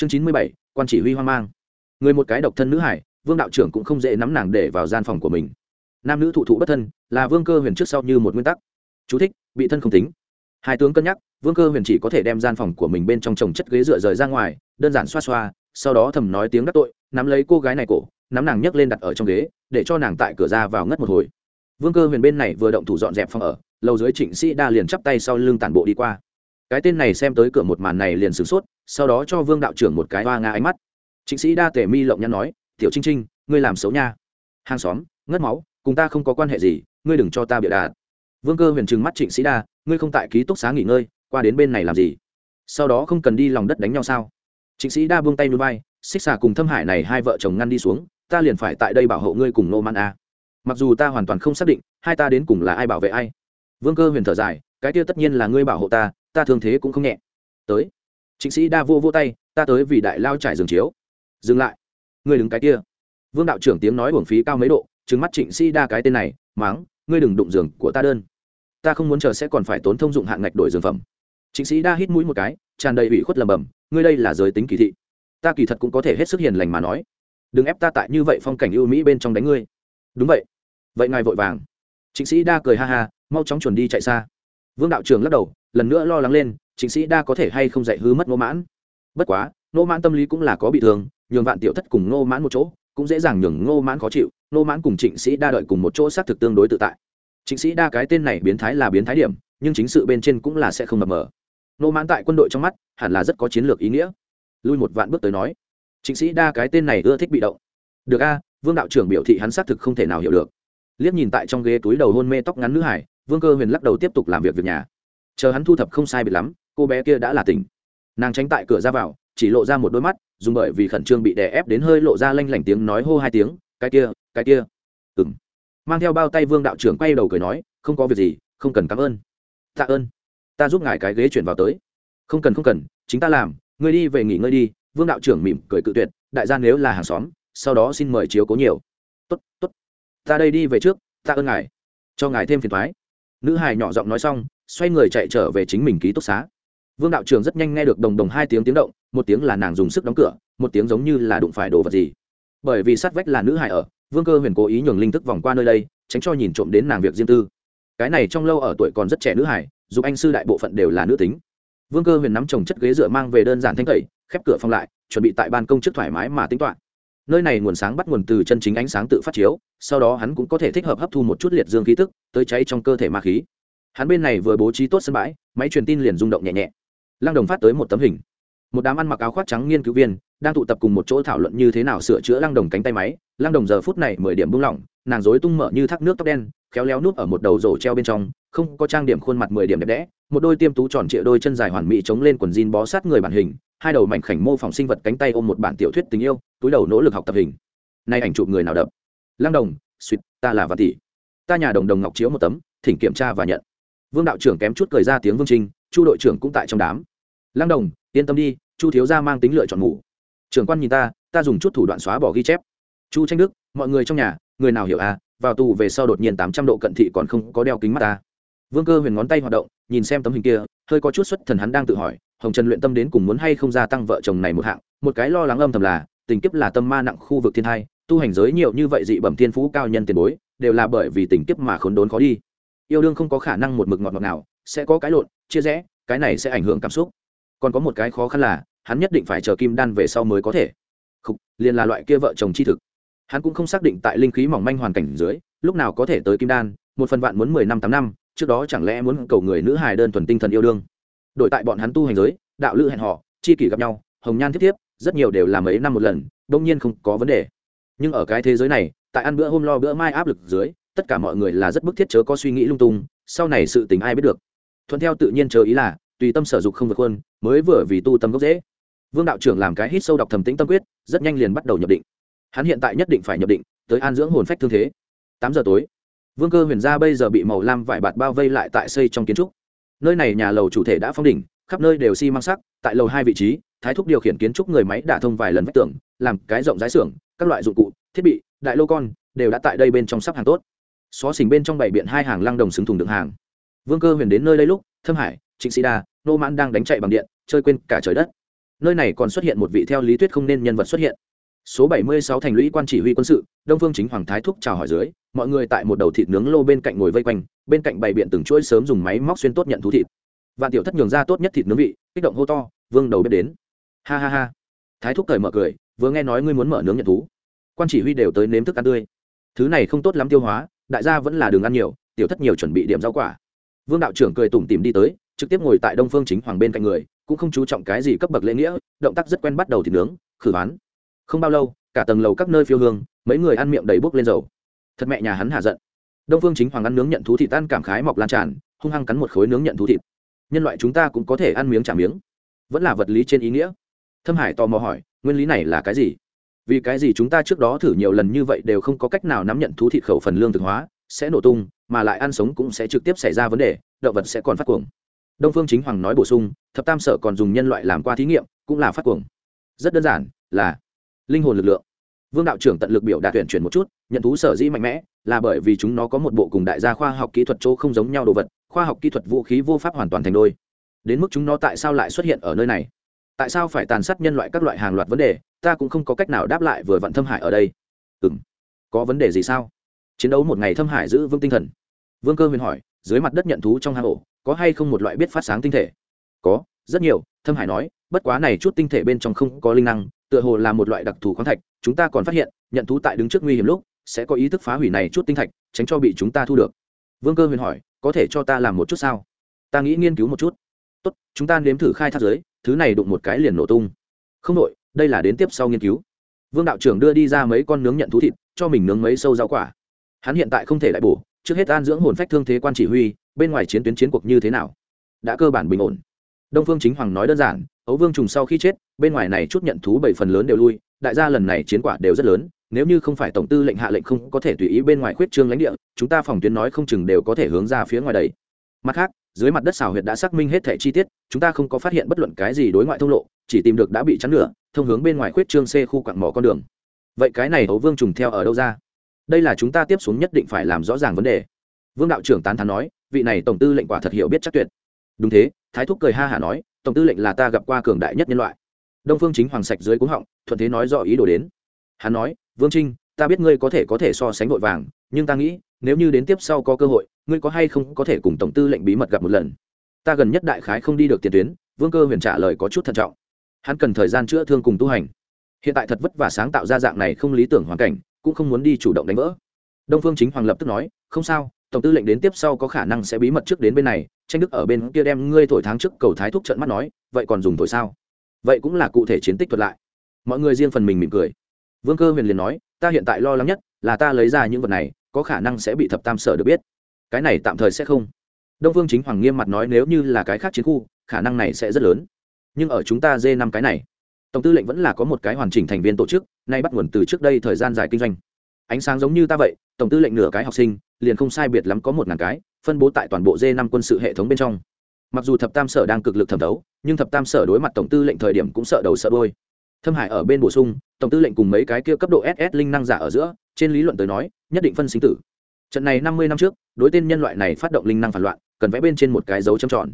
chương chín mươi bảy quan chỉ huy hoang mang. Người một cái độc thân nữ hải vương đạo trưởng cũng không dễ nắm nàng để vào gian phòng của mình. Nam nữ thụ thụ bất thân là vương cơ huyền trước sau như một nguyên tắc. Chú thích, bị thân không tính. Hai tướng cân nhắc vương cơ huyền chỉ có thể đem gian phòng của mình bên trong trồng chất ghế dựa rời ra ngoài đơn giản xoa xoa sau đó thầm nói tiếng đắc tội nắm lấy cô gái này cổ nắm nàng nhấc lên đặt ở trong ghế để cho nàng tại cửa ra vào ngất một hồi. Vương cơ huyền bên này vừa động thủ dọn dẹp phòng ở lầu dưới trịnh sĩ đa liền chắp tay sau lưng tản bộ đi qua cái tên này xem tới cửa một màn này liền sửng sốt, sau đó cho vương đạo trưởng một cái hoa nga ánh mắt. Trịnh sĩ đa tể mi lộng nhăn nói, tiểu trinh trinh, ngươi làm xấu nha. Hàng xóm, ngất máu, cùng ta không có quan hệ gì, ngươi đừng cho ta bịa đạt vương cơ huyền trừng mắt trịnh sĩ đa, ngươi không tại ký túc xá nghỉ ngơi, qua đến bên này làm gì? Sau đó không cần đi lòng đất đánh nhau sao? Trịnh sĩ đa buông tay núi bay xích xà cùng thâm hải này hai vợ chồng ngăn đi xuống, ta liền phải tại đây bảo hộ ngươi cùng nô man a. Mặc dù ta hoàn toàn không xác định, hai ta đến cùng là ai bảo vệ ai. Vương cơ huyền thở dài cái kia tất nhiên là ngươi bảo hộ ta ta thương thế cũng không nhẹ. Tới. Trịnh sĩ đa vô vô tay, ta tới vì đại lao trải giường chiếu. Dừng lại. Ngươi đứng cái kia. Vương đạo trưởng tiếng nói uổng phí cao mấy độ trứng mắt trịnh sĩ đa cái tên này, máng, ngươi đừng đụng giường của ta đơn. Ta không muốn chờ sẽ còn phải tốn thông dụng hạng ngạch đổi dường phẩm. Chính sĩ đa hít mũi một cái, tràn đầy ủy khuất lầm bầm ngươi đây là giới tính kỳ thị. Ta kỳ thật cũng có thể hết sức hiền lành mà nói. Đừng ép ta tại như vậy phong cảnh ưu mỹ bên trong đánh ngươi. Đúng vậy. Vậy ngài vội vàng. Chính sĩ đa cười ha ha, mau chóng chuẩn đi chạy xa vương đạo trường lắc đầu, lần nữa lo lắng lên, chính sĩ đa có thể hay không dạy hư mất ngô mãn. Bất quá, ngô mãn tâm lý cũng là có bị thương, nhường vạn tiểu thất cùng ngô mãn một chỗ, cũng dễ dàng nhường ngô mãn khó chịu, ngô mãn cùng trịnh sĩ đa đợi cùng một chỗ xác thực tương đối tự tại. Chính sĩ đa cái tên này biến thái là biến thái điểm, nhưng chính sự bên trên cũng là sẽ không mập mờ. Nô mãn tại quân đội trong mắt, hẳn là rất có chiến lược ý nghĩa. Lui một vạn bước tới nói chính sĩ đa cái tên này ưa thích bị động. Được a, vương đạo trưởng biểu thị hắn xác thực không thể nào hiểu được. Liếc nhìn tại trong ghế túi đầu hôn mê tóc ngắn nữ hải vương cơ huyền lắc đầu tiếp tục làm việc việc nhà. Chờ hắn thu thập không sai biệt lắm, cô bé kia đã là tỉnh. Nàng tránh tại cửa ra vào, chỉ lộ ra một đôi mắt, dùng bởi vì khẩn trương bị đè ép đến hơi lộ ra lanh lảnh tiếng nói hô hai tiếng, cái kia cái kia. Ừng mang theo bao tay vương đạo trưởng quay đầu cười nói, không có việc gì, không cần cảm ơn. Tạ ơn. Ta giúp ngài cái ghế chuyển vào tới. Không cần không cần, chính ta làm, ngươi đi về nghỉ ngơi đi. Vương đạo trưởng mỉm cười cự tuyệt, đại gia nếu là hàng xóm, sau đó xin mời chiếu cố nhiều. Tốt tốt. Ta đây đi về trước, tạ ơn ngài. Cho ngài thêm phiền thoái nữ hài nhỏ giọng nói xong, xoay người chạy trở về chính mình ký túc xá. Vương đạo trường rất nhanh nghe được đồng đồng hai tiếng tiếng động, một tiếng là nàng dùng sức đóng cửa, một tiếng giống như là đụng phải đồ vật gì. Bởi vì sát vách là nữ hài ở, vương cơ huyền cố ý nhường linh thức vòng qua nơi đây, tránh cho nhìn trộm đến nàng việc riêng tư. Cái này trong lâu ở tuổi còn rất trẻ nữ hải giúp anh sư đại bộ phận đều là nữ tính. Vương cơ huyền nắm chồng chất ghế dựa mang về đơn giản thanh tẩy, khép cửa phòng lại, chuẩn bị tại ban công trước thoải mái mà tính toán nơi này nguồn sáng bắt nguồn từ chân chính ánh sáng tự phát chiếu, sau đó hắn cũng có thể thích hợp hấp thu một chút liệt dương khí tức, tới cháy trong cơ thể ma khí. Hắn bên này vừa bố trí tốt sân bãi, máy truyền tin liền rung động nhẹ nhẹ. Lăng đồng phát tới một tấm hình. Một đám ăn mặc áo khoác trắng nghiên cứu viên, đang tụ tập cùng một chỗ thảo luận như thế nào sửa chữa lăng đồng cánh tay máy. Lăng đồng giờ phút này mười điểm buông lỏng nàng rối tung mở như thác nước tóc đen, khéo léo nuốt ở một đầu rổ treo bên trong, không có trang điểm khuôn mặt mười điểm đẹp đẽ, một đôi tiêm tú tròn trịa đôi chân dài hoàn mỹ chống lên quần jean bó sát người bản hình, hai đầu mảnh khảnh mô phỏng sinh vật cánh tay ôm một bản tiểu thuyết tình yêu, túi đầu nỗ lực học tập hình. Nay ảnh chụp người nào đập? Lăng đồng, suýt, ta là văn tỷ. Ta nhà đồng đồng ngọc chiếu một tấm, thỉnh kiểm tra và nhận. Vương đạo trưởng kém chút cười ra tiếng vương trinh, chu đội trưởng cũng tại trong đám. Lăng đồng, yên tâm đi, chu thiếu gia mang tính lựa chọn ngủ trưởng quan nhìn ta ta dùng chút thủ đoạn xóa bỏ ghi chép. Chu tranh đức, mọi người trong nhà người nào hiểu à vào tù về sau đột nhiên tám trăm độ cận thị còn không có đeo kính mắt ta vương cơ huyền ngón tay hoạt động, nhìn xem tấm hình kia, hơi có chút xuất thần hắn đang tự hỏi, hồng trần luyện tâm đến cùng muốn hay không gia tăng vợ chồng này một hạng, một cái lo lắng âm thầm là, tình kiếp là tâm ma nặng khu vực thiên hai tu hành giới nhiều như vậy dị bẩm thiên phú cao nhân tiền bối, đều là bởi vì tình kiếp mà khốn đốn khó đi. Yêu đương không có khả năng một mực ngọt ngọt nào, sẽ có cái lộn, chia rẽ, cái này sẽ ảnh hưởng cảm xúc. Còn có một cái khó khăn là, hắn nhất định phải chờ kim đan về sau mới có thể. Không liền là loại kia vợ chồng chi thực hắn cũng không xác định tại linh khí mỏng manh hoàn cảnh dưới, lúc nào có thể tới kim đan, một phần vạn muốn mười năm tám năm, trước đó chẳng lẽ muốn cầu người nữ hài đơn thuần tinh thần yêu đương. Đổi tại bọn hắn tu hành giới, đạo lữ hẹn họ, chi kỷ gặp nhau, hồng nhan thiết thiếp, rất nhiều đều là mấy năm một lần đông nhiên không có vấn đề. Nhưng ở cái thế giới này, tại ăn bữa hôm lo bữa mai áp lực dưới, tất cả mọi người là rất bức thiết chớ có suy nghĩ lung tung, sau này sự tình ai biết được. Thuận theo tự nhiên chờ ý là, tùy tâm sở dục không vượt khuôn, mới vừa vì tu tâm gốc dễ vương đạo trưởng làm cái hít sâu đọc thầm tĩnh tâm quyết, rất nhanh liền bắt đầu nhập định hắn hiện tại nhất định phải nhập định, tới an dưỡng hồn phách thương thế. Tám giờ tối, vương cơ huyền gia bây giờ bị màu lam vải bạt bao vây lại tại xây trong kiến trúc. Nơi này nhà lầu chủ thể đã phong đỉnh, khắp nơi đều xi、si、măng sắc, tại lầu hai vị trí, thái thúc điều khiển kiến trúc người máy đả thông vài lần vách tường, làm cái rộng rãi xưởng, các loại dụng cụ, thiết bị, đại lô con, đều đã tại đây bên trong sắp hàng tốt. Xó xỉnh bên trong bảy biện hai hàng lăng đồng xứng thùng đựng hàng. Vương cơ huyền đến nơi đây lúc, thâm hải, trịnh sĩ đa, nô mãn đang đánh chạy bằng điện, chơi quên cả trời đất. Nơi này còn xuất hiện một vị theo lý thuyết không nên nhân vật xuất hiện số 76 thành lũy quan chỉ huy quân sự, đông phương chính hoàng thái thúc chào hỏi dưới, mọi người tại một đầu thịt nướng lô bên cạnh ngồi vây quanh, bên cạnh bày biện từng chuỗi sớm dùng máy móc xuyên tốt nhận thú thịt. Vạn tiểu thất nhường ra tốt nhất thịt nướng vị, kích động hô to, vương đầu bếp đến. Ha ha ha. Thái thúc cởi mở cười, vừa nghe nói ngươi muốn mở nướng nhận thú, quan chỉ huy đều tới nếm thức ăn tươi. Thứ này không tốt lắm tiêu hóa, đại gia vẫn là đường ăn nhiều, tiểu thất nhiều chuẩn bị điểm rau quả. Vương đạo trưởng cười tủm tìm đi tới, trực tiếp ngồi tại đông phương chính hoàng bên cạnh người, cũng không chú trọng cái gì cấp bậc lễ nghĩa, động tác rất quen bắt đầu thịt nướng, khử hoán không bao lâu, cả tầng lầu các nơi phiêu hương, mấy người ăn miệng đầy bốc lên dầu. Thật mẹ nhà hắn hạ giận. Đông phương chính hoàng ăn nướng nhận thú thịt tan cảm khái mọc lan tràn, hung hăng cắn một khối nướng nhận thú thịt. Nhân loại chúng ta cũng có thể ăn miếng trả miếng. Vẫn là vật lý trên ý nghĩa. Thâm hải tò mò hỏi, nguyên lý này là cái gì? Vì cái gì chúng ta trước đó thử nhiều lần như vậy đều không có cách nào nắm nhận thú thịt khẩu phần lương thực hóa, sẽ nổ tung, mà lại ăn sống cũng sẽ trực tiếp xảy ra vấn đề, động vật sẽ còn phát cuồng. Đông phương chính hoàng nói bổ sung, thập tam sở còn dùng nhân loại làm qua thí nghiệm, cũng là phát cuồng. Rất đơn giản, là linh hồn lực lượng. Vương đạo trưởng tận lực biểu đạt tuyển chuyển một chút, nhận thú sở dĩ mạnh mẽ, là bởi vì chúng nó có một bộ cùng đại gia khoa học kỹ thuật chỗ không giống nhau đồ vật, khoa học kỹ thuật vũ khí vô pháp hoàn toàn thành đôi. Đến mức chúng nó tại sao lại xuất hiện ở nơi này? Tại sao phải tàn sát nhân loại các loại hàng loạt vấn đề, ta cũng không có cách nào đáp lại vừa vặn thâm hại ở đây. Ừ m có vấn đề gì sao? Chiến đấu một ngày thâm hải giữ vững tinh thần. Vương cơ huyền hỏi, dưới mặt đất nhận thú trong hang ổ, có hay không một loại biết phát sáng tinh thể? Có, rất nhiều, thâm hải nói, bất quá này chút tinh thể bên trong không có linh năng tựa hồ là một loại đặc thù khoáng thạch, chúng ta còn phát hiện, nhận thú tại đứng trước nguy hiểm lúc, sẽ có ý thức phá hủy này chút tinh thạch, tránh cho bị chúng ta thu được. Vương cơ huyền hỏi, có thể cho ta làm một chút sao? Ta nghĩ nghiên cứu một chút. Tốt, chúng ta nếm thử khai thác giới thứ này đụng một cái liền nổ tung. Không đội đây là đến tiếp sau nghiên cứu. Vương đạo trưởng đưa đi ra mấy con nướng nhận thú thịt, cho mình nướng mấy sâu rau quả. Hắn hiện tại không thể lại bổ, trước hết an dưỡng hồn phách thương thế quan chỉ huy, bên ngoài chiến tuyến chiến cuộc như thế nào? Đã cơ bản bình ổn đông phương chính hoàng nói đơn giản, ấu vương trùng sau khi chết, bên ngoài này chút nhận thú bảy phần lớn đều lui, đại gia lần này chiến quả đều rất lớn, nếu như không phải tổng tư lệnh hạ lệnh không có thể tùy ý bên ngoài khuyết trương lãnh địa, chúng ta phòng tuyến nói không chừng đều có thể hướng ra phía ngoài đấy mặt khác, dưới mặt đất xào huyệt đã xác minh hết thẻ chi tiết, chúng ta không có phát hiện bất luận cái gì đối ngoại thông lộ, chỉ tìm được đã bị chắn nửa thông hướng bên ngoài khuyết trương c khu quặng mỏ con đường. Vậy cái này ấu vương trùng theo ở đâu ra? Đây là chúng ta tiếp xuống nhất định phải làm rõ ràng vấn đề. Vương đạo trưởng tán thán nói, vị này tổng tư lệnh quả thật hiểu biết chắc tuyệt. Đúng thế thái thúc cười ha hả nói, tổng tư lệnh là ta gặp qua cường đại nhất nhân loại. Đông phương chính hoàng sạch dưới cúng họng, thuận thế nói rõ ý đồ đến. Hắn nói, vương trinh, ta biết ngươi có thể có thể so sánh vội vàng, nhưng ta nghĩ, nếu như đến tiếp sau có cơ hội, ngươi có hay không có thể cùng tổng tư lệnh bí mật gặp một lần? Ta gần nhất đại khái không đi được tiền tuyến, vương cơ huyền trả lời có chút thận trọng. Hắn cần thời gian chữa thương cùng tu hành. Hiện tại thật vất vả sáng tạo ra dạng này không lý tưởng hoàn cảnh, cũng không muốn đi chủ động đánh vỡ. Đông phương chính hoàng lập tức nói, không sao tổng tư lệnh đến tiếp sau có khả năng sẽ bí mật trước đến bên này, tranh đức ở bên kia đem ngươi thổi tháng trước cầu thái thúc trận mắt nói, vậy còn dùng thổi sao? Vậy cũng là cụ thể chiến tích thuật lại. Mọi người riêng phần mình mỉm cười. Vương cơ huyền liền nói, ta hiện tại lo lắng nhất là ta lấy ra những vật này, có khả năng sẽ bị thập tam sở được biết. Cái này tạm thời sẽ không. Đông Vương chính hoàng nghiêm mặt nói nếu như là cái khác chiến khu, khả năng này sẽ rất lớn. Nhưng ở chúng ta dê năm cái này, tổng tư lệnh vẫn là có một cái hoàn chỉnh thành viên tổ chức, nay bắt nguồn từ trước đây thời gian dài kinh doanh. Ánh sáng giống như ta vậy, tổng tư lệnh nửa cái học sinh liền không sai biệt lắm có một ngàn cái, phân bố tại toàn bộ d năm quân sự hệ thống bên trong. Mặc dù thập tam sở đang cực lực thẩm thấu, nhưng thập tam sở đối mặt tổng tư lệnh thời điểm cũng sợ đầu sợ đôi thâm hải ở bên bổ sung, tổng tư lệnh cùng mấy cái kia cấp độ ss linh năng giả ở giữa, trên lý luận tới nói, nhất định phân sinh tử. Trận này năm mươi năm trước, đối tên nhân loại này phát động linh năng phản loạn, cần vẽ bên trên một cái dấu trầm tròn.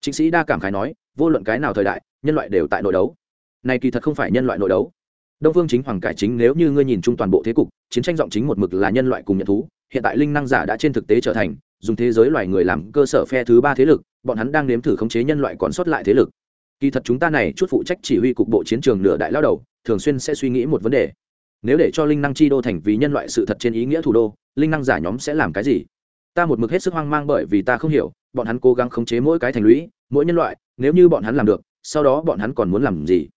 Chính sĩ đa cảm khái nói, vô luận cái nào thời đại, nhân loại đều tại nội đấu. Này kỳ thật không phải nhân loại nội đấu. Đông phương chính hoàng cải chính nếu như ngươi nhìn chung toàn bộ thế cục, chiến tranh giọng chính một mực là nhân loại cùng nhận thú hiện tại linh năng giả đã trên thực tế trở thành, dùng thế giới loài người làm cơ sở phe thứ ba thế lực, bọn hắn đang nếm thử khống chế nhân loại còn sót lại thế lực. Kỳ thật chúng ta này chút phụ trách chỉ huy cục bộ chiến trường nửa đại lao đầu, thường xuyên sẽ suy nghĩ một vấn đề. Nếu để cho linh năng chi đô thành vì nhân loại sự thật trên ý nghĩa thủ đô, linh năng giả nhóm sẽ làm cái gì? Ta một mực hết sức hoang mang bởi vì ta không hiểu, bọn hắn cố gắng khống chế mỗi cái thành lũy, mỗi nhân loại, nếu như bọn hắn làm được, sau đó bọn hắn còn muốn làm gì?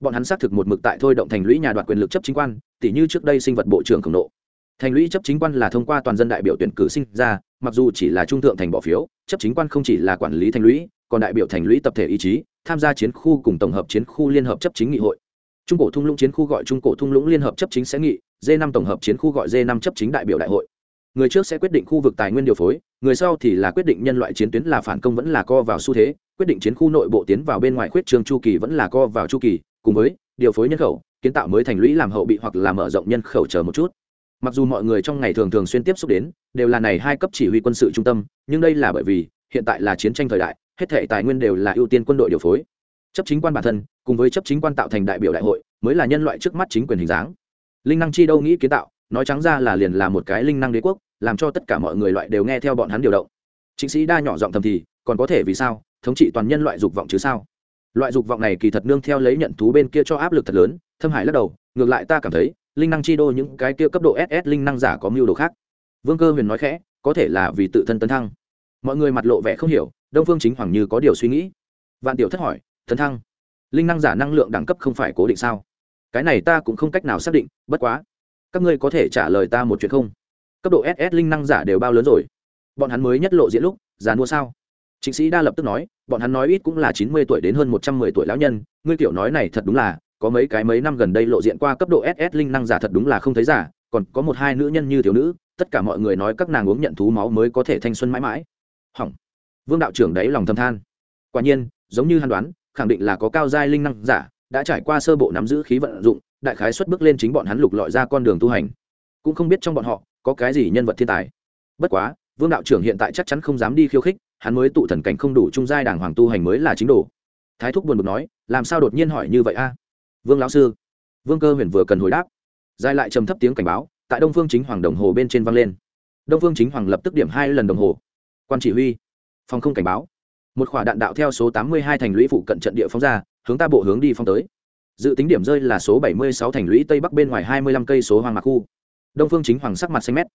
Bọn hắn xác thực một mực tại thôi động thành lũy nhà đoạt quyền lực chấp chính quan tỷ như trước đây sinh vật bộ trưởng khổng nộ thành lũy chấp chính quan là thông qua toàn dân đại biểu tuyển cử sinh ra, mặc dù chỉ là trung thượng thành bỏ phiếu, chấp chính quan không chỉ là quản lý thành lũy, còn đại biểu thành lũy tập thể ý chí, tham gia chiến khu cùng tổng hợp chiến khu liên hợp chấp chính nghị hội. Trung cổ thung lũng chiến khu gọi trung cổ thung lũng liên hợp chấp chính sẽ nghị d năm tổng hợp chiến khu gọi d năm chấp chính đại biểu đại hội. Người trước sẽ quyết định khu vực tài nguyên điều phối, người sau thì là quyết định nhân loại chiến tuyến là phản công vẫn là co vào xu thế, quyết định chiến khu nội bộ tiến vào bên ngoài khuyết trường chu kỳ vẫn là co vào chu kỳ, cùng với điều phối nhân khẩu, kiến tạo mới thành lũy làm hậu bị hoặc là mở rộng nhân khẩu chờ một chút mặc dù mọi người trong ngày thường thường xuyên tiếp xúc đến, đều là này hai cấp chỉ huy quân sự trung tâm, nhưng đây là bởi vì, hiện tại là chiến tranh thời đại, hết thể tài nguyên đều là ưu tiên quân đội điều phối. Chấp chính quan bản thân, cùng với chấp chính quan tạo thành đại biểu đại hội, mới là nhân loại trước mắt chính quyền hình dáng. Linh năng chi đâu nghĩ kiến tạo, nói trắng ra là liền là một cái linh năng đế quốc, làm cho tất cả mọi người loại đều nghe theo bọn hắn điều động. Chính sĩ đa nhỏ giọng thầm thì, còn có thể vì sao, thống trị toàn nhân loại dục vọng chứ sao? Loại dục vọng này kỳ thật nương theo lấy nhận thú bên kia cho áp lực thật lớn, thâm hải lắc đầu, ngược lại ta cảm thấy linh năng chi đô những cái kia cấp độ ss linh năng giả có mưu đồ khác. Vương cơ huyền nói khẽ, có thể là vì tự thân tấn thăng. Mọi người mặt lộ vẻ không hiểu, đông phương chính hoàng như có điều suy nghĩ. Vạn tiểu thất hỏi, tấn thăng? Linh năng giả năng lượng đẳng cấp không phải cố định sao? Cái này ta cũng không cách nào xác định, bất quá, các ngươi có thể trả lời ta một chuyện không? Cấp độ ss linh năng giả đều bao lớn rồi. Bọn hắn mới nhất lộ diễn lúc, già mua sao? Chính sĩ đa lập tức nói, bọn hắn nói ít cũng là chín mươi tuổi đến hơn một trăm mười tuổi lão nhân, ngươi kiểu nói này thật đúng là có mấy cái mấy năm gần đây lộ diện qua cấp độ ss linh năng giả thật đúng là không thấy giả, còn có một hai nữ nhân như thiếu nữ, tất cả mọi người nói các nàng uống nhận thú máu mới có thể thanh xuân mãi mãi. Hỏng. Vương đạo trưởng đấy lòng thâm than. Quả nhiên, giống như hắn đoán, khẳng định là có cao giai linh năng giả đã trải qua sơ bộ nắm giữ khí vận dụng, đại khái xuất bước lên chính bọn hắn lục lọi ra con đường tu hành. Cũng không biết trong bọn họ có cái gì nhân vật thiên tài. Bất quá, vương đạo trưởng hiện tại chắc chắn không dám đi khiêu khích, hắn mới tụ thần cảnh không đủ trung giai đảng hoàng tu hành mới là chính đồ. Thái thúc buồn bực nói, làm sao đột nhiên hỏi như vậy a? Vương lão sư. Vương cơ huyền vừa cần hồi đáp, dài lại trầm thấp tiếng cảnh báo, tại đông phương chính hoàng đồng hồ bên trên vang lên. Đông phương chính hoàng lập tức điểm hai lần đồng hồ. Quan chỉ huy, phòng không cảnh báo. Một khỏa đạn đạo theo số tám mươi hai thành lũy phụ cận trận địa phóng ra, hướng ta bộ hướng đi phong tới. Dự tính điểm rơi là số bảy mươi sáu thành lũy tây bắc bên ngoài hai mươi lăm cây số hoàng mạc khu. Đông phương chính hoàng sắc mặt xanh mét.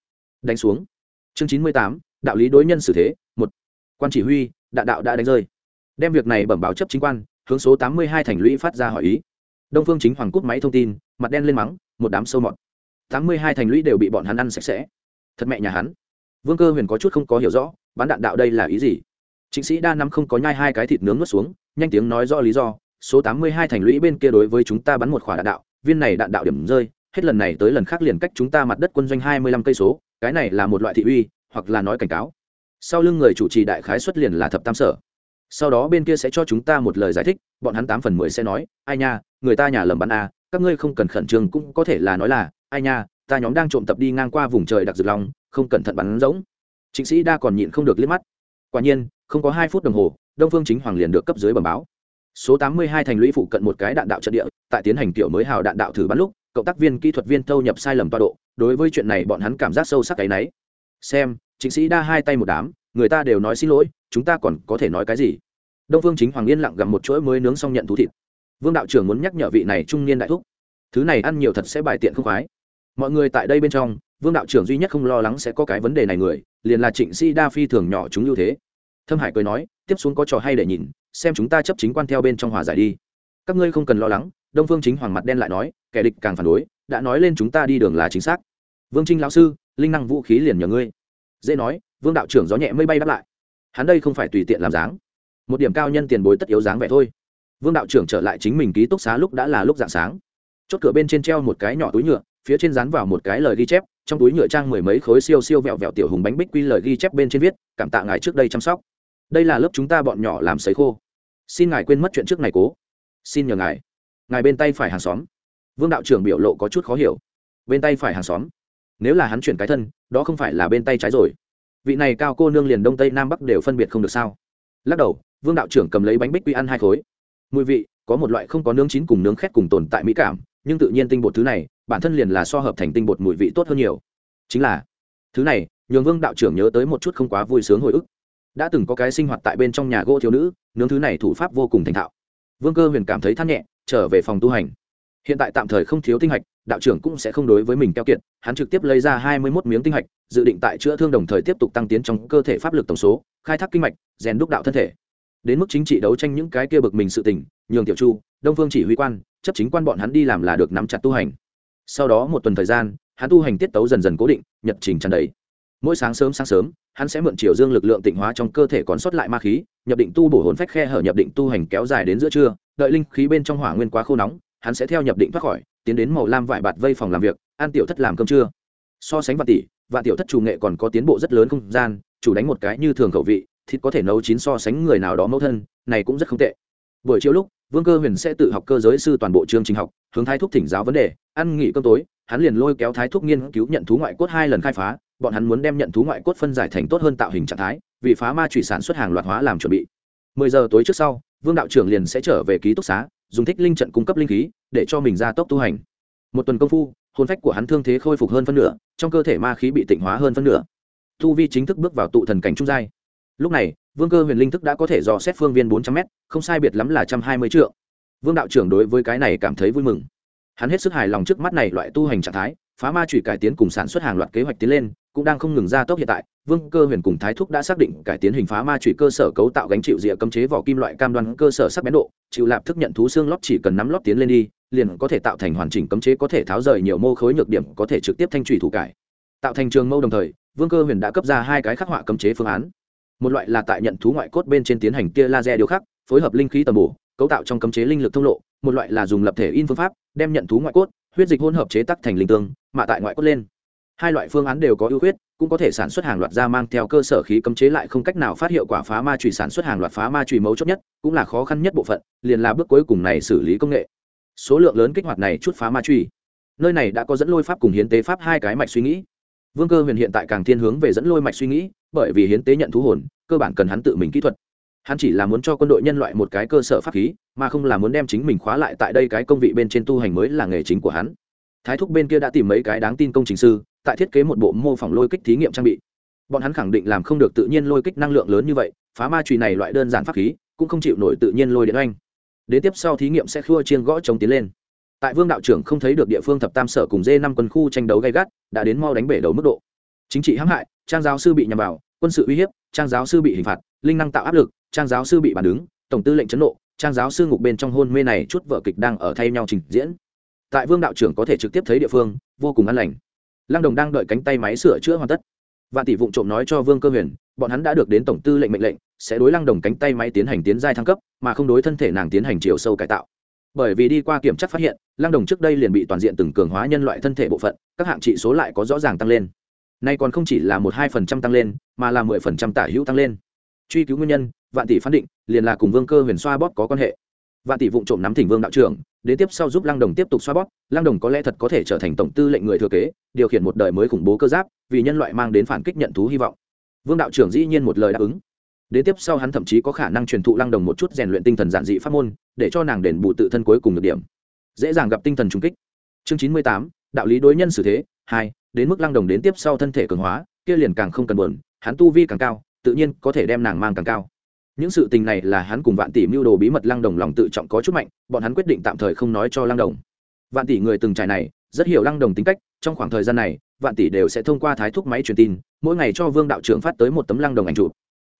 Đánh xuống. Chương chín mươi tám, đạo lý đối nhân xử thế, một. Quan chỉ huy, đạn đạo đã đánh rơi. Đem việc này bẩm báo chấp chính quan, hướng số tám mươi hai thành lũy phát ra hỏi ý đông phương chính hoàng cúp máy thông tin, mặt đen lên mắng, một đám sâu mọt. Tám mươi hai thành lũy đều bị bọn hắn ăn sạch sẽ. Thật mẹ nhà hắn. Vương cơ huyền có chút không có hiểu rõ bắn đạn đạo đây là ý gì? Chính sĩ đa năm không có nhai hai cái thịt nướng nuốt xuống, nhanh tiếng nói rõ lý do, số tám mươi hai thành lũy bên kia đối với chúng ta bắn một khỏa đạn đạo, viên này đạn đạo điểm rơi, hết lần này tới lần khác liền cách chúng ta mặt đất quân doanh hai mươi lăm cây số, cái này là một loại thị uy, hoặc là nói cảnh cáo. Sau lưng người chủ trì đại khái xuất liền là thập tam sở sau đó bên kia sẽ cho chúng ta một lời giải thích, bọn hắn tám phần mười sẽ nói, ai nha, người ta nhà lầm bắn a các ngươi không cần khẩn trương cũng có thể là nói là, ai nha, ta nhóm đang trộm tập đi ngang qua vùng trời đặc dược lòng không cẩn thận bắn rỗng. Chính sĩ đa còn nhịn không được liếc mắt. Quả nhiên, không có hai phút đồng hồ, đông phương chính hoàng liền được cấp dưới bẩm báo. Số tám mươi hai thành lũy phụ cận một cái đạn đạo trận địa, tại tiến hành kiểu mới hào đạn đạo thử bắn lúc, cộng tác viên kỹ thuật viên thâu nhập sai lầm toa độ, đối với chuyện này bọn hắn cảm giác sâu sắc cái náy. Xem chính sĩ đa hai tay một đám, người ta đều nói xin lỗi chúng ta còn có thể nói cái gì? Đông phương chính hoàng yên lặng gặm một chuỗi mới nướng xong nhận thú thịt. Vương đạo trưởng muốn nhắc nhở vị này trung niên đại thúc, thứ này ăn nhiều thật sẽ bài tiện không khoái. Mọi người tại đây bên trong, vương đạo trưởng duy nhất không lo lắng sẽ có cái vấn đề này người, liền là trịnh sĩ đa phi thường nhỏ chúng ưu thế. Thâm hải cười nói, tiếp xuống có trò hay để nhìn, xem chúng ta chấp chính quan theo bên trong hòa giải đi. Các ngươi không cần lo lắng, đông phương chính hoàng mặt đen lại nói, kẻ địch càng phản đối, đã nói lên chúng ta đi đường là chính xác. Vương trinh lão sư, linh năng vũ khí liền nhờ ngươi. Dễ nói, vương đạo trưởng gió nhẹ mây bay đáp lại hắn đây không phải tùy tiện làm dáng. Một điểm cao nhân tiền bối tất yếu dáng vẻ thôi. Vương đạo trưởng trở lại chính mình ký túc xá lúc đã là lúc dạng sáng. Chốt cửa bên trên treo một cái nhỏ túi nhựa, phía trên dán vào một cái lời ghi chép, trong túi nhựa trang mười mấy khối siêu siêu vẹo vẹo tiểu hùng bánh bích quy lời ghi chép bên trên viết, cảm tạ ngài trước đây chăm sóc. Đây là lớp chúng ta bọn nhỏ làm sấy khô. Xin ngài quên mất chuyện trước này cố. Xin nhờ ngài. Ngài bên tay phải hàng xóm. Vương đạo trưởng biểu lộ có chút khó hiểu. Bên tay phải hàng xóm? Nếu là hắn chuyển cái thân, đó không phải là bên tay trái rồi vị này cao cô nương liền đông tây nam bắc đều phân biệt không được sao? Lắc đầu, vương đạo trưởng cầm lấy bánh bích quy ăn hai khối. Mùi vị, có một loại không có nướng chín cùng nướng khét cùng tồn tại mỹ cảm, nhưng tự nhiên tinh bột thứ này, bản thân liền là so hợp thành tinh bột mùi vị tốt hơn nhiều. Chính là, thứ này, nhường vương đạo trưởng nhớ tới một chút không quá vui sướng hồi ức. Đã từng có cái sinh hoạt tại bên trong nhà gỗ thiếu nữ, nướng thứ này thủ pháp vô cùng thành thạo. Vương cơ huyền cảm thấy than nhẹ, trở về phòng tu hành hiện tại tạm thời không thiếu tinh hạch, đạo trưởng cũng sẽ không đối với mình keo kiệt, hắn trực tiếp lấy ra hai mươi mốt miếng tinh hạch, dự định tại chữa thương đồng thời tiếp tục tăng tiến trong cơ thể pháp lực tổng số, khai thác kinh mạch, rèn đúc đạo thân thể. Đến mức chính trị đấu tranh những cái kia bực mình sự tình, nhường tiểu chu, đông phương chỉ huy quan, chấp chính quan bọn hắn đi làm là được nắm chặt tu hành. Sau đó một tuần thời gian, hắn tu hành tiết tấu dần dần cố định, nhật trình tràn đầy. Mỗi sáng sớm sáng sớm, hắn sẽ mượn chiều dương lực lượng tịnh hóa trong cơ thể còn sót lại ma khí, nhập định tu bổ hồn phách khe hở nhập định tu hành kéo dài đến giữa trưa, đợi linh khí bên trong hỏa nguyên quá khô nóng hắn sẽ theo nhập định thoát khỏi, tiến đến màu lam vải bạt vây phòng làm việc an tiểu thất làm cơm trưa. So sánh vạn tỷ, vạn tiểu thất chủ nghệ còn có tiến bộ rất lớn không gian, chủ đánh một cái như thường khẩu vị, thịt có thể nấu chín so sánh người nào đó mẫu thân, này cũng rất không tệ. Buổi chiều lúc, vương cơ huyền sẽ tự học cơ giới sư toàn bộ chương trình học, hướng thái thúc thỉnh giáo vấn đề, ăn nghỉ cơm tối, hắn liền lôi kéo thái thúc nghiên cứu nhận thú ngoại cốt hai lần khai phá, bọn hắn muốn đem nhận thú ngoại cốt phân giải thành tốt hơn tạo hình trạng thái, vì phá ma thủy sản xuất hàng loạt hóa làm chuẩn bị. Mười giờ tối trước sau, vương đạo trưởng liền sẽ trở về ký túc xá dùng thích linh trận cung cấp linh khí, để cho mình ra tốc tu hành. Một tuần công phu, hồn phách của hắn thương thế khôi phục hơn phân nửa, trong cơ thể ma khí bị tịnh hóa hơn phân nửa. Tu vi chính thức bước vào tụ thần cảnh trung giai. Lúc này, vương cơ huyền linh thức đã có thể dò xét phương viên bốn trăm m không sai biệt lắm là trăm hai mươi triệu vương đạo trưởng đối với cái này cảm thấy vui mừng. Hắn hết sức hài lòng trước mắt này loại tu hành trạng thái, phá ma chủy cải tiến cùng sản xuất hàng loạt kế hoạch tiến lên cũng đang không ngừng gia tốc hiện tại, vương cơ huyền cùng thái thúc đã xác định cải tiến hình phá ma chủy cơ sở cấu tạo gánh chịu rìa cấm chế vỏ kim loại cam đoan cơ sở sắc bén độ, chịu lạp thức nhận thú xương lót chỉ cần nắm lót tiến lên đi, liền có thể tạo thành hoàn chỉnh cấm chế có thể tháo rời nhiều mô khối nhược điểm có thể trực tiếp thanh trụy thủ cải. Tạo thành trường mâu đồng thời, vương cơ huyền đã cấp ra hai cái khắc họa cấm chế phương án. Một loại là tại nhận thú ngoại cốt bên trên tiến hành tia laser điều khắc, phối hợp linh khí tầm bổ, cấu tạo trong cấm chế linh lực thông lộ. Một loại là dùng lập thể in phương pháp, đem nhận thú ngoại cốt, huyết dịch hỗn hợp chế tắc thành linh tương mạ tại ngoại cốt lên hai loại phương án đều có ưu khuyết, cũng có thể sản xuất hàng loạt ra mang theo cơ sở khí cấm chế lại không cách nào phát hiệu quả phá ma trùy sản xuất hàng loạt phá ma trùy mấu chốt nhất, cũng là khó khăn nhất bộ phận, liền là bước cuối cùng này xử lý công nghệ. Số lượng lớn kích hoạt này chút phá ma trùy nơi này đã có dẫn lôi pháp cùng hiến tế pháp hai cái mạch suy nghĩ. Vương cơ huyền hiện tại càng thiên hướng về dẫn lôi mạch suy nghĩ, bởi vì hiến tế nhận thú hồn, cơ bản cần hắn tự mình kỹ thuật. Hắn chỉ là muốn cho quân đội nhân loại một cái cơ sở pháp khí, mà không là muốn đem chính mình khóa lại tại đây cái công vị bên trên tu hành mới là nghề chính của hắn. Thái thúc bên kia đã tìm mấy cái đáng tin công trình sư tại thiết kế một bộ mô phỏng lôi kích thí nghiệm trang bị. Bọn hắn khẳng định làm không được tự nhiên lôi kích năng lượng lớn như vậy, phá ma trùy này loại đơn giản pháp khí, cũng không chịu nổi tự nhiên lôi điện oanh. Đến tiếp sau thí nghiệm sẽ khua chiên gõ chống tiến lên. Tại vương đạo trưởng không thấy được địa phương thập tam sở cùng dê năm quân khu tranh đấu gay gắt, đã đến mau đánh bể đầu mức độ. Chính trị hãm hại, trang giáo sư bị nhằm vào, quân sự uy hiếp, trang giáo sư bị hình phạt, linh năng tạo áp lực, trang giáo sư bị bàn đứng, tổng tư lệnh chấn nộ, trang giáo sư ngục bên trong hôn mê này chút vợ kịch đang ở thay nhau trình diễn. Tại vương đạo trưởng có thể trực tiếp thấy địa phương, vô cùng an lành lăng đồng đang đợi cánh tay máy sửa chữa hoàn tất. Vạn tỷ vụng trộm nói cho vương cơ huyền, bọn hắn đã được đến tổng tư lệnh mệnh lệnh, sẽ đối lăng đồng cánh tay máy tiến hành tiến giai thăng cấp, mà không đối thân thể nàng tiến hành chiều sâu cải tạo. Bởi vì đi qua kiểm tra phát hiện, lăng đồng trước đây liền bị toàn diện từng cường hóa nhân loại thân thể bộ phận, các hạng trị số lại có rõ ràng tăng lên. Nay còn không chỉ là một hai phần trăm tăng lên, mà là mười phần trăm tả hữu tăng lên. Truy cứu nguyên nhân, vạn tỷ phán định, liền là cùng vương cơ huyền xoa bóp có quan hệ vạn tỷ vụ trộm nắm thỉnh vương đạo trưởng, đến tiếp sau giúp lăng đồng tiếp tục xoa bóp. Lăng đồng có lẽ thật có thể trở thành tổng tư lệnh người thừa kế, điều khiển một đời mới khủng bố cơ giáp, vì nhân loại mang đến phản kích nhận thú hy vọng. Vương đạo trưởng dĩ nhiên một lời đáp ứng. Đến tiếp sau hắn thậm chí có khả năng truyền thụ lăng đồng một chút rèn luyện tinh thần giản dị pháp môn, để cho nàng đền bù tự thân cuối cùng được điểm. Dễ dàng gặp tinh thần trung kích. Chương chín mươi tám, đạo lý đối nhân xử thế, hai, đến mức lăng đồng đến tiếp sau thân thể cường hóa, kia liền càng không cần buồn, hắn tu vi càng cao, tự nhiên có thể đem nàng mang càng cao những sự tình này là hắn cùng vạn tỷ mưu đồ bí mật lăng đồng lòng tự trọng có chút mạnh, bọn hắn quyết định tạm thời không nói cho lăng đồng. Vạn tỷ người từng trải này, rất hiểu lăng đồng tính cách, trong khoảng thời gian này, vạn tỷ đều sẽ thông qua thái thúc máy truyền tin, mỗi ngày cho vương đạo trưởng phát tới một tấm lăng đồng ảnh chụp.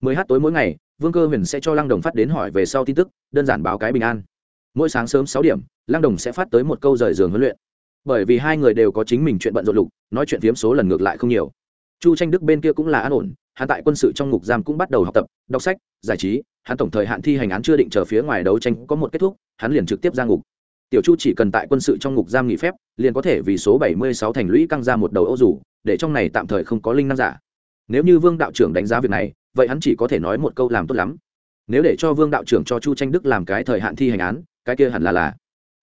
Mười h tối mỗi ngày, vương cơ huyền sẽ cho lăng đồng phát đến hỏi về sau tin tức, đơn giản báo cái bình an. Mỗi sáng sớm sáu điểm, lăng đồng sẽ phát tới một câu rời giường huấn luyện. Bởi vì hai người đều có chính mình chuyện bận rộn lục, nói chuyện phiếm số lần ngược lại không nhiều. Chu tranh đức bên kia cũng là an ổn hắn tại quân sự trong ngục giam cũng bắt đầu học tập, đọc sách, giải trí. Hắn tổng thời hạn thi hành án chưa định chờ phía ngoài đấu tranh có một kết thúc, hắn liền trực tiếp ra ngục. Tiểu chu chỉ cần tại quân sự trong ngục giam nghỉ phép, liền có thể vì số bảy mươi sáu thành lũy căng ra một đầu ô rủ để trong này tạm thời không có linh năng giả. Nếu như vương đạo trưởng đánh giá việc này, vậy hắn chỉ có thể nói một câu làm tốt lắm. Nếu để cho vương đạo trưởng cho chu tranh đức làm cái thời hạn thi hành án, cái kia hẳn là là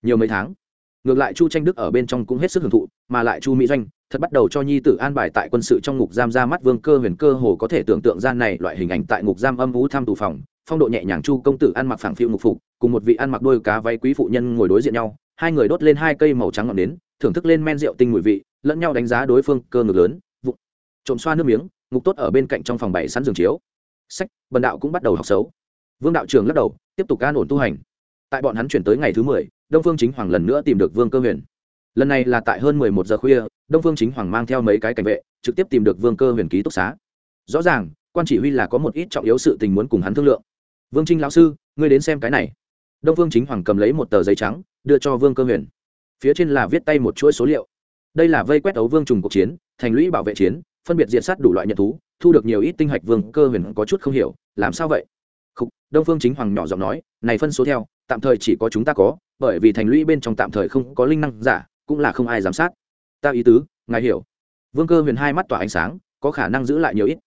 nhiều mấy tháng. Ngược lại chu tranh đức ở bên trong cũng hết sức hưởng thụ, mà lại chu mỹ doanh thật bắt đầu cho nhi tử an bài tại quân sự trong ngục giam ra mắt vương cơ huyền cơ hồ có thể tưởng tượng gian này loại hình ảnh tại ngục giam âm vũ tham tù phòng, phong độ nhẹ nhàng chu công tử ăn mặc phẳng phiu ngục phục, cùng một vị ăn mặc đôi cá váy quý phụ nhân ngồi đối diện nhau, hai người đốt lên hai cây màu trắng ngọn nến, thưởng thức lên men rượu tinh mùi vị, lẫn nhau đánh giá đối phương cơ ngực lớn, vụ, trộm xoa nước miếng, ngục tốt ở bên cạnh trong phòng bảy sẵn giường chiếu. Sách, bần đạo cũng bắt đầu học xấu. Vương đạo trường lắc đầu, tiếp tục an ổn tu hành. Tại bọn hắn chuyển tới ngày thứ mười, đông phương chính hoàng lần nữa tìm được vương cơ huyền lần này là tại hơn mười một giờ khuya đông phương chính hoàng mang theo mấy cái cảnh vệ trực tiếp tìm được vương cơ huyền ký túc xá. Rõ ràng quan chỉ huy là có một ít trọng yếu sự tình muốn cùng hắn thương lượng. Vương trinh lão sư ngươi đến xem cái này. Đông phương chính hoàng cầm lấy một tờ giấy trắng đưa cho vương cơ huyền. Phía trên là viết tay một chuỗi số liệu. Đây là vây quét ấu vương trùng cuộc chiến thành lũy bảo vệ chiến phân biệt diện sát đủ loại nhận thú thu được nhiều ít tinh hạch vương cơ huyền có chút không hiểu làm sao vậy? Khúc, đông phương chính hoàng nhỏ giọng nói này phân số theo tạm thời chỉ có chúng ta có bởi vì thành lũy bên trong tạm thời không có linh năng giả cũng là không ai giám sát. Ta ý tứ, ngài hiểu. Vương cơ huyền hai mắt tỏa ánh sáng, có khả năng giữ lại nhiều ít.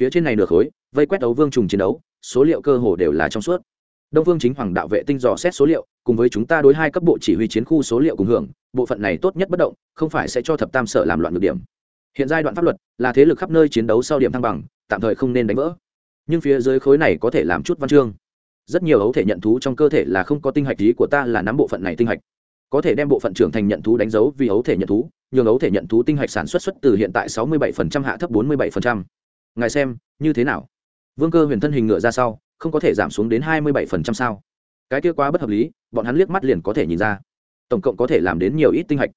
Phía trên này nửa khối, vây quét đấu vương trùng chiến đấu, số liệu cơ hồ đều là trong suốt. Đông vương chính hoàng đạo vệ tinh dò xét số liệu, cùng với chúng ta đối hai cấp bộ chỉ huy chiến khu số liệu cùng hưởng, bộ phận này tốt nhất bất động, không phải sẽ cho thập tam sở làm loạn được điểm. Hiện giai đoạn pháp luật, là thế lực khắp nơi chiến đấu sau điểm thăng bằng, tạm thời không nên đánh vỡ. Nhưng phía dưới khối này có thể làm chút văn chương. Rất nhiều ấu thể nhận thú trong cơ thể là không có tinh hạch ý của ta là nắm bộ phận này tinh hạch có thể đem bộ phận trưởng thành nhận thú đánh dấu vì ấu thể nhận thú, nhường ấu thể nhận thú tinh hạch sản xuất xuất từ hiện tại 67% hạ thấp 47%. ngài xem, như thế nào? Vương cơ huyền thân hình ngựa ra sau, không có thể giảm xuống đến 27% sao? Cái kia quá bất hợp lý, bọn hắn liếc mắt liền có thể nhìn ra. Tổng cộng có thể làm đến nhiều ít tinh hạch.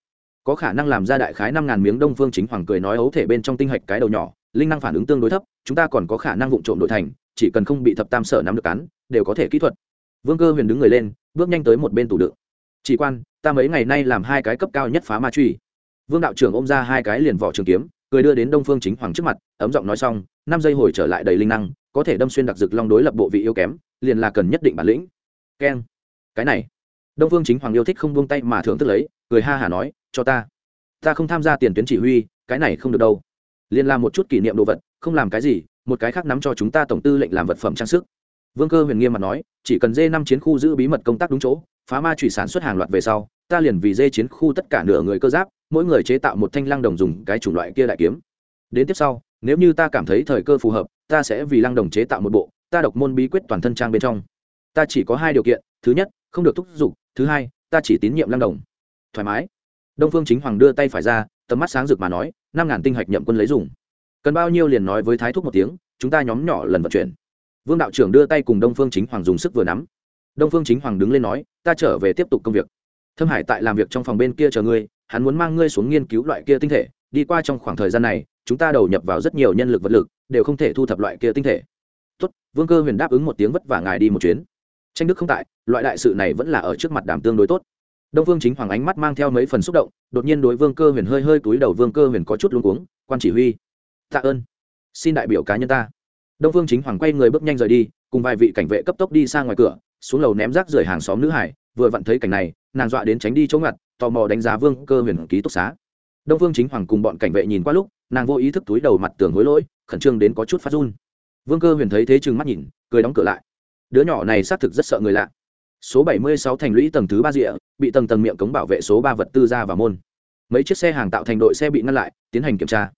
Có khả năng làm ra đại khái năm ngàn miếng đông phương chính hoàng cười nói ấu thể bên trong tinh hạch cái đầu nhỏ, linh năng phản ứng tương đối thấp, chúng ta còn có khả năng vụ trộm đội thành, chỉ cần không bị thập tam sở nắm được cắn, đều có thể kỹ thuật. Vương cơ huyền đứng người lên, bước nhanh tới một bên tủ đựng chỉ quan, ta mấy ngày nay làm hai cái cấp cao nhất phá ma truy. Vương đạo trưởng ôm ra hai cái liền vỏ trường kiếm, cười đưa đến đông phương chính hoàng trước mặt, ấm giọng nói xong, năm giây hồi trở lại đầy linh năng, có thể đâm xuyên đặc dực long đối lập bộ vị yếu kém, liền là cần nhất định bản lĩnh. Keng. Cái này. Đông phương chính hoàng yêu thích không buông tay mà thưởng thức lấy, cười ha hả nói, cho ta. Ta không tham gia tiền tuyến chỉ huy, cái này không được đâu. Liền làm một chút kỷ niệm đồ vật, không làm cái gì, một cái khác nắm cho chúng ta tổng tư lệnh làm vật phẩm trang sức vương cơ huyền nghiêm mặt nói, chỉ cần dê năm chiến khu giữ bí mật công tác đúng chỗ, phá ma thủy sản xuất hàng loạt về sau, ta liền vì dê chiến khu tất cả nửa người cơ giáp, mỗi người chế tạo một thanh lăng đồng dùng cái chủng loại kia đại kiếm. Đến tiếp sau, nếu như ta cảm thấy thời cơ phù hợp, ta sẽ vì lăng đồng chế tạo một bộ, ta độc môn bí quyết toàn thân trang bên trong. Ta chỉ có hai điều kiện, thứ nhất, không được thúc giục, thứ hai, ta chỉ tín nhiệm lăng đồng. Thoải mái. Đông phương chính hoàng đưa tay phải ra, tầm mắt sáng rực mà nói, năm ngàn tinh hạch nhậm quân lấy dùng. Cần bao nhiêu liền nói với thái thúc một tiếng, chúng ta nhóm nhỏ lần vận chuyển vương đạo trưởng đưa tay cùng đông phương chính hoàng dùng sức vừa nắm. Đông phương chính hoàng đứng lên nói, ta trở về tiếp tục công việc. Thâm hải tại làm việc trong phòng bên kia chờ ngươi, hắn muốn mang ngươi xuống nghiên cứu loại kia tinh thể. Đi qua trong khoảng thời gian này, chúng ta đầu nhập vào rất nhiều nhân lực vật lực, đều không thể thu thập loại kia tinh thể. Tốt, vương cơ huyền đáp ứng một tiếng vất vả ngài đi một chuyến. Tranh đức không tại, loại đại sự này vẫn là ở trước mặt đảm tương đối tốt. Đông vương chính hoàng ánh mắt mang theo mấy phần xúc động, đột nhiên đối vương cơ huyền hơi hơi túi đầu, vương cơ huyền có chút luống cuống, quan chỉ huy, tạ ơn. Xin đại biểu cá nhân ta đông vương chính hoàng quay người bước nhanh rời đi, cùng vài vị cảnh vệ cấp tốc đi xa ngoài cửa, xuống lầu ném rác rưởi hàng xóm nữ hải, vừa vặn thấy cảnh này, nàng dọa đến tránh đi chỗ ngặt, tò mò đánh giá vương cơ huyền ký túc xá. Đông vương chính hoàng cùng bọn cảnh vệ nhìn qua lúc, nàng vô ý thức túi đầu mặt tường hối lỗi, khẩn trương đến có chút phát run. Vương cơ huyền thấy thế chừng mắt nhìn, cười đóng cửa lại. Đứa nhỏ này xác thực rất sợ người lạ. Số 76 thành lũy tầng thứ ba rịa bị tầng tầng miệng cống bảo vệ số ba vật tư ra và môn. Mấy chiếc xe hàng tạo thành đội xe bị ngăn lại, tiến hành kiểm tra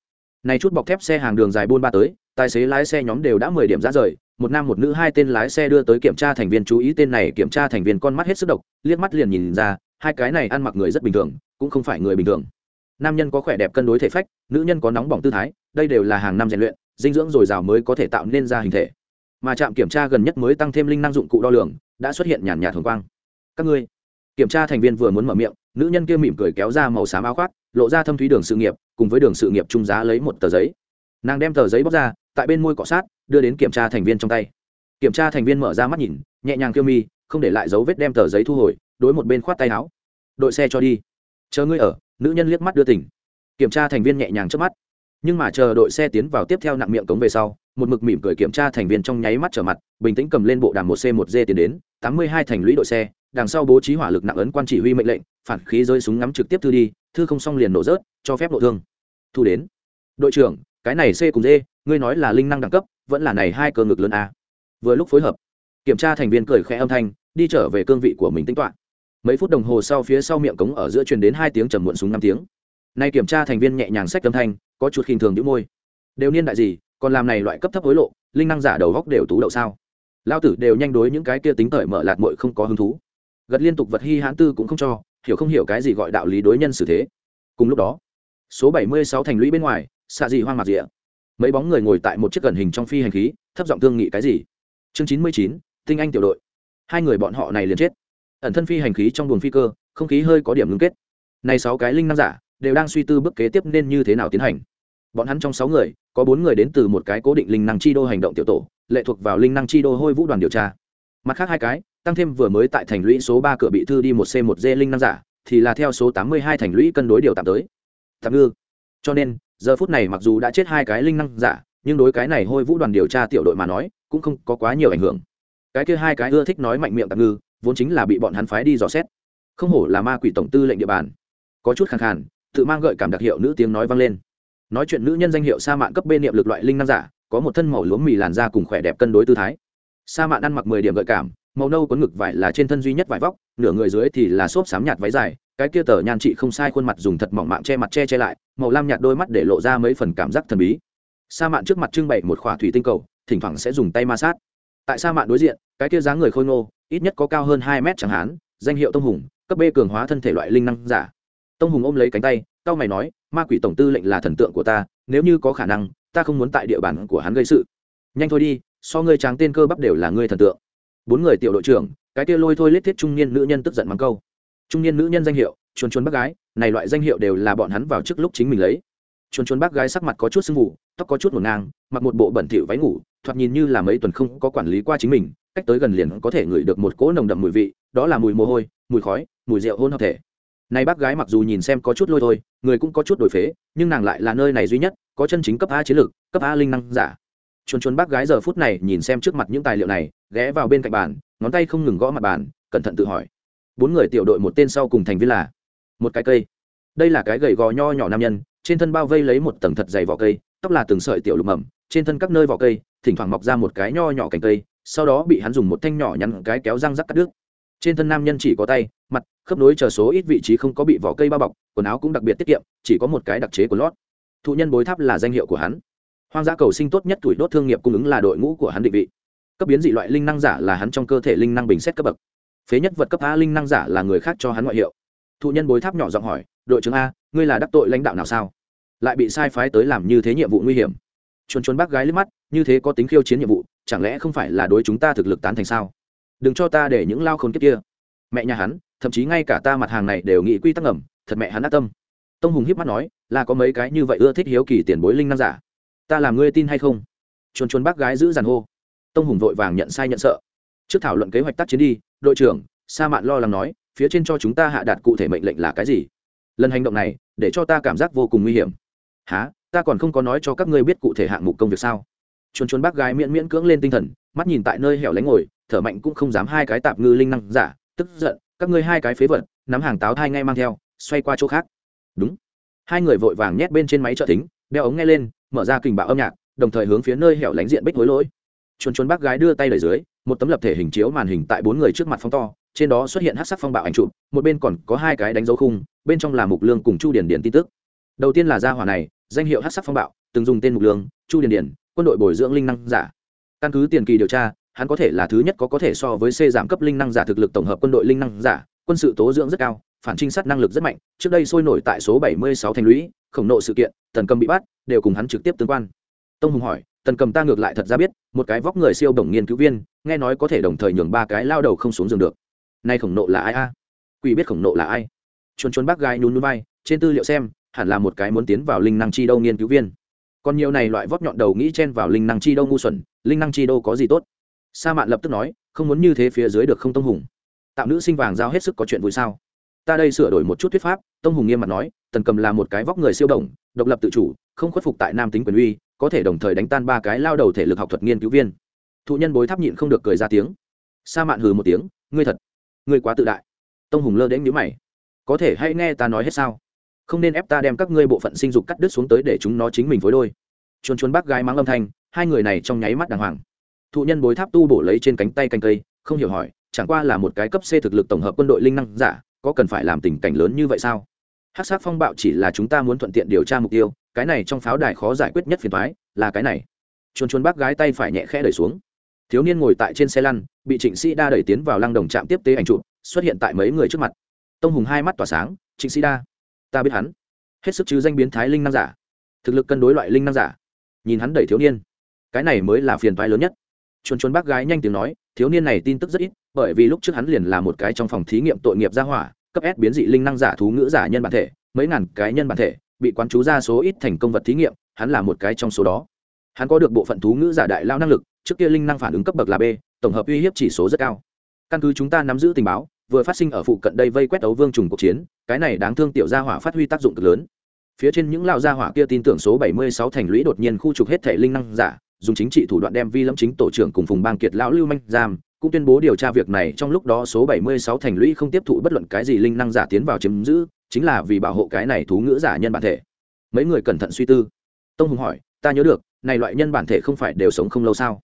này chút bọc thép xe hàng đường dài buôn ba tới, tài xế lái xe nhóm đều đã mười điểm ra rời, một nam một nữ hai tên lái xe đưa tới kiểm tra thành viên chú ý tên này kiểm tra thành viên con mắt hết sức độc, liếc mắt liền nhìn ra, hai cái này ăn mặc người rất bình thường, cũng không phải người bình thường. Nam nhân có khỏe đẹp cân đối thể phách, nữ nhân có nóng bỏng tư thái, đây đều là hàng năm rèn luyện, dinh dưỡng dồi dào mới có thể tạo nên ra hình thể. Mà trạm kiểm tra gần nhất mới tăng thêm linh năng dụng cụ đo lường, đã xuất hiện nhàn nhạt thường quang. Các ngươi, kiểm tra thành viên vừa muốn mở miệng nữ nhân kia mỉm cười kéo ra màu xám áo khoác, lộ ra thâm thúy đường sự nghiệp, cùng với đường sự nghiệp trung giá lấy một tờ giấy. Nàng đem tờ giấy bóc ra, tại bên môi cọ sát, đưa đến kiểm tra thành viên trong tay. Kiểm tra thành viên mở ra mắt nhìn, nhẹ nhàng kêu mi, không để lại dấu vết đem tờ giấy thu hồi, đối một bên khoát tay áo. Đội xe cho đi. Chờ ngươi ở. Nữ nhân liếc mắt đưa tỉnh kiểm tra thành viên nhẹ nhàng trước mắt. Nhưng mà chờ đội xe tiến vào tiếp theo nặng miệng cống về sau, một mực mỉm cười kiểm tra thành viên trong nháy mắt trở mặt, bình tĩnh cầm lên bộ đàm một c một d tiến đến, tám mươi hai thành lũy đội xe đằng sau bố trí hỏa lực nặng ấn quan chỉ huy mệnh lệnh, phản khí rơi súng ngắm trực tiếp thư đi, thư không xong liền nổ rớt, cho phép nội thương. Thu đến. Đội trưởng, cái này c cùng d, ngươi nói là linh năng đẳng cấp, vẫn là này hai cơ ngực lớn a. Vừa lúc phối hợp, kiểm tra thành viên cười khẽ âm thanh, đi trở về cương vị của mình tính toán. Mấy phút đồng hồ sau phía sau miệng cống ở giữa truyền đến hai tiếng trầm muộn súng năm tiếng. Nay kiểm tra thành viên nhẹ nhàng sách âm thanh, có chút khinh thường đĩu môi. Đều niên đại gì, còn làm này loại cấp thấp hối lộ, linh năng giả đầu góc đều tú đậu sao? Lao tử đều nhanh đối những cái kia tính tởi mở lạt mội không có hứng thú gật liên tục vật hy hãn tư cũng không cho, hiểu không hiểu cái gì gọi đạo lý đối nhân xử thế. Cùng lúc đó, số bảy mươi sáu thành lũy bên ngoài, xạ dị hoang mạc rịa mấy bóng người ngồi tại một chiếc gần hình trong phi hành khí, thấp giọng thương nghị cái gì? Chương chín mươi chín, tinh anh tiểu đội. Hai người bọn họ này liền chết. Ẩn thân phi hành khí trong buồng phi cơ, không khí hơi có điểm ngưng kết. Này sáu cái linh năng giả, đều đang suy tư bước kế tiếp nên như thế nào tiến hành. Bọn hắn trong sáu người, có bốn người đến từ một cái cố định linh năng chi đô hành động tiểu tổ, lệ thuộc vào linh năng chi đô hôi vũ đoàn điều tra. Mặt khác hai cái tăng thêm vừa mới tại thành lũy số ba cửa bị thư đi một c một d linh năng giả, thì là theo số tám mươi hai thành lũy cân đối điều tạm tới. Tạm ngư. Cho nên, giờ phút này mặc dù đã chết hai cái linh năng giả, nhưng đối cái này hôi vũ đoàn điều tra tiểu đội mà nói, cũng không có quá nhiều ảnh hưởng. Cái kia hai cái ưa thích nói mạnh miệng tạm ngư, vốn chính là bị bọn hắn phái đi dò xét. Không hổ là ma quỷ tổng tư lệnh địa bàn. Có chút khẳng khàn, tự mang gợi cảm đặc hiệu nữ tiếng nói vang lên. Nói chuyện nữ nhân danh hiệu sa mạn cấp bên niệm lực loại linh năng giả, có một thân màu lúa mì làn da cùng khỏe đẹp cân đối tư thái. Sa mạn ăn mặc mười điểm gợi cảm màu nâu quấn ngực vải là trên thân duy nhất vải vóc, nửa người dưới thì là xốp xám nhạt váy dài, cái kia tờ nhan chị không sai khuôn mặt dùng thật mỏng mạng che mặt che che lại, màu lam nhạt đôi mắt để lộ ra mấy phần cảm giác thần bí. Sa mạn trước mặt trưng bày một khỏa thủy tinh cầu, thỉnh thoảng sẽ dùng tay ma sát. Tại sa mạn đối diện, cái kia dáng người khôi ngô, ít nhất có cao hơn hai mét chẳng hạn danh hiệu tông hùng, cấp b cường hóa thân thể loại linh năng giả. Tông hùng ôm lấy cánh tay cao mày nói, ma quỷ tổng tư lệnh là thần tượng của ta, nếu như có khả năng, ta không muốn tại địa bàn của hắn gây sự. Nhanh thôi đi, so ngươi tráng tên cơ bắp đều là ngươi thần tượng bốn người tiểu đội trưởng, cái kia lôi thôi lết thiết trung niên nữ nhân tức giận mắng câu. Trung niên nữ nhân danh hiệu, chuồn chuồn bác gái, này loại danh hiệu đều là bọn hắn vào trước lúc chính mình lấy. Chuồn chuồn bác gái sắc mặt có chút sưng vụ tóc có chút ngổn ngang, mặc một bộ bẩn thỉu váy ngủ, thoạt nhìn như là mấy tuần không có quản lý qua chính mình, cách tới gần liền có thể ngửi được một cỗ nồng đậm mùi vị, đó là mùi mồ hôi, mùi khói, mùi rượu hôn hợp thể. Này bác gái mặc dù nhìn xem có chút lôi thôi, người cũng có chút đổi phế, nhưng nàng lại là nơi này duy nhất, có chân chính cấp a chiến lược, cấp a linh năng giả chuồn chuồn bác gái giờ phút này nhìn xem trước mặt những tài liệu này, ghé vào bên cạnh bàn, ngón tay không ngừng gõ mặt bàn, cẩn thận tự hỏi. Bốn người tiểu đội một tên sau cùng thành viên là? Một cái cây. Đây là cái gầy gò nho nhỏ nam nhân, trên thân bao vây lấy một tầng thật dày vỏ cây, tóc là từng sợi tiểu lục mầm, trên thân các nơi vỏ cây, thỉnh thoảng mọc ra một cái nho nhỏ cành cây, sau đó bị hắn dùng một thanh nhỏ nhắn cái kéo răng rắc cắt đứt. Trên thân nam nhân chỉ có tay, mặt, khớp nối chờ số ít vị trí không có bị vỏ cây bao bọc, quần áo cũng đặc biệt tiết kiệm, chỉ có một cái đặc chế của lót. Thụ nhân bối tháp là danh hiệu của hắn hoang dã cầu sinh tốt nhất tuổi đốt thương nghiệp cung ứng là đội ngũ của hắn định vị. Cấp biến dị loại linh năng giả là hắn trong cơ thể linh năng bình xét cấp bậc. Phế nhất vật cấp a linh năng giả là người khác cho hắn ngoại hiệu. Thụ nhân bối tháp nhỏ giọng hỏi, đội trưởng a, ngươi là đắc tội lãnh đạo nào sao? Lại bị sai phái tới làm như thế nhiệm vụ nguy hiểm. Chuồn chuồn bác gái lướt mắt, như thế có tính khiêu chiến nhiệm vụ, chẳng lẽ không phải là đối chúng ta thực lực tán thành sao? Đừng cho ta để những lao khốn kiếp kia. Mẹ nhà hắn, thậm chí ngay cả ta mặt hàng này đều nghĩ quy tắc ngầm, thật mẹ hắn ác tâm. Tông hùng hiếp mắt nói, là có mấy cái như vậy ưa thích hiếu kỳ tiền bối linh năng giả? Ta làm ngươi tin hay không? Chuồn chuồn bác gái giữ giàn hô. Tông hùng vội vàng nhận sai nhận sợ. Trước thảo luận kế hoạch tác chiến đi, đội trưởng, sa mạn lo lắng nói, phía trên cho chúng ta hạ đạt cụ thể mệnh lệnh là cái gì? Lần hành động này, để cho ta cảm giác vô cùng nguy hiểm. Há ta còn không có nói cho các ngươi biết cụ thể hạng mục công việc sao? Chuồn chuồn bác gái miễn miễn cưỡng lên tinh thần, mắt nhìn tại nơi hẻo lánh ngồi, thở mạnh cũng không dám hai cái tạp ngư linh năng giả, tức giận, các ngươi hai cái phế vật, nắm hàng táo thai ngay mang theo, xoay qua chỗ khác. Đúng. Hai người vội vàng nhét bên trên máy trợ tính đeo ống nghe lên mở ra kình bạo âm nhạc, đồng thời hướng phía nơi hẻo lánh diện bích hối lỗi. Chuồn chuồn bác gái đưa tay lời dưới, một tấm lập thể hình chiếu màn hình tại bốn người trước mặt phóng to, trên đó xuất hiện hát sắc phong bạo ảnh chụp, một bên còn có hai cái đánh dấu khung, bên trong là mục lương cùng chu điển điển tin tức. Đầu tiên là gia hỏa này, danh hiệu hát sắc phong bạo, từng dùng tên mục lương, chu điển điển quân đội bồi dưỡng linh năng giả. Căn cứ tiền kỳ điều tra, hắn có thể là thứ nhất có có thể so với c giảm cấp linh năng giả thực lực tổng hợp quân đội linh năng giả, quân sự tố dưỡng rất cao, phản trinh sát năng lực rất mạnh, trước đây sôi nổi tại số 76 thành lũy khổng nộ sự kiện, tần cầm bị bắt, đều cùng hắn trực tiếp tương quan. Tông hùng hỏi, tần cầm ta ngược lại thật ra biết, một cái vóc người siêu đồng nghiên cứu viên, nghe nói có thể đồng thời nhường ba cái lao đầu không xuống giường được. Nay khổng nộ là ai a? Quỷ biết khổng nộ là ai? Chuồn chuồn bác gái nhún núi bay trên tư liệu xem, hẳn là một cái muốn tiến vào linh năng chi đâu nghiên cứu viên. Còn nhiều này loại vóc nhọn đầu nghĩ chen vào linh năng chi đâu ngu xuẩn, linh năng chi đâu có gì tốt. Sa mạn lập tức nói, không muốn như thế phía dưới được không tông hùng? Tạo nữ sinh vàng giao hết sức có chuyện vui sao? Ta đây sửa đổi một chút thuyết pháp, tông hùng nghiêm mặt nói, tần cầm là một cái vóc người siêu đồng, độc lập tự chủ, không khuất phục tại nam tính quyền uy, có thể đồng thời đánh tan ba cái lao đầu thể lực học thuật nghiên cứu viên. Thụ nhân bối tháp nhịn không được cười ra tiếng. Sa mạn hừ một tiếng, ngươi thật, ngươi quá tự đại. Tông hùng lơ đến nhíu mày. Có thể hãy nghe ta nói hết sao? Không nên ép ta đem các ngươi bộ phận sinh dục cắt đứt xuống tới để chúng nó chính mình phối đôi. Chuồn chuồn bác gái mắng âm thanh, hai người này trong nháy mắt đàng hoàng. Thụ nhân bối tháp tu bổ lấy trên cánh tay canh cây, không hiểu hỏi, chẳng qua là một cái cấp c thực lực tổng hợp quân đội linh năng giả có cần phải làm tình cảnh lớn như vậy sao? Hát sát phong bạo chỉ là chúng ta muốn thuận tiện điều tra mục tiêu, cái này trong pháo đài khó giải quyết nhất phiền thoái là cái này. Chuồn chuồn bác gái tay phải nhẹ khẽ đẩy xuống. Thiếu niên ngồi tại trên xe lăn, bị trịnh sĩ đa đẩy tiến vào lăng đồng trạm tiếp tế ảnh chụp, xuất hiện tại mấy người trước mặt. Tông hùng hai mắt tỏa sáng, trịnh sĩ đa, ta biết hắn. Hết sức chứ danh biến thái linh năng giả. Thực lực cân đối loại linh năng giả. Nhìn hắn đẩy thiếu niên. Cái này mới là phiền thoái lớn nhất chuồn chuồn bác gái nhanh tiếng nói, thiếu niên này tin tức rất ít, bởi vì lúc trước hắn liền là một cái trong phòng thí nghiệm tội nghiệp gia hỏa, cấp s biến dị linh năng giả thú ngữ giả nhân bản thể, mấy ngàn cái nhân bản thể, bị quán chú ra số ít thành công vật thí nghiệm, hắn là một cái trong số đó. Hắn có được bộ phận thú ngữ giả đại lao năng lực, trước kia linh năng phản ứng cấp bậc là b, tổng hợp uy hiếp chỉ số rất cao. Căn cứ chúng ta nắm giữ tình báo, vừa phát sinh ở phụ cận đây vây quét ấu vương trùng cuộc chiến, cái này đáng thương tiểu gia hỏa phát huy tác dụng cực lớn. Phía trên những lao gia hỏa kia tin tưởng số 76 thành lũy đột nhiên khu trục hết thể linh năng giả dùng chính trị thủ đoạn đem vi lâm chính tổ trưởng cùng phùng bang kiệt lão lưu manh giam, cũng tuyên bố điều tra việc này. Trong lúc đó số 76 thành lũy không tiếp thụ bất luận cái gì linh năng giả tiến vào chiếm giữ, chính là vì bảo hộ cái này thú ngữ giả nhân bản thể. Mấy người cẩn thận suy tư. Tông hùng hỏi, ta nhớ được, này loại nhân bản thể không phải đều sống không lâu sao?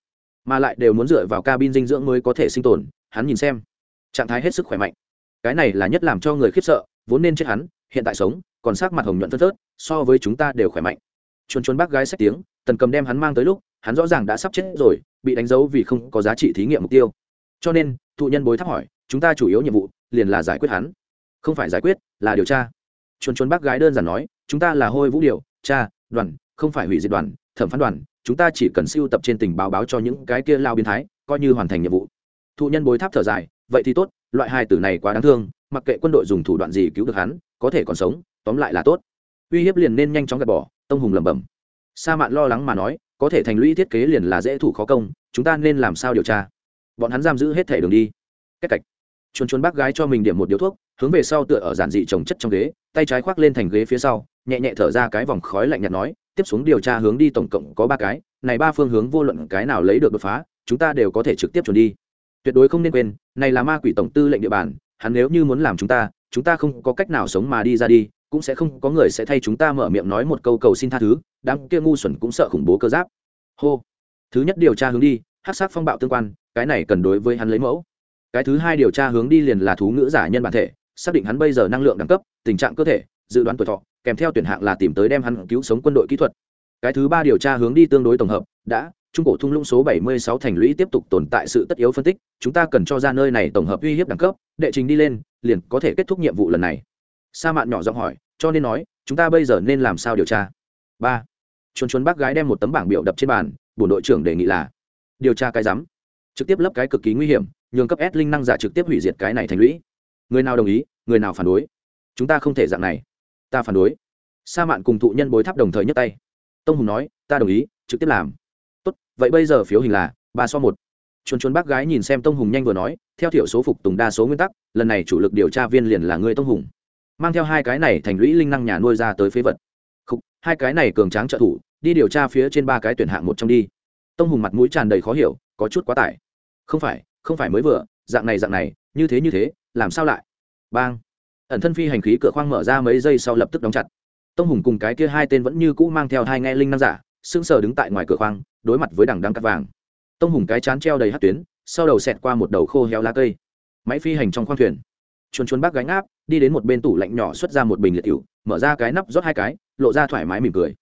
Mà lại đều muốn dựa vào cabin dinh dưỡng mới có thể sinh tồn, hắn nhìn xem. Trạng thái hết sức khỏe mạnh. Cái này là nhất làm cho người khiếp sợ, vốn nên chết hắn, hiện tại sống, còn sắc mặt hồng nhuận tươi tốt so với chúng ta đều khỏe mạnh. Chuồn chuồn bác gái sách tiếng, tần cầm đem hắn mang tới lúc hắn rõ ràng đã sắp chết rồi, bị đánh dấu vì không có giá trị thí nghiệm mục tiêu. Cho nên, thụ nhân bối thắc hỏi, chúng ta chủ yếu nhiệm vụ, liền là giải quyết hắn. Không phải giải quyết, là điều tra. Chuồn chuồn bác gái đơn giản nói, chúng ta là hôi vũ điều cha, đoàn, không phải hủy diệt đoàn, thẩm phán đoàn, chúng ta chỉ cần siêu tập trên tình báo báo cho những cái kia lao biến thái, coi như hoàn thành nhiệm vụ. Thụ nhân bối tháp thở dài, vậy thì tốt, loại hai tử này quá đáng thương, mặc kệ quân đội dùng thủ đoạn gì cứu được hắn, có thể còn sống, tóm lại là tốt. Uy hiếp liền nên nhanh chóng gạt bỏ, tông hùng lẩm bẩm sa mạn lo lắng mà nói, có thể thành lũy thiết kế liền là dễ thủ khó công, chúng ta nên làm sao điều tra? Bọn hắn giam giữ hết thể đường đi. Cách cạch. Chuồn chuồn bác gái cho mình điểm một điếu thuốc, hướng về sau tựa ở giản dị trồng chất trong ghế, tay trái khoác lên thành ghế phía sau, nhẹ nhẹ thở ra cái vòng khói lạnh nhạt nói, tiếp xuống điều tra hướng đi tổng cộng có ba cái, này ba phương hướng vô luận cái nào lấy được đột phá, chúng ta đều có thể trực tiếp chuẩn đi. Tuyệt đối không nên quên, này là ma quỷ tổng tư lệnh địa bàn, hắn nếu như muốn làm chúng ta chúng ta không có cách nào sống mà đi ra đi cũng sẽ không có người sẽ thay chúng ta mở miệng nói một câu cầu xin tha thứ, đám kia ngu xuẩn cũng sợ khủng bố cơ giáp. Hô. Thứ nhất điều tra hướng đi hát sát phong bạo tương quan, cái này cần đối với hắn lấy mẫu. Cái thứ hai điều tra hướng đi liền là thú ngữ giả nhân bản thể, xác định hắn bây giờ năng lượng đẳng cấp, tình trạng cơ thể, dự đoán tuổi thọ, kèm theo tuyển hạng là tìm tới đem hắn cứu sống quân đội kỹ thuật. Cái thứ ba điều tra hướng đi tương đối tổng hợp, đã, trung cổ thung lũng số 76 thành lũy tiếp tục tồn tại sự tất yếu phân tích, chúng ta cần cho ra nơi này tổng hợp uy hiếp đẳng cấp, đệ trình đi lên, liền có thể kết thúc nhiệm vụ lần này. Sa mạn nhỏ giọng hỏi cho nên nói, chúng ta bây giờ nên làm sao điều tra? Ba. Chuồn chuồn bác gái đem một tấm bảng biểu đập trên bàn bổn đội trưởng đề nghị là, điều tra cái rắm trực tiếp lấp cái cực kỳ nguy hiểm, nhường cấp s linh năng giả trực tiếp hủy diệt cái này thành lũy. Người nào đồng ý, người nào phản đối. Chúng ta không thể dạng này. Ta phản đối. Sa mạn cùng thụ nhân bối tháp đồng thời nhấc tay. Tông hùng nói, ta đồng ý, trực tiếp làm. Tốt, vậy bây giờ phiếu hình là, ba so một. Chuồn chuồn bác gái nhìn xem tông hùng nhanh vừa nói, theo thiểu số phục tùng đa số nguyên tắc, lần này chủ lực điều tra viên liền là người tông hùng mang theo hai cái này thành lũy linh năng nhà nuôi ra tới phế vật. Khúc, hai cái này cường tráng trợ thủ đi điều tra phía trên ba cái tuyển hạng một trong đi. Tông hùng mặt mũi tràn đầy khó hiểu có chút quá tải. Không phải không phải mới vừa dạng này dạng này như thế như thế làm sao lại? Bang. Ẩn thân phi hành khí cửa khoang mở ra mấy giây sau lập tức đóng chặt. Tông hùng cùng cái kia hai tên vẫn như cũ mang theo hai nghe linh năng giả sững sờ đứng tại ngoài cửa khoang đối mặt với đằng đăng cắt vàng. Tông hùng cái chán treo đầy hát tuyến sau đầu xẹt qua một đầu khô héo lá cây. Máy phi hành trong khoang thuyền. Chuồn chuồn bác gánh áp đi đến một bên tủ lạnh nhỏ xuất ra một bình liệt cựu mở ra cái nắp rót hai cái, lộ ra thoải mái mỉm cười.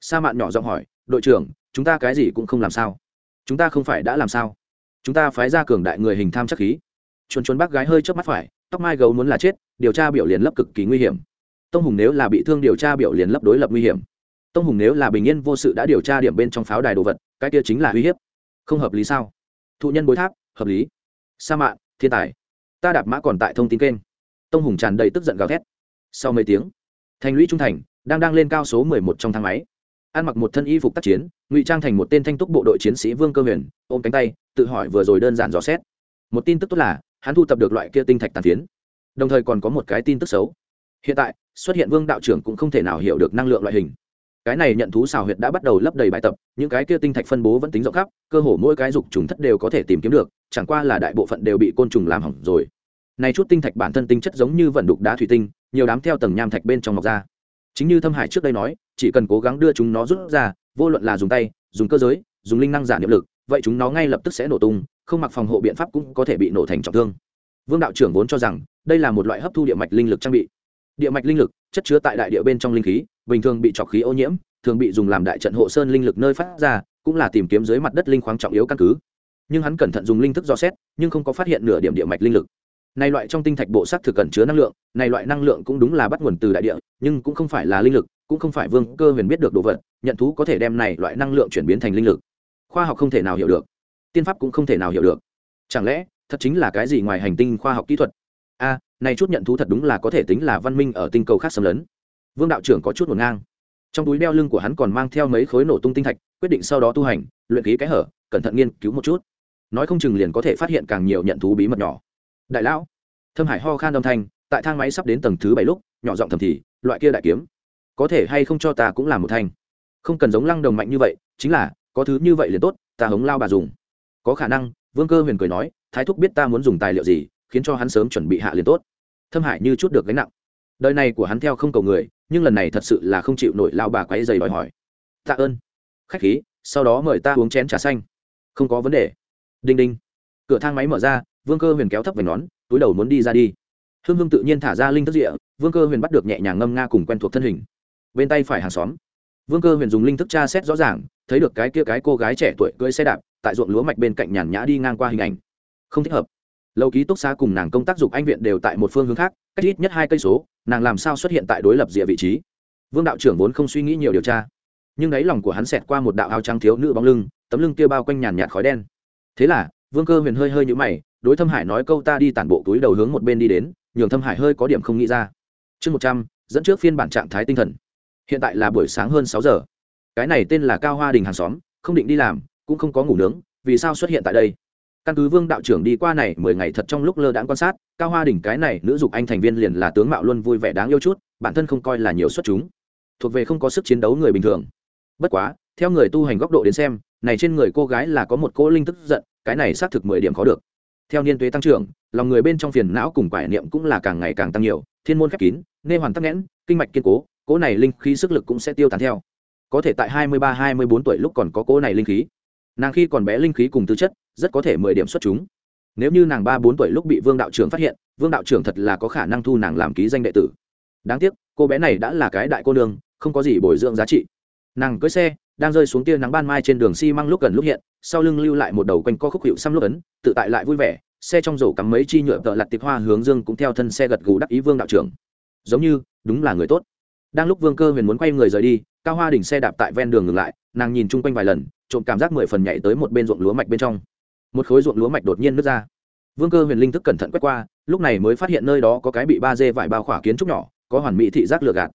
Sa mạn nhỏ giọng hỏi, đội trưởng, chúng ta cái gì cũng không làm sao? Chúng ta không phải đã làm sao? Chúng ta phái ra cường đại người hình tham chắc khí. Chuồn chuồn bác gái hơi trước mắt phải, tóc mai gấu muốn là chết, điều tra biểu liền lấp cực kỳ nguy hiểm. Tông hùng nếu là bị thương điều tra biểu liền lấp đối lập nguy hiểm. Tông hùng nếu là bình yên vô sự đã điều tra điểm bên trong pháo đài đồ vật, cái kia chính là uy hiếp. Không hợp lý sao? Thụ nhân bối tháp, hợp lý. Sa mạn, thiên tài. Ta đạp mã còn tại thông tin kênh tông hùng tràn đầy tức giận gào thét. Sau mấy tiếng, thành lũy trung thành, đang đang lên cao số mười một trong thang máy. Ăn mặc một thân y phục tác chiến, ngụy trang thành một tên thanh túc bộ đội chiến sĩ vương cơ huyền, ôm cánh tay, tự hỏi vừa rồi đơn giản dò xét. Một tin tức tốt là, hắn thu tập được loại kia tinh thạch tàn phiến. Đồng thời còn có một cái tin tức xấu. Hiện tại, xuất hiện vương đạo trưởng cũng không thể nào hiểu được năng lượng loại hình. Cái này nhận thú xào huyệt đã bắt đầu lấp đầy bài tập, những cái kia tinh thạch phân bố vẫn tính rộng khắp, cơ hồ mỗi cái dục trùng thất đều có thể tìm kiếm được, chẳng qua là đại bộ phận đều bị côn trùng làm hỏng rồi này chút tinh thạch bản thân tinh chất giống như vận đục đá thủy tinh, nhiều đám theo tầng nham thạch bên trong mọc ra. Chính như thâm hải trước đây nói, chỉ cần cố gắng đưa chúng nó rút ra, vô luận là dùng tay, dùng cơ giới, dùng linh năng giả niệm lực, vậy chúng nó ngay lập tức sẽ nổ tung, không mặc phòng hộ biện pháp cũng có thể bị nổ thành trọng thương. Vương đạo trưởng vốn cho rằng, đây là một loại hấp thu địa mạch linh lực trang bị. Địa mạch linh lực chất chứa tại đại địa bên trong linh khí, bình thường bị trọc khí ô nhiễm, thường bị dùng làm đại trận hộ sơn linh lực nơi phát ra, cũng là tìm kiếm dưới mặt đất linh khoáng trọng yếu căn cứ. Nhưng hắn cẩn thận dùng linh thức dò xét, nhưng không có phát hiện nửa điểm địa mạch linh lực này loại trong tinh thạch bộ sắc thực cần chứa năng lượng, này loại năng lượng cũng đúng là bắt nguồn từ đại địa, nhưng cũng không phải là linh lực, cũng không phải vương cơ huyền biết được đồ vật, nhận thú có thể đem này loại năng lượng chuyển biến thành linh lực. Khoa học không thể nào hiểu được. Tiên pháp cũng không thể nào hiểu được. Chẳng lẽ, thật chính là cái gì ngoài hành tinh khoa học kỹ thuật? A, này chút nhận thú thật đúng là có thể tính là văn minh ở tinh cầu khác xâm lấn. Vương đạo trưởng có chút ngổn ngang. Trong túi đeo lưng của hắn còn mang theo mấy khối nổ tung tinh thạch, quyết định sau đó tu hành, luyện khí cái hở, cẩn thận nghiên cứu một chút. Nói không chừng liền có thể phát hiện càng nhiều nhận thú bí mật nhỏ đại lão, thâm hải ho khan âm thanh, tại thang máy sắp đến tầng thứ bảy lúc, nhỏ giọng thầm thì, loại kia đại kiếm, có thể hay không cho ta cũng làm một thanh? Không cần giống lăng đồng mạnh như vậy, chính là, có thứ như vậy liền tốt, ta hống lao bà dùng. Có khả năng, vương cơ huyền cười nói, thái thúc biết ta muốn dùng tài liệu gì, khiến cho hắn sớm chuẩn bị hạ liền tốt. Thâm hải như chút được gánh nặng. Đời này của hắn theo không cầu người, nhưng lần này thật sự là không chịu nổi lao bà quáy dày đòi hỏi. Tạ ơn. Khách khí, sau đó mời ta uống chén trà xanh. Không có vấn đề. Đinh đinh. Cửa thang máy mở ra vương cơ huyền kéo thấp về nón túi đầu muốn đi ra đi. Hương hương tự nhiên thả ra linh thức địa vương cơ huyền bắt được nhẹ nhàng ngâm nga cùng quen thuộc thân hình. Bên tay phải hàng xóm. Vương cơ huyền dùng linh thức tra xét rõ ràng, thấy được cái kia cái cô gái trẻ tuổi cưỡi xe đạp, tại ruộng lúa mạch bên cạnh nhàn nhã đi ngang qua hình ảnh. Không thích hợp. Lâu ký túc xá cùng nàng công tác dục anh viện đều tại một phương hướng khác, cách ít nhất hai cây số, nàng làm sao xuất hiện tại đối lập địa vị trí? Vương đạo trưởng vốn không suy nghĩ nhiều điều tra, nhưng đáy lòng của hắn xẹt qua một đạo áo trắng thiếu nữ bóng lưng, tấm lưng kia bao quanh nhàn nhạt khói đen. Thế là vương cơ huyền hơi hơi nhũ mày, đối thâm hải nói câu ta đi tản bộ túi đầu hướng một bên đi đến, nhường thâm hải hơi có điểm không nghĩ ra. Chương một trăm, dẫn trước phiên bản trạng thái tinh thần. Hiện tại là buổi sáng hơn sáu giờ. Cái này tên là cao hoa đình hàng xóm, không định đi làm, cũng không có ngủ nướng, vì sao xuất hiện tại đây? Căn cứ vương đạo trưởng đi qua này mười ngày thật trong lúc lơ đãng quan sát, cao hoa đình cái này nữ dục anh thành viên liền là tướng mạo luôn vui vẻ đáng yêu chút, bản thân không coi là nhiều xuất chúng. Thuộc về không có sức chiến đấu người bình thường. Bất quá, theo người tu hành góc độ đến xem này trên người cô gái là có một cỗ linh tức giận, cái này xác thực mười điểm khó được. Theo niên tuế tăng trưởng, lòng người bên trong phiền não cùng quải niệm cũng là càng ngày càng tăng nhiều, thiên môn khép kín, nê hoàn tắc nghẽn, kinh mạch kiên cố, cỗ này linh khí sức lực cũng sẽ tiêu tán theo. Có thể tại hai mươi ba, hai mươi bốn tuổi lúc còn có cỗ này linh khí. Nàng khi còn bé linh khí cùng tư chất, rất có thể mười điểm xuất chúng. Nếu như nàng ba, bốn tuổi lúc bị vương đạo trưởng phát hiện, vương đạo trưởng thật là có khả năng thu nàng làm ký danh đệ tử. Đáng tiếc, cô bé này đã là cái đại cô nương, không có gì bồi dưỡng giá trị. Nàng cưới xe đang rơi xuống tia nắng ban mai trên đường xi măng lúc gần lúc hiện, sau lưng lưu lại một đầu quanh co khúc hiệu xăm lúc ấn, tự tại lại vui vẻ, xe trong rổ cắm mấy chi nhựa tợ lặt tiệp hoa hướng dương cũng theo thân xe gật gù đắc ý vương đạo trưởng. Giống như, đúng là người tốt. Đang lúc vương cơ huyền muốn quay người rời đi, cao hoa đỉnh xe đạp tại ven đường ngừng lại, nàng nhìn chung quanh vài lần, trộm cảm giác mười phần nhảy tới một bên ruộng lúa mạch bên trong. Một khối ruộng lúa mạch đột nhiên nứt ra. Vương cơ huyền linh thức cẩn thận quét qua, lúc này mới phát hiện nơi đó có cái bị ba dê vải bao khỏa kiến trúc nhỏ, có hoàn mỹ thị giác lừa gạt.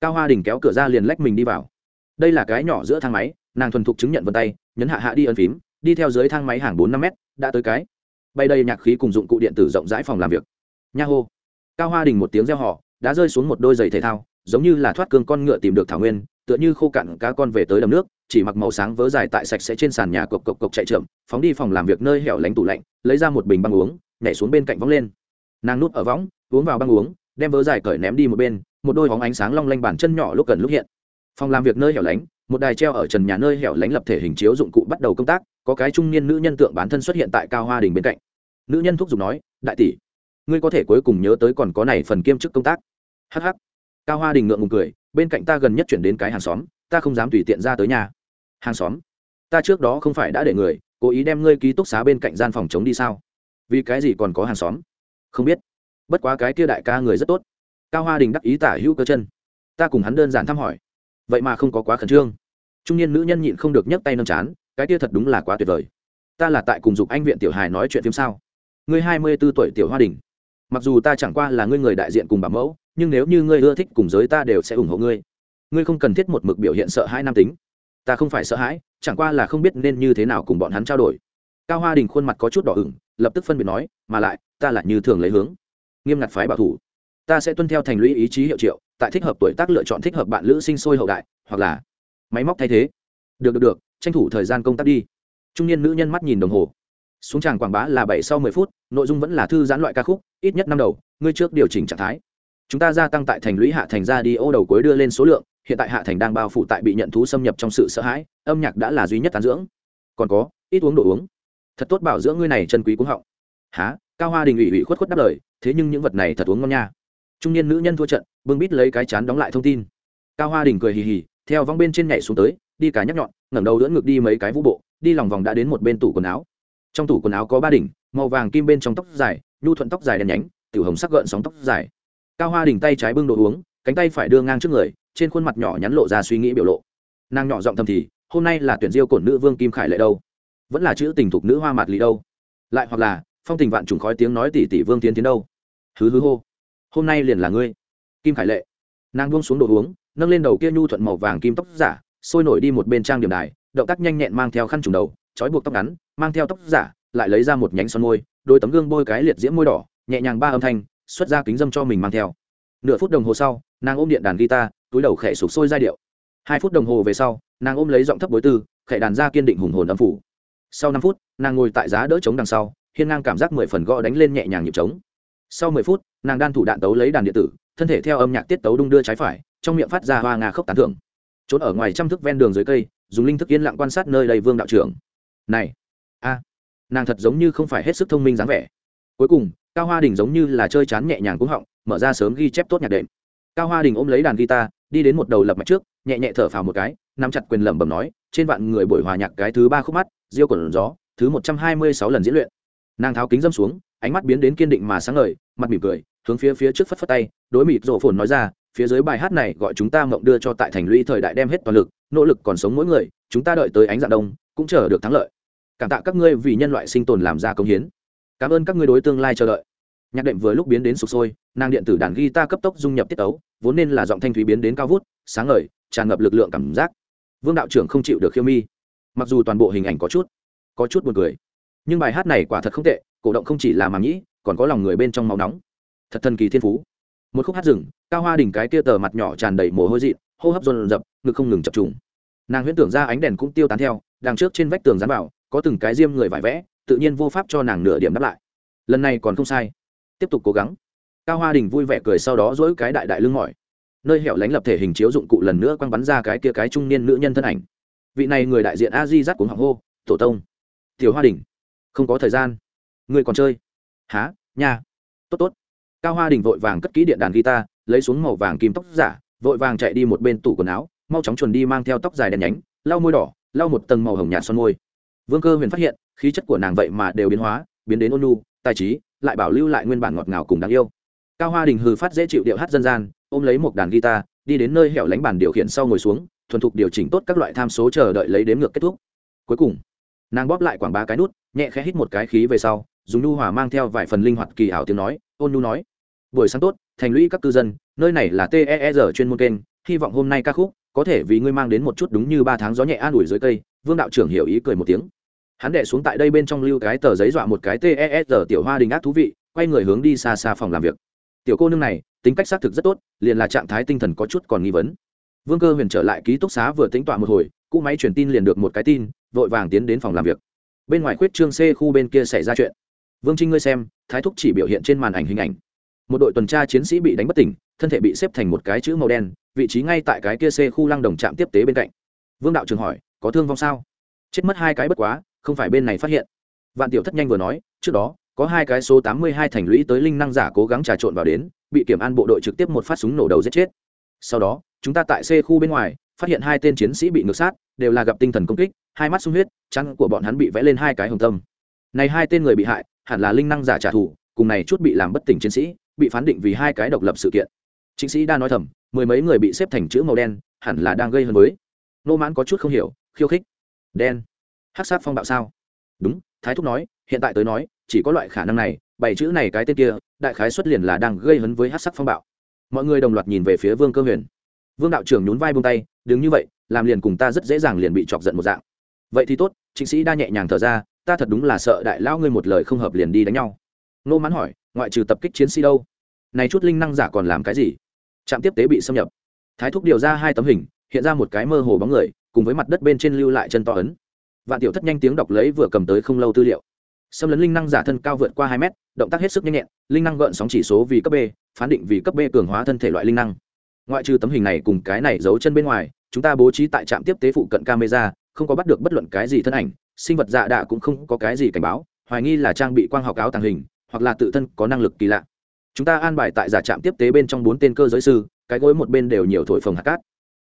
Cao hoa đình kéo cửa ra liền lách mình đi vào đây là cái nhỏ giữa thang máy, nàng thuần thục chứng nhận vân tay, nhấn hạ hạ đi ân phím, đi theo dưới thang máy hàng bốn năm mét, đã tới cái. Bay đây nhạc khí cùng dụng cụ điện tử rộng rãi phòng làm việc. Nha hô. Cao hoa đình một tiếng reo họ đã rơi xuống một đôi giày thể thao, giống như là thoát cương con ngựa tìm được thảo nguyên, tựa như khô cạn cá con về tới đầm nước, chỉ mặc màu sáng vớ dài tại sạch sẽ trên sàn nhà cộc cộc cộc chạy trượm, phóng đi phòng làm việc nơi hẻo lánh tủ lạnh, lấy ra một bình băng uống, nhảy xuống bên cạnh vóng lên. Nàng nút ở võng, uống vào băng uống, đem vớ dài cởi ném đi một bên, một đôi bóng ánh sáng long lanh bàn chân nhỏ lúc gần lúc hiện phòng làm việc nơi hẻo lánh, một đài treo ở trần nhà nơi hẻo lánh lập thể hình chiếu dụng cụ bắt đầu công tác, có cái trung niên nữ nhân tượng bản thân xuất hiện tại cao hoa đình bên cạnh. Nữ nhân thúc giục nói, đại tỷ, ngươi có thể cuối cùng nhớ tới còn có này phần kiêm chức công tác. Hh cao hoa đình ngượng ngùng cười, bên cạnh ta gần nhất chuyển đến cái hàng xóm, ta không dám tùy tiện ra tới nhà. Hàng xóm? Ta trước đó không phải đã để người, cố ý đem ngươi ký túc xá bên cạnh gian phòng chống đi sao? Vì cái gì còn có hàng xóm? Không biết. Bất quá cái kia đại ca người rất tốt. Cao hoa đình đắc ý tả hữu cơ chân. Ta cùng hắn đơn giản thăm hỏi vậy mà không có quá khẩn trương. Trung niên nữ nhân nhịn không được nhấc tay nâng chán, cái kia thật đúng là quá tuyệt vời. Ta là tại cùng dục anh viện tiểu hài nói chuyện phim sao? Ngươi hai mươi b ố tuổi tiểu hoa đình. Mặc dù ta chẳng qua là ngươi người đại diện cùng bà mẫu, nhưng nếu như ngươi ưa thích cùng giới ta đều sẽ ủng hộ ngươi. Ngươi không cần thiết một mực biểu hiện sợ hãi nam tính. Ta không phải sợ hãi, chẳng qua là không biết nên như thế nào cùng bọn hắn trao đổi. Cao hoa đình khuôn mặt có chút đỏ ửng, lập tức phân biệt nói, mà lại, ta lại như thường lấy hướng. Nghiêm ngặt phái bảo thủ ta sẽ tuân theo thành lũy ý chí hiệu triệu, tại thích hợp tuổi tác lựa chọn thích hợp bạn lữ sinh sôi hậu đại, hoặc là máy móc thay thế. Được được được, tranh thủ thời gian công tác đi. Trung niên nữ nhân mắt nhìn đồng hồ. Xuống tràng quảng bá là bảy sau mười phút, nội dung vẫn là thư giãn loại ca khúc, ít nhất năm đầu, ngươi trước điều chỉnh trạng thái. Chúng ta gia tăng tại thành lũy hạ thành ra đi, ô đầu cuối đưa lên số lượng, hiện tại hạ thành đang bao phủ tại bị nhận thú xâm nhập trong sự sợ hãi, âm nhạc đã là duy nhất tán dưỡng. Còn có, ít uống đồ uống. Thật tốt bảo dưỡng ngươi này chân quý cũng họng. Há cao hoa đình ủy ủy khuất khuất đáp lời, thế nhưng những vật này thật uống ngon nha trung niên nữ nhân thua trận, bưng bít lấy cái chán đóng lại thông tin. Cao hoa đình cười hì hì, theo vong bên trên nhảy xuống tới, đi cả nhắc nhọn, ngẩng đầu đỡ ngược đi mấy cái vũ bộ, đi lòng vòng đã đến một bên tủ quần áo. Trong tủ quần áo có ba đỉnh, màu vàng kim bên trong tóc dài, nhu thuận tóc dài đen nhánh, tiểu hồng sắc gợn sóng tóc dài. Cao hoa đình tay trái bưng đồ uống, cánh tay phải đưa ngang trước người, trên khuôn mặt nhỏ nhắn lộ ra suy nghĩ biểu lộ. Nàng nhỏ giọng thầm thì, hôm nay là tuyển diêu cổn nữ vương kim khải lệ đâu? Vẫn là chữ tình thục nữ hoa mạt lý đâu? Lại hoặc là, phong tình vạn trùng khói tiếng nói tỷ tỷ vương tiến tiến đâu? Hứ hứ hô hôm nay liền là ngươi. Kim khải lệ. Nàng buông xuống đồ uống, nâng lên đầu kia nhu thuận màu vàng kim tóc giả, sôi nổi đi một bên trang điểm đài, động tác nhanh nhẹn mang theo khăn trùng đầu, trói buộc tóc ngắn, mang theo tóc giả, lại lấy ra một nhánh son môi, đôi tấm gương bôi cái liệt diễm môi đỏ, nhẹ nhàng ba âm thanh, xuất ra kính dâm cho mình mang theo. Nửa phút đồng hồ sau, nàng ôm điện đàn guitar, túi đầu khẽ sụp sôi giai điệu. Hai phút đồng hồ về sau, nàng ôm lấy giọng thấp bối tư, khẽ đàn ra kiên định hùng hồn âm phủ. Sau năm phút, nàng ngồi tại giá đỡ trống đằng sau, hiên ngang cảm giác mười phần gõ đánh lên nhẹ nhàng nhịp trống sau mười phút, nàng đan thủ đạn tấu lấy đàn điện tử, thân thể theo âm nhạc tiết tấu đung đưa trái phải, trong miệng phát ra hoa ngà khốc tán thưởng. Trốn ở ngoài trăm thước ven đường dưới cây, dùng linh thức yên lặng quan sát nơi đây vương đạo trưởng. Này, a, nàng thật giống như không phải hết sức thông minh dáng vẻ. Cuối cùng, cao hoa đình giống như là chơi chán nhẹ nhàng cúng họng, mở ra sớm ghi chép tốt nhạc đệm. Cao hoa đình ôm lấy đàn guitar, đi đến một đầu lập mạch trước, nhẹ nhẹ thở phào một cái, nắm chặt quyền lẩm bẩm nói, trên vạn người buổi hòa nhạc cái thứ ba khúc mắt, diêu quần gió, thứ một trăm hai mươi sáu lần diễn luyện. Nàng tháo kính dâm xuống ánh mắt biến đến kiên định mà sáng ngời, mặt mỉm cười, hướng phía phía trước phất phất tay, đối mịt rổ phồn nói ra, phía dưới bài hát này gọi chúng ta mộng đưa cho tại thành lũy thời đại đem hết toàn lực, nỗ lực còn sống mỗi người, chúng ta đợi tới ánh dạng đông, cũng chờ được thắng lợi. Cảm tạ các ngươi vì nhân loại sinh tồn làm ra công hiến. Cảm ơn các ngươi đối tương lai chờ đợi. Nhạc đệm vừa lúc biến đến sụp sôi, nàng điện tử đàn guitar cấp tốc dung nhập tiết ấu, vốn nên là giọng thanh thúy biến đến cao vút, sáng ngời, tràn ngập lực lượng cảm giác. Vương đạo trưởng không chịu được khiêu mi. Mặc dù toàn bộ hình ảnh có chút có chút buồn cười, nhưng bài hát này quả thật không tệ cổ động không chỉ là màng nhĩ, còn có lòng người bên trong máu nóng. Thật thần kỳ thiên phú. Một khúc hát rừng, cao hoa đỉnh cái kia tờ mặt nhỏ tràn đầy mồ hôi dị hô hấp dồn dập ngực không ngừng chập trùng. Nàng huyễn tưởng ra ánh đèn cũng tiêu tán theo, đằng trước trên vách tường dán bảo, có từng cái diêm người vải vẽ, tự nhiên vô pháp cho nàng nửa điểm đáp lại. Lần này còn không sai. Tiếp tục cố gắng. Cao hoa đình vui vẻ cười sau đó dỗi cái đại đại lưng mỏi. Nơi hẻo lánh lập thể hình chiếu dụng cụ lần nữa quăng bắn ra cái kia cái trung niên nữ nhân thân ảnh. Vị này người đại diện a di dắt cuống họng hô, tổ tông, tiểu hoa đình không có thời gian người còn chơi? Há nha. Tốt tốt. Cao hoa đình vội vàng cất kỹ điện đàn guitar, lấy xuống màu vàng kim tóc giả, vội vàng chạy đi một bên tủ quần áo, mau chóng chuẩn đi mang theo tóc dài đen nhánh, lau môi đỏ, lau một tầng màu hồng nhạt son môi. Vương cơ huyền phát hiện, khí chất của nàng vậy mà đều biến hóa, biến đến ôn lu tài trí, lại bảo lưu lại nguyên bản ngọt ngào cùng đáng yêu. Cao hoa đình hừ phát dễ chịu điệu hát dân gian, ôm lấy một đàn guitar, đi đến nơi hẻo lánh bàn điều khiển sau ngồi xuống, thuần thục điều chỉnh tốt các loại tham số chờ đợi lấy đếm ngược kết thúc. Cuối cùng, nàng bóp lại quảng bá cái nút, nhẹ khẽ hít một cái khí về sau dùng nhu hòa mang theo vài phần linh hoạt kỳ ảo tiếng nói, ôn nhu nói, buổi sáng tốt, thành lũy các cư dân, nơi này là ter chuyên môn kênh, hy vọng hôm nay ca khúc, có thể vì ngươi mang đến một chút đúng như ba tháng gió nhẹ an ủi dưới cây. Vương đạo trưởng hiểu ý cười một tiếng. Hắn đệ xuống tại đây bên trong lưu cái tờ giấy dọa một cái ter tiểu hoa đình ác thú vị, quay người hướng đi xa xa phòng làm việc. Tiểu cô nương này, tính cách xác thực rất tốt, liền là trạng thái tinh thần có chút còn nghi vấn. Vương cơ huyền trở lại ký túc xá vừa tính tọa một hồi cũ máy truyền tin liền được một cái tin, vội vàng tiến đến phòng làm việc. Bên ngoài khuyết trương c khu bên kia xảy ra chuyện vương trinh ngươi xem, thái thúc chỉ biểu hiện trên màn ảnh hình ảnh. Một đội tuần tra chiến sĩ bị đánh bất tỉnh, thân thể bị xếp thành một cái chữ màu đen, vị trí ngay tại cái kia c khu lăng đồng trạm tiếp tế bên cạnh. Vương đạo trường hỏi, có thương vong sao? Chết mất hai cái bất quá, không phải bên này phát hiện. Vạn tiểu thất nhanh vừa nói, trước đó, có hai cái số tám mươi hai thành lũy tới linh năng giả cố gắng trà trộn vào đến, bị kiểm an bộ đội trực tiếp một phát súng nổ đầu giết chết. Sau đó, chúng ta tại c khu bên ngoài, phát hiện hai tên chiến sĩ bị ngược sát, đều là gặp tinh thần công kích, hai mắt sung huyết chăn của bọn hắn bị vẽ lên hai cái hồng tâm. Này hai tên người bị hại hẳn là linh năng giả trả thù, cùng này chút bị làm bất tỉnh chiến sĩ, bị phán định vì hai cái độc lập sự kiện. Chính sĩ đa nói thầm, mười mấy người bị xếp thành chữ màu đen, hẳn là đang gây hấn với. Nô mãn có chút không hiểu, khiêu khích. Đen. Hắc sát phong bạo sao? Đúng, thái thúc nói, hiện tại tới nói, chỉ có loại khả năng này, bảy chữ này cái tên kia, đại khái xuất liền là đang gây hấn với hắc sắc phong bạo. Mọi người đồng loạt nhìn về phía vương cơ huyền. Vương đạo trưởng nhún vai buông tay, đứng như vậy, làm liền cùng ta rất dễ dàng liền bị chọc giận một dạng. Vậy thì tốt. Chính sĩ đa nhẹ nhàng thở ra ta thật đúng là sợ đại lão ngươi một lời không hợp liền đi đánh nhau. Nô mãn hỏi, ngoại trừ tập kích chiến sĩ đâu? Này chút linh năng giả còn làm cái gì? Trạm tiếp tế bị xâm nhập. Thái thúc điều ra hai tấm hình, hiện ra một cái mơ hồ bóng người, cùng với mặt đất bên trên lưu lại chân to ấn. Vạn tiểu thất nhanh tiếng đọc lấy vừa cầm tới không lâu tư liệu. Xâm lấn linh năng giả thân cao vượt qua hai mét, động tác hết sức nhanh nhẹn, linh năng gợn sóng chỉ số vì cấp b, phán định vì cấp b cường hóa thân thể loại linh năng. Ngoại trừ tấm hình này cùng cái này giấu chân bên ngoài, chúng ta bố trí tại trạm tiếp tế phụ cận camera, không có bắt được bất luận cái gì thân ảnh sinh vật dạ đạ cũng không có cái gì cảnh báo, hoài nghi là trang bị quang học áo tàng hình, hoặc là tự thân có năng lực kỳ lạ. Chúng ta an bài tại giả trạm tiếp tế bên trong bốn tên cơ giới sư, cái gối một bên đều nhiều thổi phồng hạt cát.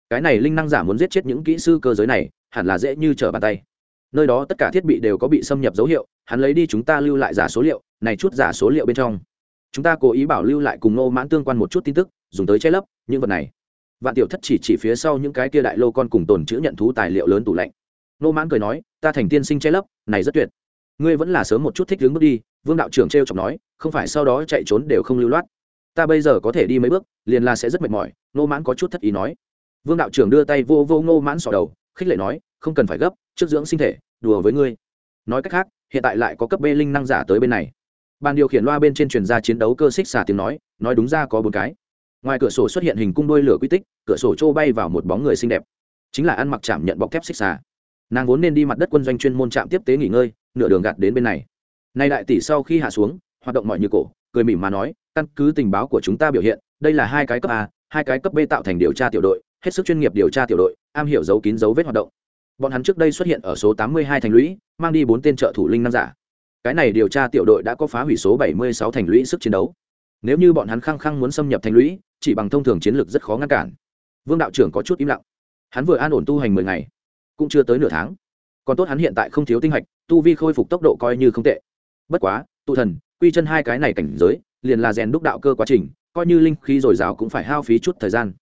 Cái này linh năng giả muốn giết chết những kỹ sư cơ giới này, hẳn là dễ như trở bàn tay. Nơi đó tất cả thiết bị đều có bị xâm nhập dấu hiệu, hắn lấy đi chúng ta lưu lại giả số liệu, này chút giả số liệu bên trong. Chúng ta cố ý bảo lưu lại cùng nô mãn tương quan một chút tin tức, dùng tới che lấp những vật này. Vạn tiểu thất chỉ chỉ phía sau những cái kia đại lô con cùng tồn chữ nhận thú tài liệu lớn tủ lạnh nô mãn cười nói, ta thành tiên sinh che lấp, này rất tuyệt. Ngươi vẫn là sớm một chút thích hướng bước đi. Vương đạo trưởng t r e o chọc nói, không phải sau đó chạy trốn đều không lưu loát. Ta bây giờ có thể đi mấy bước, liền là sẽ rất mệt mỏi. Nô mãn có chút thất ý nói. Vương đạo trưởng đưa tay vô vô nô mãn sỏ đầu, khích lệ nói, không cần phải gấp, trước dưỡng sinh thể, đùa với ngươi. Nói cách khác, hiện tại lại có cấp b linh năng giả tới bên này. Bàn điều khiển loa bên trên truyền ra chiến đấu cơ xích xả tiếng nói nói đúng ra có bốn cái. Ngoài cửa sổ xuất hiện hình cung đuôi lửa quy tích, cửa sổ trô bay vào một bóng người xinh đẹp. Chính là ăn mặc chạm nhận bọc thép xích xả nàng vốn nên đi mặt đất quân doanh chuyên môn trạm tiếp tế nghỉ ngơi, nửa đường gạt đến bên này. Nay đại tỷ sau khi hạ xuống, hoạt động mọi như cổ, cười mỉm mà nói, căn cứ tình báo của chúng ta biểu hiện, đây là hai cái cấp a, hai cái cấp b tạo thành điều tra tiểu đội, hết sức chuyên nghiệp điều tra tiểu đội, am hiểu dấu kín dấu vết hoạt động. Bọn hắn trước đây xuất hiện ở số tám mươi hai thành lũy, mang đi bốn tên trợ thủ linh năm giả. Cái này điều tra tiểu đội đã có phá hủy số bảy mươi sáu thành lũy sức chiến đấu. Nếu như bọn hắn khăng khăng muốn xâm nhập thành lũy, chỉ bằng thông thường chiến lược rất khó ngăn cản. Vương đạo trưởng có chút im lặng. Hắn vừa an ổn tu hành mười ngày cũng chưa tới nửa tháng. Còn tốt hắn hiện tại không thiếu tinh hạch, tu vi khôi phục tốc độ coi như không tệ. Bất quá, tụ thần, quy chân hai cái này cảnh giới, liền là rèn đúc đạo cơ quá trình, coi như linh khí dồi dào cũng phải hao phí chút thời gian.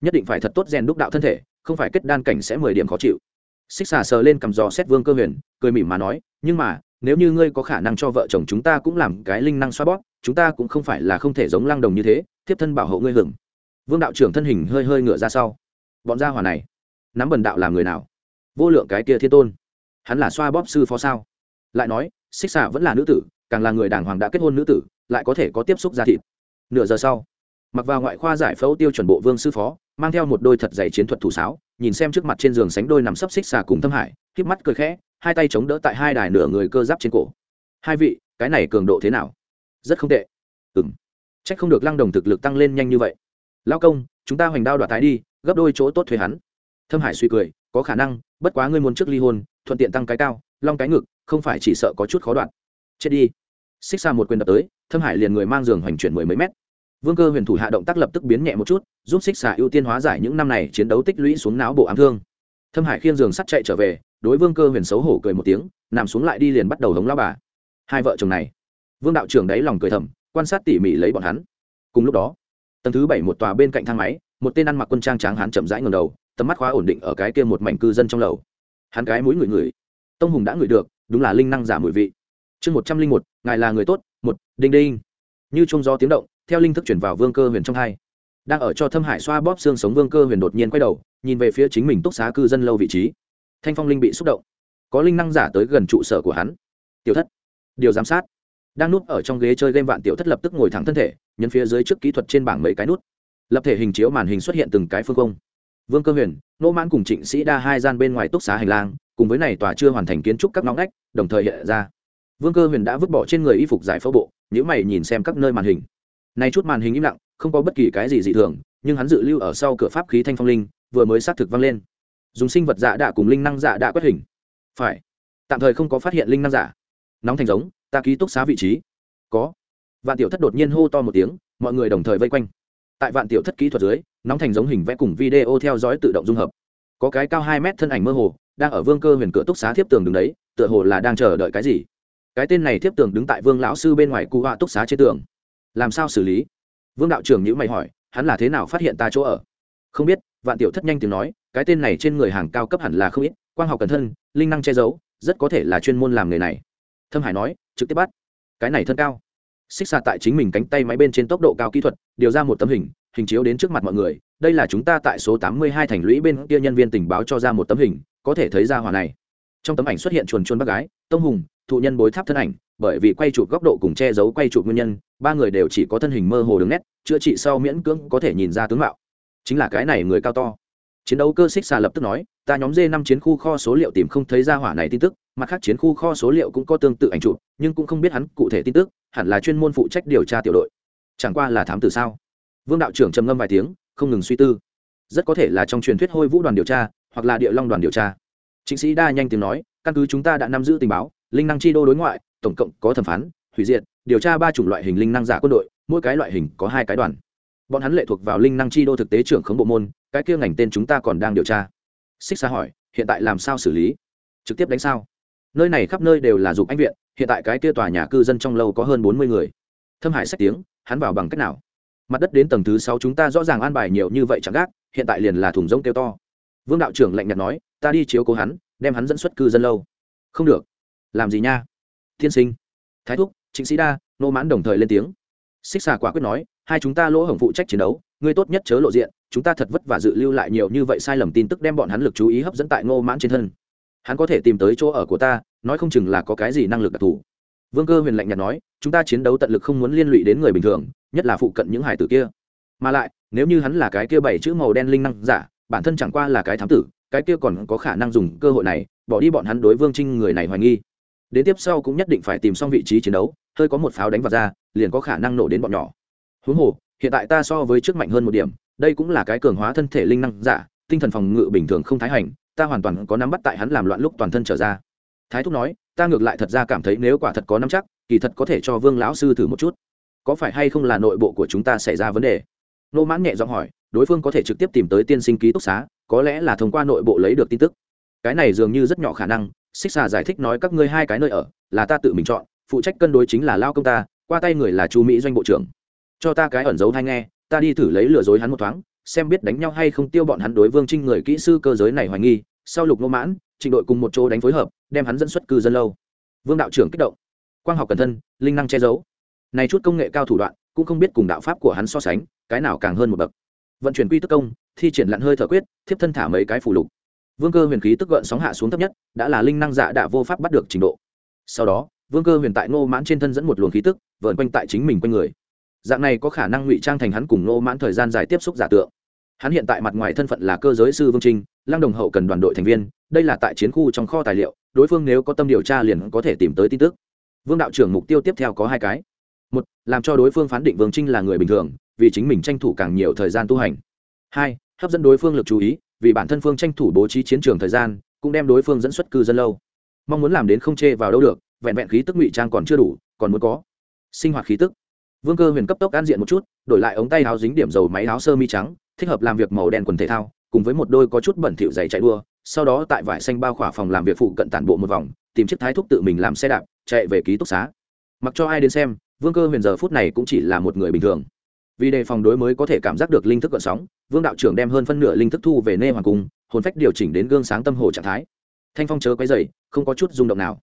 Nhất định phải thật tốt rèn đúc đạo thân thể, không phải kết đan cảnh sẽ mười điểm khó chịu. Xích xà sờ lên cầm giò xét vương cơ huyền, cười mỉm mà nói, nhưng mà, nếu như ngươi có khả năng cho vợ chồng chúng ta cũng làm cái linh năng xoa bóp, chúng ta cũng không phải là không thể giống lăng đồng như thế, thiếp thân bảo hộ ngươi hưởng. Vương đạo trưởng thân hình hơi hơi ngựa ra sau. Bọn gia hỏa này, nắm bần đạo làm người nào? Vô lượng cái kia thiên tôn. Hắn là xoa bóp sư phó sao? Lại nói, xích xạ vẫn là nữ tử, càng là người đàng hoàng đã kết hôn nữ tử, lại có thể có tiếp xúc ra thịt. Nửa giờ sau, mặc vào ngoại khoa giải phẫu tiêu chuẩn bộ vương sư phó, mang theo một đôi thật dày chiến thuật thủ sáo, nhìn xem trước mặt trên giường sánh đôi nằm sấp xích xà cùng thâm hải, híp mắt cười khẽ, hai tay chống đỡ tại hai đài nửa người cơ giáp trên cổ. Hai vị, cái này cường độ thế nào? Rất không tệ. Ừng trách không được lăng đồng thực lực tăng lên nhanh như vậy. Lao công, chúng ta hoành đao đoạt tái đi, gấp đôi chỗ tốt thuế hắn. Thâm hải suy cười có khả năng, bất quá ngươi muốn trước ly hôn, thuận tiện tăng cái cao, long cái ngực, không phải chỉ sợ có chút khó đoạn. chết đi. Xích xa một quyền đập tới, thâm hải liền người mang giường hoành chuyển mười mấy mét. Vương cơ huyền thủ hạ động tác lập tức biến nhẹ một chút, giúp xích xà ưu tiên hóa giải những năm này chiến đấu tích lũy xuống não bộ ám thương. Thâm hải khiêng giường sắt chạy trở về, đối vương cơ huyền xấu hổ cười một tiếng, nằm xuống lại đi liền bắt đầu hống lao bà. Hai vợ chồng này. Vương đạo trưởng đáy lòng cười thầm, quan sát tỉ mỉ lấy bọn hắn. Cùng lúc đó, tầng thứ bảy một tòa bên cạnh thang máy, một tên ăn mặc quân trang tráng hắn chậm rãi ngầm đầu tầm mắt khóa ổn định ở cái kia một mảnh cư dân trong lầu. Hắn cái mũi người người tông hùng đã ngửi được, đúng là linh năng giả mùi vị. Chương một trăm linh một, ngài là người tốt, một, đinh đinh. Như trung gió tiếng động, theo linh thức chuyển vào vương cơ huyền trong hai. Đang ở cho thâm hải xoa bóp xương sống vương cơ huyền đột nhiên quay đầu, nhìn về phía chính mình túc xá cư dân lâu vị trí. Thanh phong linh bị xúc động. Có linh năng giả tới gần trụ sở của hắn. Tiểu thất. Điều giám sát. Đang núp ở trong ghế chơi game vạn tiểu thất lập tức ngồi thẳng thân thể, nhấn phía dưới trước kỹ thuật trên bảng mấy cái nút. Lập thể hình chiếu màn hình xuất hiện từng cái phương công vương cơ huyền nô mãn cùng trịnh sĩ đa hai gian bên ngoài túc xá hành lang, cùng với này tòa chưa hoàn thành kiến trúc các ngõ ngách, đồng thời hiện ra. Vương cơ huyền đã vứt bỏ trên người y phục giải phẫu bộ nếu mày nhìn xem các nơi màn hình. Nay chút màn hình im lặng, không có bất kỳ cái gì dị thường, nhưng hắn dự lưu ở sau cửa pháp khí thanh phong linh, vừa mới xác thực vang lên. Dùng sinh vật dạ đạ cùng linh năng dạ đạ quét hình. Phải. Tạm thời không có phát hiện linh năng giả. Nóng thành giống, ta ký túc xá vị trí. Có. Vạn tiểu thất đột nhiên hô to một tiếng, mọi người đồng thời vây quanh tại vạn tiểu thất kỹ thuật dưới, nóng thành giống hình vẽ cùng video theo dõi tự động dung hợp. Có cái cao hai mét thân ảnh mơ hồ, đang ở vương cơ huyền cửa túc xá thiếp tường đứng đấy, tựa hồ là đang chờ đợi cái gì. Cái tên này thiếp tường đứng tại vương lão sư bên ngoài cụ họa túc xá trên tường. Làm sao xử lý? Vương đạo trưởng nhữ mày hỏi, hắn là thế nào phát hiện ta chỗ ở? Không biết, vạn tiểu thất nhanh tiếng nói, cái tên này trên người hàng cao cấp hẳn là không ít, quang học cẩn thân linh năng che giấu, rất có thể là chuyên môn làm nghề này. Thâm hải nói, trực tiếp bắt. Cái này thân cao xích xạ tại chính mình cánh tay máy bên trên tốc độ cao kỹ thuật, điều ra một tấm hình hình chiếu đến trước mặt mọi người. Đây là chúng ta tại số tám mươi hai thành lũy bên kia nhân viên tình báo cho ra một tấm hình, có thể thấy ra hòa này. Trong tấm ảnh xuất hiện chuồn chuồn bác gái, tông hùng, thụ nhân bối tháp thân ảnh, bởi vì quay chụp góc độ cùng che giấu quay chụp nguyên nhân, ba người đều chỉ có thân hình mơ hồ đường nét, chữa trị sau miễn cưỡng có thể nhìn ra tướng mạo. Chính là cái này người cao to chiến đấu cơ xích xà lập tức nói, ta nhóm d năm chiến khu kho số liệu tìm không thấy ra hỏa này tin tức, mặt khác chiến khu kho số liệu cũng có tương tự ảnh chụp, nhưng cũng không biết hắn cụ thể tin tức, hẳn là chuyên môn phụ trách điều tra tiểu đội. Chẳng qua là thám tử sao? Vương đạo trưởng trầm ngâm vài tiếng, không ngừng suy tư. Rất có thể là trong truyền thuyết hôi vũ đoàn điều tra, hoặc là địa long đoàn điều tra. Chính sĩ đa nhanh tiếng nói, căn cứ chúng ta đã nắm giữ tình báo, linh năng chi đô đối ngoại, tổng cộng có thẩm phán, hủy diệt, điều tra ba chủng loại hình linh năng giả quân đội, mỗi cái loại hình có hai cái đoàn bọn hắn lệ thuộc vào linh năng chi đô thực tế trưởng khống bộ môn, cái kia ngành tên chúng ta còn đang điều tra. Xích xa hỏi, hiện tại làm sao xử lý? Trực tiếp đánh sao? Nơi này khắp nơi đều là dục anh viện, hiện tại cái kia tòa nhà cư dân trong lâu có hơn bốn mươi người. Thâm hải sách tiếng, hắn vào bằng cách nào? Mặt đất đến tầng thứ sáu chúng ta rõ ràng an bài nhiều như vậy chẳng gác, hiện tại liền là thùng rông kêu to. Vương đạo trưởng lạnh nhạt nói, ta đi chiếu cố hắn, đem hắn dẫn xuất cư dân lâu. Không được. Làm gì nha? Tiên sinh. Thái thúc chính sĩ đa, nô mãn đồng thời lên tiếng xích xà quả quyết nói, hai chúng ta lỗ hổng phụ trách chiến đấu, ngươi tốt nhất chớ lộ diện, chúng ta thật vất vả dự lưu lại nhiều như vậy sai lầm tin tức đem bọn hắn lực chú ý hấp dẫn tại ngô mãn trên thân. Hắn có thể tìm tới chỗ ở của ta, nói không chừng là có cái gì năng lực đặc thù. Vương cơ huyền lạnh nhạt nói, chúng ta chiến đấu tận lực không muốn liên lụy đến người bình thường, nhất là phụ cận những hải tử kia. Mà lại, nếu như hắn là cái kia bảy chữ màu đen linh năng giả, bản thân chẳng qua là cái thám tử, cái kia còn có khả năng dùng cơ hội này, bỏ đi bọn hắn đối vương trinh người này hoài nghi. Đến tiếp sau cũng nhất định phải tìm xong vị trí chiến đấu, hơi có một pháo đánh vào ra liền có khả năng nổ đến bọn nhỏ. Huống hồ, hiện tại ta so với trước mạnh hơn một điểm, đây cũng là cái cường hóa thân thể linh năng giả, tinh thần phòng ngự bình thường không thái hành, ta hoàn toàn có nắm bắt tại hắn làm loạn lúc toàn thân trở ra. Thái thúc nói, ta ngược lại thật ra cảm thấy nếu quả thật có nắm chắc, kỳ thật có thể cho vương lão sư thử một chút. Có phải hay không là nội bộ của chúng ta xảy ra vấn đề? Nô mãn nhẹ giọng hỏi, đối phương có thể trực tiếp tìm tới tiên sinh ký túc xá, có lẽ là thông qua nội bộ lấy được tin tức. Cái này dường như rất nhỏ khả năng, xích xà giải thích nói các ngươi hai cái nơi ở, là ta tự mình chọn, phụ trách cân đối chính là lao công ta qua tay người là chu mỹ doanh bộ trưởng. Cho ta cái ẩn giấu hay nghe, ta đi thử lấy lừa dối hắn một thoáng, xem biết đánh nhau hay không tiêu bọn hắn đối vương trinh người kỹ sư cơ giới này hoài nghi, sau lục ngô mãn trình đội cùng một chỗ đánh phối hợp, đem hắn dẫn xuất cư dân lâu. Vương đạo trưởng kích động. Quang học cẩn thân, linh năng che giấu. Này chút công nghệ cao thủ đoạn, cũng không biết cùng đạo pháp của hắn so sánh, cái nào càng hơn một bậc. Vận chuyển quy tức công, thi triển lặn hơi thở quyết, thiếp thân thả mấy cái phủ lục. Vương cơ huyền khí tức gợn sóng hạ xuống thấp nhất, đã là linh năng giả đã vô pháp bắt được trình độ. Sau đó vương cơ huyền tại ngô mãn trên thân dẫn một luồng khí tức vợn quanh tại chính mình quanh người. Dạng này có khả năng ngụy trang thành hắn cùng ngô mãn thời gian dài tiếp xúc giả tượng. Hắn hiện tại mặt ngoài thân phận là cơ giới sư vương trinh, lăng đồng hậu cần đoàn đội thành viên, đây là tại chiến khu trong kho tài liệu, đối phương nếu có tâm điều tra liền có thể tìm tới tin tức. Vương đạo trưởng mục tiêu tiếp theo có hai cái. Một, làm cho đối phương phán định vương trinh là người bình thường, vì chính mình tranh thủ càng nhiều thời gian tu hành. Hai, hấp dẫn đối phương lực chú ý, vì bản thân phương tranh thủ bố trí chiến trường thời gian, cũng đem đối phương dẫn xuất cư dân lâu. Mong muốn làm đến không chê vào đâu được vẹn vẹn khí tức ngụy trang còn chưa đủ, còn muốn có sinh hoạt khí tức. Vương cơ huyền cấp tốc an diện một chút, đổi lại ống tay áo dính điểm dầu máy áo sơ mi trắng, thích hợp làm việc màu đen quần thể thao, cùng với một đôi có chút bẩn thỉu giày chạy đua, sau đó tại vải xanh bao khỏa phòng làm việc phụ cận tản bộ một vòng, tìm chiếc thái thúc tự mình làm xe đạp, chạy về ký túc xá. Mặc cho ai đến xem, vương cơ huyền giờ phút này cũng chỉ là một người bình thường. Vì đề phòng đối mới có thể cảm giác được linh thức gợn sóng, vương đạo trưởng đem hơn phân nửa linh thức thu về nê hoàng cung, hồn phách điều chỉnh đến gương sáng tâm hồ trạng thái. Thanh phong chớ quấy dày không có chút rung động nào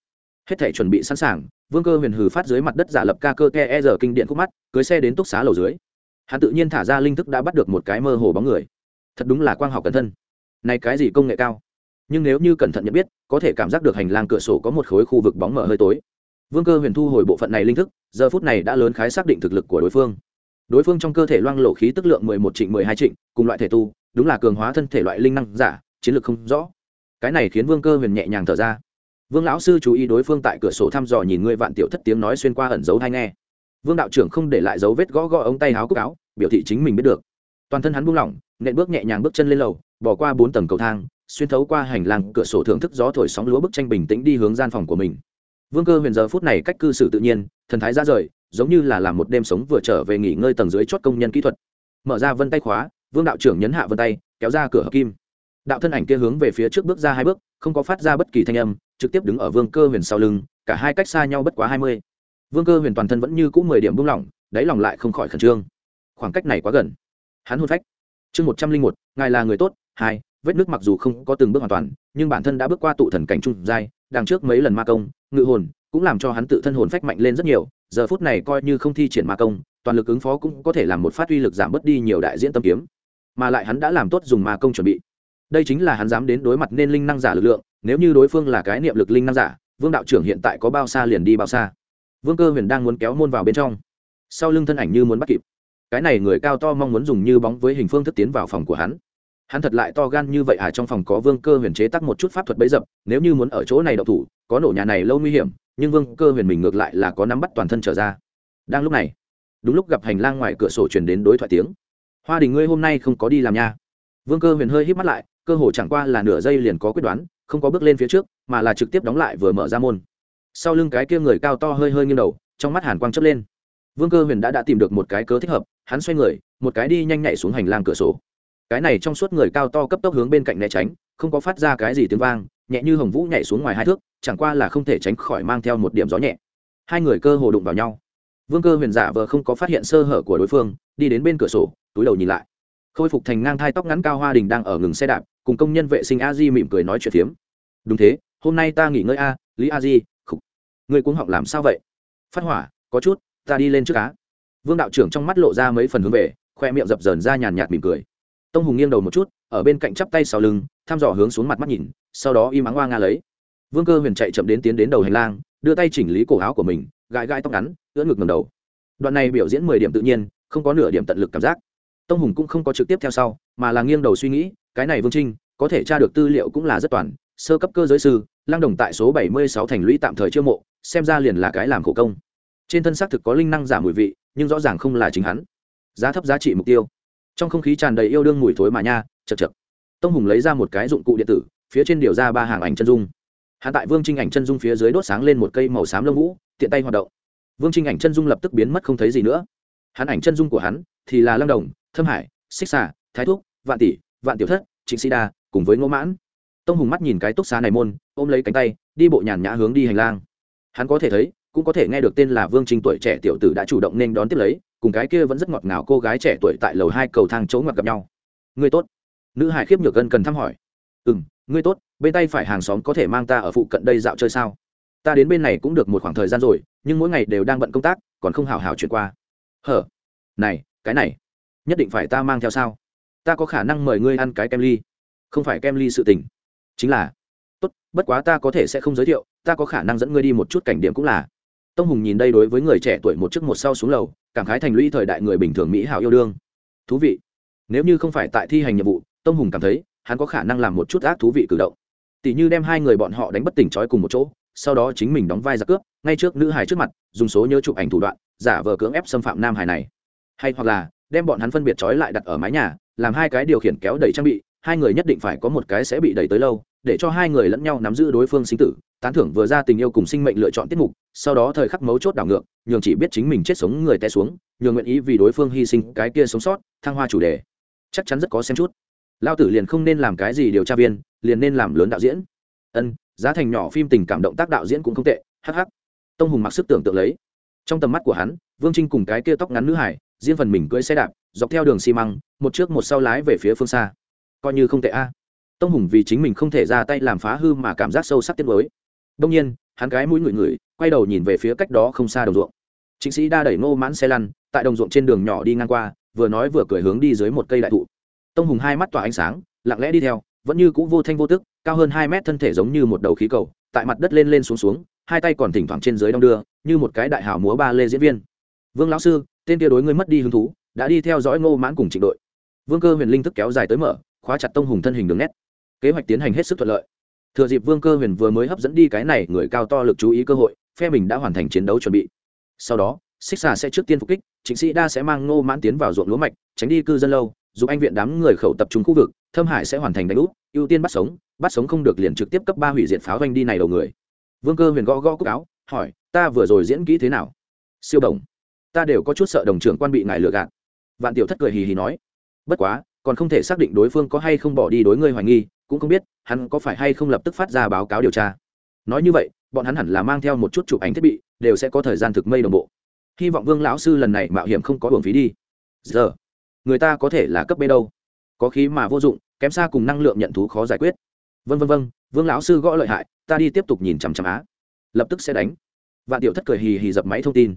hết thể chuẩn bị sẵn sàng, vương cơ huyền hừ phát dưới mặt đất giả lập ca cơ ke e giờ kinh điện khúc mắt, cưới xe đến túc xá lầu dưới. Hắn tự nhiên thả ra linh thức đã bắt được một cái mơ hồ bóng người. Thật đúng là quang học cẩn thân. Này cái gì công nghệ cao? Nhưng nếu như cẩn thận nhận biết, có thể cảm giác được hành lang cửa sổ có một khối khu vực bóng mở hơi tối. Vương cơ huyền thu hồi bộ phận này linh thức, giờ phút này đã lớn khái xác định thực lực của đối phương. Đối phương trong cơ thể loang lộ khí tức lượng mười một trịnh mười hai trịnh, cùng loại thể tu, đúng là cường hóa thân thể loại linh năng giả, chiến lược không rõ. Cái này khiến vương cơ huyền nhẹ nhàng thở ra vương lão sư chú ý đối phương tại cửa sổ thăm dò nhìn ngươi vạn tiểu thất tiếng nói xuyên qua ẩn dấu hay nghe. Vương đạo trưởng không để lại dấu vết gõ gõ ống tay áo cúc áo, biểu thị chính mình biết được. Toàn thân hắn buông lỏng, nện bước nhẹ nhàng bước chân lên lầu, bỏ qua bốn tầng cầu thang, xuyên thấu qua hành lang, cửa sổ thưởng thức gió thổi sóng lúa bức tranh bình tĩnh đi hướng gian phòng của mình. Vương cơ huyền giờ phút này cách cư xử tự nhiên, thần thái ra rời, giống như là làm một đêm sống vừa trở về nghỉ ngơi tầng dưới chót công nhân kỹ thuật. Mở ra vân tay khóa, vương đạo trưởng nhấn hạ vân tay, kéo ra cửa hợp kim. Đạo thân ảnh kia hướng về phía trước bước ra hai bước, không có phát ra bất kỳ thanh âm trực tiếp đứng ở vương cơ huyền sau lưng, cả hai cách xa nhau bất quá hai mươi. Vương cơ huyền toàn thân vẫn như cũ mười điểm buông lỏng, đáy lòng lại không khỏi khẩn trương. Khoảng cách này quá gần. Hắn hôn phách. Chương một trăm linh một, ngài là người tốt. Hai, vết nước mặc dù không có từng bước hoàn toàn, nhưng bản thân đã bước qua tụ thần cảnh trung giai, đằng trước mấy lần ma công, ngự hồn, cũng làm cho hắn tự thân hồn phách mạnh lên rất nhiều. Giờ phút này coi như không thi triển ma công, toàn lực ứng phó cũng có thể làm một phát uy lực giảm bớt đi nhiều đại diễn tâm kiếm. Mà lại hắn đã làm tốt dùng ma công chuẩn bị. Đây chính là hắn dám đến đối mặt nên linh năng giả lực lượng nếu như đối phương là cái niệm lực linh năng giả, vương đạo trưởng hiện tại có bao xa liền đi bao xa? Vương cơ huyền đang muốn kéo môn vào bên trong. Sau lưng thân ảnh như muốn bắt kịp. Cái này người cao to mong muốn dùng như bóng với hình phương thức tiến vào phòng của hắn. Hắn thật lại to gan như vậy à trong phòng có vương cơ huyền chế tắc một chút pháp thuật bấy dập, nếu như muốn ở chỗ này đậu thủ, có nổ nhà này lâu nguy hiểm, nhưng vương cơ huyền mình ngược lại là có nắm bắt toàn thân trở ra. Đang lúc này, đúng lúc gặp hành lang ngoài cửa sổ truyền đến đối thoại tiếng. Hoa đình ngươi hôm nay không có đi làm nha. Vương cơ huyền hơi hít mắt lại, cơ hồ chẳng qua là nửa giây liền có quyết đoán không có bước lên phía trước, mà là trực tiếp đóng lại vừa mở ra môn. Sau lưng cái kia người cao to hơi hơi nghiêng đầu, trong mắt hàn quang chớp lên. Vương cơ huyền đã đã tìm được một cái cớ thích hợp, hắn xoay người, một cái đi nhanh nhảy xuống hành lang cửa sổ. Cái này trong suốt người cao to cấp tốc hướng bên cạnh né tránh, không có phát ra cái gì tiếng vang, nhẹ như hồng vũ nhảy xuống ngoài hai thước, chẳng qua là không thể tránh khỏi mang theo một điểm gió nhẹ. Hai người cơ hồ đụng vào nhau. Vương cơ huyền giả vờ không có phát hiện sơ hở của đối phương, đi đến bên cửa sổ, túi đầu nhìn lại. Khôi phục thành ngang thai tóc ngắn cao hoa đình đang ở ngừng xe đạp cùng công nhân vệ sinh a di mỉm cười nói chuyện phiếm. Đúng thế, hôm nay ta nghỉ ngơi a, lý a di, khục. Người cuống họng làm sao vậy? Phát hỏa, có chút, ta đi lên trước cá vương đạo trưởng trong mắt lộ ra mấy phần hướng về, khoe miệng dập dờn ra nhàn nhạt mỉm cười. Tông hùng nghiêng đầu một chút, ở bên cạnh chắp tay sau lưng, thăm dò hướng xuống mặt mắt nhìn, sau đó im ắng hoa nga lấy. Vương cơ huyền chạy chậm đến tiến đến đầu hành lang, đưa tay chỉnh lý cổ áo của mình, gãi gãi tóc ngắn, ưỡn ngực ngầm đầu. Đoạn này biểu diễn mười điểm tự nhiên, không có nửa điểm tận lực cảm giác. Tông hùng cũng không có trực tiếp theo sau, mà là nghiêng đầu suy nghĩ cái này vương trinh, có thể tra được tư liệu cũng là rất toàn, sơ cấp cơ giới sư lang đồng tại số bảy mươi sáu thành lũy tạm thời chưa mộ, xem ra liền là cái làm khổ công. Trên thân xác thực có linh năng giả mùi vị, nhưng rõ ràng không là chính hắn. Giá thấp giá trị mục tiêu. Trong không khí tràn đầy yêu đương mùi thối mà nha, chật chật. Tông hùng lấy ra một cái dụng cụ điện tử, phía trên điều ra ba hàng ảnh chân dung. Hạ tại vương trinh ảnh chân dung phía dưới đốt sáng lên một cây màu xám lông vũ, tiện tay hoạt động. Vương trinh ảnh chân dung lập tức biến mất không thấy gì nữa. Hắn ảnh chân dung của hắn thì là lăng đồng, thâm hải, xích xà, thái thúc, vạn tỷ vạn tiểu thất, trịnh sĩ đa, cùng với ngô mãn. Tông hùng mắt nhìn cái túc xá này môn, ôm lấy cánh tay, đi bộ nhàn nhã hướng đi hành lang. Hắn có thể thấy, cũng có thể nghe được tên là vương trinh tuổi trẻ tiểu tử đã chủ động nên đón tiếp lấy, cùng cái kia vẫn rất ngọt ngào cô gái trẻ tuổi tại lầu hai cầu thang chỗ ngọt gặp nhau. Ngươi tốt. Nữ hải khiếp nhược gân cần thăm hỏi. Ừ m ngươi tốt, bên tay phải hàng xóm có thể mang ta ở phụ cận đây dạo chơi sao? Ta đến bên này cũng được một khoảng thời gian rồi, nhưng mỗi ngày đều đang bận công tác, còn không hào hào chuyển qua. Hở, này, cái này, nhất định phải ta mang theo sao? Ta có khả năng mời ngươi ăn cái kem ly. Không phải kem ly sự tình. Chính là, tốt, bất quá ta có thể sẽ không giới thiệu, ta có khả năng dẫn ngươi đi một chút cảnh điểm cũng là. Tông hùng nhìn đây đối với người trẻ tuổi một trước một sau xuống lầu, cảm khái thành lũy thời đại người bình thường mỹ hảo yêu đương. Thú vị. Nếu như không phải tại thi hành nhiệm vụ, tông hùng cảm thấy, hắn có khả năng làm một chút ác thú vị cử động. Tỷ như đem hai người bọn họ đánh bất tỉnh trói cùng một chỗ, sau đó chính mình đóng vai giặc cướp, ngay trước nữ hải trước mặt, dùng số nhớ chụp ảnh thủ đoạn, giả vờ cưỡng ép xâm phạm nam hải này. Hay hoặc là, đem bọn hắn phân biệt trói lại đặt ở mái nhà làm hai cái điều khiển kéo đẩy trang bị, hai người nhất định phải có một cái sẽ bị đẩy tới lâu, để cho hai người lẫn nhau nắm giữ đối phương sinh tử, tán thưởng vừa ra tình yêu cùng sinh mệnh lựa chọn tiết mục, sau đó thời khắc mấu chốt đảo ngược, nhường chỉ biết chính mình chết sống người té xuống, nhường nguyện ý vì đối phương hy sinh cái kia sống sót, thăng hoa chủ đề. Chắc chắn rất có xem chút. Lao tử liền không nên làm cái gì điều tra viên, liền nên làm lớn đạo diễn. Ân, giá thành nhỏ phim tình cảm động tác đạo diễn cũng không tệ hh tông hùng mặc sức tưởng tượng lấy. Trong tầm mắt của hắn, vương trinh cùng cái kia tóc ngắn nữ hải, riêng phần mình cưỡi xe đạp dọc theo đường xi măng, một trước một sau lái về phía phương xa. Coi như không tệ a. Tông hùng vì chính mình không thể ra tay làm phá hư mà cảm giác sâu sắc tiết mới đông nhiên, hắn cái mũi ngửi ngửi, quay đầu nhìn về phía cách đó không xa đồng ruộng. Chính sĩ đa đẩy ngô mãn xe lăn, tại đồng ruộng trên đường nhỏ đi ngang qua, vừa nói vừa cười hướng đi dưới một cây đại thụ. Tông hùng hai mắt tỏa ánh sáng, lặng lẽ đi theo, vẫn như cũ vô thanh vô tức, cao hơn hai mét thân thể giống như một đầu khí cầu, tại mặt đất lên lên xuống xuống, hai tay còn thỉnh thoảng trên dưới đong đưa, như một cái đại hảo múa ba lê diễn viên. Vương lão sư, tên kia đối ngươi mất đi hứng thú đã đi theo dõi ngô mãn cùng trịnh đội. Vương cơ huyền linh thức kéo dài tới mở, khóa chặt tông hùng thân hình đường nét. Kế hoạch tiến hành hết sức thuận lợi. Thừa dịp vương cơ huyền vừa mới hấp dẫn đi cái này người cao to lực chú ý cơ hội, phe mình đã hoàn thành chiến đấu chuẩn bị. Sau đó, xích xà sẽ trước tiên phục kích chính sĩ đa sẽ mang ngô mãn tiến vào ruộng lúa mạch, tránh đi cư dân lâu, giúp anh viện đám người khẩu tập trung khu vực, thâm hải sẽ hoàn thành đánh úp, ưu tiên bắt sống bắt sống không được liền trực tiếp cấp ba hủy diệt pháo doanh đi này đầu người. Vương cơ huyền gõ gõ cúc áo, hỏi, ta vừa rồi diễn kỹ thế nào? Siêu đồng. Ta đều có chút sợ đồng trưởng quan bị ngài lừa gạt vạn tiểu thất cười hì hì nói, bất quá, còn không thể xác định đối phương có hay không bỏ đi đối ngươi hoài nghi, cũng không biết hắn có phải hay không lập tức phát ra báo cáo điều tra. Nói như vậy, bọn hắn hẳn là mang theo một chút chụp ảnh thiết bị, đều sẽ có thời gian thực mây đồng bộ. Hy vọng vương lão sư lần này mạo hiểm không có hưởng phí đi. Giờ, người ta có thể là cấp b đâu. Có khí mà vô dụng, kém xa cùng năng lượng nhận thú khó giải quyết. Vân vân vân vương lão sư gõ lợi hại, ta đi tiếp tục nhìn chằm chằm á. Lập tức sẽ đánh. Vạn tiểu thất cười hì hì dập máy thông tin.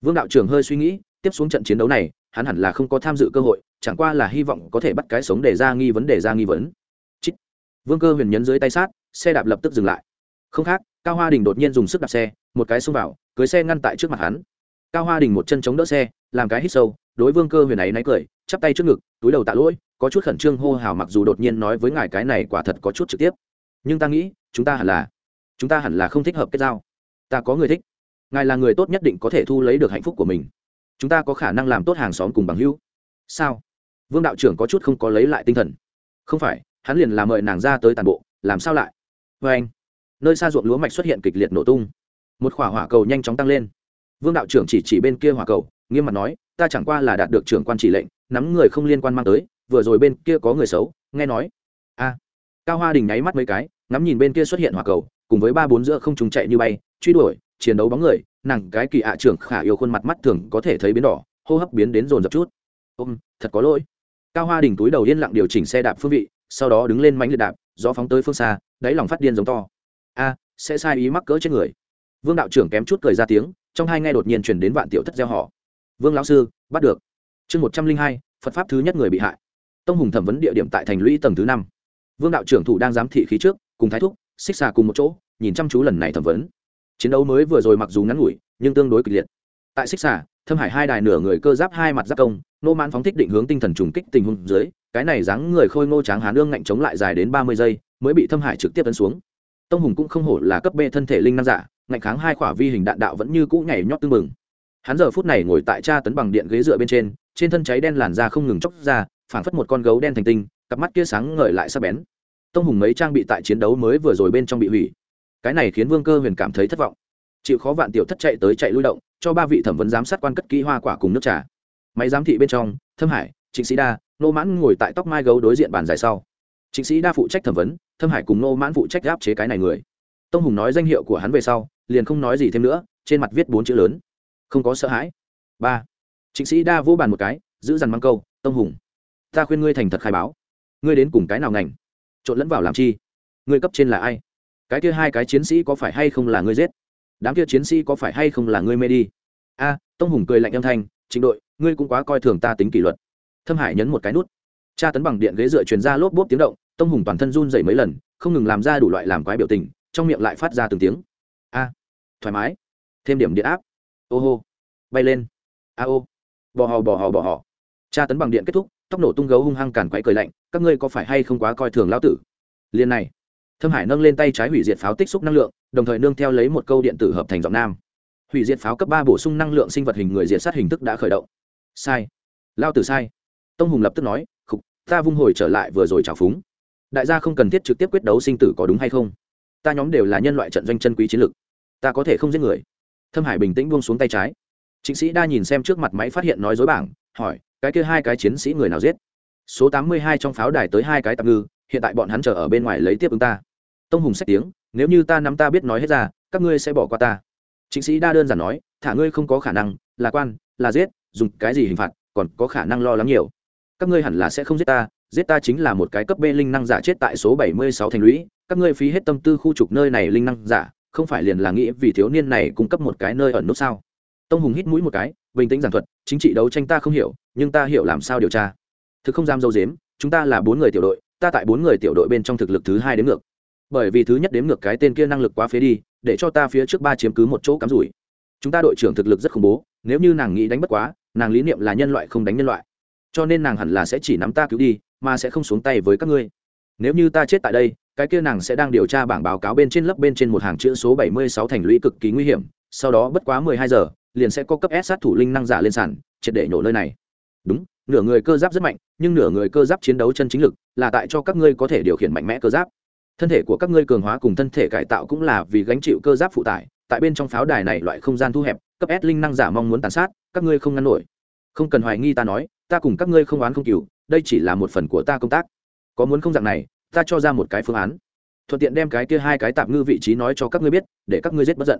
Vương đạo trưởng hơi suy nghĩ, tiếp xuống trận chiến đấu này hắn hẳn là không có tham dự cơ hội, chẳng qua là hy vọng có thể bắt cái sống để ra nghi vấn đề ra nghi vấn. Chít. vương cơ huyền nhấn dưới tay sát, xe đạp lập tức dừng lại. Không khác, cao hoa đình đột nhiên dùng sức đạp xe, một cái xông vào, cưới xe ngăn tại trước mặt hắn. Cao hoa đình một chân chống đỡ xe, làm cái hít sâu, đối vương cơ huyền ấy náy cười, chắp tay trước ngực, túi đầu tạ lỗi, có chút khẩn trương hô hào mặc dù đột nhiên nói với ngài cái này quả thật có chút trực tiếp. Nhưng ta nghĩ, chúng ta hẳn là, chúng ta hẳn là không thích hợp kết giao. Ta có người thích. Ngài là người tốt nhất định có thể thu lấy được hạnh phúc của mình chúng ta có khả năng làm tốt hàng xóm cùng bằng hữu. Sao? Vương đạo trưởng có chút không có lấy lại tinh thần. Không phải, hắn liền làm mời nàng ra tới tàn bộ, làm sao lại? Vê anh, nơi xa ruộng lúa mạch xuất hiện kịch liệt nổ tung. Một khỏa hỏa cầu nhanh chóng tăng lên. Vương đạo trưởng chỉ chỉ bên kia hỏa cầu, nghiêm mặt nói, ta chẳng qua là đạt được trưởng quan chỉ lệnh, nắm người không liên quan mang tới, vừa rồi bên kia có người xấu, nghe nói. A. Cao hoa đình nháy mắt mấy cái, ngắm nhìn bên kia xuất hiện hỏa cầu, cùng với ba bốn giữa không trùng chạy như bay, truy đuổi, chiến đấu bóng người nàng cái kỳ ạ trưởng khả yêu khuôn mặt mắt thường có thể thấy biến đỏ, hô hấp biến đến rồn rập chút. Ôm, thật có lỗi. Cao hoa đình túi đầu yên lặng điều chỉnh xe đạp phương vị, sau đó đứng lên mánh liệt đạp, gió phóng tới phương xa, đáy lòng phát điên giống to. A, sẽ sai ý mắc cỡ trên người. Vương đạo trưởng kém chút cười ra tiếng, trong hai nghe đột nhiên chuyển đến vạn tiểu thất gieo họ. Vương lão sư, bắt được. Chương một trăm linh hai, phật pháp thứ nhất người bị hại. Tông hùng thẩm vấn địa điểm tại thành lũy tầng thứ năm. Vương đạo trưởng thủ đang giám thị khí trước, cùng thái thúc, xích xà cùng một chỗ, nhìn chăm chú lần này thẩm vấn chiến đấu mới vừa rồi mặc dù ngắn ngủi, nhưng tương đối kịch liệt. Tại xích xà, thâm hải hai đài nửa người cơ giáp hai mặt giáp công, nô mãn phóng thích định hướng tinh thần trùng kích tình huống dưới, cái này dáng người khôi ngô tráng hán ương ngạnh chống lại dài đến ba mươi giây, mới bị thâm hải trực tiếp tấn xuống. Tông hùng cũng không hổ là cấp b thân thể linh năng giả, ngạnh kháng hai khỏa vi hình đạn đạo vẫn như cũ nhảy nhót tưng mừng hắn giờ phút này ngồi tại Cha tấn bằng điện ghế dựa bên trên trên thân cháy đen làn da không ngừng chóc ra, phảng phất một con gấu đen thành tinh, cặp mắt kia sáng ngời lại sắp bén. Tông hùng mấy trang bị tại chiến đấu mới vừa rồi bên trong bị hủy cái này khiến vương cơ huyền cảm thấy thất vọng. Chịu khó vạn tiểu thất chạy tới chạy lui động, cho ba vị thẩm vấn giám sát quan cất kỹ hoa quả cùng nước trà. Máy giám thị bên trong, thâm hải, trịnh sĩ đa, nô mãn ngồi tại tóc mai gấu đối diện bàn dài sau. Trịnh sĩ đa phụ trách thẩm vấn, thâm hải cùng nô mãn phụ trách áp chế cái này người. Tông hùng nói danh hiệu của hắn về sau, liền không nói gì thêm nữa, trên mặt viết bốn chữ lớn. Không có sợ hãi. Ba. Trịnh sĩ đa vỗ bàn một cái, giữ dằn măng câu, tông hùng, ta khuyên ngươi thành thật khai báo. Ngươi đến cùng cái nào ngành? Trộn lẫn vào làm chi? Ngươi cấp trên là ai? Cái kia hai cái chiến sĩ có phải hay không là ngươi giết? Đám kia chiến sĩ có phải hay không là ngươi mê đi? A, tông hùng cười lạnh âm thanh chính đội, ngươi cũng quá coi thường ta tính kỷ luật. Thâm hải nhấn một cái nút. Tra tấn bằng điện ghế dựa truyền ra lốp bốp tiếng động, tông hùng toàn thân run dậy mấy lần, không ngừng làm ra đủ loại làm quái biểu tình, trong miệng lại phát ra từng tiếng. A, thoải mái, thêm điểm điện áp. Ô hô, bay lên. A ô, bò hò bò hò bò hò. Tra tấn bằng điện kết thúc, tóc nổ tung gấu hung hăng càn quái cười lạnh, các ngươi có phải hay không quá coi thường lão tử? Liền này thâm hải nâng lên tay trái hủy diệt pháo tích xúc năng lượng, đồng thời nương theo lấy một câu điện tử hợp thành giọng nam. Hủy diệt pháo cấp ba bổ sung năng lượng sinh vật hình người diệt sát hình thức đã khởi động. Sai. Lao tử sai. Tông hùng lập tức nói, khục, ta vung hồi trở lại vừa rồi trào phúng. Đại gia không cần thiết trực tiếp quyết đấu sinh tử có đúng hay không? Ta nhóm đều là nhân loại trận doanh chân quý chiến lược ta có thể không giết người. Thâm hải bình tĩnh buông xuống tay trái. Chính sĩ đa nhìn xem trước mặt máy phát hiện nói dối bảng, hỏi, cái kia hai cái chiến sĩ người nào giết? Số tám mươi hai trong pháo đài tới hai cái tạm ngư, hiện tại bọn hắn chờ ở bên ngoài lấy tiếp ứng ta tông hùng xét tiếng, nếu như ta nắm ta biết nói hết ra, các ngươi sẽ bỏ qua ta. Chính sĩ đa đơn giản nói, thả ngươi không có khả năng, là quan, là giết, dùng cái gì hình phạt, còn có khả năng lo lắng nhiều. Các ngươi hẳn là sẽ không giết ta giết ta chính là một cái cấp b linh năng giả chết tại số bảy mươi sáu thành lũy, các ngươi phí hết tâm tư khu trục nơi này linh năng giả, không phải liền là nghĩ vì thiếu niên này cung cấp một cái nơi ẩn nút sao? Tông hùng hít mũi một cái, bình tĩnh giảng thuật, chính trị đấu tranh ta không hiểu, nhưng ta hiểu làm sao điều tra. Thực không dám dâu dếm, chúng ta là bốn người tiểu đội, ta tại bốn người tiểu đội bên trong thực lực thứ hai đến ngược bởi vì thứ nhất đếm ngược cái tên kia năng lực quá phế đi, để cho ta phía trước ba chiếm cứ một chỗ cắm rủi. Chúng ta đội trưởng thực lực rất khủng bố, nếu như nàng nghĩ đánh bất quá, nàng lý niệm là nhân loại không đánh nhân loại. Cho nên nàng hẳn là sẽ chỉ nắm ta cứu đi, mà sẽ không xuống tay với các ngươi. Nếu như ta chết tại đây, cái kia nàng sẽ đang điều tra bảng báo cáo bên trên lớp bên trên một hàng chữ số bảy mươi sáu thành lũy cực kỳ nguy hiểm, sau đó bất quá mười hai giờ, liền sẽ có cấp S sát thủ linh năng giả lên sàn, triệt để nhổ nơi này. Đúng, nửa người cơ giáp rất mạnh, nhưng nửa người cơ giáp chiến đấu chân chính lực là tại cho các ngươi có thể điều khiển mạnh mẽ cơ giáp thân thể của các ngươi cường hóa cùng thân thể cải tạo cũng là vì gánh chịu cơ giáp phụ tải, tại bên trong pháo đài này loại không gian thu hẹp, cấp s linh năng giả mong muốn tàn sát, các ngươi không ngăn nổi. Không cần hoài nghi ta nói, ta cùng các ngươi không oán không cừu, đây chỉ là một phần của ta công tác. Có muốn không dạng này, ta cho ra một cái phương án. Thuận tiện đem cái kia hai cái tạm ngư vị trí nói cho các ngươi biết, để các ngươi giết bất giận.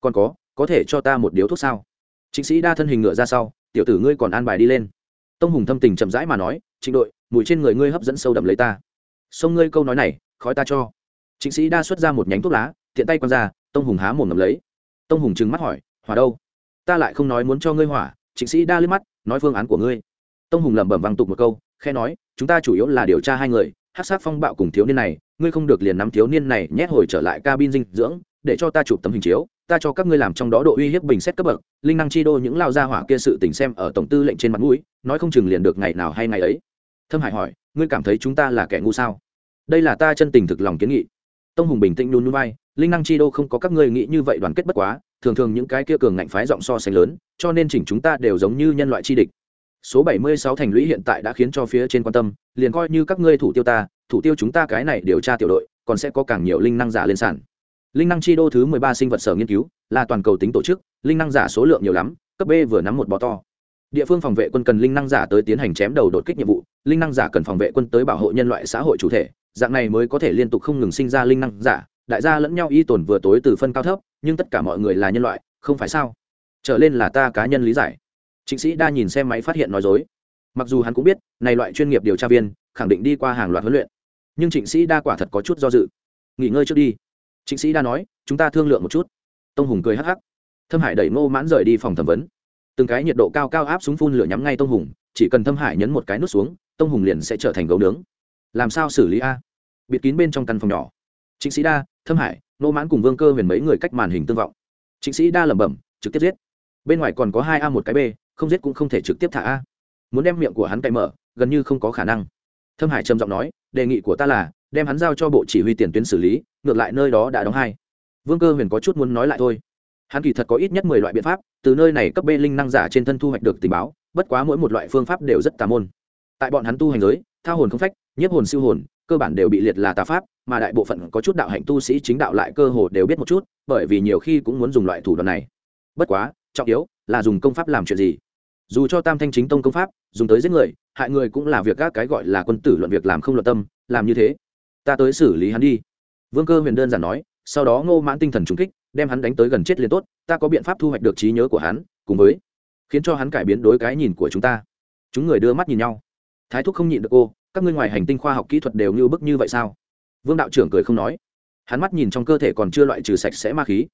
Còn có có thể cho ta một điếu thuốc sao? Chính sĩ đa thân hình ngựa ra sau, tiểu tử ngươi còn an bài đi lên. Tông hùng thâm tình chậm rãi mà nói, trịnh đội, mùi trên người ngươi hấp dẫn sâu đậm lấy ta. Xông ngươi câu nói này khói ta cho. Chính sĩ đa xuất ra một nhánh thuốc lá, tiện tay quăng ra, tông hùng há mồm ngầm lấy. Tông hùng trừng mắt hỏi, hỏa đâu? Ta lại không nói muốn cho ngươi hỏa. Chính sĩ đa liếc mắt, nói phương án của ngươi. Tông hùng lẩm bẩm văng tục một câu khe nói, chúng ta chủ yếu là điều tra hai người hát sát phong bạo cùng thiếu niên này, ngươi không được liền nắm thiếu niên này nhét hồi trở lại cabin dinh dưỡng, để cho ta chụp tấm hình chiếu, ta cho các ngươi làm trong đó độ uy hiếp bình xét cấp bậc. Linh năng chi đô những lao gia hỏa kia sự tình xem ở tổng tư lệnh trên mặt mũi, nói không chừng liền được ngày nào hay ngày ấy. Thâm hải hỏi, ngươi cảm thấy chúng ta là kẻ ngu sao? Đây là ta chân tình thực lòng kiến nghị. Tông hùng bình tĩnh nhún núi vai, linh năng chi đô không có các ngươi nghĩ như vậy đoàn kết bất quá, thường thường những cái kia cường ngạnh phái giọng so sánh lớn, cho nên chỉnh chúng ta đều giống như nhân loại chi địch. Số 76 thành lũy hiện tại đã khiến cho phía trên quan tâm, liền coi như các ngươi thủ tiêu ta, thủ tiêu chúng ta cái này điều tra tiểu đội, còn sẽ có càng nhiều linh năng giả lên sàn. Linh năng chi đô thứ 13 sinh vật sở nghiên cứu, là toàn cầu tính tổ chức, linh năng giả số lượng nhiều lắm, cấp b vừa nắm một bò to. Địa phương phòng vệ quân cần linh năng giả tới tiến hành chém đầu đột kích nhiệm vụ, linh năng giả cần phòng vệ quân tới bảo hộ nhân loại xã hội chủ thể dạng này mới có thể liên tục không ngừng sinh ra linh năng giả. Đại gia lẫn nhau y tồn vừa tối từ phân cao thấp, nhưng tất cả mọi người là nhân loại, không phải sao? Trở lên là ta cá nhân lý giải. Chính sĩ đa nhìn xem máy phát hiện nói dối. Mặc dù hắn cũng biết, này loại chuyên nghiệp điều tra viên, khẳng định đi qua hàng loạt huấn luyện. Nhưng trịnh sĩ đa quả thật có chút do dự. Nghỉ ngơi trước đi. Trịnh sĩ đa nói, chúng ta thương lượng một chút. Tông hùng cười hắc hắc. Thâm hải đẩy ngô mãn rời đi phòng thẩm vấn. Từng cái nhiệt độ cao cao áp súng phun lửa nhắm ngay tông hùng, chỉ cần thâm hải nhấn một cái nút xuống, tông hùng liền sẽ trở thành gấu nướng làm sao xử lý a? Bịt kín bên trong căn phòng nhỏ. Chính sĩ đa, thâm hải, nô mãn cùng vương cơ huyền mấy người cách màn hình tương vọng. Chính sĩ đa lẩm bẩm, trực tiếp giết. Bên ngoài còn có hai a một cái b, không giết cũng không thể trực tiếp thả a. Muốn đem miệng của hắn cậy mở, gần như không có khả năng. Thâm hải trầm giọng nói, đề nghị của ta là, đem hắn giao cho bộ chỉ huy tiền tuyến xử lý, ngược lại nơi đó đã đóng hai. Vương cơ huyền có chút muốn nói lại thôi. Hắn kỳ thật có ít nhất mười loại biện pháp, từ nơi này cấp b linh năng giả trên thân thu hoạch được tình báo, bất quá mỗi một loại phương pháp đều rất tà môn. Tại bọn hắn tu hành giới thao hồn không phách, nhiếp hồn siêu hồn, cơ bản đều bị liệt là tà pháp, mà đại bộ phận có chút đạo hạnh tu sĩ chính đạo lại cơ hồ đều biết một chút, bởi vì nhiều khi cũng muốn dùng loại thủ đoạn này. Bất quá, trọng yếu là dùng công pháp làm chuyện gì. Dù cho tam thanh chính tông công pháp, dùng tới giết người, hại người cũng là việc các cái gọi là quân tử luận việc làm không luận tâm, làm như thế. Ta tới xử lý hắn đi. Vương cơ huyền đơn giản nói, sau đó ngô mãn tinh thần trung kích, đem hắn đánh tới gần chết liền tốt, ta có biện pháp thu hoạch được trí nhớ của hắn, cùng với khiến cho hắn cải biến đối cái nhìn của chúng ta. Chúng người đưa mắt nhìn nhau thái thúc không nhịn được cô, các ngươi ngoài hành tinh khoa học kỹ thuật đều như bức như vậy sao? Vương đạo trưởng cười không nói. Hắn mắt nhìn trong cơ thể còn chưa loại trừ sạch sẽ ma khí.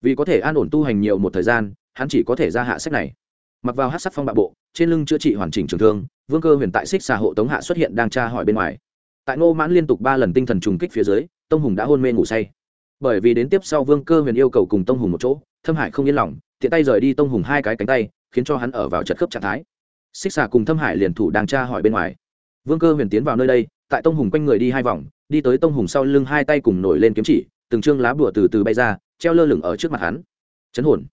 Vì có thể an ổn tu hành nhiều một thời gian, hắn chỉ có thể ra hạ sách này. Mặc vào hát sắc phong bạo bộ, trên lưng chữa trị hoàn chỉnh trường thương, vương cơ huyền tại xích xà hộ tống hạ xuất hiện đang tra hỏi bên ngoài. Tại ngô mãn liên tục ba lần tinh thần trùng kích phía dưới, tông hùng đã hôn mê ngủ say. Bởi vì đến tiếp sau vương cơ huyền yêu cầu cùng tông hùng một chỗ, thâm hải không yên lòng, tiện tay rời đi tông hùng hai cái cánh tay, khiến cho hắn ở vào chật khớp trạng thái xích xà cùng thâm hải liền thủ đang tra hỏi bên ngoài. Vương cơ huyền tiến vào nơi đây, tại tông hùng quanh người đi hai vòng, đi tới tông hùng sau lưng hai tay cùng nổi lên kiếm chỉ, từng chương lá bùa từ từ bay ra, treo lơ lửng ở trước mặt hắn. Chấn hồn.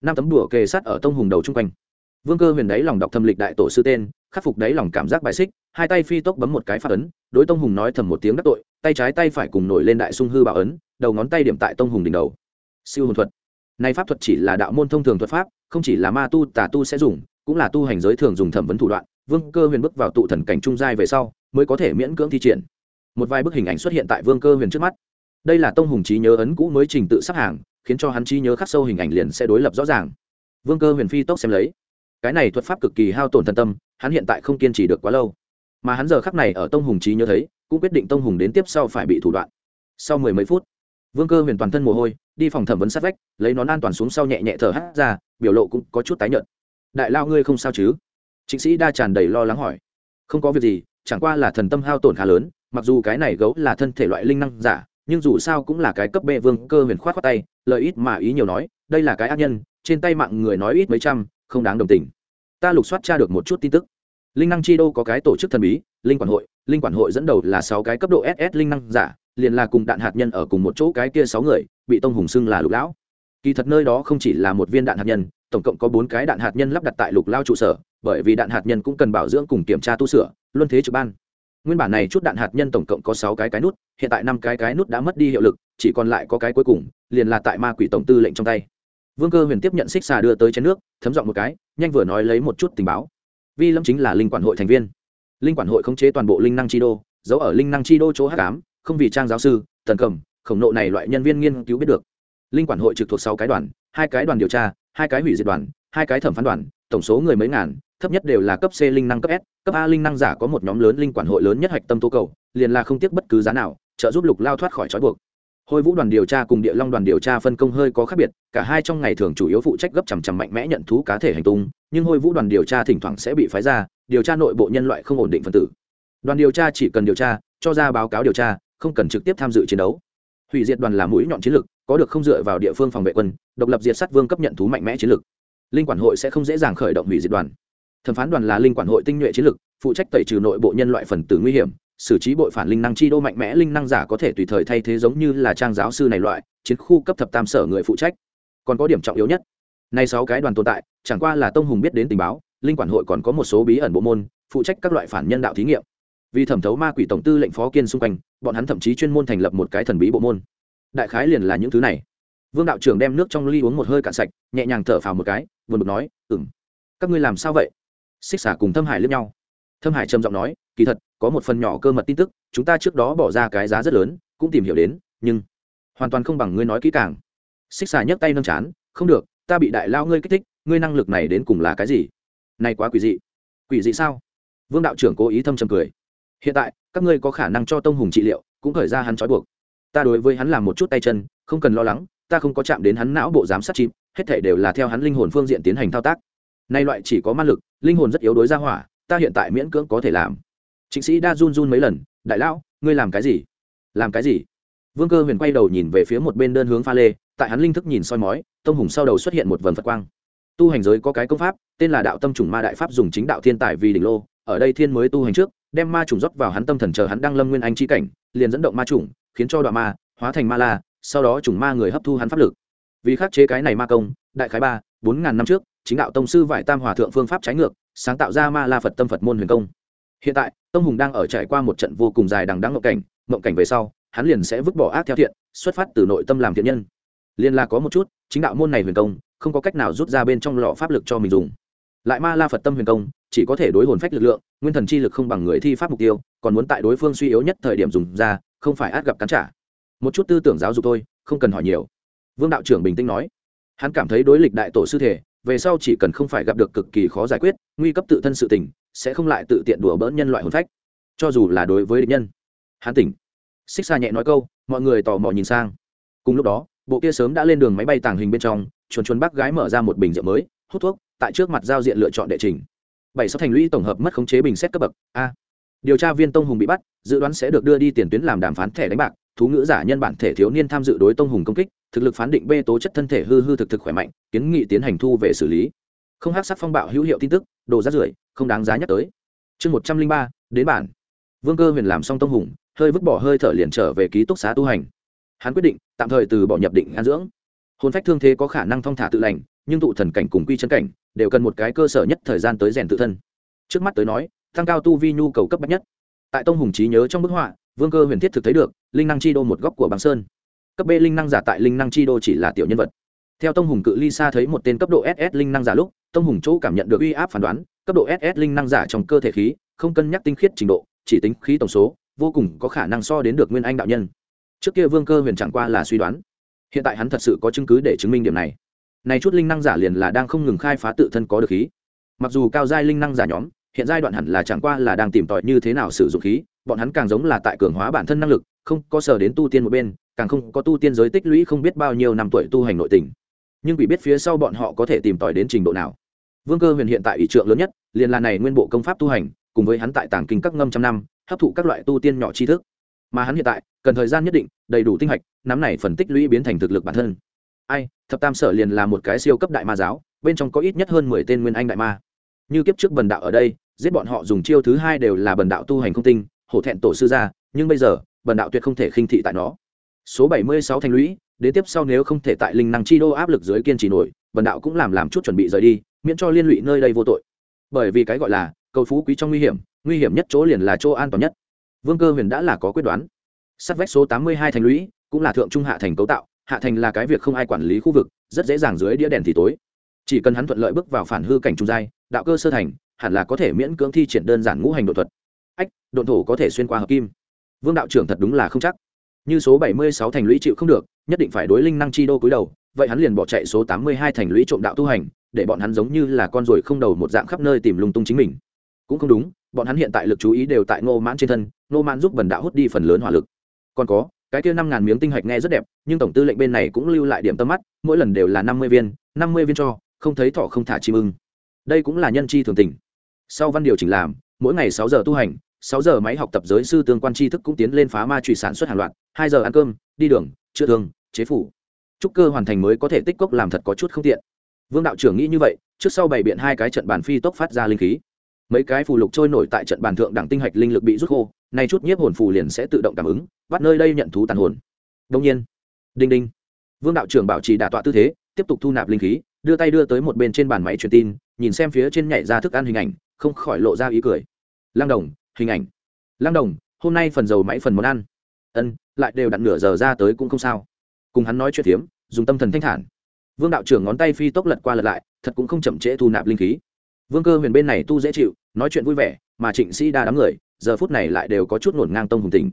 Năm tấm đùa kề sát ở tông hùng đầu chung quanh. Vương cơ huyền đáy lòng đọc thâm lịch đại tổ sư tên, khắc phục đáy lòng cảm giác bài xích, hai tay phi tốc bấm một cái phát ấn, đối tông hùng nói thầm một tiếng đắc tội, tay trái tay phải cùng nổi lên đại sung hư bảo ấn, đầu ngón tay điểm tại tông hùng đỉnh đầu. Siêu hồn thuật. Nay pháp thuật chỉ là đạo môn thông thường thuật pháp, không chỉ là ma tu tà tu sẽ dùng cũng là tu hành giới thường dùng thẩm vấn thủ đoạn, vương cơ huyền bước vào tụ thần cảnh trung giai về sau, mới có thể miễn cưỡng thi triển. Một vài bức hình ảnh xuất hiện tại vương cơ huyền trước mắt. Đây là tông hùng trí nhớ ấn cũ mới trình tự sắp hàng, khiến cho hắn trí nhớ khắc sâu hình ảnh liền sẽ đối lập rõ ràng. Vương cơ huyền phi tốc xem lấy. Cái này thuật pháp cực kỳ hao tổn thân tâm, hắn hiện tại không kiên trì được quá lâu. Mà hắn giờ khắc này ở tông hùng trí nhớ thấy, cũng quyết định tông hùng đến tiếp sau phải bị thủ đoạn. Sau mười mấy phút, vương cơ huyền toàn thân mồ hôi, đi phòng thẩm vấn sát vách, lấy nón an toàn xuống sau nhẹ nhẹ thở hát ra, biểu lộ cũng có chút tái nhợt đại lao ngươi không sao chứ? Chính sĩ đa tràn đầy lo lắng hỏi. Không có việc gì, chẳng qua là thần tâm hao tổn khá lớn, mặc dù cái này gấu là thân thể loại linh năng giả, nhưng dù sao cũng là cái cấp bệ vương cơ huyền khoát khoát tay lợi ít mà ý nhiều nói, đây là cái ác nhân, trên tay mạng người nói ít mấy trăm, không đáng đồng tình. Ta lục soát tra được một chút tin tức. Linh năng chi đô có cái tổ chức thần bí, linh quản hội, linh quản hội dẫn đầu là sáu cái cấp độ ss linh năng giả, liền là cùng đạn hạt nhân ở cùng một chỗ cái kia sáu người, bị tông hùng xưng là lục lão kỳ thật nơi đó không chỉ là một viên đạn hạt nhân, tổng cộng có bốn cái đạn hạt nhân lắp đặt tại lục lao trụ sở, bởi vì đạn hạt nhân cũng cần bảo dưỡng cùng kiểm tra tu sửa, luân thế trực ban. Nguyên bản này chút đạn hạt nhân tổng cộng có sáu cái cái nút, hiện tại năm cái cái nút đã mất đi hiệu lực, chỉ còn lại có cái cuối cùng, liền là tại ma quỷ tổng tư lệnh trong tay. Vương cơ huyền tiếp nhận xích xà đưa tới chén nước, thấm dọn một cái, nhanh vừa nói lấy một chút tình báo. Vi lâm chính là linh quản hội thành viên. Linh quản hội khống chế toàn bộ linh năng chi đô, giấu ở linh năng chi đô chỗ h tám không vì trang giáo sư, tần cầm, khổng nộ này loại nhân viên nghiên cứu biết được linh quản hội trực thuộc sáu cái đoàn hai cái đoàn điều tra hai cái hủy diệt đoàn hai cái thẩm phán đoàn tổng số người mấy ngàn thấp nhất đều là cấp c linh năng cấp s cấp a linh năng giả có một nhóm lớn linh quản hội lớn nhất hạch tâm tố cầu liền là không tiếc bất cứ giá nào trợ giúp lục lao thoát khỏi trói buộc Hôi Vũ đoàn điều tra cùng Địa Long đoàn điều tra phân công hơi có khác biệt, cả hai trong ngày thường chủ yếu phụ trách gấp chằm chằm mạnh mẽ nhận thú cá thể hành tung, nhưng Hôi Vũ đoàn điều tra thỉnh thoảng sẽ bị phái ra, điều tra nội bộ nhân loại không ổn định phân tử. Đoàn điều tra chỉ cần điều tra, cho ra báo cáo điều tra, không cần trực tiếp tham dự chiến đấu. Hủy diệt đoàn là mũi nhọn chiến lược, có được không dựa vào địa phương phòng vệ quân, độc lập diệt sát vương cấp nhận thú mạnh mẽ chiến lược. Linh quản hội sẽ không dễ dàng khởi động hủy diệt đoàn. Thẩm phán đoàn là linh quản hội tinh nhuệ chiến lược, phụ trách tẩy trừ nội bộ nhân loại phần tử nguy hiểm, xử trí bội phản linh năng chi đô mạnh mẽ linh năng giả có thể tùy thời thay thế giống như là trang giáo sư này loại chiến khu cấp thập tam sở người phụ trách còn có điểm trọng yếu nhất nay sáu cái đoàn tồn tại chẳng qua là tông hùng biết đến tình báo linh quản hội còn có một số bí ẩn bộ môn phụ trách các loại phản nhân đạo thí nghiệm vì thẩm thấu ma quỷ tổng tư lệnh phó kiên xung quanh bọn hắn thậm chí chuyên môn thành lập một cái thần bí bộ môn đại khái liền là những thứ này. Vương đạo trưởng đem nước trong ly uống một hơi cạn sạch, nhẹ nhàng thở phào một cái vừa bực nói ừng các ngươi làm sao vậy? Xích xả cùng thâm hải lướt nhau. Thâm hải trầm giọng nói, kỳ thật, có một phần nhỏ cơ mật tin tức, chúng ta trước đó bỏ ra cái giá rất lớn, cũng tìm hiểu đến, nhưng hoàn toàn không bằng ngươi nói kỹ càng. Xích xà nhấc tay nâng chán, không được, ta bị đại lao ngươi kích thích, ngươi năng lực này đến cùng là cái gì? Này quá quỷ dị. Quỷ dị sao? Vương đạo trưởng cố ý thâm trầm cười. Hiện tại, các ngươi có khả năng cho tông hùng trị liệu, cũng khởi ra hắn trói buộc ta đối với hắn làm một chút tay chân, không cần lo lắng, ta không có chạm đến hắn não bộ giám sát chim, hết thể đều là theo hắn linh hồn phương diện tiến hành thao tác. Nay loại chỉ có ma lực, linh hồn rất yếu đối ra hỏa, ta hiện tại miễn cưỡng có thể làm. Chính sĩ đa run run mấy lần, đại lão, ngươi làm cái gì? Làm cái gì? Vương cơ huyền quay đầu nhìn về phía một bên đơn hướng pha lê, tại hắn linh thức nhìn soi mói, tông hùng sau đầu xuất hiện một vần phật quang. Tu hành giới có cái công pháp, tên là đạo tâm trùng ma đại pháp dùng chính đạo thiên tài vì đỉnh lô, ở đây thiên mới tu hành trước, đem ma trùng rót vào hắn tâm thần chờ hắn đang lâm nguyên anh chi cảnh, liền dẫn động ma trùng khiến cho đoạn ma hóa thành ma la, sau đó trùng ma người hấp thu hắn pháp lực. Vì khắc chế cái này ma công, đại khái ba, bốn ngàn năm trước, chính đạo tông sư vải tam hòa thượng phương pháp trái ngược, sáng tạo ra ma la phật tâm phật môn huyền công. Hiện tại, tông hùng đang ở trải qua một trận vô cùng dài đằng đắng ngộng cảnh ngộng cảnh về sau, hắn liền sẽ vứt bỏ ác theo thiện, xuất phát từ nội tâm làm thiện nhân. Liên là có một chút, chính đạo môn này huyền công, không có cách nào rút ra bên trong lọ pháp lực cho mình dùng. Lại ma la phật tâm huyền công, chỉ có thể đối hồn phách lực lượng, nguyên thần chi lực không bằng người thi pháp mục tiêu, còn muốn tại đối phương suy yếu nhất thời điểm dùng ra không phải át gặp cắn trả. Một chút tư tưởng giáo dục thôi, không cần hỏi nhiều. Vương đạo trưởng bình tĩnh nói. Hắn cảm thấy đối lịch đại tổ sư thể, về sau chỉ cần không phải gặp được cực kỳ khó giải quyết, nguy cấp tự thân sự tình, sẽ không lại tự tiện đùa bỡn nhân loại hồn phách. Cho dù là đối với địch nhân. Hắn tỉnh. Xích xa nhẹ nói câu, mọi người tò mò nhìn sang. Cùng lúc đó, bộ kia sớm đã lên đường máy bay tàng hình bên trong, chuồn chuồn bác gái mở ra một bình rượu mới, hút thuốc, tại trước mặt giao diện lựa chọn đệ trình. Bảy sáu thành lũy tổng hợp mất khống chế bình xét cấp bậc, a điều tra viên tông hùng bị bắt, dự đoán sẽ được đưa đi tiền tuyến làm đàm phán thẻ đánh bạc. Thú ngữ giả nhân bản thể thiếu niên tham dự đối tông hùng công kích, thực lực phán định bê tố chất thân thể hư hư thực thực khỏe mạnh, kiến nghị tiến hành thu về xử lý. Không hát sắc phong bạo hữu hiệu tin tức, đồ rát rưởi, không đáng giá nhắc tới. Chương một trăm linh ba, đến bản. Vương cơ huyền làm xong tông hùng, hơi vứt bỏ hơi thở liền trở về ký túc xá tu hành. Hắn quyết định, tạm thời từ bỏ nhập định an dưỡng. Hôn phách thương thế có khả năng thong thả tự lành, nhưng tụ thần cảnh cùng quy chân cảnh, đều cần một cái cơ sở nhất thời gian tới rèn tự thân. Trước mắt tới nói tăng cao tu vi nhu cầu cấp bách nhất. Tại tông hùng trí nhớ trong bức họa, vương cơ huyền thiết thực thấy được, linh năng chi đô một góc của bằng sơn. Cấp b linh năng giả tại linh năng chi đô chỉ là tiểu nhân vật. Theo tông hùng cự ly xa thấy một tên cấp độ ss linh năng giả lúc, tông hùng chỗ cảm nhận được uy áp phán đoán, cấp độ ss linh năng giả trong cơ thể khí, không cân nhắc tinh khiết trình độ, chỉ tính khí tổng số, vô cùng có khả năng so đến được nguyên anh đạo nhân. Trước kia vương cơ huyền chẳng qua là suy đoán. Hiện tại hắn thật sự có chứng cứ để chứng minh điểm này. Này chút linh năng giả liền là đang không ngừng khai phá tự thân có được khí. Mặc dù cao giai linh năng giả nhóm hiện giai đoạn hẳn là chẳng qua là đang tìm tòi như thế nào sử dụng khí, bọn hắn càng giống là tại cường hóa bản thân năng lực, không có sở đến tu tiên một bên, càng không có tu tiên giới tích lũy không biết bao nhiêu năm tuổi tu hành nội tình. Nhưng quỷ biết phía sau bọn họ có thể tìm tòi đến trình độ nào. Vương cơ huyền hiện tại ủy trượng lớn nhất, liền là này nguyên bộ công pháp tu hành, cùng với hắn tại tàng kinh các ngâm trăm năm, hấp thụ các loại tu tiên nhỏ tri thức. Mà hắn hiện tại, cần thời gian nhất định, đầy đủ tinh hạch, nắm này phần tích lũy biến thành thực lực bản thân. Ai, thập tam sở liền là một cái siêu cấp đại ma giáo, bên trong có ít nhất hơn mười tên nguyên anh đại ma như kiếp trước bần đạo ở đây, giết bọn họ dùng chiêu thứ hai đều là bần đạo tu hành không tinh, hổ thẹn tổ sư gia, nhưng bây giờ, bần đạo tuyệt không thể khinh thị tại nó. Số bảy mươi sáu thành lũy, đến tiếp sau nếu không thể tại linh năng chi đô áp lực dưới kiên trì nổi, bần đạo cũng làm làm chút chuẩn bị rời đi, miễn cho liên lụy nơi đây vô tội. Bởi vì cái gọi là, cầu phú quý trong nguy hiểm nguy hiểm nhất chỗ liền là chỗ an toàn nhất. Vương cơ huyền đã là có quyết đoán. Sắt vách số tám mươi hai thành lũy, cũng là thượng trung hạ thành cấu tạo, hạ thành là cái việc không ai quản lý khu vực, rất dễ dàng dưới đĩa đèn thì tối. Chỉ cần hắn thuận lợi bước vào phản hư cảnh trung giai đạo cơ sơ thành, hẳn là có thể miễn cưỡng thi triển đơn giản ngũ hành đột thuật. Ách, độn thổ có thể xuyên qua hợp kim. Vương đạo trưởng thật đúng là không chắc. Như số bảy mươi sáu thành lũy chịu không được, nhất định phải đối linh năng chi đô cúi đầu, vậy hắn liền bỏ chạy số tám mươi hai thành lũy trộm đạo tu hành, để bọn hắn giống như là con ruồi không đầu một dạng khắp nơi tìm lung tung chính mình. Cũng không đúng, bọn hắn hiện tại lực chú ý đều tại ngô mãn trên thân, ngô mãn giúp bần đạo hút đi phần lớn hỏa lực. Còn có, cái kia năm ngàn miếng tinh hạch nghe rất đẹp, nhưng tổng tư lệnh bên này cũng lưu lại điểm tâm mắt, mỗi lần đều là năm mươi viên, năm mươi viên cho, không thấy thọ không thả chim ưng đây cũng là nhân chi thường tình. Sau văn điều chỉnh làm, mỗi ngày sáu giờ tu hành, sáu giờ máy học tập giới sư tương quan tri thức cũng tiến lên phá ma trụy sản xuất hàng loạt, hai giờ ăn cơm, đi đường, chữa thương, chế phủ. Trúc cơ hoàn thành mới có thể tích cốc làm thật có chút không tiện. Vương đạo trưởng nghĩ như vậy, trước sau bày biện hai cái trận bàn phi tốc phát ra linh khí. Mấy cái phù lục trôi nổi tại trận bàn thượng đẳng tinh hạch linh lực bị rút khô, nay chút nhiếp hồn phù liền sẽ tự động cảm ứng, bắt nơi đây nhận thú tàn hồn. Đông nhiên, đinh đinh. Vương đạo trưởng bảo trì đả tọa tư thế, tiếp tục thu nạp linh khí đưa tay đưa tới một bên trên bàn máy truyền tin, nhìn xem phía trên nhảy ra thức ăn hình ảnh, không khỏi lộ ra ý cười. Lang đồng, hình ảnh. Lang đồng, hôm nay phần dầu máy phần món ăn. Ân, lại đều đặn nửa giờ ra tới cũng không sao. Cùng hắn nói chuyện thiếm dùng tâm thần thanh thản. Vương đạo trưởng ngón tay phi tốc lật qua lật lại, thật cũng không chậm trễ thu nạp linh khí. Vương cơ huyền bên này tu dễ chịu, nói chuyện vui vẻ, mà trịnh sĩ đa đám người, giờ phút này lại đều có chút ngổn ngang tông hùng tỉnh.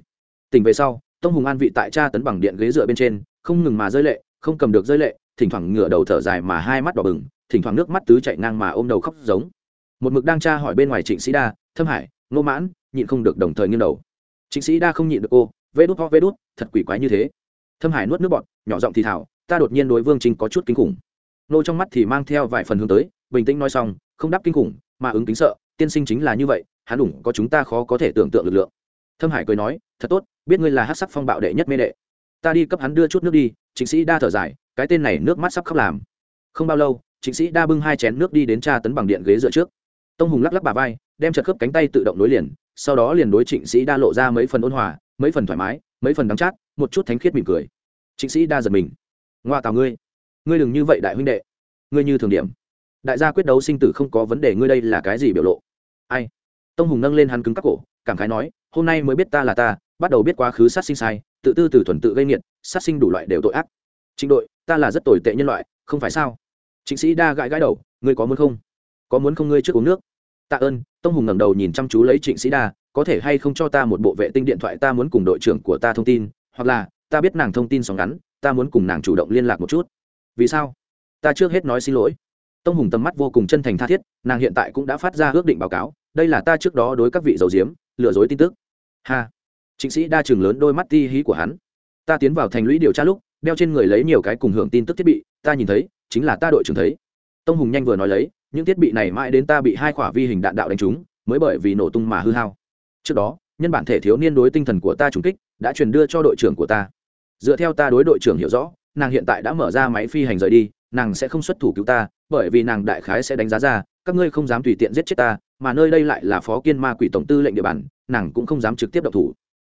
Tỉnh về sau, tông hùng an vị tại cha tấn bằng điện ghế dựa bên trên, không ngừng mà rơi lệ, không cầm được rơi lệ thỉnh thoảng ngửa đầu thở dài mà hai mắt đỏ bừng, thỉnh thoảng nước mắt tứ chạy ngang mà ôm đầu khóc giống. Một mực đang tra hỏi bên ngoài trịnh sĩ đa, thâm hải nô mãn, nhịn không được đồng thời nghiêng đầu. Trịnh sĩ đa không nhịn được cô, vê đút ho vê đút, thật quỷ quái như thế. Thâm hải nuốt nước bọt, nhỏ giọng thì thảo ta đột nhiên đối vương trinh có chút kinh khủng. Nô trong mắt thì mang theo vài phần hướng tới, bình tĩnh nói xong, không đáp kinh khủng, mà ứng kính sợ, tiên sinh chính là như vậy, hắn đủng có chúng ta khó có thể tưởng tượng lực lượng. Thâm hải cười nói, thật tốt, biết ngươi là hát sắc phong bạo đệ nhất mê đệ. Ta đi cấp hắn đưa chút nước đi. Chính sĩ đa thở dài cái tên này nước mắt sắp khóc làm. Không bao lâu, chính sĩ đa bưng hai chén nước đi đến tra tấn bằng điện ghế dựa trước. Tông hùng lắc lắc bà vai, đem chật khớp cánh tay tự động nối liền, sau đó liền đối trịnh sĩ đa lộ ra mấy phần ôn hòa, mấy phần thoải mái, mấy phần đắng chát, một chút thánh khiết mỉm cười. Trịnh sĩ đa giật mình. Ngoa tào ngươi ngươi đừng như vậy đại huynh đệ. Ngươi như thường điểm. Đại gia quyết đấu sinh tử không có vấn đề, ngươi đây là cái gì biểu lộ? Ai? Tông hùng nâng lên hắn cứng các cổ, cảm khái nói, hôm nay mới biết ta là ta, bắt đầu biết quá khứ sát sinh sai, tự tư từ thuần tự gây nghiệt, sát sinh đủ loại đều tội ác trịnh đội, ta là rất tồi tệ nhân loại, không phải sao? Trịnh sĩ đa gãi gãi đầu, ngươi có muốn không? Có muốn không ngươi trước uống nước? Tạ ơn, tông hùng ngẩng đầu nhìn chăm chú lấy trịnh sĩ đa, có thể hay không cho ta một bộ vệ tinh điện thoại, ta muốn cùng đội trưởng của ta thông tin, hoặc là, ta biết nàng thông tin sóng ngắn, ta muốn cùng nàng chủ động liên lạc một chút. Vì sao? Ta trước hết nói xin lỗi. Tông hùng tầm mắt vô cùng chân thành tha thiết, nàng hiện tại cũng đã phát ra ước định báo cáo, đây là ta trước đó đối các vị dầu diếm, lừa dối tin tức. Ha! Chính sĩ đa trường lớn đôi mắt ti hí của hắn. Ta tiến vào thành lũy điều tra lúc đeo trên người lấy nhiều cái cùng hưởng tin tức thiết bị, ta nhìn thấy, chính là ta đội trưởng thấy. Tông hùng nhanh vừa nói lấy, những thiết bị này mãi đến ta bị hai quả vi hình đạn đạo đánh trúng, mới bởi vì nổ tung mà hư hao. Trước đó, nhân bản thể thiếu niên đối tinh thần của ta trùng kích, đã truyền đưa cho đội trưởng của ta. Dựa theo ta đối đội trưởng hiểu rõ, nàng hiện tại đã mở ra máy phi hành rời đi, nàng sẽ không xuất thủ cứu ta, bởi vì nàng đại khái sẽ đánh giá ra, các ngươi không dám tùy tiện giết chết ta, mà nơi đây lại là phó kiên ma quỷ tổng tư lệnh địa bàn, nàng cũng không dám trực tiếp độc thủ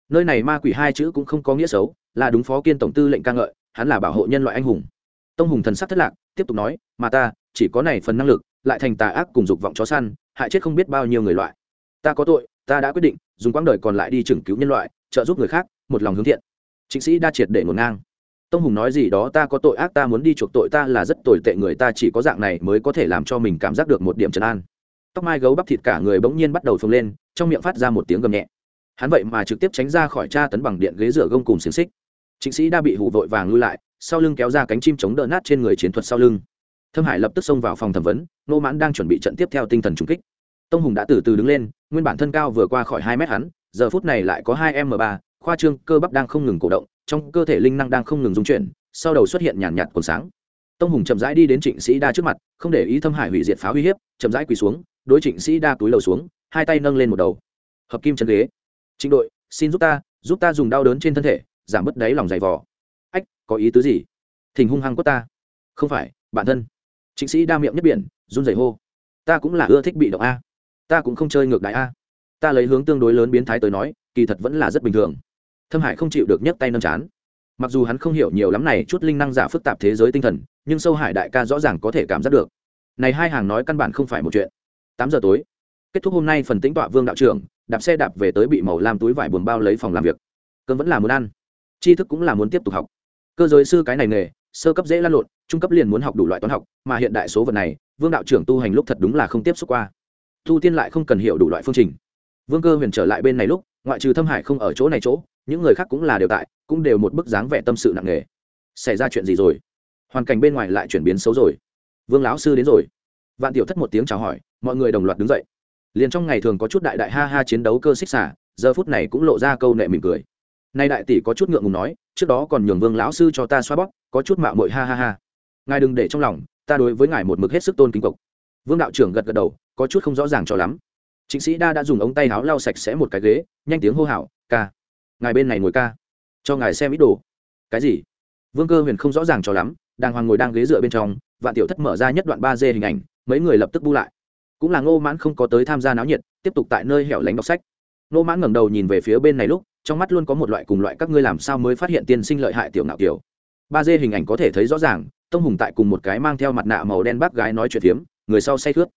nơi này ma quỷ hai chữ cũng không có nghĩa xấu, là đúng phó kiên tổng tư lệnh ca ngợi, hắn là bảo hộ nhân loại anh hùng. Tông hùng thần sắc thất lạc, tiếp tục nói, mà ta, chỉ có này phần năng lực, lại thành tà ác cùng dục vọng chó săn, hại chết không biết bao nhiêu người loại. Ta có tội, ta đã quyết định, dùng quãng đời còn lại đi chừng cứu nhân loại, trợ giúp người khác, một lòng hướng thiện. Chính sĩ đa triệt để ngổn ngang. Tông hùng nói gì đó, ta có tội ác, ta muốn đi chuộc tội, ta là rất tồi tệ người, ta chỉ có dạng này mới có thể làm cho mình cảm giác được một điểm trấn an. Tóc mai gấu bắp thịt cả người bỗng nhiên bắt đầu phồng lên, trong miệng phát ra một tiếng gầm nhẹ hắn vậy mà trực tiếp tránh ra khỏi tra tấn bằng điện ghế rửa gông cùng xiềng xích. Chính sĩ đã bị hủ vội vàng lui lại, sau lưng kéo ra cánh chim chống đỡ nát trên người chiến thuật sau lưng. Thâm hải lập tức xông vào phòng thẩm vấn, nô mãn đang chuẩn bị trận tiếp theo tinh thần trung kích. Tông hùng đã từ từ đứng lên, nguyên bản thân cao vừa qua khỏi hai mét hắn, giờ phút này lại có hai m ba, khoa trương, cơ bắp đang không ngừng cổ động, trong cơ thể linh năng đang không ngừng dung chuyển, sau đầu xuất hiện nhàn nhạt cồn sáng. Tông hùng chậm rãi đi đến trịnh sĩ đa trước mặt, không để ý thâm hải hủy diệt phá uy hiếp, chậm rãi quỳ xuống, đối trịnh sĩ đa túi lầu xuống, hai tay nâng lên một đầu. Hợp kim chân ghế trịnh đội, xin giúp ta giúp ta dùng đau đớn trên thân thể, giảm bớt đáy lòng dày vò. Ách, có ý tứ gì? Thình hung hăng quất ta. Không phải bản thân. Trịnh sĩ đa miệng nhất biển, run rẩy hô. Ta cũng là ưa thích bị động a. Ta cũng không chơi ngược đại a. Ta lấy hướng tương đối lớn biến thái tới nói, kỳ thật vẫn là rất bình thường. Thâm hải không chịu được nhấc tay nâng chán. Mặc dù hắn không hiểu nhiều lắm này chút linh năng giả phức tạp thế giới tinh thần, nhưng sâu hải đại ca rõ ràng có thể cảm giác được. Này hai hàng nói căn bản không phải một chuyện. Tám giờ tối. Kết thúc hôm nay phần tính tọa vương đạo trưởng đạp xe đạp về tới bị màu lam túi vải buồn bao lấy phòng làm việc. Cơn vẫn là muốn ăn. Tri thức cũng là muốn tiếp tục học. Cơ giới sư cái này nghề, sơ cấp dễ lan lộn, trung cấp liền muốn học đủ loại toán học, mà hiện đại số vật này, vương đạo trưởng tu hành lúc thật đúng là không tiếp xúc qua. Tu tiên lại không cần hiểu đủ loại phương trình. Vương cơ huyền trở lại bên này lúc, ngoại trừ thâm hải không ở chỗ này chỗ, những người khác cũng là đều tại, cũng đều một bức dáng vẻ tâm sự nặng nề. Xảy ra chuyện gì rồi? Hoàn cảnh bên ngoài lại chuyển biến xấu rồi. Vương lão sư đến rồi. Vạn tiểu thất một tiếng chào hỏi, mọi người đồng loạt đứng dậy liền trong ngày thường có chút đại đại ha ha chiến đấu cơ xích xả, giờ phút này cũng lộ ra câu nệ mỉm cười. Nay đại tỷ có chút ngượng ngùng nói, trước đó còn nhường vương lão sư cho ta xoa bóp, có chút mạo mội ha ha ha. Ngài đừng để trong lòng, ta đối với ngài một mực hết sức tôn kính cộc vương đạo trưởng gật gật đầu, có chút không rõ ràng cho lắm. Chính sĩ đa đã dùng ống tay áo lau sạch sẽ một cái ghế, nhanh tiếng hô hào, ca, ngài bên này ngồi ca, cho ngài xem ít đồ. Cái gì? Vương cơ huyền không rõ ràng cho lắm đàng hoàng ngồi đang ghế dựa bên trong, vạn tiểu thất mở ra nhất đoạn ba d hình ảnh, mấy người lập tức bu lại cũng là ngô mãn không có tới tham gia náo nhiệt, tiếp tục tại nơi hẻo lánh đọc sách. Ngô mãn ngẩng đầu nhìn về phía bên này lúc, trong mắt luôn có một loại cùng loại các ngươi làm sao mới phát hiện tiên sinh lợi hại tiểu ngạo kiểu. Ba d hình ảnh có thể thấy rõ ràng, tông hùng tại cùng một cái mang theo mặt nạ màu đen bác gái nói chuyện phiếm, người sau say khướt.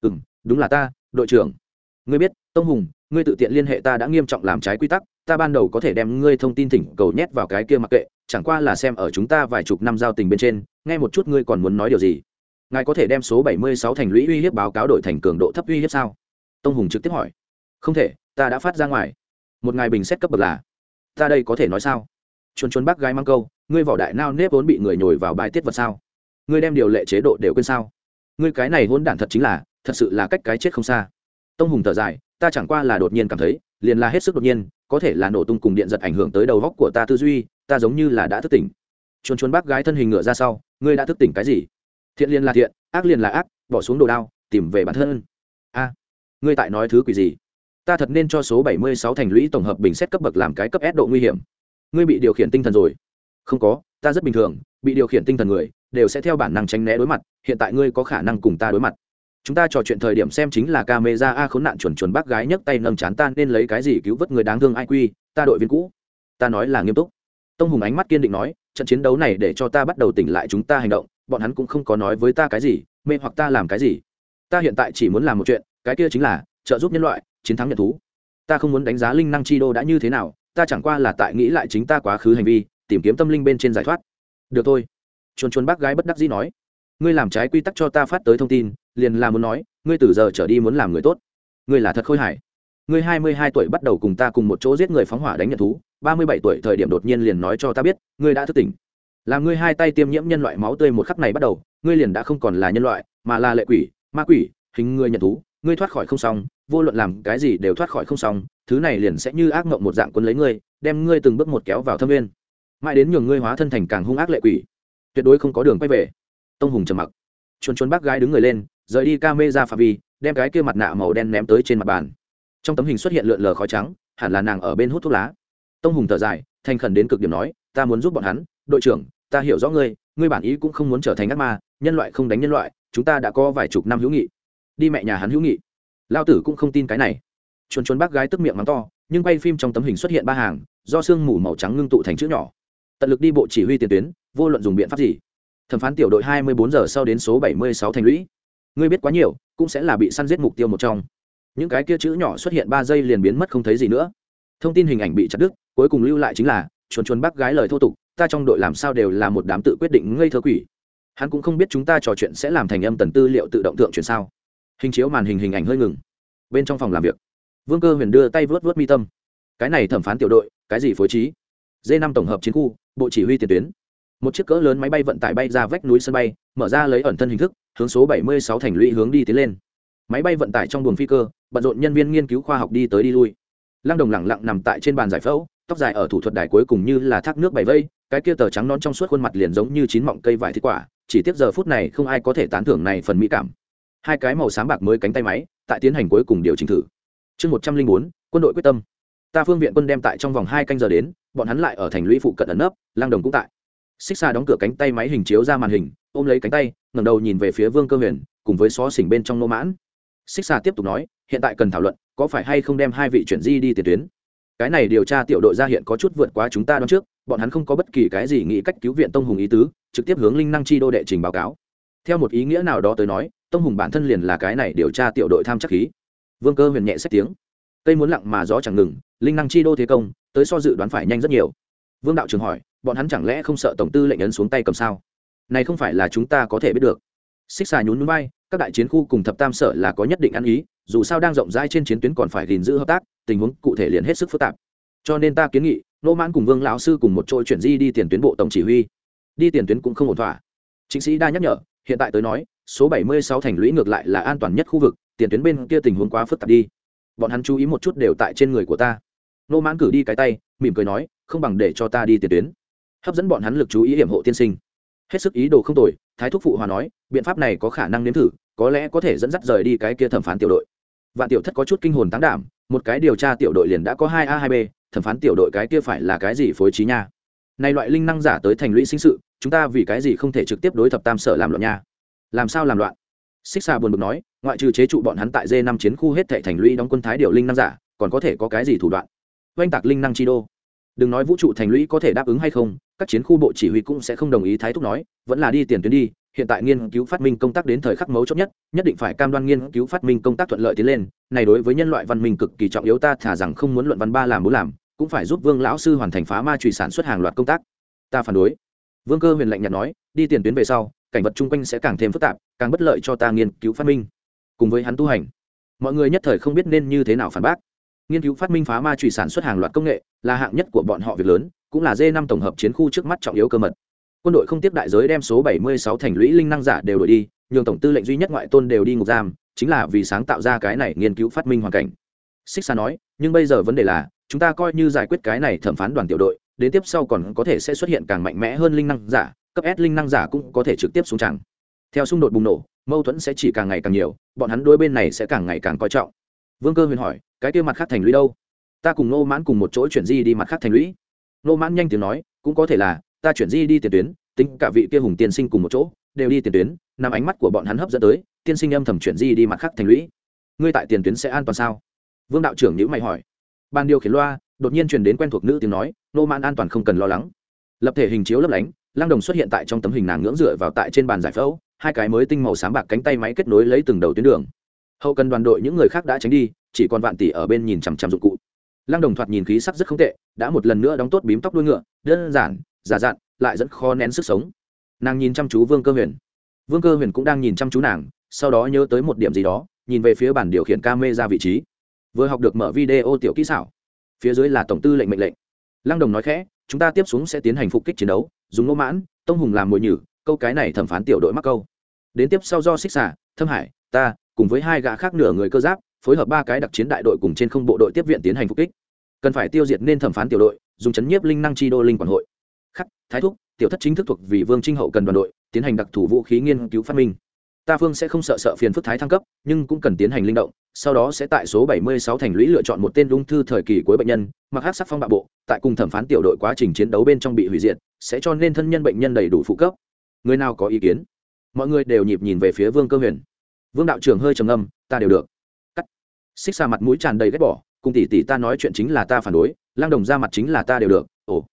Ừ m đúng là ta, đội trưởng. Ngươi biết, tông hùng, ngươi tự tiện liên hệ ta đã nghiêm trọng làm trái quy tắc, ta ban đầu có thể đem ngươi thông tin thỉnh cầu nhét vào cái kia mặc kệ, chẳng qua là xem ở chúng ta vài chục năm giao tình bên trên, nghe một chút ngươi còn muốn nói điều gì ngài có thể đem số bảy mươi sáu thành lũy uy hiếp báo cáo đổi thành cường độ thấp uy hiếp sao? Tông hùng trực tiếp hỏi. Không thể, ta đã phát ra ngoài. Một ngài bình xét cấp bậc là, ta đây có thể nói sao? Chuồn chuồn bác gái mang câu, ngươi vỏ đại nao nếp vốn bị người nhồi vào bài tiết vật sao? Ngươi đem điều lệ chế độ đều quên sao? Ngươi cái này hôn đản thật chính là, thật sự là cách cái chết không xa. Tông hùng thở dài, ta chẳng qua là đột nhiên cảm thấy, liền là hết sức đột nhiên, có thể là nổ tung cùng điện giật ảnh hưởng tới đầu góc của ta tư duy, ta giống như là đã thức tỉnh. Chuồn chuồn bác gái thân hình ngựa ra sau, ngươi đã thức tỉnh cái gì? Thiện liền là thiện, ác liền là ác, bỏ xuống đồ đao, tìm về bản thân. A, ngươi tại nói thứ quỷ gì? Ta thật nên cho số bảy mươi sáu thành lũy tổng hợp bình xét cấp bậc làm cái cấp S độ nguy hiểm. Ngươi bị điều khiển tinh thần rồi. Không có, ta rất bình thường, bị điều khiển tinh thần người, đều sẽ theo bản năng tránh né đối mặt, hiện tại ngươi có khả năng cùng ta đối mặt. Chúng ta trò chuyện thời điểm xem chính là ca mê ra a khốn nạn chuẩn chuẩn bác gái nhấc tay nâng chán tan nên lấy cái gì cứu vớt người đáng thương ai quy, ta đội viên cũ. Ta nói là nghiêm túc. Tông hùng ánh mắt kiên định nói, trận chiến đấu này để cho ta bắt đầu tỉnh lại chúng ta hành động bọn hắn cũng không có nói với ta cái gì, mê hoặc ta làm cái gì. Ta hiện tại chỉ muốn làm một chuyện, cái kia chính là trợ giúp nhân loại, chiến thắng nhận thú. Ta không muốn đánh giá linh năng chi đô đã như thế nào, ta chẳng qua là tại nghĩ lại chính ta quá khứ hành vi, tìm kiếm tâm linh bên trên giải thoát. Được thôi. Chuồn chuồn bác gái bất đắc dĩ nói. Ngươi làm trái quy tắc cho ta phát tới thông tin, liền là muốn nói, ngươi từ giờ trở đi muốn làm người tốt. Ngươi là thật khôi hài. Ngươi hai mươi hai tuổi bắt đầu cùng ta cùng một chỗ giết người phóng hỏa đánh nhận thú, ba mươi bảy tuổi thời điểm đột nhiên liền nói cho ta biết, ngươi đã thức tỉnh làm ngươi hai tay tiêm nhiễm nhân loại máu tươi một khắc này bắt đầu, ngươi liền đã không còn là nhân loại, mà là lệ quỷ, ma quỷ, hình người nhận thú, ngươi thoát khỏi không xong, vô luận làm cái gì đều thoát khỏi không xong, thứ này liền sẽ như ác mộng một dạng quân lấy ngươi, đem ngươi từng bước một kéo vào thâm nguyên mãi đến nhường ngươi hóa thân thành càng hung ác lệ quỷ, tuyệt đối không có đường quay về. Tông hùng trầm mặc. Chuồn chuồn bác gái đứng người lên, rời đi ca mê ra phạm vi, đem cái kia mặt nạ màu đen ném tới trên mặt bàn. Trong tấm hình xuất hiện lượn lờ khói trắng, hẳn là nàng ở bên hút thuốc lá. Tông hùng thở dài, thành khẩn đến cực điểm nói, ta muốn giúp bọn hắn, đội trưởng ta hiểu rõ ngươi ngươi bản ý cũng không muốn trở thành ác ma, nhân loại không đánh nhân loại, chúng ta đã có vài chục năm hữu nghị. Đi mẹ nhà hắn hữu nghị. Lao tử cũng không tin cái này. Chuồn chuồn bác gái tức miệng mắng to, nhưng quay phim trong tấm hình xuất hiện ba hàng, do sương mù màu trắng ngưng tụ thành chữ nhỏ. Tận lực đi bộ chỉ huy tiền tuyến, vô luận dùng biện pháp gì. Thẩm phán tiểu đội hai mươi bốn giờ sau đến số bảy mươi sáu thành lũy. Ngươi biết quá nhiều, cũng sẽ là bị săn giết mục tiêu một trong. Những cái kia chữ nhỏ xuất hiện ba giây liền biến mất không thấy gì nữa. Thông tin hình ảnh bị chặt đứt, cuối cùng lưu lại chính là, chuồn chuồn bác gái lời thô tục ta trong đội làm sao đều là một đám tự quyết định ngây thơ quỷ. Hắn cũng không biết chúng ta trò chuyện sẽ làm thành âm tần tư liệu tự động tượng chuyển sao. Hình chiếu màn hình hình ảnh hơi ngừng. Bên trong phòng làm việc. Vương cơ huyền đưa tay vớt vớt mi tâm. Cái này thẩm phán tiểu đội, cái gì phối trí? D năm tổng hợp chiến khu, bộ chỉ huy tiền tuyến. Một chiếc cỡ lớn máy bay vận tải bay ra vách núi sân bay, mở ra lấy ẩn thân hình thức, hướng số 76 thành lũy hướng đi tiến lên. Máy bay vận tải trong buồng phi cơ, bận rộn nhân viên nghiên cứu khoa học đi tới đi lui. Lăng đồng lẳng lặng nằm tại trên bàn giải phẫu, tóc dài ở thủ thuật đài cuối cùng như là thác nước bảy vây cái kia tờ trắng non trong suốt khuôn mặt liền giống như chín mọng cây vải thịt quả, chỉ tiếc giờ phút này không ai có thể tán thưởng này phần mỹ cảm. Hai cái màu sáng bạc mới cánh tay máy, tại tiến hành cuối cùng điều chỉnh thử. Chương một trăm linh bốn, quân đội quyết tâm. Ta phương viện quân đem tại trong vòng hai canh giờ đến, bọn hắn lại ở thành lũy phụ cận ẩn nấp, lang đồng cũng tại. Xích xa đóng cửa cánh tay máy hình chiếu ra màn hình, ôm lấy cánh tay, ngẩng đầu nhìn về phía vương cơ huyền, cùng với xó xỉnh bên trong nô mãn. Xích xa tiếp tục nói, hiện tại cần thảo luận, có phải hay không đem hai vị chuyển di đi tiền tuyến? Cái này điều tra tiểu đội ra hiện có chút vượt quá chúng ta đoán trước bọn hắn không có bất kỳ cái gì nghĩ cách cứu viện tông hùng ý tứ, trực tiếp hướng linh năng chi đô đệ trình báo cáo. Theo một ý nghĩa nào đó tới nói, tông hùng bản thân liền là cái này điều tra tiểu đội tham chắc khí. Vương cơ huyền nhẹ xét tiếng. Cây muốn lặng mà gió chẳng ngừng, linh năng chi đô thế công, tới so dự đoán phải nhanh rất nhiều. Vương đạo trường hỏi, bọn hắn chẳng lẽ không sợ tổng tư lệnh ấn xuống tay cầm sao? Này không phải là chúng ta có thể biết được. Xích xà nhún núi bay, các đại chiến khu cùng thập tam sở là có nhất định ăn ý, dù sao đang rộng rãi trên chiến tuyến còn phải gìn giữ hợp tác, tình huống cụ thể liền hết sức phức tạp. Cho nên ta kiến nghị nô mãn cùng vương lão sư cùng một chỗ chuyển di đi tiền tuyến bộ tổng chỉ huy. Đi tiền tuyến cũng không ổn thỏa. Chính sĩ đa nhắc nhở, hiện tại tới nói, số 76 thành lũy ngược lại là an toàn nhất khu vực, tiền tuyến bên kia tình huống quá phức tạp đi. Bọn hắn chú ý một chút đều tại trên người của ta. Nô mãn cử đi cái tay, mỉm cười nói, không bằng để cho ta đi tiền tuyến. Hấp dẫn bọn hắn lực chú ý hiểm hộ tiên sinh. Hết sức ý đồ không tồi, thái thúc phụ hòa nói, biện pháp này có khả năng nếm thử, có lẽ có thể dẫn dắt rời đi cái kia thẩm phán tiểu đội. Vạn tiểu thất có chút kinh hồn tán đảm, một cái điều tra tiểu đội liền đã có hai a hai b thẩm phán tiểu đội cái kia phải là cái gì phối trí nha? Này loại linh năng giả tới thành lũy sinh sự, chúng ta vì cái gì không thể trực tiếp đối thập tam sở làm loạn nha? Làm sao làm loạn? Xích xà buồn bực nói, ngoại trừ chế trụ bọn hắn tại d năm chiến khu hết thệ thành lũy đóng quân thái điều linh năng giả, còn có thể có cái gì thủ đoạn? Oanh tạc linh năng chi đô. Đừng nói vũ trụ thành lũy có thể đáp ứng hay không, các chiến khu bộ chỉ huy cũng sẽ không đồng ý thái thúc nói, vẫn là đi tiền tuyến đi, hiện tại nghiên cứu phát minh công tác đến thời khắc mấu chốt nhất nhất định phải cam đoan nghiên cứu phát minh công tác thuận lợi tiến lên, này đối với nhân loại văn minh cực kỳ trọng yếu, ta thả rằng không muốn luận văn ba làm muốn làm cũng phải giúp vương lão sư hoàn thành phá ma trùy sản xuất hàng loạt công tác. Ta phản đối. Vương cơ huyền lạnh nhạt nói, đi tiền tuyến về sau, cảnh vật chung quanh sẽ càng thêm phức tạp, càng bất lợi cho ta nghiên cứu phát minh. Cùng với hắn tu hành, mọi người nhất thời không biết nên như thế nào phản bác. Nghiên cứu phát minh phá ma trùy sản xuất hàng loạt công nghệ là hạng nhất của bọn họ việc lớn, cũng là d năm tổng hợp chiến khu trước mắt trọng yếu cơ mật. Quân đội không tiếp đại giới đem số 76 thành lũy linh năng giả đều đổi đi, nhường tổng tư lệnh duy nhất ngoại tôn đều đi ngục giam, chính là vì sáng tạo ra cái này nghiên cứu phát minh hoàn cảnh. Xích xa nói, nhưng bây giờ vấn đề là chúng ta coi như giải quyết cái này thẩm phán đoàn tiểu đội, đến tiếp sau còn có thể sẽ xuất hiện càng mạnh mẽ hơn linh năng giả, cấp s linh năng giả cũng có thể trực tiếp xuống tràng. Theo xung đột bùng nổ, mâu thuẫn sẽ chỉ càng ngày càng nhiều, bọn hắn đôi bên này sẽ càng ngày càng coi trọng. Vương cơ huyền hỏi, cái kia mặt khác thành lũy đâu? Ta cùng nô mãn cùng một chỗ chuyển di đi mặt khác thành lũy. Nô mãn nhanh tiếng nói, cũng có thể là, ta chuyển di đi tiền tuyến, tính cả vị kia hùng tiên sinh cùng một chỗ, đều đi tiền tuyến, nằm ánh mắt của bọn hắn hấp dẫn tới, tiên sinh âm thầm chuyển di đi mặt khác thành lũy. Ngươi tại tiền tuyến sẽ an toàn sao? Vương đạo trưởng nhữ mày hỏi bàn điều khiển loa, đột nhiên truyền đến quen thuộc nữ tiếng nói, nô man an toàn không cần lo lắng. Lập thể hình chiếu lấp lánh lang đồng xuất hiện tại trong tấm hình nàng ngưỡng dựa vào tại trên bàn giải phẫu, hai cái mới tinh màu sáng bạc cánh tay máy kết nối lấy từng đầu tuyến đường. Hậu cần đoàn đội những người khác đã tránh đi, chỉ còn vạn tỷ ở bên nhìn chằm chằm dụng cụ. Lăng đồng thoạt nhìn khí sắc rất không tệ, đã một lần nữa đóng tốt bím tóc đuôi ngựa, đơn giản giả dặn, lại dẫn khó nén sức sống. Nàng nhìn chăm chú vương cơ huyền. Vương cơ huyền cũng đang nhìn chăm chú nàng, sau đó nhớ tới một điểm gì đó, nhìn về phía bản điều khiển ca mê ra vị trí vừa học được mở video tiểu kỹ xảo. Phía dưới là tổng tư lệnh mệnh lệnh. Lăng đồng nói khẽ, chúng ta tiếp xuống sẽ tiến hành phục kích chiến đấu, dùng ngô mãn, tông hùng làm mồi nhử, câu cái này thẩm phán tiểu đội mắc câu. Đến tiếp sau do xích xả, thâm hải, ta, cùng với hai gã khác nửa người cơ giáp, phối hợp ba cái đặc chiến đại đội cùng trên không bộ đội tiếp viện tiến hành phục kích. Cần phải tiêu diệt nên thẩm phán tiểu đội, dùng chấn nhiếp linh năng chi đô linh quản hội. Khắc, thái thúc, tiểu thất chính thức thuộc vì vương trinh hậu cần đoàn đội, tiến hành đặc thù vũ khí nghiên cứu phát minh ta phương sẽ không sợ sợ phiền phức thái thăng cấp, nhưng cũng cần tiến hành linh động, sau đó sẽ tại số 76 thành lũy lựa chọn một tên ung thư thời kỳ cuối bệnh nhân, mặc hát sắc phong bạo bộ, tại cùng thẩm phán tiểu đội quá trình chiến đấu bên trong bị hủy diệt, sẽ cho nên thân nhân bệnh nhân đầy đủ phụ cấp. Người nào có ý kiến? Mọi người đều nhịp nhìn về phía vương cơ huyền. Vương đạo trưởng hơi trầm ngâm, ta đều được. Cắt. Xích xa mặt mũi tràn đầy ghét bỏ, cùng tỷ tỷ ta nói chuyện chính là ta phản đối lang đồng ra mặt chính là ta đều được. Ồ.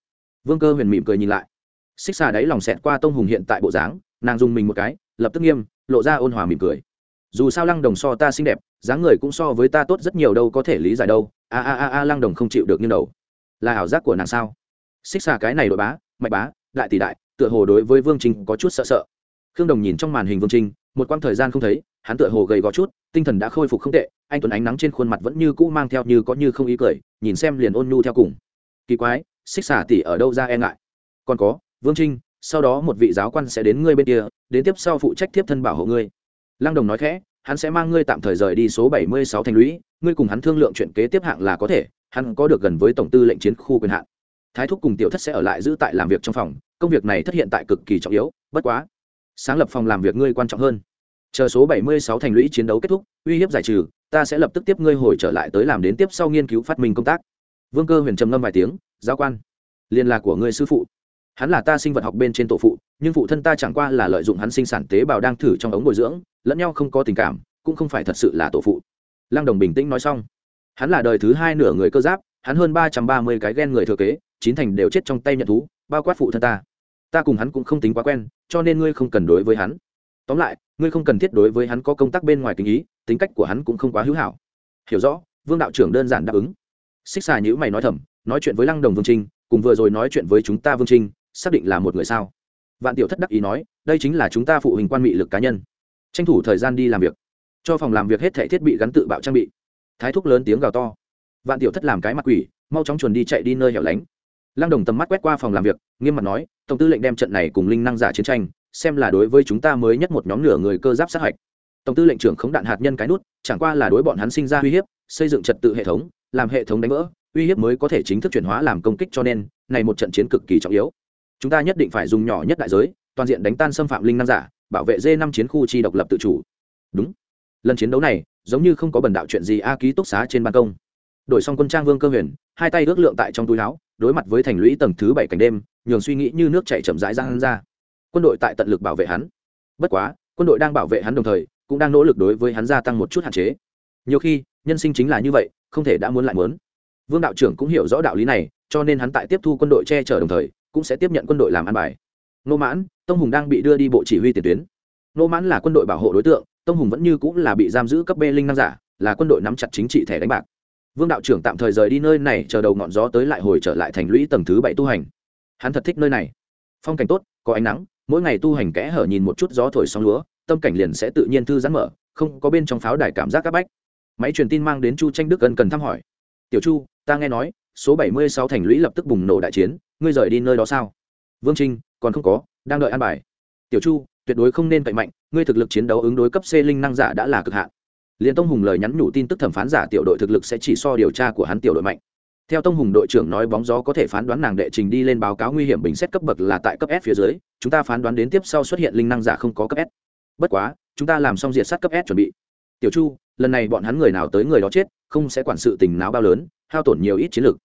Vương cơ huyền mỉm cười nhìn lại. Xích xa đáy lòng xẹt qua tông hùng hiện tại bộ dáng, nàng dùng mình một cái, lập tức nghiêm lộ ra ôn hòa mỉm cười. Dù sao lăng đồng so ta xinh đẹp, dáng người cũng so với ta tốt rất nhiều, đâu có thể lý giải đâu. A a a a, lăng đồng không chịu được như đầu. Là ảo giác của nàng sao? Xích xà cái này đội bá, mạch bá, đại tỷ đại, tựa hồ đối với vương trinh có chút sợ sợ. Khương đồng nhìn trong màn hình vương trinh một quãng thời gian không thấy, hắn tựa hồ gầy gò chút, tinh thần đã khôi phục không tệ, anh tuấn ánh nắng trên khuôn mặt vẫn như cũ mang theo như có như không ý cười, nhìn xem liền ôn nhu theo cùng. Kỳ quái, xích xà tỷ ở đâu ra e ngại? Còn có, vương trinh sau đó một vị giáo quan sẽ đến ngươi bên kia, đến tiếp sau phụ trách tiếp thân bảo hộ ngươi. Lăng đồng nói khẽ, hắn sẽ mang ngươi tạm thời rời đi số bảy mươi sáu thành lũy, ngươi cùng hắn thương lượng chuyện kế tiếp hạng là có thể, hắn có được gần với tổng tư lệnh chiến khu quyền hạn. Thái thúc cùng tiểu thất sẽ ở lại giữ tại làm việc trong phòng, công việc này thất hiện tại cực kỳ trọng yếu, bất quá, sáng lập phòng làm việc ngươi quan trọng hơn. Chờ số bảy mươi sáu thành lũy chiến đấu kết thúc, uy hiếp giải trừ, ta sẽ lập tức tiếp ngươi hồi trở lại tới làm đến tiếp sau nghiên cứu phát minh công tác. Vương cơ huyền trầm ngâm vài tiếng, giáo quan, liên lạc của ngươi sư phụ hắn là ta sinh vật học bên trên tổ phụ, nhưng phụ thân ta chẳng qua là lợi dụng hắn sinh sản tế bào đang thử trong ống bồi dưỡng, lẫn nhau không có tình cảm, cũng không phải thật sự là tổ phụ. Lăng đồng bình tĩnh nói xong. Hắn là đời thứ hai nửa người cơ giáp, hắn hơn ba trăm ba mươi cái gen người thừa kế, chín thành đều chết trong tay nhận thú, bao quát phụ thân ta. Ta cùng hắn cũng không tính quá quen, cho nên ngươi không cần đối với hắn. Tóm lại, ngươi không cần thiết đối với hắn có công tác bên ngoài tình ý, tính cách của hắn cũng không quá hữu hảo. Hiểu rõ, vương đạo trưởng đơn giản đáp ứng. Xích xà nhữ mày nói thầm, nói chuyện với lăng đồng vương trinh, cùng vừa rồi nói chuyện với chúng ta vương trinh xác định là một người sao? Vạn tiểu thất đắc ý nói, đây chính là chúng ta phụ huynh quan mị lực cá nhân. Tranh thủ thời gian đi làm việc. Cho phòng làm việc hết thể thiết bị gắn tự bạo trang bị. Thái thúc lớn tiếng gào to. Vạn tiểu thất làm cái mặt quỷ, mau chóng chuồn đi chạy đi nơi hẻo lánh. Lăng đồng tầm mắt quét qua phòng làm việc, nghiêm mặt nói, tổng tư lệnh đem trận này cùng linh năng giả chiến tranh, xem là đối với chúng ta mới nhất một nhóm nửa người cơ giáp sát hạch. Tổng tư lệnh trưởng khống đạn hạt nhân cái nút, chẳng qua là đối bọn hắn sinh ra uy hiếp, xây dựng trật tự hệ thống, làm hệ thống đánh vỡ, uy hiếp mới có thể chính thức chuyển hóa làm công kích cho nên, này một trận chiến cực kỳ trọng yếu chúng ta nhất định phải dùng nhỏ nhất đại giới, toàn diện đánh tan xâm phạm linh năng giả, bảo vệ d năm chiến khu chi độc lập tự chủ. Đúng. Lần chiến đấu này, giống như không có bần đạo chuyện gì a ký túc xá trên ban công. Đổi xong quân trang vương cơ huyền, hai tay ước lượng tại trong túi áo, đối mặt với thành lũy tầng thứ bảy cảnh đêm, nhường suy nghĩ như nước chảy chậm rãi ra hắn ra. Quân đội tại tận lực bảo vệ hắn. Bất quá, quân đội đang bảo vệ hắn đồng thời, cũng đang nỗ lực đối với hắn gia tăng một chút hạn chế. Nhiều khi, nhân sinh chính là như vậy, không thể đã muốn lại muốn. Vương đạo trưởng cũng hiểu rõ đạo lý này, cho nên hắn tại tiếp thu quân đội che chở đồng thời cũng sẽ tiếp nhận quân đội làm ăn bài. Nô mãn, tông hùng đang bị đưa đi bộ chỉ huy tiền tuyến. Nô mãn là quân đội bảo hộ đối tượng, tông hùng vẫn như cũng là bị giam giữ cấp b linh năng giả, là quân đội nắm chặt chính trị thẻ đánh bạc. Vương đạo trưởng tạm thời rời đi nơi này, chờ đầu ngọn gió tới lại hồi trở lại thành lũy tầng thứ bảy tu hành. Hắn thật thích nơi này. Phong cảnh tốt, có ánh nắng, mỗi ngày tu hành kẽ hở nhìn một chút gió thổi sóng lúa, tâm cảnh liền sẽ tự nhiên thư giãn mở, không có bên trong pháo đài cảm giác các bách. Máy truyền tin mang đến chu tranh đức ân cần thăm hỏi. Tiểu chu, ta nghe nói, số bảy mươi sáu thành lũy lập tức bùng nổ đại chiến ngươi rời đi nơi đó sao? Vương trinh, còn không có, đang đợi an bài. Tiểu chu, tuyệt đối không nên cậy mạnh, ngươi thực lực chiến đấu ứng đối cấp c linh năng giả đã là cực hạn. Liền tông hùng lời nhắn nhủ tin tức thẩm phán giả tiểu đội thực lực sẽ chỉ so điều tra của hắn tiểu đội mạnh. Theo tông hùng đội trưởng nói bóng gió có thể phán đoán nàng đệ trình đi lên báo cáo nguy hiểm bình xét cấp bậc là tại cấp s phía dưới, chúng ta phán đoán đến tiếp sau xuất hiện linh năng giả không có cấp s. Bất quá, chúng ta làm xong diệt sát cấp s chuẩn bị. Tiểu chu, lần này bọn hắn người nào tới người đó chết, không sẽ quản sự tình náo bao lớn, hao tổn nhiều ít chiến lược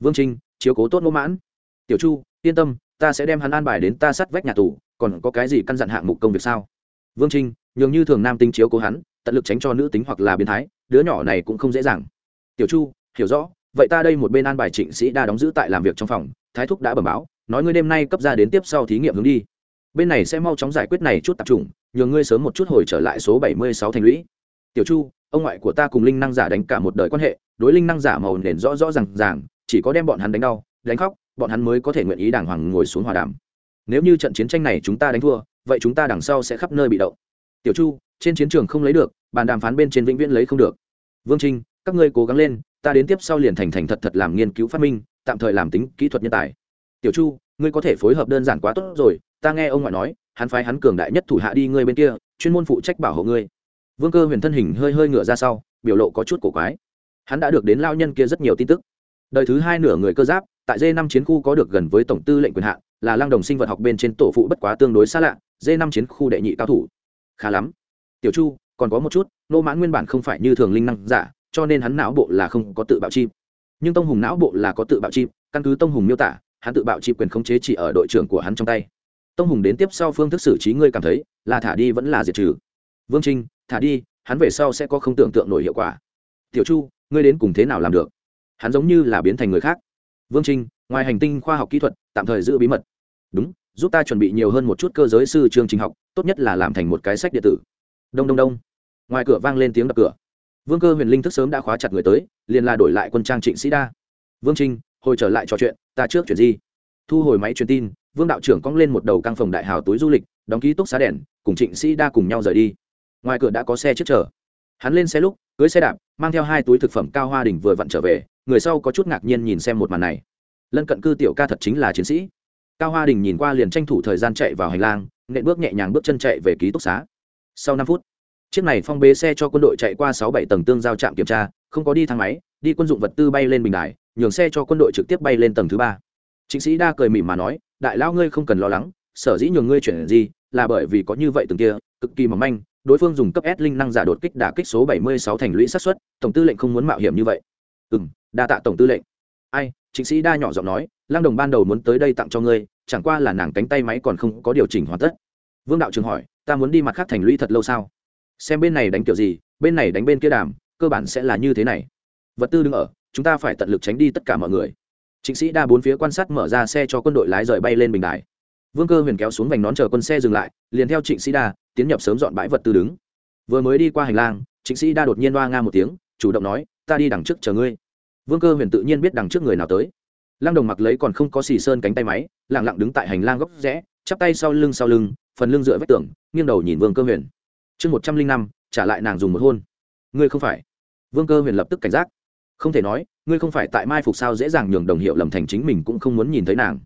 vương trinh, chiếu cố tốt mẫu mãn tiểu chu, yên tâm, ta sẽ đem hắn an bài đến ta sát vách nhà tù, còn có cái gì căn dặn hạng mục công việc sao? Vương trinh, nhường như thường nam tính chiếu cố hắn, tận lực tránh cho nữ tính hoặc là biến thái, đứa nhỏ này cũng không dễ dàng. Tiểu chu, hiểu rõ, vậy ta đây một bên an bài trịnh sĩ đa đóng giữ tại làm việc trong phòng, thái thúc đã bẩm báo, nói ngươi đêm nay cấp ra đến tiếp sau thí nghiệm hướng đi. Bên này sẽ mau chóng giải quyết này chút tập trung nhường ngươi sớm một chút hồi trở lại số bảy mươi sáu thành lũy. Tiểu chu, ông ngoại của ta cùng linh năng giả đánh cả một đời quan hệ, đối linh năng giả màu nền rõ rõ r à n g ràng, chỉ có đem bọn hắn đánh đau, đánh khóc bọn hắn mới có thể nguyện ý đàng hoàng ngồi xuống hòa đàm. Nếu như trận chiến tranh này chúng ta đánh thua, vậy chúng ta đằng sau sẽ khắp nơi bị động. Tiểu chu, trên chiến trường không lấy được, bàn đàm phán bên trên vĩnh viễn lấy không được. Vương trinh, các ngươi cố gắng lên, ta đến tiếp sau liền thành thành thật thật làm nghiên cứu phát minh, tạm thời làm tính kỹ thuật nhân tài. Tiểu chu, ngươi có thể phối hợp đơn giản quá tốt rồi, ta nghe ông ngoại nói, hắn phái hắn cường đại nhất thủ hạ đi ngươi bên kia, chuyên môn phụ trách bảo hộ ngươi. Vương cơ huyền thân hình hơi hơi ngửa ra sau, biểu lộ có chút cổ quái. Hắn đã được đến lao nhân kia rất nhiều tin tức. Đời thứ hai nửa người cơ giáp tại d năm chiến khu có được gần với tổng tư lệnh quyền hạn, là lang đồng sinh vật học bên trên tổ phụ bất quá tương đối xa lạ d năm chiến khu đệ nhị cao thủ. Khá lắm. Tiểu chu, còn có một chút, nô mãn nguyên bản không phải như thường linh năng giả, cho nên hắn não bộ là không có tự bạo chim. Nhưng tông hùng não bộ là có tự bạo chim, căn cứ tông hùng miêu tả, hắn tự bạo chim quyền khống chế chỉ ở đội trưởng của hắn trong tay. Tông hùng đến tiếp sau phương thức xử trí ngươi cảm thấy, là thả đi vẫn là diệt trừ. Vương trinh, thả đi, hắn về sau sẽ có không tưởng tượng nổi hiệu quả. Tiểu chu, ngươi đến cùng thế nào làm được? Hắn giống như là biến thành người khác vương trinh, ngoài hành tinh khoa học kỹ thuật, tạm thời giữ bí mật. Đúng, giúp ta chuẩn bị nhiều hơn một chút cơ giới sư chương trình học, tốt nhất là làm thành một cái sách điện tử. Đông đông đông. Ngoài cửa vang lên tiếng đập cửa. Vương cơ huyền linh thức sớm đã khóa chặt người tới, liền là đổi lại quân trang trịnh sĩ đa. Vương trinh, hồi trở lại trò chuyện, ta trước chuyện gì thu hồi máy truyền tin, vương đạo trưởng cong lên một đầu căng phòng đại hào túi du lịch, đóng ký túc xá đèn, cùng trịnh sĩ đa cùng nhau rời đi. Ngoài cửa đã có xe trước chờ. Hắn lên xe lúc cưới xe đạp, mang theo hai túi thực phẩm cao hoa đình vừa vặn trở về, người sau có chút ngạc nhiên nhìn xem một màn này. Lân cận cư tiểu ca thật chính là chiến sĩ. Cao hoa đình nhìn qua liền tranh thủ thời gian chạy vào hành lang, nện bước nhẹ nhàng bước chân chạy về ký túc xá. Sau năm phút, chiếc này phong bế xe cho quân đội chạy qua sáu bảy tầng tương giao trạm kiểm tra, không có đi thang máy, đi quân dụng vật tư bay lên bình đài, nhường xe cho quân đội trực tiếp bay lên tầng thứ ba. Chính sĩ đa cười mỉm mà nói, đại lao ngươi không cần lo lắng, sở dĩ nhường ngươi chuyển gì, là bởi vì có như vậy từng kia, cực kỳ mỏng manh đối phương dùng cấp S linh năng giả đột kích đả kích số 76 thành lũy sát suất, tổng tư lệnh không muốn mạo hiểm như vậy. Ừm, đa tạ tổng tư lệnh. Ai, chính sĩ đa nhỏ giọng nói, Lang Đồng ban đầu muốn tới đây tặng cho ngươi, chẳng qua là nàng cánh tay máy còn không có điều chỉnh hoàn tất. Vương đạo trường hỏi, ta muốn đi mặt khác thành lũy thật lâu sao? Xem bên này đánh kiểu gì, bên này đánh bên kia đàm, cơ bản sẽ là như thế này. Vật tư đứng ở, chúng ta phải tận lực tránh đi tất cả mọi người. Chính sĩ đa bốn phía quan sát mở ra xe cho quân đội lái rời bay lên bình đài. Vương Cơ Huyền kéo xuống vành nón chờ quân xe dừng lại, liền theo Trịnh Sĩ Đa, tiến nhập sớm dọn bãi vật tư đứng. Vừa mới đi qua hành lang chính sĩ đa đột nhiên đoa nga một tiếng, chủ động nói, ta đi đằng trước chờ ngươi. Vương cơ huyền tự nhiên biết đằng trước người nào tới. Lăng đồng mặc lấy còn không có xì sơn cánh tay máy lẳng lặng đứng tại hành lang góc rẽ, chắp tay sau lưng sau lưng, phần lưng dựa vách tường, nghiêng đầu nhìn vương cơ huyền. Chương một trăm linh năm, trả lại nàng dùng một hôn. Ngươi không phải. Vương cơ huyền lập tức cảnh giác. Không thể nói, ngươi không phải tại mai phục sao dễ dàng nhường đồng hiệu lầm thành chính mình cũng không muốn nhìn thấy nàng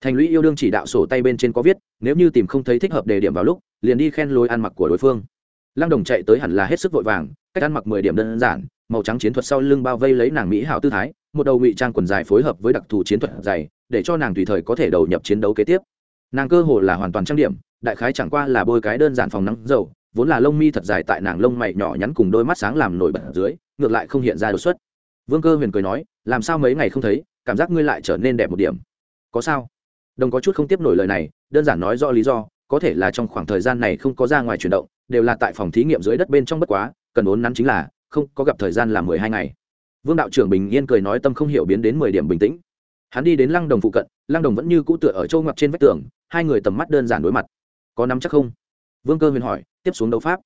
thành lũy yêu đương chỉ đạo sổ tay bên trên có viết, nếu như tìm không thấy thích hợp đề điểm vào lúc, liền đi khen lối ăn mặc của đối phương. Lăng đồng chạy tới hẳn là hết sức vội vàng, cách ăn mặc mười điểm đơn giản, màu trắng chiến thuật sau lưng bao vây lấy nàng mỹ hảo tư thái, một đầu ngụy trang quần dài phối hợp với đặc thù chiến thuật dày, để cho nàng tùy thời có thể đầu nhập chiến đấu kế tiếp. Nàng cơ hồ là hoàn toàn trang điểm, đại khái chẳng qua là bôi cái đơn giản phòng nắng dầu, vốn là lông mi thật dài tại nàng lông mày nhỏ nhắn cùng đôi mắt sáng làm nổi bật dưới, ngược lại không hiện ra đột xuất. Vương cơ huyền cười nói, làm sao mấy ngày không thấy, cảm giác ngươi lại trở nên đẹp một điểm. Có sao? Đồng có chút không tiếp nổi lời này, đơn giản nói do lý do, có thể là trong khoảng thời gian này không có ra ngoài chuyển động, đều là tại phòng thí nghiệm dưới đất bên trong bất quá, cần vốn nắn chính là, không có gặp thời gian là mười hai ngày. Vương đạo trưởng bình yên cười nói tâm không hiểu biến đến mười điểm bình tĩnh. Hắn đi đến lăng đồng phụ cận, lăng đồng vẫn như cũ tựa ở châu ngọc trên vách tường, hai người tầm mắt đơn giản đối mặt. Có nắm chắc không? Vương cơ huyền hỏi, tiếp xuống đấu pháp.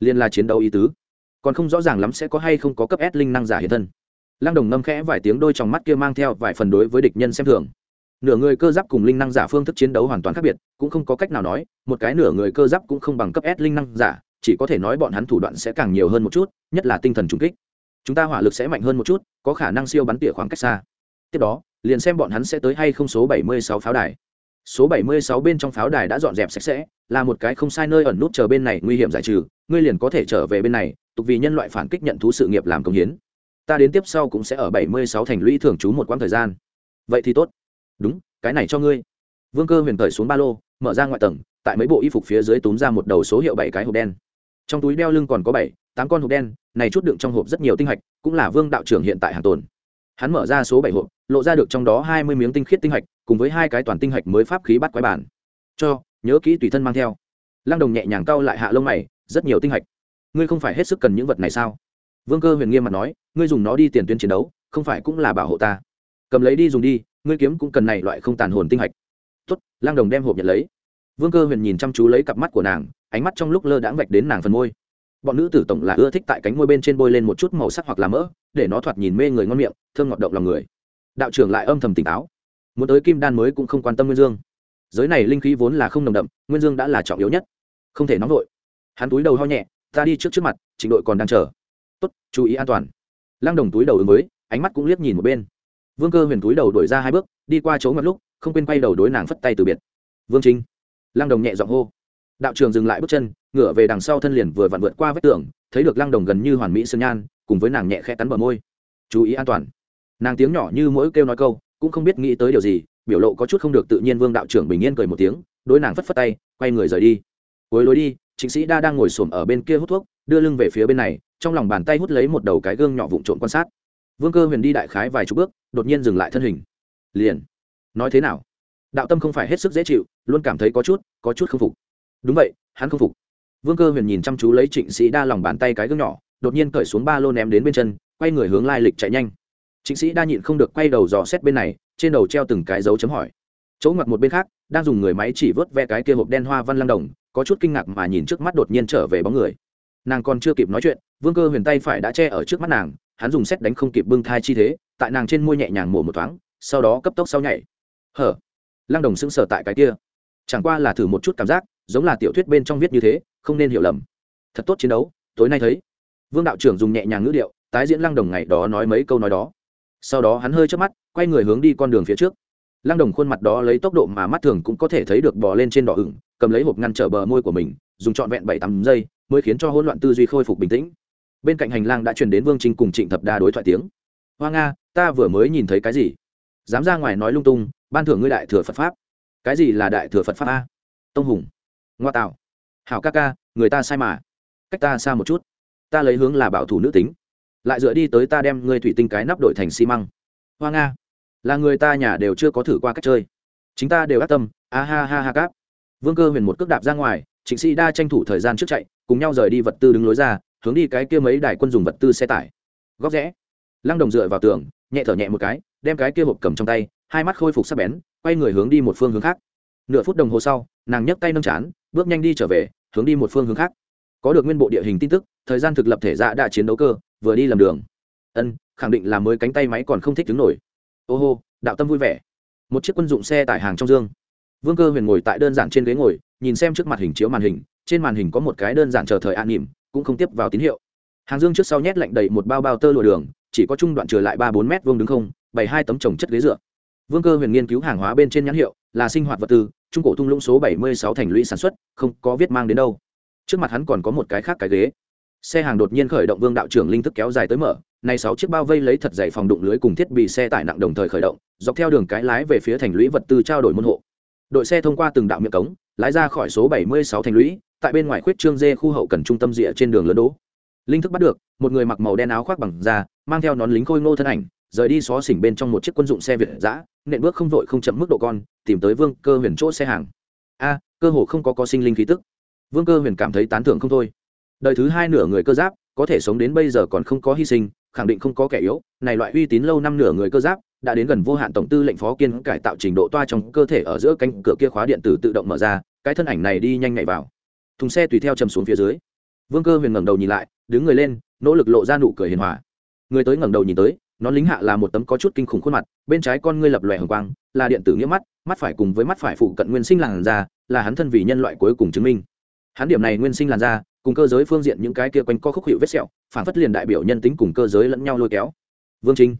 Liên là chiến đấu ý tứ. Còn không rõ ràng lắm sẽ có hay không có cấp S linh năng giả hiện thân. Lăng đồng ngâm khẽ vài tiếng đôi trong mắt kia mang theo vài phần đối với địch nhân xem thường nửa người cơ giáp cùng linh năng giả phương thức chiến đấu hoàn toàn khác biệt, cũng không có cách nào nói, một cái nửa người cơ giáp cũng không bằng cấp s linh năng giả, chỉ có thể nói bọn hắn thủ đoạn sẽ càng nhiều hơn một chút, nhất là tinh thần trùng kích. Chúng ta hỏa lực sẽ mạnh hơn một chút, có khả năng siêu bắn tỉa khoảng cách xa. Tiếp đó, liền xem bọn hắn sẽ tới hay không số 76 pháo đài. Số 76 bên trong pháo đài đã dọn dẹp sạch sẽ, là một cái không sai nơi ẩn nút chờ bên này, nguy hiểm giải trừ, ngươi liền có thể trở về bên này, tục vì nhân loại phản kích nhận thú sự nghiệp làm công hiến. Ta đến tiếp sau cũng sẽ ở 76 thành lũy thường trú một quãng thời gian. Vậy thì tốt đúng, cái này cho ngươi. Vương cơ huyền cởi xuống ba lô, mở ra ngoại tầng, tại mấy bộ y phục phía dưới túm ra một đầu số hiệu bảy cái hộp đen. Trong túi đeo lưng còn có bảy, tám con hộp đen, này chút đựng trong hộp rất nhiều tinh hạch, cũng là vương đạo trưởng hiện tại hàng tồn. Hắn mở ra số bảy hộp, lộ ra được trong đó hai mươi miếng tinh khiết tinh hạch, cùng với hai cái toàn tinh hạch mới pháp khí bắt quái bản. Cho, nhớ kỹ tùy thân mang theo. Lăng đồng nhẹ nhàng cau lại hạ lông mày, rất nhiều tinh hạch. Ngươi không phải hết sức cần những vật này sao? Vương cơ huyền nghiêm mặt nói, ngươi dùng nó đi tiền tuyến chiến đấu, không phải cũng là bảo hộ ta. Cầm lấy đi dùng đi ngươi kiếm cũng cần này loại không tàn hồn tinh hạch. Tốt, lang đồng đem hộp nhận lấy. Vương cơ huyền nhìn chăm chú lấy cặp mắt của nàng, ánh mắt trong lúc lơ đãng vạch đến nàng phần môi. Bọn nữ tử tổng là ưa thích tại cánh môi bên trên bôi lên một chút màu sắc hoặc là mỡ, để nó thoạt nhìn mê người ngon miệng, thơm ngọt động lòng người. Đạo trưởng lại âm thầm tỉnh táo. Muốn tới kim đan mới cũng không quan tâm nguyên dương. Giới này linh khí vốn là không nồng đậm, nguyên dương đã là trọng yếu nhất. Không thể nóng vội. Hắn túi đầu ho nhẹ, ta đi trước trước mặt, trình đội còn đang chờ. Tốt, chú ý an toàn. Lăng đồng túi đầu ứng với, ánh mắt cũng liếc nhìn một bên vương cơ huyền túi đầu đổi ra hai bước, đi qua chỗ ngặt lúc, không quên quay đầu đối nàng phất tay từ biệt. Vương trinh lăng đồng nhẹ giọng hô. Đạo trường dừng lại bước chân, ngửa về đằng sau thân liền vừa vặn vượt qua vách tường, thấy được lăng đồng gần như hoàn mỹ sơn nhan, cùng với nàng nhẹ khẽ cắn bờ môi. Chú ý an toàn. Nàng tiếng nhỏ như mỗi kêu nói câu, cũng không biết nghĩ tới điều gì, biểu lộ có chút không được tự nhiên vương đạo trưởng bình yên cười một tiếng, đối nàng phất phất tay, quay người rời đi. Cuối lối đi chính sĩ đa đang ngồi xổm ở bên kia hút thuốc, đưa lưng về phía bên này, trong lòng bàn tay hút lấy một đầu cái gương nhỏ vụn trộn quan sát. Vương cơ huyền đi đại khái vài chục bước đột nhiên dừng lại thân hình. Liền. Nói thế nào? Đạo tâm không phải hết sức dễ chịu, luôn cảm thấy có chút có chút không phục. Đúng vậy, hắn không phục. Vương cơ huyền nhìn chăm chú lấy trịnh sĩ đa lòng bàn tay cái gương nhỏ, đột nhiên cởi xuống ba lô ném đến bên chân, quay người hướng lai lịch chạy nhanh. Trịnh sĩ đa nhịn không được quay đầu dò xét bên này, trên đầu treo từng cái dấu chấm hỏi. Chỗ ngoặt một bên khác, đang dùng người máy chỉ vớt ve cái kia hộp đen hoa văn lăng đồng, có chút kinh ngạc mà nhìn trước mắt đột nhiên trở về bóng người. Nàng còn chưa kịp nói chuyện, vương cơ huyền tay phải đã che ở trước mắt nàng, hắn dùng xét đánh không kịp bưng thai chi thế tại nàng trên môi nhẹ nhàng mổ một thoáng, sau đó cấp tốc sau nhảy. Hở? Lăng đồng sững sờ tại cái kia. Chẳng qua là thử một chút cảm giác, giống là tiểu thuyết bên trong viết như thế, không nên hiểu lầm. Thật tốt chiến đấu, tối nay thấy. Vương đạo trưởng dùng nhẹ nhàng ngữ điệu, tái diễn lăng đồng ngày đó nói mấy câu nói đó. Sau đó hắn hơi chớp mắt, quay người hướng đi con đường phía trước. Lăng đồng khuôn mặt đó lấy tốc độ mà mắt thường cũng có thể thấy được bò lên trên đỏ ửng, cầm lấy hộp ngăn trở bờ môi của mình, dùng trọn vẹn bảy tám giây mới khiến cho hỗn loạn tư duy khôi phục bình tĩnh. Bên cạnh hành lang đã truyền đến vương trinh cùng trịnh thập đa đối thoại tiếng. Hoa nga ta vừa mới nhìn thấy cái gì? Dám ra ngoài nói lung tung, ban thưởng ngươi đại thừa phật pháp. Cái gì là đại thừa phật pháp a? Tông hùng. Ngoa tạo. Hảo ca ca, người ta sai mà. Cách ta xa một chút. Ta lấy hướng là bảo thủ nữ tính. Lại dựa đi tới ta đem ngươi thủy tinh cái nắp đổi thành xi măng. Hoa nga. Là người ta nhà đều chưa có thử qua cách chơi. Chính ta đều ác tâm. A ha ha ha cáp. Vương cơ huyền một cước đạp ra ngoài, trịnh sĩ đa tranh thủ thời gian trước chạy, cùng nhau rời đi vật tư đứng lối ra, hướng đi cái kia mấy đài quân dùng vật tư xe tải. Góc rẽ. Lăng đồng dựa vào tường nhẹ thở nhẹ một cái, đem cái kia hộp cầm trong tay, hai mắt khôi phục sắc bén, quay người hướng đi một phương hướng khác. Nửa phút đồng hồ sau, nàng nhấc tay nâng chán, bước nhanh đi trở về, hướng đi một phương hướng khác. Có được nguyên bộ địa hình tin tức, thời gian thực lập thể dạ đã chiến đấu cơ, vừa đi lầm đường. Ân, khẳng định là mới cánh tay máy còn không thích đứng nổi. Ô hô, đạo tâm vui vẻ. Một chiếc quân dụng xe tải hàng trong dương. Vương cơ huyền ngồi tại đơn giản trên ghế ngồi, nhìn xem trước mặt hình chiếu màn hình, trên màn hình có một cái đơn giản chờ thời an nỉm cũng không tiếp vào tín hiệu. Hàng dương trước sau nhét lạnh đầy một bao bao tơ lụa đường chỉ có trung đoạn trở lại ba bốn mét vuông đứng không, bày hai tấm trồng chất ghế dựa. Vương cơ huyền nghiên cứu hàng hóa bên trên nhãn hiệu, là sinh hoạt vật tư, trung cổ thung lũng số bảy mươi sáu thành lũy sản xuất, không có viết mang đến đâu. Trước mặt hắn còn có một cái khác cái ghế. Xe hàng đột nhiên khởi động vương đạo trưởng linh thức kéo dài tới mở, này sáu chiếc bao vây lấy thật dày phòng đụng lưới cùng thiết bị xe tải nặng đồng thời khởi động, dọc theo đường cái lái về phía thành lũy vật tư trao đổi môn hộ. Đội xe thông qua từng đạo miệng cống, lái ra khỏi số 76 thành lũy, tại bên ngoài khuyết trương dê khu hậu cần trung tâm rìa trên đường lớn đỗ linh thức bắt được, một người mặc màu đen áo khoác bằng da mang theo nón lính khôi ngô thân ảnh, rời đi xó xỉnh bên trong một chiếc quân dụng xe việt giã nện bước không vội không chậm mức độ con, tìm tới vương cơ huyền chỗ xe hàng. A, cơ hồ không có có sinh linh khí tức. Vương cơ huyền cảm thấy tán thưởng không thôi. Đời thứ hai nửa người cơ giáp, có thể sống đến bây giờ còn không có hy sinh, khẳng định không có kẻ yếu. Này loại uy tín lâu năm nửa người cơ giáp, đã đến gần vô hạn tổng tư lệnh phó kiên cải tạo trình độ toa trong cơ thể ở giữa cánh cửa kia khóa điện tử tự động mở ra, cái thân ảnh này đi nhanh nhạy vào. Thùng xe tùy theo chầm xuống phía dưới. Vương cơ huyền ngẩng đầu nhìn lại, đứng người lên, nỗ lực lộ ra nụ cười hiền hòa người tới ngẩng đầu nhìn tới, nó lính hạ là một tấm có chút kinh khủng khuôn mặt, bên trái con ngươi lập lòe hồng quang, là điện tử nghĩa mắt mắt phải cùng với mắt phải phụ cận nguyên sinh làn da, là hắn thân vì nhân loại cuối cùng chứng minh. Hắn điểm này nguyên sinh làn da, cùng cơ giới phương diện những cái kia quanh co khúc hiệu vết sẹo, phản phất liền đại biểu nhân tính cùng cơ giới lẫn nhau lôi kéo. Vương trinh,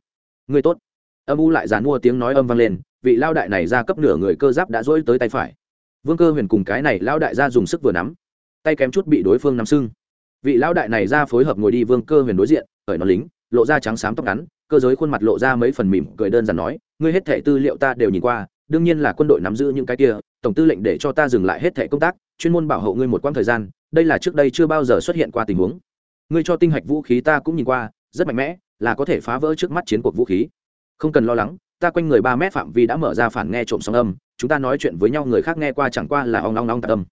người tốt. Âm u lại dàn mua tiếng nói âm vang lên, vị lao đại này ra cấp nửa người cơ giáp đã dỗi tới tay phải. Vương cơ huyền cùng cái này lao đại ra dùng sức vừa nắm, tay kém chút bị đối phương nắm sưng. Vị lao đại này ra phối hợp ngồi đi vương cơ huyền đối diện ở nó lính lộ ra trắng xám tóc ngắn, cơ giới khuôn mặt lộ ra mấy phần mỉm cười đơn giản nói, ngươi hết thẻ tư liệu ta đều nhìn qua, đương nhiên là quân đội nắm giữ những cái kia, tổng tư lệnh để cho ta dừng lại hết thẻ công tác, chuyên môn bảo hộ ngươi một quãng thời gian, đây là trước đây chưa bao giờ xuất hiện qua tình huống. Ngươi cho tinh hạch vũ khí ta cũng nhìn qua, rất mạnh mẽ, là có thể phá vỡ trước mắt chiến cuộc vũ khí. Không cần lo lắng, ta quanh người ba mét phạm vi đã mở ra phản nghe trộm sóng âm, chúng ta nói chuyện với nhau người khác nghe qua chẳng qua là ong ong ong tạc âm.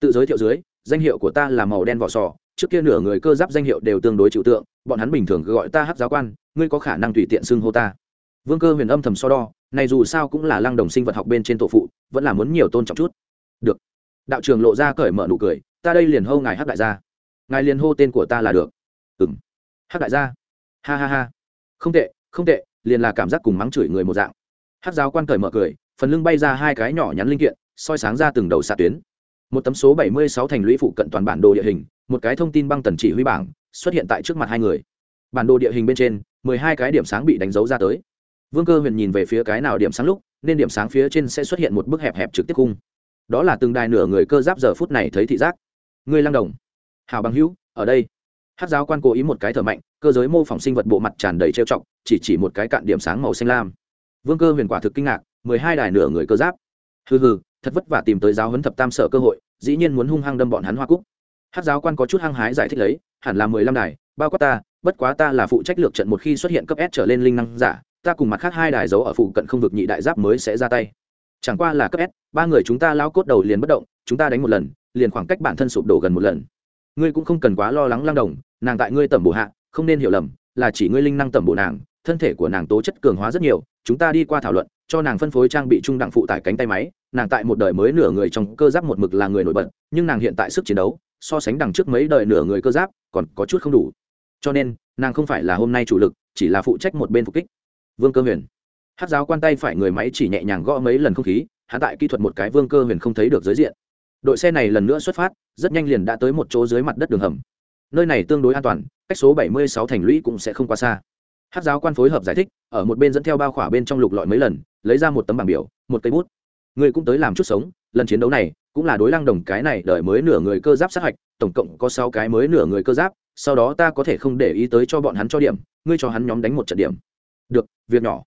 Tự giới thiệu dưới, danh hiệu của ta là màu đen vỏ sò trước kia nửa người cơ giáp danh hiệu đều tương đối trừu tượng, bọn hắn bình thường gọi ta hát giáo quan, ngươi có khả năng tùy tiện xưng hô ta. Vương cơ huyền âm thầm so đo, này dù sao cũng là lăng đồng sinh vật học bên trên tổ phụ, vẫn là muốn nhiều tôn trọng chút. Được. Đạo trường lộ ra cởi mở nụ cười, ta đây liền hô ngài hát đại gia. Ngài liền hô tên của ta là được. Ừng hát đại gia. Ha ha ha. Không tệ không tệ, liền là cảm giác cùng mắng chửi người một dạng. Hát giáo quan cởi mở cười, phần lưng bay ra hai cái nhỏ nhắn linh kiện, soi sáng ra từng đầu xạ tuyến. Một tấm số 76 thành lũy phụ cận toàn bản đồ địa hình một cái thông tin băng tần chỉ huy bảng xuất hiện tại trước mặt hai người. Bản đồ địa hình bên trên 12 cái điểm sáng bị đánh dấu ra tới. Vương cơ huyền nhìn về phía cái nào điểm sáng lúc, nên điểm sáng phía trên sẽ xuất hiện một bức hẹp hẹp trực tiếp cung. Đó là từng đài nửa người cơ giáp giờ phút này thấy thị giác. Người lăng đồng, hào bằng hữu, ở đây. Hát giáo quan cố ý một cái thở mạnh, cơ giới mô phỏng sinh vật bộ mặt tràn đầy trêu trọng chỉ chỉ một cái cạn điểm sáng màu xanh lam. Vương cơ huyền quả thực kinh ngạc, mười hai đài nửa người cơ giáp. Hừ hừ, thật vất vả tìm tới giáo huấn thập tam sở cơ hội, dĩ nhiên muốn hung hăng đâm bọn hắn hoa cúc hát giáo quan có chút hăng hái giải thích lấy, hẳn là mười lăm đài, bao quát ta, bất quá ta là phụ trách lược trận một khi xuất hiện cấp s trở lên linh năng giả, ta cùng mặt khác hai đài giấu ở phụ cận không vực nhị đại giáp mới sẽ ra tay. Chẳng qua là cấp s, ba người chúng ta lao cốt đầu liền bất động, chúng ta đánh một lần, liền khoảng cách bản thân sụp đổ gần một lần. Ngươi cũng không cần quá lo lắng lang đồng, nàng tại ngươi tẩm bổ hạ, không nên hiểu lầm, là chỉ ngươi linh năng tẩm bổ nàng, thân thể của nàng tố chất cường hóa rất nhiều, chúng ta đi qua thảo luận, cho nàng phân phối trang bị trung đẳng phụ tải cánh tay máy, nàng tại một đời mới nửa người trong cơ giáp một mực là người nổi bật, nhưng nàng hiện tại sức chiến đấu so sánh đằng trước mấy đời nửa người cơ giáp, còn có chút không đủ. Cho nên, nàng không phải là hôm nay chủ lực, chỉ là phụ trách một bên phục kích. Vương cơ huyền. Hát giáo quan tay phải người máy chỉ nhẹ nhàng gõ mấy lần không khí hạ tại kỹ thuật một cái vương cơ huyền không thấy được giới diện. Đội xe này lần nữa xuất phát, rất nhanh liền đã tới một chỗ dưới mặt đất đường hầm. Nơi này tương đối an toàn, cách số 76 thành lũy cũng sẽ không quá xa. Hát giáo quan phối hợp giải thích, ở một bên dẫn theo bao khỏa bên trong lục lọi mấy lần, lấy ra một tấm bảng biểu, một cây bút. Người cũng tới làm chút sống, lần chiến đấu này cũng là đối lăng đồng cái này đợi mới nửa người cơ giáp sát hạch, tổng cộng có sáu cái mới nửa người cơ giáp, sau đó ta có thể không để ý tới cho bọn hắn cho điểm, ngươi cho hắn nhóm đánh một trận điểm. Được, việc nhỏ.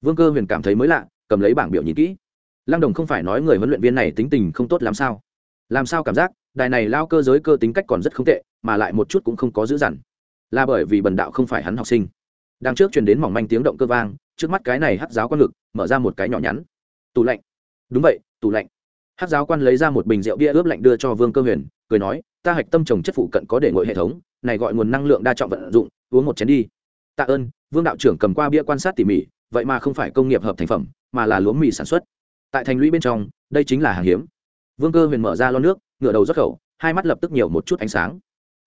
Vương cơ huyền cảm thấy mới lạ, cầm lấy bảng biểu nhìn kỹ. Lăng đồng không phải nói người huấn luyện viên này tính tình không tốt làm sao. Làm sao cảm giác, đài này lao cơ giới cơ tính cách còn rất không tệ, mà lại một chút cũng không có dữ dằn. Là bởi vì bần đạo không phải hắn học sinh. Đằng trước truyền đến mỏng manh tiếng động cơ vang, trước mắt cái này hắt giáo quan ngực, mở ra một cái nhỏ nhắn. Tủ lạnh. Đúng vậy, tủ lạnh hát giáo quan lấy ra một bình rượu bia ướp lạnh đưa cho vương cơ huyền, cười nói, ta hạch tâm trồng chất phụ cận có để ngội hệ thống, này gọi nguồn năng lượng đa trọng vận dụng, uống một chén đi. Tạ ơn, vương đạo trưởng cầm qua bia quan sát tỉ mỉ, vậy mà không phải công nghiệp hợp thành phẩm, mà là lúa mì sản xuất. Tại thành lũy bên trong, đây chính là hàng hiếm. Vương cơ huyền mở ra lo nước, ngửa đầu rất khẩu, hai mắt lập tức nhiều một chút ánh sáng.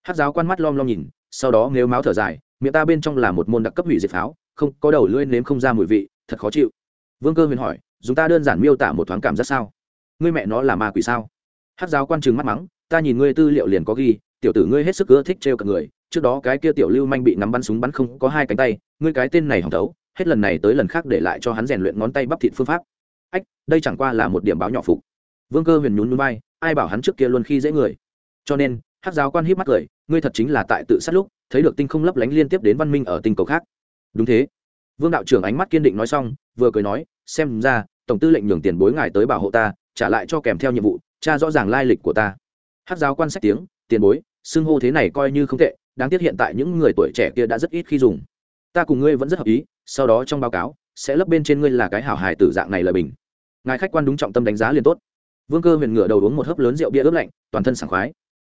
Hát giáo quan mắt lom lom nhìn, sau đó nếu máu thở dài, miệng ta bên trong là một môn đặc cấp hủy diệt pháo, không, có đầu lưỡi nếm không ra mùi vị, thật khó chịu. Vương cơ huyền hỏi chúng ta đơn giản miêu tả một thoáng cảm giác sao? Ngươi mẹ nó là ma quỷ sao? Hát giáo quan trừng mắt mắng, ta nhìn ngươi tư liệu liền có ghi, tiểu tử ngươi hết sức ưa thích trêu cả người, trước đó cái kia tiểu lưu manh bị nắm bắn súng bắn không có hai cánh tay, ngươi cái tên này hỏng thấu, hết lần này tới lần khác để lại cho hắn rèn luyện ngón tay bắp thịt phương pháp. Ách, đây chẳng qua là một điểm báo nhỏ phục. Vương cơ huyền nhún núi bay ai bảo hắn trước kia luôn khi dễ người. Cho nên hát giáo quan híp mắt cười, ngươi thật chính là tại tự sát lúc, thấy được tinh không lấp lánh liên tiếp đến văn minh ở tinh cầu khác. Đúng thế. Vương đạo trưởng ánh mắt kiên định nói xong, vừa cười nói, xem ra, tổng tư lệnh nhường tiền bối ngài tới bảo hộ ta trả lại cho kèm theo nhiệm vụ, cha rõ ràng lai lịch của ta. Hát giáo quan sách tiếng, tiền bối, xưng hô thế này coi như không tệ, đáng tiếc hiện tại những người tuổi trẻ kia đã rất ít khi dùng. Ta cùng ngươi vẫn rất hợp ý, sau đó trong báo cáo, sẽ lấp bên trên ngươi là cái hảo hài tử dạng này lời bình. Ngài khách quan đúng trọng tâm đánh giá liền tốt. Vương cơ huyền ngửa đầu uống một hớp lớn rượu bia ướp lạnh, toàn thân sảng khoái.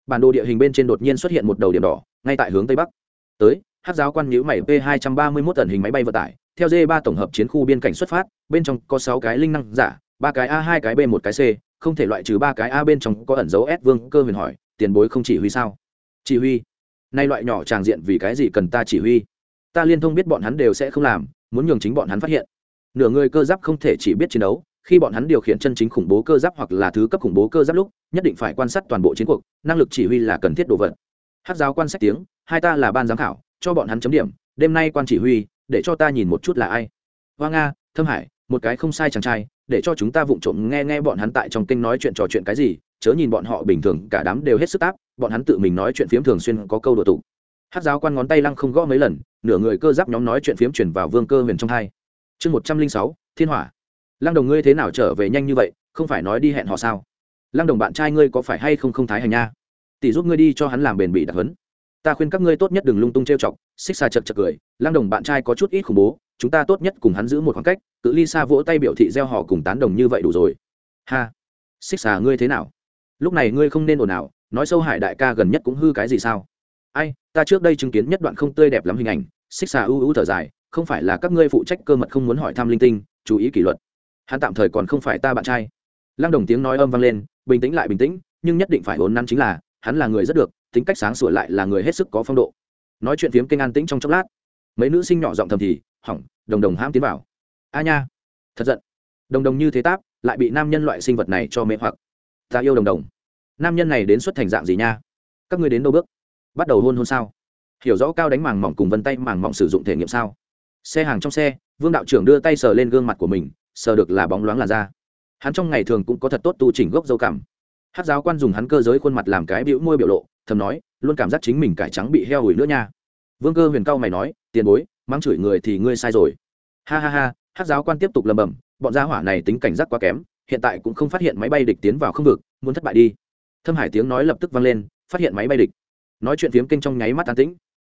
Bản đồ địa hình bên trên đột nhiên xuất hiện một đầu điểm đỏ, ngay tại hướng tây bắc. Tới hát giáo quan nhữ mày, p hai trăm ba mươi mốt tần hình máy bay vận tải, theo d ba tổng hợp chiến khu biên cảnh xuất phát, bên trong có sáu cái linh năng giả ba cái a, hai cái b, một cái c, không thể loại trừ ba cái a bên trong có ẩn dấu s vương cơ huyền hỏi, tiền bối không chỉ huy sao? Chỉ huy? Nay loại nhỏ tràng diện vì cái gì cần ta chỉ huy? Ta liên thông biết bọn hắn đều sẽ không làm, muốn nhường chính bọn hắn phát hiện. Nửa người cơ giáp không thể chỉ biết chiến đấu, khi bọn hắn điều khiển chân chính khủng bố cơ giáp hoặc là thứ cấp khủng bố cơ giáp lúc, nhất định phải quan sát toàn bộ chiến cuộc, năng lực chỉ huy là cần thiết đồ vật. Hát giáo quan sát tiếng, hai ta là ban giám khảo, cho bọn hắn chấm điểm, đêm nay quan chỉ huy, để cho ta nhìn một chút là ai. Hoa nga thâm hải, một cái không sai chàng trai để cho chúng ta vụng trộm nghe nghe bọn hắn tại trong kinh nói chuyện trò chuyện cái gì, chớ nhìn bọn họ bình thường, cả đám đều hết sức áp, bọn hắn tự mình nói chuyện phiếm thường xuyên có câu đồ tụ hát giáo quan ngón tay lăng không gõ mấy lần, nửa người cơ giáp nhóm nói chuyện phiếm chuyển vào vương cơ huyền trong hai. Chương một trăm linh sáu, thiên hỏa. Lăng đồng ngươi thế nào trở về nhanh như vậy, không phải nói đi hẹn họ sao? Lăng đồng bạn trai ngươi có phải hay không không thái hành nha? Tỷ giúp ngươi đi cho hắn làm bền bỉ đặc hấn ta khuyên các ngươi tốt nhất đừng lung tung trêu chọc, xích xa chật chật cười, lăng đồng bạn trai có chút ít khủng bố chúng ta tốt nhất cùng hắn giữ một khoảng cách, cự ly xa vỗ tay biểu thị gieo họ cùng tán đồng như vậy đủ rồi. Ha. Xích xà, ngươi thế nào? Lúc này ngươi không nên ồn ào, nói sâu hải đại ca gần nhất cũng hư cái gì sao? Ai, ta trước đây chứng kiến nhất đoạn không tươi đẹp lắm hình ảnh, xích xà ưu ưu thở dài, không phải là các ngươi phụ trách cơ mật không muốn hỏi thăm linh tinh, chú ý kỷ luật. Hắn tạm thời còn không phải ta bạn trai. Lăng đồng tiếng nói âm vang lên, bình tĩnh lại bình tĩnh, nhưng nhất định phải ốn năn chính là, hắn là người rất được, tính cách sáng sủa lại là người hết sức có phong độ. Nói chuyện phiếm kênh an tĩnh trong chốc lát. Mấy nữ sinh nhỏ giọng thầm thì hỏng, đồng đồng ham tiến vào. A nha, thật giận. Đồng đồng như thế táp, lại bị nam nhân loại sinh vật này cho mê hoặc. Ta yêu đồng đồng. Nam nhân này đến xuất thành dạng gì nha? Các ngươi đến đâu bước? Bắt đầu hôn hôn sao? Hiểu rõ cao đánh màng mỏng cùng vân tay màng mỏng sử dụng thể nghiệm sao? Xe hàng trong xe, vương đạo trưởng đưa tay sờ lên gương mặt của mình, sờ được là bóng loáng làn da. Hắn trong ngày thường cũng có thật tốt tu chỉnh gốc dâu cảm. Hát giáo quan dùng hắn cơ giới khuôn mặt làm cái biểu môi biểu lộ, thầm nói, luôn cảm giác chính mình cải trắng bị heo hủi nữa nha. Vương cơ huyền cao mày nói, tiền bối mang chửi người thì ngươi sai rồi. Ha ha ha, hát giáo quan tiếp tục lầm bầm bọn gia hỏa này tính cảnh giác quá kém, hiện tại cũng không phát hiện máy bay địch tiến vào không vực, muốn thất bại đi. Thâm hải tiếng nói lập tức vang lên, phát hiện máy bay địch. Nói chuyện phiếm kinh trong nháy mắt an tĩnh.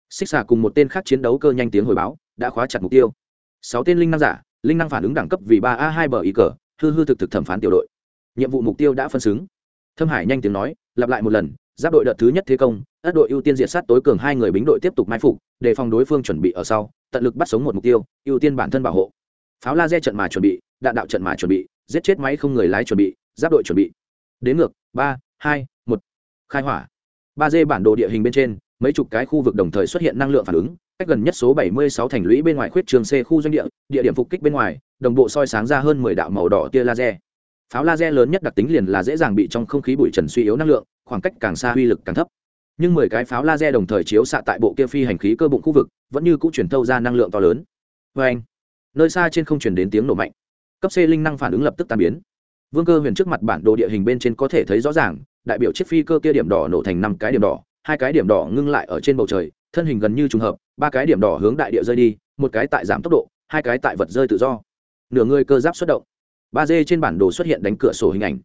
Xích xà cùng một tên khác chiến đấu cơ nhanh tiếng hồi báo, đã khóa chặt mục tiêu. Sáu tên linh năng giả, linh năng phản ứng đẳng cấp vì ba a hai bờ ý cờ, hư hư thực thực thẩm phán tiểu đội. Nhiệm vụ mục tiêu đã phân xứng. Thâm hải nhanh tiếng nói, lặp lại một lần, giáp đội đợt thứ nhất thế công ất đội ưu tiên diệt sát tối cường hai người bính đội tiếp tục mai phục đề phòng đối phương chuẩn bị ở sau tận lực bắt sống một mục tiêu ưu tiên bản thân bảo hộ pháo laser trận mà chuẩn bị đạn đạo trận mà chuẩn bị giết chết máy không người lái chuẩn bị giáp đội chuẩn bị đến ngược ba hai một khai hỏa ba d bản đồ địa hình bên trên mấy chục cái khu vực đồng thời xuất hiện năng lượng phản ứng cách gần nhất số 76 thành lũy bên ngoài khuyết trường C khu doanh địa, địa điểm phục kích bên ngoài, đồng bộ soi sáng ra hơn 10 đạo màu đỏ tia laser. Pháo laser lớn nhất đặc tính liền là dễ dàng bị trong không khí bụi trần suy yếu năng lượng, khoảng cách càng xa uy lực càng thấp. Nhưng 10 cái pháo laser đồng thời chiếu xạ tại bộ kia phi hành khí cơ bụng khu vực, vẫn như cũng truyền thâu ra năng lượng to lớn. Oeng! Nơi xa trên không truyền đến tiếng nổ mạnh. Cấp C linh năng phản ứng lập tức tan biến. Vương Cơ Huyền trước mặt bản đồ địa hình bên trên có thể thấy rõ ràng, đại biểu chiếc phi cơ kia điểm đỏ nổ thành năm cái điểm đỏ, hai cái điểm đỏ ngưng lại ở trên bầu trời, thân hình gần như trùng hợp, ba cái điểm đỏ hướng đại địa rơi đi một cái tại giảm tốc độ hai cái tại vật rơi tự do nửa người cơ giáp xuất động ba d trên bản đồ xuất hiện đánh cửa sổ hình ảnh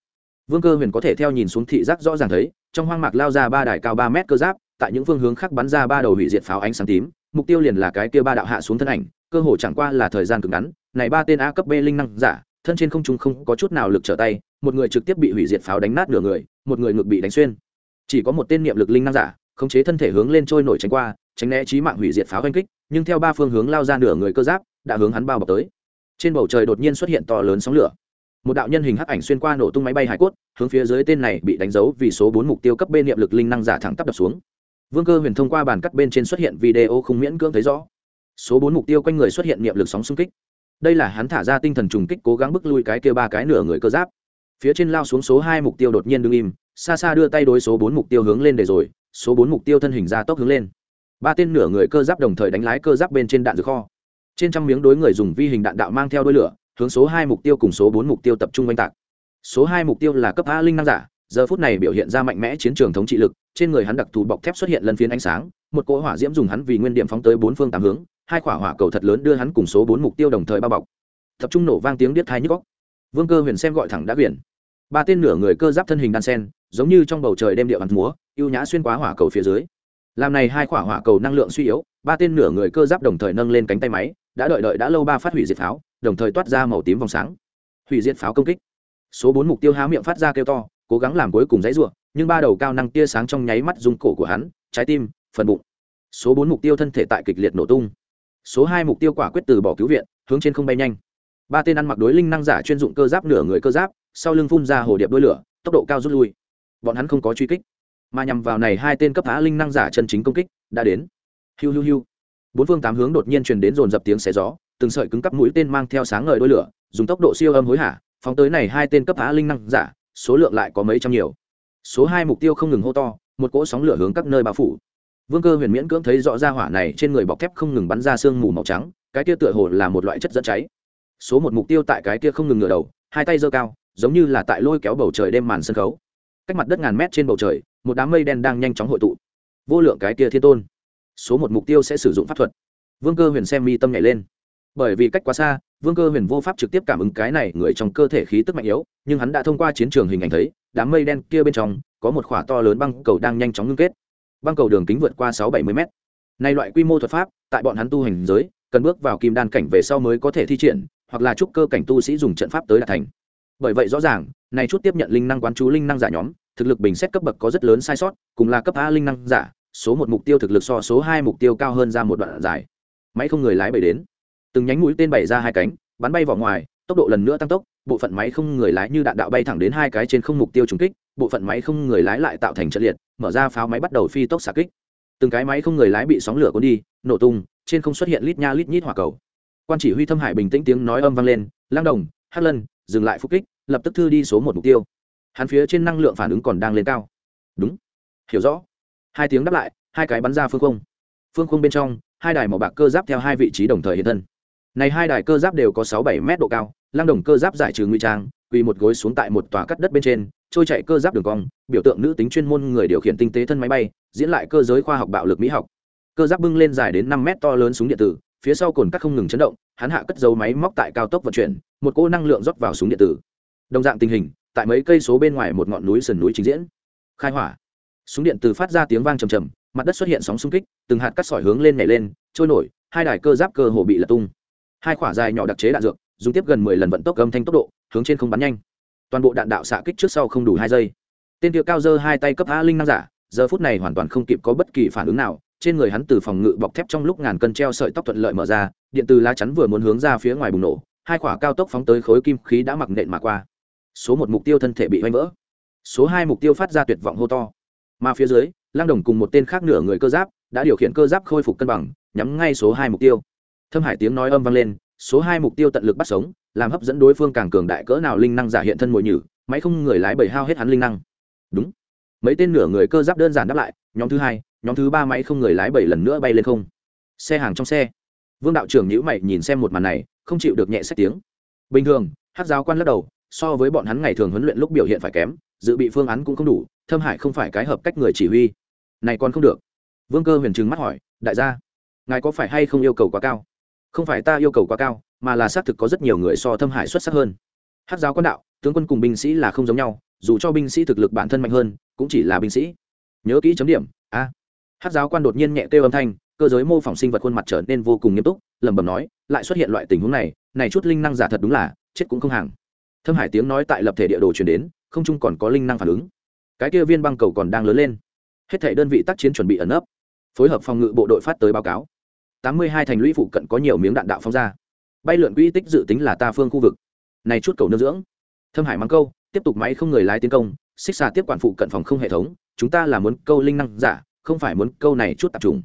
vương cơ huyền có thể theo nhìn xuống thị giác rõ ràng thấy trong hoang mạc lao ra ba đài cao ba mét cơ giáp, tại những phương hướng khác bắn ra ba đầu hủy diệt pháo ánh sáng tím, mục tiêu liền là cái kia ba đạo hạ xuống thân ảnh, cơ hồ chẳng qua là thời gian cực ngắn, này ba tên a cấp b linh năng giả, thân trên không trung không có chút nào lực trở tay, một người trực tiếp bị hủy diệt pháo đánh nát nửa người, một người ngực bị đánh xuyên. Chỉ có một tên niệm lực linh năng giả, khống chế thân thể hướng lên trôi nổi tránh qua, tránh né trí mạng hủy diệt pháo oanh kích, nhưng theo ba phương hướng lao ra nửa người cơ giáp, đã hướng hắn bao bọc tới. Trên bầu trời đột nhiên xuất hiện to lớn sóng lửa một đạo nhân hình hắc ảnh xuyên qua nổ tung máy bay hải cốt, hướng phía dưới tên này bị đánh dấu vì số bốn mục tiêu cấp bên niệm lực linh năng giả thẳng tắp đập xuống. Vương cơ huyền thông qua bàn cắt bên trên xuất hiện video không miễn cưỡng thấy rõ. Số bốn mục tiêu quanh người xuất hiện niệm lực sóng xung kích. Đây là hắn thả ra tinh thần trùng kích cố gắng bức lui cái kia ba cái nửa người cơ giáp. Phía trên lao xuống số hai mục tiêu đột nhiên đứng im, xa xa đưa tay đối số bốn mục tiêu hướng lên để rồi, số bốn mục tiêu thân hình ra tốc hướng lên. Ba tên nửa người cơ giáp đồng thời đánh lái cơ giáp bên trên đạn dược kho. Trên trăm miếng đối người dùng vi hình đạn đạo mang theo đôi lửa hướng số hai mục tiêu cùng số bốn mục tiêu tập trung oanh tạc. Số hai mục tiêu là cấp a linh năng giả, giờ phút này biểu hiện ra mạnh mẽ chiến trường thống trị lực, trên người hắn đặc thù bọc thép xuất hiện lần phiến ánh sáng, một cỗ hỏa diễm dùng hắn vì nguyên điểm phóng tới bốn phương tám hướng, hai quả hỏa cầu thật lớn đưa hắn cùng số bốn mục tiêu đồng thời bao bọc. Tập trung nổ vang tiếng điếc thai nhức góc vương cơ huyền xem gọi thẳng đã quyển ba tên nửa người cơ giáp thân hình đan sen, giống như trong bầu trời đêm địa bắn múa, ưu nhã xuyên qua hỏa cầu phía dưới. Làm này hai quả hỏa cầu năng lượng suy yếu, ba tên nửa người cơ giáp đồng thời nâng lên cánh tay máy, đã đợi đợi đã lâu ba phát hủy diệt pháo đồng thời toát ra màu tím vòng sáng. Hủy diệt pháo công kích. Số bốn mục tiêu há miệng phát ra kêu to, cố gắng làm cuối cùng dãy ruộng nhưng ba đầu cao năng tia sáng trong nháy mắt rung cổ của hắn, trái tim, phần bụng. Số bốn mục tiêu thân thể tại kịch liệt nổ tung. Số hai mục tiêu quả quyết từ bỏ cứu viện, hướng trên không bay nhanh. Ba tên ăn mặc đối linh năng giả chuyên dụng cơ giáp nửa người cơ giáp, sau lưng phun ra hồ điệp đôi lửa, tốc độ cao rút lui. Bọn hắn không có truy kích, mà nhằm vào này hai tên cấp phá linh năng giả chân chính công kích đã đến. Hiu hiu hiu. Bốn phương tám hướng đột nhiên truyền đến dồn dập tiếng xé gió từng sợi cứng cắp mũi tên mang theo sáng ngời đôi lửa, dùng tốc độ siêu âm hối hả, phóng tới này hai tên cấp á linh năng giả, số lượng lại có mấy trăm nhiều. Số hai mục tiêu không ngừng hô to, một cỗ sóng lửa hướng các nơi bao phủ. Vương cơ huyền miễn cưỡng thấy rõ ra hỏa này trên người bọc thép không ngừng bắn ra sương mù màu trắng, cái kia tựa hồ là một loại chất dẫn cháy. Số một mục tiêu tại cái kia không ngừng ngửa đầu, hai tay giơ cao, giống như là tại lôi kéo bầu trời đêm màn sân khấu. Cách mặt đất ngàn mét trên bầu trời, một đám mây đen đang nhanh chóng hội tụ. Vô lượng cái kia thiên tôn. Số một mục tiêu sẽ sử dụng pháp thuật. Vương cơ huyền xem mi tâm nhảy lên bởi vì cách quá xa, vương cơ huyền vô pháp trực tiếp cảm ứng cái này người trong cơ thể khí tức mạnh yếu, nhưng hắn đã thông qua chiến trường hình ảnh thấy, đám mây đen kia bên trong, có một khỏa to lớn băng cầu đang nhanh chóng ngưng kết. Băng cầu đường kính vượt qua sáu bảy mươi mét. Này loại quy mô thuật pháp, tại bọn hắn tu hành giới, cần bước vào kim đan cảnh về sau mới có thể thi triển, hoặc là trúc cơ cảnh tu sĩ dùng trận pháp tới đạt thành. Bởi vậy rõ ràng này chút tiếp nhận linh năng quán chú linh năng giả nhóm, thực lực bình xét cấp bậc có rất lớn sai sót, cùng là cấp a linh năng giả, số một mục tiêu thực lực so số hai mục tiêu cao hơn ra một đoạn dài. Máy không người lái bày đến từng nhánh mũi tên bày ra hai cánh, bắn bay vào ngoài, tốc độ lần nữa tăng tốc, bộ phận máy không người lái như đạn đạo bay thẳng đến hai cái trên không mục tiêu trúng kích, bộ phận máy không người lái lại tạo thành trận liệt, mở ra pháo máy bắt đầu phi tốc xạ kích. Từng cái máy không người lái bị sóng lửa cuốn đi, nổ tung, trên không xuất hiện lít nha lít nhít hỏa cầu. Quan chỉ huy thâm hải bình tĩnh tiếng nói âm vang lên lang đồng, hắc lân, dừng lại phục kích, lập tức thư đi số một mục tiêu. Hắn phía trên năng lượng phản ứng còn đang lên cao. Đúng. Hiểu rõ. Hai tiếng đáp lại, hai cái bắn ra phương không. Phương không bên trong, hai đài màu bạc cơ giáp theo hai vị trí đồng thời hiện thân này hai đài cơ giáp đều có sáu bảy mét độ cao, lăng đồng cơ giáp giải trừ nguy trang, quỳ một gối xuống tại một tòa cắt đất bên trên, trôi chạy cơ giáp đường cong, biểu tượng nữ tính chuyên môn người điều khiển tinh tế thân máy bay, diễn lại cơ giới khoa học bạo lực mỹ học. Cơ giáp bưng lên dài đến năm mét to lớn súng điện tử, phía sau cồn cắt không ngừng chấn động, hắn hạ cất dấu máy móc tại cao tốc vận chuyển, một cô năng lượng rót vào súng điện tử. Đồng dạng tình hình, tại mấy cây số bên ngoài một ngọn núi sườn núi trình diễn. Khai hỏa. Súng điện từ phát ra tiếng vang trầm trầm, mặt đất xuất hiện sóng xung kích, từng hạt cắt sỏi hướng lên nhảy lên, trôi nổi, hai đài cơ giáp cơ hồ bị lật tung hai quả dài nhỏ đặc chế đạn dược, dùng tiếp gần mười lần vận tốc âm thanh tốc độ, hướng trên không bắn nhanh. Toàn bộ đạn đạo xạ kích trước sau không đủ hai giây. Tên tiêu cao dơ hai tay cấp a linh năng giả, giờ phút này hoàn toàn không kịp có bất kỳ phản ứng nào, trên người hắn từ phòng ngự bọc thép trong lúc ngàn cân treo sợi tóc thuận lợi mở ra, điện từ lá chắn vừa muốn hướng ra phía ngoài bùng nổ, hai quả cao tốc phóng tới khối kim khí đã mặc nện mà qua. Số một mục tiêu thân thể bị oanh vỡ. Số hai mục tiêu phát ra tuyệt vọng hô to. Mà phía dưới lang đồng cùng một tên khác nửa người cơ giáp, đã điều khiển cơ giáp khôi phục cân bằng, nhắm ngay số hai mục tiêu thâm hải tiếng nói âm vang lên, số hai mục tiêu tận lực bắt sống, làm hấp dẫn đối phương càng cường đại cỡ nào linh năng giả hiện thân mồi nhử, máy không người lái bầy hao hết hắn linh năng. Đúng. Mấy tên nửa người cơ giáp đơn giản đáp lại, nhóm thứ hai, nhóm thứ ba máy không người lái bảy lần nữa bay lên không. Xe hàng trong xe. Vương đạo trưởng nhữ mày nhìn xem một màn này, không chịu được nhẹ xét tiếng. Bình thường, hát giáo quan lắc đầu, so với bọn hắn ngày thường huấn luyện lúc biểu hiện phải kém, dự bị phương án cũng không đủ, thâm hải không phải cái hợp cách người chỉ huy. Này còn không được. Vương cơ huyền trừng mắt hỏi, đại gia, ngài có phải hay không yêu cầu quá cao? Không phải ta yêu cầu quá cao, mà là xác thực có rất nhiều người so thâm hải xuất sắc hơn. Hát giáo quan đạo, tướng quân cùng binh sĩ là không giống nhau, dù cho binh sĩ thực lực bản thân mạnh hơn, cũng chỉ là binh sĩ. Nhớ kỹ chấm điểm, a. Hát giáo quan đột nhiên nhẹ kêu âm thanh, cơ giới mô phỏng sinh vật khuôn mặt trở nên vô cùng nghiêm túc, lẩm bẩm nói, lại xuất hiện loại tình huống này này chút linh năng giả thật đúng là, chết cũng không hàng. Thâm hải tiếng nói tại lập thể địa đồ truyền đến, không chung còn có linh năng phản ứng. Cái kia viên băng cầu còn đang lớn lên. Hết thể đơn vị tác chiến chuẩn bị ẩn ấp phối hợp phòng ngự bộ đội phát tới báo cáo tám mươi hai thành lũy phụ cận có nhiều miếng đạn đạo phóng ra. Bay lượn quỹ tích dự tính là ta phương khu vực. Này chút cầu nương dưỡng. Thâm hải mắng câu, tiếp tục máy không người lái tiến công, xích xà tiếp quản phụ cận phòng không hệ thống, chúng ta là muốn câu linh năng giả, không phải muốn câu này chút tập trung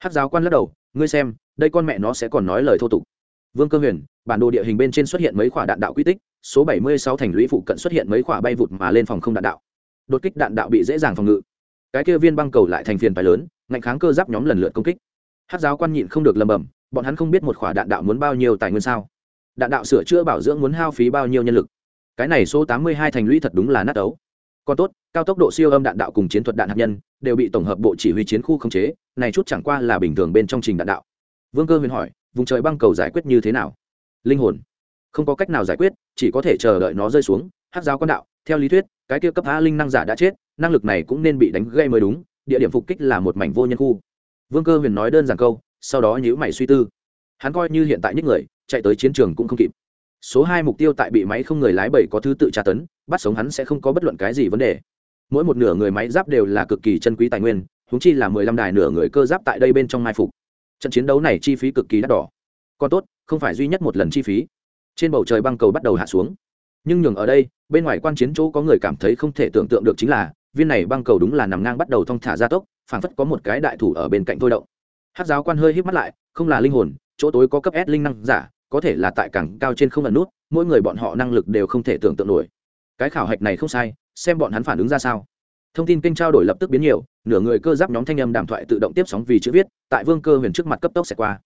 hát giáo quan lắc đầu, ngươi xem, đây con mẹ nó sẽ còn nói lời thô tục. Vương cơ huyền, bản đồ địa hình bên trên xuất hiện mấy quả đạn đạo quy tích, số 76 thành lũy phụ cận xuất hiện mấy quả bay vụt mà lên phòng không đạn đạo. Đột kích đạn đạo bị dễ dàng phòng ngự. Cái kia viên băng cầu lại thành phiền phải lớn, ngạnh kháng cơ giáp nhóm lần lượt công kích hát giáo quan nhịn không được lầm bầm bọn hắn không biết một quả đạn đạo muốn bao nhiêu tài nguyên sao? Đạn đạo sửa chữa bảo dưỡng muốn hao phí bao nhiêu nhân lực? Cái này số 82 thành lũy thật đúng là nát ấu. Còn tốt, cao tốc độ siêu âm đạn đạo cùng chiến thuật đạn hạt nhân đều bị tổng hợp bộ chỉ huy chiến khu khống chế, này chút chẳng qua là bình thường bên trong trình đạn đạo. Vương cơ huyền hỏi, vùng trời băng cầu giải quyết như thế nào? Linh hồn. Không có cách nào giải quyết, chỉ có thể chờ đợi nó rơi xuống. Hát giáo quan đạo, theo lý thuyết, cái kia cấp a linh năng giả đã chết, năng lực này cũng nên bị đánh gây mới đúng, địa điểm phục kích là một mảnh vô nhân khu vương cơ huyền nói đơn giản câu, sau đó nhữ mày suy tư. Hắn coi như hiện tại những người, chạy tới chiến trường cũng không kịp. Số hai mục tiêu tại bị máy không người lái bảy có thứ tự tra tấn, bắt sống hắn sẽ không có bất luận cái gì vấn đề. Mỗi một nửa người máy giáp đều là cực kỳ chân quý tài nguyên húng chi là mười lăm đài nửa người cơ giáp tại đây bên trong mai phục. Trận chiến đấu này chi phí cực kỳ đắt đỏ. Còn tốt, không phải duy nhất một lần chi phí. Trên bầu trời băng cầu bắt đầu hạ xuống. Nhưng nhường ở đây, bên ngoài quan chiến chỗ có người cảm thấy không thể tưởng tượng được chính là, viên này băng cầu đúng là nằm ngang bắt đầu thong thả ra tốc phảng phất có một cái đại thủ ở bên cạnh thôi động. Hát giáo quan hơi hít mắt lại, không là linh hồn, chỗ tối có cấp s linh năng giả, có thể là tại cảng cao trên không ẩn nút, mỗi người bọn họ năng lực đều không thể tưởng tượng nổi. Cái khảo hạch này không sai, xem bọn hắn phản ứng ra sao. Thông tin kênh trao đổi lập tức biến nhiều, nửa người cơ giáp nhóm thanh âm đàm thoại tự động tiếp sóng vì chữ viết, tại vương cơ huyền trước mặt cấp tốc sẽ qua.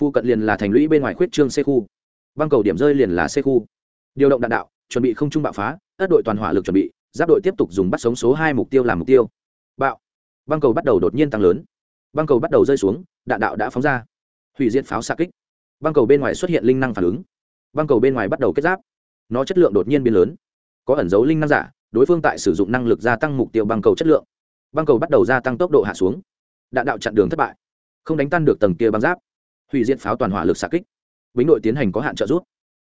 Phu cận liền là thành lũy bên ngoài khuyết trương c khu. Băng cầu điểm rơi liền là c khu. Điều động đạn đạo, chuẩn bị không trung bạo phá, ất đội toàn hỏa lực chuẩn bị, giáp đội tiếp tục dùng bắt sống số hai mục tiêu làm mục tiêu. Bạo băng cầu bắt đầu đột nhiên tăng lớn. Băng cầu bắt đầu rơi xuống đạn đạo đã phóng ra. Hủy diệt pháo xa kích. Băng cầu bên ngoài xuất hiện linh năng phản ứng. Băng cầu bên ngoài bắt đầu kết giáp. Nó chất lượng đột nhiên biến lớn. Có ẩn dấu linh năng giả đối phương tại sử dụng năng lực gia tăng mục tiêu băng cầu chất lượng. Băng cầu bắt đầu gia tăng tốc độ hạ xuống. Đạn đạo chặn đường thất bại. Không đánh tan được tầng kia băng giáp. Hủy diệt pháo toàn hỏa lực xạ kích. Bính đội tiến hành có hạn trợ giúp,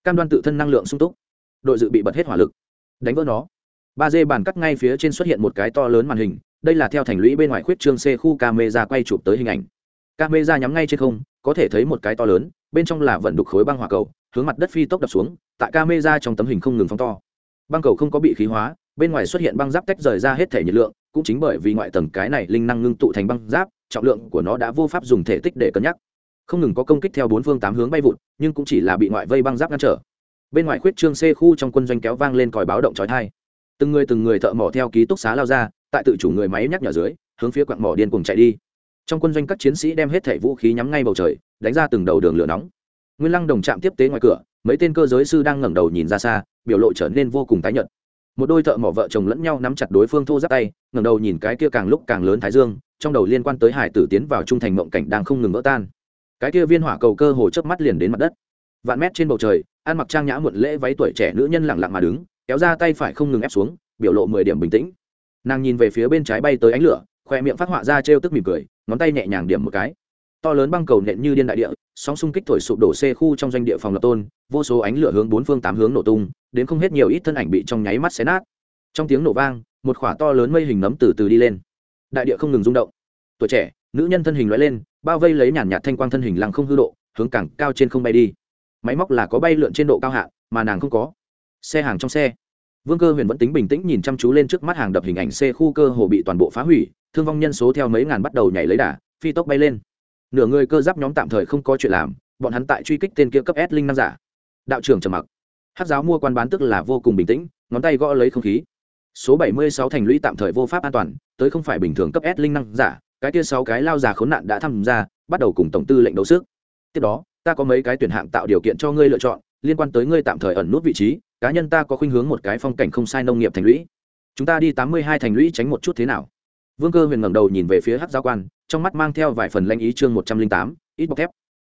cam đoan tự thân năng lượng sung túc. Đội dự bị bật hết hỏa lực. Đánh vỡ nó. Ba d bàn cắt ngay phía trên xuất hiện một cái to lớn màn hình đây là theo thành lũy bên ngoài khuyết trương c khu camera quay chụp tới hình ảnh. Camera nhắm ngay trên không, có thể thấy một cái to lớn, bên trong là vận đục khối băng hỏa cầu, hướng mặt đất phi tốc đập xuống, tại camera trong tấm hình không ngừng phóng to. Băng cầu không có bị khí hóa, bên ngoài xuất hiện băng giáp tách rời ra hết thể nhiệt lượng, cũng chính bởi vì ngoại tầng cái này linh năng ngưng tụ thành băng giáp, trọng lượng của nó đã vô pháp dùng thể tích để cân nhắc. Không ngừng có công kích theo bốn phương tám hướng bay vụt, nhưng cũng chỉ là bị ngoại vây băng giáp ngăn trở. Bên ngoài khuyết trương c khu trong quân doanh kéo vang lên còi báo động trói thai từng người từng người thợ mỏ theo ký túc xá lao ra tại tự chủ người máy nhắc nhở dưới, hướng phía quặng mỏ điên cùng chạy đi. Trong quân doanh các chiến sĩ đem hết thẻ vũ khí nhắm ngay bầu trời, đánh ra từng đầu đường lửa nóng. Nguyên lăng đồng trạm tiếp tế ngoài cửa, mấy tên cơ giới sư đang ngẩng đầu nhìn ra xa, biểu lộ trở nên vô cùng tái nhợt. Một đôi thợ mỏ vợ chồng lẫn nhau nắm chặt đối phương thô giáp tay, ngẩng đầu nhìn cái kia càng lúc càng lớn thái dương, trong đầu liên quan tới hải tử tiến vào trung thành mộng cảnh đang không ngừng vỡ tan. Cái kia viên hỏa cầu cơ hồ chớp mắt liền đến mặt đất. Vạn mét trên bầu trời, ăn mặc trang nhã muộn lễ váy tuổi trẻ nữ nhân lặng lặng mà đứng, kéo ra tay phải không ngừng ép xuống, biểu lộ mười điểm bình tĩnh nàng nhìn về phía bên trái bay tới ánh lửa, khoe miệng phát họa ra trêu tức mỉm cười, ngón tay nhẹ nhàng điểm một cái. To lớn băng cầu nện như điên đại địa, sóng xung kích thổi sụp đổ xe khu trong doanh địa phòng lập tôn, vô số ánh lửa hướng bốn phương tám hướng nổ tung, đến không hết nhiều ít thân ảnh bị trong nháy mắt xé nát. Trong tiếng nổ vang, một khỏa to lớn mây hình nấm từ từ đi lên. Đại địa không ngừng rung động. Tuổi trẻ, nữ nhân thân hình loại lên, bao vây lấy nhàn nhạt thanh quang thân hình lăng không hư độ, hướng cảng cao trên không bay đi. Máy móc là có bay lượn trên độ cao hạ, mà nàng không có. Xe hàng trong xe vương cơ huyền vẫn tính bình tĩnh nhìn chăm chú lên trước mắt hàng đập hình ảnh xe khu cơ hồ bị toàn bộ phá hủy, thương vong nhân số theo mấy ngàn bắt đầu nhảy lấy đà, phi tốc bay lên. Nửa người cơ giáp nhóm tạm thời không có chuyện làm, bọn hắn tại truy kích tên kia cấp s linh năng giả. Đạo trưởng trầm mặc. Hát giáo mua quan bán tức là vô cùng bình tĩnh, ngón tay gõ lấy không khí. Số bảy mươi sáu thành lũy tạm thời vô pháp an toàn, tới không phải bình thường cấp s linh năng giả, cái kia sáu cái lao giả khốn nạn đã tham gia, bắt đầu cùng tổng tư lệnh đấu sức. Tiếp đó, ta có mấy cái tuyển hạng tạo điều kiện cho ngươi lựa chọn liên quan tới ngươi tạm thời ẩn nút vị trí, cá nhân ta có khuynh hướng một cái phong cảnh không sai nông nghiệp thành lũy. Chúng ta đi tám mươi hai thành lũy tránh một chút thế nào? Vương cơ huyền ngẩng đầu nhìn về phía hát giáo quan, trong mắt mang theo vài phần lanh ý chương một trăm linh tám, ít bọc thép.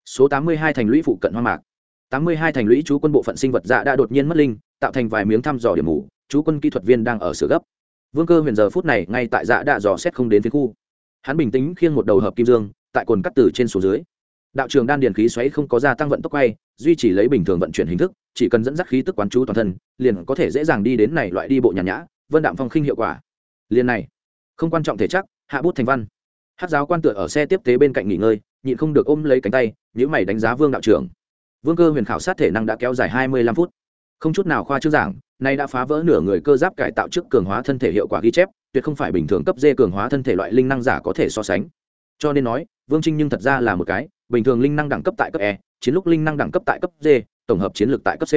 Số tám mươi hai thành lũy phụ cận hoa mạc. tám mươi hai thành lũy chú quân bộ phận sinh vật dạ đã đột nhiên mất linh, tạo thành vài miếng thăm dò điểm mù, chú quân kỹ thuật viên đang ở sửa gấp. Vương cơ huyền giờ phút này ngay tại dạ đã dò xét không đến phía khu. Hắn bình tĩnh khiêng một đầu hợp kim dương, tại cồn cắt từ trên xuống dưới đạo trường đan điền khí xoáy không có gia tăng vận tốc quay, duy trì lấy bình thường vận chuyển hình thức, chỉ cần dẫn dắt khí tức quán chú toàn thân, liền có thể dễ dàng đi đến này loại đi bộ nhàn nhã, vân đạm phong khinh hiệu quả. Liền này, không quan trọng thể chắc hạ bút thành văn. Hát giáo quan tựa ở xe tiếp tế bên cạnh nghỉ ngơi, nhịn không được ôm lấy cánh tay nhữ mày đánh giá vương đạo trưởng. Vương cơ huyền khảo sát thể năng đã kéo dài hai mươi lăm phút. Không chút nào khoa trước giảng, nay đã phá vỡ nửa người cơ giáp cải tạo trước cường hóa thân thể hiệu quả ghi chép, tuyệt không phải bình thường cấp dê cường hóa thân thể loại linh năng giả có thể so sánh. Cho nên nói vương trinh nhưng thật ra là một cái bình thường linh năng đẳng cấp tại cấp e chiến lúc linh năng đẳng cấp tại cấp d tổng hợp chiến lược tại cấp c.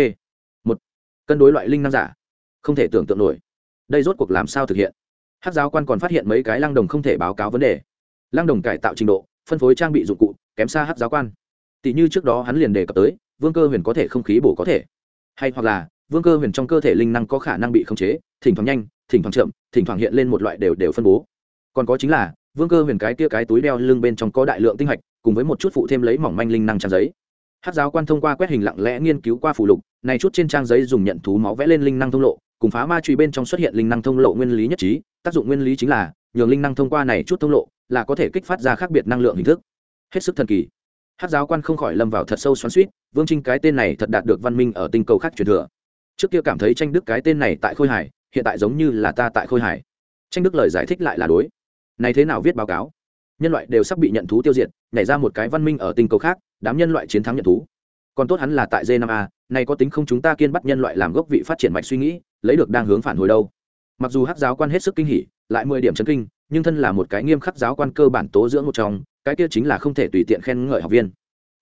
Một, cân đối loại linh năng giả. Không thể tưởng tượng nổi. Đây rốt cuộc làm sao thực hiện? Hát giáo quan còn phát hiện mấy cái lăng đồng không thể báo cáo vấn đề. Lăng đồng cải tạo trình độ, phân phối trang bị dụng cụ, kém xa hát giáo quan. Tỷ như trước đó hắn liền đề cập tới, vương cơ huyền có thể không khí bổ có thể. Hay hoặc là, vương cơ huyền trong cơ thể linh năng có khả năng bị khống chế, thỉnh thoảng nhanh, thỉnh thoảng chậm, thỉnh thoảng hiện lên một loại đều đều phân bố. Còn có chính là vương cơ huyền cái kia cái túi đeo lưng bên trong có đại lượng tinh hạch, cùng với một chút phụ thêm lấy mỏng manh linh năng trang giấy. Hát giáo quan thông qua quét hình lặng lẽ nghiên cứu qua phụ lục, này chút trên trang giấy dùng nhận thú máu vẽ lên linh năng thông lộ, cùng phá ma truy bên trong xuất hiện linh năng thông lộ nguyên lý nhất trí, tác dụng nguyên lý chính là, nhường linh năng thông qua này chút thông lộ, là có thể kích phát ra khác biệt năng lượng hình thức. Hết sức thần kỳ. Hát giáo quan không khỏi lâm vào thật sâu xoắn suýt vương trinh cái tên này thật đạt được văn minh ở tinh cầu khác truyền thừa. Trước kia cảm thấy tranh đức cái tên này tại khôi hải hiện tại giống như là ta tại khôi hải tranh đức lời giải thích lại là đối này thế nào viết báo cáo? Nhân loại đều sắp bị nhận thú tiêu diệt, nhảy ra một cái văn minh ở tinh cầu khác, đám nhân loại chiến thắng nhận thú. Còn tốt hắn là tại d 5 a, này có tính không chúng ta kiên bắt nhân loại làm gốc vị phát triển mạch suy nghĩ, lấy được đang hướng phản hồi đâu. Mặc dù hắc giáo quan hết sức kinh hỉ, lại mười điểm chấn kinh, nhưng thân là một cái nghiêm khắc giáo quan cơ bản tố dưỡng một trong, cái kia chính là không thể tùy tiện khen ngợi học viên.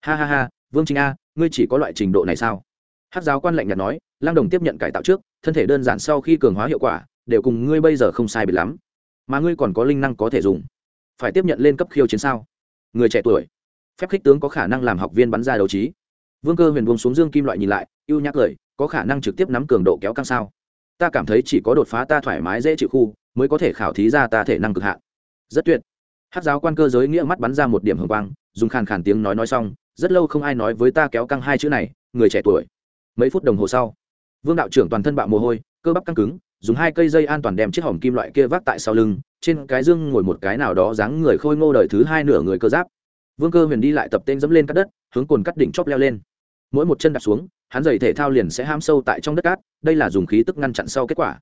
Ha ha ha, vương chính a, ngươi chỉ có loại trình độ này sao? Hắc giáo quan lạnh nhạt nói lang đồng tiếp nhận cải tạo trước, thân thể đơn giản sau khi cường hóa hiệu quả, đều cùng ngươi bây giờ không sai biệt lắm mà ngươi còn có linh năng có thể dùng. Phải tiếp nhận lên cấp khiêu chiến sao? Người trẻ tuổi. Phép khích tướng có khả năng làm học viên bắn ra đấu trí. Vương cơ huyền buông xuống dương kim loại nhìn lại, ưu nhắc lời có khả năng trực tiếp nắm cường độ kéo căng sao? Ta cảm thấy chỉ có đột phá ta thoải mái dễ chịu khu, mới có thể khảo thí ra ta thể năng cực hạn. Rất tuyệt. Hát giáo quan cơ giới nghĩa mắt bắn ra một điểm hồng quang, dùng khàn khàn tiếng nói nói xong, rất lâu không ai nói với ta kéo căng hai chữ này, người trẻ tuổi. Mấy phút đồng hồ sau, vương đạo trưởng toàn thân bạo mồ hôi, cơ bắp căng cứng dùng hai cây dây an toàn đem chiếc hòm kim loại kia vác tại sau lưng, trên cái dương ngồi một cái nào đó dáng người khôi ngô đời thứ hai nửa người cơ giáp. Vương cơ huyền đi lại tập tên dẫm lên cắt đất, hướng cồn cắt đỉnh chóp leo lên. Mỗi một chân đạp xuống, hắn giày thể thao liền sẽ ham sâu tại trong đất cát, đây là dùng khí tức ngăn chặn sau kết quả.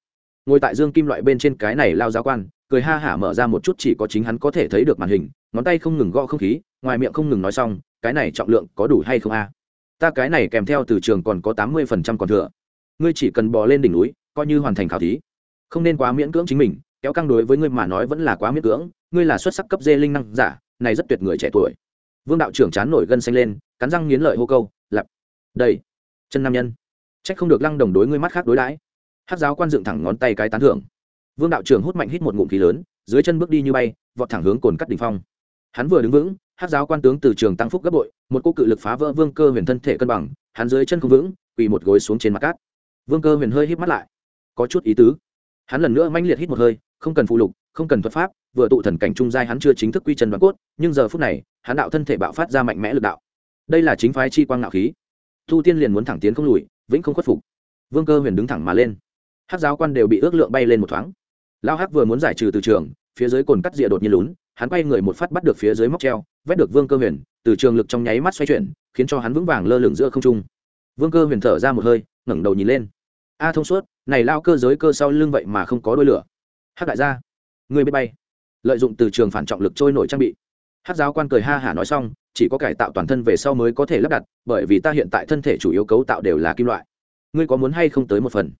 Ngồi tại dương kim loại bên trên cái này lao giáo quan, cười ha hả mở ra một chút chỉ có chính hắn có thể thấy được màn hình, ngón tay không ngừng gõ không khí, ngoài miệng không ngừng nói xong, cái này trọng lượng có đủ hay không a? Ta cái này kèm theo từ trường còn có tám mươi phần trăm còn thừa. Ngươi chỉ cần bò lên đỉnh núi coi như hoàn thành khảo thí. Không nên quá miễn cưỡng chính mình, kéo căng đối với ngươi mà nói vẫn là quá miễn cưỡng, ngươi là xuất sắc cấp dê linh năng giả, này rất tuyệt người trẻ tuổi. Vương đạo trưởng chán nổi gân xanh lên, cắn răng nghiến lợi hô câu, lặp. Đây, chân nam nhân. Trách không được lăng đồng đối ngươi mắt khác đối đãi. Hát giáo quan dựng thẳng ngón tay cái tán thưởng. Vương đạo trưởng hút mạnh hít một ngụm khí lớn, dưới chân bước đi như bay, vọt thẳng hướng cồn cắt đỉnh phong. Hắn vừa đứng vững hát giáo quan tướng từ trường tăng phúc gấp bội, một cô cự lực phá vỡ vương cơ huyền thân thể cân bằng, hắn dưới chân không vững, quỳ một gối xuống trên mặt cát. Vương cơ huyền hơi hít mắt lại có chút ý tứ. Hắn lần nữa manh liệt hít một hơi, không cần phụ lục, không cần thuật pháp, vừa tụ thần cảnh trung giai hắn chưa chính thức quy chân đoán cốt, nhưng giờ phút này, hắn đạo thân thể bạo phát ra mạnh mẽ lực đạo. Đây là chính phái chi quang ngạo khí. Thu tiên liền muốn thẳng tiến không lùi, vĩnh không khuất phục. Vương cơ huyền đứng thẳng mà lên. Hát giáo quan đều bị ước lượng bay lên một thoáng. Lao hắc vừa muốn giải trừ từ trường, phía dưới cồn cắt rìa đột nhiên lún, hắn quay người một phát bắt được phía dưới móc treo, vét được vương cơ huyền, từ trường lực trong nháy mắt xoay chuyển, khiến cho hắn vững vàng lơ lửng giữa không trung. Vương cơ huyền thở ra một hơi, ngẩng đầu nhìn lên. A thông suốt này lao cơ giới cơ sau lưng vậy mà không có đôi lửa. Hát đại gia, người biết bay. Lợi dụng từ trường phản trọng lực trôi nổi trang bị. Hát giáo quan cười ha hả nói xong, chỉ có cải tạo toàn thân về sau mới có thể lắp đặt, bởi vì ta hiện tại thân thể chủ yếu cấu tạo đều là kim loại. Ngươi có muốn hay không tới một phần?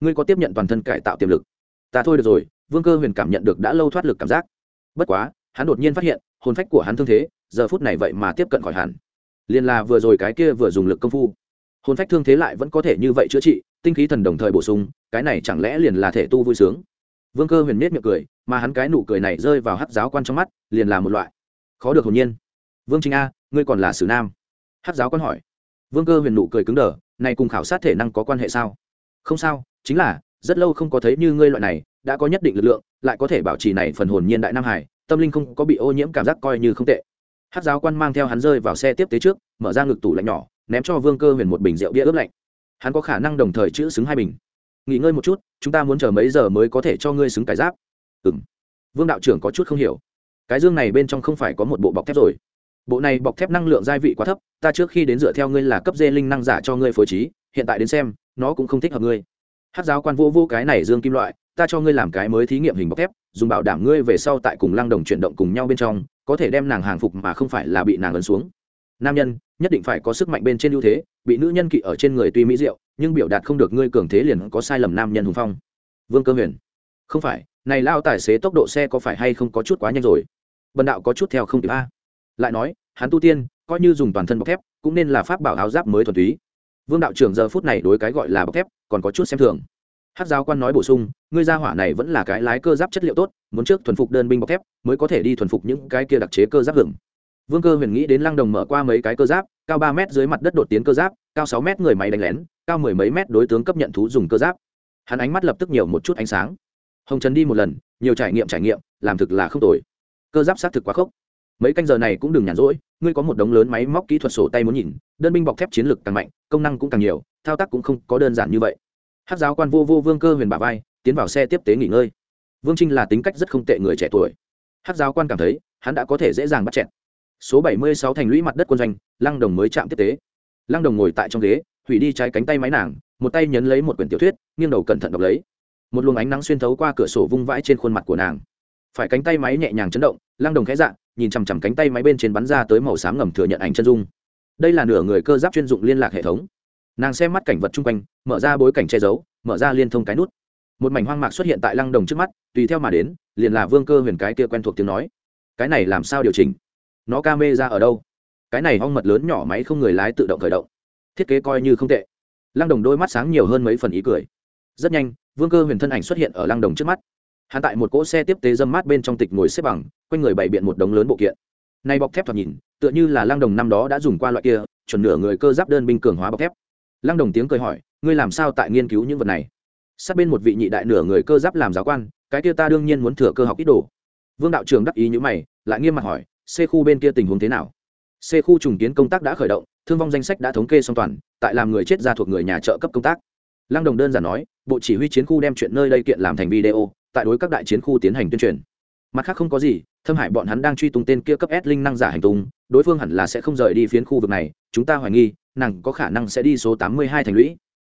Ngươi có tiếp nhận toàn thân cải tạo tiềm lực? Ta thôi được rồi, vương cơ huyền cảm nhận được đã lâu thoát lực cảm giác. Bất quá, hắn đột nhiên phát hiện, hồn phách của hắn thương thế, giờ phút này vậy mà tiếp cận khỏi hẳn. Liền là vừa rồi cái kia vừa dùng lực công phu. Hồn phách thương thế lại vẫn có thể như vậy chữa trị tinh khí thần đồng thời bổ sung, cái này chẳng lẽ liền là thể tu vui sướng? Vương cơ huyền nết miệng cười, mà hắn cái nụ cười này rơi vào hát giáo quan trong mắt, liền là một loại. Khó được hồn nhiên. Vương chính a, ngươi còn là sử nam. Hát giáo quan hỏi. Vương cơ huyền nụ cười cứng đờ, này cùng khảo sát thể năng có quan hệ sao? Không sao, chính là, rất lâu không có thấy như ngươi loại này, đã có nhất định lực lượng, lại có thể bảo trì này phần hồn nhiên đại nam hải, tâm linh không có bị ô nhiễm cảm giác coi như không tệ. Hát giáo quan mang theo hắn rơi vào xe tiếp tế trước, mở ra ngực tủ lạnh nhỏ, ném cho vương cơ huyền một bình rượu bia ướp lạnh hắn có khả năng đồng thời chữ xứng hai bình. Nghỉ ngơi một chút, chúng ta muốn chờ mấy giờ mới có thể cho ngươi xứng cái giáp? Ừ m vương đạo trưởng có chút không hiểu. Cái dương này bên trong không phải có một bộ bọc thép rồi. Bộ này bọc thép năng lượng gia vị quá thấp, ta trước khi đến dựa theo ngươi là cấp dê linh năng giả cho ngươi phối trí, hiện tại đến xem, nó cũng không thích hợp ngươi. Hát giáo quan vô vô cái này dương kim loại, ta cho ngươi làm cái mới thí nghiệm hình bọc thép, dùng bảo đảm ngươi về sau tại cùng lăng đồng chuyển động cùng nhau bên trong, có thể đem nàng hàng phục mà không phải là bị nàng ấn xuống. Nam nhân nhất định phải có sức mạnh bên trên ưu thế, bị nữ nhân kỵ ở trên người tuy mỹ diệu, nhưng biểu đạt không được ngươi cường thế liền có sai lầm nam nhân hùng phong. Vương cơ huyền, không phải, này lao tài xế tốc độ xe có phải hay không có chút quá nhanh rồi? Bần đạo có chút theo không kịp a. Lại nói, hắn tu tiên, coi như dùng toàn thân bọc thép, cũng nên là pháp bảo áo giáp mới thuần túy. Vương đạo trưởng giờ phút này đối cái gọi là bọc thép, còn có chút xem thường. Hát giáo quan nói bổ sung, ngươi gia hỏa này vẫn là cái lái cơ giáp chất liệu tốt, muốn trước thuần phục đơn binh bọc thép, mới có thể đi thuần phục những cái kia đặc chế cơ giáp hưởng vương cơ huyền nghĩ đến lăng đồng mở qua mấy cái cơ giáp, cao ba mét dưới mặt đất đột tiến cơ giáp, cao sáu mét người máy đánh lén, cao mười mấy mét đối tướng cấp nhận thú dùng cơ giáp. Hắn ánh mắt lập tức nhiều một chút ánh sáng. Hồng trần đi một lần, nhiều trải nghiệm trải nghiệm, làm thực là không tồi. Cơ giáp xác thực quá khốc. Mấy canh giờ này cũng đừng nhàn rỗi, ngươi có một đống lớn máy móc kỹ thuật sổ tay muốn nhìn, đơn binh bọc thép chiến lực càng mạnh, công năng cũng càng nhiều, thao tác cũng không có đơn giản như vậy. Hát giáo quan vô vô vương cơ huyền bà vai, tiến vào xe tiếp tế nghỉ ngơi. Vương trinh là tính cách rất không tệ người trẻ tuổi. Hát giáo quan cảm thấy, hắn đã có thể dễ dàng bắt chẹt số bảy mươi sáu thành lũy mặt đất quân doanh, lăng đồng mới chạm tiếp tế. Lăng đồng ngồi tại trong ghế, hủy đi trái cánh tay máy nàng, một tay nhấn lấy một quyển tiểu thuyết, nghiêng đầu cẩn thận đọc lấy. Một luồng ánh nắng xuyên thấu qua cửa sổ vung vãi trên khuôn mặt của nàng. Phải cánh tay máy nhẹ nhàng chấn động, lăng đồng khẽ dạng nhìn chằm chằm cánh tay máy bên trên bắn ra tới màu xám ngầm thừa nhận ảnh chân dung. Đây là nửa người cơ giáp chuyên dụng liên lạc hệ thống. Nàng xem mắt cảnh vật chung quanh, mở ra bối cảnh che giấu, mở ra liên thông cái nút. Một mảnh hoang mạc xuất hiện tại lăng đồng trước mắt, tùy theo mà đến, liền là vương cơ huyền cái kia quen thuộc tiếng nói. Cái này làm sao điều chỉnh? Nó ca mê ra ở đâu? Cái này hong mật lớn nhỏ máy không người lái tự động khởi động. Thiết kế coi như không tệ. Lăng đồng đôi mắt sáng nhiều hơn mấy phần ý cười. Rất nhanh, vương cơ huyền thân ảnh xuất hiện ở lăng đồng trước mắt. Hắn tại một cỗ xe tiếp tế dâm mát bên trong tịch ngồi xếp bằng, quanh người bày biện một đống lớn bộ kiện. Nay bọc thép thoạt nhìn, tựa như là lăng đồng năm đó đã dùng qua loại kia, chuẩn nửa người cơ giáp đơn binh cường hóa bọc thép. Lăng đồng tiếng cười hỏi, ngươi làm sao tại nghiên cứu những vật này? Sát bên một vị nhị đại nửa người cơ giáp làm giáo quan, cái kia ta đương nhiên muốn thừa cơ học ít đồ. Vương đạo trường đắc ý như mày, lại nghiêm mặt hỏi c khu bên kia tình huống thế nào? C khu trùng kiến công tác đã khởi động, thương vong danh sách đã thống kê xong toàn, tại làm người chết ra thuộc người nhà trợ cấp công tác. Lăng đồng đơn giản nói, bộ chỉ huy chiến khu đem chuyện nơi đây kiện làm thành video, tại đối các đại chiến khu tiến hành tuyên truyền. Mặt khác không có gì, thâm hải bọn hắn đang truy tung tên kia cấp s linh năng giả hành tung, đối phương hẳn là sẽ không rời đi phiến khu vực này, chúng ta hoài nghi, nàng có khả năng sẽ đi số tám mươi hai thành lũy.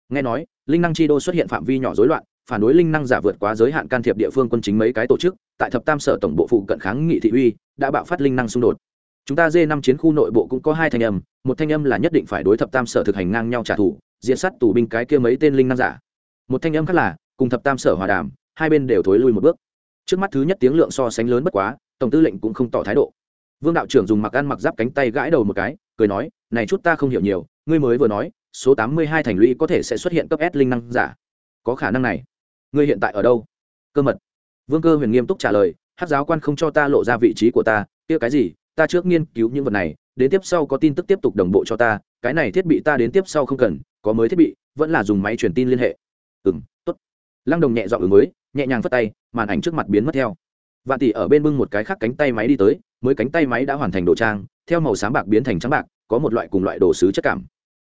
Nghe nói, linh năng chi đô xuất hiện phạm vi nhỏ rối loạn phản đối linh năng giả vượt quá giới hạn can thiệp địa phương quân chính mấy cái tổ chức, tại thập tam sở tổng bộ phụ cận kháng nghị thị uy, đã bạo phát linh năng xung đột. Chúng ta dê năm chiến khu nội bộ cũng có hai thanh âm, một thanh âm là nhất định phải đối thập tam sở thực hành ngang nhau trả thù diện sát tù binh cái kia mấy tên linh năng giả. Một thanh âm khác là, cùng thập tam sở hòa đàm, hai bên đều thối lui một bước. Trước mắt thứ nhất tiếng lượng so sánh lớn bất quá, tổng tư lệnh cũng không tỏ thái độ. Vương đạo trưởng dùng mặc ăn mặc giáp cánh tay gãi đầu một cái, cười nói, này chút ta không hiểu nhiều, ngươi mới vừa nói, số tám mươi hai thành lũy có thể sẽ xuất hiện cấp s linh năng giả. Có khả năng này ngươi hiện tại ở đâu? Cơ mật. Vương cơ huyền nghiêm túc trả lời hát giáo quan không cho ta lộ ra vị trí của ta, kia cái gì? Ta trước nghiên cứu những vật này, đến tiếp sau có tin tức tiếp tục đồng bộ cho ta, cái này thiết bị ta đến tiếp sau không cần, có mới thiết bị, vẫn là dùng máy truyền tin liên hệ. Ừ m t ố t lăng đồng nhẹ dọn ứng mới nhẹ nhàng phất tay, màn ảnh trước mặt biến mất theo. Vạn tỷ ở bên bưng một cái khác cánh tay máy đi tới, mới cánh tay máy đã hoàn thành đồ trang, theo màu sáng bạc biến thành trắng bạc, có một loại cùng loại đồ sứ chất cảm.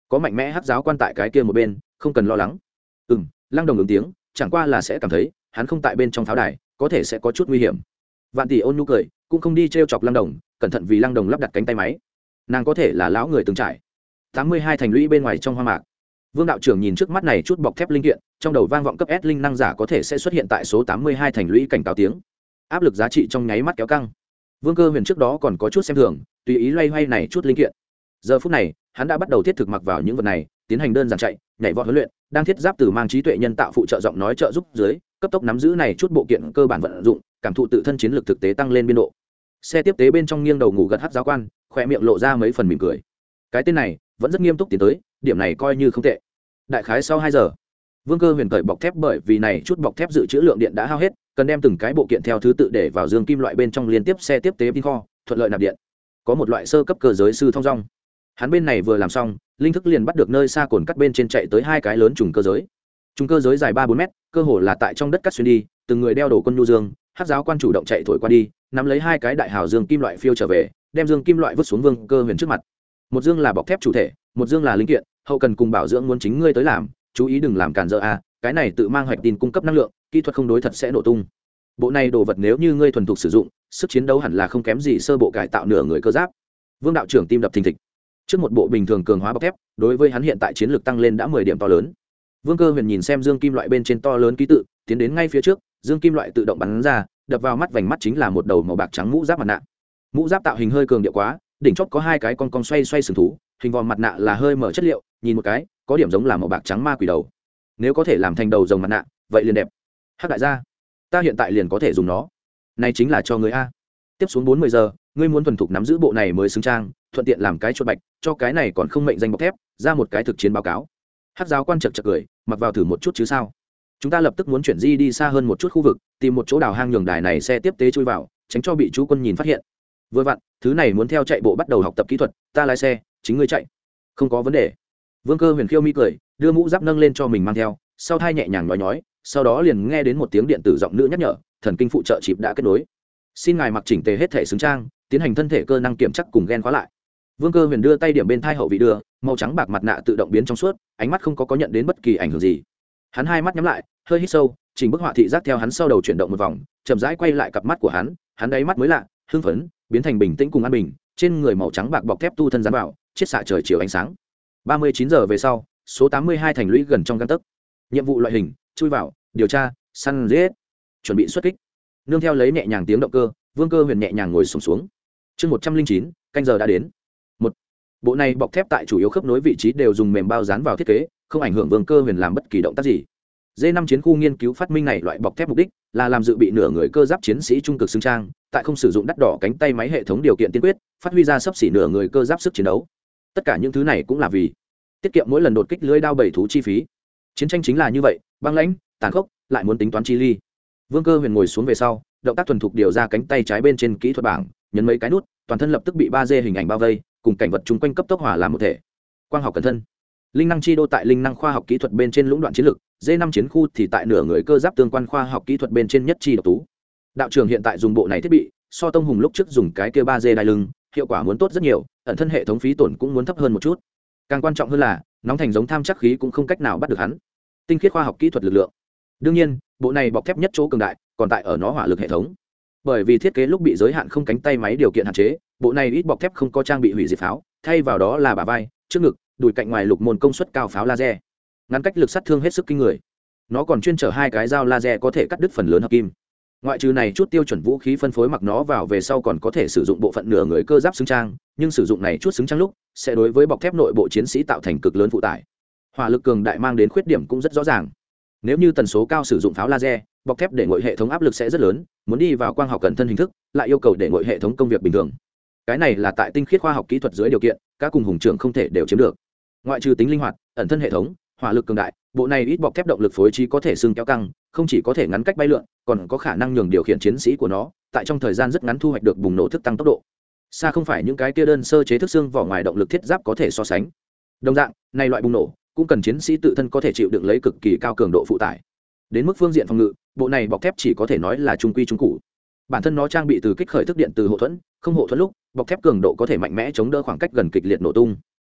Có mạnh mẽ hát giáo quan tại cái kia một bên, không cần lo lắng. Ừ m lăng đồng ứng tiếng chẳng qua là sẽ cảm thấy, hắn không tại bên trong pháo đài, có thể sẽ có chút nguy hiểm. Vạn tỷ ôn nhu cười, cũng không đi t r e o chọc lăng đồng, cẩn thận vì lăng đồng lắp đặt cánh tay máy. Nàng có thể là lão người từng trải. Tám mươi hai thành lũy bên ngoài trong hoa mạc. Vương đạo trưởng nhìn trước mắt này chút bọc thép linh kiện, trong đầu vang vọng cấp s linh năng giả có thể sẽ xuất hiện tại số tám mươi hai thành lũy cảnh cáo tiếng. Áp lực giá trị trong nháy mắt kéo căng. Vương cơ huyền trước đó còn có chút xem thường, tùy ý loay hoay này chút linh kiện. Giờ phút này, hắn đã bắt đầu thiết thực mặc vào những vật này, tiến hành đơn giản chạy nhảy vọt huấn luyện, đang thiết giáp từ mang trí tuệ nhân tạo phụ trợ giọng nói trợ giúp dưới, cấp tốc nắm giữ này chút bộ kiện cơ bản vận dụng, cảm thụ tự thân chiến lược thực tế tăng lên biên độ. Xe tiếp tế bên trong nghiêng đầu ngủ gật hát giáo quan khỏe miệng lộ ra mấy phần mỉm cười. Cái tên này, vẫn rất nghiêm túc tiến tới, điểm này coi như không tệ. Đại khái sau hai giờ, vương cơ huyền cởi bọc thép bởi vì này chút bọc thép dự trữ lượng điện đã hao hết, cần đem từng cái bộ kiện theo thứ tự để vào dương kim loại bên trong liên tiếp xe tiếp tế pin kho, thuận lợi nạp điện. Có một loại sơ cấp cơ giới sư thông dong. Hắn bên này vừa làm xong linh thức liền bắt được nơi xa cồn cắt bên trên chạy tới hai cái lớn trùng cơ giới. Trùng cơ giới dài ba bốn mét, cơ hồ là tại trong đất cắt xuyên đi, từng người đeo đồ quân nhu dương, hát giáo quan chủ động chạy thổi qua đi, nắm lấy hai cái đại hào dương kim loại phiêu trở về, đem dương kim loại vứt xuống vương cơ huyền trước mặt. Một dương là bọc thép chủ thể, một dương là linh kiện, hậu cần cùng bảo dưỡng muốn chính ngươi tới làm, chú ý đừng làm cản dỡ a à, cái này tự mang hoạch tin cung cấp năng lượng, kỹ thuật không đối thật sẽ nổ tung. Bộ này đồ vật nếu như ngươi thuần thục sử dụng, sức chiến đấu hẳn là không kém gì sơ bộ cải tạo nửa người cơ giáp. Vương đạo trưởng tim đập thình thịch trước một bộ bình thường cường hóa bọc thép, đối với hắn hiện tại chiến lược tăng lên đã mười điểm to lớn. Vương cơ huyền nhìn xem dương kim loại bên trên to lớn ký tự, tiến đến ngay phía trước, dương kim loại tự động bắn ra, đập vào mắt vành mắt chính là một đầu màu bạc trắng mũ giáp mặt nạ. Mũ giáp tạo hình hơi cường điệu quá, đỉnh chót có hai cái con con xoay xoay sừng thú, hình vòm mặt nạ là hơi mở chất liệu, nhìn một cái, có điểm giống là màu bạc trắng ma quỷ đầu. Nếu có thể làm thành đầu rồng mặt nạ, vậy liền đẹp. Hắc đại gia, ta hiện tại liền có thể dùng nó. Này chính là cho người a. Tiếp xuống bốn mươi giờ, ngươi muốn thuần thục nắm giữ bộ này mới xứng trang thuận tiện làm cái chuột bạch, cho cái này còn không mệnh danh bọc thép, ra một cái thực chiến báo cáo. Hát giáo quan chật chật cười, mặc vào thử một chút chứ sao? Chúng ta lập tức muốn chuyển di đi xa hơn một chút khu vực, tìm một chỗ đào hang nhường đài này xe tiếp tế chui vào, tránh cho bị chú quân nhìn phát hiện. Vừa vặn, thứ này muốn theo chạy bộ bắt đầu học tập kỹ thuật, ta lái xe, chính ngươi chạy. Không có vấn đề. Vương cơ huyền khiêu mi cười, đưa mũ giáp nâng lên cho mình mang theo, sau thai nhẹ nhàng nói nhói, sau đó liền nghe đến một tiếng điện tử giọng nữ nhắc nhở, thần kinh phụ trợ chịp đã kết nối. Xin ngài mặc chỉnh tề hết thể xứng trang, tiến hành thân thể cơ năng kiểm chắc cùng ghen khóa lại vương cơ huyền đưa tay điểm bên thai hậu vị đưa màu trắng bạc mặt nạ tự động biến trong suốt ánh mắt không có có nhận đến bất kỳ ảnh hưởng gì. Hắn hai mắt nhắm lại hơi hít sâu chỉnh bức họa thị giác theo hắn sau đầu chuyển động một vòng chậm rãi quay lại cặp mắt của hắn hắn đáy mắt mới lạ hưng phấn biến thành bình tĩnh cùng an bình trên người màu trắng bạc bọc thép tu thân dán vào chiết xạ trời chiều ánh sáng. Ba mươi chín giờ về sau số tám mươi hai thành lũy gần trong căn tấc. Nhiệm vụ loại hình chui vào điều tra săn giết. Chuẩn bị xuất kích. Nương theo lấy nhẹ nhàng tiếng động cơ vương cơ huyền nhẹ nhàng ngồi sùng xuống, xuống. Chương một trăm linh chín canh giờ đã đến bộ này bọc thép tại chủ yếu khớp nối vị trí đều dùng mềm bao dán vào thiết kế, không ảnh hưởng vương cơ huyền làm bất kỳ động tác gì. D năm chiến khu nghiên cứu phát minh này loại bọc thép mục đích là làm dự bị nửa người cơ giáp chiến sĩ trung cực xương trang, tại không sử dụng đắt đỏ cánh tay máy hệ thống điều kiện tiên quyết, phát huy ra sấp xỉ nửa người cơ giáp sức chiến đấu. Tất cả những thứ này cũng là vì tiết kiệm mỗi lần đột kích lưới đao bảy thú chi phí. Chiến tranh chính là như vậy, băng lãnh, tàn khốc, lại muốn tính toán chi ly. Vương cơ huyền ngồi xuống về sau, động tác thuần thục điều ra cánh tay trái bên trên kỹ thuật bảng, nhấn mấy cái nút, toàn thân lập tức bị ba d hình ảnh bao vây cùng cảnh vật chung quanh cấp tốc hỏa làm một thể. Quang học cẩn thân. Linh năng chi đô tại linh năng khoa học kỹ thuật bên trên lũng đoạn chiến lược, d năm chiến khu thì tại nửa người cơ giáp tương quan khoa học kỹ thuật bên trên nhất chi độc tú. Đạo trường hiện tại dùng bộ này thiết bị, so tông hùng lúc trước dùng cái kia ba d đai lưng, hiệu quả muốn tốt rất nhiều, ẩn thân hệ thống phí tổn cũng muốn thấp hơn một chút. Càng quan trọng hơn là, nóng thành giống tham chắc khí cũng không cách nào bắt được hắn. Tinh khiết khoa học kỹ thuật lực lượng. Đương nhiên, bộ này bọc thép nhất chỗ cường đại, còn tại ở nó hỏa lực hệ thống. Bởi vì thiết kế lúc bị giới hạn không cánh tay máy điều kiện hạn chế bộ này ít bọc thép không có trang bị hủy diệt pháo, thay vào đó là bà vai, trước ngực, đùi cạnh ngoài lục môn công suất cao pháo laser. Ngắn cách lực sát thương hết sức kinh người. Nó còn chuyên chở hai cái dao laser có thể cắt đứt phần lớn hợp kim. Ngoại trừ này chút tiêu chuẩn vũ khí phân phối mặc nó vào về sau còn có thể sử dụng bộ phận nửa người cơ giáp xứng trang, nhưng sử dụng này chút xứng trang lúc, sẽ đối với bọc thép nội bộ chiến sĩ tạo thành cực lớn phụ tải. Hỏa lực cường đại mang đến khuyết điểm cũng rất rõ ràng. Nếu như tần số cao sử dụng pháo laser, bọc thép để ngội hệ thống áp lực sẽ rất lớn, muốn đi vào quang học cẩn thân hình thức, lại yêu cầu để ngội hệ thống công việc bình thường cái này là tại tinh khiết khoa học kỹ thuật dưới điều kiện, các cùng hùng trưởng không thể đều chiếm được. Ngoại trừ tính linh hoạt, ẩn thân hệ thống, hỏa lực cường đại, bộ này ít bọc thép động lực phối trí có thể xương kéo căng, không chỉ có thể ngắn cách bay lượn, còn có khả năng nhường điều khiển chiến sĩ của nó, tại trong thời gian rất ngắn thu hoạch được bùng nổ thức tăng tốc độ. Xa không phải những cái kia đơn sơ chế thức xương vỏ ngoài động lực thiết giáp có thể so sánh. Đồng dạng, này loại bùng nổ cũng cần chiến sĩ tự thân có thể chịu đựng lấy cực kỳ cao cường độ phụ tải. Đến mức phương diện phòng ngự, bộ này bọc thép chỉ có thể nói là trung quy trung cụ. Bản thân nó trang bị từ kích khởi thức điện từ hậu thuẫn, không hậu thuẫn lúc bọc thép cường độ có thể mạnh mẽ chống đỡ khoảng cách gần kịch liệt nổ tung.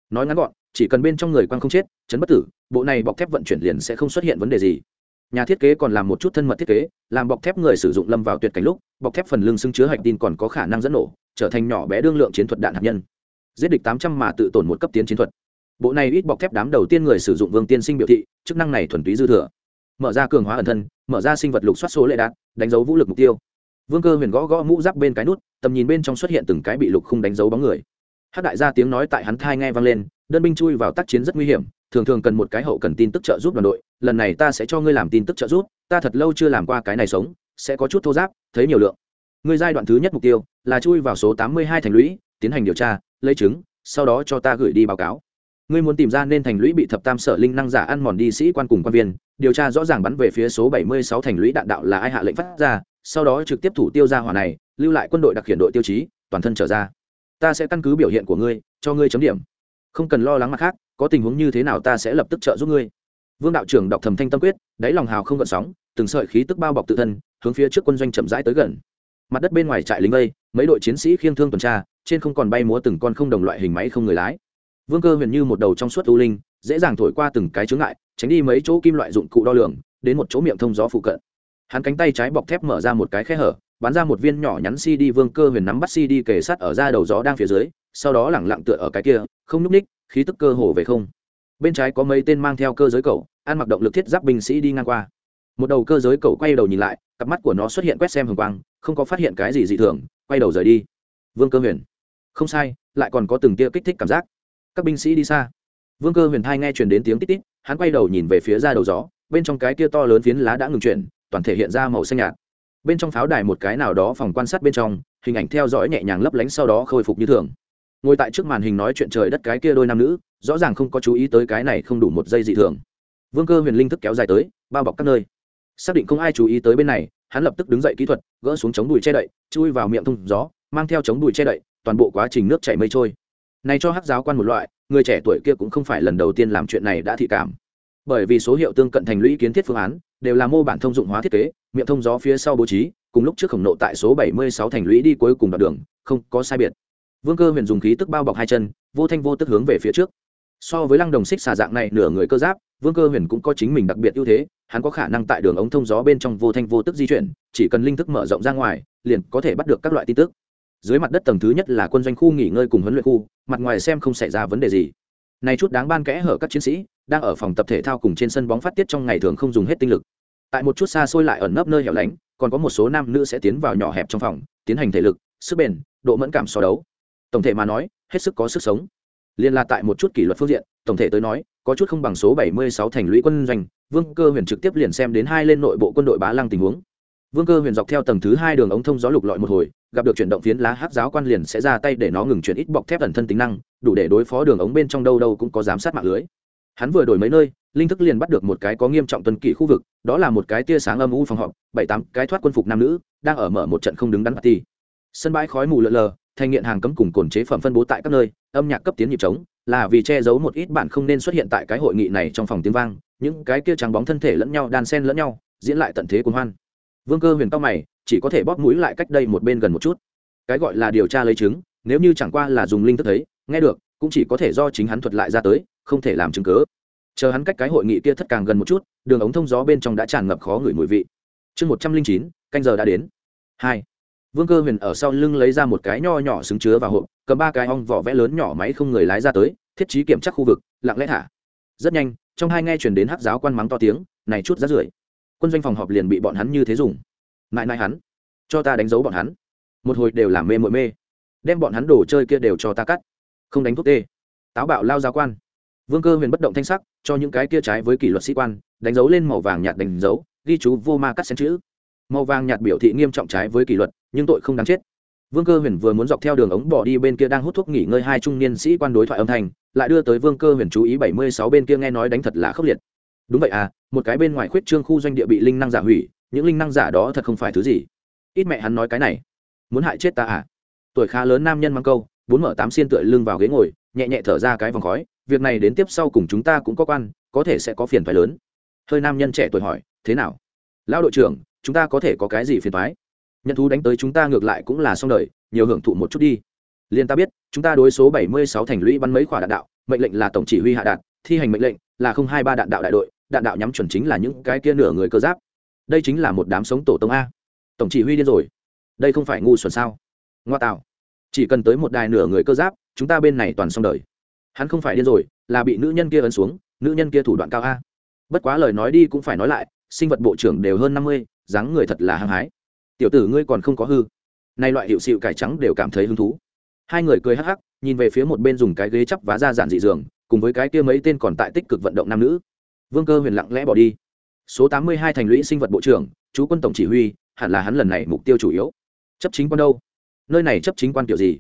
Nói ngắn gọn, chỉ cần bên trong người quang không chết, chấn bất tử, bộ này bọc thép vận chuyển liền sẽ không xuất hiện vấn đề gì. Nhà thiết kế còn làm một chút thân mật thiết kế, làm bọc thép người sử dụng lâm vào tuyệt cảnh lúc, bọc thép phần lưng xưng chứa hạch tin còn có khả năng dẫn nổ, trở thành nhỏ bé đương lượng chiến thuật đạn hạt nhân. Giết địch tám trăm mà tự tổn một cấp tiến chiến thuật. Bộ này ít bọc thép đám đầu tiên người sử dụng vương tiên sinh biểu thị, chức năng này thuần túy dư thừa. Mở ra cường hóa ẩn thân, mở ra sinh vật lục soát số lệ đạn, đánh dấu vũ lực mục tiêu vương cơ huyền gõ gõ mũ giáp bên cái nút, tầm nhìn bên trong xuất hiện từng cái bị lục không đánh dấu bóng người. Hát đại gia tiếng nói tại hắn thai nghe vang lên, đơn binh chui vào tác chiến rất nguy hiểm, thường thường cần một cái hậu cần tin tức trợ giúp đoàn đội, lần này ta sẽ cho ngươi làm tin tức trợ giúp, ta thật lâu chưa làm qua cái này sống, sẽ có chút thô giáp, thấy nhiều lượng. Ngươi giai đoạn thứ nhất mục tiêu là chui vào số tám mươi hai thành lũy, tiến hành điều tra, lấy chứng, sau đó cho ta gửi đi báo cáo. Ngươi muốn tìm ra nên thành lũy bị thập tam sở linh năng giả ăn mòn đi sĩ quan cùng quan viên, điều tra rõ ràng bắn về phía số bảy mươi sáu thành lũy đạn đạo là ai hạ lệnh phát ra sau đó trực tiếp thủ tiêu ra hỏa này, lưu lại quân đội đặc hiện đội tiêu chí, toàn thân trở ra. Ta sẽ căn cứ biểu hiện của ngươi, cho ngươi chấm điểm. Không cần lo lắng mặt khác, có tình huống như thế nào ta sẽ lập tức trợ giúp ngươi. Vương đạo trưởng đọc thầm thanh tâm quyết, đáy lòng hào không gợn sóng, từng sợi khí tức bao bọc tự thân, hướng phía trước quân doanh chậm rãi tới gần. Mặt đất bên ngoài trại lính vây, mấy đội chiến sĩ khiêng thương tuần tra, trên không còn bay múa từng con không đồng loại hình máy không người lái. Vương cơ huyền như một đầu trong suốt u linh, dễ dàng thổi qua từng cái chướng ngại, tránh đi mấy chỗ kim loại dụng cụ đo lường, đến một chỗ miệng thông gió phụ cận hắn cánh tay trái bọc thép mở ra một cái khe hở, bắn ra một viên nhỏ nhắn cd vương cơ huyền nắm bắt cd kề sát ở ra đầu gió đang phía dưới, sau đó lẳng lặng tựa ở cái kia, không nhúc ních, khí tức cơ hồ về không. Bên trái có mấy tên mang theo cơ giới cầu ăn mặc động lực thiết giáp binh sĩ đi ngang qua. Một đầu cơ giới cầu quay đầu nhìn lại, cặp mắt của nó xuất hiện quét xem hồng quang, không có phát hiện cái gì dị thường, quay đầu rời đi. Vương cơ huyền. Không sai, lại còn có từng tia kích thích cảm giác. Các binh sĩ đi xa. Vương cơ huyền thai nghe truyền đến tiếng tít tít, hắn quay đầu nhìn về phía ra đầu gió, bên trong cái kia to lớn phiến lá đã ngừng chuyển toàn thể hiện ra màu xanh nhạt. Bên trong pháo đài một cái nào đó phòng quan sát bên trong, hình ảnh theo dõi nhẹ nhàng lấp lánh sau đó khôi phục như thường. Ngồi tại trước màn hình nói chuyện trời đất cái kia đôi nam nữ, rõ ràng không có chú ý tới cái này không đủ một giây dị thường. Vương cơ huyền linh thức kéo dài tới, bao bọc các nơi. Xác định không ai chú ý tới bên này, hắn lập tức đứng dậy kỹ thuật, gỡ xuống chống đùi che đậy, chui vào miệng thông gió, mang theo chống đùi che đậy, toàn bộ quá trình nước chảy mây trôi. Này cho hắc giáo quan một loại, người trẻ tuổi kia cũng không phải lần đầu tiên làm chuyện này đã thị cảm bởi vì số hiệu tương cận thành lũy kiến thiết phương án đều là mô bản thông dụng hóa thiết kế, miệng thông gió phía sau bố trí, cùng lúc trước khổng nộ tại số 76 thành lũy đi cuối cùng đoạn đường, không có sai biệt. Vương cơ huyền dùng khí tức bao bọc hai chân, vô thanh vô tức hướng về phía trước. So với lăng đồng xích xà dạng này nửa người cơ giáp, vương cơ huyền cũng có chính mình đặc biệt ưu thế, hắn có khả năng tại đường ống thông gió bên trong vô thanh vô tức di chuyển, chỉ cần linh thức mở rộng ra ngoài, liền có thể bắt được các loại tin tức. Dưới mặt đất tầng thứ nhất là quân doanh khu nghỉ ngơi cùng huấn luyện khu, mặt ngoài xem không xảy ra vấn đề gì này chút đáng ban kẽ hở các chiến sĩ, đang ở phòng tập thể thao cùng trên sân bóng phát tiết trong ngày thường không dùng hết tinh lực. Tại một chút xa xôi lại ẩn nấp nơi hẻo lánh, còn có một số nam nữ sẽ tiến vào nhỏ hẹp trong phòng, tiến hành thể lực, sức bền, độ mẫn cảm so đấu. Tổng thể mà nói, hết sức có sức sống. Liên là tại một chút kỷ luật phương diện, tổng thể tới nói, có chút không bằng số 76 thành lũy quân doanh, vương cơ huyền trực tiếp liền xem đến hai lên nội bộ quân đội bá lăng tình huống vương cơ huyền dọc theo tầng thứ hai đường ống thông gió lục lọi một hồi, gặp được chuyển động phiến lá hát giáo quan liền sẽ ra tay để nó ngừng chuyển ít bọc thép ẩn thân tính năng, đủ để đối phó đường ống bên trong đâu đâu cũng có giám sát mạng lưới. Hắn vừa đổi mấy nơi, linh thức liền bắt được một cái có nghiêm trọng tuần kỵ khu vực, đó là một cái tia sáng âm u phòng họp, bảy tám cái thoát quân phục nam nữ, đang ở mở một trận không đứng đắn party. Sân bãi khói mù lờ lờ, thanh nghiện hàng cấm cùng cồn chế phẩm phân bố tại các nơi, âm nhạc cấp tiến nhịp trống, là vì che giấu một ít bạn không nên xuất hiện tại cái hội nghị này trong phòng tiếng vang, những cái kia trắng bóng thân thể lẫn nhau, đan sen lẫn nhau, diễn lại tận thế cuồng hoan vương cơ huyền cao mày, chỉ có thể bóp mũi lại cách đây một bên gần một chút. Cái gọi là điều tra lấy chứng, nếu như chẳng qua là dùng linh thức thấy, nghe được, cũng chỉ có thể do chính hắn thuật lại ra tới, không thể làm chứng cớ chờ hắn cách cái hội nghị kia thất càng gần một chút, đường ống thông gió bên trong đã tràn ngập khó ngửi mùi vị. Chương một trăm linh chín, canh giờ đã đến. Hai. Vương cơ huyền ở sau lưng lấy ra một cái nho nhỏ xứng chứa vào hộp, cầm ba cái ong vỏ vẽ lớn nhỏ máy không người lái ra tới, thiết trí kiểm tra khu vực, lặng lẽ thả. Rất nhanh, trong hai nghe chuyển đến hát giáo quan mắng to tiếng, này chút rát rưởi quân doanh phòng họp liền bị bọn hắn như thế dùng. Mãi mãi hắn, cho ta đánh dấu bọn hắn. Một hồi đều làm mê mội mê. Đem bọn hắn đồ chơi kia đều cho ta cắt. Không đánh thuốc tê. Táo bạo lao giáo quan. Vương cơ huyền bất động thanh sắc, cho những cái kia trái với kỷ luật sĩ quan, đánh dấu lên màu vàng nhạt đánh dấu, ghi chú vô ma cắt xen chữ. Màu vàng nhạt biểu thị nghiêm trọng trái với kỷ luật, nhưng tội không đáng chết. Vương cơ huyền vừa muốn dọc theo đường ống bỏ đi bên kia đang hút thuốc nghỉ ngơi hai trung niên sĩ quan đối thoại âm thanh, lại đưa tới vương cơ huyền chú ý bảy mươi sáu bên kia nghe nói đánh thật là khốc liệt đúng vậy à một cái bên ngoài khuyết trương khu doanh địa bị linh năng giả hủy, những linh năng giả đó thật không phải thứ gì. Ít mẹ hắn nói cái này. Muốn hại chết ta à? Tuổi khá lớn nam nhân mang câu, bốn mở tám xiên tựa lưng vào ghế ngồi, nhẹ nhẹ thở ra cái vòng khói, việc này đến tiếp sau cùng chúng ta cũng có quan, có thể sẽ có phiền phái lớn. Hơi nam nhân trẻ tuổi hỏi, thế nào? Lão đội trưởng, chúng ta có thể có cái gì phiền phái nhận thú đánh tới chúng ta ngược lại cũng là xong đời, nhiều hưởng thụ một chút đi. Liên ta biết, chúng ta đối số 76 thành lũy bắn mấy quả đạn đạo, mệnh lệnh là tổng chỉ huy hạ đạn, thi hành mệnh lệnh là không hai ba đạn đạo đại đội đạn đạo nhắm chuẩn chính là những cái kia nửa người cơ giáp. Đây chính là một đám sống tổ tông a. Tổng chỉ huy điên rồi. Đây không phải ngu xuẩn sao? Ngoa tạo. Chỉ cần tới một đài nửa người cơ giáp, chúng ta bên này toàn xong đời. Hắn không phải điên rồi, là bị nữ nhân kia ấn xuống, nữ nhân kia thủ đoạn cao a. Bất quá lời nói đi cũng phải nói lại, sinh vật bộ trưởng đều hơn năm mươi, dáng người thật là hăng hái. Tiểu tử ngươi còn không có hư. Nay loại hiệu xịu cải trắng đều cảm thấy hứng thú. Hai người cười hắc hắc, nhìn về phía một bên dùng cái ghế chắp vá ra giản dị giường, cùng với cái kia mấy tên còn tại tích cực vận động nam nữ vương cơ huyền lặng lẽ bỏ đi. Số tám mươi hai thành lũy sinh vật bộ trưởng, chú quân tổng chỉ huy, hẳn là hắn lần này mục tiêu chủ yếu. Chấp chính quan đâu? Nơi này chấp chính quan kiểu gì?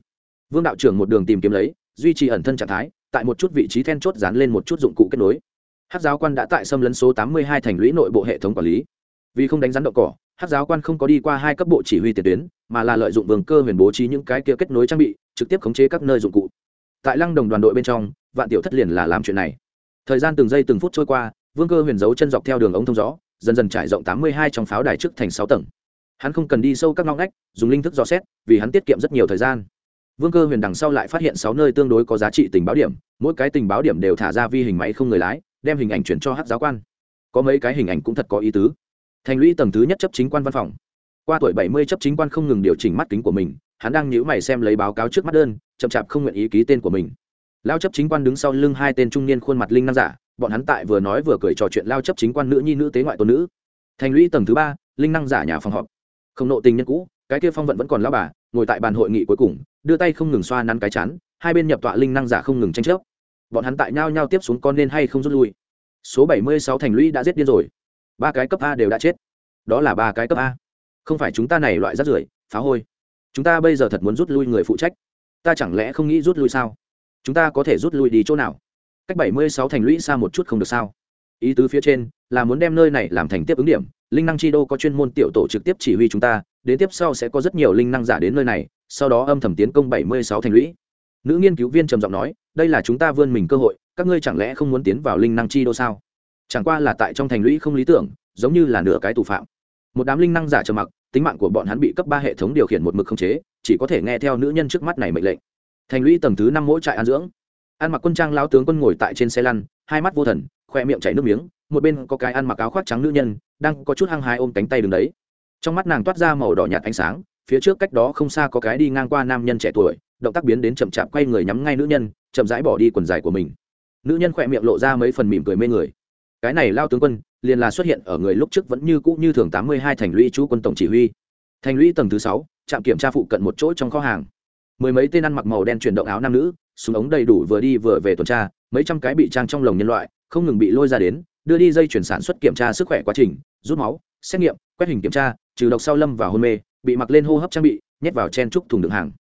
Vương đạo trưởng một đường tìm kiếm lấy, duy trì ẩn thân trạng thái, tại một chút vị trí then chốt dán lên một chút dụng cụ kết nối. Hát giáo quan đã tại xâm lấn số tám mươi hai thành lũy nội bộ hệ thống quản lý. Vì không đánh rắn đậu cỏ hát giáo quan không có đi qua hai cấp bộ chỉ huy tiền tuyến, mà là lợi dụng vương cơ huyền bố trí những cái kia kết nối trang bị, trực tiếp khống chế các nơi dụng cụ. Tại lăng đồng đoàn đội bên trong, vạn tiểu thất liền là làm chuyện này. Thời gian từng giây từng phút trôi qua vương cơ huyền giấu chân dọc theo đường ống thông gió, dần dần trải rộng tám mươi hai trong pháo đài trước thành sáu tầng. Hắn không cần đi sâu các ngõ ngách, dùng linh thức dò xét, vì hắn tiết kiệm rất nhiều thời gian. Vương cơ huyền đằng sau lại phát hiện sáu nơi tương đối có giá trị tình báo điểm, mỗi cái tình báo điểm đều thả ra vi hình máy không người lái, đem hình ảnh chuyển cho hát giáo quan. Có mấy cái hình ảnh cũng thật có ý tứ. Thành lũy tầng thứ nhất chấp chính quan văn phòng. Qua tuổi bảy mươi chấp chính quan không ngừng điều chỉnh mắt kính của mình, hắn đang nhíu mày xem lấy báo cáo trước mắt đơn, chậm chạp không nguyện ý ký tên của mình lao chấp chính quan đứng sau lưng hai tên trung niên khuôn mặt linh năng giả, bọn hắn tại vừa nói vừa cười trò chuyện lao chấp chính quan nữ nhi nữ tế ngoại tôn nữ. Thành lũy tầng thứ ba, linh năng giả nhà phòng họp. Không nộ tình nhân cũ, cái kia phong vận vẫn còn lao bà, ngồi tại bàn hội nghị cuối cùng, đưa tay không ngừng xoa nắn cái chán, hai bên nhập tọa linh năng giả không ngừng tranh chấp. Bọn hắn tại nhau nhau tiếp xuống con nên hay không rút lui. Số bảy mươi sáu thành lũy đã giết điên rồi. Ba cái cấp a đều đã chết. Đó là ba cái cấp a. Không phải chúng ta này loại rắt rưởi, phá hôi. Chúng ta bây giờ thật muốn rút lui người phụ trách. Ta chẳng lẽ không nghĩ rút lui sao? Chúng ta có thể rút lui đi chỗ nào? Cách bảy mươi sáu thành lũy xa một chút không được sao? Ý tứ phía trên là muốn đem nơi này làm thành tiếp ứng điểm. Linh năng chi đô có chuyên môn tiểu tổ trực tiếp chỉ huy chúng ta, đến tiếp sau sẽ có rất nhiều linh năng giả đến nơi này, sau đó âm thầm tiến công bảy mươi sáu thành lũy. Nữ nghiên cứu viên trầm giọng nói, đây là chúng ta vươn mình cơ hội, các ngươi chẳng lẽ không muốn tiến vào linh năng chi đô sao? Chẳng qua là tại trong thành lũy không lý tưởng, giống như là nửa cái tù phạm. Một đám linh năng giả trầm mặc, tính mạng của bọn hắn bị cấp ba hệ thống điều khiển một mực không chế, chỉ có thể nghe theo nữ nhân trước mắt này mệnh lệnh thành lũy tầng thứ năm mỗi trại an dưỡng. Ăn mặc quân trang lao tướng quân ngồi tại trên xe lăn, hai mắt vô thần, khoe miệng chảy nước miếng, một bên có cái ăn mặc áo khoác trắng nữ nhân, đang có chút hăng hai ôm cánh tay đứng đấy. Trong mắt nàng toát ra màu đỏ nhạt ánh sáng, phía trước cách đó không xa có cái đi ngang qua nam nhân trẻ tuổi, động tác biến đến chậm chạp quay người nhắm ngay nữ nhân, chậm rãi bỏ đi quần dài của mình. Nữ nhân khỏe miệng lộ ra mấy phần mỉm cười mê người. Cái này lao tướng quân, liền là xuất hiện ở người lúc trước vẫn như cũ như thường tám mươi hai thành lũy chú quân tổng chỉ huy. Thành lũy tầng thứ sáu, trạm kiểm tra phụ cận một chỗ trong kho hàng mười mấy tên ăn mặc màu đen chuyển động áo nam nữ, súng ống đầy đủ vừa đi vừa về tuần tra, mấy trăm cái bị trang trong lồng nhân loại, không ngừng bị lôi ra đến, đưa đi dây chuyển sản xuất kiểm tra sức khỏe quá trình, rút máu, xét nghiệm, quét hình kiểm tra, trừ độc sau lâm và hôn mê, bị mặc lên hô hấp trang bị, nhét vào chen trúc thùng đựng hàng.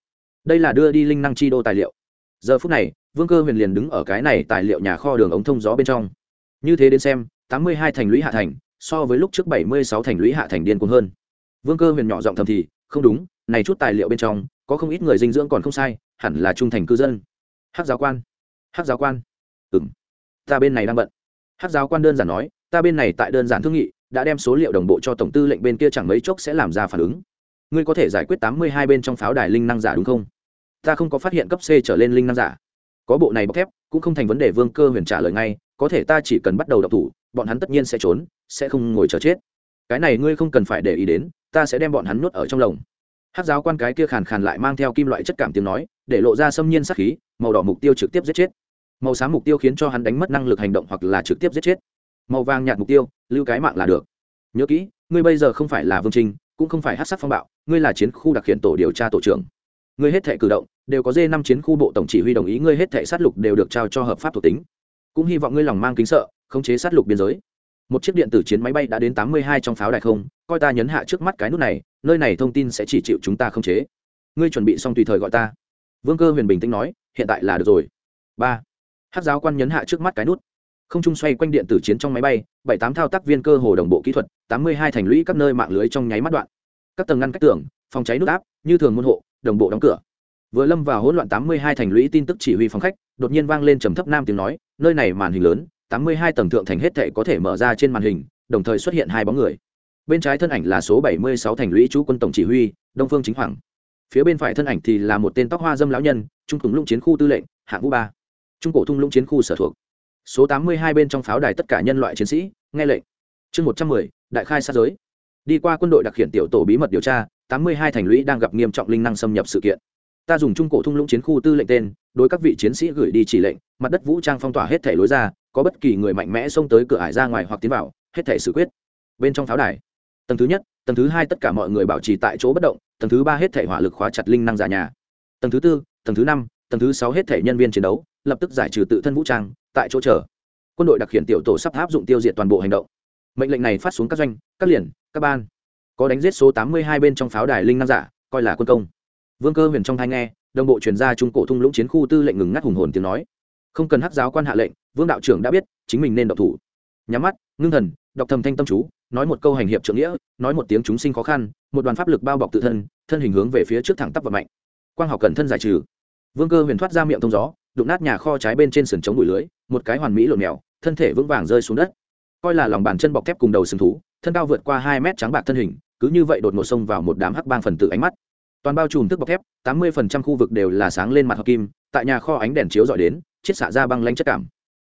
Đây là đưa đi linh năng chi đô tài liệu. Giờ phút này, vương cơ huyền liền đứng ở cái này tài liệu nhà kho đường ống thông gió bên trong. Như thế đến xem, tám mươi hai thành lũy hạ thành, so với lúc trước bảy mươi sáu thành lũy hạ thành điên cuồng hơn. Vương cơ huyền nhỏ giọng thầm thì, không đúng, này chút tài liệu bên trong có không ít người dinh dưỡng còn không sai, hẳn là trung thành cư dân. Hát giáo quan hát giáo quan. Ừng ta bên này đang bận. Hát giáo quan đơn giản nói, ta bên này tại đơn giản thương nghị, đã đem số liệu đồng bộ cho tổng tư lệnh bên kia chẳng mấy chốc sẽ làm ra phản ứng. Ngươi có thể giải quyết tám mươi hai bên trong pháo đài linh năng giả đúng không? Ta không có phát hiện cấp c trở lên linh năng giả. Có bộ này bọc thép, cũng không thành vấn đề vương cơ huyền trả lời ngay, có thể ta chỉ cần bắt đầu đọc thủ, bọn hắn tất nhiên sẽ trốn, sẽ không ngồi chờ chết. Cái này ngươi không cần phải để ý đến, ta sẽ đem bọn hắn nuốt ở trong lồng hát giáo quan cái kia khàn khàn lại mang theo kim loại chất cảm tiếng nói, để lộ ra xâm nhiên sát khí, màu đỏ mục tiêu trực tiếp giết chết. Màu xám mục tiêu khiến cho hắn đánh mất năng lực hành động hoặc là trực tiếp giết chết. Màu vàng nhạt mục tiêu, lưu cái mạng là được. Nhớ kỹ, ngươi bây giờ không phải là vương trinh cũng không phải hát sắc phong bạo, ngươi là chiến khu đặc hiện tổ điều tra tổ trưởng. Ngươi hết thể cử động, đều có dê năm chiến khu bộ tổng chỉ huy đồng ý ngươi hết thể sát lục đều được trao cho hợp pháp thuộc tính. Cũng hy vọng ngươi lòng mang kính sợ, khống chế sát lục biên giới một chiếc điện tử chiến máy bay đã đến tám mươi hai trong pháo đài không, coi ta nhấn hạ trước mắt cái nút này, nơi này thông tin sẽ chỉ chịu chúng ta không chế. Ngươi chuẩn bị xong tùy thời gọi ta. Vương cơ huyền bình tĩnh nói, hiện tại là được rồi. Ba. Hát giáo quan nhấn hạ trước mắt cái nút. Không trung xoay quanh điện tử chiến trong máy bay, bảy tám thao tác viên cơ hồ đồng bộ kỹ thuật, tám mươi hai thành lũy các nơi mạng lưới trong nháy mắt đoạn. Các tầng ngăn cách tường, phòng cháy nút áp, như thường môn hộ, đồng bộ đóng cửa. Vừa lâm vào hỗn loạn tám mươi hai thành lũy tin tức chỉ huy phòng khách, đột nhiên vang lên trầm thấp nam tiếng nói, nơi này màn hình lớn tám mươi hai tầng thượng thành hết thảy có thể mở ra trên màn hình, đồng thời xuất hiện hai bóng người. Bên trái thân ảnh là số bảy mươi sáu thành lũy chú quân tổng chỉ huy, đông phương chính hoàng. Phía bên phải thân ảnh thì là một tên tóc hoa dâm lão nhân, trung cùng lũng chiến khu tư lệnh, hạng vũ ba. Trung cổ thung lũng chiến khu sở thuộc. Số tám mươi hai bên trong pháo đài tất cả nhân loại chiến sĩ, nghe lệnh. Chương một trăm mười, đại khai sát giới. Đi qua quân đội đặc hiện tiểu tổ bí mật điều tra, tám mươi hai thành lũy đang gặp nghiêm trọng linh năng xâm nhập sự kiện. Ta dùng trung cổ thung lũng chiến khu tư lệnh tên, đối các vị chiến sĩ gửi đi chỉ lệnh, mặt đất vũ trang phong tỏa hết thể lối ra có bất kỳ người mạnh mẽ xông tới cửa ải ra ngoài hoặc tiến vào, hết thể xử quyết. Bên trong pháo đài, tầng thứ nhất, tầng thứ hai tất cả mọi người bảo trì tại chỗ bất động, tầng thứ ba hết thể hỏa lực khóa chặt linh năng giả nhà. Tầng thứ tư, tầng thứ năm, tầng thứ sáu hết thể nhân viên chiến đấu, lập tức giải trừ tự thân vũ trang, tại chỗ chờ. Quân đội đặc hiện tiểu tổ sắp áp dụng tiêu diệt toàn bộ hành động. Mệnh lệnh này phát xuống các doanh, các liền, các ban. Có đánh giết số tám mươi hai bên trong pháo đài linh năng giả, coi là quân công. Vương cơ huyền trong thai nghe, đồng bộ truyền ra trung cổ thung lũng chiến khu tư lệnh ngừng ngắt hùng hồn tiếng nói. Không cần hắc giáo quan hạ lệnh vương đạo trưởng đã biết chính mình nên độc thủ. Nhắm mắt, ngưng thần, đọc thầm thanh tâm chú, nói một câu hành hiệp trưởng nghĩa, nói một tiếng chúng sinh khó khăn, một đoàn pháp lực bao bọc tự thân thân hình hướng về phía trước thẳng tắp và mạnh. Quang học cẩn thân giải trừ. Vương cơ huyền thoát ra miệng thông gió, đụng nát nhà kho trái bên trên sườn chống bụi lưới, một cái hoàn mỹ lộn mèo, thân thể vững vàng rơi xuống đất. Coi là lòng bàn chân bọc thép cùng đầu sừng thú, thân cao vượt qua hai mét trắng bạc thân hình, cứ như vậy đột ngột xông vào một đám hắc bang phần tử ánh mắt. Toàn bao trùm thức bọc thép, tám mươi phần trăm khu vực đều là sáng lên mặt hợp kim, tại nhà kho ánh đèn chiếu dọi đến, chiết xạ ra băng lanh chất cảm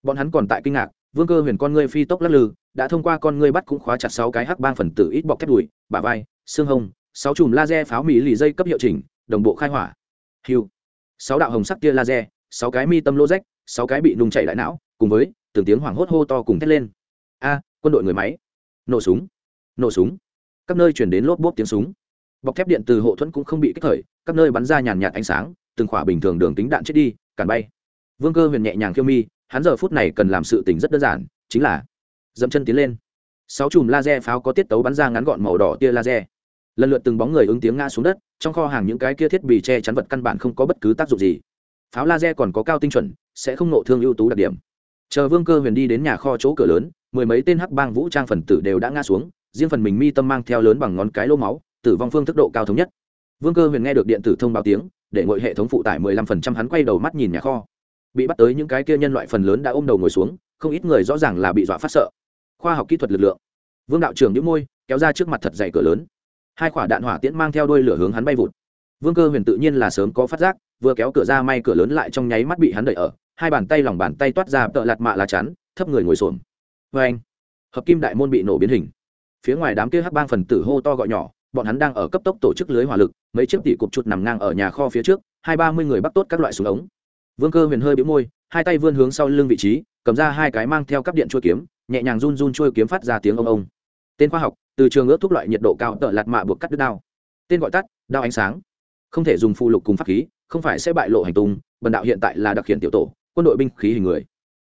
bọn hắn còn tại kinh ngạc, vương cơ huyền con ngươi phi tốc lắc lư, đã thông qua con ngươi bắt cũng khóa chặt sáu cái hắc bang phần tử ít bọc thép đùi, bả vai, xương hông, sáu chùm laser pháo mỹ lì dây cấp hiệu chỉnh, đồng bộ khai hỏa. Hiu sáu đạo hồng sắc tia laser, sáu cái mi tâm lô rách, sáu cái bị nung chảy lại não, cùng với từng tiếng hoảng hốt hô to cùng thét lên. A, quân đội người máy. Nổ súng. Nổ súng. Các nơi chuyển đến lốp bốp tiếng súng. Bọc thép điện từ hộ thuẫn cũng không bị kích khởi, các nơi bắn ra nhàn nhạt ánh sáng, từng khỏa bình thường đường tính đạn chết đi, càn bay. Vương cơ huyền nhẹ nhàng khiêu mi hắn giờ phút này cần làm sự tình rất đơn giản, chính là dẫm chân tiến lên. Sáu chùm laser pháo có tiết tấu bắn ra ngắn gọn màu đỏ tia laser. Lần lượt từng bóng người ứng tiếng ngã xuống đất, trong kho hàng những cái kia thiết bị che chắn vật căn bản không có bất cứ tác dụng gì. Pháo laser còn có cao tinh chuẩn, sẽ không nộ thương ưu tú đặc điểm. Chờ vương cơ huyền đi đến nhà kho chỗ cửa lớn, mười mấy tên hắc bang vũ trang phần tử đều đã ngã xuống, riêng phần mình mi tâm mang theo lớn bằng ngón cái lô máu, tử vong phương thức độ cao thống nhất. Vương cơ huyền nghe được điện tử thông báo tiếng, để ngội hệ thống phụ tải mười lăm phần trăm hắn quay đầu mắt nhìn nhà kho bị bắt tới những cái kia nhân loại phần lớn đã ôm đầu ngồi xuống, không ít người rõ ràng là bị dọa phát sợ. Khoa học kỹ thuật lực lượng. Vương đạo trưởng nhíu môi, kéo ra trước mặt thật dày cửa lớn. Hai quả đạn hỏa tiễn mang theo đôi lửa hướng hắn bay vụt. Vương cơ huyền tự nhiên là sớm có phát giác, vừa kéo cửa ra may cửa lớn lại trong nháy mắt bị hắn đẩy ở, hai bàn tay lòng bàn tay toát ra tợ lạt mạ lá chắn, thấp người ngồi xổm. Vê anh, hợp kim đại môn bị nổ biến hình. Phía ngoài đám kia hắc bang phần tử hô to gọi nhỏ, bọn hắn đang ở cấp tốc tổ chức lưới hỏa lực, mấy chiếc tỷ cục chuột nằm ngang ở nhà kho phía trước, hai ba mươi người bắt tốt các loại súng ống vương cơ huyền hơi bĩu môi, hai tay vươn hướng sau lưng vị trí, cầm ra hai cái mang theo cắp điện chuôi kiếm, nhẹ nhàng run run chuôi kiếm phát ra tiếng ông ông. Tên khoa học, từ trường ước thuốc loại nhiệt độ cao tợ lạt mạ buộc cắt đứt đao. Tên gọi tắt, đao ánh sáng. Không thể dùng phụ lục cùng pháp khí, không phải sẽ bại lộ hành tung, bần đạo hiện tại là đặc hiện tiểu tổ, quân đội binh khí hình người.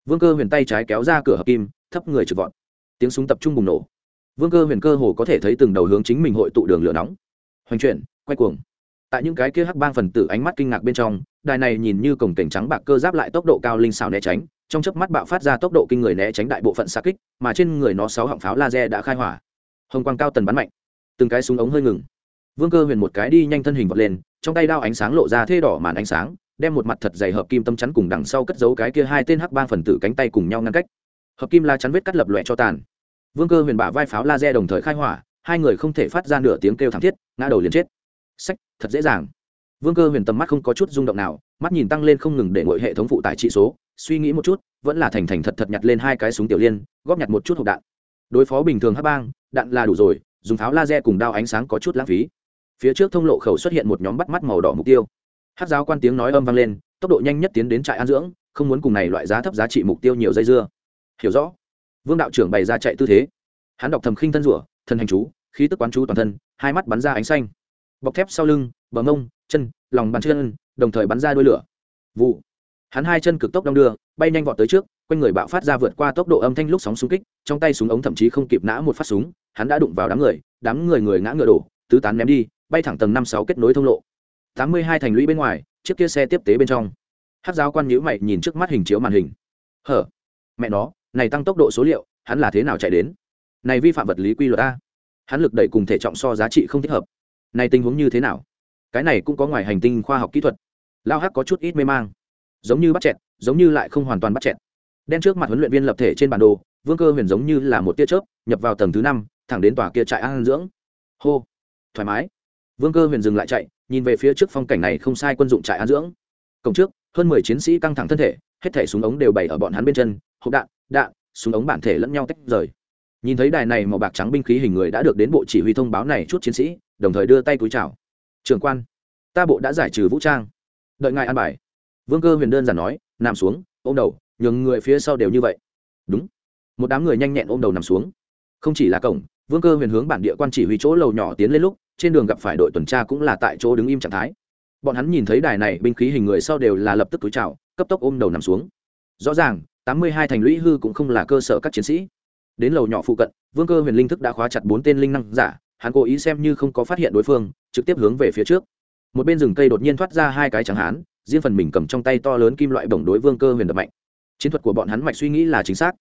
Vương cơ huyền tay trái kéo ra cửa hợp kim, thấp người trực vọt. Tiếng súng tập trung bùng nổ. Vương cơ huyền cơ hồ có thể thấy từng đầu hướng chính mình hội tụ đường lửa nóng. Hoành chuyển, quay cuồng. Tại những cái kia hắc bang phần tử ánh mắt kinh ngạc bên trong đài này nhìn như cổng cảnh trắng bạc cơ giáp lại tốc độ cao linh xảo né tránh, trong chớp mắt bạo phát ra tốc độ kinh người né tránh đại bộ phận xa kích, mà trên người nó sáu họng pháo laser đã khai hỏa. Hồng quang cao tần bắn mạnh. Từng cái súng ống hơi ngừng. Vương cơ huyền một cái đi nhanh thân hình vọt lên, trong tay đao ánh sáng lộ ra thê đỏ màn ánh sáng, đem một mặt thật dày hợp kim tâm chắn cùng đằng sau cất giấu cái kia hai tên hắc bang phần tử cánh tay cùng nhau ngăn cách. Hợp kim la chắn vết cắt lập lòe cho tàn. Vương cơ huyền bả vai pháo laser đồng thời khai hỏa, hai người không thể phát ra nửa tiếng kêu thảm thiết, ngã đầu liền chết. Sách thật dễ dàng vương cơ huyền tầm mắt không có chút rung động nào, mắt nhìn tăng lên không ngừng để ngội hệ thống phụ tải trị số, suy nghĩ một chút, vẫn là thành thành thật thật nhặt lên hai cái súng tiểu liên, góp nhặt một chút hộp đạn. Đối phó bình thường hấp bang, đạn là đủ rồi, dùng pháo laser cùng đao ánh sáng có chút lãng phí. Phía trước thông lộ khẩu xuất hiện một nhóm bắt mắt màu đỏ mục tiêu. Hát giáo quan tiếng nói âm vang lên, tốc độ nhanh nhất tiến đến trại an dưỡng, không muốn cùng này loại giá thấp giá trị mục tiêu nhiều dây dưa. Hiểu rõ. Vương đạo trưởng bày ra chạy tư thế. Hắn đọc thầm khinh thân rủa thân hành chú, khí tức quán chú toàn thân, hai mắt bắn ra ánh xanh. Bọc thép sau lưng, bờ mông chân, lòng bàn chân, đồng thời bắn ra đuôi lửa. Vụ. Hắn hai chân cực tốc đong đưa, bay nhanh vọt tới trước, quanh người bạo phát ra vượt qua tốc độ âm thanh lúc sóng xung kích, trong tay súng ống thậm chí không kịp nã một phát súng, hắn đã đụng vào đám người đám người người ngã ngựa đổ, tứ tán ném đi, bay thẳng tầng năm sáu kết nối thông lộ. Tám mươi hai thành lũy bên ngoài, chiếc kia xe tiếp tế bên trong. Hát giáo quan nhữ mày nhìn trước mắt hình chiếu màn hình. Hở? Mẹ nó, này tăng tốc độ số liệu, hắn là thế nào chạy đến? Này vi phạm vật lý quy luật a. Hắn lực đẩy cùng thể trọng so giá trị không thích hợp. Này tình huống như thế nào? Cái này cũng có ngoài hành tinh khoa học kỹ thuật. Lao hắc có chút ít mê mang. Giống như bắt chẹt, giống như lại không hoàn toàn bắt chẹt. Đen trước mặt huấn luyện viên lập thể trên bản đồ, vương cơ huyền giống như là một tia chớp, nhập vào tầng thứ năm, thẳng đến tòa kia trại an dưỡng. Hô, thoải mái. Vương cơ huyền dừng lại chạy, nhìn về phía trước phong cảnh này không sai quân dụng trại an dưỡng. Cổng trước, hơn mười chiến sĩ căng thẳng thân thể, hết thẻ súng ống đều bày ở bọn hắn bên chân, hộp đạn đạn, súng ống bản thể lẫn nhau tách rời. Nhìn thấy đài này màu bạc trắng binh khí hình người đã được đến bộ chỉ huy thông báo này chút chiến sĩ, đồng thời đưa tay túi chào trường quan, ta bộ đã giải trừ vũ trang. Đợi ngài an bài. Vương cơ huyền đơn giản nói, nằm xuống, ôm đầu, nhường người phía sau đều như vậy. Đúng. Một đám người nhanh nhẹn ôm đầu nằm xuống. Không chỉ là cổng, vương cơ huyền hướng bản địa quan chỉ huy chỗ lầu nhỏ tiến lên lúc, trên đường gặp phải đội tuần tra cũng là tại chỗ đứng im trạng thái. Bọn hắn nhìn thấy đài này, binh khí hình người sau đều là lập tức túi trào cấp tốc ôm đầu nằm xuống. Rõ ràng, tám mươi hai thành lũy hư cũng không là cơ sở các chiến sĩ. Đến lầu nhỏ phụ cận, vương cơ huyền linh thức đã khóa chặt bốn tên linh năng giả hắn cố ý xem như không có phát hiện đối phương, trực tiếp hướng về phía trước. Một bên rừng cây đột nhiên thoát ra hai cái trắng hán, riêng phần mình cầm trong tay to lớn kim loại bổng đối vương cơ huyền đập mạnh. Chiến thuật của bọn hắn mạch suy nghĩ là chính xác.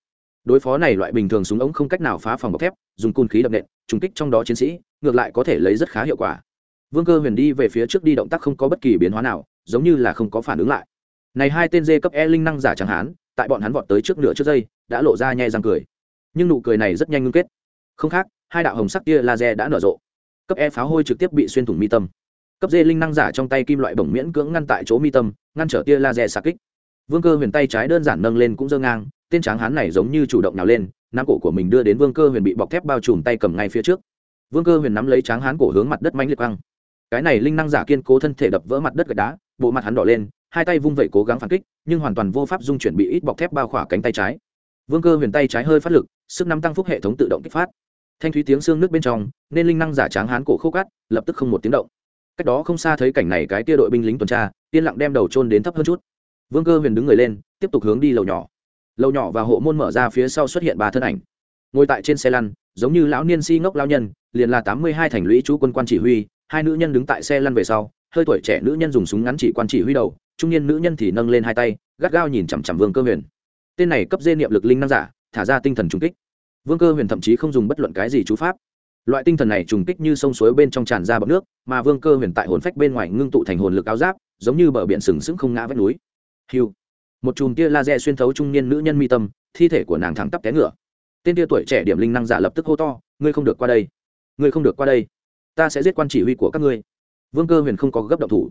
Đối phó này loại bình thường súng ống không cách nào phá phòng bọc thép, dùng côn khí đập nện, trùng kích trong đó chiến sĩ, ngược lại có thể lấy rất khá hiệu quả. Vương cơ huyền đi về phía trước đi động tác không có bất kỳ biến hóa nào, giống như là không có phản ứng lại. Này hai tên dê cấp e linh năng giả chẳng hán, tại bọn hắn vọt tới trước nửa trước giây đã lộ ra nhai răng cười. Nhưng nụ cười này rất nhanh ngưng kết. Không khác hai đạo hồng sắc tia laser đã nở rộ. Cấp e pháo hôi trực tiếp bị xuyên thủng mi tâm. Cấp d linh năng giả trong tay kim loại bổng miễn cưỡng ngăn tại chỗ mi tâm, ngăn trở tia laser xạ kích. Vương cơ huyền tay trái đơn giản nâng lên cũng dơ ngang, tên tráng hán này giống như chủ động nào lên, nắm cổ của mình đưa đến vương cơ huyền bị bọc thép bao trùm tay cầm ngay phía trước. Vương cơ huyền nắm lấy tráng hán cổ hướng mặt đất manh liệt băng cái này linh năng giả kiên cố thân thể đập vỡ mặt đất gạch đá, bộ mặt hắn đỏ lên, hai tay vung vẩy cố gắng phản kích, nhưng hoàn toàn vô pháp dung chuyển bị ít bọc thép bao khỏa cánh tay trái. Vương cơ huyền tay trái hơi phát lực, sức nắm tăng phúc hệ thống tự động kích phát thanh thúy tiếng xương nước bên trong, nên linh năng giả tráng hán cổ khô cát, lập tức không một tiếng động. Cách đó không xa thấy cảnh này cái tia đội binh lính tuần tra, yên lặng đem đầu trôn đến thấp hơn chút. Vương cơ huyền đứng người lên, tiếp tục hướng đi lầu nhỏ. Lầu nhỏ và hộ môn mở ra phía sau xuất hiện ba thân ảnh. Ngồi tại trên xe lăn, giống như lão niên si ngốc lao nhân, liền là tám mươi hai thành lũy chú quân quan chỉ huy, hai nữ nhân đứng tại xe lăn về sau, hơi tuổi trẻ nữ nhân dùng súng ngắn chỉ quan chỉ huy đầu, trung niên nữ nhân thì nâng lên hai tay, gắt gao nhìn chằm chằm vương cơ huyền. Tên này cấp dê niệm lực linh năng giả, thả ra tinh thần trung kích vương cơ huyền thậm chí không dùng bất luận cái gì chú pháp. Loại tinh thần này trùng kích như sông suối bên trong tràn ra bọc nước, mà vương cơ huyền tại hồn phách bên ngoài ngưng tụ thành hồn lực áo giáp, giống như bờ biển sừng sững không ngã vách núi. Hiu một chùm tia laser xuyên thấu trung niên nữ nhân mi tâm, thi thể của nàng thẳng tắp té ngựa. Tên tia tuổi trẻ điểm linh năng giả lập tức hô to, ngươi không được qua đây. Ngươi không được qua đây. Ta sẽ giết quan chỉ huy của các ngươi. Vương cơ huyền không có gấp động thủ.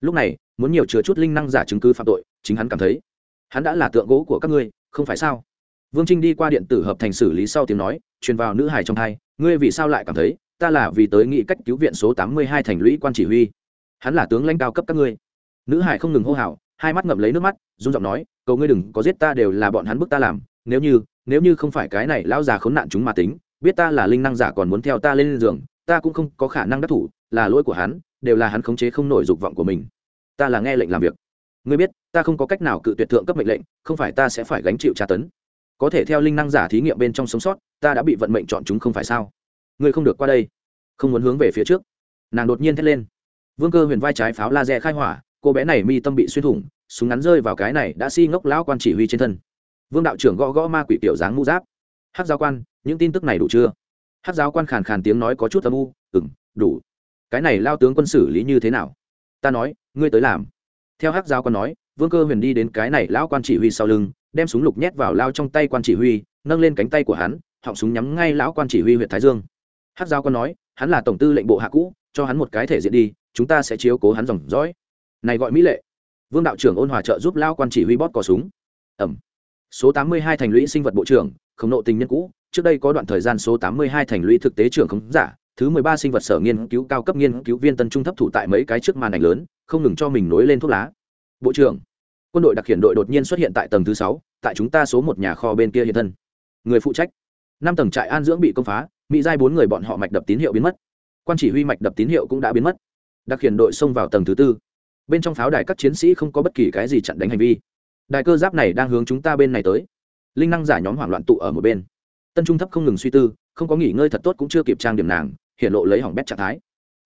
Lúc này, muốn nhiều chứa chút linh năng giả chứng cứ phạm tội, chính hắn cảm thấy, hắn đã là tượng gỗ của các ngươi, không phải sao? Vương trinh đi qua điện tử hợp thành xử lý sau tiếng nói, truyền vào nữ hải trong hai ngươi vì sao lại cảm thấy, ta là vì tới nghị cách cứu viện số tám mươi hai thành lũy quan chỉ huy. Hắn là tướng lãnh cao cấp các ngươi. Nữ hải không ngừng hô hào, hai mắt ngậm lấy nước mắt, run giọng nói, cầu ngươi đừng có giết ta đều là bọn hắn bức ta làm, nếu như nếu như không phải cái này lão già khốn nạn chúng mà tính, biết ta là linh năng giả còn muốn theo ta lên giường, ta cũng không có khả năng đắc thủ, là lỗi của hắn, đều là hắn khống chế không nổi dục vọng của mình. Ta là nghe lệnh làm việc. Ngươi biết, ta không có cách nào cự tuyệt thượng cấp mệnh lệnh, không phải ta sẽ phải gánh chịu tra tấn có thể theo linh năng giả thí nghiệm bên trong sống sót, ta đã bị vận mệnh chọn chúng không phải sao? Ngươi không được qua đây. Không muốn hướng về phía trước. Nàng đột nhiên thét lên. Vương cơ huyền vai trái pháo laser khai hỏa, cô bé này mi tâm bị xuyên thủng, súng ngắn rơi vào cái này đã si ngốc lão quan chỉ huy trên thân. Vương đạo trưởng gõ gõ ma quỷ tiểu dáng mũ giáp. Hát giáo quan, những tin tức này đủ chưa? Hát giáo quan khàn khàn tiếng nói có chút âm u ừng đủ. Cái này lao tướng quân xử lý như thế nào? Ta nói, ngươi tới làm. Theo hát giáo quan nói, vương cơ huyền đi đến cái này lão quan chỉ huy sau lưng đem súng lục nhét vào lao trong tay quan chỉ huy, nâng lên cánh tay của hắn, họng súng nhắm ngay lão quan chỉ huy huyện thái dương. Hát giao quan nói, hắn là tổng tư lệnh bộ hạ cũ, cho hắn một cái thể diện đi, chúng ta sẽ chiếu cố hắn dòng dõi. Này gọi mỹ lệ. Vương đạo trưởng ôn hòa trợ giúp lao quan chỉ huy bót cò súng. Ẩm. Số tám mươi hai thành lũy sinh vật bộ trưởng, khổng nộ tình nhân cũ, trước đây có đoạn thời gian số tám mươi hai thành lũy thực tế trưởng khống giả, thứ mười ba sinh vật sở nghiên cứu cao cấp nghiên cứu viên tân trung thấp thủ tại mấy cái trước màn ảnh lớn, không ngừng cho mình nối lên thuốc lá. Bộ trưởng quân đội đặc hiện đội đột nhiên xuất hiện tại tầng thứ sáu, tại chúng ta số một nhà kho bên kia hiện thân. Người phụ trách. Năm tầng trại an dưỡng bị công phá, mỹ giai bốn người bọn họ mạch đập tín hiệu biến mất. Quan chỉ huy mạch đập tín hiệu cũng đã biến mất. Đặc hiện đội xông vào tầng thứ tư. Bên trong pháo đài các chiến sĩ không có bất kỳ cái gì chặn đánh hành vi. Đài cơ giáp này đang hướng chúng ta bên này tới. Linh năng giả nhóm hoảng loạn tụ ở một bên. Tân trung thấp không ngừng suy tư, không có nghỉ ngơi thật tốt cũng chưa kịp trang điểm nàng, hiện lộ lấy hỏng bét trạng thái.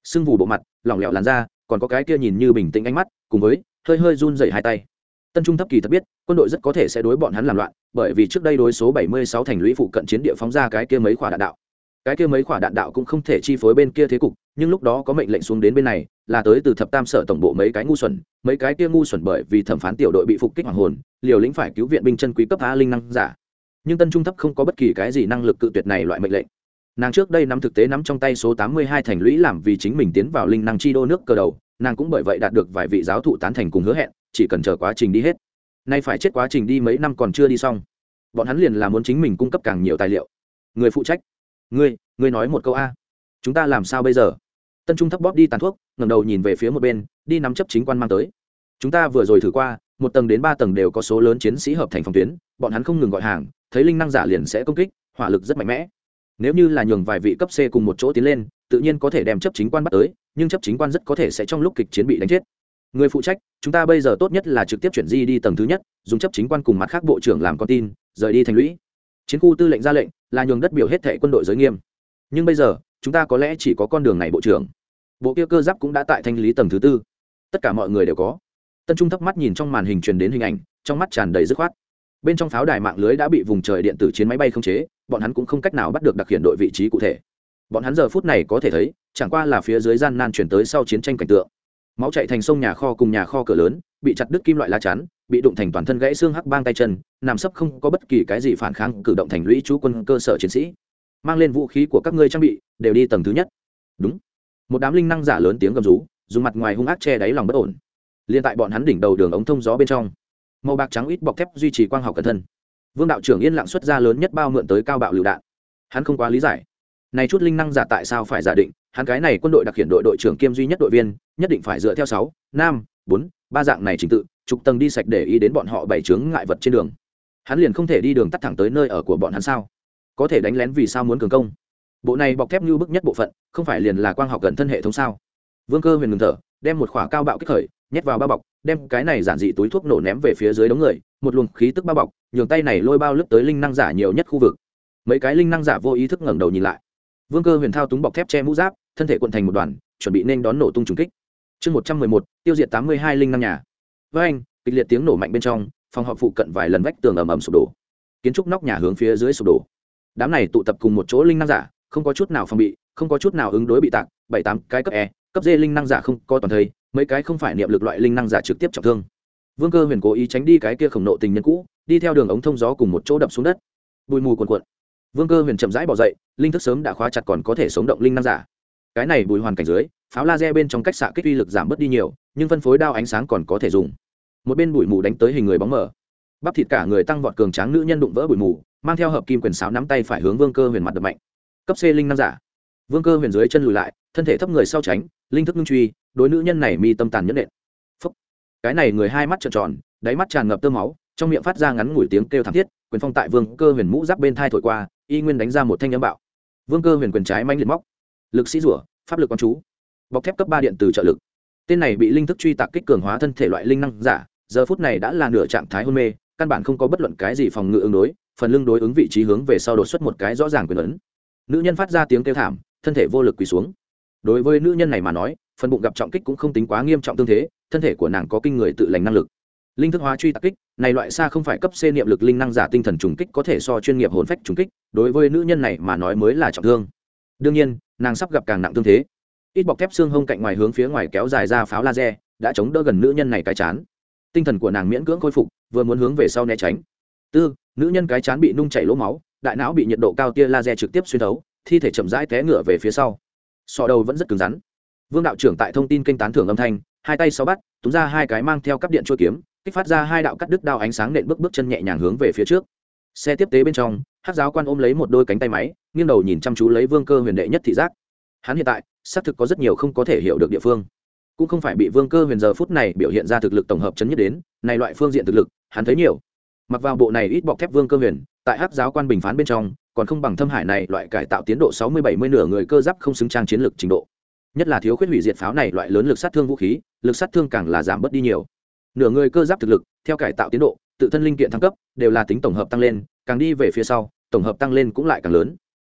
Sưng vù bộ mặt, lỏng lẻo làn da, còn có cái kia nhìn như bình tĩnh ánh mắt, cùng với hơi hơi run dày hai tay tân trung thấp kỳ thật biết, quân đội rất có thể sẽ đối bọn hắn làm loạn, bởi vì trước đây đối số 76 thành lũy phụ cận chiến địa phóng ra cái kia mấy quả đạn đạo. Cái kia mấy quả đạn đạo cũng không thể chi phối bên kia thế cục, nhưng lúc đó có mệnh lệnh xuống đến bên này, là tới từ thập tam sở tổng bộ mấy cái ngu xuẩn, mấy cái kia ngu xuẩn bởi vì thẩm phán tiểu đội bị phục kích hoàng hồn, liều lĩnh phải cứu viện binh chân quý cấp a linh năng giả. Nhưng tân trung thấp không có bất kỳ cái gì năng lực cự tuyệt này loại mệnh lệnh. Nàng trước đây nắm thực tế nắm trong tay số tám mươi hai thành lũy làm vì chính mình tiến vào linh năng chi đô nước cờ đầu, nàng cũng bởi vậy đạt được vài vị giáo thụ tán thành cùng hứa hẹn chỉ cần chờ quá trình đi hết. Nay phải chết quá trình đi mấy năm còn chưa đi xong. Bọn hắn liền là muốn chính mình cung cấp càng nhiều tài liệu. Người phụ trách. Ngươi ngươi nói một câu a. Chúng ta làm sao bây giờ? Tân trung thấp bóp đi tàn thuốc, ngẩng đầu nhìn về phía một bên, đi nắm chấp chính quan mang tới. Chúng ta vừa rồi thử qua, một tầng đến ba tầng đều có số lớn chiến sĩ hợp thành phòng tuyến, bọn hắn không ngừng gọi hàng, thấy linh năng giả liền sẽ công kích, hỏa lực rất mạnh mẽ. Nếu như là nhường vài vị cấp c cùng một chỗ tiến lên, tự nhiên có thể đem chấp chính quan bắt tới, nhưng chấp chính quan rất có thể sẽ trong lúc kịch chiến bị đánh chết người phụ trách, chúng ta bây giờ tốt nhất là trực tiếp chuyển di đi tầng thứ nhất, dùng chấp chính quan cùng mặt khác bộ trưởng làm con tin, rời đi thành lũy. Chiến khu tư lệnh ra lệnh, là nhường đất biểu hết thệ quân đội giới nghiêm. Nhưng bây giờ, chúng ta có lẽ chỉ có con đường này bộ trưởng. Bộ kia cơ giáp cũng đã tại thanh lý tầng thứ tư. Tất cả mọi người đều có. Tân trung thấp mắt nhìn trong màn hình truyền đến hình ảnh, trong mắt tràn đầy dứt khoát. Bên trong pháo đài mạng lưới đã bị vùng trời điện tử chiến máy bay không chế, bọn hắn cũng không cách nào bắt được đặc hiện đội vị trí cụ thể. Bọn hắn giờ phút này có thể thấy, chẳng qua là phía dưới gian nan chuyển tới sau chiến tranh cảnh tượng máu chạy thành sông nhà kho cùng nhà kho cửa lớn, bị chặt đứt kim loại lá chắn, bị đụng thành toàn thân gãy xương hắc bang tay chân, nằm sấp không có bất kỳ cái gì phản kháng, cử động thành lũy chú quân cơ sở chiến sĩ. Mang lên vũ khí của các ngươi trang bị, đều đi tầng thứ nhất. Đúng. Một đám linh năng giả lớn tiếng gầm rú, dùng mặt ngoài hung ác che đáy lòng bất ổn. Liên tại bọn hắn đỉnh đầu đường ống thông gió bên trong, màu bạc trắng ít bọc thép duy trì quang học cẩn thân vương đạo trưởng yên lặng xuất ra lớn nhất bao mượn tới cao bạo lựu đạn. Hắn không quá lý giải này chút linh năng giả tại sao phải giả định? Hắn cái này quân đội đặc hiện đội đội trưởng kiêm duy nhất đội viên, nhất định phải dựa theo sáu, năm, bốn, ba dạng này trình tự, trục tầng đi sạch để ý đến bọn họ bày chướng ngại vật trên đường. Hắn liền không thể đi đường tắt thẳng tới nơi ở của bọn hắn sao? Có thể đánh lén vì sao muốn cường công? Bộ này bọc thép như bức nhất bộ phận, không phải liền là quang học gần thân hệ thống sao? Vương cơ huyền ngừng thở, đem một khỏa cao bạo kích khởi, nhét vào bao bọc, đem cái này giản dị túi thuốc nổ ném về phía dưới đống người, một luồng khí tức bao bọc, nhường tay này lôi bao lướt tới linh năng giả nhiều nhất khu vực. Mấy cái linh năng giả vô ý thức ngẩng đầu nhìn lại vương cơ huyền thao túng bọc thép che mũ giáp, thân thể quận thành một đoàn, chuẩn bị nên đón nổ tung trùng kích. Chương một trăm mười một, tiêu diệt tám mươi hai linh năng nhà. Với anh, kịch liệt tiếng nổ mạnh bên trong, phòng họp phụ cận vài lần vách tường ầm ầm sụp đổ. Kiến trúc nóc nhà hướng phía dưới sụp đổ. Đám này tụ tập cùng một chỗ linh năng giả, không có chút nào phòng bị, không có chút nào ứng đối bị tạc, bảy tám cái cấp e cấp d linh năng giả không có toàn thây mấy cái không phải niệm lực loại linh năng giả trực tiếp trọng thương. Vương cơ huyền cố ý tránh đi cái kia khổng nộ tình nhân cũ, đi theo đường ống thông gió cùng một chỗ đập xuống đất. Bụi mù cuồn cuộn vương cơ huyền chậm rãi bỏ dậy, linh thức sớm đã khóa chặt còn có thể sống động linh năng giả. Cái này bùi hoàn cảnh dưới, pháo laser bên trong cách xạ kích uy lực giảm bớt đi nhiều, nhưng phân phối đao ánh sáng còn có thể dùng. Một bên bụi mù đánh tới hình người bóng mờ. Bắp thịt cả người tăng vọt cường tráng nữ nhân đụng vỡ bụi mù, mang theo hợp kim quyền sáo nắm tay phải hướng vương cơ huyền mặt đập mạnh. Cấp c linh năng giả. Vương cơ huyền dưới chân lùi lại, thân thể thấp người sau tránh, linh thức ngưng truy, đối nữ nhân này mi tâm tàn nhẫn nện. Phấp cái này người hai mắt trợn tròn, đáy mắt tràn ngập tơ máu, trong miệng phát ra ngắn ngủi tiếng kêu thảm thiết, quyền phong tại vương cơ huyền mũ giáp bên thai thổi qua y nguyên đánh ra một thanh âm bạo. Vương cơ huyền quyền trái manh liệt móc. Lực sĩ rủa, pháp lực quán chú. Bọc thép cấp ba điện từ trợ lực. Tên này bị linh thức truy tạc kích cường hóa thân thể loại linh năng giả, giờ phút này đã là nửa trạng thái hôn mê, căn bản không có bất luận cái gì phòng ngự ứng đối, phần lưng đối ứng vị trí hướng về sau đột xuất một cái rõ ràng quyền ấn. Nữ nhân phát ra tiếng kêu thảm, thân thể vô lực quỳ xuống. Đối với nữ nhân này mà nói, phần bụng gặp trọng kích cũng không tính quá nghiêm trọng tương thế, thân thể của nàng có kinh người tự lành năng lực linh thức hóa truy tạc kích, này loại xa không phải cấp c niệm lực linh năng giả tinh thần trùng kích có thể so chuyên nghiệp hồn phách trùng kích, đối với nữ nhân này mà nói mới là trọng thương. Đương nhiên, nàng sắp gặp càng nặng tương thế. Ít bọc thép xương hông cạnh ngoài hướng phía ngoài kéo dài ra pháo laser, đã chống đỡ gần nữ nhân này cái chán. Tinh thần của nàng miễn cưỡng khôi phục, vừa muốn hướng về sau né tránh. Tư, nữ nhân cái chán bị nung chảy lỗ máu, đại não bị nhiệt độ cao tia laser trực tiếp xuyên thấu, thi thể chậm rãi té ngựa về phía sau. Sọ đầu vẫn rất cứng rắn. Vương đạo trưởng tại thông tin kênh tán thưởng âm thanh, hai tay sau bắt, túm ra hai cái mang theo cắp điện trôi kiếm kích phát ra hai đạo cắt đứt đao ánh sáng nện bước bước chân nhẹ nhàng hướng về phía trước. Xe tiếp tế bên trong hát giáo quan ôm lấy một đôi cánh tay máy, nghiêng đầu nhìn chăm chú lấy vương cơ huyền đệ nhất thị giác. Hắn hiện tại, xác thực có rất nhiều không có thể hiểu được địa phương. Cũng không phải bị vương cơ huyền giờ phút này biểu hiện ra thực lực tổng hợp chấn nhất đến, này loại phương diện thực lực, hắn thấy nhiều. Mặc vào bộ này ít bọc thép vương cơ huyền, tại hát giáo quan bình phán bên trong, còn không bằng thâm hải này loại cải tạo tiến độ sáu mươi bảy mươi nửa người cơ giáp không xứng trang chiến lược trình độ. Nhất là thiếu khuyết hủy diệt pháo này loại lớn lực sát thương vũ khí, lực sát thương càng là giảm bớt đi nhiều nửa người cơ giáp thực lực, theo cải tạo tiến độ, tự thân linh kiện thăng cấp, đều là tính tổng hợp tăng lên, càng đi về phía sau, tổng hợp tăng lên cũng lại càng lớn.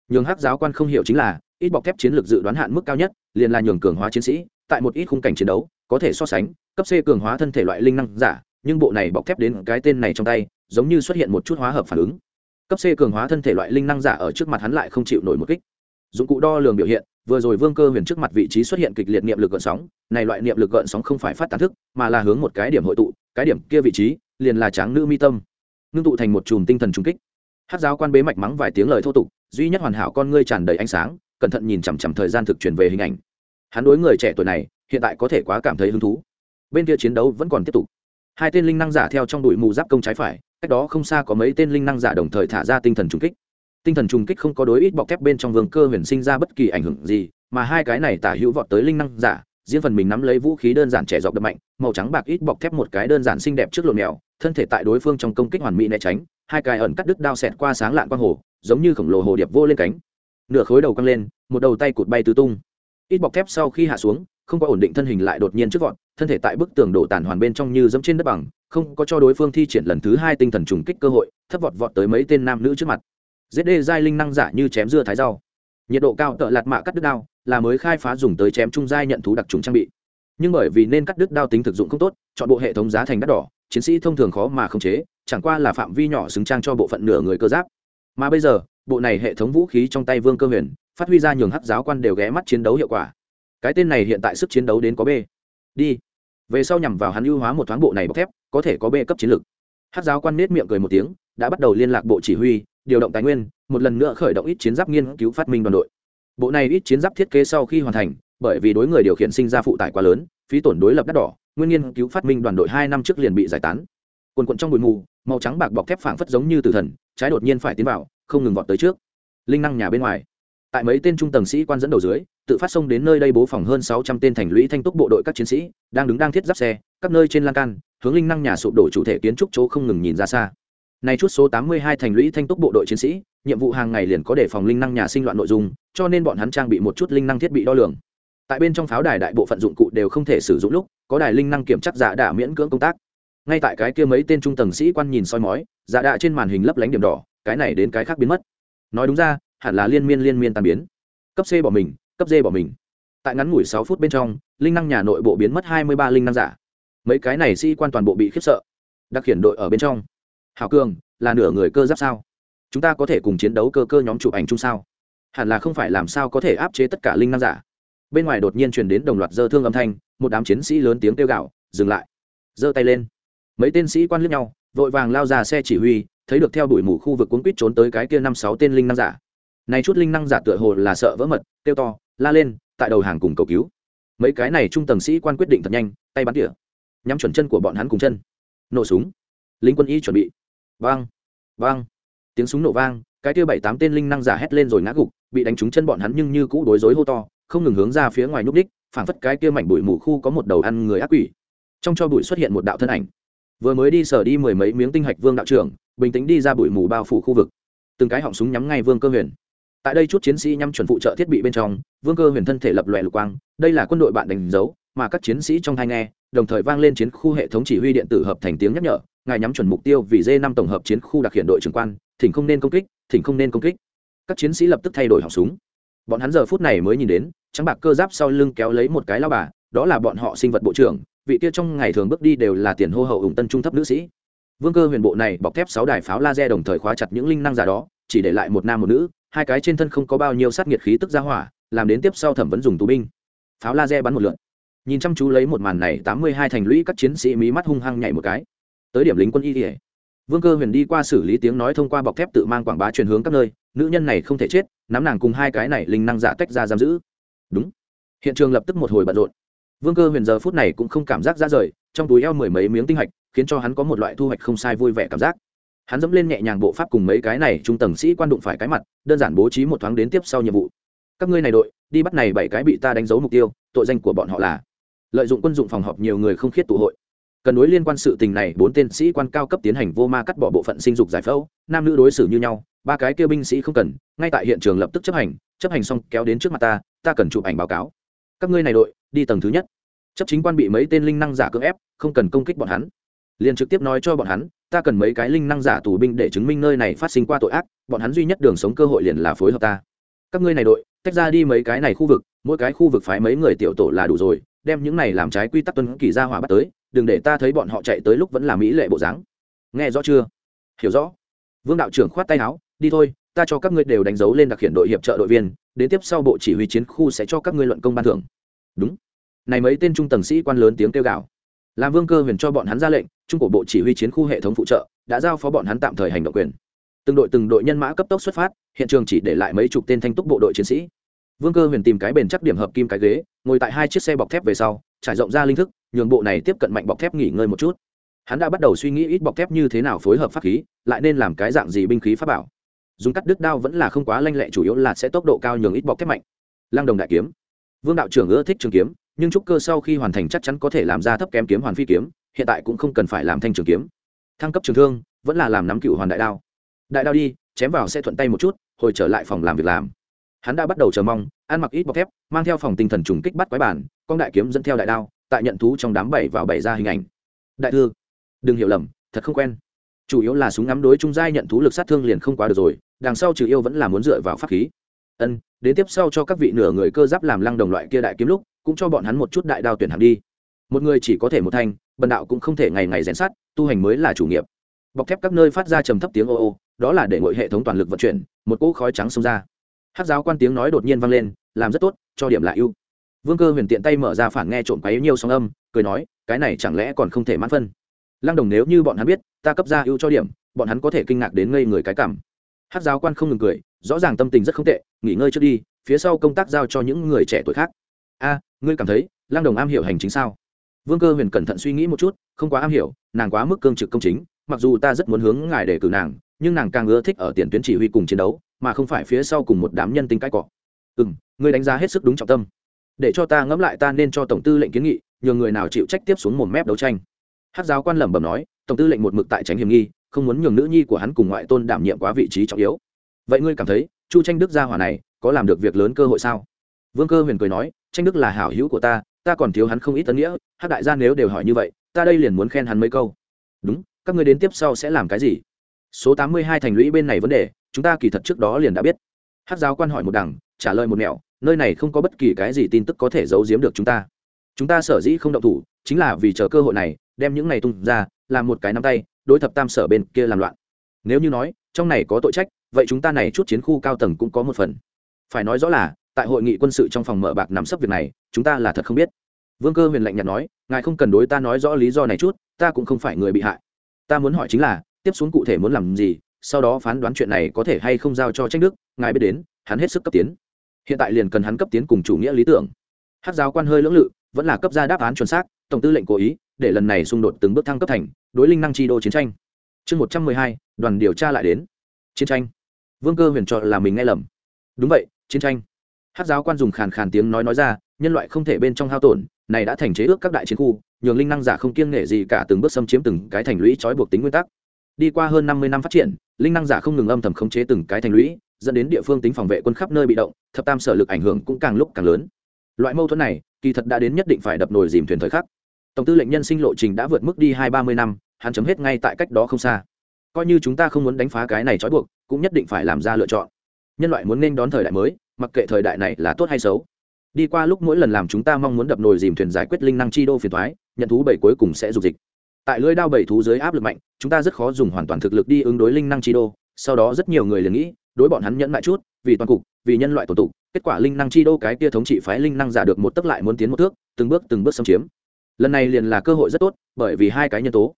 Nhường hắc giáo quan không hiểu chính là, ít bọc thép chiến lược dự đoán hạn mức cao nhất, liền là nhường cường hóa chiến sĩ, tại một ít khung cảnh chiến đấu, có thể so sánh, cấp c cường hóa thân thể loại linh năng giả, nhưng bộ này bọc thép đến cái tên này trong tay, giống như xuất hiện một chút hóa hợp phản ứng. Cấp c cường hóa thân thể loại linh năng giả ở trước mặt hắn lại không chịu nổi một kích. Dụng cụ đo lường biểu hiện vừa rồi vương cơ huyền trước mặt vị trí xuất hiện kịch liệt niệm lực gợn sóng, này loại niệm lực gợn sóng không phải phát tán thức, mà là hướng một cái điểm hội tụ, cái điểm kia vị trí liền là tráng nữ mi tâm. Ngưng tụ thành một chùm tinh thần trung kích. Hát giáo quan bế mạch mắng vài tiếng lời thô tục, duy nhất hoàn hảo con ngươi tràn đầy ánh sáng, cẩn thận nhìn chằm chằm thời gian thực chuyển về hình ảnh. Hắn đối người trẻ tuổi này, hiện tại có thể quá cảm thấy hứng thú. Bên kia chiến đấu vẫn còn tiếp tục. Hai tên linh năng giả theo trong đùi mù giáp công trái phải, cách đó không xa có mấy tên linh năng giả đồng thời thả ra tinh thần trùng kích tinh thần trùng kích không có đối ít bọc thép bên trong vương cơ huyền sinh ra bất kỳ ảnh hưởng gì, mà hai cái này tả hữu vọt tới linh năng giả riêng phần mình nắm lấy vũ khí đơn giản trẻ dọc đập mạnh, màu trắng bạc ít bọc thép một cái đơn giản xinh đẹp trước lộn mèo, thân thể tại đối phương trong công kích hoàn mỹ né tránh, hai cái ẩn cắt đứt đao xẹt qua sáng lạn quang hồ, giống như khổng lồ hồ điệp vô lên cánh. Nửa khối đầu căng lên, một đầu tay cụt bay tứ tung. Ít bọc thép sau khi hạ xuống, không có ổn định thân hình lại đột nhiên trước vọt, thân thể tại bức tường đổ tàn hoàn bên trong như dẫm trên đất bằng, không có cho đối phương thi triển lần thứ hai tinh thần trùng kích cơ hội, thấp vọt vọt tới mấy tên nam nữ trước mặt giết đê giai linh năng giả như chém dưa thái rau. Nhiệt độ cao tợ lạt mạ cắt đứt đao, là mới khai phá dùng tới chém trung giai nhận thú đặc trùng trang bị. Nhưng bởi vì nên cắt đứt đao tính thực dụng không tốt, chọn bộ hệ thống giá thành đắt đỏ, chiến sĩ thông thường khó mà khống chế, chẳng qua là phạm vi nhỏ xứng trang cho bộ phận nửa người cơ giáp. Mà bây giờ, bộ này hệ thống vũ khí trong tay vương cơ huyền, phát huy ra nhường hắc giáo quan đều ghé mắt chiến đấu hiệu quả. Cái tên này hiện tại sức chiến đấu đến có b. Đi. Về sau nhằm vào hắn ưu hóa một thoáng bộ này bọc thép, có thể có b cấp chiến lược hắc giáo quan nết miệng cười một tiếng, đã bắt đầu liên lạc bộ chỉ huy điều động tài nguyên, một lần nữa khởi động ít chiến giáp nghiên cứu phát minh đoàn đội. Bộ này ít chiến giáp thiết kế sau khi hoàn thành, bởi vì đối người điều khiển sinh ra phụ tải quá lớn, phí tổn đối lập đắt đỏ, nguyên nghiên cứu phát minh đoàn đội hai năm trước liền bị giải tán. Quần quận trong bụi mù, màu trắng bạc bọc thép phảng phất giống như tử thần, trái đột nhiên phải tiến vào, không ngừng vọt tới trước. Linh năng nhà bên ngoài. Tại mấy tên trung tầng sĩ quan dẫn đầu dưới, tự phát xông đến nơi đây bố phòng hơn sáu trăm tên thành lũy thanh túc bộ đội các chiến sĩ, đang đứng đang thiết giáp xe, các nơi trên lan can, hướng linh năng nhà sụp đổ chủ thể kiến trúc chỗ không ngừng nhìn ra xa này chút số tám mươi hai thành lũy thanh túc bộ đội chiến sĩ, nhiệm vụ hàng ngày liền có để phòng linh năng nhà sinh loạn nội dung, cho nên bọn hắn trang bị một chút linh năng thiết bị đo lường. Tại bên trong pháo đài đại bộ phận dụng cụ đều không thể sử dụng lúc, có đài linh năng kiểm chắc giả đạ miễn cưỡng công tác. Ngay tại cái kia mấy tên trung tầng sĩ quan nhìn soi mói, giả đạ trên màn hình lấp lánh điểm đỏ, cái này đến cái khác biến mất. Nói đúng ra, hẳn là liên miên liên miên tan biến. Cấp c bỏ mình, cấp d bỏ mình. Tại ngắn ngủi sáu phút bên trong, linh năng nhà nội bộ biến mất hai mươi ba linh năng giả. Mấy cái này sĩ quan toàn bộ bị khiếp sợ. Đặc khiển đội ở bên trong. Hảo cường, là nửa người cơ giáp sao? Chúng ta có thể cùng chiến đấu cơ cơ nhóm chụp ảnh chung sao? Hẳn là không phải làm sao có thể áp chế tất cả linh năng giả. Bên ngoài đột nhiên truyền đến đồng loạt dơ thương âm thanh, một đám chiến sĩ lớn tiếng kêu gạo dừng lại. Giơ tay lên. Mấy tên sĩ quan lướt nhau, vội vàng lao ra xe chỉ huy, thấy được theo đuổi mù khu vực cuốn quýt trốn tới cái kia năm sáu tên linh năng giả. Này chút linh năng giả tựa hồ là sợ vỡ mật, kêu to, la lên, tại đầu hàng cùng cầu cứu. Mấy cái này trung tầng sĩ quan quyết định thật nhanh, tay bắn tỉa. Nhắm chuẩn chân của bọn hắn cùng chân. Nổ súng. Lính quân y chuẩn bị vang vang. Tiếng súng nổ vang, cái kia bảy tám tên linh năng giả hét lên rồi ngã gục, bị đánh trúng chân bọn hắn nhưng như cũ đối rối hô to, không ngừng hướng ra phía ngoài núp đích phảng phất cái kia mảnh bụi mù khu có một đầu ăn người ác quỷ. Trong cho bụi xuất hiện một đạo thân ảnh. Vừa mới đi sở đi mười mấy miếng tinh hạch vương đạo trưởng, bình tĩnh đi ra bụi mù bao phủ khu vực. Từng cái họng súng nhắm ngay vương cơ huyền. Tại đây chút chiến sĩ nhắm chuẩn phụ trợ thiết bị bên trong, vương cơ huyền thân thể lập lòe lục quang, đây là quân đội bạn đánh dấu, mà các chiến sĩ trong thai nghe, đồng thời vang lên chiến khu hệ thống chỉ huy điện tử hợp thành tiếng nhắc nhở ngài nhắm chuẩn mục tiêu vì d năm tổng hợp chiến khu đặc hiện đội trưởng quan, thỉnh không nên công kích, thỉnh không nên công kích. Các chiến sĩ lập tức thay đổi họng súng. Bọn hắn giờ phút này mới nhìn đến, trắng bạc cơ giáp sau lưng kéo lấy một cái lao bà, đó là bọn họ sinh vật bộ trưởng, vị kia trong ngày thường bước đi đều là tiền hô hậu ủng tân trung thấp nữ sĩ. Vương cơ huyền bộ này bọc thép sáu đài pháo laser đồng thời khóa chặt những linh năng giả đó, chỉ để lại một nam một nữ, hai cái trên thân không có bao nhiêu sát nhiệt khí tức ra hỏa, làm đến tiếp sau thẩm vấn dùng tù binh. Pháo laser bắn một lượn nhìn chăm chú lấy một màn này, tám mươi hai thành lũy các chiến sĩ mí mắt hung hăng nhảy một cái tới điểm lính quân y ỉa vương cơ huyền đi qua xử lý tiếng nói thông qua bọc thép tự mang quảng bá truyền hướng các nơi, nữ nhân này không thể chết, nắm nàng cùng hai cái này linh năng giả tách ra giam giữ. Đúng. Hiện trường lập tức một hồi bận rộn. Vương cơ huyền giờ phút này cũng không cảm giác ra rời, trong túi eo mười mấy miếng tinh hạch, khiến cho hắn có một loại thu hoạch không sai vui vẻ cảm giác. Hắn dẫm lên nhẹ nhàng bộ pháp cùng mấy cái này trung tầng sĩ quan đụng phải cái mặt, đơn giản bố trí một thoáng đến tiếp sau nhiệm vụ. Các ngươi này đội, đi bắt này bảy cái bị ta đánh dấu mục tiêu, tội danh của bọn họ là lợi dụng quân dụng phòng họp nhiều người không khiết tụ hội cần đối liên quan sự tình này, bốn tên sĩ quan cao cấp tiến hành vô ma cắt bỏ bộ phận sinh dục giải phẫu, nam nữ đối xử như nhau, ba cái kia binh sĩ không cần, ngay tại hiện trường lập tức chấp hành chấp hành xong kéo đến trước mặt ta ta cần chụp ảnh báo cáo. Các ngươi này đội, đi tầng thứ nhất. Chấp chính quan bị mấy tên linh năng giả cưỡng ép, không cần công kích bọn hắn. Liền trực tiếp nói cho bọn hắn, ta cần mấy cái linh năng giả tù binh để chứng minh nơi này phát sinh qua tội ác, bọn hắn duy nhất đường sống cơ hội liền là phối hợp ta. Các ngươi này đội, tách ra đi mấy cái này khu vực, mỗi cái khu vực phái mấy người tiểu tổ là đủ rồi, đem những này làm trái quy tắc tuân kỳ ra hỏa bắt tới đừng để ta thấy bọn họ chạy tới lúc vẫn là mỹ lệ bộ dáng. Nghe rõ chưa? Hiểu rõ. Vương đạo trưởng khoát tay áo, đi thôi, ta cho các ngươi đều đánh dấu lên đặc hiện đội hiệp trợ đội viên, đến tiếp sau bộ chỉ huy chiến khu sẽ cho các ngươi luận công ban thưởng. Đúng. Này mấy tên trung tầng sĩ quan lớn tiếng kêu gào. Làm vương cơ huyền cho bọn hắn ra lệnh, trung cổ bộ chỉ huy chiến khu hệ thống phụ trợ, đã giao phó bọn hắn tạm thời hành động quyền. Từng đội từng đội nhân mã cấp tốc xuất phát, hiện trường chỉ để lại mấy chục tên thanh túc bộ đội chiến sĩ. Vương cơ huyền tìm cái bền chắc điểm hợp kim cái ghế, ngồi tại hai chiếc xe bọc thép về sau, trải rộng ra linh thức nhường bộ này tiếp cận mạnh bọc thép nghỉ ngơi một chút. Hắn đã bắt đầu suy nghĩ ít bọc thép như thế nào phối hợp pháp khí, lại nên làm cái dạng gì binh khí pháp bảo. Dùng cắt đứt đao vẫn là không quá lanh lẹ, chủ yếu là sẽ tốc độ cao nhường ít bọc thép mạnh. Lăng đồng đại kiếm. Vương đạo trưởng ưa thích trường kiếm, nhưng trúc cơ sau khi hoàn thành chắc chắn có thể làm ra thấp kém kiếm hoàn phi kiếm, hiện tại cũng không cần phải làm thanh trường kiếm. Thăng cấp trường thương, vẫn là làm nắm cựu hoàn đại đao. Đại đao đi, chém vào sẽ thuận tay một chút, hồi trở lại phòng làm việc làm. Hắn đã bắt đầu chờ mong, ăn mặc ít bọc thép, mang theo phòng tinh thần trùng kích bắt quái bản, con đại kiếm dẫn theo đại đao tại nhận thú trong đám bảy vào bảy ra hình ảnh. Đại thư, đừng hiểu lầm, thật không quen. Chủ yếu là súng ngắm đối trung giai nhận thú lực sát thương liền không quá được rồi, đằng sau trừ yêu vẫn là muốn dựa vào pháp khí. Ân, đến tiếp sau cho các vị nửa người cơ giáp làm lăng đồng loại kia đại kiếm lúc, cũng cho bọn hắn một chút đại đao tuyển hạng đi. Một người chỉ có thể một thanh, bần đạo cũng không thể ngày ngày rèn sát tu hành mới là chủ nghiệp. Bọc thép các nơi phát ra trầm thấp tiếng ô ô, đó là để ngội hệ thống toàn lực vận chuyển, một cỗ khói trắng xông ra. Hát giáo quan tiếng nói đột nhiên vang lên, làm rất tốt, cho điểm lại ưu vương cơ huyền tiện tay mở ra phản nghe trộm quấy nhiều sóng âm, cười nói, cái này chẳng lẽ còn không thể mãn phân? Lăng đồng nếu như bọn hắn biết, ta cấp ra ưu cho điểm, bọn hắn có thể kinh ngạc đến ngây người cái cảm. Hát giáo quan không ngừng cười, rõ ràng tâm tình rất không tệ, nghỉ ngơi trước đi, phía sau công tác giao cho những người trẻ tuổi khác. A, ngươi cảm thấy lăng đồng am hiểu hành chính sao? Vương cơ huyền cẩn thận suy nghĩ một chút, không quá am hiểu, nàng quá mức cương trực công chính, mặc dù ta rất muốn hướng ngài để cử nàng, nhưng nàng càng ưa thích ở tiền tuyến chỉ huy cùng chiến đấu, mà không phải phía sau cùng một đám nhân tính cãi cọ. Ừ m ngươi đánh giá hết sức đúng trọng tâm để cho ta ngẫm lại ta nên cho tổng tư lệnh kiến nghị, nhờ người nào chịu trách tiếp xuống một mép đấu tranh. Hát giáo quan lẩm bẩm nói, tổng tư lệnh một mực tại tránh hiểm nghi, không muốn nhường nữ nhi của hắn cùng ngoại tôn đảm nhiệm quá vị trí trọng yếu. Vậy ngươi cảm thấy, chu tranh đức gia hỏa này có làm được việc lớn cơ hội sao? Vương cơ huyền cười nói, tranh đức là hảo hữu của ta ta còn thiếu hắn không ít tấn nghĩa, hát đại gia nếu đều hỏi như vậy, ta đây liền muốn khen hắn mấy câu. Đúng, các ngươi đến tiếp sau sẽ làm cái gì? Số tám mươi hai thành lũy bên này vấn đề, chúng ta kỳ thật trước đó liền đã biết. Hát giáo quan hỏi một đằng, trả lời một mẹo nơi này không có bất kỳ cái gì tin tức có thể giấu giếm được chúng ta. Chúng ta sở dĩ không động thủ, chính là vì chờ cơ hội này, đem những này tung ra, làm một cái nắm tay, đối thập tam sở bên kia làm loạn. Nếu như nói, trong này có tội trách, vậy chúng ta này chút chiến khu cao tầng cũng có một phần. Phải nói rõ là, tại hội nghị quân sự trong phòng mở bạc nắm sấp việc này, chúng ta là thật không biết. Vương cơ huyền lạnh nhạt nói, ngài không cần đối ta nói rõ lý do này chút, ta cũng không phải người bị hại. Ta muốn hỏi chính là, tiếp xuống cụ thể muốn làm gì, sau đó phán đoán chuyện này có thể hay không giao cho trách đức, ngài biết đến, hắn hết sức cấp tiến hiện tại liền cần hắn cấp tiến cùng chủ nghĩa lý tưởng. Hát giáo quan hơi lưỡng lự, vẫn là cấp ra đáp án chuẩn xác, tổng tư lệnh cố ý, để lần này xung đột từng bước thăng cấp thành đối linh năng chi đô chiến tranh. Chương một trăm mười hai, đoàn điều tra lại đến. Chiến tranh. Vương cơ huyền cho là mình nghe lầm. Đúng vậy, chiến tranh. Hát giáo quan dùng khàn khàn tiếng nói nói ra, nhân loại không thể bên trong hao tổn, này đã thành chế ước các đại chiến khu, nhường linh năng giả không kiêng nể gì cả từng bước xâm chiếm từng cái thành lũy trói buộc tính nguyên tắc. Đi qua hơn năm mươi năm phát triển, linh năng giả không ngừng âm thầm khống chế từng cái thành lũy dẫn đến địa phương tính phòng vệ quân khắp nơi bị động, thập tam sở lực ảnh hưởng cũng càng lúc càng lớn. Loại mâu thuẫn này, kỳ thật đã đến nhất định phải đập nồi dìm thuyền thời khắc. Tổng tư lệnh nhân sinh lộ trình đã vượt mức đi hai ba mươi năm, hắn chấm hết ngay tại cách đó không xa. Coi như chúng ta không muốn đánh phá cái này trói buộc, cũng nhất định phải làm ra lựa chọn. Nhân loại muốn nên đón thời đại mới, mặc kệ thời đại này là tốt hay xấu. Đi qua lúc mỗi lần làm chúng ta mong muốn đập nồi dìm thuyền giải quyết linh năng chi đô phiền thoái nhận thú bảy cuối cùng sẽ dục dịch. Tại lưỡi đao bảy thú dưới áp lực mạnh, chúng ta rất khó dùng hoàn toàn thực lực đi ứng đối linh năng chi đô, sau đó rất nhiều người liền nghĩ đối bọn hắn nhẫn lại chút, vì toàn cục, vì nhân loại tổ tụ, kết quả linh năng chi đô cái kia thống trị phái linh năng giả được một tấc lại muốn tiến một thước, từng bước từng bước xâm chiếm. Lần này liền là cơ hội rất tốt, bởi vì hai cái nhân tố.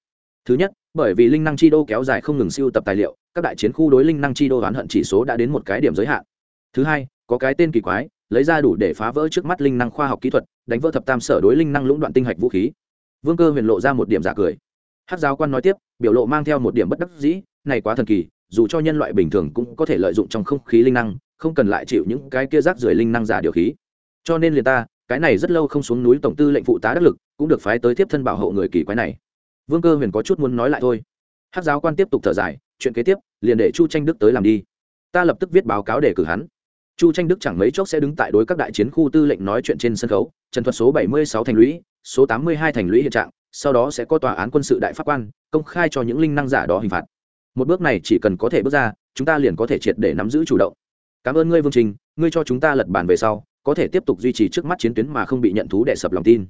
Thứ nhất, bởi vì linh năng chi đô kéo dài không ngừng siêu tập tài liệu, các đại chiến khu đối linh năng chi đô oán hận chỉ số đã đến một cái điểm giới hạn. Thứ hai, có cái tên kỳ quái, lấy ra đủ để phá vỡ trước mắt linh năng khoa học kỹ thuật, đánh vỡ thập tam sở đối linh năng lũng đoạn tinh hạch vũ khí. Vương cơ huyền lộ ra một điểm giả cười. Hát giáo quan nói tiếp, biểu lộ mang theo một điểm bất đắc dĩ, này quá thần kỳ dù cho nhân loại bình thường cũng có thể lợi dụng trong không khí linh năng, không cần lại chịu những cái kia rác rưởi linh năng giả điều khí. Cho nên liền ta, cái này rất lâu không xuống núi tổng tư lệnh phụ tá đắc lực, cũng được phái tới tiếp thân bảo hộ người kỳ quái này. Vương cơ huyền có chút muốn nói lại thôi. Hát giáo quan tiếp tục thở dài, chuyện kế tiếp, liền để chu tranh đức tới làm đi. Ta lập tức viết báo cáo để cử hắn. Chu tranh đức chẳng mấy chốc sẽ đứng tại đối các đại chiến khu tư lệnh nói chuyện trên sân khấu, trần thuật số bảy mươi sáu thành lũy, số tám mươi hai thành lũy hiện trạng, sau đó sẽ có tòa án quân sự đại pháp quan, công khai cho những linh năng giả đó hình phạt một bước này chỉ cần có thể bước ra, chúng ta liền có thể triệt để nắm giữ chủ động. Cảm ơn ngươi, vương trình, ngươi cho chúng ta lật bàn về sau, có thể tiếp tục duy trì trước mắt chiến tuyến mà không bị nhận thú để sập lòng tin.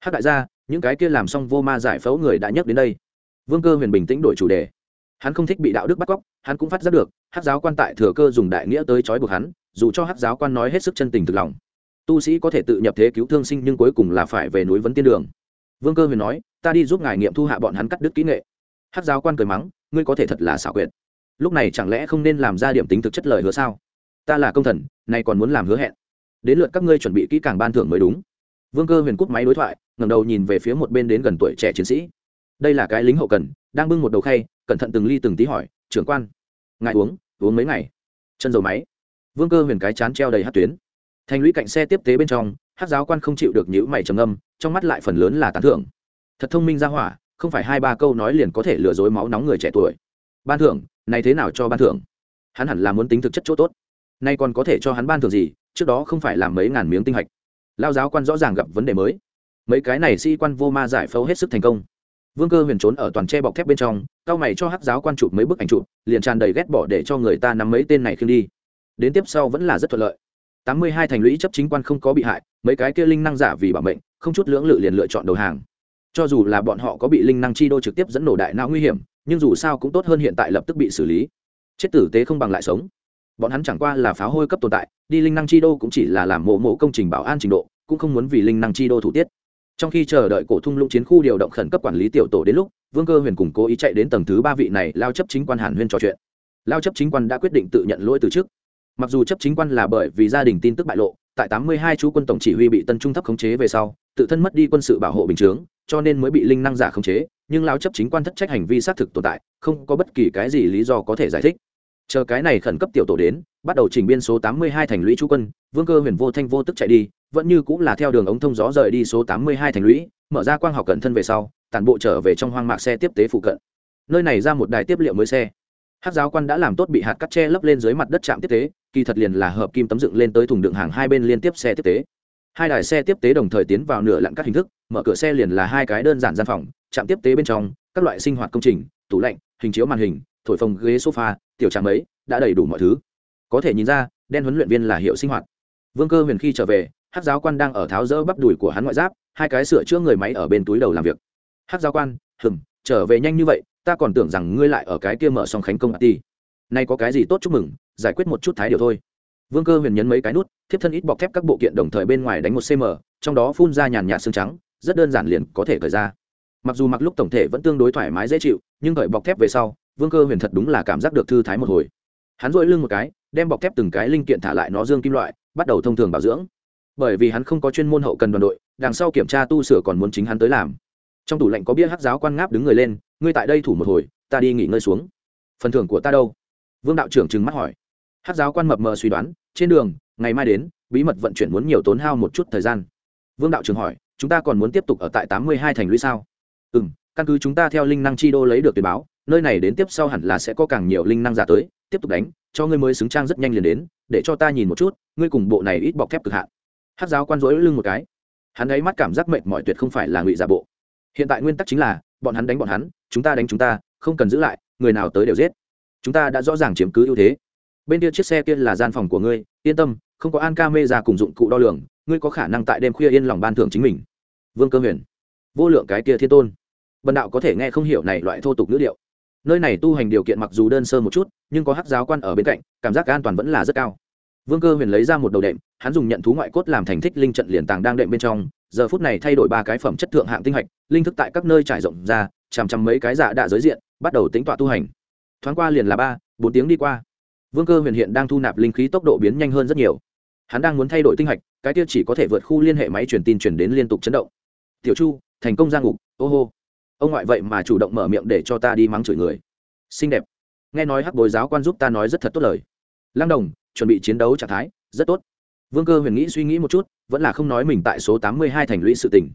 Hát đại gia, những cái kia làm xong vô ma giải phẫu người đã nhắc đến đây. Vương cơ huyền bình tĩnh đổi chủ đề. Hắn không thích bị đạo đức bắt cóc, hắn cũng phát giác được hát giáo quan tại thừa cơ dùng đại nghĩa tới trói buộc hắn, dù cho hát giáo quan nói hết sức chân tình thực lòng. Tu sĩ có thể tự nhập thế cứu thương sinh nhưng cuối cùng là phải về núi vấn tiên đường. Vương cơ huyền nói, ta đi giúp ngài nghiệm thu hạ bọn hắn cắt đứt kỹ nghệ hát giáo quan cười mắng, ngươi có thể thật là xảo quyệt. Lúc này chẳng lẽ không nên làm ra điểm tính thực chất lời hứa sao? Ta là công thần, nay còn muốn làm hứa hẹn. Đến lượt các ngươi chuẩn bị kỹ càng ban thưởng mới đúng. Vương cơ huyền cúp máy đối thoại ngầm đầu nhìn về phía một bên đến gần tuổi trẻ chiến sĩ. Đây là cái lính hậu cần, đang bưng một đầu khay, cẩn thận từng ly từng tí hỏi, trưởng quan, ngài uống uống mấy ngày? Chân dầu máy. Vương cơ huyền cái chán treo đầy hát tuyến. Thành lũy cạnh xe tiếp tế bên trong, hát giáo quan không chịu được nhữ mày trầm âm trong mắt lại phần lớn là tán thưởng. Thật thông minh ra hỏa không phải hai ba câu nói liền có thể lừa dối máu nóng người trẻ tuổi. Ban thưởng, này thế nào cho ban thưởng? Hắn hẳn là muốn tính thực chất chỗ tốt. Nay còn có thể cho hắn ban thưởng gì, trước đó không phải làm mấy ngàn miếng tinh hạch. Lao giáo quan rõ ràng gặp vấn đề mới. Mấy cái này sĩ quan vô ma giải phẫu hết sức thành công. Vương cơ huyền trốn ở toàn tre bọc thép bên trong, cao mày cho hắc giáo quan chụp mấy bức ảnh chụp, liền tràn đầy ghét bỏ để cho người ta nắm mấy tên này khiêng đi. Đến tiếp sau vẫn là rất thuận lợi. Tám mươi hai thành lũy chấp chính quan không có bị hại, mấy cái kia linh năng giả vì bảo mệnh, không chút lưỡng lự liền lựa chọn đầu hàng cho dù là bọn họ có bị linh năng chi đô trực tiếp dẫn nổ đại não nguy hiểm, nhưng dù sao cũng tốt hơn hiện tại lập tức bị xử lý. Chết tử tế không bằng lại sống. Bọn hắn chẳng qua là pháo hôi cấp tồn tại, đi linh năng chi đô cũng chỉ là làm mộ mộ công trình bảo an trình độ, cũng không muốn vì linh năng chi đô thủ tiết. Trong khi chờ đợi cổ thung lũng chiến khu điều động khẩn cấp quản lý tiểu tổ đến lúc, vương cơ huyền cùng cố ý chạy đến tầng thứ ba vị này lao chấp chính quan hàn huyên trò chuyện. Lao chấp chính quan đã quyết định tự nhận lỗi từ trước. Mặc dù chấp chính quan là bởi vì gia đình tin tức bại lộ, tại tám mươi hai chú quân tổng chỉ huy bị tân trung thấp khống chế về sau tự thân mất đi quân sự bảo hộ bình chướng, cho nên mới bị linh năng giả khống chế, nhưng lao chấp chính quan thất trách hành vi xác thực tồn tại, không có bất kỳ cái gì lý do có thể giải thích. Chờ cái này khẩn cấp tiểu tổ đến, bắt đầu chỉnh biên số tám mươi hai thành lũy chú quân, vương cơ huyền vô thanh vô tức chạy đi, vẫn như cũng là theo đường ống thông gió rời đi số tám mươi hai thành lũy, mở ra quang học cận thân về sau, tản bộ trở về trong hoang mạc xe tiếp tế phụ cận. Nơi này ra một đài tiếp liệu mới xe. Hát giáo quan đã làm tốt bị hạt cắt tre lấp lên dưới mặt đất trạm tiếp tế, kỳ thật liền là hợp kim tấm dựng lên tới thùng đựng hàng hai bên liên tiếp xe tiếp tế hai đài xe tiếp tế đồng thời tiến vào nửa lặn các hình thức, mở cửa xe liền là hai cái đơn giản gian phòng, trạm tiếp tế bên trong, các loại sinh hoạt công trình, tủ lạnh, hình chiếu màn hình, thổi phồng ghế sofa, tiểu tràng ấy, đã đầy đủ mọi thứ. Có thể nhìn ra, đen huấn luyện viên là hiệu sinh hoạt. Vương cơ huyền khi trở về hát giáo quan đang ở tháo rỡ bắp đùi của hắn ngoại giáp, hai cái sửa chữa người máy ở bên túi đầu làm việc. Hát giáo quan hừng trở về nhanh như vậy, ta còn tưởng rằng ngươi lại ở cái kia mở xong khánh công a ti. Nay có cái gì tốt chúc mừng, giải quyết một chút thái điều thôi vương cơ huyền nhấn mấy cái nút, thiếp thân ít bọc thép các bộ kiện đồng thời bên ngoài đánh một cm trong đó phun ra nhàn nhạt xương trắng, rất đơn giản liền có thể cởi ra. Mặc dù mặc lúc tổng thể vẫn tương đối thoải mái dễ chịu, nhưng cởi bọc thép về sau, vương cơ huyền thật đúng là cảm giác được thư thái một hồi. Hắn dội lưng một cái, đem bọc thép từng cái linh kiện thả lại nó dương kim loại, bắt đầu thông thường bảo dưỡng. Bởi vì hắn không có chuyên môn hậu cần đoàn đội, đằng sau kiểm tra tu sửa còn muốn chính hắn tới làm. Trong tủ lạnh có bia hắc giáo quan ngáp đứng người lên, ngươi tại đây thủ một hồi, ta đi nghỉ ngơi xuống. Phần thưởng của ta đâu? Vương đạo trưởng trừng mắt hỏi. Hát giáo quan mập mờ suy đoán, trên đường, ngày mai đến, bí mật vận chuyển muốn nhiều tốn hao một chút thời gian. Vương đạo trường hỏi, chúng ta còn muốn tiếp tục ở tại tám mươi hai thành lũy sao? Ừ m căn cứ chúng ta theo linh năng chi đô lấy được tuyển báo, nơi này đến tiếp sau hẳn là sẽ có càng nhiều linh năng giả tới, tiếp tục đánh, cho ngươi mới xứng trang rất nhanh liền đến, để cho ta nhìn một chút, ngươi cùng bộ này ít bọc thép cực hạn. Hát giáo quan rối lưng một cái. Hắn ấy mắt cảm giác mệt mỏi tuyệt không phải là ngụy giả bộ. Hiện tại nguyên tắc chính là, bọn hắn đánh bọn hắn, chúng ta đánh chúng ta, không cần giữ lại, người nào tới đều giết. Chúng ta đã rõ ràng chiếm cứ ưu thế bên kia chiếc xe kia là gian phòng của ngươi, yên tâm, không có an ca mê ra cùng dụng cụ đo lường, ngươi có khả năng tại đêm khuya yên lòng ban thưởng chính mình. Vương cơ huyền. Vô lượng cái kia thiên tôn. Bần đạo có thể nghe không hiểu này loại thô tục ngữ điệu. Nơi này tu hành điều kiện mặc dù đơn sơ một chút, nhưng có hắc giáo quan ở bên cạnh, cảm giác an toàn vẫn là rất cao. Vương cơ huyền lấy ra một đầu đệm, hắn dùng nhận thú ngoại cốt làm thành thích linh trận liền tàng đang đệm bên trong, giờ phút này thay đổi ba cái phẩm chất thượng hạng tinh hạch, linh thức tại các nơi trải rộng ra, chằm chằm mấy cái dạ đạ giới diện, bắt đầu tính tọa tu hành. Thoáng qua liền là ba, bốn tiếng đi qua vương cơ huyền hiện đang thu nạp linh khí tốc độ biến nhanh hơn rất nhiều. Hắn đang muốn thay đổi tinh hạch, cái tiêu chỉ có thể vượt khu liên hệ máy truyền tin truyền đến liên tục chấn động. Tiểu chu, thành công ra ngục, ô hô. Ông ngoại vậy mà chủ động mở miệng để cho ta đi mắng chửi người. Xinh đẹp. Nghe nói hắc bồi giáo quan giúp ta nói rất thật tốt lời. Lăng đồng, chuẩn bị chiến đấu trạng thái, rất tốt. Vương cơ huyền nghĩ suy nghĩ một chút, vẫn là không nói mình tại số tám mươi hai thành lũy sự tỉnh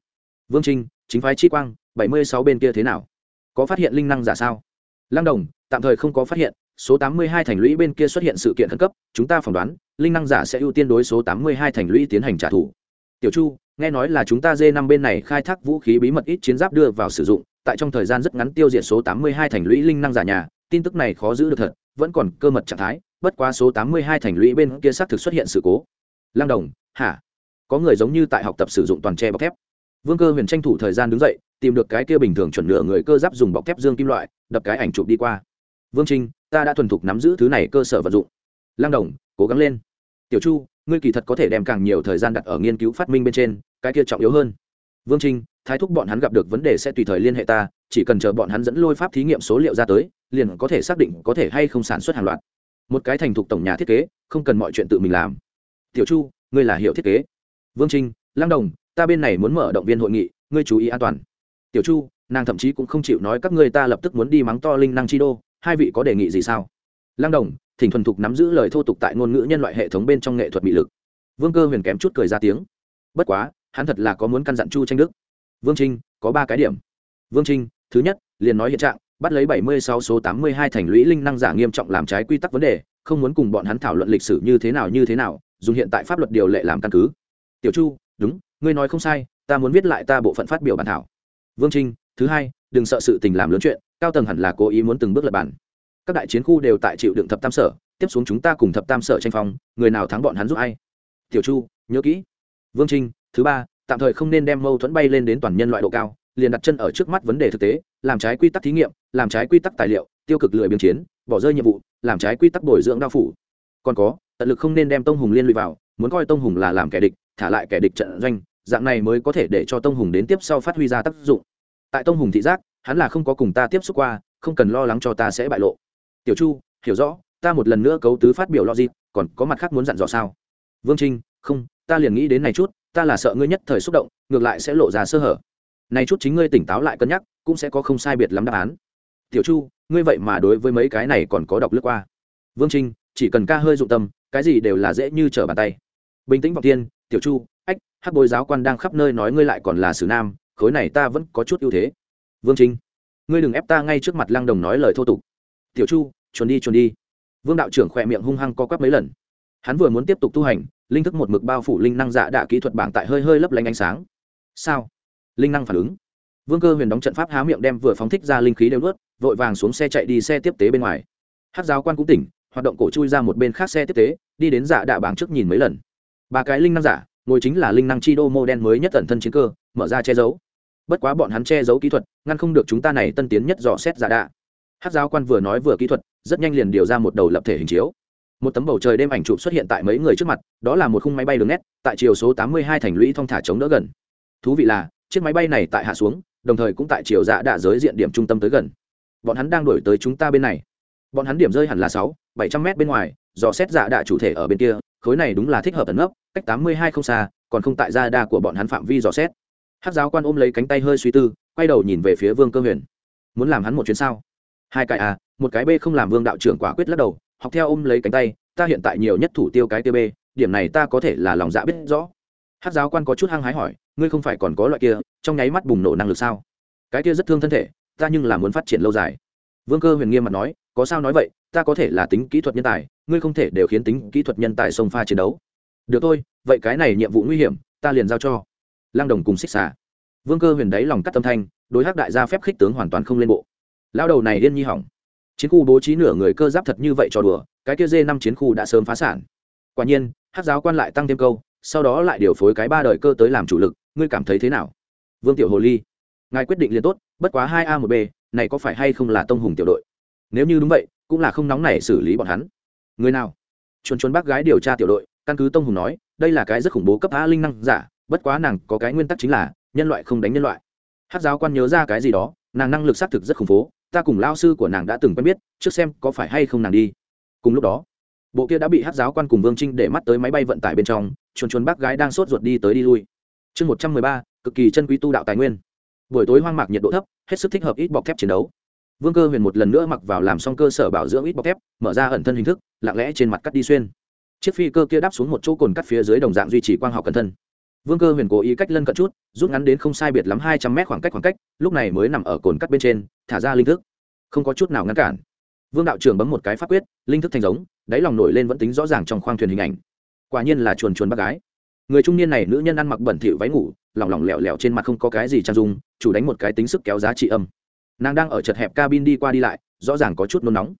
vương trinh, chính phái chi quang, bảy mươi sáu bên kia thế nào? Có phát hiện linh năng giả sao? Lăng đồng, tạm thời không có phát hiện số tám mươi hai thành lũy bên kia xuất hiện sự kiện khẩn cấp chúng ta phỏng đoán linh năng giả sẽ ưu tiên đối số tám mươi hai thành lũy tiến hành trả thù tiểu chu nghe nói là chúng ta dê năm bên này khai thác vũ khí bí mật ít chiến giáp đưa vào sử dụng tại trong thời gian rất ngắn tiêu diệt số 82 thành lũy linh năng giả nhà, tin tức này khó giữ được thật, vẫn còn cơ mật trạng thái, bất quá số 82 thành lũy bên kia xác thực xuất hiện sự cố. Lăng Đồng, hả? Có người giống như tại học tập sử dụng toàn tre bọc thép. Vương Cơ Huyền tranh thủ thời gian đứng dậy, tìm được cái kia bình thường chuẩn nửa người cơ giáp dùng bọc thép dương kim loại, đập cái ảnh chụp đi qua vương trinh, ta đã thuần thục nắm giữ thứ này cơ sở vận dụng. Lang đồng, cố gắng lên. Tiểu chu, ngươi kỳ thật có thể đem càng nhiều thời gian đặt ở nghiên cứu phát minh bên trên, cái kia trọng yếu hơn. Vương trinh, thái thúc bọn hắn gặp được vấn đề sẽ tùy thời liên hệ ta, chỉ cần chờ bọn hắn dẫn lôi pháp thí nghiệm số liệu ra tới, liền có thể xác định có thể hay không sản xuất hàng loạt. Một cái thành thục tổng nhà thiết kế, không cần mọi chuyện tự mình làm. Tiểu chu, ngươi là hiệu thiết kế. Vương trinh lang đồng, ta bên này muốn mở động viên hội nghị, ngươi chú ý an toàn. Tiểu chu, nàng thậm chí cũng không chịu nói các ngươi ta lập tức muốn đi mắng to linh năng chi đô hai vị có đề nghị gì sao? Lang đồng, thỉnh thuần thục nắm giữ lời thô tục tại ngôn ngữ nhân loại hệ thống bên trong nghệ thuật bị lực. Vương cơ huyền kém chút cười ra tiếng. Bất quá, hắn thật là có muốn căn dặn chu tranh đức. Vương trinh, có ba cái điểm. Vương trinh, thứ nhất, liền nói hiện trạng, bắt lấy bảy mươi sáu số tám mươi hai thành lũy linh năng giả nghiêm trọng làm trái quy tắc vấn đề, không muốn cùng bọn hắn thảo luận lịch sử như thế nào như thế nào, dùng hiện tại pháp luật điều lệ làm căn cứ. Tiểu chu, đúng, ngươi nói không sai, ta muốn viết lại ta bộ phận phát biểu bản thảo. Vương trinh, thứ hai, đừng sợ sự tình làm lớn chuyện cao tầng hẳn là cố ý muốn từng bước lập bản. Các đại chiến khu đều tại chịu đựng thập tam sở, tiếp xuống chúng ta cùng thập tam sở tranh phong, người nào thắng bọn hắn giúp ai? Tiểu chu, nhớ kỹ. Vương trinh, thứ ba, tạm thời không nên đem mâu thuẫn bay lên đến toàn nhân loại độ cao, liền đặt chân ở trước mắt vấn đề thực tế, làm trái quy tắc thí nghiệm, làm trái quy tắc tài liệu, tiêu cực lười biếng chiến, bỏ rơi nhiệm vụ, làm trái quy tắc bồi dưỡng đao phủ. Còn có, tận lực không nên đem tông hùng liên lụy vào, muốn coi tông hùng là làm kẻ địch, thả lại kẻ địch trận doanh, dạng này mới có thể để cho tông hùng đến tiếp sau phát huy ra tác dụng. Tại tông hùng thị giác hắn là không có cùng ta tiếp xúc qua, không cần lo lắng cho ta sẽ bại lộ. Tiểu chu, hiểu rõ, ta một lần nữa cấu tứ phát biểu logic, còn có mặt khác muốn dặn dò sao? Vương trinh, không, ta liền nghĩ đến này chút, ta là sợ ngươi nhất thời xúc động, ngược lại sẽ lộ ra sơ hở. Này chút chính ngươi tỉnh táo lại cân nhắc, cũng sẽ có không sai biệt lắm đáp án. Tiểu chu, ngươi vậy mà đối với mấy cái này còn có đọc lướt qua. Vương trinh, chỉ cần ca hơi dụng tâm, cái gì đều là dễ như trở bàn tay. Bình tĩnh vọng tiên, tiểu chu, ách, hắc bồi giáo quan đang khắp nơi nói ngươi lại còn là sử nam, khối này ta vẫn có chút ưu thế vương trinh, ngươi đừng ép ta ngay trước mặt lăng đồng nói lời thô tục. Tiểu chu chuồn đi chuồn đi. Vương đạo trưởng khỏe miệng hung hăng co quắp mấy lần. Hắn vừa muốn tiếp tục tu hành, linh thức một mực bao phủ linh năng dạ đạ kỹ thuật bảng tại hơi hơi lấp lánh ánh sáng. Sao? Linh năng phản ứng. Vương cơ huyền đóng trận pháp há miệng đem vừa phóng thích ra linh khí đều nuốt, vội vàng xuống xe chạy đi xe tiếp tế bên ngoài. Hát giáo quan cũng tỉnh, hoạt động cổ chui ra một bên khác xe tiếp tế, đi đến dạ đạ bảng trước nhìn mấy lần. Ba cái linh năng giả, ngồi chính là linh năng chi đô mô đen mới nhất tẩn thân chiến cơ, mở ra che giấu bất quá bọn hắn che giấu kỹ thuật, ngăn không được chúng ta này tân tiến nhất dò xét giả đạ. Hát giáo quan vừa nói vừa kỹ thuật, rất nhanh liền điều ra một đầu lập thể hình chiếu. Một tấm bầu trời đêm ảnh chụp xuất hiện tại mấy người trước mặt, đó là một khung máy bay đường nét, tại chiều số tám mươi hai thành lũy thong thả chống đỡ gần. Thú vị là, chiếc máy bay này tại hạ xuống, đồng thời cũng tại chiều dạ đạ giới diện điểm trung tâm tới gần. Bọn hắn đang đổi tới chúng ta bên này. Bọn hắn điểm rơi hẳn là sáu, bảy trăm mét bên ngoài, dò xét dạ đạ chủ thể ở bên kia, khối này đúng là thích hợp tấn ấp cách tám mươi hai không xa, còn không tại ra đa của bọn hắn phạm vi dò xét hát giáo quan ôm lấy cánh tay hơi suy tư, quay đầu nhìn về phía vương cơ huyền. Muốn làm hắn một chuyến sao? Hai cái a một cái b không làm vương đạo trưởng quả quyết lắc đầu, học theo ôm lấy cánh tay, ta hiện tại nhiều nhất thủ tiêu cái tb điểm này ta có thể là lòng dạ biết rõ. Hát giáo quan có chút hăng hái hỏi, ngươi không phải còn có loại kia, trong nháy mắt bùng nổ năng lực sao? Cái kia rất thương thân thể, ta nhưng là muốn phát triển lâu dài. Vương cơ huyền nghiêm mặt nói, có sao nói vậy, ta có thể là tính kỹ thuật nhân tài, ngươi không thể đều khiến tính kỹ thuật nhân tài sông pha chiến đấu. Được thôi, vậy cái này nhiệm vụ nguy hiểm, ta liền giao cho lang đồng cùng xích xà, vương cơ huyền đáy lòng cắt tâm thanh đối hắc đại gia phép khích tướng hoàn toàn không lên bộ. Lao đầu này điên nhi hỏng. Chiến khu bố trí nửa người cơ giáp thật như vậy cho đùa cái kia dê năm chiến khu đã sớm phá sản. Quả nhiên hát giáo quan lại tăng thêm câu sau đó lại điều phối cái ba đời cơ tới làm chủ lực ngươi cảm thấy thế nào? Vương tiểu hồ ly. Ngài quyết định liền tốt bất quá hai a một b này có phải hay không là tông hùng tiểu đội? Nếu như đúng vậy cũng là không nóng này xử lý bọn hắn. Người nào? Chuồn chuồn bác gái điều tra tiểu đội căn cứ tông hùng nói đây là cái rất khủng bố cấp a linh năng giả bất quá nàng có cái nguyên tắc chính là, nhân loại không đánh nhân loại. Hát giáo quan nhớ ra cái gì đó, nàng năng lực xác thực rất khủng bố, ta cùng lao sư của nàng đã từng quen biết, trước xem có phải hay không nàng đi. Cùng lúc đó, bộ kia đã bị hát giáo quan cùng vương trinh để mắt tới máy bay vận tải bên trong, chuồn chuồn bác gái đang sốt ruột đi tới đi lui. Chương một trăm mười ba, cực kỳ chân quý tu đạo tài nguyên. Buổi tối hoang mạc nhiệt độ thấp, hết sức thích hợp ít bọc thép chiến đấu. Vương cơ huyền một lần nữa mặc vào làm xong cơ sở bảo dưỡng ít bọc thép, mở ra ẩn thân hình thức, lặng lẽ trên mặt cắt đi xuyên. Chiếc phi cơ kia đáp xuống một chỗ cồn cắt phía dưới đồng dạng duy trì quang học cẩn thân vương cơ huyền cố ý cách lân cận chút, rút ngắn đến không sai biệt lắm hai trăm mét khoảng cách khoảng cách, lúc này mới nằm ở cồn cắt bên trên, thả ra linh thức. Không có chút nào ngăn cản. Vương đạo trưởng bấm một cái pháp quyết, linh thức thành giống, đáy lòng nổi lên vẫn tính rõ ràng trong khoang thuyền hình ảnh. Quả nhiên là chuồn chuồn bác gái. Người trung niên này nữ nhân ăn mặc bẩn thỉu váy ngủ, lỏng lỏng lẻo lẻo trên mặt không có cái gì trang dung, chủ đánh một cái tính sức kéo giá trị âm. Nàng đang ở chật hẹp cabin đi qua đi lại, rõ ràng có chút nôn nóng.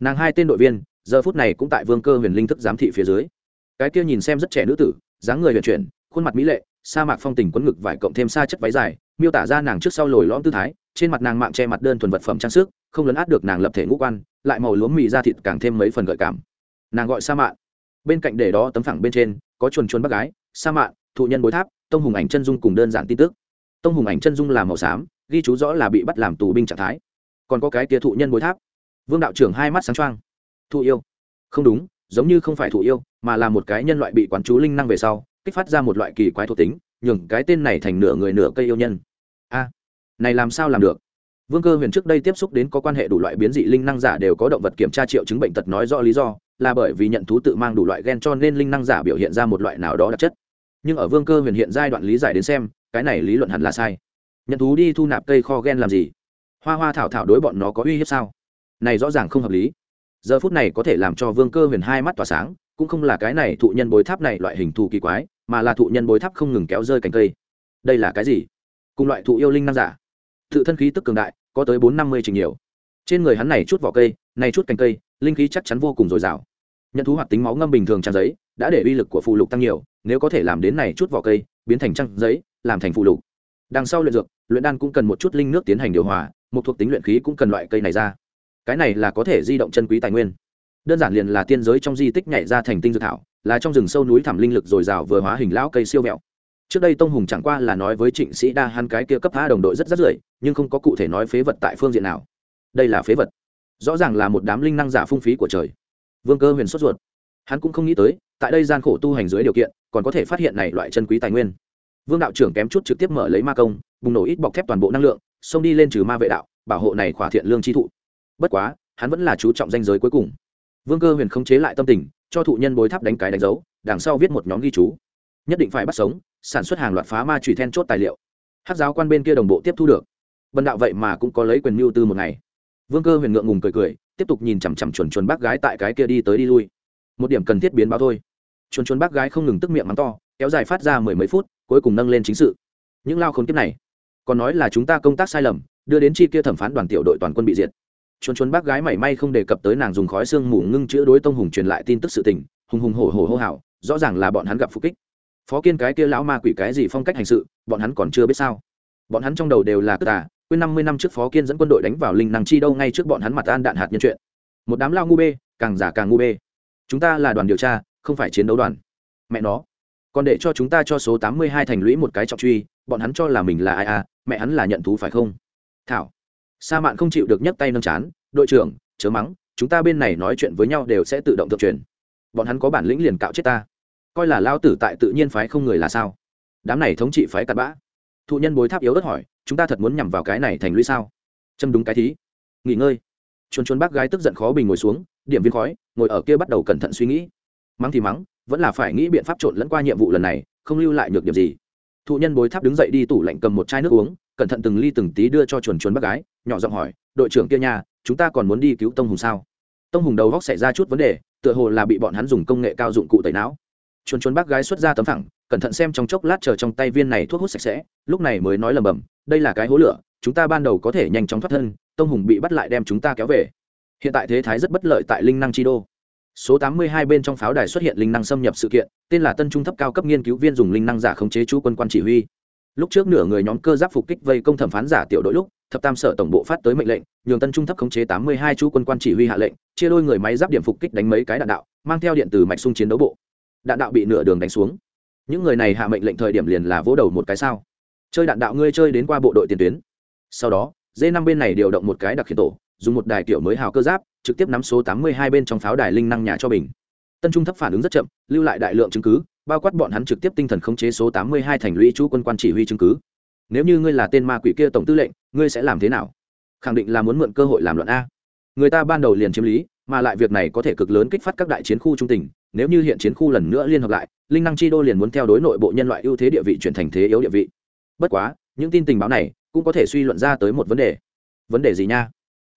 Nàng hai tên đội viên, giờ phút này cũng tại vương cơ huyền linh thức giám thị phía dưới. Cái kia nhìn xem rất trẻ nữ tử, dáng người huyền chuyển khuôn mặt mỹ lệ, sa mạc phong tình quấn ngực vải cộng thêm xa chất váy dài, miêu tả ra nàng trước sau lồi lõm tư thái, trên mặt nàng mạng che mặt đơn thuần vật phẩm trang sức, không lấn át được nàng lập thể ngũ quan, lại màu lúa mì ra thịt càng thêm mấy phần gợi cảm. Nàng gọi sa mạn. Bên cạnh để đó tấm phẳng bên trên, có chuồn chuồn bác gái, sa mạn, thụ nhân bối tháp, tông hùng ảnh chân dung cùng đơn giản tin tức. Tông hùng ảnh chân dung là màu xám, ghi chú rõ là bị bắt làm tù binh trạng thái. Còn có cái kia thụ nhân bối tháp. Vương đạo trưởng hai mắt sáng trăng thụ yêu. Không đúng, giống như không phải thụ yêu, mà là một cái nhân loại bị quán chú linh năng về sau kích phát ra một loại kỳ quái thuộc tính, nhường cái tên này thành nửa người nửa cây yêu nhân. A, này làm sao làm được? Vương cơ huyền trước đây tiếp xúc đến có quan hệ đủ loại biến dị linh năng giả đều có động vật kiểm tra triệu chứng bệnh tật nói rõ lý do, là bởi vì nhận thú tự mang đủ loại gen cho nên linh năng giả biểu hiện ra một loại nào đó đặc chất. Nhưng ở vương cơ huyền hiện giai đoạn lý giải đến xem, cái này lý luận hẳn là sai. Nhận thú đi thu nạp cây kho gen làm gì? Hoa hoa thảo thảo đối bọn nó có uy hiếp sao? Này rõ ràng không hợp lý. Giờ phút này có thể làm cho vương cơ huyền hai mắt tỏa sáng, cũng không là cái này thụ nhân bối tháp này loại hình thù kỳ quái mà là thụ nhân bối tháp không ngừng kéo rơi cành cây. Đây là cái gì? Cùng loại thụ yêu linh năng giả. Tự thân khí tức cường đại, có tới bốn năm mươi trình nhiều. Trên người hắn này chút vỏ cây, này chút cành cây, linh khí chắc chắn vô cùng dồi dào. Nhận thú hoạt tính máu ngâm bình thường trang giấy, đã để uy lực của phụ lục tăng nhiều, nếu có thể làm đến này chút vỏ cây, biến thành trang giấy, làm thành phụ lục. Đằng sau luyện dược, luyện đan cũng cần một chút linh nước tiến hành điều hòa, một thuộc tính luyện khí cũng cần loại cây này ra. Cái này là có thể di động chân quý tài nguyên. Đơn giản liền là tiên giới trong di tích nhảy ra thành tinh dược thảo là trong rừng sâu núi thảm linh lực dồi dào vừa hóa hình lão cây siêu mẹo. Trước đây tông hùng chẳng qua là nói với trịnh sĩ đa hắn cái kia cấp a đồng đội rất rất rưỡi nhưng không có cụ thể nói phế vật tại phương diện nào. Đây là phế vật. Rõ ràng là một đám linh năng giả phung phí của trời. Vương cơ huyền sốt ruột. Hắn cũng không nghĩ tới, tại đây gian khổ tu hành dưới điều kiện, còn có thể phát hiện này loại chân quý tài nguyên. Vương đạo trưởng kém chút trực tiếp mở lấy ma công, bùng nổ ít bọc thép toàn bộ năng lượng, xông đi lên trừ ma vệ đạo, bảo hộ này khỏa thiện lương chi thụ. Bất quá, hắn vẫn là chú trọng danh giới cuối cùng vương cơ huyền không chế lại tâm tình, cho thụ nhân bối tháp đánh cái đánh dấu, đằng sau viết một nhóm ghi chú. Nhất định phải bắt sống, sản xuất hàng loạt phá ma trùy then chốt tài liệu. Hát giáo quan bên kia đồng bộ tiếp thu được. Bần đạo vậy mà cũng có lấy quyền mưu tư một ngày. Vương cơ huyền ngượng ngùng cười cười, tiếp tục nhìn chằm chằm chuồn chuồn bác gái tại cái kia đi tới đi lui. Một điểm cần thiết biến báo thôi. Chuồn chuồn bác gái không ngừng tức miệng mắng to, kéo dài phát ra mười mấy phút, cuối cùng nâng lên chính sự. Những lao khốn kiếp này, còn nói là chúng ta công tác sai lầm, đưa đến chi kia thẩm phán đoàn tiểu đội toàn quân bị diệt chuồn chuồn bác gái mảy may không đề cập tới nàng dùng khói xương mù ngưng chữa đối tông hùng truyền lại tin tức sự tình, hùng hùng hổ hổ hô hào, rõ ràng là bọn hắn gặp phục kích. Phó kiên cái kia lão ma quỷ cái gì phong cách hành sự, bọn hắn còn chưa biết sao. Bọn hắn trong đầu đều là cất tà, quên năm mươi năm trước phó kiên dẫn quân đội đánh vào linh năng chi đâu ngay trước bọn hắn mặt an đạn hạt nhân chuyện. Một đám lao ngu bê, càng giả càng ngu bê. Chúng ta là đoàn điều tra, không phải chiến đấu đoàn. Mẹ nó. Còn để cho chúng ta cho số tám mươi hai thành lũy một cái trọng truy, bọn hắn cho là mình là ai à mẹ hắn là nhận thú phải không? Thảo sa mạn không chịu được nhấc tay nâng chán, đội trưởng, chớ mắng, chúng ta bên này nói chuyện với nhau đều sẽ tự động thượng truyền. Bọn hắn có bản lĩnh liền cạo chết ta. Coi là lao tử tại tự nhiên phái không người là sao? Đám này thống trị phái cặn bã. Thụ nhân bối tháp yếu đất hỏi, chúng ta thật muốn nhằm vào cái này thành lũy sao? Châm đúng cái thí. Nghỉ ngơi. Chuồn chuồn bác gái tức giận khó bình ngồi xuống, điểm viên khói, ngồi ở kia bắt đầu cẩn thận suy nghĩ. Mắng thì mắng, vẫn là phải nghĩ biện pháp trộn lẫn qua nhiệm vụ lần này, không lưu lại nhược điểm gì. Thụ nhân bối tháp đứng dậy đi tủ lạnh cầm một chai nước uống, cẩn thận từng ly từng tí đưa cho chuồn chuồn bác gái nhỏ giọng hỏi, đội trưởng kia nhà chúng ta còn muốn đi cứu tông hùng sao? Tông hùng đầu góc xảy ra chút vấn đề, tựa hồ là bị bọn hắn dùng công nghệ cao dụng cụ tẩy não. Chuồn chuồn bác gái xuất ra tấm phẳng cẩn thận xem trong chốc lát chờ trong tay viên này thuốc hút sạch sẽ, lúc này mới nói lầm bầm đây là cái hố lửa, chúng ta ban đầu có thể nhanh chóng thoát thân, tông hùng bị bắt lại đem chúng ta kéo về. Hiện tại thế thái rất bất lợi tại linh năng chi đô. Số 82 bên trong pháo đài xuất hiện linh năng xâm nhập sự kiện, tên là tân trung thấp cao cấp nghiên cứu viên dùng linh năng giả khống chế chú quân quan chỉ huy. Lúc trước nửa người nhóm cơ giáp phục kích vây công thẩm phán giả tiểu đội lúc thập tam sở tổng bộ phát tới mệnh lệnh, nhường tân trung thấp khống chế 82 chú quân quan chỉ huy hạ lệnh, chia đôi người máy giáp điểm phục kích đánh mấy cái đạn đạo, mang theo điện từ mạch sung chiến đấu bộ. Đạn đạo bị nửa đường đánh xuống. Những người này hạ mệnh lệnh thời điểm liền là vỗ đầu một cái sao. Chơi đạn đạo ngươi chơi đến qua bộ đội tiền tuyến. Sau đó d năm bên này điều động một cái đặc khiển tổ, dùng một đài kiểu mới hào cơ giáp, trực tiếp nắm số tám mươi hai bên trong pháo đài linh năng nhà cho bình tân trung thấp phản ứng rất chậm, lưu lại đại lượng chứng cứ, bao quát bọn hắn trực tiếp tinh thần khống chế số tám mươi hai thành lũy chú quân quan chỉ huy chứng cứ nếu như ngươi là tên ma quỷ kia tổng tư lệnh, ngươi sẽ làm thế nào? Khẳng định là muốn mượn cơ hội làm luận a. Người ta ban đầu liền chiếm lý, mà lại việc này có thể cực lớn kích phát các đại chiến khu trung tình, nếu như hiện chiến khu lần nữa liên hợp lại, linh năng chi đô liền muốn theo đối nội bộ nhân loại ưu thế địa vị chuyển thành thế yếu địa vị. Bất quá, những tin tình báo này cũng có thể suy luận ra tới một vấn đề. Vấn đề gì nha?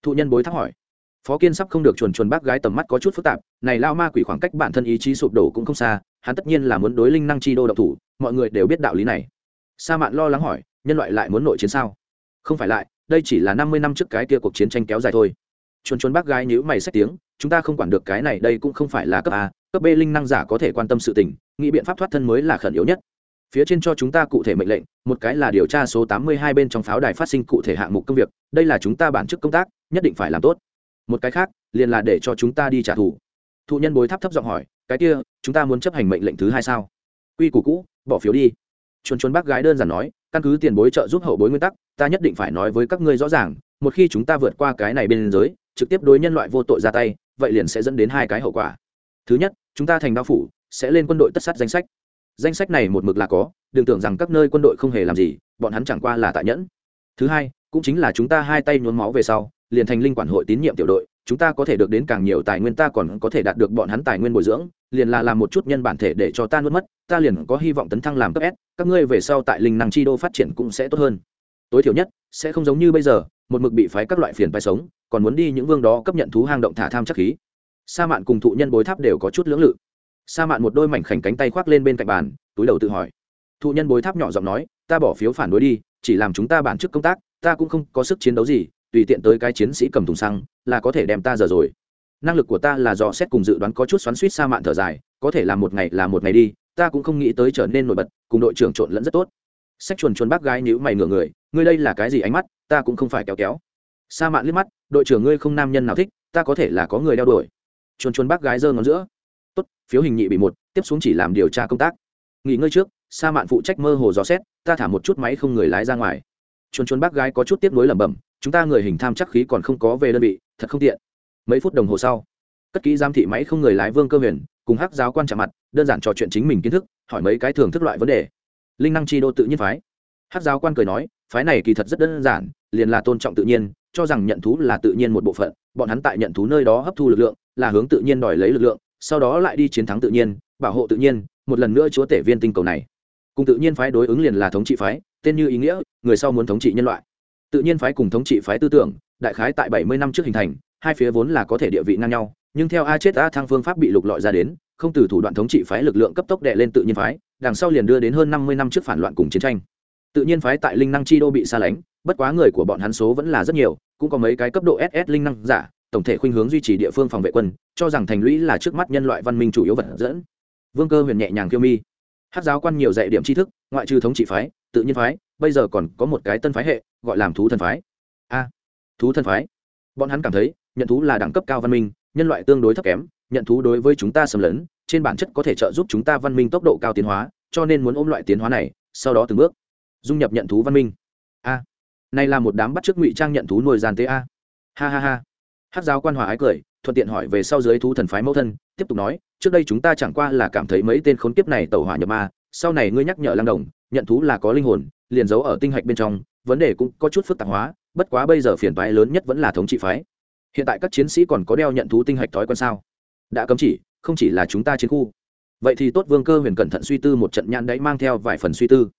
Thụ nhân bối thắc hỏi. Phó kiên sắp không được chuồn chuồn bác gái tầm mắt có chút phức tạp, này lao ma quỷ khoảng cách bản thân ý chí sụp đổ cũng không xa, hắn tất nhiên là muốn đối linh năng chi đô độc thủ, mọi người đều biết đạo lý này sa mạn lo lắng hỏi, nhân loại lại muốn nội chiến sao? Không phải lại, đây chỉ là năm mươi năm trước cái kia cuộc chiến tranh kéo dài thôi. Chuồn chuồn bác gái nhữ mày sách tiếng, chúng ta không quản được cái này, đây cũng không phải là cấp a, cấp b linh năng giả có thể quan tâm sự tình, nghĩ biện pháp thoát thân mới là khẩn yếu nhất. Phía trên cho chúng ta cụ thể mệnh lệnh, một cái là điều tra số tám mươi hai bên trong pháo đài phát sinh cụ thể hạng mục công việc, đây là chúng ta bản chức công tác, nhất định phải làm tốt. Một cái khác, liền là để cho chúng ta đi trả thù. Thụ nhân bối tháp thấp giọng hỏi, cái kia, chúng ta muốn chấp hành mệnh lệnh thứ hai sao? Quy củ cũ, bỏ phiếu đi chuồn chuồn bác gái đơn giản nói, căn cứ tiền bối trợ giúp hậu bối nguyên tắc, ta nhất định phải nói với các ngươi rõ ràng, một khi chúng ta vượt qua cái này bên giới, trực tiếp đối nhân loại vô tội ra tay, vậy liền sẽ dẫn đến hai cái hậu quả. Thứ nhất, chúng ta thành đao phủ, sẽ lên quân đội tất sát danh sách. Danh sách này một mực là có, đừng tưởng rằng các nơi quân đội không hề làm gì, bọn hắn chẳng qua là tạ nhẫn. Thứ hai, cũng chính là chúng ta hai tay nhuốm máu về sau, liền thành linh quản hội tín nhiệm tiểu đội chúng ta có thể được đến càng nhiều tài nguyên, ta còn có thể đạt được bọn hắn tài nguyên bồi dưỡng, liền là làm một chút nhân bản thể để cho ta nuốt mất, ta liền có hy vọng tấn thăng làm cấp s, các ngươi về sau tại linh năng chi đô phát triển cũng sẽ tốt hơn. Tối thiểu nhất, sẽ không giống như bây giờ, một mực bị phái các loại phiền phái sống, còn muốn đi những vương đó cấp nhận thú hang động thả tham chắc khí. Sa mạn cùng thụ nhân bối tháp đều có chút lưỡng lự. Sa mạn một đôi mảnh khảnh cánh tay khoác lên bên cạnh bàn, túi đầu tự hỏi. Thụ nhân bối tháp nhỏ giọng nói, ta bỏ phiếu phản đối đi, chỉ làm chúng ta bản chức công tác, ta cũng không có sức chiến đấu gì, tùy tiện tới cái chiến sĩ cầm thùng xăng là có thể đem ta giờ rồi. Năng lực của ta là do xét cùng dự đoán có chút xoắn suýt sa mạn thở dài, có thể là một ngày là một ngày đi, ta cũng không nghĩ tới trở nên nổi bật, cùng đội trưởng trộn lẫn rất tốt. Sách chuồn chuồn bác gái nhữ mày ngửa người, ngươi đây là cái gì ánh mắt, ta cũng không phải kéo kéo. Sa mạn liếc mắt, đội trưởng ngươi không nam nhân nào thích, ta có thể là có người đeo đuổi. Chuồn chuồn bác gái giơ ngón giữa. Tốt, phiếu hình nhị bị một, tiếp xuống chỉ làm điều tra công tác. Nghỉ ngơi trước, sa mạn phụ trách mơ hồ dò xét, ta thả một chút máy không người lái ra ngoài. Chuồn chuồn bác gái có chút tiếp nối lẩm bẩm, chúng ta người hình tham chắc khí còn không có về đơn vị thật không tiện. Mấy phút đồng hồ sau, cất kỹ giám thị máy không người lái vương cơ huyền cùng hắc giáo quan chạm mặt, đơn giản trò chuyện chính mình kiến thức, hỏi mấy cái thường thức loại vấn đề. Linh năng chi đô tự nhiên phái. Hắc giáo quan cười nói, phái này kỳ thật rất đơn giản, liền là tôn trọng tự nhiên, cho rằng nhận thú là tự nhiên một bộ phận, bọn hắn tại nhận thú nơi đó hấp thu lực lượng, là hướng tự nhiên đòi lấy lực lượng, sau đó lại đi chiến thắng tự nhiên, bảo hộ tự nhiên, một lần nữa chúa tể viên tinh cầu này. Cùng tự nhiên phái đối ứng liền là thống trị phái, tên như ý nghĩa, người sau muốn thống trị nhân loại. Tự nhiên phái cùng thống trị phái tư tưởng đại khái tại bảy mươi năm trước hình thành, hai phía vốn là có thể địa vị ngang nhau, nhưng theo a chết a thăng phương pháp bị lục lọi ra đến, không từ thủ đoạn thống trị phái lực lượng cấp tốc đệ lên tự nhiên phái, đằng sau liền đưa đến hơn năm mươi năm trước phản loạn cùng chiến tranh. Tự nhiên phái tại linh năng chi đô bị xa lánh, bất quá người của bọn hắn số vẫn là rất nhiều, cũng có mấy cái cấp độ ss linh năng giả, tổng thể khuynh hướng duy trì địa phương phòng vệ quân, cho rằng thành lũy là trước mắt nhân loại văn minh chủ yếu vật dẫn. Vương cơ huyền nhẹ nhàng kiêu mi. Hát giáo quan nhiều dạy điểm tri thức, ngoại trừ thống trị phái, tự nhiên phái, bây giờ còn có một cái tân phái hệ, gọi làm thú thần phái thú thần phái. Bọn hắn cảm thấy, nhận thú là đẳng cấp cao văn minh, nhân loại tương đối thấp kém, nhận thú đối với chúng ta xâm lấn, trên bản chất có thể trợ giúp chúng ta văn minh tốc độ cao tiến hóa, cho nên muốn ôm loại tiến hóa này, sau đó từng bước dung nhập nhận thú văn minh. A, này là một đám bắt chước ngụy trang nhận thú nuôi gian tế a. Ha ha ha. Hát giáo quan hòa ái cười, thuận tiện hỏi về sau dưới thú thần phái mẫu thân, tiếp tục nói, trước đây chúng ta chẳng qua là cảm thấy mấy tên khốn kiếp này tẩu hỏa nhập ma, sau này ngươi nhắc nhở lang đồng, nhận thú là có linh hồn, liền giấu ở tinh hạch bên trong, vấn đề cũng có chút phức tạp hóa bất quá bây giờ phiền phái lớn nhất vẫn là thống trị phái. Hiện tại các chiến sĩ còn có đeo nhận thú tinh hạch thói quen sao? Đã cấm chỉ, không chỉ là chúng ta chiến khu. Vậy thì tốt, vương cơ huyền cẩn thận suy tư một trận nhãn đấy mang theo vài phần suy tư.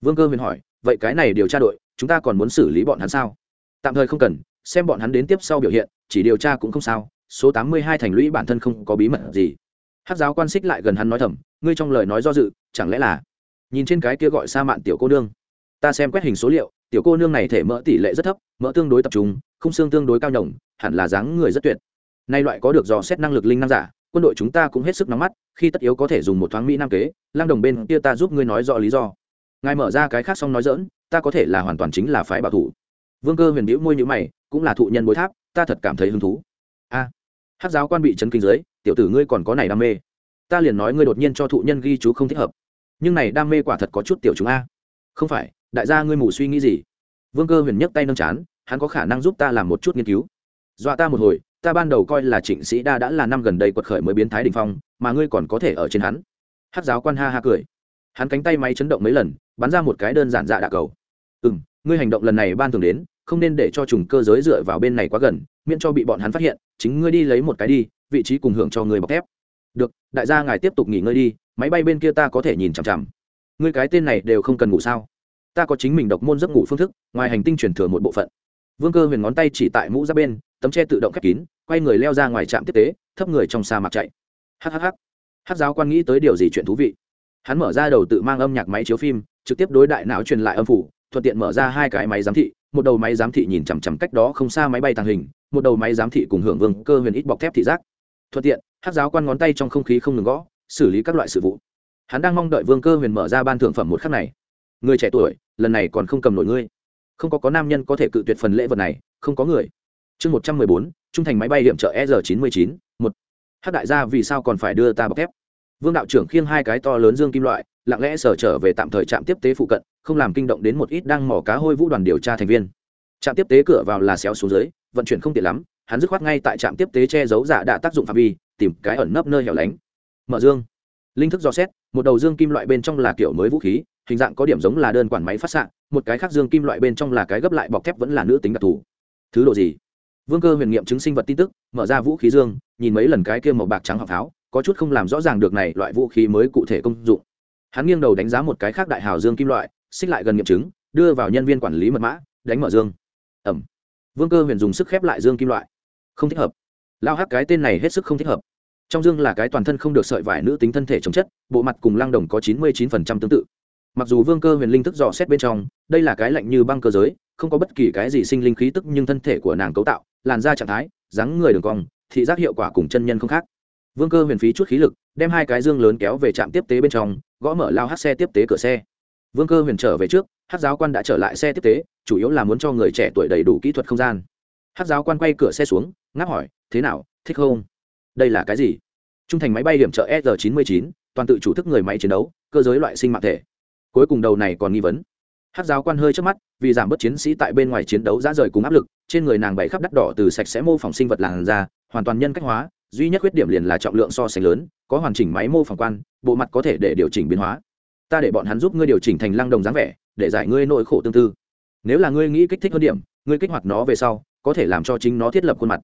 Vương cơ huyền hỏi, vậy cái này điều tra đội, chúng ta còn muốn xử lý bọn hắn sao? Tạm thời không cần, xem bọn hắn đến tiếp sau biểu hiện, chỉ điều tra cũng không sao, số tám mươi hai thành lũy bản thân không có bí mật gì. Hát giáo quan xích lại gần hắn nói thầm, ngươi trong lời nói do dự, chẳng lẽ là nhìn trên cái kia gọi sa mạn tiểu cô nương? Ta xem quét hình số liệu tiểu cô nương này thể mỡ tỷ lệ rất thấp mỡ tương đối tập trung không xương tương đối cao nhồng hẳn là dáng người rất tuyệt. Nay loại có được dò xét năng lực linh năng giả quân đội chúng ta cũng hết sức nóng mắt khi tất yếu có thể dùng một thoáng mỹ nam kế lang đồng bên kia ta giúp ngươi nói rõ lý do. Ngài mở ra cái khác xong nói dỡn ta có thể là hoàn toàn chính là phái bảo thủ. Vương cơ huyền bĩu môi nhữ mày cũng là thụ nhân bối tháp ta thật cảm thấy hứng thú. A à, hát giáo quan bị chấn kinh dưới tiểu tử ngươi còn có này đam mê. Ta liền nói ngươi đột nhiên cho thụ nhân ghi chú không thích hợp. Nhưng này đam mê quả thật có chút tiểu chúng a. Không phải đại gia ngươi mù suy nghĩ gì? Vương cơ huyền nhấc tay nâng chán, hắn có khả năng giúp ta làm một chút nghiên cứu. Dọa ta một hồi, ta ban đầu coi là trịnh sĩ đa đã là năm gần đây quật khởi mới biến thái đình phong, mà ngươi còn có thể ở trên hắn. Hát giáo quan ha ha cười. Hắn cánh tay máy chấn động mấy lần, bắn ra một cái đơn giản dạ đạ cầu. Ừ m ngươi hành động lần này ban thường đến, không nên để cho trùng cơ giới dựa vào bên này quá gần, miễn cho bị bọn hắn phát hiện, chính ngươi đi lấy một cái đi, vị trí cùng hưởng cho người bọc thép. Được, đại gia ngài tiếp tục nghỉ ngơi đi, máy bay bên kia ta có thể nhìn chằm chằm. Ngươi cái tên này đều không cần ngủ sao? Ta có chính mình độc môn giấc ngủ phương thức, ngoài hành tinh chuyển thừa một bộ phận. Vương cơ huyền ngón tay chỉ tại mũ ra bên, tấm tre tự động khép kín, quay người leo ra ngoài trạm tiếp tế, thấp người trong sa mạc chạy. Hhh hát giáo quan nghĩ tới điều gì chuyện thú vị. Hắn mở ra đầu tự mang âm nhạc máy chiếu phim, trực tiếp đối đại não truyền lại âm phủ, thuận tiện mở ra hai cái máy giám thị, một đầu máy giám thị nhìn chằm chằm cách đó không xa máy bay tàng hình, một đầu máy giám thị cùng hưởng vương cơ huyền ít bọc thép thị giác. Thuận tiện hát giáo quan ngón tay trong không khí không ngừng gõ, xử lý các loại sự vụ. Hắn đang mong đợi vương cơ huyền mở ra ban thượng phẩm một khắc này. Người trẻ tuổi lần này còn không cầm nổi ngươi. Không có có nam nhân có thể cự tuyệt phần lễ vật này, không có người. Chương một trăm mười bốn, trung thành máy bay điểm trợ e r chín mươi chín, một. Hát đại gia vì sao còn phải đưa ta bọc thép? Vương đạo trưởng khiêng hai cái to lớn dương kim loại, lặng lẽ sở trở về tạm thời trạm tiếp tế phụ cận, không làm kinh động đến một ít đang mỏ cá hôi vũ đoàn điều tra thành viên. Trạm tiếp tế cửa vào là xéo xuống dưới, vận chuyển không tiện lắm, hắn dứt khoát ngay tại trạm tiếp tế che giấu giả đã tác dụng phạm vi, tìm cái ẩn nấp nơi hẻo lánh. Mở dương. Linh thức dò xét, một đầu dương kim loại bên trong là kiểu mới vũ khí hình dạng có điểm giống là đơn quản máy phát xạ một cái khác dương kim loại bên trong là cái gấp lại bọc thép vẫn là nữ tính đặc thù. Thứ độ gì? Vương cơ huyền nghiệm chứng sinh vật tin tức mở ra vũ khí dương nhìn mấy lần cái kia màu bạc trắng học tháo, có chút không làm rõ ràng được này loại vũ khí mới cụ thể công dụng. Hắn nghiêng đầu đánh giá một cái khác đại hào dương kim loại xích lại gần nghiệm chứng đưa vào nhân viên quản lý mật mã đánh mở dương. Ẩm. Vương cơ huyền dùng sức khép lại dương kim loại. Không thích hợp. Lao hắc cái tên này hết sức không thích hợp. Trong dương là cái toàn thân không được sợi vải nữ tính thân thể chống chất bộ mặt cùng lang đồng có chín mươi chín phần trăm tương tự mặc dù vương cơ huyền linh thức dò xét bên trong, đây là cái lạnh như băng cơ giới, không có bất kỳ cái gì sinh linh khí tức nhưng thân thể của nàng cấu tạo, làn da trạng thái, dáng người đường cong, thị giác hiệu quả cùng chân nhân không khác. Vương cơ huyền phí chút khí lực, đem hai cái dương lớn kéo về trạm tiếp tế bên trong, gõ mở lao hát xe tiếp tế cửa xe. Vương cơ huyền trở về trước, hát giáo quan đã trở lại xe tiếp tế, chủ yếu là muốn cho người trẻ tuổi đầy đủ kỹ thuật không gian. Hát giáo quan quay cửa xe xuống, ngáp hỏi, thế nào, thích không? Đây là cái gì? Trung thành máy bay điểm trợ s 99 toàn tự chủ thức người máy chiến đấu, cơ giới loại sinh mạng thể cuối cùng đầu này còn nghi vấn. Hát giáo quan hơi trước mắt vì giảm bớt chiến sĩ tại bên ngoài chiến đấu ra rời cùng áp lực trên người nàng bày khắp đắt đỏ từ sạch sẽ mô phỏng sinh vật làn da hoàn toàn nhân cách hóa duy nhất khuyết điểm liền là trọng lượng so sánh lớn có hoàn chỉnh máy mô phỏng quan bộ mặt có thể để điều chỉnh biến hóa. Ta để bọn hắn giúp ngươi điều chỉnh thành lăng đồng dáng vẻ để giải ngươi nỗi khổ tương tư. Nếu là ngươi nghĩ kích thích hơn điểm ngươi kích hoạt nó về sau có thể làm cho chính nó thiết lập khuôn mặt.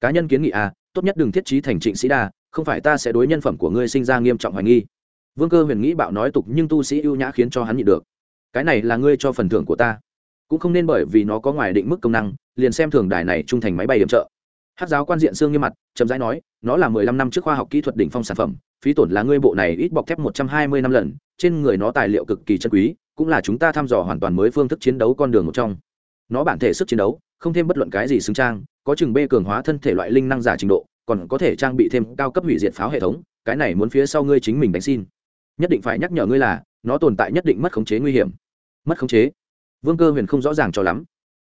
Cá nhân kiến nghị a à, tốt nhất đừng thiết trí thành trịnh sĩ đa không phải ta sẽ đối nhân phẩm của ngươi sinh ra nghiêm trọng hoài nghi vương cơ huyền nghĩ bạo nói tục nhưng tu sĩ ưu nhã khiến cho hắn nhịn được. Cái này là ngươi cho phần thưởng của ta. Cũng không nên bởi vì nó có ngoài định mức công năng, liền xem thường đài này trung thành máy bay điểm trợ. Hát giáo quan diện xương nghiêm mặt, chậm rãi nói, nó là mười lăm năm trước khoa học kỹ thuật đỉnh phong sản phẩm, phí tổn là ngươi bộ này ít bọc thép một trăm hai mươi năm lần, trên người nó tài liệu cực kỳ chân quý, cũng là chúng ta thăm dò hoàn toàn mới phương thức chiến đấu con đường một trong. Nó bản thể sức chiến đấu, không thêm bất luận cái gì xứng trang, có chừng bê cường hóa thân thể loại linh năng giả trình độ, còn có thể trang bị thêm cao cấp hủy diệt pháo hệ thống, cái này muốn phía sau ngươi chính mình đánh xin nhất định phải nhắc nhở ngươi là, nó tồn tại nhất định mất khống chế nguy hiểm. Mất khống chế? Vương cơ huyền không rõ ràng cho lắm.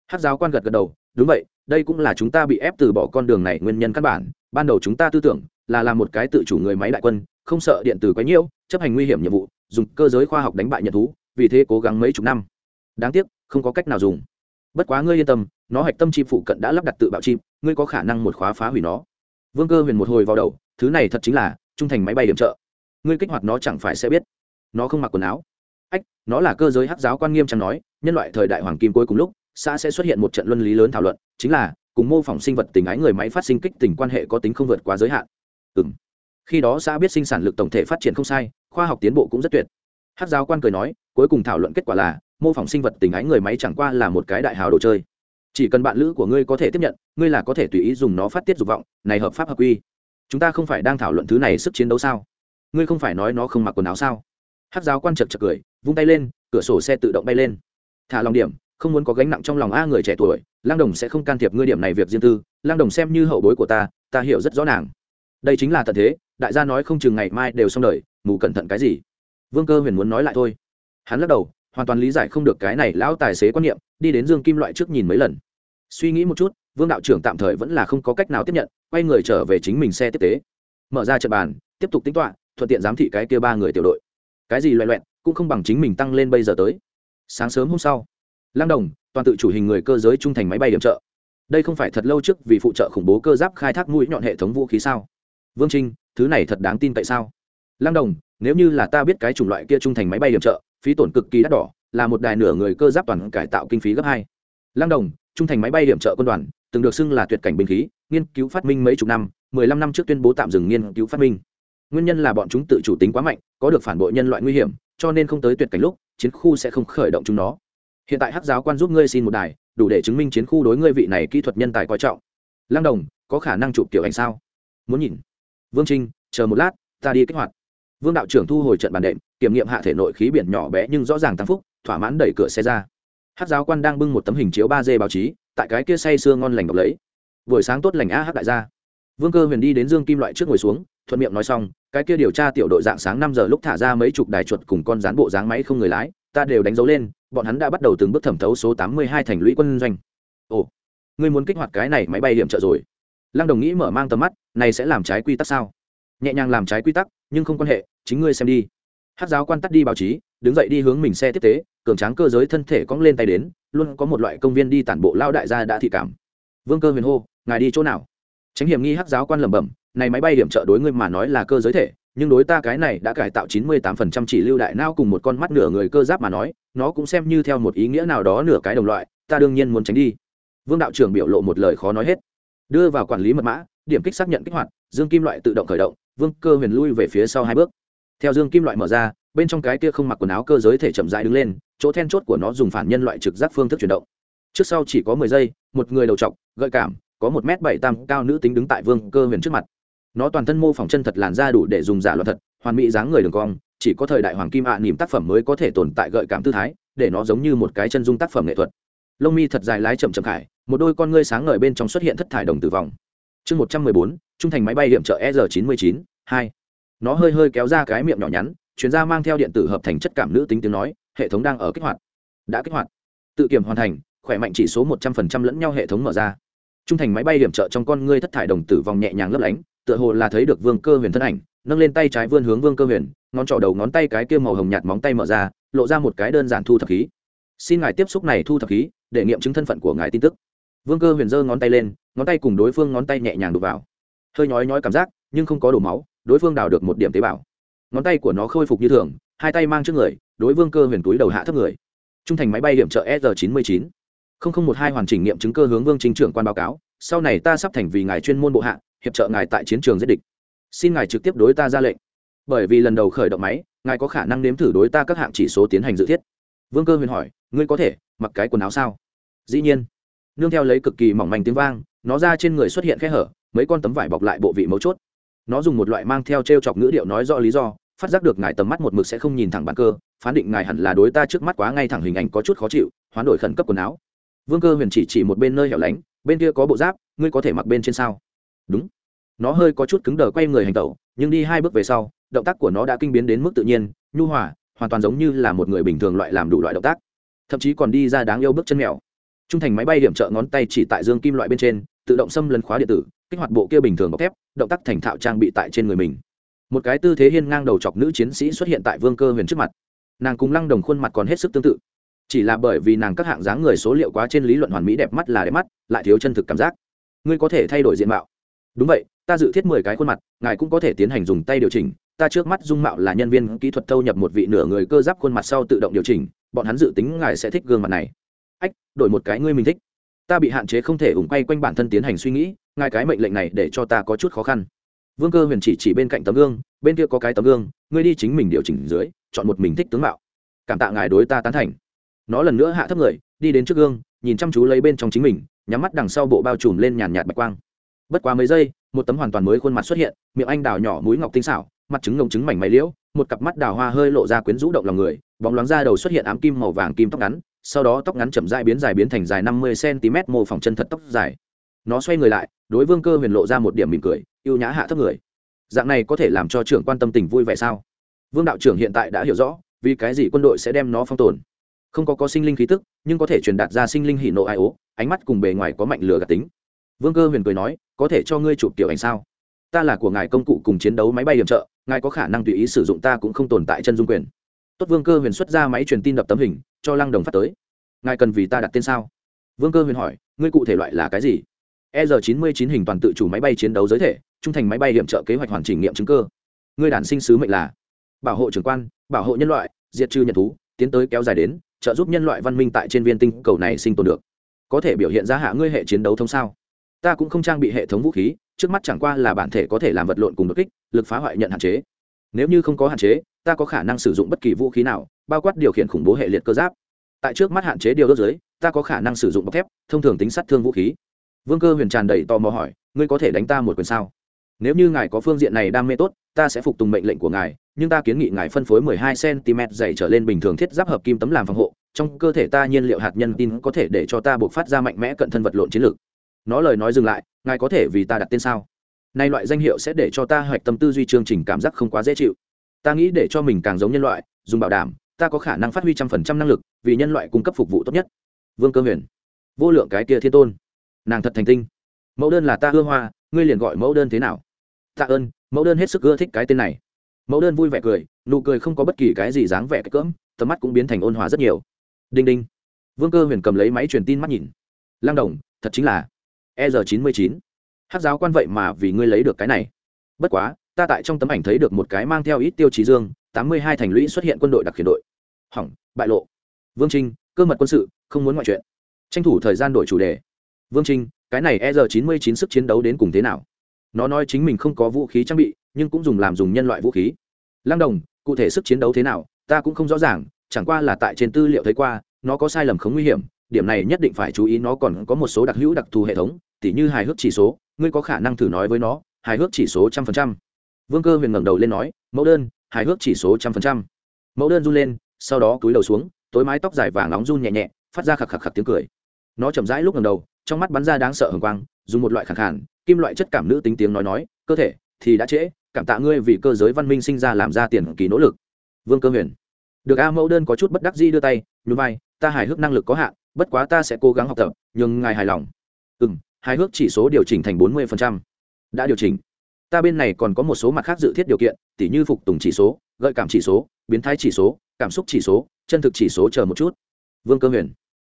Hát giáo quan gật gật đầu, đúng vậy, đây cũng là chúng ta bị ép từ bỏ con đường này nguyên nhân căn bản. Ban đầu chúng ta tư tưởng là làm một cái tự chủ người máy đại quân, không sợ điện tử quấy nhiễu, chấp hành nguy hiểm nhiệm vụ, dùng cơ giới khoa học đánh bại nhận thú, vì thế cố gắng mấy chục năm. Đáng tiếc, không có cách nào dùng. Bất quá ngươi yên tâm, nó hạch tâm chim phụ cận đã lắp đặt tự bạo chim ngươi có khả năng một khóa phá hủy nó. Vương cơ huyền một hồi vào đầu, thứ này thật chính là trung thành máy bay điểm trợ ngươi kích hoạt nó chẳng phải sẽ biết. Nó không mặc quần áo. Ách, nó là cơ giới hắc giáo quan nghiêm trang nói, nhân loại thời đại hoàng kim cuối cùng lúc, xã sẽ xuất hiện một trận luân lý lớn thảo luận, chính là, cùng mô phỏng sinh vật tình ái người máy phát sinh kích tình quan hệ có tính không vượt quá giới hạn. Ừ khi đó xã biết sinh sản lực tổng thể phát triển không sai, khoa học tiến bộ cũng rất tuyệt. Hát giáo quan cười nói, cuối cùng thảo luận kết quả là, mô phỏng sinh vật tình ái người máy chẳng qua là một cái đại hào đồ chơi. Chỉ cần bạn lữ của ngươi có thể tiếp nhận, ngươi là có thể tùy ý dùng nó phát tiết dục vọng, này hợp pháp hợp quy. Chúng ta không phải đang thảo luận thứ này sức chiến đấu sao? Ngươi không phải nói nó không mặc quần áo sao? Hát giáo quan chật chật cười, vung tay lên, cửa sổ xe tự động bay lên. Thả lòng điểm, không muốn có gánh nặng trong lòng a người trẻ tuổi lang đồng sẽ không can thiệp ngươi điểm này việc riêng tư lang đồng xem như hậu bối của ta ta hiểu rất rõ nàng. Đây chính là tận thế, đại gia nói không chừng ngày mai đều xong đời, mù cẩn thận cái gì? Vương cơ huyền muốn nói lại thôi. Hắn lắc đầu, hoàn toàn lý giải không được cái này lão tài xế quan niệm, đi đến dương kim loại trước nhìn mấy lần. Suy nghĩ một chút, vương đạo trưởng tạm thời vẫn là không có cách nào tiếp nhận, quay người trở về chính mình xe tiếp tế. Mở ra trận bàn, tiếp tục tính toạ thuận tiện giám thị cái kia ba người tiểu đội cái gì loại loẹn cũng không bằng chính mình tăng lên bây giờ tới sáng sớm hôm sau Lang Đồng, toàn tự chủ hình người cơ giới trung thành máy bay điểm trợ. Đây không phải thật lâu trước vì phụ trợ khủng bố cơ giáp khai thác mũi nhọn hệ thống vũ khí sao? Vương Trinh, thứ này thật đáng tin tại sao? Lang Đồng, nếu như là ta biết cái chủng loại kia trung thành máy bay điểm trợ, phí tổn cực kỳ đắt đỏ, là một đài nửa người cơ giáp toàn cải tạo kinh phí gấp hai. Lang Đồng, trung thành máy bay điểm trợ quân đoàn, từng được xưng là tuyệt cảnh binh khí, nghiên cứu phát minh mấy chục năm, mười lăm năm trước tuyên bố tạm dừng nghiên cứu phát minh. Nguyên nhân là bọn chúng tự chủ tính quá mạnh, có được phản bội nhân loại nguy hiểm, cho nên không tới tuyệt cảnh lúc, chiến khu sẽ không khởi động chúng nó. Hiện tại hắc giáo quan giúp ngươi xin một đài đủ để chứng minh chiến khu đối ngươi vị này kỹ thuật nhân tài coi trọng. Lăng đồng có khả năng chụp kiểu ảnh sao? Muốn nhìn. Vương trinh chờ một lát ta đi kích hoạt. Vương đạo trưởng thu hồi trận bàn đệm kiểm nghiệm hạ thể nội khí biển nhỏ bé nhưng rõ ràng tăng phúc thỏa mãn đẩy cửa xe ra. Hát giáo quan đang bưng một tấm hình chiếu ba d báo chí tại cái kia say sưa ngon lành đọc lấy. Buổi sáng tốt lành a hát đại gia. Vương cơ huyền đi đến dương kim loại trước ngồi xuống thuận miệng nói xong, cái kia điều tra tiểu đội dạng sáng năm giờ lúc thả ra mấy chục đài chuột cùng con rán bộ dáng máy không người lái, ta đều đánh dấu lên, bọn hắn đã bắt đầu từng bước thẩm thấu số tám mươi hai thành lũy quân doanh. Ồ, ngươi muốn kích hoạt cái này máy bay điểm trợ rồi. Lăng đồng nghĩ mở mang tầm mắt, này sẽ làm trái quy tắc sao? Nhẹ nhàng làm trái quy tắc, nhưng không quan hệ, chính ngươi xem đi. Hát giáo quan tắt đi báo chí, đứng dậy đi hướng mình xe tiếp tế, cường tráng cơ giới thân thể cong lên tay đến, luôn có một loại công viên đi tản bộ lao đại gia đã thị cảm. Vương cơ huyền hô, ngài đi chỗ nào? Tránh hiểm nghi hát giáo quan lẩm bẩm này máy bay điểm trợ đối ngươi mà nói là cơ giới thể, nhưng đối ta cái này đã cải tạo chín mươi tám phần trăm chỉ lưu đại não cùng một con mắt nửa người cơ giáp mà nói, nó cũng xem như theo một ý nghĩa nào đó nửa cái đồng loại, ta đương nhiên muốn tránh đi. Vương đạo trưởng biểu lộ một lời khó nói hết. Đưa vào quản lý mật mã, điểm kích xác nhận kích hoạt, dương kim loại tự động khởi động, vương cơ huyền lui về phía sau hai bước. Theo dương kim loại mở ra, bên trong cái kia không mặc quần áo cơ giới thể chậm rãi đứng lên, chỗ then chốt của nó dùng phản nhân loại trực giác phương thức chuyển động. Trước sau chỉ có mười giây, một người đầu trọc gợi cảm, có một m bảy tam cao nữ tính đứng tại vương cơ huyền trước mặt nó toàn thân mô phỏng chân thật làn da đủ để dùng giả loạn thật hoàn mỹ dáng người đường cong chỉ có thời đại hoàng kim ạ à, nỉm tác phẩm mới có thể tồn tại gợi cảm tư thái để nó giống như một cái chân dung tác phẩm nghệ thuật. Lông mi thật dài lái chậm chậm khải một đôi con ngươi sáng ngời bên trong xuất hiện thất thải đồng tử vòng. Chương một trăm mười bốn trung thành máy bay điểm trợ r chín mươi chín hai. Nó hơi hơi kéo ra cái miệng nhỏ nhắn chuyên gia mang theo điện tử hợp thành chất cảm nữ tính tiếng nói hệ thống đang ở kích hoạt. Đã kích hoạt. Tự kiểm hoàn thành khỏe mạnh chỉ số một trăm phần trăm lẫn nhau hệ thống mở ra. Trung thành máy bay điểm trợ trong con ngươi thất thải đồng tử vòng nhẹ nhàng lấp lánh tựa hồ là thấy được vương cơ huyền thân ảnh, nâng lên tay trái vươn hướng vương cơ huyền, ngón trỏ đầu ngón tay cái kia màu hồng nhạt móng tay mở ra, lộ ra một cái đơn giản thu thập khí. Xin ngài tiếp xúc này thu thập khí, để nghiệm chứng thân phận của ngài tin tức. Vương cơ huyền giơ ngón tay lên, ngón tay cùng đối phương ngón tay nhẹ nhàng đục vào. Hơi nhói nhói cảm giác, nhưng không có đổ máu, đối phương đào được một điểm tế bào. Ngón tay của nó khôi phục như thường, hai tay mang trước người, đối vương cơ huyền túi đầu hạ thấp người. Trung thành máy bay điểm trợ s chín mươi chín không một hai hoàn chỉnh nghiệm chứng cơ hướng vương trình trưởng quan báo cáo sau này ta sắp thành vì ngài chuyên môn bộ hạ, hiệp trợ ngài tại chiến trường giết địch. Xin ngài trực tiếp đối ta ra lệnh. Bởi vì lần đầu khởi động máy, ngài có khả năng nếm thử đối ta các hạng chỉ số tiến hành dự thiết. Vương cơ huyền hỏi, ngươi có thể mặc cái quần áo sao? Dĩ nhiên. Nương theo lấy cực kỳ mỏng manh tiếng vang, nó ra trên người xuất hiện khe hở, mấy con tấm vải bọc lại bộ vị mấu chốt. Nó dùng một loại mang theo t r e o chọc ngữ điệu nói rõ lý do, phát giác được ngài tầm mắt một mực sẽ không nhìn thẳng bàn cơ, phán định ngài hẳn là đối ta trước mắt quá ngay thẳng hình ảnh có chút khó chịu, hoán đổi khẩn cấp quần áo. Vương cơ huyền chỉ chỉ một bên nơi hẻo lánh bên kia có bộ giáp, ngươi có thể mặc bên trên sao? Đúng. Nó hơi có chút cứng đờ quay người hành tẩu, nhưng đi hai bước về sau, động tác của nó đã kinh biến đến mức tự nhiên, nhu hòa, hoàn toàn giống như là một người bình thường loại làm đủ loại động tác. Thậm chí còn đi ra đáng yêu bước chân mèo. Trung thành máy bay điểm trợ ngón tay chỉ tại dương kim loại bên trên, tự động xâm lấn khóa điện tử, kích hoạt bộ kia bình thường bọc thép, động tác thành thạo trang bị tại trên người mình. Một cái tư thế hiên ngang đầu chọc nữ chiến sĩ xuất hiện tại vương cơ huyền trước mặt. Nàng cùng lăng đồng khuôn mặt còn hết sức tương tự chỉ là bởi vì nàng các hạng dáng người số liệu quá trên lý luận hoàn mỹ đẹp mắt là đẹp mắt, lại thiếu chân thực cảm giác. Ngươi có thể thay đổi diện mạo. Đúng vậy, ta dự thiết mười cái khuôn mặt, ngài cũng có thể tiến hành dùng tay điều chỉnh. Ta trước mắt dung mạo là nhân viên kỹ thuật thâu nhập một vị nửa người cơ giáp khuôn mặt sau tự động điều chỉnh, bọn hắn dự tính ngài sẽ thích gương mặt này. Ách, đổi một cái ngươi mình thích. Ta bị hạn chế không thể ủng quay quanh bản thân tiến hành suy nghĩ, ngài cái mệnh lệnh này để cho ta có chút khó khăn. Vương cơ huyền chỉ chỉ bên cạnh tấm gương, bên kia có cái tấm gương, ngươi đi chính mình điều chỉnh dưới, chọn một mình thích tướng mạo. Cảm tạ ngài đối ta tán thành nó lần nữa hạ thấp người, đi đến trước gương, nhìn chăm chú lấy bên trong chính mình, nhắm mắt đằng sau bộ bao trùm lên nhàn nhạt bạch quang. Bất quá mấy giây, một tấm hoàn toàn mới khuôn mặt xuất hiện, miệng anh đào nhỏ mũi ngọc tinh xảo, mặt trứng ngông trứng mảnh mày liễu, một cặp mắt đào hoa hơi lộ ra quyến rũ động lòng người, bóng loáng ra đầu xuất hiện ám kim màu vàng kim tóc ngắn, sau đó tóc ngắn chậm dại biến dài biến thành dài năm mươi cm mô phỏng chân thật tóc dài. Nó xoay người lại, đối vương cơ huyền lộ ra một điểm mỉm cười ưu nhã hạ thấp người. Dạng này có thể làm cho trưởng quan tâm tình vui vẻ sao? Vương đạo trưởng hiện tại đã hiểu rõ, vì cái gì quân đội sẽ đem nó phong tồn không có có sinh linh khí tức, nhưng có thể truyền đạt ra sinh linh hỉ nộ ai ố, ánh mắt cùng bề ngoài có mạnh lửa gạt tính. Vương cơ huyền cười nói, có thể cho ngươi chụp kiểu ảnh sao? Ta là của ngài công cụ cùng chiến đấu máy bay hiểm trợ, ngài có khả năng tùy ý sử dụng ta cũng không tồn tại chân dung quyền. Tốt, vương cơ huyền xuất ra máy truyền tin đập tấm hình, cho lăng đồng phát tới. Ngài cần vì ta đặt tên sao? Vương cơ huyền hỏi, ngươi cụ thể loại là cái gì? E r chín mươi chín hình toàn tự chủ máy bay chiến đấu giới thể, trung thành máy bay hiểm trợ kế hoạch hoàn chỉnh nghiệm chứng cơ. Ngươi đản sinh sứ mệnh là bảo hộ trưởng quan, bảo hộ nhân loại, diệt trừ nhận thú, tiến tới kéo dài đến trợ giúp nhân loại văn minh tại trên viên tinh cầu này sinh tồn được. Có thể biểu hiện ra hạ ngươi hệ chiến đấu thông sao? Ta cũng không trang bị hệ thống vũ khí, trước mắt chẳng qua là bản thể có thể làm vật lộn cùng đột kích, lực phá hoại nhận hạn chế. Nếu như không có hạn chế, ta có khả năng sử dụng bất kỳ vũ khí nào, bao quát điều khiển khủng bố hệ liệt cơ giáp. Tại trước mắt hạn chế điều đốt giới ta có khả năng sử dụng bọc thép, thông thường tính sát thương vũ khí. Vương cơ huyền tràn đầy tò mò hỏi, ngươi có thể đánh ta một quyền sao? Nếu như ngài có phương diện này đam mê tốt, ta sẽ phục tùng mệnh lệnh của ngài, nhưng ta kiến nghị ngài phân phối 12 cm dày trở lên bình thường thiết giáp hợp kim tấm làm phòng hộ. Trong cơ thể ta nhiên liệu hạt nhân tin có thể để cho ta buộc phát ra mạnh mẽ cận thân vật lộn chiến lược. Nó lời nói dừng lại, ngài có thể vì ta đặt tên sao? Nay loại danh hiệu sẽ để cho ta hoạch tâm tư duy chương trình cảm giác không quá dễ chịu. Ta nghĩ để cho mình càng giống nhân loại, dùng bảo đảm, ta có khả năng phát huy trăm phần trăm năng lực, vì nhân loại cung cấp phục vụ tốt nhất. Vương cơ huyền. Vô lượng cái kia thiên tôn. Nàng thật thành tinh. Mẫu đơn là ta ưa hoa, ngươi liền gọi mẫu đơn thế nào? Tạ ơn, mẫu đơn hết sức ưa thích cái tên này. Mẫu đơn vui vẻ cười, nụ cười không có bất kỳ cái gì dáng vẻ cái cỡm, tầm mắt cũng biến thành ôn hòa rất nhiều. Đinh đinh. Vương cơ huyền cầm lấy máy truyền tin mắt nhìn. Lang đồng, thật chính là e r chín mươi chín. Hát giáo quan vậy mà vì ngươi lấy được cái này. Bất quá, ta tại trong tấm ảnh thấy được một cái mang theo ít tiêu chí dương, tám mươi hai thành lũy xuất hiện quân đội đặc khiển đội. Hỏng, bại lộ. Vương trinh, cơ mật quân sự, không muốn ngoại chuyện. Tranh thủ thời gian đổi chủ đề. Vương trinh, cái này e r chín mươi chín sức chiến đấu đến cùng thế nào? Nó nói chính mình không có vũ khí trang bị, nhưng cũng dùng làm dùng nhân loại vũ khí. Lăng đồng, cụ thể sức chiến đấu thế nào, ta cũng không rõ ràng, chẳng qua là tại trên tư liệu thấy qua, nó có sai lầm không nguy hiểm, điểm này nhất định phải chú ý, nó còn có một số đặc hữu đặc thù hệ thống, tỉ như hài hước chỉ số, ngươi có khả năng thử nói với nó, hài hước chỉ số trăm phần trăm. Vương cơ huyền ngẩng đầu lên nói, mẫu đơn, hài hước chỉ số trăm phần trăm. Mẫu đơn run lên, sau đó cúi đầu xuống, tối mái tóc dài vàng nóng run nhẹ nhẹ, phát ra khạc khạc khạc tiếng cười. Nó chậm rãi lúc ngẩng đầu, trong mắt bắn ra đáng sợ hừng quang, dùng một loại khẳng khản kim loại chất cảm nữ tính tiếng nói nói, cơ thể thì đã trễ, cảm tạ ngươi vì cơ giới văn minh sinh ra làm ra tiền kỳ nỗ lực. Vương cơ huyền. Được a mẫu đơn có chút bất đắc dĩ đưa tay, nhún vai, ta hài hước năng lực có hạn, bất quá ta sẽ cố gắng học tập, nhưng ngài hài lòng. Ừ m hài hước chỉ số điều chỉnh thành bốn mươi đã điều chỉnh. Ta bên này còn có một số mặt khác dự thiết điều kiện, tỉ như phục tùng chỉ số, gợi cảm chỉ số, biến thái chỉ số, cảm xúc chỉ số, chân thực chỉ số chờ một chút. Vương cơ huyền.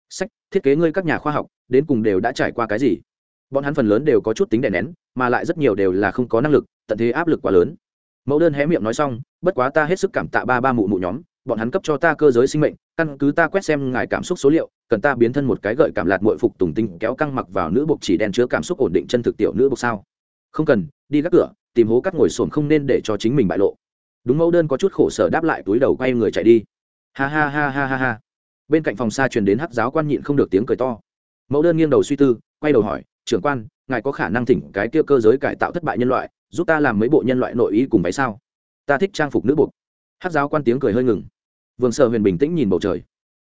Sách, thiết kế ngươi các nhà khoa học, đến cùng đều đã trải qua cái gì? Bọn hắn phần lớn đều có chút tính đè nén, mà lại rất nhiều đều là không có năng lực, tận thế áp lực quá lớn. Mẫu đơn hé miệng nói xong, bất quá ta hết sức cảm tạ ba ba mụ mụ nhóm, bọn hắn cấp cho ta cơ giới sinh mệnh, căn cứ ta quét xem ngài cảm xúc số liệu, cần ta biến thân một cái gợi cảm lạt mội phục tùng tinh kéo căng mặc vào nữ bộc chỉ đen chứa cảm xúc ổn định chân thực tiểu nữ bộc sao? Không cần, đi gác cửa, tìm hố cắt ngồi xổm không nên để cho chính mình bại lộ. Đúng mẫu đơn có chút khổ sở đáp lại túi đầu quay người chạy đi. Ha ha ha ha ha ha. Bên cạnh phòng xa truyền đến hắc giáo quan nhịn không được tiếng cười to. Mẫu đơn nghiêng đầu suy tư quay đầu hỏi, trưởng quan, ngài có khả năng thỉnh cái kia cơ giới cải tạo thất bại nhân loại, giúp ta làm mấy bộ nhân loại nội y cùng váy sao? Ta thích trang phục nữ buộc. Hát giáo quan tiếng cười hơi ngừng. Vương sở huyền bình tĩnh nhìn bầu trời.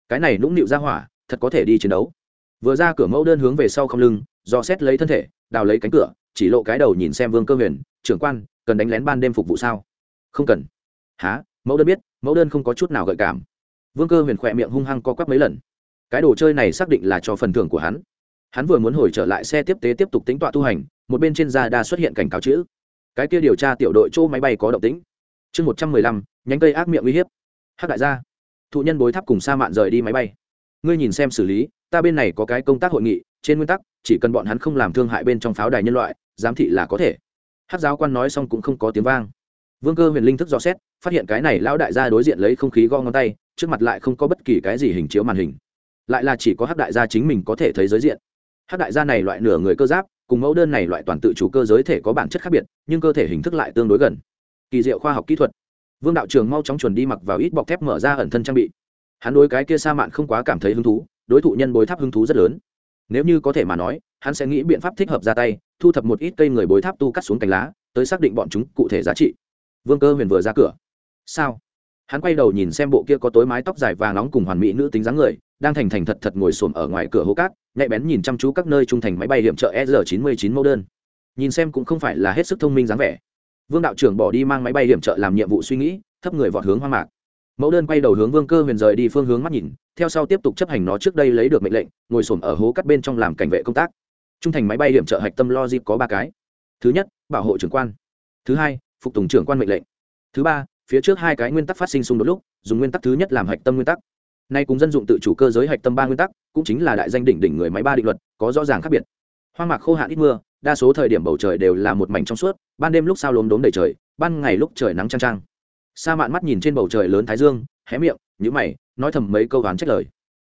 Cái này nũng nịu ra hỏa, thật có thể đi chiến đấu. Vừa ra cửa mẫu đơn hướng về sau không lưng, do xét lấy thân thể, đào lấy cánh cửa, chỉ lộ cái đầu nhìn xem vương cơ huyền, trưởng quan, cần đánh lén ban đêm phục vụ sao? Không cần. Há mẫu đơn biết, mẫu đơn không có chút nào gợi cảm. Vương cơ huyền khỏe miệng hung hăng co quắp mấy lần. Cái đồ chơi này xác định là cho phần thưởng của hắn hắn vừa muốn hồi trở lại xe tiếp tế tiếp tục tính tọa tu hành, một bên trên da đa xuất hiện cảnh cáo chữ. Cái kia điều tra tiểu đội chỗ máy bay có động tĩnh. Chương một trăm mười lăm, nhánh cây ác miệng uy hiếp. Hắc đại gia, thụ nhân bối tháp cùng sa mạn rời đi máy bay. Ngươi nhìn xem xử lý, ta bên này có cái công tác hội nghị, trên nguyên tắc, chỉ cần bọn hắn không làm thương hại bên trong pháo đài nhân loại, giám thị là có thể. Hát giáo quan nói xong cũng không có tiếng vang. Vương cơ huyền linh thức dò xét, phát hiện cái này lão đại gia đối diện lấy không khí go ngón tay, trước mặt lại không có bất kỳ cái gì hình chiếu màn hình. Lại là chỉ có hát đại gia chính mình có thể thấy giới diện hát đại gia này loại nửa người cơ giáp, cùng mẫu đơn này loại toàn tự chủ cơ giới thể có bản chất khác biệt, nhưng cơ thể hình thức lại tương đối gần. Kỳ diệu khoa học kỹ thuật. Vương đạo trường mau chóng chuẩn đi mặc vào ít bọc thép mở ra ẩn thân trang bị. Hắn đối cái kia sa mạn không quá cảm thấy hứng thú, đối thủ nhân bối tháp hứng thú rất lớn. Nếu như có thể mà nói, hắn sẽ nghĩ biện pháp thích hợp ra tay, thu thập một ít cây người bối tháp tu cắt xuống cành lá, tới xác định bọn chúng cụ thể giá trị. Vương cơ huyền vừa ra cửa. Sao? Hắn quay đầu nhìn xem bộ kia có tối mái tóc dài vàng nóng cùng hoàn mỹ nữ tính dáng người đang thành thành thật thật ngồi xổm ở ngoài cửa hố cát, nhạy bén nhìn chăm chú các nơi trung thành máy bay hiểm trợ sr 99 mẫu đơn. Nhìn xem cũng không phải là hết sức thông minh dáng vẻ. Vương đạo trưởng bỏ đi mang máy bay hiểm trợ làm nhiệm vụ suy nghĩ, thấp người vọt hướng hoang mạc. Mẫu đơn quay đầu hướng vương cơ huyền rời đi phương hướng mắt nhìn, theo sau tiếp tục chấp hành nó trước đây lấy được mệnh lệnh, ngồi xổm ở hố cắt bên trong làm cảnh vệ công tác. Trung thành máy bay hiểm trợ hạch tâm lo dịp có ba cái. Thứ nhất, bảo hộ trưởng quan. Thứ hai, phục tùng trưởng quan mệnh lệnh. Thứ ba, phía trước hai cái nguyên tắc phát sinh xung đột lúc, dùng nguyên tắc thứ nhất làm hạch tâm nguyên tắc nay cùng dân dụng tự chủ cơ giới hạch tâm ba nguyên tắc, cũng chính là đại danh đỉnh đỉnh người máy ba định luật, có rõ ràng khác biệt. Hoang mạc khô hạn ít mưa, đa số thời điểm bầu trời đều là một mảnh trong suốt, ban đêm lúc sao lốm đốm đầy trời, ban ngày lúc trời nắng trang trang sa mạn mắt nhìn trên bầu trời lớn thái dương, hé miệng nhữ mày, nói thầm mấy câu oán trách lời.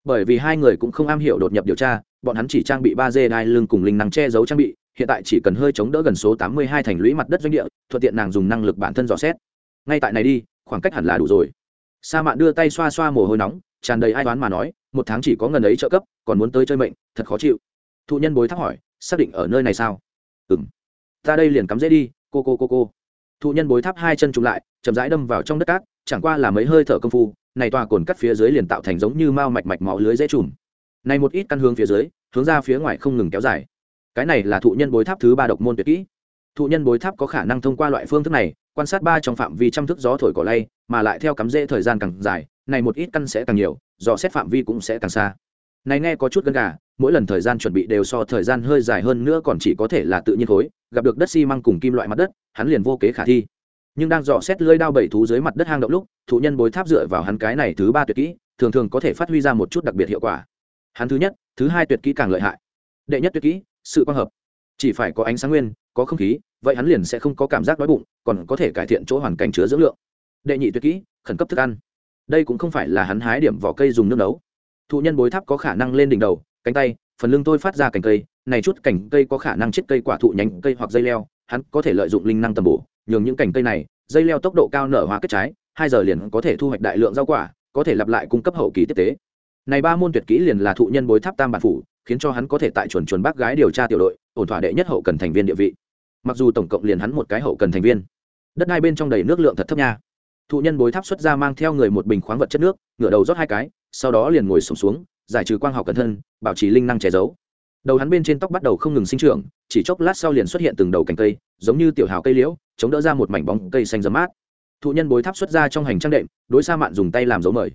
Bởi vì hai người cũng không am hiểu đột nhập điều tra, bọn hắn chỉ trang bị ba dê đai lưng cùng linh năng che giấu trang bị, hiện tại chỉ cần hơi chống đỡ gần số tám mươi hai thành lũy mặt đất doanh địa, thuận tiện nàng dùng năng lực bản thân dò xét. Ngay tại này đi, khoảng cách hẳn là đủ rồi sa mạn đưa tay xoa xoa mồ hôi nóng, tràn đầy ai toán mà nói, một tháng chỉ có ngần ấy trợ cấp, còn muốn tới chơi mệnh, thật khó chịu. Thụ nhân bối thắc hỏi, xác định ở nơi này sao? Ừng ta đây liền cắm dễ đi, cô cô cô cô. Thụ nhân bối tháp hai chân trùng lại, chậm rãi đâm vào trong đất cát, chẳng qua là mấy hơi thở công phu, này tòa cồn cắt phía dưới liền tạo thành giống như mao mạch mạch máu lưới dễ trùm. Này một ít căn hướng phía dưới, hướng ra phía ngoài không ngừng kéo dài. Cái này là thụ nhân bối tháp thứ ba độc môn tuyệt kỹ thụ nhân bối tháp có khả năng thông qua loại phương thức này, quan sát ba trong phạm vi trăm thước gió thổi cỏ lay, mà lại theo cắm rễ thời gian càng dài, này một ít căn sẽ càng nhiều, dò xét phạm vi cũng sẽ càng xa. Này nghe có chút gần gà, mỗi lần thời gian chuẩn bị đều so thời gian hơi dài hơn nữa còn chỉ có thể là tự nhiên khối, gặp được đất xi măng cùng kim loại mặt đất, hắn liền vô kế khả thi. Nhưng đang dò xét lưới đao bảy thú dưới mặt đất hang động lúc, thụ nhân bối tháp dựa vào hắn cái này thứ ba tuyệt kỹ, thường thường có thể phát huy ra một chút đặc biệt hiệu quả. Hắn thứ nhất, thứ hai tuyệt kỹ càng lợi hại. Đệ nhất tuyệt kỹ, sự quang hợp chỉ phải có ánh sáng nguyên, có không khí, vậy hắn liền sẽ không có cảm giác đói bụng, còn có thể cải thiện chỗ hoàn cảnh chứa dưỡng lượng. Đệ nhị tuyệt kỹ, khẩn cấp thức ăn. Đây cũng không phải là hắn hái điểm vỏ cây dùng nước nấu. Thụ nhân bối tháp có khả năng lên đỉnh đầu, cánh tay, phần lưng tôi phát ra cành cây, này chút cành cây có khả năng chết cây quả thụ nhánh cây hoặc dây leo, hắn có thể lợi dụng linh năng tầm bổ, nhường những cành cây này, dây leo tốc độ cao nở hoa kết trái, hai giờ liền có thể thu hoạch đại lượng rau quả, có thể lặp lại cung cấp hậu kỳ tiếp tế. Này ba môn tuyệt kỹ liền là thụ nhân bối tháp tam bản phủ, khiến cho hắn có thể tại chuẩn chuẩn bác gái điều tra tiểu đội ổn thỏa đệ nhất hậu cần thành viên địa vị. Mặc dù tổng cộng liền hắn một cái hậu cần thành viên. Đất hai bên trong đầy nước lượng thật thấp nha. Thụ nhân bối tháp xuất ra mang theo người một bình khoáng vật chất nước ngửa đầu rót hai cái sau đó liền ngồi sụp xuống, xuống giải trừ quang học cẩn thân bảo trì linh năng che giấu. Đầu hắn bên trên tóc bắt đầu không ngừng sinh trưởng chỉ chốc lát sau liền xuất hiện từng đầu cành cây giống như tiểu hào cây liễu chống đỡ ra một mảnh bóng cây xanh dấm mát. Thụ nhân bối tháp xuất ra trong hành trang đệm đối sa mạn dùng tay làm dấu mời.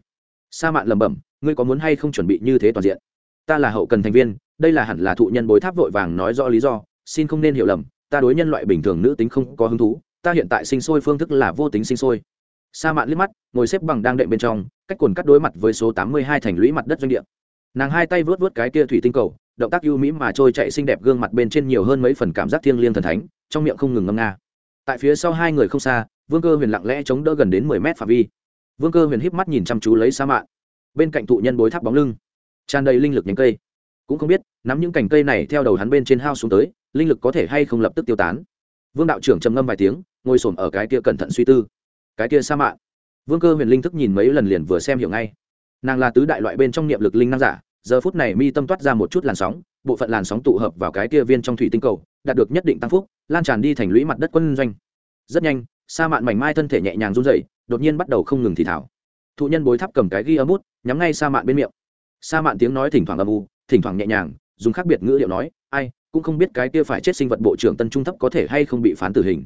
Sa mạn lẩm bẩm ngươi có muốn hay không chuẩn bị như thế toàn diện? Ta là hậu cần thành viên, đây là hẳn là thụ nhân bối tháp vội vàng nói rõ lý do, xin không nên hiểu lầm, ta đối nhân loại bình thường nữ tính không có hứng thú, ta hiện tại sinh sôi phương thức là vô tính sinh sôi. Sa mạn liếc mắt, ngồi xếp bằng đang đệm bên trong, cách cồn cắt đối mặt với số tám mươi hai thành lũy mặt đất doanh địa. Nàng hai tay vớt vớt cái kia thủy tinh cầu, động tác ưu mỹ mà trôi chạy xinh đẹp gương mặt bên trên nhiều hơn mấy phần cảm giác thiêng liêng thần thánh, trong miệng không ngừng ngâm nga. Tại phía sau hai người không xa, vương cơ huyền lặng lẽ chống đỡ gần đến mười mét phạm vi. Vương cơ huyền híp mắt nhìn chăm chú lấy sa mạn. Bên cạnh thụ nhân bối tháp bóng lưng tràn đầy linh lực nhánh cây. Cũng không biết, nắm những cành cây này theo đầu hắn bên trên hao xuống tới, linh lực có thể hay không lập tức tiêu tán. Vương đạo trưởng trầm ngâm vài tiếng, ngồi s ở cái kia cẩn thận suy tư. Cái kia sa mạn vương cơ huyền linh thức nhìn mấy lần liền vừa xem hiểu ngay. Nàng là tứ đại loại bên trong niệm lực linh năng giả, giờ phút này mi tâm toát ra một chút làn sóng, bộ phận làn sóng tụ hợp vào cái kia viên trong thủy tinh cầu, đạt được nhất định tăng phúc, lan tràn đi thành lũy mặt đất quân doanh. Rất nhanh, sa mạn mảnh mai thân thể nhẹ nhàng run rẩy, đột nhiên bắt đầu không ngừng thì thảo. Thụ nhân bối tháp cầm cái ghi âm mút nhắm ngay sa mạn bên miệng sa mạn tiếng nói thỉnh thoảng âm u, thỉnh thoảng nhẹ nhàng, dùng khác biệt ngữ liệu nói, ai, cũng không biết cái kia phải chết sinh vật bộ trưởng tân trung thấp có thể hay không bị phán tử hình.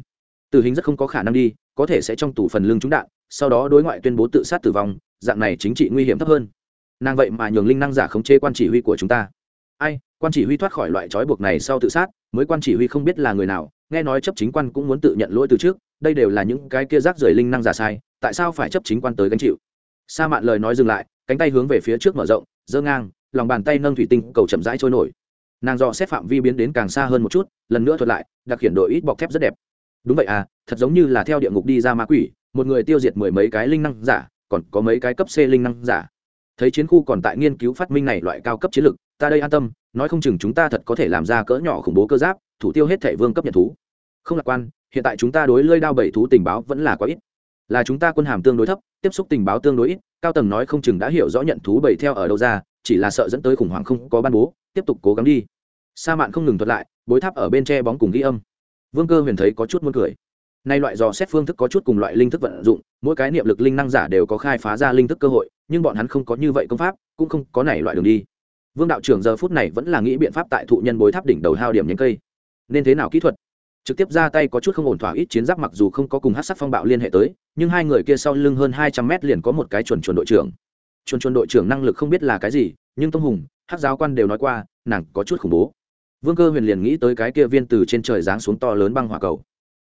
Tử hình rất không có khả năng đi, có thể sẽ trong tủ phần lương trúng đạn, sau đó đối ngoại tuyên bố tự sát tử vong, dạng này chính trị nguy hiểm thấp hơn. Nàng vậy mà nhường linh năng giả khống chế quan chỉ huy của chúng ta. Ai, quan chỉ huy thoát khỏi loại trói buộc này sau tự sát, mới quan chỉ huy không biết là người nào, nghe nói chấp chính quan cũng muốn tự nhận lỗi từ trước, đây đều là những cái kia rác rưởi linh năng giả sai, tại sao phải chấp chính quan tới gánh chịu? Sa mạn lời nói dừng lại cánh tay hướng về phía trước mở rộng, giơ ngang, lòng bàn tay nâng thủy tinh cầu chậm rãi trôi nổi. Nàng dò xét phạm vi biến đến càng xa hơn một chút, lần nữa thuật lại, đặc hiện đội ít bọc thép rất đẹp. Đúng vậy à thật giống như là theo địa ngục đi ra ma quỷ, một người tiêu diệt mười mấy cái linh năng giả, còn có mấy cái cấp c linh năng giả. Thấy chiến khu còn tại nghiên cứu phát minh này loại cao cấp chiến lược ta đây an tâm, nói không chừng chúng ta thật có thể làm ra cỡ nhỏ khủng bố cơ giáp, thủ tiêu hết thể vương cấp nhận thú. Không lạc quan, hiện tại chúng ta đối lơi đao bảy thú tình báo vẫn là quá ít. Là chúng ta quân hàm tương đối thấp, tiếp xúc tình báo tương đối ít cao tầng nói không chừng đã hiểu rõ nhận thú bảy theo ở đâu ra, chỉ là sợ dẫn tới khủng hoảng không có ban bố, tiếp tục cố gắng đi. Sa mạn không ngừng thuật lại, bối tháp ở bên tre bóng cùng ghi âm. Vương cơ huyền thấy có chút muốn cười. Nay loại dò xét phương thức có chút cùng loại linh thức vận dụng, mỗi cái niệm lực linh năng giả đều có khai phá ra linh thức cơ hội, nhưng bọn hắn không có như vậy công pháp, cũng không có này loại đường đi. Vương đạo trưởng giờ phút này vẫn là nghĩ biện pháp tại thụ nhân bối tháp đỉnh đầu hao điểm nhánh cây. Nên thế nào kỹ thuật? Trực tiếp ra tay có chút không ổn thỏa ít chiến giáp mặc dù không có cùng hát sắc phong bạo liên hệ tới, nhưng hai người kia sau lưng hơn hai trăm mét liền có một cái chuẩn chuẩn đội trưởng. Chuẩn chuẩn đội trưởng năng lực không biết là cái gì, nhưng tông hùng, hát giáo quan đều nói qua, nàng có chút khủng bố. Vương cơ huyền liền nghĩ tới cái kia viên từ trên trời giáng xuống to lớn băng hỏa cầu.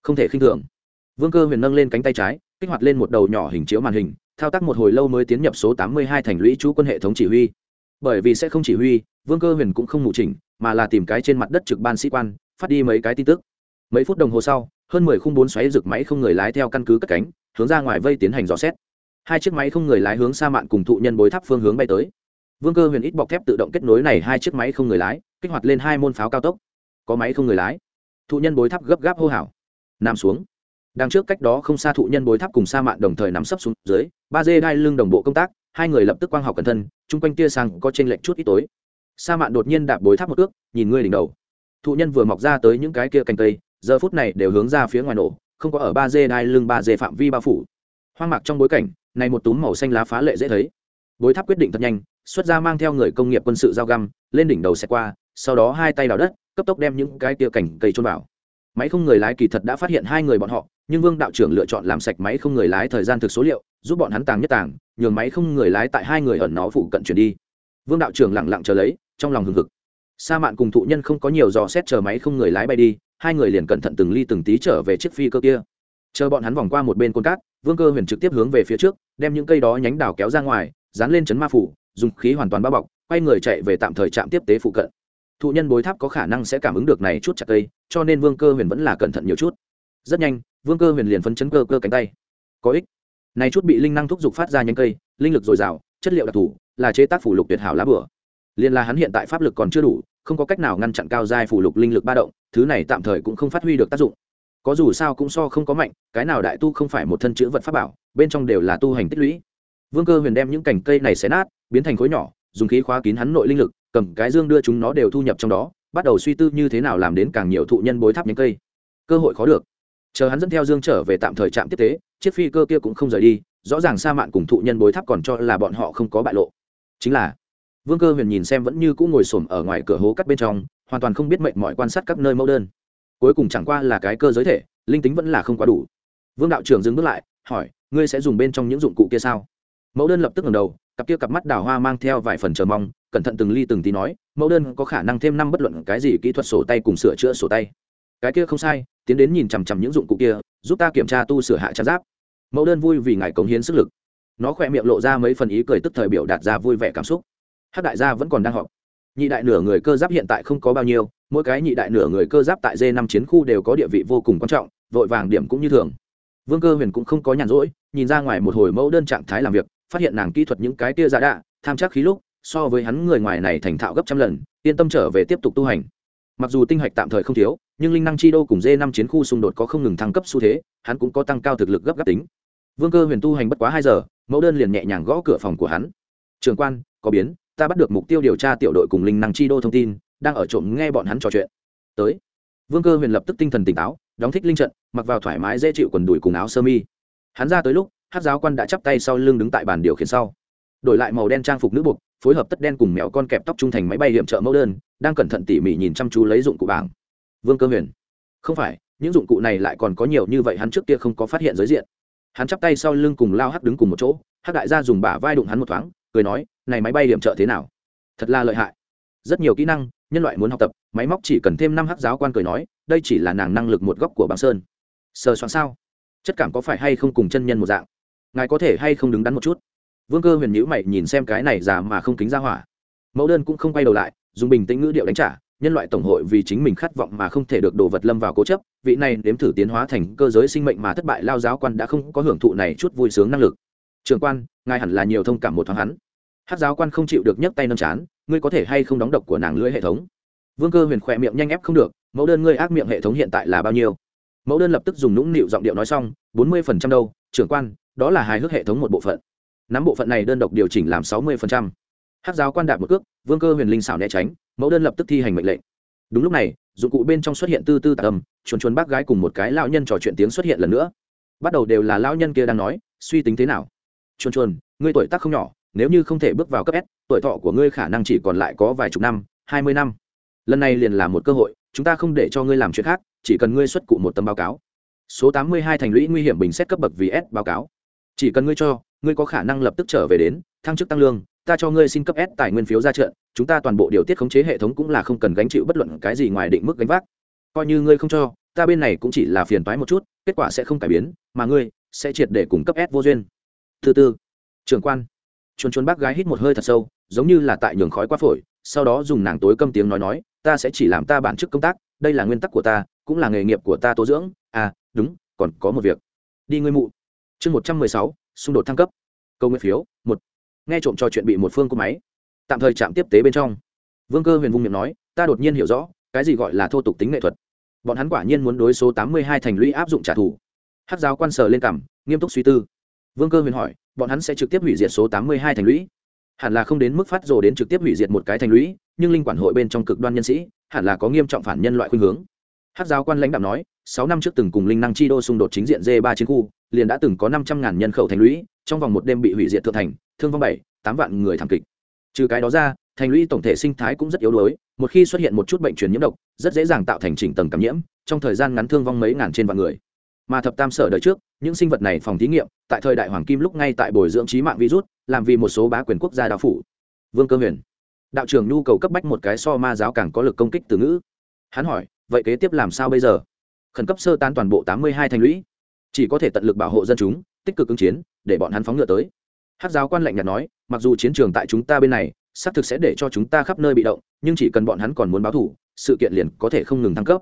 Không thể khinh thường. Vương cơ huyền nâng lên cánh tay trái, kích hoạt lên một đầu nhỏ hình chiếu màn hình, thao tác một hồi lâu mới tiến nhập số tám mươi hai thành lũy chú quân hệ thống chỉ huy. Bởi vì sẽ không chỉ huy, vương cơ huyền cũng không mù chỉnh, mà là tìm cái trên mặt đất trực ban sĩ quan, phát đi mấy cái tin tức mấy phút đồng hồ sau, hơn mười khung bốn xoáy rực máy không người lái theo căn cứ cất cánh, hướng ra ngoài vây tiến hành dò xét. Hai chiếc máy không người lái hướng sa mạn cùng thụ nhân bối tháp phương hướng bay tới. Vương cơ huyền ít bọc thép tự động kết nối này hai chiếc máy không người lái, kích hoạt lên hai môn pháo cao tốc. Có máy không người lái. Thụ nhân bối tháp gấp gáp hô hào. Nằm xuống. Đằng trước cách đó không xa thụ nhân bối tháp cùng sa mạn đồng thời nắm sấp xuống dưới, ba dê đai lưng đồng bộ công tác, hai người lập tức quang học cẩn thân, chung quanh tia sang có trên lệnh chút ít tối. Sa mạn đột nhiên đạp bối tháp một ước nhìn ngươi đỉnh đầu. Thụ nhân vừa mọc ra tới những cái kia cành cây giờ phút này đều hướng ra phía ngoài nổ, không có ở ba dê đai lưng ba dê phạm vi bao phủ. Hoang mạc trong bối cảnh, này một túm màu xanh lá phá lệ dễ thấy. Bối tháp quyết định thật nhanh, xuất ra mang theo người công nghiệp quân sự dao găm, lên đỉnh đầu xe qua, sau đó hai tay đào đất, cấp tốc đem những cái tia cảnh cây trôn vào. Máy không người lái kỳ thật đã phát hiện hai người bọn họ, nhưng vương đạo trưởng lựa chọn làm sạch máy không người lái thời gian thực số liệu, giúp bọn hắn tàng nhất tàng, nhường máy không người lái tại hai người ẩn nó phụ cận chuyển đi. Vương đạo trưởng lẳng lặng chờ lấy, trong lòng hừng hực. Sa mạn cùng thụ nhân không có nhiều dò xét chờ máy không người lái bay đi hai người liền cẩn thận từng ly từng tí trở về chiếc phi cơ kia. Chờ bọn hắn vòng qua một bên côn cát, vương cơ huyền trực tiếp hướng về phía trước, đem những cây đó nhánh đào kéo ra ngoài, dán lên chấn ma phủ, dùng khí hoàn toàn bao bọc, quay người chạy về tạm thời trạm tiếp tế phụ cận. Thụ nhân bối tháp có khả năng sẽ cảm ứng được này chút chặt cây, cho nên vương cơ huyền vẫn là cẩn thận nhiều chút. Rất nhanh, vương cơ huyền liền phấn chấn cơ cơ cánh tay. Có ích. Này chút bị linh năng thúc giục phát ra nhánh cây, linh lực dồi dào, chất liệu đặc thù, là chế tác phủ lục tuyệt hảo lá bửa. Liền là hắn hiện tại pháp lực còn chưa đủ không có cách nào ngăn chặn cao giai phủ lục linh lực ba động, thứ này tạm thời cũng không phát huy được tác dụng. Có dù sao cũng so không có mạnh, cái nào đại tu không phải một thân chữ vật pháp bảo, bên trong đều là tu hành tích lũy. Vương cơ huyền đem những cành cây này xé nát, biến thành khối nhỏ, dùng khí khóa kín hắn nội linh lực, cầm cái dương đưa chúng nó đều thu nhập trong đó, bắt đầu suy tư như thế nào làm đến càng nhiều thụ nhân bối tháp những cây. Cơ hội khó được. Chờ hắn dẫn theo dương trở về tạm thời trạm tiếp tế, chiếc phi cơ kia cũng không rời đi, rõ ràng sa mạn cùng thụ nhân bối tháp còn cho là bọn họ không có bại lộ. Chính là vương cơ huyền nhìn xem vẫn như cũng ngồi s ổ m ở ngoài cửa hố cắt bên trong, hoàn toàn không biết mệnh mọi quan sát các nơi mẫu đơn. Cuối cùng chẳng qua là cái cơ giới thể, linh tính vẫn là không quá đủ. Vương đạo trưởng dừng bước lại, hỏi, ngươi sẽ dùng bên trong những dụng cụ kia sao? Mẫu đơn lập tức ngầm đầu, cặp kia cặp mắt đào hoa mang theo vài phần chờ mong, cẩn thận từng ly từng tí nói, mẫu đơn có khả năng thêm năm bất luận cái gì kỹ thuật sổ tay cùng sửa chữa sổ tay. Cái kia không sai, tiến đến nhìn chằm chằm những dụng cụ kia, giúp ta kiểm tra tu sửa hạ trang giáp. Mẫu đơn vui vì ngài cống hiến sức lực. Nó khỏe miệng lộ ra mấy phần ý cười tức thời biểu đạt ra vui vẻ cảm xúc hát đại gia vẫn còn đang họp. Nhị đại nửa người cơ giáp hiện tại không có bao nhiêu, mỗi cái nhị đại nửa người cơ giáp tại d năm chiến khu đều có địa vị vô cùng quan trọng, vội vàng điểm cũng như thường. Vương cơ huyền cũng không có nhàn rỗi, nhìn ra ngoài một hồi mẫu đơn trạng thái làm việc, phát hiện nàng kỹ thuật những cái tia giả đạ, tham chắc khí lúc, so với hắn người ngoài này thành thạo gấp trăm lần, yên tâm trở về tiếp tục tu hành. Mặc dù tinh hạch tạm thời không thiếu, nhưng linh năng chi đô cùng d năm chiến khu xung đột có không ngừng thăng cấp xu thế, hắn cũng có tăng cao thực lực gấp gáp tính. Vương cơ huyền tu hành bất quá hai giờ, mẫu đơn liền nhẹ nhàng gõ cửa phòng của hắn. Trường quan, có biến ta bắt được mục tiêu điều tra tiểu đội cùng linh năng chi đô thông tin, đang ở trộm nghe bọn hắn trò chuyện. Tới. Vương cơ huyền lập tức tinh thần tỉnh táo, đóng thích linh trận, mặc vào thoải mái dễ chịu quần đùi cùng áo sơ mi. Hắn ra tới lúc, hát giáo quan đã chắp tay sau lưng đứng tại bàn điều khiển sau. Đổi lại màu đen trang phục nữ bục phối hợp tất đen cùng mèo con kẹp tóc trung thành máy bay hiểm trợ mẫu đơn, đang cẩn thận tỉ mỉ nhìn chăm chú lấy dụng cụ bảng. Vương cơ huyền. Không phải, những dụng cụ này lại còn có nhiều như vậy hắn trước kia không có phát hiện giới diện. Hắn chắp tay sau lưng cùng lao hắc đứng cùng một chỗ, hắc đại gia dùng bả vai đụng hắn một thoáng, cười nói này máy bay điểm trợ thế nào? Thật là lợi hại. Rất nhiều kỹ năng, nhân loại muốn học tập, máy móc chỉ cần thêm năm hắc giáo quan cười nói, đây chỉ là nàng năng lực một góc của băng sơn. Sờ soạn sao? Chất cảm có phải hay không cùng chân nhân một dạng? Ngài có thể hay không đứng đắn một chút? Vương cơ huyền nhữ mày nhìn xem cái này già mà không kính ra hỏa. Mẫu đơn cũng không quay đầu lại, dùng bình tĩnh ngữ điệu đánh trả, nhân loại tổng hội vì chính mình khát vọng mà không thể được đồ vật lâm vào cố chấp, vị này nếm thử tiến hóa thành cơ giới sinh mệnh mà thất bại lao giáo quan đã không có hưởng thụ này chút vui sướng năng lực. Trường quan, ngài hẳn là nhiều thông cảm một thoáng hắn hát giáo quan không chịu được nhấc tay nâm chán, ngươi có thể hay không đóng độc của nàng lưỡi hệ thống? Vương cơ huyền khỏe miệng nhanh ép không được, mẫu đơn ngươi ác miệng hệ thống hiện tại là bao nhiêu? Mẫu đơn lập tức dùng nũng nịu giọng điệu nói xong, bốn mươi phần trăm đâu, trưởng quan, đó là hài hước hệ thống một bộ phận. Nắm bộ phận này đơn độc điều chỉnh làm sáu mươi phần trăm. Hát giáo quan đạt một cước, vương cơ huyền linh xảo né tránh, mẫu đơn lập tức thi hành mệnh lệnh. Đúng lúc này, dụng cụ bên trong xuất hiện tư tư tạ tâm chuồn chuồn bác gái cùng một cái lao nhân trò chuyện tiếng xuất hiện lần nữa. Bắt đầu đều là lao nhân kia đang nói, suy tính thế nào? Chuồn chuồn, ngươi tuổi tác không nhỏ nếu như không thể bước vào cấp s, tuổi thọ của ngươi khả năng chỉ còn lại có vài chục năm, hai mươi năm. Lần này liền là một cơ hội, chúng ta không để cho ngươi làm chuyện khác, chỉ cần ngươi xuất cụ một tấm báo cáo. Số tám mươi hai thành lũy nguy hiểm bình xét cấp bậc vì s báo cáo. Chỉ cần ngươi cho, ngươi có khả năng lập tức trở về đến, thăng chức tăng lương, ta cho ngươi xin cấp s tài nguyên phiếu ra trận, chúng ta toàn bộ điều tiết khống chế hệ thống cũng là không cần gánh chịu bất luận cái gì ngoài định mức gánh vác. Coi như ngươi không cho, ta bên này cũng chỉ là phiền toái một chút, kết quả sẽ không cải biến, mà ngươi sẽ triệt để cung cấp s vô duyên. Thứ tư, trưởng quan chuồn chuồn bác gái hít một hơi thật sâu, giống như là tại nhường khói qua phổi, sau đó dùng nàng tối câm tiếng nói nói, ta sẽ chỉ làm ta bản chức công tác, đây là nguyên tắc của ta, cũng là nghề nghiệp của ta tố dưỡng. À đúng, còn có một việc. Đi ngươi mụ. Chương một trăm mười sáu, xung đột thăng cấp. Câu nguyên phiếu, một. Nghe trộm trò chuyện bị một phương cô máy. Tạm thời chạm tiếp tế bên trong. Vương cơ huyền vung miệng nói, ta đột nhiên hiểu rõ, cái gì gọi là thô tục tính nghệ thuật. Bọn hắn quả nhiên muốn đối số tám mươi hai thành lũy áp dụng trả thù. Hát giáo quan sở lên cảm nghiêm túc suy tư vương cơ huyền hỏi, bọn hắn sẽ trực tiếp hủy diệt số tám mươi hai thành lũy. Hẳn là không đến mức phát rồ đến trực tiếp hủy diệt một cái thành lũy, nhưng linh quản hội bên trong cực đoan nhân sĩ, hẳn là có nghiêm trọng phản nhân loại khuynh hướng. Hát giáo quan lãnh đạo nói, sáu năm trước từng cùng linh năng chi đô xung đột chính diện d ba chiến khu, liền đã từng có năm trăm ngàn nhân khẩu thành lũy, trong vòng một đêm bị hủy diệt thượng thành, thương vong bảy, tám vạn người thảm kịch. Trừ cái đó ra, thành lũy tổng thể sinh thái cũng rất yếu đuối, một khi xuất hiện một chút bệnh truyền nhiễm độc, rất dễ dàng tạo thành chỉnh tầng cảm nhiễm, trong thời gian ngắn thương vong mấy ngàn trên vạn người mà thập tam sở đời trước, những sinh vật này phòng thí nghiệm, tại thời đại hoàng kim lúc ngay tại bồi dưỡng trí mạng virus, làm vì một số bá quyền quốc gia đạo phủ. Vương cơ huyền, đạo trưởng nhu cầu cấp bách một cái so ma giáo càng có lực công kích từ ngữ. Hắn hỏi, vậy kế tiếp làm sao bây giờ? Khẩn cấp sơ tán toàn bộ tám mươi hai thành lũy. Chỉ có thể tận lực bảo hộ dân chúng, tích cực ứng chiến, để bọn hắn phóng ngựa tới. Hát giáo quan lạnh nhạt nói, mặc dù chiến trường tại chúng ta bên này, xác thực sẽ để cho chúng ta khắp nơi bị động, nhưng chỉ cần bọn hắn còn muốn báo thủ, sự kiện liền có thể không ngừng thăng cấp.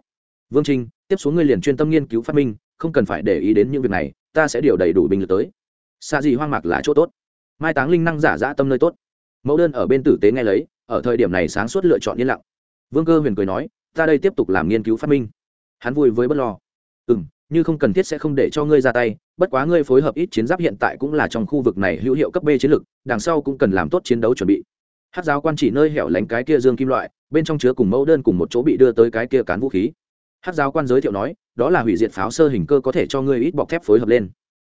Vương trinh, tiếp xuống ngươi liền chuyên tâm nghiên cứu phát minh không cần phải để ý đến những việc này, ta sẽ điều đầy đủ binh lực tới. Xa gì hoang mạc là chỗ tốt. Mai táng linh năng giả dã tâm nơi tốt. Mẫu đơn ở bên tử tế nghe lấy, ở thời điểm này sáng suốt lựa chọn yên lặng. Vương cơ huyền cười nói, ta đây tiếp tục làm nghiên cứu phát minh. Hắn vui với bất lo. Ừ m như không cần thiết sẽ không để cho ngươi ra tay, bất quá ngươi phối hợp ít chiến giáp hiện tại cũng là trong khu vực này hữu hiệu cấp b chiến lược đằng sau cũng cần làm tốt chiến đấu chuẩn bị. Hát giáo quan chỉ nơi hẻo lánh cái kia dương kim loại, bên trong chứa cùng mẫu đơn cùng một chỗ bị đưa tới cái kia cán vũ khí. Hát giáo quan giới thiệu nói đó là hủy diệt pháo sơ hình cơ có thể cho ngươi ít bọc thép phối hợp lên.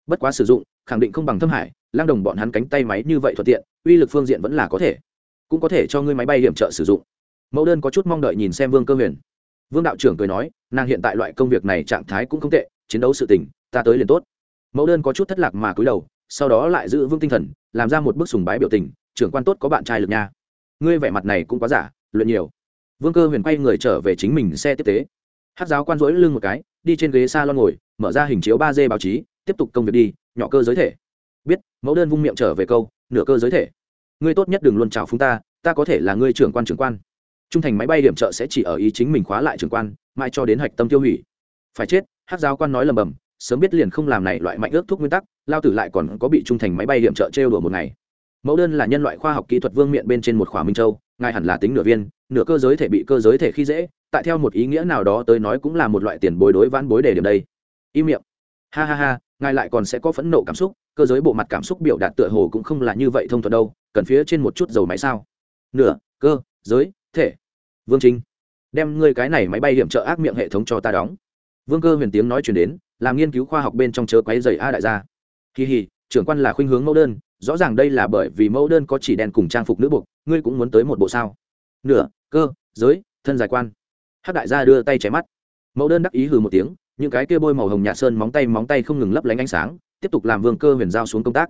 Bất quá sử dụng, khẳng định không bằng thâm hải, lang đồng bọn hắn cánh tay máy như vậy thuận tiện, uy lực phương diện vẫn là có thể. Cũng có thể cho ngươi máy bay hiểm trợ sử dụng. Mẫu đơn có chút mong đợi nhìn xem vương cơ huyền. Vương đạo trưởng cười nói, nàng hiện tại loại công việc này trạng thái cũng không tệ, chiến đấu sự tình, ta tới liền tốt. Mẫu đơn có chút thất lạc mà cúi đầu, sau đó lại giữ vững tinh thần, làm ra một bức sùng bái biểu tình, trưởng quan tốt có bạn trai lực nha. Ngươi vẻ mặt này cũng quá giả, luyện nhiều. Vương cơ huyền quay người trở về chính mình xe tiếp tế. Hát giáo quan rỗi lưng một cái đi trên ghế s a lon ngồi, mở ra hình chiếu ba d báo chí, tiếp tục công việc đi, nhỏ cơ giới thể. Biết, mẫu đơn vung miệng trở về câu, nửa cơ giới thể. Ngươi tốt nhất đừng luôn chào phúng ta ta có thể là ngươi trưởng quan trưởng quan. Trung thành máy bay điểm trợ sẽ chỉ ở ý chính mình khóa lại trưởng quan, mãi cho đến hạch tâm tiêu hủy. Phải chết, hát giáo quan nói lầm bầm, sớm biết liền không làm này loại mạnh ước thuốc nguyên tắc, lao tử lại còn có bị trung thành máy bay điểm trợ trêu đùa một ngày. Mẫu đơn là nhân loại khoa học kỹ thuật vương miện bên trên một khỏa minh châu, ngài hẳn là tính nửa viên nửa cơ giới thể bị cơ giới thể khi dễ, tại theo một ý nghĩa nào đó tới nói cũng là một loại tiền bối đối vãn bối đề điểm đây. Im miệng. Ha ha ha, ngài lại còn sẽ có phẫn nộ cảm xúc, cơ giới bộ mặt cảm xúc biểu đạt tựa hồ cũng không là như vậy thông thuận đâu, cần phía trên một chút dầu máy sao? Nửa, cơ, giới, thể. Vương trinh đem ngươi cái này máy bay hiểm trợ ác miệng hệ thống cho ta đóng. Vương cơ huyền tiếng nói chuyển đến, làm nghiên cứu khoa học bên trong chớ quáy dày a đại gia. Kỳ hì, trưởng quan là khuynh hướng mẫu đơn, rõ ràng đây là bởi vì mẫu đơn có chỉ đen cùng trang phục nữ buộc, ngươi cũng muốn tới một bộ sao? Nửa cơ, giới, thân dài quan. Hát đại gia đưa tay chém mắt. Mẫu đơn đắc ý hừ một tiếng, những cái kia bôi màu hồng nhạt sơn móng tay móng tay không ngừng lấp lánh ánh sáng, tiếp tục làm vương cơ huyền giao xuống công tác.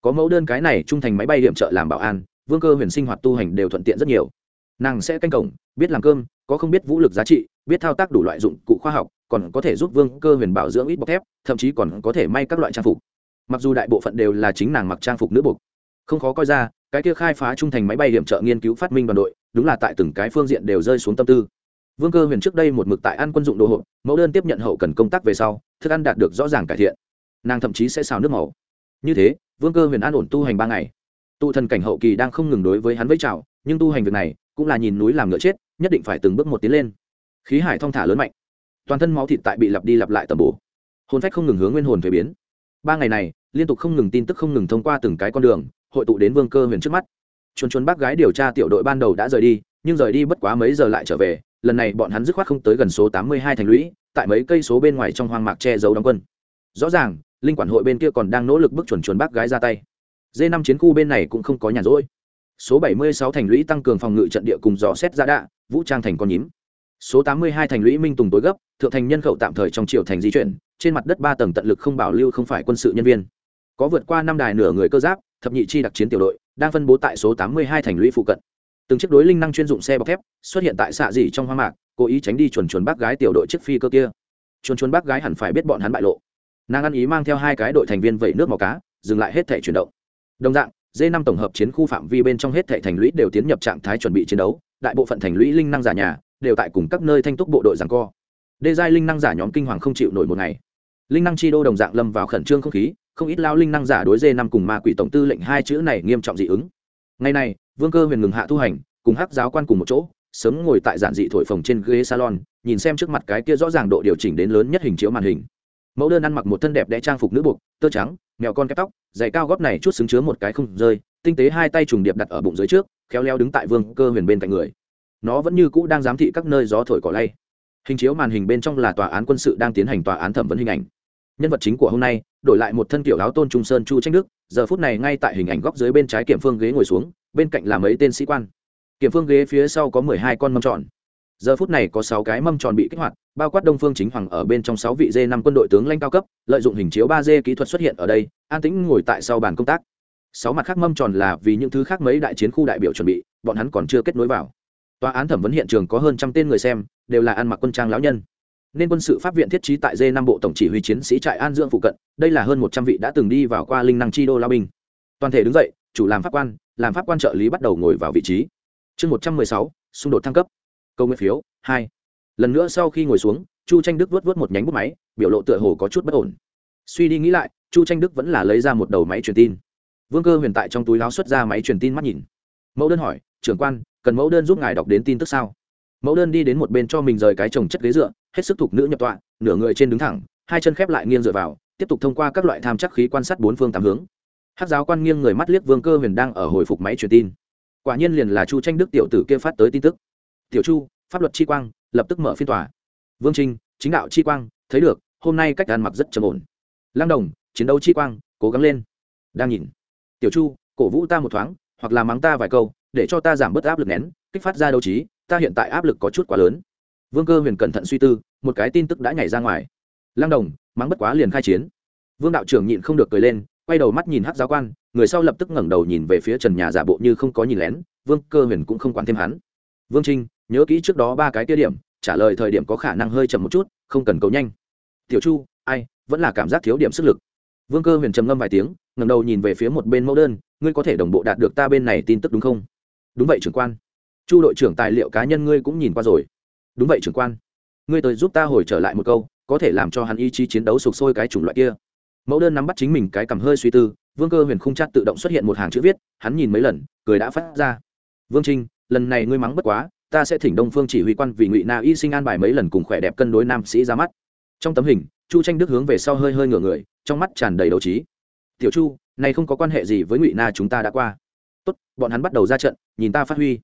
Có mẫu đơn cái này trung thành máy bay điểm trợ làm bảo an, vương cơ huyền sinh hoạt tu hành đều thuận tiện rất nhiều. Nàng sẽ canh cổng, biết làm cơm, có không biết vũ lực giá trị, biết thao tác đủ loại dụng cụ khoa học, còn có thể giúp vương cơ huyền bảo dưỡng ít bọc thép, thậm chí còn có thể may các loại trang phục. Mặc dù đại bộ phận đều là chính nàng mặc trang phục nữ bục. Không khó coi ra, cái kia khai phá trung thành máy bay điểm trợ nghiên cứu phát minh đoàn đội đúng là tại từng cái phương diện đều rơi xuống tâm tư. Vương cơ huyền trước đây một mực tại ăn quân dụng đồ hộp, mẫu đơn tiếp nhận hậu cần công tác về sau, thức ăn đạt được rõ ràng cải thiện. Nàng thậm chí sẽ xào nước màu. Như thế, vương cơ huyền an ổn tu hành ba ngày. Tụ thần cảnh hậu kỳ đang không ngừng đối với hắn với trào nhưng tu hành việc này cũng là nhìn núi làm ngựa chết, nhất định phải từng bước một tiến lên. Khí hải thong thả lớn mạnh. Toàn thân máu thịt tại bị lặp đi lặp lại tầm bổ. Hồn phách không ngừng hướng nguyên hồn thuế biến. Ba ngày này, liên tục không ngừng tin tức không ngừng thông qua từng cái con đường, hội tụ đến vương cơ huyền trước mắt chuồn chuồn bác gái điều tra tiểu đội ban đầu đã rời đi, nhưng rời đi bất quá mấy giờ lại trở về, lần này bọn hắn dứt khoát không tới gần số tám mươi hai thành lũy, tại mấy cây số bên ngoài trong hoang mạc che giấu đóng quân. Rõ ràng, linh quản hội bên kia còn đang nỗ lực bức chuẩn chuẩn bác gái ra tay. D năm chiến khu bên này cũng không có nhàn rỗi. Số bảy mươi sáu thành lũy tăng cường phòng ngự trận địa cùng dò xét ra đạ, vũ trang thành con nhím. Số tám mươi hai thành lũy minh tùng tối gấp, thượng thành nhân khẩu tạm thời trong triều thành di chuyển, trên mặt đất ba tầng tận lực không bảo lưu không phải quân sự nhân viên. Có vượt qua năm đài nửa người cơ giáp thập nhị chi đặc chiến tiểu đội, đang phân bố tại số tám mươi hai thành lũy phụ cận. Từng chiếc đối linh năng chuyên dụng xe bọc thép xuất hiện tại xạ dị trong hoang mạc, cố ý tránh đi chuồn chuồn bác gái tiểu đội chiếc phi cơ kia. Chuồn chuồn bác gái hẳn phải biết bọn hắn bại lộ. Nàng ăn ý mang theo hai cái đội thành viên vẩy nước màu cá, dừng lại hết thể chuyển động. Đồng dạng d năm tổng hợp chiến khu phạm vi bên trong hết thể thành lũy đều tiến nhập trạng thái chuẩn bị chiến đấu, đại bộ phận thành lũy linh năng giả nhà đều tại cùng các nơi thanh túc bộ đội giằng co. Đê giai linh năng giả nhóm kinh hoàng không chịu nổi một ngày linh năng chi đô đồng dạng lâm vào khẩn trương không khí, không ít lao linh năng giả đối dê năm cùng ma quỷ tổng tư lệnh hai chữ này nghiêm trọng dị ứng. Ngày này, vương cơ huyền ngừng hạ thu hành, cùng hắc giáo quan cùng một chỗ, sớm ngồi tại giản dị thổi phồng trên ghế salon, nhìn xem trước mặt cái kia rõ ràng độ điều chỉnh đến lớn nhất hình chiếu màn hình. Mẫu đơn ăn mặc một thân đẹp đẽ trang phục nữ buộc, tơ trắng, mèo con kép tóc, giày cao góp này chút xứng chứa một cái không rơi, tinh tế hai tay trùng điệp đặt ở bụng dưới trước, khéo leo đứng tại vương cơ huyền bên cạnh người. Nó vẫn như cũ đang giám thị các nơi gió thổi cỏ lay. Hình chiếu màn hình bên trong là tòa án quân sự đang tiến hành tòa án thẩm vấn hình ảnh nhân vật chính của hôm nay, đổi lại một thân kiểu áo tôn trung sơn chu tranh đức, giờ phút này ngay tại hình ảnh góc dưới bên trái kiểm phương ghế ngồi xuống, bên cạnh là mấy tên sĩ quan. Kiểm phương ghế phía sau có mười hai con mâm tròn. Giờ phút này có sáu cái mâm tròn bị kích hoạt, bao quát đông phương chính hoàng ở bên trong sáu vị d năm quân đội tướng lãnh cao cấp, lợi dụng hình chiếu ba d kỹ thuật xuất hiện ở đây, an tĩnh ngồi tại sau bàn công tác. Sáu mặt khác mâm tròn là vì những thứ khác mấy đại chiến khu đại biểu chuẩn bị, bọn hắn còn chưa kết nối vào. Tòa án thẩm vấn hiện trường có hơn trăm tên người xem, đều là ăn mặc quân trang lão nhân nên quân sự pháp viện thiết trí tại d năm bộ tổng chỉ huy chiến sĩ trại an dưỡng phụ cận, đây là hơn một trăm vị đã từng đi vào qua linh năng chi đô lao binh. Toàn thể đứng dậy, chủ làm pháp quan, làm pháp quan trợ lý bắt đầu ngồi vào vị trí. Chương một trăm mười sáu, xung đột thăng cấp. Câu nguyện phiếu, hai. Lần nữa sau khi ngồi xuống, chu tranh đức vớt vớt một nhánh bút máy, biểu lộ tựa hồ có chút bất ổn. Suy đi nghĩ lại, chu tranh đức vẫn là lấy ra một đầu máy truyền tin. Vương cơ huyền tại trong túi láo xuất ra máy truyền tin mắt nhìn. Mẫu đơn hỏi, trưởng quan, cần mẫu đơn giúp ngài đọc đến tin tức sao? Mẫu đơn đi đến một bên cho mình rời cái trồng chất ghế dựa, hết sức thục nữ nhập tọa, nửa người trên đứng thẳng, hai chân khép lại nghiêng dựa vào, tiếp tục thông qua các loại tham chắc khí quan sát bốn phương tám hướng. Hát giáo quan nghiêng người mắt liếc vương cơ huyền đang ở hồi phục máy truyền tin. Quả nhiên liền là chu tranh đức tiểu tử kia phát tới tin tức. Tiểu chu, pháp luật chi quang, lập tức mở phiên tòa. Vương trinh chính đạo chi quang, thấy được, hôm nay cách ăn mặc rất trầm ổn. Lăng đồng, chiến đấu chi quang, cố gắng lên. Đang nhìn. Tiểu chu, cổ vũ ta một thoáng, hoặc là mắng ta vài câu, để cho ta giảm bớt áp lực nén, kích phát ra đấu trí ta hiện tại áp lực có chút quá lớn. Vương cơ huyền cẩn thận suy tư, một cái tin tức đã nhảy ra ngoài. Lăng đồng, mắng bất quá liền khai chiến. Vương đạo trưởng nhịn không được cười lên, quay đầu mắt nhìn hát giáo quan, người sau lập tức ngẩng đầu nhìn về phía trần nhà giả bộ như không có nhìn lén, vương cơ huyền cũng không quản thêm hắn. Vương trinh, nhớ kỹ trước đó ba cái tiêu điểm, trả lời thời điểm có khả năng hơi chậm một chút, không cần cầu nhanh. Tiểu chu, ai, vẫn là cảm giác thiếu điểm sức lực. Vương cơ huyền trầm ngâm vài tiếng, ngẩng đầu nhìn về phía một bên mẫu đơn, ngươi có thể đồng bộ đạt được ta bên này tin tức đúng không? Đúng vậy, trưởng quan chu đội trưởng tài liệu cá nhân ngươi cũng nhìn qua rồi. Đúng vậy trưởng quan. Ngươi tới giúp ta hồi trở lại một câu, có thể làm cho hắn ý chí chiến đấu sục sôi cái chủng loại kia. Mẫu đơn nắm bắt chính mình cái cầm hơi suy tư, vương cơ huyền không chát tự động xuất hiện một hàng chữ viết, hắn nhìn mấy lần, cười đã phát ra. Vương trinh, lần này ngươi mắng bất quá, ta sẽ thỉnh đông phương chỉ huy quan vì ngụy na y sinh an bài mấy lần cùng khỏe đẹp cân đối nam sĩ ra mắt. Trong tấm hình, chu tranh đức hướng về sau hơi hơi ngửa người, trong mắt tràn đầy đấu trí. Tiểu chu, này không có quan hệ gì với ngụy na chúng ta đã qua. Tốt, bọn hắn bắt đầu ra trận, nhìn ta phát huy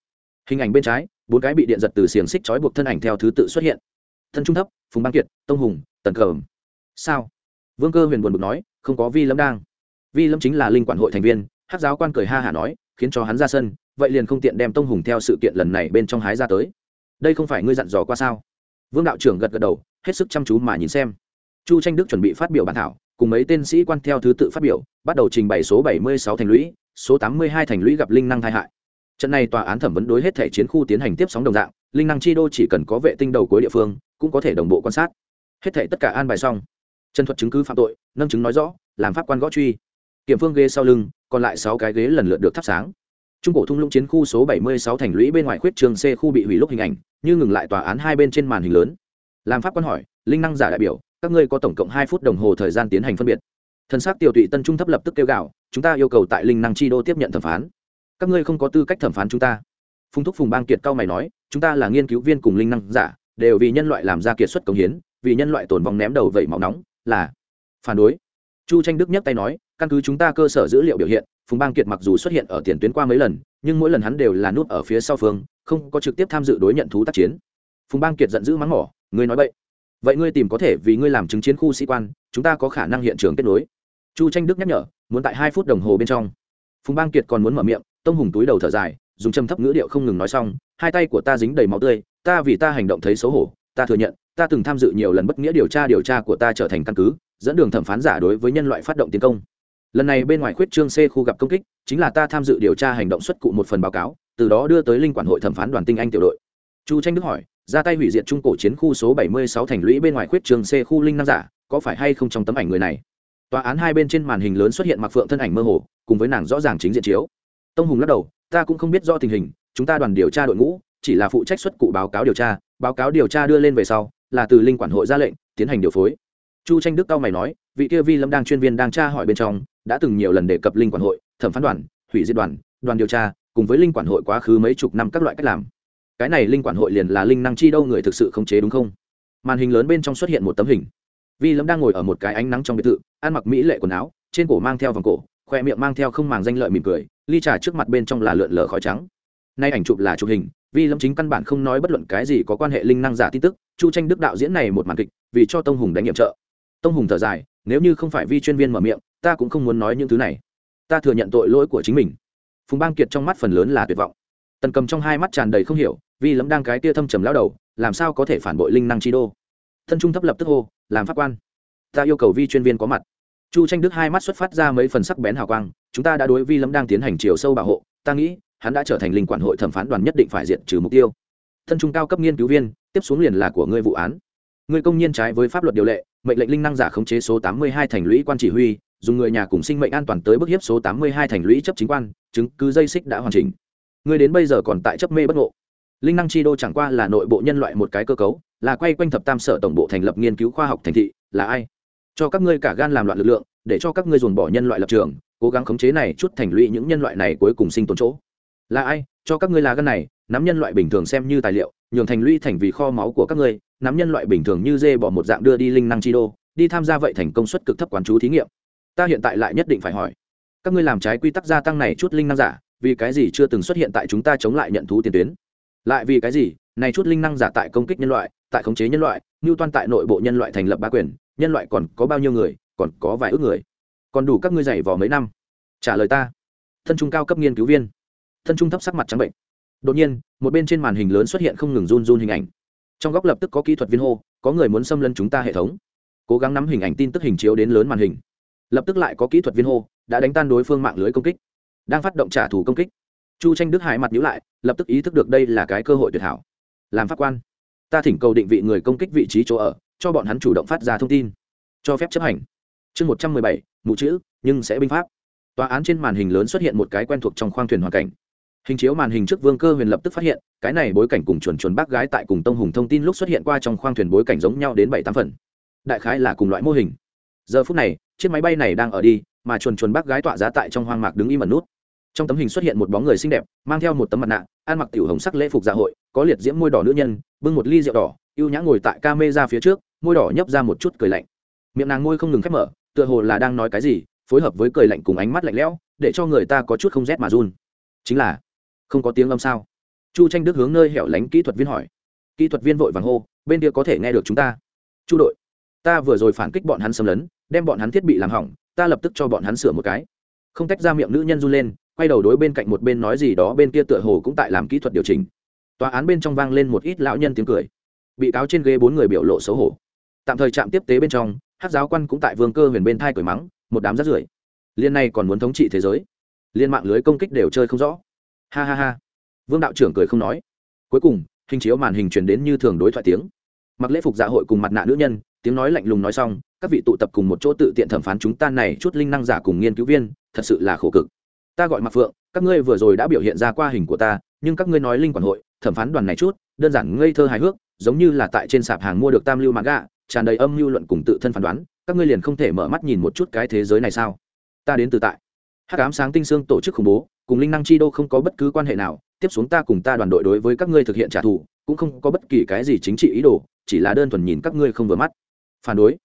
hình ảnh bên trái, bốn cái bị điện giật từ xiềng xích trói buộc thân ảnh theo thứ tự xuất hiện. Thân trung thấp, phùng băng kiệt, tông hùng, tần cờm sao? Vương cơ huyền buồn bực nói, không có vi lâm đang. Vi lâm chính là linh quản hội thành viên hát giáo quan cười ha hả nói, khiến cho hắn ra sân, vậy liền không tiện đem tông hùng theo sự kiện lần này bên trong hái ra tới. Đây không phải ngươi dặn dò qua sao? Vương đạo trưởng gật gật đầu, hết sức chăm chú mà nhìn xem. Chu tranh đức chuẩn bị phát biểu bản thảo, cùng mấy tên sĩ quan theo thứ tự phát biểu, bắt đầu trình bày số 76 thành lũy, số 82 thành lũy gặp linh năng tai hại trận này tòa án thẩm vấn đối hết thể chiến khu tiến hành tiếp sóng đồng dạng, linh năng chi đô chỉ cần có vệ tinh đầu cuối địa phương, cũng có thể đồng bộ quan sát. Hết thể tất cả an bài xong. Chân thuật chứng cứ phạm tội, nâng chứng nói rõ, làm pháp quan gõ truy. Kiểm phương ghế sau lưng, còn lại sáu cái ghế lần lượt được thắp sáng. Trung cổ thung lũng chiến khu số 76 thành lũy bên ngoài khuyết trường c khu bị hủy lúc hình ảnh, như ngừng lại tòa án hai bên trên màn hình lớn. Làm pháp quan hỏi, linh năng giả đại biểu, các ngươi có tổng cộng hai phút đồng hồ thời gian tiến hành phân biệt. Thân xác tiểu tụy tân trung thấp lập tức kêu gạo chúng ta yêu cầu tại linh năng chi đô tiếp nhận thẩm phán các ngươi không có tư cách thẩm phán chúng ta. Phùng thúc phùng bang kiệt cao mày nói, chúng ta là nghiên cứu viên cùng linh năng giả, đều vì nhân loại làm ra kiệt xuất công hiến, vì nhân loại tổn vong ném đầu vẩy máu nóng, là phản đối. Chu tranh đức nhắc tay nói, căn cứ chúng ta cơ sở dữ liệu biểu hiện, phùng bang kiệt mặc dù xuất hiện ở tiền tuyến qua mấy lần, nhưng mỗi lần hắn đều là nút ở phía sau phương, không có trực tiếp tham dự đối nhận thú tác chiến. Phùng bang kiệt giận dữ mắng mỏ, ngươi nói vậy vậy ngươi tìm có thể vì ngươi làm chứng chiến khu sĩ quan, chúng ta có khả năng hiện trường kết nối. Chu tranh đức nhắc nhở, muốn tại hai phút đồng hồ bên trong. Phùng bang kiệt còn muốn mở miệng tông hùng túi đầu thở dài, dùng châm thấp ngữ điệu không ngừng nói xong, hai tay của ta dính đầy máu tươi, ta vì ta hành động thấy xấu hổ, ta thừa nhận, ta từng tham dự nhiều lần bất nghĩa điều tra điều tra của ta trở thành căn cứ, dẫn đường thẩm phán giả đối với nhân loại phát động tiến công. Lần này bên ngoài khuyết trương c khu gặp công kích, chính là ta tham dự điều tra hành động xuất cụ một phần báo cáo, từ đó đưa tới linh quản hội thẩm phán đoàn tinh anh tiểu đội. Chu tranh đức hỏi, ra tay hủy diệt trung cổ chiến khu số 76 thành lũy bên ngoài khuyết trường c khu linh nam giả, có phải hay không trong tấm ảnh người này? Tòa án hai bên trên màn hình lớn xuất hiện mặc phượng thân ảnh mơ hồ, cùng với nàng rõ ràng chính diện chiếu tông hùng lắc đầu, ta cũng không biết do tình hình, chúng ta đoàn điều tra đội ngũ, chỉ là phụ trách xuất cụ báo cáo điều tra, báo cáo điều tra đưa lên về sau, là từ linh quản hội ra lệnh, tiến hành điều phối. Chu tranh đức cao mày nói, vị kia vi lâm đang chuyên viên đang tra hỏi bên trong, đã từng nhiều lần đề cập linh quản hội, thẩm phán đoàn, hủy diệt đoàn đoàn điều tra, cùng với linh quản hội quá khứ mấy chục năm các loại cách làm. Cái này linh quản hội liền là linh năng chi đâu người thực sự không chế đúng không? Màn hình lớn bên trong xuất hiện một tấm hình. Vi lâm đang ngồi ở một cái ánh nắng trong biệt thự, ăn mặc mỹ lệ quần áo, trên cổ mang theo vòng cổ khoe miệng mang theo không màng danh lợi mỉm cười, ly trà trước mặt bên trong là lượn lờ khói trắng. Nay ảnh chụp là chụp hình, vi lâm chính căn bản không nói bất luận cái gì có quan hệ linh năng giả tin tức, chu tranh đức đạo diễn này một màn kịch, vì cho tông hùng đánh nhiệm trợ. Tông hùng thở dài, nếu như không phải vi chuyên viên mở miệng, ta cũng không muốn nói những thứ này. Ta thừa nhận tội lỗi của chính mình. Phùng bang kiệt trong mắt phần lớn là tuyệt vọng. Tần cầm trong hai mắt tràn đầy không hiểu vì lâm đang cái tia thâm trầm lao đầu, làm sao có thể phản bội linh năng chi đô? Thân trung thấp lập tức hô, làm pháp quan, ta yêu cầu vi chuyên viên có mặt chu tranh đức hai mắt xuất phát ra mấy phần sắc bén hào quang, chúng ta đã đối vi lâm đang tiến hành chiều sâu bảo hộ, ta nghĩ, hắn đã trở thành linh quản hội thẩm phán đoàn nhất định phải diện trừ mục tiêu. Thân trung cao cấp nghiên cứu viên, tiếp xuống liền là của ngươi vụ án. Ngươi công nhiên trái với pháp luật điều lệ, mệnh lệnh linh năng giả khống chế số tám mươi hai thành lũy quan chỉ huy, dùng người nhà cùng sinh mệnh an toàn tới bức hiếp số tám mươi hai thành lũy chấp chính quan, chứng cứ dây xích đã hoàn chỉnh. Ngươi đến bây giờ còn tại chấp mê bất ngộ. Linh năng chi đô chẳng qua là nội bộ nhân loại một cái cơ cấu, là quay quanh thập tam sở tổng bộ thành lập nghiên cứu khoa học thành thị, là ai? Cho các ngươi cả gan làm loạn lực lượng, để cho các ngươi dồn bỏ nhân loại lập trường, cố gắng khống chế này chút thành lũy những nhân loại này cuối cùng sinh tồn chỗ. Là ai? Cho các ngươi là gan này, nắm nhân loại bình thường xem như tài liệu, nhường thành lũy thành vì kho máu của các ngươi, nắm nhân loại bình thường như dê bỏ một dạng đưa đi linh năng chi đô, đi tham gia vậy thành công suất cực thấp quán chú thí nghiệm. Ta hiện tại lại nhất định phải hỏi, các ngươi làm trái quy tắc gia tăng này chút linh năng giả, vì cái gì chưa từng xuất hiện tại chúng ta chống lại nhận thú tiền tuyến? Lại vì cái gì, này chút linh năng giả tại công kích nhân loại, tại khống chế nhân loại như toan tại nội bộ nhân loại thành lập ba quyền nhân loại còn có bao nhiêu người, còn có vài ước người. Còn đủ các ngươi dày vò mấy năm. Trả lời ta. Thân trung cao cấp nghiên cứu viên. Thân trung thấp sắc mặt trắng bệnh. Đột nhiên, một bên trên màn hình lớn xuất hiện không ngừng run run hình ảnh. Trong góc lập tức có kỹ thuật viên hô, có người muốn xâm lấn chúng ta hệ thống. Cố gắng nắm hình ảnh tin tức hình chiếu đến lớn màn hình. Lập tức lại có kỹ thuật viên hô, đã đánh tan đối phương mạng lưới công kích. Đang phát động trả thù công kích. Chu tranh đức hải mặt nhữ lại, lập tức ý thức được đây là cái cơ hội tuyệt hảo. Làm pháp quan. Ta thỉnh cầu định vị người công kích vị trí chỗ ở cho bọn hắn chủ động phát ra thông tin, cho phép chấp hành. Chương một trăm mười bảy mụ chữ, nhưng sẽ binh pháp. Tòa án trên màn hình lớn xuất hiện một cái quen thuộc trong khoang thuyền hoàn cảnh. Hình chiếu màn hình trước vương cơ huyền lập tức phát hiện, cái này bối cảnh cùng chuẩn chuẩn bác gái tại cùng tông hùng thông tin lúc xuất hiện qua trong khoang thuyền bối cảnh giống nhau đến bảy tám phần. Đại khái là cùng loại mô hình. Giờ phút này, chiếc máy bay này đang ở đi, mà chuồn chuồn bác gái tọa giá tại trong hoang mạc đứng im ẩn nút. Trong tấm hình xuất hiện một bóng người xinh đẹp, mang theo một tấm mặt nạ, ăn mặc tiểu hồng sắc lễ phục dạ hội, có liệt diễm môi đỏ nữ nhân, bưng một ly rượu đỏ, ưu nhã ngồi tại ca mê ra phía trước môi đỏ nhấp ra một chút cười lạnh. Miệng nàng môi không ngừng khép mở, tựa hồ là đang nói cái gì, phối hợp với cười lạnh cùng ánh mắt lạnh lẽo, để cho người ta có chút không rét mà run. Chính là, không có tiếng âm sao? Chu tranh đức hướng nơi hẻo lánh kỹ thuật viên hỏi. Kỹ thuật viên vội vàng hô, bên kia có thể nghe được chúng ta. Chu đội, ta vừa rồi phản kích bọn hắn xâm lấn, đem bọn hắn thiết bị làm hỏng, ta lập tức cho bọn hắn sửa một cái. Không tách ra miệng nữ nhân run lên, quay đầu đối bên cạnh một bên nói gì đó, bên kia tựa hồ cũng tại làm kỹ thuật điều chỉnh. Tòa án bên trong vang lên một ít lão nhân tiếng cười. Bị cáo trên ghế bốn người biểu lộ xấu hổ tạm thời trạm tiếp tế bên trong hát giáo quan cũng tại vương cơ huyền bên thai cởi mắng, một đám rát rưởi. Liên này còn muốn thống trị thế giới. Liên mạng lưới công kích đều chơi không rõ. Ha ha ha. Vương đạo trưởng cười không nói. Cuối cùng, hình chiếu màn hình truyền đến như thường đối thoại tiếng. Mặc lễ phục dạ hội cùng mặt nạ nữ nhân, tiếng nói lạnh lùng nói xong, các vị tụ tập cùng một chỗ tự tiện thẩm phán chúng ta này chút linh năng giả cùng nghiên cứu viên, thật sự là khổ cực. Ta gọi mặc phượng, các ngươi vừa rồi đã biểu hiện ra qua hình của ta, nhưng các ngươi nói linh quản hội, thẩm phán đoàn này chút, đơn giản ngây thơ hài hước, giống như là tại trên sạp hàng mua được tam lưu mạng gạ tràn đầy âm mưu luận cùng tự thân phán đoán, các ngươi liền không thể mở mắt nhìn một chút cái thế giới này sao? Ta đến từ tại hắc ám sáng tinh xương tổ chức khủng bố, cùng linh năng chi đô không có bất cứ quan hệ nào, tiếp xuống ta cùng ta đoàn đội đối với các ngươi thực hiện trả thù, cũng không có bất kỳ cái gì chính trị ý đồ, chỉ là đơn thuần nhìn các ngươi không vừa mắt. Phản đối.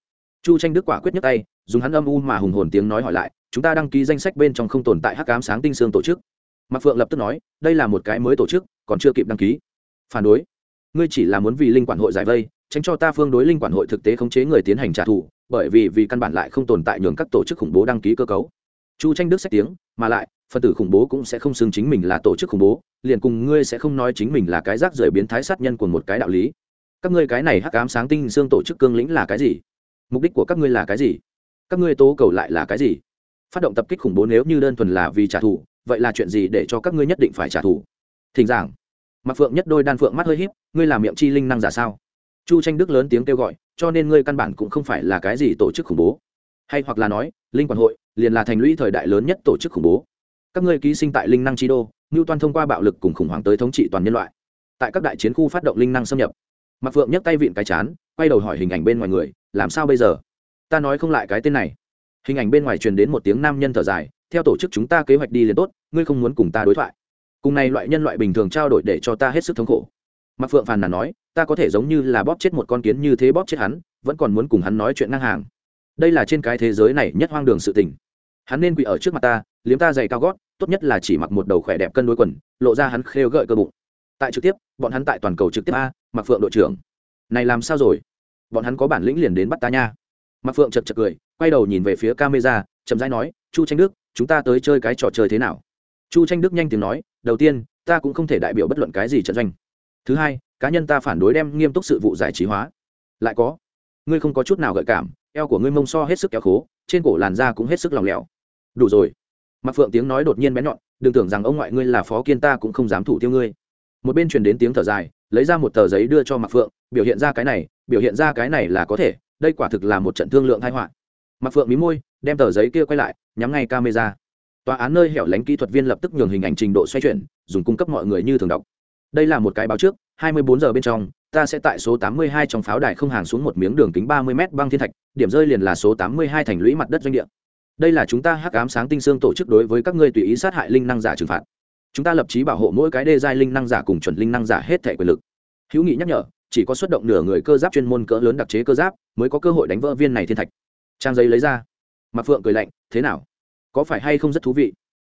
Chu tranh đức quả quyết nhất tay, dùng hắn âm u mà hùng hồn tiếng nói hỏi lại, chúng ta đăng ký danh sách bên trong không tồn tại hắc ám sáng tinh xương tổ chức. Mạc phượng lập tức nói, đây là một cái mới tổ chức, còn chưa kịp đăng ký. Phản đối. Ngươi chỉ là muốn vì linh quản hội giải vây tránh cho ta phương đối linh quản hội thực tế khống chế người tiến hành trả thù, bởi vì vì căn bản lại không tồn tại nhường các tổ chức khủng bố đăng ký cơ cấu. Chu tranh đức sách tiếng, mà lại phần tử khủng bố cũng sẽ không xưng chính mình là tổ chức khủng bố, liền cùng ngươi sẽ không nói chính mình là cái rác rưởi biến thái sát nhân của một cái đạo lý. Các ngươi cái này hắc ám sáng tinh xương tổ chức cương lĩnh là cái gì? Mục đích của các ngươi là cái gì? Các ngươi tố cầu lại là cái gì? Phát động tập kích khủng bố nếu như đơn thuần là vì trả thù, vậy là chuyện gì để cho các ngươi nhất định phải trả thù? Thỉnh giảng. Mặc phượng nhất đôi đan phượng mắt hơi híp, ngươi làm miệng chi linh năng giả sao? Chu tranh đức lớn tiếng kêu gọi, cho nên ngươi căn bản cũng không phải là cái gì tổ chức khủng bố. Hay hoặc là nói, linh quản hội liền là thành lũy thời đại lớn nhất tổ chức khủng bố. Các ngươi ký sinh tại linh năng chi đô, ngưu toan thông qua bạo lực cùng khủng hoảng tới thống trị toàn nhân loại. Tại các đại chiến khu phát động linh năng xâm nhập. Mặc phượng nhấc tay vịn cái chán, quay đầu hỏi hình ảnh bên ngoài người, làm sao bây giờ? Ta nói không lại cái tên này. Hình ảnh bên ngoài truyền đến một tiếng nam nhân thở dài, theo tổ chức chúng ta kế hoạch đi liền tốt, ngươi không muốn cùng ta đối thoại. Cùng này loại nhân loại bình thường trao đổi để cho ta hết sức thống khổ mặc phượng phàn nàn nói, ta có thể giống như là bóp chết một con kiến như thế bóp chết hắn, vẫn còn muốn cùng hắn nói chuyện ngang hàng. Đây là trên cái thế giới này nhất hoang đường sự tình. Hắn nên quỳ ở trước mặt ta, liếm ta dày cao gót, tốt nhất là chỉ mặc một đầu khỏe đẹp cân đối quần, lộ ra hắn khêu gợi cơ bụng. Tại trực tiếp, bọn hắn tại toàn cầu trực tiếp a mặc phượng đội trưởng. Này làm sao rồi? Bọn hắn có bản lĩnh liền đến bắt ta nha. Mặc phượng chật chật cười, quay đầu nhìn về phía camera, chậm rãi nói, chu tranh đức, chúng ta tới chơi cái trò chơi thế nào? Chu tranh đức nhanh tiếng nói, đầu tiên, ta cũng không thể đại biểu bất luận cái gì trận doanh thứ hai, cá nhân ta phản đối đem nghiêm túc sự vụ giải trí hóa. Lại có, ngươi không có chút nào gợi cảm, eo của ngươi mông so hết sức kéo khố, trên cổ làn da cũng hết sức lòng lẻo. Đủ rồi. Mặc phượng tiếng nói đột nhiên bén nhọn, đừng tưởng rằng ông ngoại ngươi là phó kiên ta cũng không dám thủ tiêu ngươi. Một bên truyền đến tiếng thở dài, lấy ra một tờ giấy đưa cho mặc phượng, biểu hiện ra cái này, biểu hiện ra cái này là có thể, đây quả thực là một trận thương lượng thái họa. Mặc phượng mí môi, đem tờ giấy kia quay lại, nhắm ngay camera. Tòa án nơi hẻo lánh kỹ thuật viên lập tức nhường hình ảnh trình độ xoay chuyển, dùng cung cấp mọi người như thường đọc đây là một cái báo trước 24 giờ bên trong, ta sẽ tại số 82 trong pháo đài không hàng xuống một miếng đường kính 30 m băng thiên thạch, điểm rơi liền là số 82 thành lũy mặt đất doanh địa. Đây là chúng ta hắc ám sáng tinh xương tổ chức đối với các ngươi tùy ý sát hại linh năng giả trừng phạt. Chúng ta lập chí bảo hộ mỗi cái đê giai linh năng giả cùng chuẩn linh năng giả hết thể quyền lực. Hữu nghị nhắc nhở, chỉ có xuất động nửa người cơ giáp chuyên môn cỡ lớn đặc chế cơ giáp, mới có cơ hội đánh vỡ viên này thiên thạch. Trang giấy lấy ra. Mặc phượng cười lạnh, thế nào? Có phải hay không rất thú vị?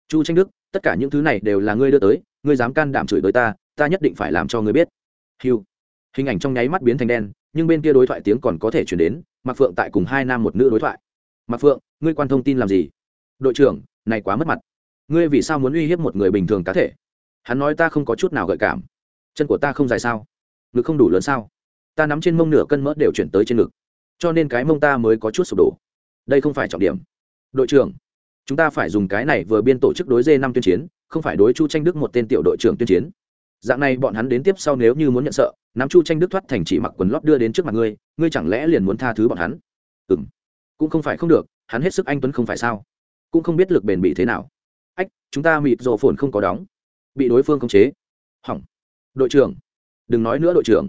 Chu tranh đức, tất cả những thứ này đều là ngươi đưa tới, ngươi dám can đảm chửi tới ta ta nhất định phải làm cho ngươi biết. Hiu hình ảnh trong nháy mắt biến thành đen, nhưng bên kia đối thoại tiếng còn có thể chuyển đến mặc phượng tại cùng hai nam một nữ đối thoại. Mặc phượng, ngươi quan thông tin làm gì? Đội trưởng, này quá mất mặt. Ngươi vì sao muốn uy hiếp một người bình thường cá thể? Hắn nói ta không có chút nào gợi cảm. Chân của ta không dài sao? Ngực không đủ lớn sao? Ta nắm trên mông nửa cân mỡ đều chuyển tới trên ngực. Cho nên cái mông ta mới có chút sụp đổ. Đây không phải trọng điểm. Đội trưởng, chúng ta phải dùng cái này vừa biên tổ chức đối dê năm tuyên chiến, không phải đối chu tranh đức một tên tiểu đội trưởng tuyên chiến dạng này bọn hắn đến tiếp sau nếu như muốn nhận sợ nắm chu tranh đức thoát thành chỉ mặc quần lót đưa đến trước mặt ngươi ngươi chẳng lẽ liền muốn tha thứ bọn hắn? Ừ m cũng không phải không được, hắn hết sức anh tuấn không phải sao? Cũng không biết lực bền bị thế nào. Ách, chúng ta mịt rộ phồn không có đóng. Bị đối phương khống chế. Hỏng. Đội trưởng. Đừng nói nữa đội trưởng.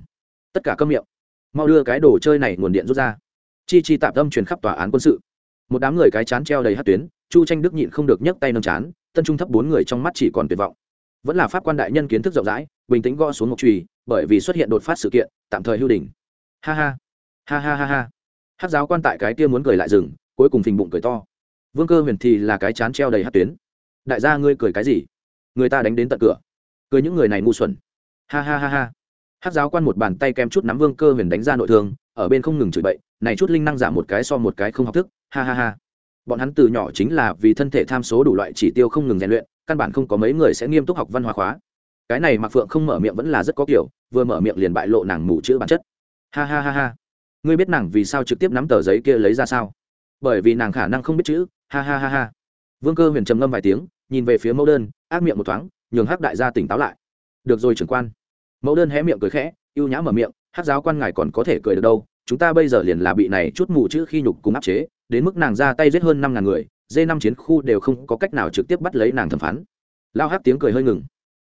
Tất cả câm miệng. Mau đưa cái đồ chơi này nguồn điện rút ra. Chi chi tạm tâm truyền khắp tòa án quân sự. Một đám người cái chán treo đầy hát tuyến, chu tranh đức nhịn không được nhấc tay nâng chán, tân trung thấp bốn người trong mắt chỉ còn tuyệt vọng vẫn là pháp quan đại nhân kiến thức rộng rãi, bình tĩnh gõ xuống một trùy, bởi vì xuất hiện đột phát sự kiện, tạm thời hưu đỉnh. Ha ha. Ha ha ha ha. Hát giáo quan tại cái kia muốn cười lại rừng cuối cùng phình bụng cười to. Vương cơ huyền thì là cái chán treo đầy hát tuyến. Đại gia ngươi cười cái gì? Người ta đánh đến tận cửa. Cười những người này ngu xuẩn. Ha ha ha ha. Hát giáo quan một bàn tay kem chút nắm vương cơ huyền đánh ra nội thương, ở bên không ngừng chửi bậy, này chút linh năng giảm một cái so một cái không học thức. Ha ha ha. Bọn hắn từ nhỏ chính là vì thân thể tham số đủ loại chỉ tiêu không ngừng rèn luyện căn bản không có mấy người sẽ nghiêm túc học văn hóa khóa. Cái này mặc phượng không mở miệng vẫn là rất có kiểu, vừa mở miệng liền bại lộ nàng mù chữ bản chất. Ha ha ha ha. Ngươi biết nàng vì sao trực tiếp nắm tờ giấy kia lấy ra sao? Bởi vì nàng khả năng không biết chữ. Ha ha ha ha. Vương cơ huyền trầm ngâm vài tiếng, nhìn về phía mẫu đơn, ác miệng một thoáng, nhường hắc đại gia tỉnh táo lại. Được rồi trưởng quan. Mẫu đơn hé miệng cười khẽ, ưu nhã mở miệng, hắc giáo quan ngài còn có thể cười được đâu, chúng ta bây giờ liền là bị này chút mù chữ khi nhục cùng áp chế, đến mức nàng ra tay giết hơn năm ngàn người d năm chiến khu đều không có cách nào trực tiếp bắt lấy nàng thẩm phán. Lao hát tiếng cười hơi ngừng.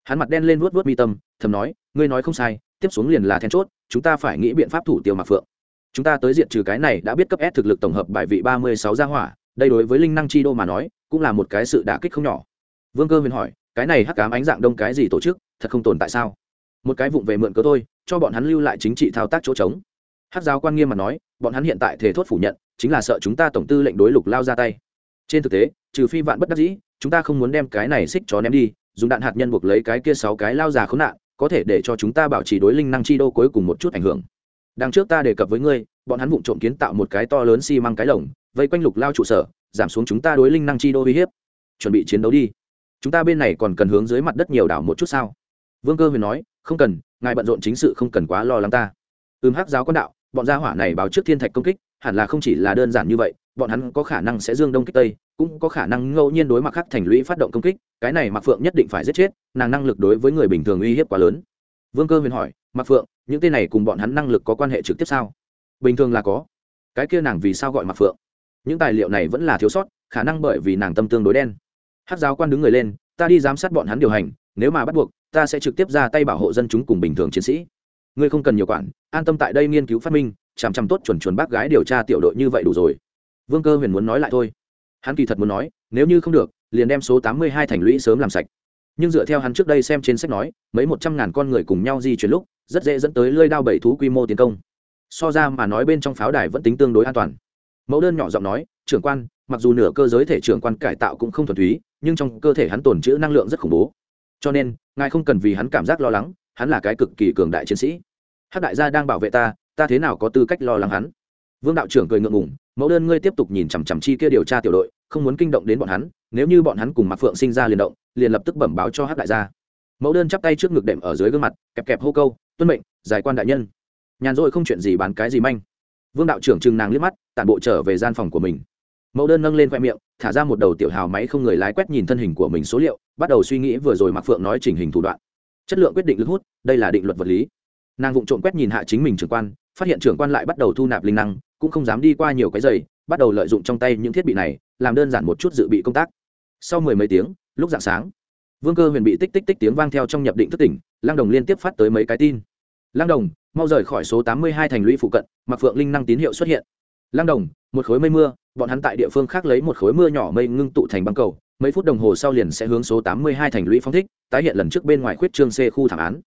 Hắn mặt đen lên vuốt vuốt mi tâm, thầm nói, ngươi nói không sai, tiếp xuống liền là then chốt, chúng ta phải nghĩ biện pháp thủ tiêu mạc phượng. Chúng ta tới diện trừ cái này đã biết cấp s thực lực tổng hợp bài vị ba mươi sáu gia hỏa, đây đối với linh năng chi đô mà nói, cũng là một cái sự đả kích không nhỏ. Vương cơ huyền hỏi, cái này hắc cám ánh dạng đông cái gì tổ chức, thật không tồn tại sao? Một cái vụng về mượn cớ thôi, cho bọn hắn lưu lại chính trị thao tác chỗ trống. Hắc giáo quan nghiêm mà nói, bọn hắn hiện tại thể thốt phủ nhận, chính là sợ chúng ta tổng tư lệnh đối lục lao ra tay trên thực tế, trừ phi vạn bất đắc dĩ, chúng ta không muốn đem cái này xích chó ném đi, dùng đạn hạt nhân buộc lấy cái kia sáu cái lao già khốn nạn, có thể để cho chúng ta bảo trì đối linh năng chi đô cuối cùng một chút ảnh hưởng. Đằng trước ta đề cập với ngươi, bọn hắn vụng trộm kiến tạo một cái to lớn xi、si、măng cái lồng, vây quanh lục lao trụ sở, giảm xuống chúng ta đối linh năng chi đô uy hiếp. Chuẩn bị chiến đấu đi. Chúng ta bên này còn cần hướng dưới mặt đất nhiều đảo một chút sao? Vương cơ huyền nói, không cần, ngài bận rộn chính sự không cần quá lo lắng ta. Ừm hắc giáo quan đạo, bọn gia hỏa này báo trước thiên thạch công kích, hẳn là không chỉ là đơn giản như vậy bọn hắn có khả năng sẽ dương đông kích tây, cũng có khả năng ngẫu nhiên đối mặt khắc thành lũy phát động công kích, cái này mặc phượng nhất định phải giết chết, nàng năng lực đối với người bình thường uy hiếp quá lớn. Vương cơ huyền hỏi mặc phượng, những tên này cùng bọn hắn năng lực có quan hệ trực tiếp sao? Bình thường là có. Cái kia nàng vì sao gọi mặc phượng? Những tài liệu này vẫn là thiếu sót, khả năng bởi vì nàng tâm tương đối đen. Hát giáo quan đứng người lên, ta đi giám sát bọn hắn điều hành, nếu mà bắt buộc, ta sẽ trực tiếp ra tay bảo hộ dân chúng cùng bình thường chiến sĩ. Ngươi không cần nhiều quản, an tâm tại đây nghiên cứu phát minh, chằm chằm tốt chuẩn chuẩn bác gái điều tra tiểu đội như vậy đủ rồi vương cơ huyền muốn nói lại thôi. Hắn kỳ thật muốn nói, nếu như không được, liền đem số tám mươi hai thành lũy sớm làm sạch. Nhưng dựa theo hắn trước đây xem trên sách nói, mấy một trăm ngàn con người cùng nhau di chuyển lúc, rất dễ dẫn tới lơi đao bảy thú quy mô tiến công. So ra mà nói bên trong pháo đài vẫn tính tương đối an toàn. Mẫu đơn nhỏ giọng nói, trưởng quan, mặc dù nửa cơ giới thể trưởng quan cải tạo cũng không thuần túy, nhưng trong cơ thể hắn tồn trữ năng lượng rất khủng bố. Cho nên, ngài không cần vì hắn cảm giác lo lắng, hắn là cái cực kỳ cường đại chiến sĩ. Hát đại gia đang bảo vệ ta ta thế nào có tư cách lo lắng hắn? Vương đạo trưởng cười ngượng ngùng, mẫu đơn ngươi tiếp tục nhìn chằm chằm chi kia điều tra tiểu đội, không muốn kinh động đến bọn hắn, nếu như bọn hắn cùng mặc phượng sinh ra liền động, liền lập tức bẩm báo cho hát đại gia. Mẫu đơn chắp tay trước ngực đệm ở dưới gương mặt, kẹp kẹp hô câu, tuân mệnh, giải quan đại nhân. Nhàn rỗi không chuyện gì bán cái gì manh. Vương đạo trưởng chừng nàng liếc mắt, tản bộ trở về gian phòng của mình. Mẫu đơn nâng lên khoe miệng, thả ra một đầu tiểu hào máy không người lái quét nhìn thân hình của mình số liệu, bắt đầu suy nghĩ vừa rồi mạc phượng nói chỉnh hình thủ đoạn. Chất lượng quyết định lực hút, đây là định luật vật lý. Nàng vụng trộm quét nhìn hạ chính mình trưởng quan, phát hiện trưởng quan lại bắt đầu thu nạp linh năng cũng không dám đi qua nhiều cái giày, bắt đầu lợi dụng trong tay những thiết bị này, làm đơn giản một chút dự bị công tác. Sau mười mấy tiếng, lúc dạng sáng, vương cơ huyền bị tích tích tích tiếng vang theo trong nhập định thất tỉnh lang đồng liên tiếp phát tới mấy cái tin. Lang đồng, mau rời khỏi số tám mươi hai thành lũy phụ cận mặc phượng linh năng tín hiệu xuất hiện. Lang đồng, một khối mây mưa, bọn hắn tại địa phương khác lấy một khối mưa nhỏ mây ngưng tụ thành băng cầu, mấy phút đồng hồ sau liền sẽ hướng số tám mươi hai thành lũy phong thích, tái hiện lần trước bên ngoài khuyết trương c khu thảm án.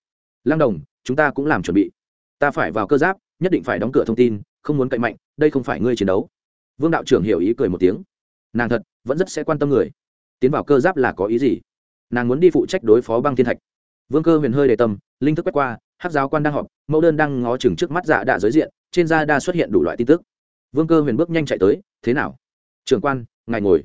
Lang đồng, chúng ta cũng làm chuẩn bị. Ta phải vào cơ giáp, nhất định phải đóng cửa thông tin không muốn cậy mạnh, đây không phải ngươi chiến đấu. Vương đạo trưởng hiểu ý cười một tiếng. Nàng thật, vẫn rất sẽ quan tâm người. Tiến vào cơ giáp là có ý gì? Nàng muốn đi phụ trách đối phó băng thiên thạch. Vương cơ huyền hơi đề tâm, linh thức quét qua hát giáo quan đang họp, mẫu đơn đang ngó chừng trước mắt dạ đạ giới diện, trên da đa xuất hiện đủ loại tin tức. Vương cơ huyền bước nhanh chạy tới, thế nào? Trường quan, ngài ngồi.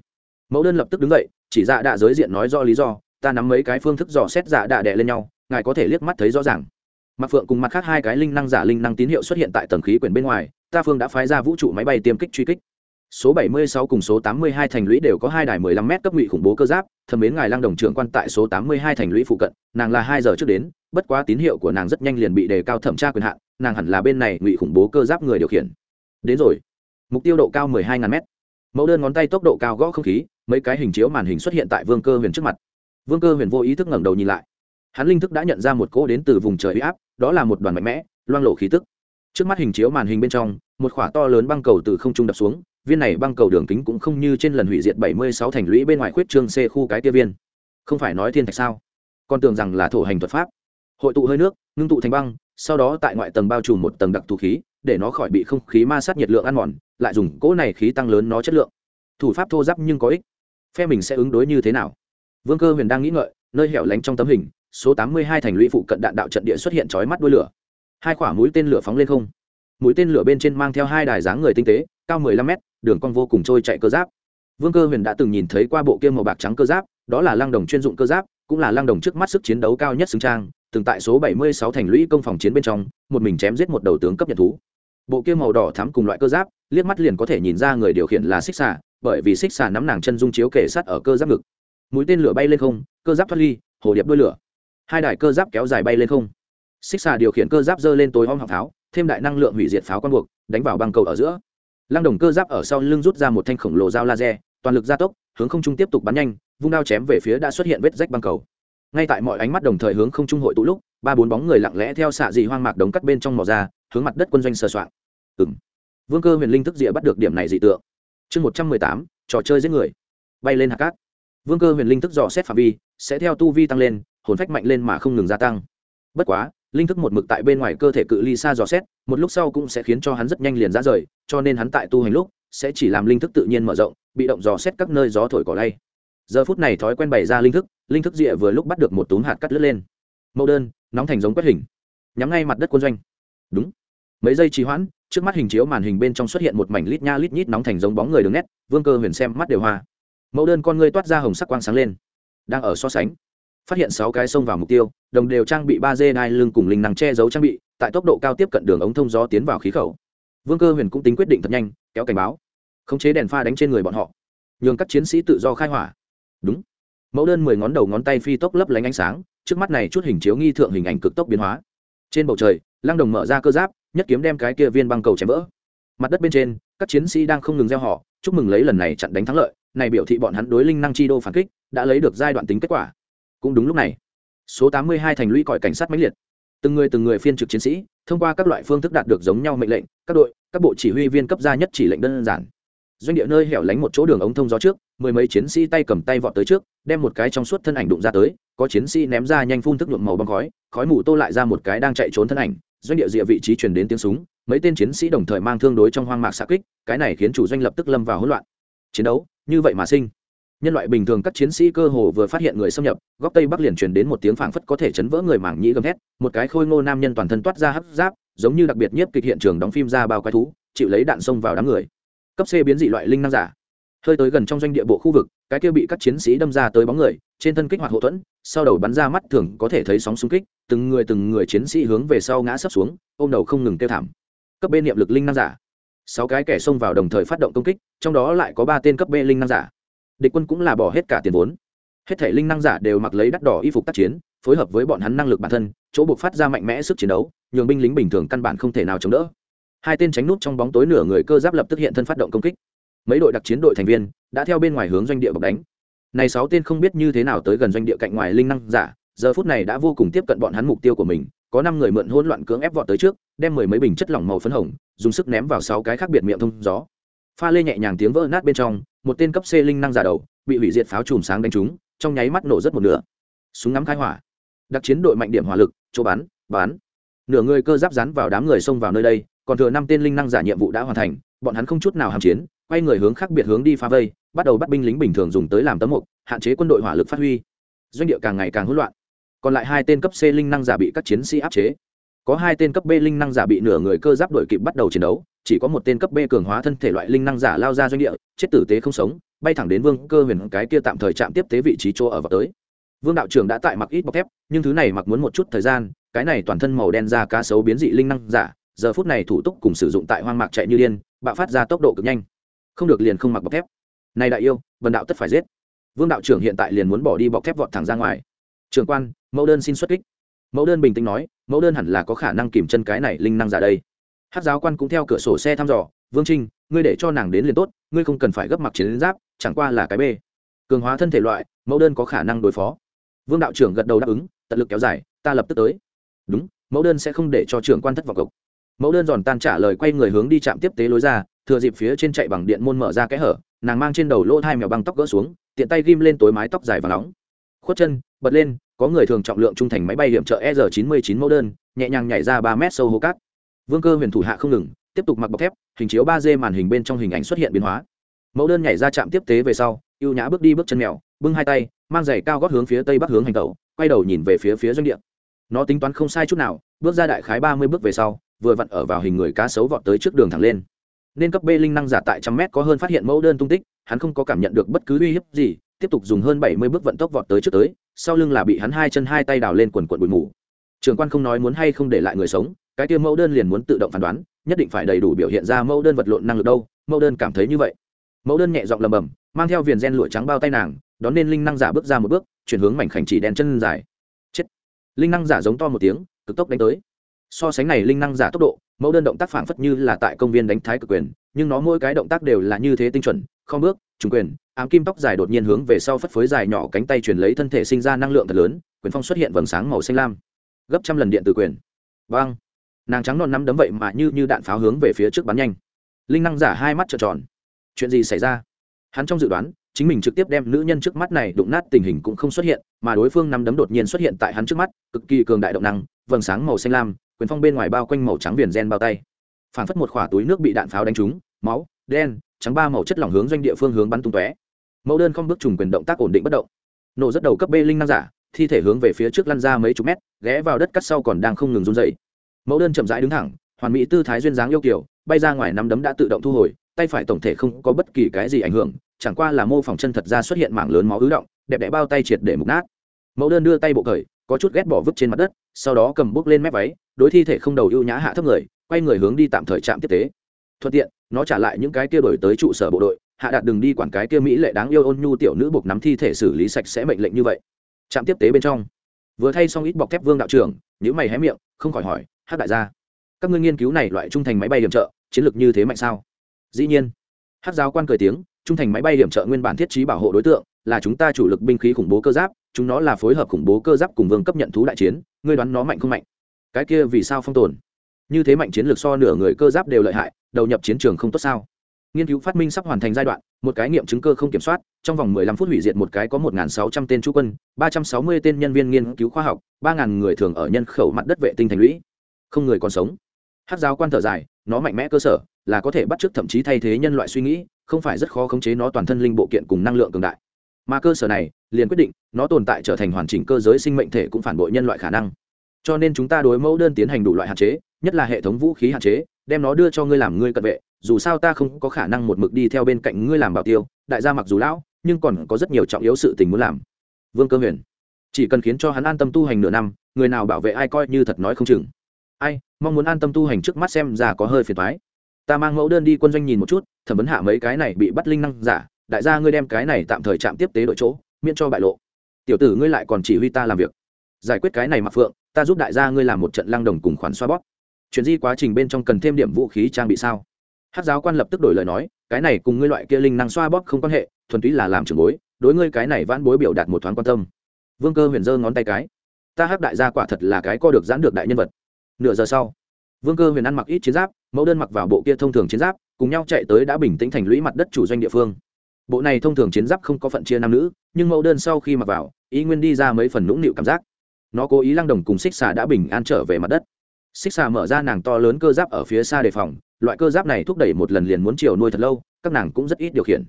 Mẫu đơn lập tức đứng dậy, chỉ dạ đạ giới diện nói do lý do, ta nắm mấy cái phương thức dò xét dạ đạ đẻ lên nhau, ngài có thể liếc mắt thấy rõ ràng. Mặc phượng cùng mặt khác hai cái linh năng giả linh năng tín hiệu xuất hiện tại tầng khí quyển bên ngoài ta phương đã phái ra vũ trụ máy bay tiêm kích truy kích. Số 76 cùng số 82 thành lũy đều có hai đài 15 m cấp ngụy khủng bố cơ giáp, Thẩm mến ngài lang đồng trưởng quan tại số 82 thành lũy phụ cận, nàng là hai giờ trước đến, bất quá tín hiệu của nàng rất nhanh liền bị đề cao thẩm tra quyền hạn, nàng hẳn là bên này ngụy khủng bố cơ giáp người điều khiển. Đến rồi. Mục tiêu độ cao 12.000 m mẫu đơn ngón tay tốc độ cao gõ không khí, mấy cái hình chiếu màn hình xuất hiện tại vương cơ huyền trước mặt. Vương cơ huyền vô ý thức ngẩng đầu nhìn lại. Hắn linh thức đã nhận ra một cỗ đến từ vùng trời huy áp, đó là một đoàn mạnh mẽ, loang lộ khí tức trước mắt hình chiếu màn hình bên trong một khỏa to lớn băng cầu từ không trung đập xuống viên này băng cầu đường kính cũng không như trên lần hủy diệt 76 thành lũy bên ngoài khuyết trương C khu cái kia viên. Không phải nói thiên thạch sao? Con tưởng rằng là thổ hành thuật pháp. Hội tụ hơi nước, ngưng tụ thành băng, sau đó tại ngoại tầng bao trùm một tầng đặc thù khí, để nó khỏi bị không khí ma sát nhiệt lượng ăn mòn, lại dùng cỗ này khí tăng lớn nó chất lượng. Thủ pháp thô giáp nhưng có ích. Phe mình sẽ ứng đối như thế nào? Vương Cơ Huyền đang nghĩ ngợi, nơi hẻo lánh trong tấm hình, số 82 thành lũy phụ cận đạn đạo trận địa xuất hiện chói mắt đuôi lửa. Hai quả mũi tên lửa phóng lên không. Mũi tên lửa bên trên mang theo hai đài dáng người tinh tế, cao 15 mét, đường cong vô cùng trôi chạy cơ giáp. Vương cơ huyền đã từng nhìn thấy qua bộ kia màu bạc trắng cơ giáp đó là lăng đồng chuyên dụng cơ giáp cũng là lăng đồng trước mắt sức chiến đấu cao nhất xứng trang từng tại số 76 thành lũy công phòng chiến bên trong một mình chém giết một đầu tướng cấp nhận thú. Bộ kia màu đỏ thắm cùng loại cơ giáp liếc mắt liền có thể nhìn ra người điều khiển là xích xả bởi vì xích xả nắm nàng chân dung chiếu kể sát ở cơ giáp ngực. Mũi tên lửa bay lên không cơ giáp thoát ly hồ điệp đuôi lửa. Hai đài cơ giáp kéo dài bay lên không xích xà điều khiển cơ giáp dơ lên tối om học pháo, thêm đại năng lượng hủy diệt pháo quan buộc, đánh vào băng cầu ở giữa. Lăng đồng cơ giáp ở sau lưng rút ra một thanh khổng lồ dao laser, toàn lực gia tốc, hướng không trung tiếp tục bắn nhanh, vung đao chém về phía đã xuất hiện vết rách băng cầu. Ngay tại mọi ánh mắt đồng thời hướng không trung hội tụ lúc, ba bốn bóng người lặng lẽ theo xạ dị hoang mạc đống cắt bên trong mò ra, hướng mặt đất quân doanh sờ soạn. ừng vương cơ huyền linh thức địa bắt được điểm này dị tượng. Chương một trăm mười tám, trò chơi giết người. Bay lên hạt cát. Vương cơ huyền linh thức dò xét phạm vi, sẽ theo tu vi tăng lên, hồn phách mạnh lên mà không ngừng gia tăng. Bất quá linh thức một mực tại bên ngoài cơ thể cự ly xa dò xét, một lúc sau cũng sẽ khiến cho hắn rất nhanh liền ra rời, cho nên hắn tại tu hành lúc sẽ chỉ làm linh thức tự nhiên mở rộng, bị động dò xét các nơi gió thổi cỏ lay. Giờ phút này thói quen bày ra linh thức linh thức rịa vừa lúc bắt được một túm hạt cắt lướt lên. Mẫu đơn, nóng thành giống quét hình. Nhắm ngay mặt đất quân doanh. Đúng. Mấy giây trì hoãn, trước mắt hình chiếu màn hình bên trong xuất hiện một mảnh lít nha lít nhít nóng thành giống bóng người đường nét, vương cơ huyền xem mắt đều hoa. Mẫu đơn con ngươi toát ra hồng sắc quang sáng lên. Đang ở so sánh phát hiện sáu cái xông vào mục tiêu, đồng đều trang bị ba dê đai lưng cùng linh năng che giấu trang bị, tại tốc độ cao tiếp cận đường ống thông gió tiến vào khí khẩu. Vương cơ huyền cũng tính quyết định thật nhanh, kéo cảnh báo. Khống chế đèn pha đánh trên người bọn họ. Nhường các chiến sĩ tự do khai hỏa. Đúng. Mẫu đơn mười ngón đầu ngón tay phi tốc lấp lánh ánh sáng, trước mắt này chút hình chiếu nghi thượng hình ảnh cực tốc biến hóa. Trên bầu trời, lăng đồng mở ra cơ giáp, nhất kiếm đem cái kia viên băng cầu chém vỡ. Mặt đất bên trên, các chiến sĩ đang không ngừng gieo họ, chúc mừng lấy lần này chặn đánh thắng lợi, này biểu thị bọn hắn đối linh năng chi đô phản kích, đã lấy được giai đoạn tính kết quả cũng đúng lúc này. Số 82 thành lũy còi cảnh sát mãnh liệt. Từng người từng người phiên trực chiến sĩ, thông qua các loại phương thức đạt được giống nhau mệnh lệnh, các đội, các bộ chỉ huy viên cấp ra nhất chỉ lệnh đơn giản. Doanh địa nơi hẻo lánh một chỗ đường ống thông gió trước, mười mấy chiến sĩ tay cầm tay vọt tới trước, đem một cái trong suốt thân ảnh đụng ra tới, có chiến sĩ ném ra nhanh phun thức nhuộm màu băng khói khói mù tô lại ra một cái đang chạy trốn thân ảnh, doanh địa địa vị trí truyền đến tiếng súng, mấy tên chiến sĩ đồng thời mang thương đối trong hoang mạc xạ kích, cái này khiến chủ doanh lập tức lâm vào hỗn loạn. Chiến đấu, như vậy mà sinh nhân loại bình thường các chiến sĩ cơ hồ vừa phát hiện người xâm nhập, góc tây bắc liền truyền đến một tiếng phảng phất có thể chấn vỡ người mảng nhĩ gầm thét, một cái khôi ngô nam nhân toàn thân toát ra hấp giáp, giống như đặc biệt nhất kịch hiện trường đóng phim ra bao quái thú, chịu lấy đạn xông vào đám người. Cấp c biến dị loại linh năng giả. Hơi tới gần trong doanh địa bộ khu vực, cái kia bị các chiến sĩ đâm ra tới bóng người, trên thân kích hoạt hậu thuẫn, sau đầu bắn ra mắt thường có thể thấy sóng xung kích, từng người từng người chiến sĩ hướng về sau ngã sấp xuống, ôm đầu không ngừng kêu thảm. Cấp bên niệm lực linh năng giả. Sáu cái kẻ xông vào đồng thời phát động công kích, trong đó lại có ba tên cấp b linh năng giả địch quân cũng là bỏ hết cả tiền vốn. Hết thể linh năng giả đều mặc lấy đắt đỏ y phục tác chiến, phối hợp với bọn hắn năng lực bản thân, chỗ buộc phát ra mạnh mẽ sức chiến đấu, nhường binh lính bình thường căn bản không thể nào chống đỡ. Hai tên tránh nút trong bóng tối nửa người cơ giáp lập tức hiện thân phát động công kích. Mấy đội đặc chiến đội thành viên đã theo bên ngoài hướng doanh địa bọc đánh. Này sáu tên không biết như thế nào tới gần doanh địa cạnh ngoài linh năng giả, giờ phút này đã vô cùng tiếp cận bọn hắn mục tiêu của mình, có năm người mượn hỗn loạn cưỡng ép vọt tới trước, đem mười mấy bình chất lỏng màu phấn hồng, dùng sức ném vào sáu cái khác biệt miệng thông gió pha lê nhẹ nhàng tiếng vỡ nát bên trong, một tên cấp c linh năng giả đầu, bị hủy diệt pháo chùm sáng đánh trúng, trong nháy mắt nổ rất một nửa. Súng ngắm khai hỏa. Đặc chiến đội mạnh điểm hỏa lực, chỗ bắn bán nửa người cơ giáp rắn vào đám người xông vào nơi đây, còn thừa năm tên linh năng giả nhiệm vụ đã hoàn thành, bọn hắn không chút nào hàm chiến, quay người hướng khác biệt hướng đi phá vây, bắt đầu bắt binh lính bình thường dùng tới làm tấm mục, hạn chế quân đội hỏa lực phát huy. Doanh địa càng ngày càng hỗn loạn. Còn lại hai tên cấp c linh năng giả bị các chiến sĩ áp chế có hai tên cấp b linh năng giả bị nửa người cơ giáp đội kịp bắt đầu chiến đấu, chỉ có một tên cấp b cường hóa thân thể loại linh năng giả lao ra doanh địa, chết tử tế không sống, bay thẳng đến vương cơ huyền cái kia tạm thời chạm tiếp tế vị trí chỗ ở vào tới. Vương đạo trưởng đã tại mặc ít bọc thép, nhưng thứ này mặc muốn một chút thời gian, cái này toàn thân màu đen da cá sấu biến dị linh năng giả, giờ phút này thủ tục cùng sử dụng tại hoang mạc chạy như điên, bạo phát ra tốc độ cực nhanh. Không được liền không mặc bọc thép. Này đại yêu, vần đạo tất phải giết. Vương đạo trưởng hiện tại liền muốn bỏ đi bọc thép vọt thẳng ra ngoài. Trưởng quan, mẫu đơn xin xuất kích mẫu đơn bình tĩnh nói, mẫu đơn hẳn là có khả năng kìm chân cái này linh năng giả đây. Hát giáo quan cũng theo cửa sổ xe thăm dò, vương trinh, ngươi để cho nàng đến liền tốt, ngươi không cần phải gấp mặc chiến giáp, chẳng qua là cái b cường hóa thân thể loại, mẫu đơn có khả năng đối phó. Vương đạo trưởng gật đầu đáp ứng, tận lực kéo dài, ta lập tức tới. Đúng, mẫu đơn sẽ không để cho trưởng quan thất vào cộc mẫu đơn giòn tan trả lời quay người hướng đi trạm tiếp tế lối ra, thừa dịp phía trên chạy bằng điện môn mở ra kẽ hở, nàng mang trên đầu lỗ hai mèo băng tóc gỡ xuống, tiện tay ghim lên tối mái tóc dài và nóng khuất chân, bật lên, có người thường trọng lượng trung thành máy bay hiểm trợ e r chín mươi chín mẫu đơn, nhẹ nhàng nhảy ra ba mét sâu hố cát. Vương cơ huyền thủ hạ không ngừng, tiếp tục mặc bọc thép, hình chiếu ba d màn hình bên trong hình ảnh xuất hiện biến hóa. Mẫu đơn nhảy ra trạm tiếp tế về sau y ê u nhã bước đi bước chân mèo, bưng hai tay, mang giày cao gót hướng phía tây bắc hướng hành tẩu, quay đầu nhìn về phía phía doanh địa. Nó tính toán không sai chút nào, bước ra đại khái ba mươi bước về sau, vừa vặn ở vào hình người cá sấu vọt tới trước đường thẳng lên. Nên cấp b linh năng giả tại trăm mét có hơn phát hiện mẫu đơn tung tích, hắn không có cảm nhận được bất cứ uy hiếp gì tiếp tục dùng hơn bảy mươi bước vận tốc vọt tới trước tới, sau lưng là bị hắn hai chân hai tay đào lên quần quần bụi mù. Trường quan không nói muốn hay không để lại người sống, cái kia mẫu đơn liền muốn tự động phán đoán, nhất định phải đầy đủ biểu hiện ra mẫu đơn vật lộn năng lực đâu, mẫu đơn cảm thấy như vậy. Mẫu đơn nhẹ giọng lầm bầm mang theo viền gen lụa trắng bao tay nàng, đón nên linh năng giả bước ra một bước, chuyển hướng mảnh khảnh chỉ đen chân dài. Chết. Linh năng giả giống to một tiếng, cực tốc đánh tới. So sánh này linh năng giả tốc độ, mẫu đơn động tác phảng phất như là tại công viên đánh thái cực quyền, nhưng nó mỗi cái động tác đều là như thế tinh chuẩn, không bước trùng quyền, ám kim tóc dài đột nhiên hướng về sau phất phới dài nhỏ cánh tay truyền lấy thân thể sinh ra năng lượng thật lớn, quyền phong xuất hiện vầng sáng màu xanh lam. Gấp trăm lần điện từ quyền. Vang nàng trắng non nắm đấm vậy mà như như đạn pháo hướng về phía trước bắn nhanh. Linh năng giả hai mắt trợn tròn. Chuyện gì xảy ra? Hắn trong dự đoán, chính mình trực tiếp đem nữ nhân trước mắt này đụng nát tình hình cũng không xuất hiện, mà đối phương nắm đấm đột nhiên xuất hiện tại hắn trước mắt, cực kỳ cường đại động năng, vầng sáng màu xanh lam, quyền phong bên ngoài bao quanh màu trắng viền gen bao tay. Phản phất một khỏa túi nước bị đạn pháo đánh trúng, máu đen, trắng ba màu chất lỏng hướng doanh địa phương hướng bắn tung tóe. Mẫu đơn không bước trùng quyền động tác ổn định bất động. Nổ rất đầu cấp b linh năng giả, thi thể hướng về phía trước lăn ra mấy chục mét, ghé vào đất cắt sau còn đang không ngừng run dày mẫu đơn chậm rãi đứng thẳng, hoàn mỹ tư thái duyên dáng yêu kiểu bay ra ngoài nắm đấm đã tự động thu hồi, tay phải tổng thể không có bất kỳ cái gì ảnh hưởng, chẳng qua là mô phỏng chân thật ra xuất hiện mảng lớn máu ứ động, đẹp đẽ bao tay triệt để mục nát. Mẫu đơn đưa tay bộ cởi, có chút ghét bỏ vứt trên mặt đất, sau đó cầm bút lên mép váy, đối thi thể không đầu ưu nhã hạ thấp người, quay người hướng đi tạm thời trạm tiếp tế. Thuận tiện nó trả lại những cái kia đổi tới trụ sở bộ đội, hạ đạt đừng đi quản cái kia mỹ lệ đáng yêu ôn nhu tiểu nữ buộc nắm thi thể xử lý sạch sẽ mệnh lệnh như vậy. Trạm tiếp tế bên trong. Vừa thay xong ít bọc thép vương đạo trưởng nếu mày hé miệng, không khỏi hỏi hát đại gia, các ngươi nghiên cứu này loại trung thành máy bay hiểm trợ, chiến lược như thế mạnh sao? Dĩ nhiên. Hát giáo quan cười tiếng, trung thành máy bay hiểm trợ nguyên bản thiết trí bảo hộ đối tượng, là chúng ta chủ lực binh khí khủng bố cơ giáp, chúng nó là phối hợp khủng bố cơ giáp cùng vương cấp nhận thú đại chiến, ngươi đoán nó mạnh không mạnh? Cái kia vì sao phong tồn? Như thế mạnh chiến lược so nửa người cơ giáp đều lợi hại, đầu nhập chiến trường không tốt sao? Nghiên cứu phát minh sắp hoàn thành giai đoạn, một cái nghiệm chứng cơ không kiểm soát, trong vòng 15 phút hủy diệt một cái có 1.600 tên chú quân 360 tên nhân viên nghiên cứu khoa học 3.000 người thường ở nhân khẩu mặt đất vệ tinh thành lũy. Không người còn sống. Hát giáo quan thở dài, nó mạnh mẽ cơ sở, là có thể bắt chước thậm chí thay thế nhân loại suy nghĩ, không phải rất khó khống chế nó toàn thân linh bộ kiện cùng năng lượng cường đại. Mà cơ sở này, liền quyết định, nó tồn tại trở thành hoàn chỉnh cơ giới sinh mệnh thể cũng phản bội nhân loại khả năng cho nên chúng ta đối mẫu đơn tiến hành đủ loại hạn chế, nhất là hệ thống vũ khí hạn chế, đem nó đưa cho ngươi làm ngươi cận vệ, dù sao ta không có khả năng một mực đi theo bên cạnh ngươi làm bảo tiêu, đại gia mặc dù lão, nhưng còn có rất nhiều trọng yếu sự tình muốn làm. Vương cơ huyền, chỉ cần khiến cho hắn an tâm tu hành nửa năm, người nào bảo vệ ai coi như thật nói không chừng. Ai, mong muốn an tâm tu hành trước mắt xem ra có hơi phiền thoái ta mang mẫu đơn đi quân doanh nhìn một chút, thẩm vấn hạ mấy cái này bị bắt linh năng giả, đại gia ngươi đem cái này tạm thời chạm tiếp tế đội chỗ, miễn cho bại lộ. Tiểu tử ngươi lại còn chỉ huy ta làm việc. Giải quyết cái này mặc phượng ta giúp đại gia ngươi làm một trận lăng đồng cùng khoản xoa bóp. Chuyển di quá trình bên trong cần thêm điểm vũ khí trang bị sao? Hát giáo quan lập tức đổi lời nói, cái này cùng ngươi loại kia linh năng xoa bóp không quan hệ, thuần túy là làm trường bối, đối ngươi cái này vãn bối biểu đạt một thoáng quan tâm. Vương cơ huyền giơ ngón tay cái. Ta hát đại gia quả thật là cái co được giãn được đại nhân vật. Nửa giờ sau, vương cơ huyền ăn mặc ít chiến giáp, mẫu đơn mặc vào bộ kia thông thường chiến giáp, cùng nhau chạy tới đã bình tĩnh thành lũy mặt đất chủ doanh địa phương. Bộ này thông thường chiến giáp không có phận chia nam nữ, nhưng mẫu đơn sau khi mặc vào, ý nguyên đi ra mấy phần nũng nịu cảm giác nó cố ý lăng đồng cùng xích xà đã bình an trở về mặt đất. Xích xà mở ra nàng to lớn cơ giáp ở phía xa đề phòng, loại cơ giáp này thúc đẩy một lần liền muốn chiều nuôi thật lâu, các nàng cũng rất ít điều khiển.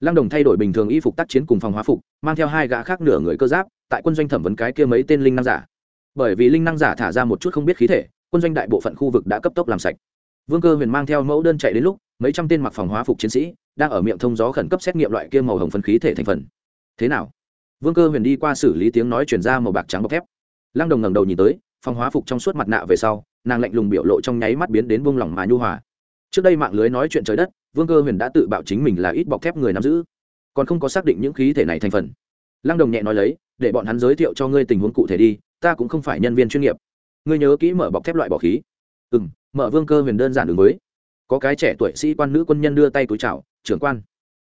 Lăng đồng thay đổi bình thường y phục tác chiến cùng phòng hóa phục, mang theo hai gã khác nửa người cơ giáp, tại quân doanh thẩm vấn cái kia mấy tên linh năng giả. Bởi vì linh năng giả thả ra một chút không biết khí thể, quân doanh đại bộ phận khu vực đã cấp tốc làm sạch. Vương cơ huyền mang theo mẫu đơn chạy đến lúc, mấy trăm tên mặc phòng hóa phục chiến sĩ đang ở miệng thông gió khẩn cấp xét nghiệm loại kia màu hồng phân khí thể thành phần. Thế nào? Vương cơ huyền đi qua xử lý tiếng nói chuyển ra màu bạc trắng bọc thép lăng đồng ngẩng đầu nhìn tới phòng hóa phục trong suốt mặt nạ về sau, nàng lạnh lùng biểu lộ trong nháy mắt biến đến buông lỏng mà nhu hòa. Trước đây mạng lưới nói chuyện trời đất, vương cơ huyền đã tự bạo chính mình là ít bọc thép người nắm giữ. Còn không có xác định những khí thể này thành phần. Lăng đồng nhẹ nói lấy, để bọn hắn giới thiệu cho ngươi tình huống cụ thể đi, ta cũng không phải nhân viên chuyên nghiệp. Ngươi nhớ kỹ mở bọc thép loại bỏ khí. Ừ m mở vương cơ huyền đơn giản ứng với. Có cái trẻ tuổi sĩ quan nữ quân nhân đưa tay túi chào, trưởng quan,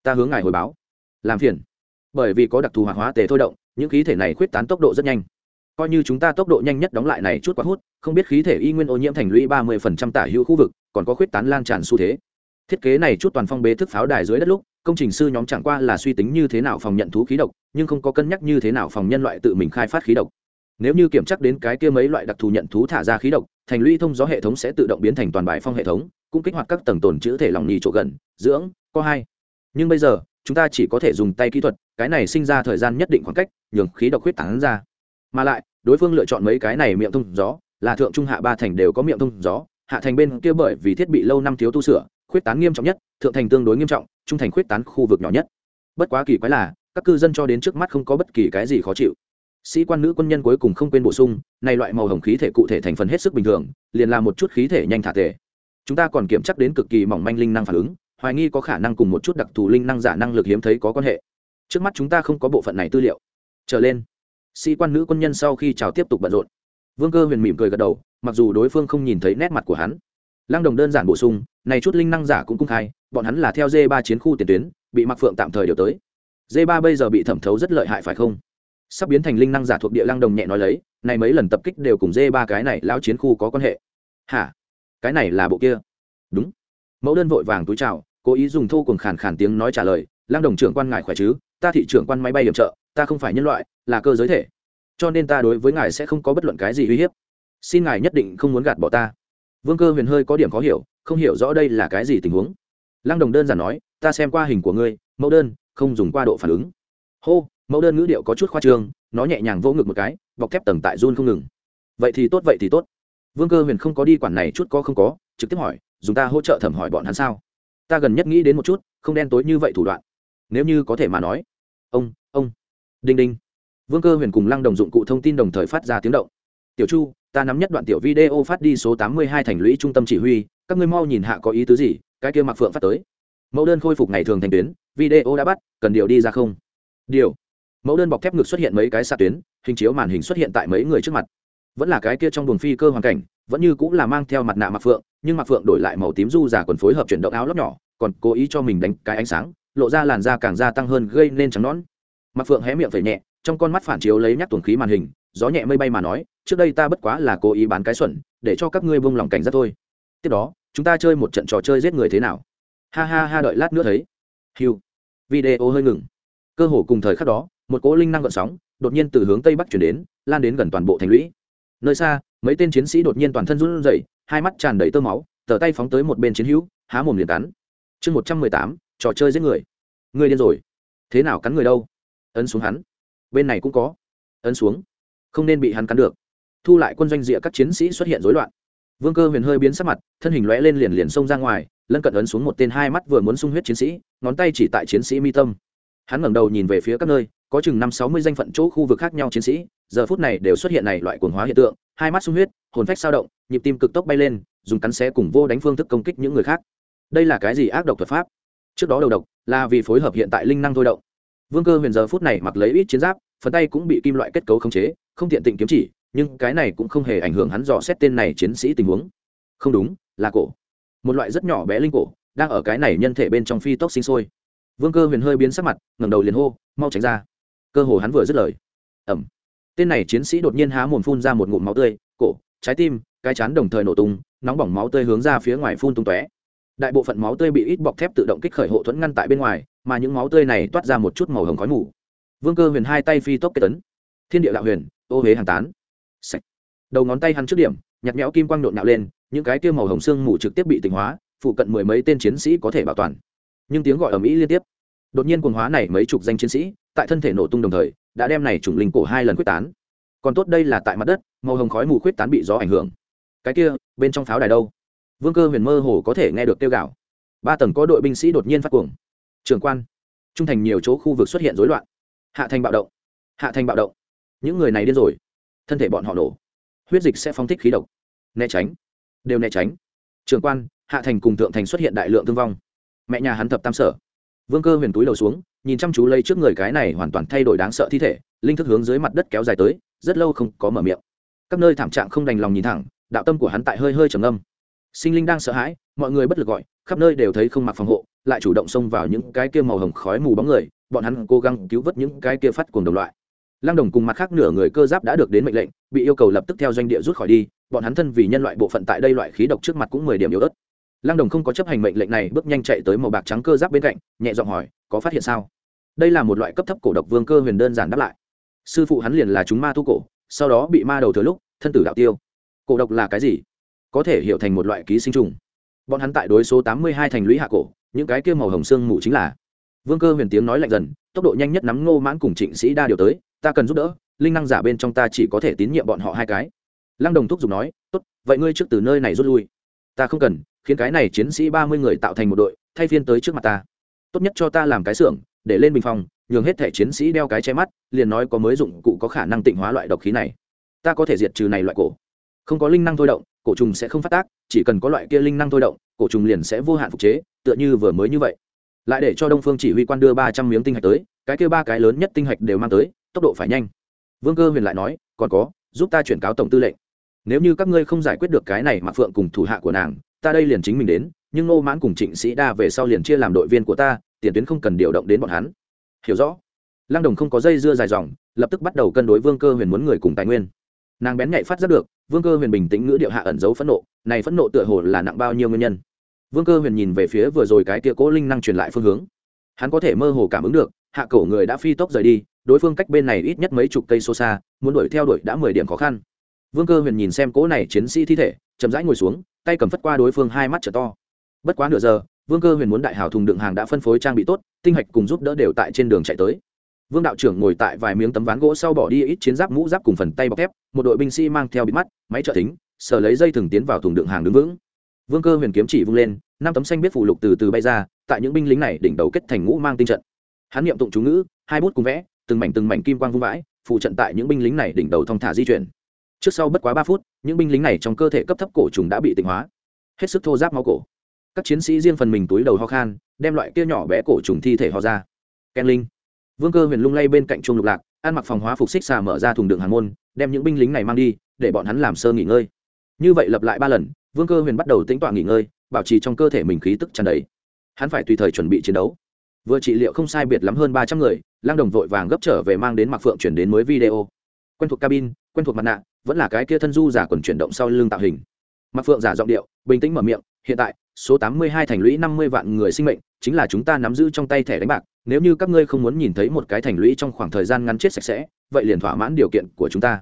ta hướng ngài hồi báo. Làm phiền. Bởi vì có đặc thù hoạt hóa tề thôi động, những khí thể này khuyết tán tốc độ rất nhanh coi như chúng ta tốc độ nhanh nhất đóng lại này chút quá hút, không biết khí thể y nguyên ô nhiễm thành lũy ba mươi phần trăm tả hữu khu vực, còn có khuyết tán lan tràn xu thế. Thiết kế này chút toàn phong bế thức pháo đài dưới đất lúc, công trình sư nhóm chẳng qua là suy tính như thế nào phòng nhận thú khí độc, nhưng không có cân nhắc như thế nào phòng nhân loại tự mình khai phát khí độc. Nếu như kiểm chắc đến cái kia mấy loại đặc thù nhận thú thả ra khí độc, thành lũy thông gió hệ thống sẽ tự động biến thành toàn bài phong hệ thống, cũng kích hoạt các tầng tồn chữ thể lòng nhì chỗ gần, dưỡng, có hai. Nhưng bây giờ, chúng ta chỉ có thể dùng tay kỹ thuật, cái này sinh ra thời gian nhất định khoảng cách, nhường khí độc huyết tán ra. Mà lại đối phương lựa chọn mấy cái này miệng thông gió, là thượng trung hạ ba thành đều có miệng thông gió, hạ thành bên kia bởi vì thiết bị lâu năm thiếu tu sửa, khuyết tán nghiêm trọng nhất, thượng thành tương đối nghiêm trọng, trung thành khuyết tán khu vực nhỏ nhất. Bất quá kỳ quái là, các cư dân cho đến trước mắt không có bất kỳ cái gì khó chịu. Sĩ quan nữ quân nhân cuối cùng không quên bổ sung, này loại màu hồng khí thể cụ thể thành phần hết sức bình thường, liền là một chút khí thể nhanh thả thể chúng ta còn kiểm chắc đến cực kỳ mỏng manh linh năng phản ứng, hoài nghi có khả năng cùng một chút đặc thù linh năng giả năng lực hiếm thấy có quan hệ. Trước mắt chúng ta không có bộ phận này tư liệu. Trở lên sĩ quan nữ quân nhân sau khi chào tiếp tục bận rộn, vương cơ huyền mỉm cười gật đầu, mặc dù đối phương không nhìn thấy nét mặt của hắn. Lăng đồng đơn giản bổ sung, này chút linh năng giả cũng cung khai, bọn hắn là theo d ba chiến khu tiền tuyến, bị mặc phượng tạm thời điều tới. D ba bây giờ bị thẩm thấu rất lợi hại phải không? Sắp biến thành linh năng giả thuộc địa lăng đồng nhẹ nói lấy, này mấy lần tập kích đều cùng d ba cái này lao chiến khu có quan hệ. Hả? Cái này là bộ kia? Đúng. Mẫu đơn vội vàng túi trào cố ý dùng thô cùng khàn khàn tiếng nói trả lời, lăng đồng trưởng quan ngại khỏe chứ? Ta thị trưởng quan máy bay điểm trợ ta không phải nhân loại, là cơ giới thể. Cho nên ta đối với ngài sẽ không có bất luận cái gì uy hiếp. Xin ngài nhất định không muốn gạt bỏ ta. Vương cơ huyền hơi có điểm khó hiểu, không hiểu rõ đây là cái gì tình huống. Lăng đồng đơn giản nói, ta xem qua hình của ngươi, mẫu đơn, không dùng qua độ phản ứng. Hô, mẫu đơn ngữ điệu có chút khoa trương, nó nhẹ nhàng vỗ ngực một cái, bọc thép tầng tại run không ngừng. Vậy thì tốt, vậy thì tốt. Vương cơ huyền không có đi quản này chút có không có, trực tiếp hỏi, dùng ta hỗ trợ thẩm hỏi bọn hắn sao? Ta gần nhất nghĩ đến một chút, không đen tối như vậy thủ đoạn. Nếu như có thể mà nói. Ông ông đinh đinh. Vương cơ huyền cùng lăng đồng dụng cụ thông tin đồng thời phát ra tiếng động. Tiểu chu, ta nắm nhất đoạn tiểu video phát đi số tám mươi hai thành lũy trung tâm chỉ huy, các ngươi mau nhìn hạ có ý tứ gì, cái kia mặc phượng phát tới. Mẫu đơn khôi phục ngày thường thành tuyến, video đã bắt, cần điều đi ra không? Điều. Mẫu đơn bọc thép ngực xuất hiện mấy cái xạ tuyến, hình chiếu màn hình xuất hiện tại mấy người trước mặt. Vẫn là cái kia trong buồng phi cơ hoàn cảnh, vẫn như cũng là mang theo mặt nạ mặc phượng, nhưng mặc phượng đổi lại màu tím du giả còn phối hợp chuyển động áo lóc nhỏ, còn cố ý cho mình đánh cái ánh sáng, lộ ra làn da càng gia tăng hơn, gây nên trắng nón mặc phượng hé miệng phải nhẹ, trong con mắt phản chiếu lấy nhắc tuồng khí màn hình, gió nhẹ mây bay mà nói, trước đây ta bất quá là cố ý bán cái xuẩn, để cho các ngươi buông lòng cảnh giác thôi. Tiếp đó, chúng ta chơi một trận trò chơi giết người thế nào? Ha ha ha, đợi lát nữa thấy. Hiu. Video hơi ngừng. Cơ hồ cùng thời khắc đó, một cỗ linh năng gợn sóng đột nhiên từ hướng tây bắc chuyển đến, lan đến gần toàn bộ thành lũy. Nơi xa, mấy tên chiến sĩ đột nhiên toàn thân run rẩy, hai mắt tràn đầy tơ máu, tờ tay phóng tới một bên chiến hữu, há mồm liền cắn. Chương một trăm mười tám, trò chơi giết người. Người điên rồi. Thế nào cắn người đâu? Ấn xuống hắn. Bên này cũng có. Ấn xuống. Không nên bị hắn cắn được. Thu lại quân doanh địa các chiến sĩ xuất hiện rối loạn. Vương cơ huyền hơi biến sắc mặt, thân hình lóe lên liền liền xông ra ngoài, lân cận ấn xuống một tên hai mắt vừa muốn sung huyết chiến sĩ, ngón tay chỉ tại chiến sĩ mi tâm. Hắn ngẩng đầu nhìn về phía các nơi, có chừng năm sáu mươi danh phận chỗ khu vực khác nhau chiến sĩ, giờ phút này đều xuất hiện này loại cuồng hóa hiện tượng, hai mắt sung huyết, hồn phách sao động, nhịp tim cực tốc bay lên, dùng cắn xé cùng vô đánh phương thức công kích những người khác. Đây là cái gì ác độc thuật pháp? Trước đó đầu độc, là vì phối hợp hiện tại linh năng thôi động vương cơ huyền giờ phút này mặc lấy ít chiến giáp, phần tay cũng bị kim loại kết cấu khống chế, không tiện tịnh kiếm chỉ, nhưng cái này cũng không hề ảnh hưởng hắn dò xét tên này chiến sĩ tình huống. Không đúng, là cổ. Một loại rất nhỏ bé linh cổ, đang ở cái này nhân thể bên trong phi tốc sinh sôi. Vương cơ huyền hơi biến sắc mặt, ngẩng đầu liền hô, mau tránh ra. Cơ hồ hắn vừa dứt lời. Ẩm tên này chiến sĩ đột nhiên há mồm phun ra một ngụm máu tươi, cổ, trái tim, cái chán đồng thời nổ tung, nóng bỏng máu tươi hướng ra phía ngoài phun tung tóe đại bộ phận máu tươi bị ít bọc thép tự động kích khởi hộ thuẫn ngăn tại bên ngoài, mà những máu tươi này toát ra một chút màu hồng khói mù. Vương cơ huyền hai tay phi tốc kết tấn. Thiên địa đạo huyền, ô huế hàng tán. Sạch. đầu ngón tay hắn trước điểm nhặt méo kim quang nhộn nhạo lên, những cái tiêu màu hồng xương mù trực tiếp bị tỉnh hóa, phụ cận mười mấy tên chiến sĩ có thể bảo toàn. Nhưng tiếng gọi ở mỹ liên tiếp. Đột nhiên quần hóa này mấy chục danh chiến sĩ, tại thân thể nổ tung đồng thời, đã đem này trùng linh cổ hai lần quyết tán. Còn tốt đây là tại mặt đất, màu hồng khói mù khuyết tán bị gió ảnh hưởng. Cái kia, bên trong pháo đài đâu? Vương cơ huyền mơ hồ có thể nghe được tiêu gạo ba tầng có đội binh sĩ đột nhiên phát cuồng. Trường quan, trung thành nhiều chỗ khu vực xuất hiện rối loạn. Hạ thành bạo động. Hạ thành bạo động. Những người này điên rồi. Thân thể bọn họ nổ. Huyết dịch sẽ phóng thích khí độc. Né tránh. Đều né tránh. Trường quan, hạ thành cùng thượng thành xuất hiện đại lượng thương vong. Mẹ nhà hắn thập tam sở. Vương cơ huyền túi đầu xuống, nhìn chăm chú lấy trước người cái này hoàn toàn thay đổi đáng sợ thi thể, linh thức hướng dưới mặt đất kéo dài tới, rất lâu không có mở miệng. Các nơi thảm trạng không đành lòng nhìn thẳng, đạo tâm của hắn tại hơi hơi trầm âm sinh linh đang sợ hãi, mọi người bất lực gọi, khắp nơi đều thấy không mặc phòng hộ, lại chủ động xông vào những cái kia màu hồng khói mù bóng người, bọn hắn cố gắng cứu vớt những cái kia phát cuồng đồng loại. Lăng đồng cùng mặt khác nửa người cơ giáp đã được đến mệnh lệnh, bị yêu cầu lập tức theo doanh địa rút khỏi đi, bọn hắn thân vì nhân loại bộ phận tại đây loại khí độc trước mặt cũng mười điểm yếu ớt. Lăng đồng không có chấp hành mệnh lệnh này, bước nhanh chạy tới màu bạc trắng cơ giáp bên cạnh, nhẹ giọng hỏi, có phát hiện sao? Đây là một loại cấp thấp cổ độc vương cơ huyền đơn giản đáp lại. Sư phụ hắn liền là chúng ma tu cổ, sau đó bị ma đầu thừa lúc, thân tử đạo tiêu. Cổ độc là cái gì? Có thể hiểu thành một loại ký sinh trùng. Bọn hắn tại đối số tám mươi hai thành lũy hạ cổ, những cái kia màu hồng xương mù chính là. Vương cơ huyền tiếng nói lạnh dần, tốc độ nhanh nhất nắm ngô mãn cùng trịnh sĩ đa điều tới, ta cần giúp đỡ, linh năng giả bên trong ta chỉ có thể tín nhiệm bọn họ hai cái. Lăng đồng thúc giục nói, tốt, vậy ngươi trước từ nơi này rút lui. Ta không cần, khiến cái này chiến sĩ ba mươi người tạo thành một đội, thay phiên tới trước mặt ta. Tốt nhất cho ta làm cái xưởng, để lên bình phòng, nhường hết thẻ chiến sĩ đeo cái che mắt, liền nói có mới dụng cụ có khả năng tịnh hóa loại độc khí này. Ta có thể diệt trừ này loại cổ không có linh năng thôi động, cổ trùng sẽ không phát tác, chỉ cần có loại kia linh năng thôi động, cổ trùng liền sẽ vô hạn phục chế, tựa như vừa mới như vậy. Lại để cho đông phương chỉ huy quan đưa ba trăm miếng tinh hạch tới, cái kia ba cái lớn nhất tinh hạch đều mang tới, tốc độ phải nhanh. Vương cơ huyền lại nói, còn có, giúp ta chuyển cáo tổng tư lệnh. Nếu như các ngươi không giải quyết được cái này mà phượng cùng thủ hạ của nàng, ta đây liền chính mình đến, nhưng Ngô mãn cùng trịnh sĩ đa về sau liền chia làm đội viên của ta, tiền tuyến không cần điều động đến bọn hắn. Hiểu rõ. Lăng đồng không có dây dưa dài dòng, lập tức bắt đầu cân đối vương cơ huyền muốn người cùng tài nguyên nàng bén nhạy phát giác được, vương cơ huyền bình tĩnh ngữ điệu hạ ẩn giấu phẫn nộ, này phẫn nộ tựa hồ là nặng bao nhiêu nguyên nhân? Vương cơ huyền nhìn về phía vừa rồi cái tia cố linh năng truyền lại phương hướng. Hắn có thể mơ hồ cảm ứng được, hạ cổ người đã phi tốc rời đi, đối phương cách bên này ít nhất mấy chục cây xô xa, muốn đuổi theo đuổi đã mười điểm khó khăn. Vương cơ huyền nhìn xem cố này chiến sĩ thi thể, chậm rãi ngồi xuống, tay cầm phất qua đối phương hai mắt trở to. Bất quá nửa giờ, vương cơ huyền muốn đại hào thùng đựng hàng đã phân phối trang bị tốt, tinh hạch cùng giúp đỡ đều tại trên đường chạy tới vương đạo trưởng ngồi tại vài miếng tấm ván gỗ sau bỏ đi ít chiến giáp mũ giáp cùng phần tay bọc thép, một đội binh sĩ mang theo bịt mắt, máy trợ thính sở lấy dây thừng tiến vào thùng đựng hàng đứng vững. Vương cơ huyền kiếm chỉ vung lên, năm tấm xanh biết phủ lục từ từ bay ra, tại những binh lính này đỉnh đầu kết thành ngũ mang tinh trận. Hắn niệm tụng chú ngữ, hai bút cùng vẽ, từng mảnh từng mảnh kim quang vung vãi, phụ trận tại những binh lính này đỉnh đầu thong thả di chuyển. Trước sau bất quá ba phút, những binh lính này trong cơ thể cấp thấp cổ trùng đã bị tịnh hóa. Hết sức thô giáp máu cổ. Các chiến sĩ riêng phần mình túi đầu ho khan, đem loại kia nhỏ bé cổ trùng thi thể ho ra. Ken linh vương cơ huyền lung lay bên cạnh chuông lục lạc, ăn mặc phòng hóa phục xích xà mở ra thùng đường hàn môn, đem những binh lính này mang đi, để bọn hắn làm sơ nghỉ ngơi. Như vậy lặp lại ba lần, vương cơ huyền bắt đầu tính tọa nghỉ ngơi, bảo trì trong cơ thể mình khí tức tràn đầy. Hắn phải tùy thời chuẩn bị chiến đấu. Vừa trị liệu không sai biệt lắm hơn ba trăm người lang đồng vội vàng gấp trở về mang đến mặc phượng chuyển đến mới video. Quen thuộc cabin, quen thuộc mặt nạ, vẫn là cái kia thân du giả quần chuyển động sau lưng tạo hình. Mặc phượng giả giọng điệu, bình tĩnh mở miệng, hiện tại, số tám mươi hai thành lũy năm mươi vạn người sinh mệnh, chính là chúng ta nắm giữ trong tay thẻ đánh bạc nếu như các ngươi không muốn nhìn thấy một cái thành lũy trong khoảng thời gian ngắn chết sạch sẽ, vậy liền thỏa mãn điều kiện của chúng ta.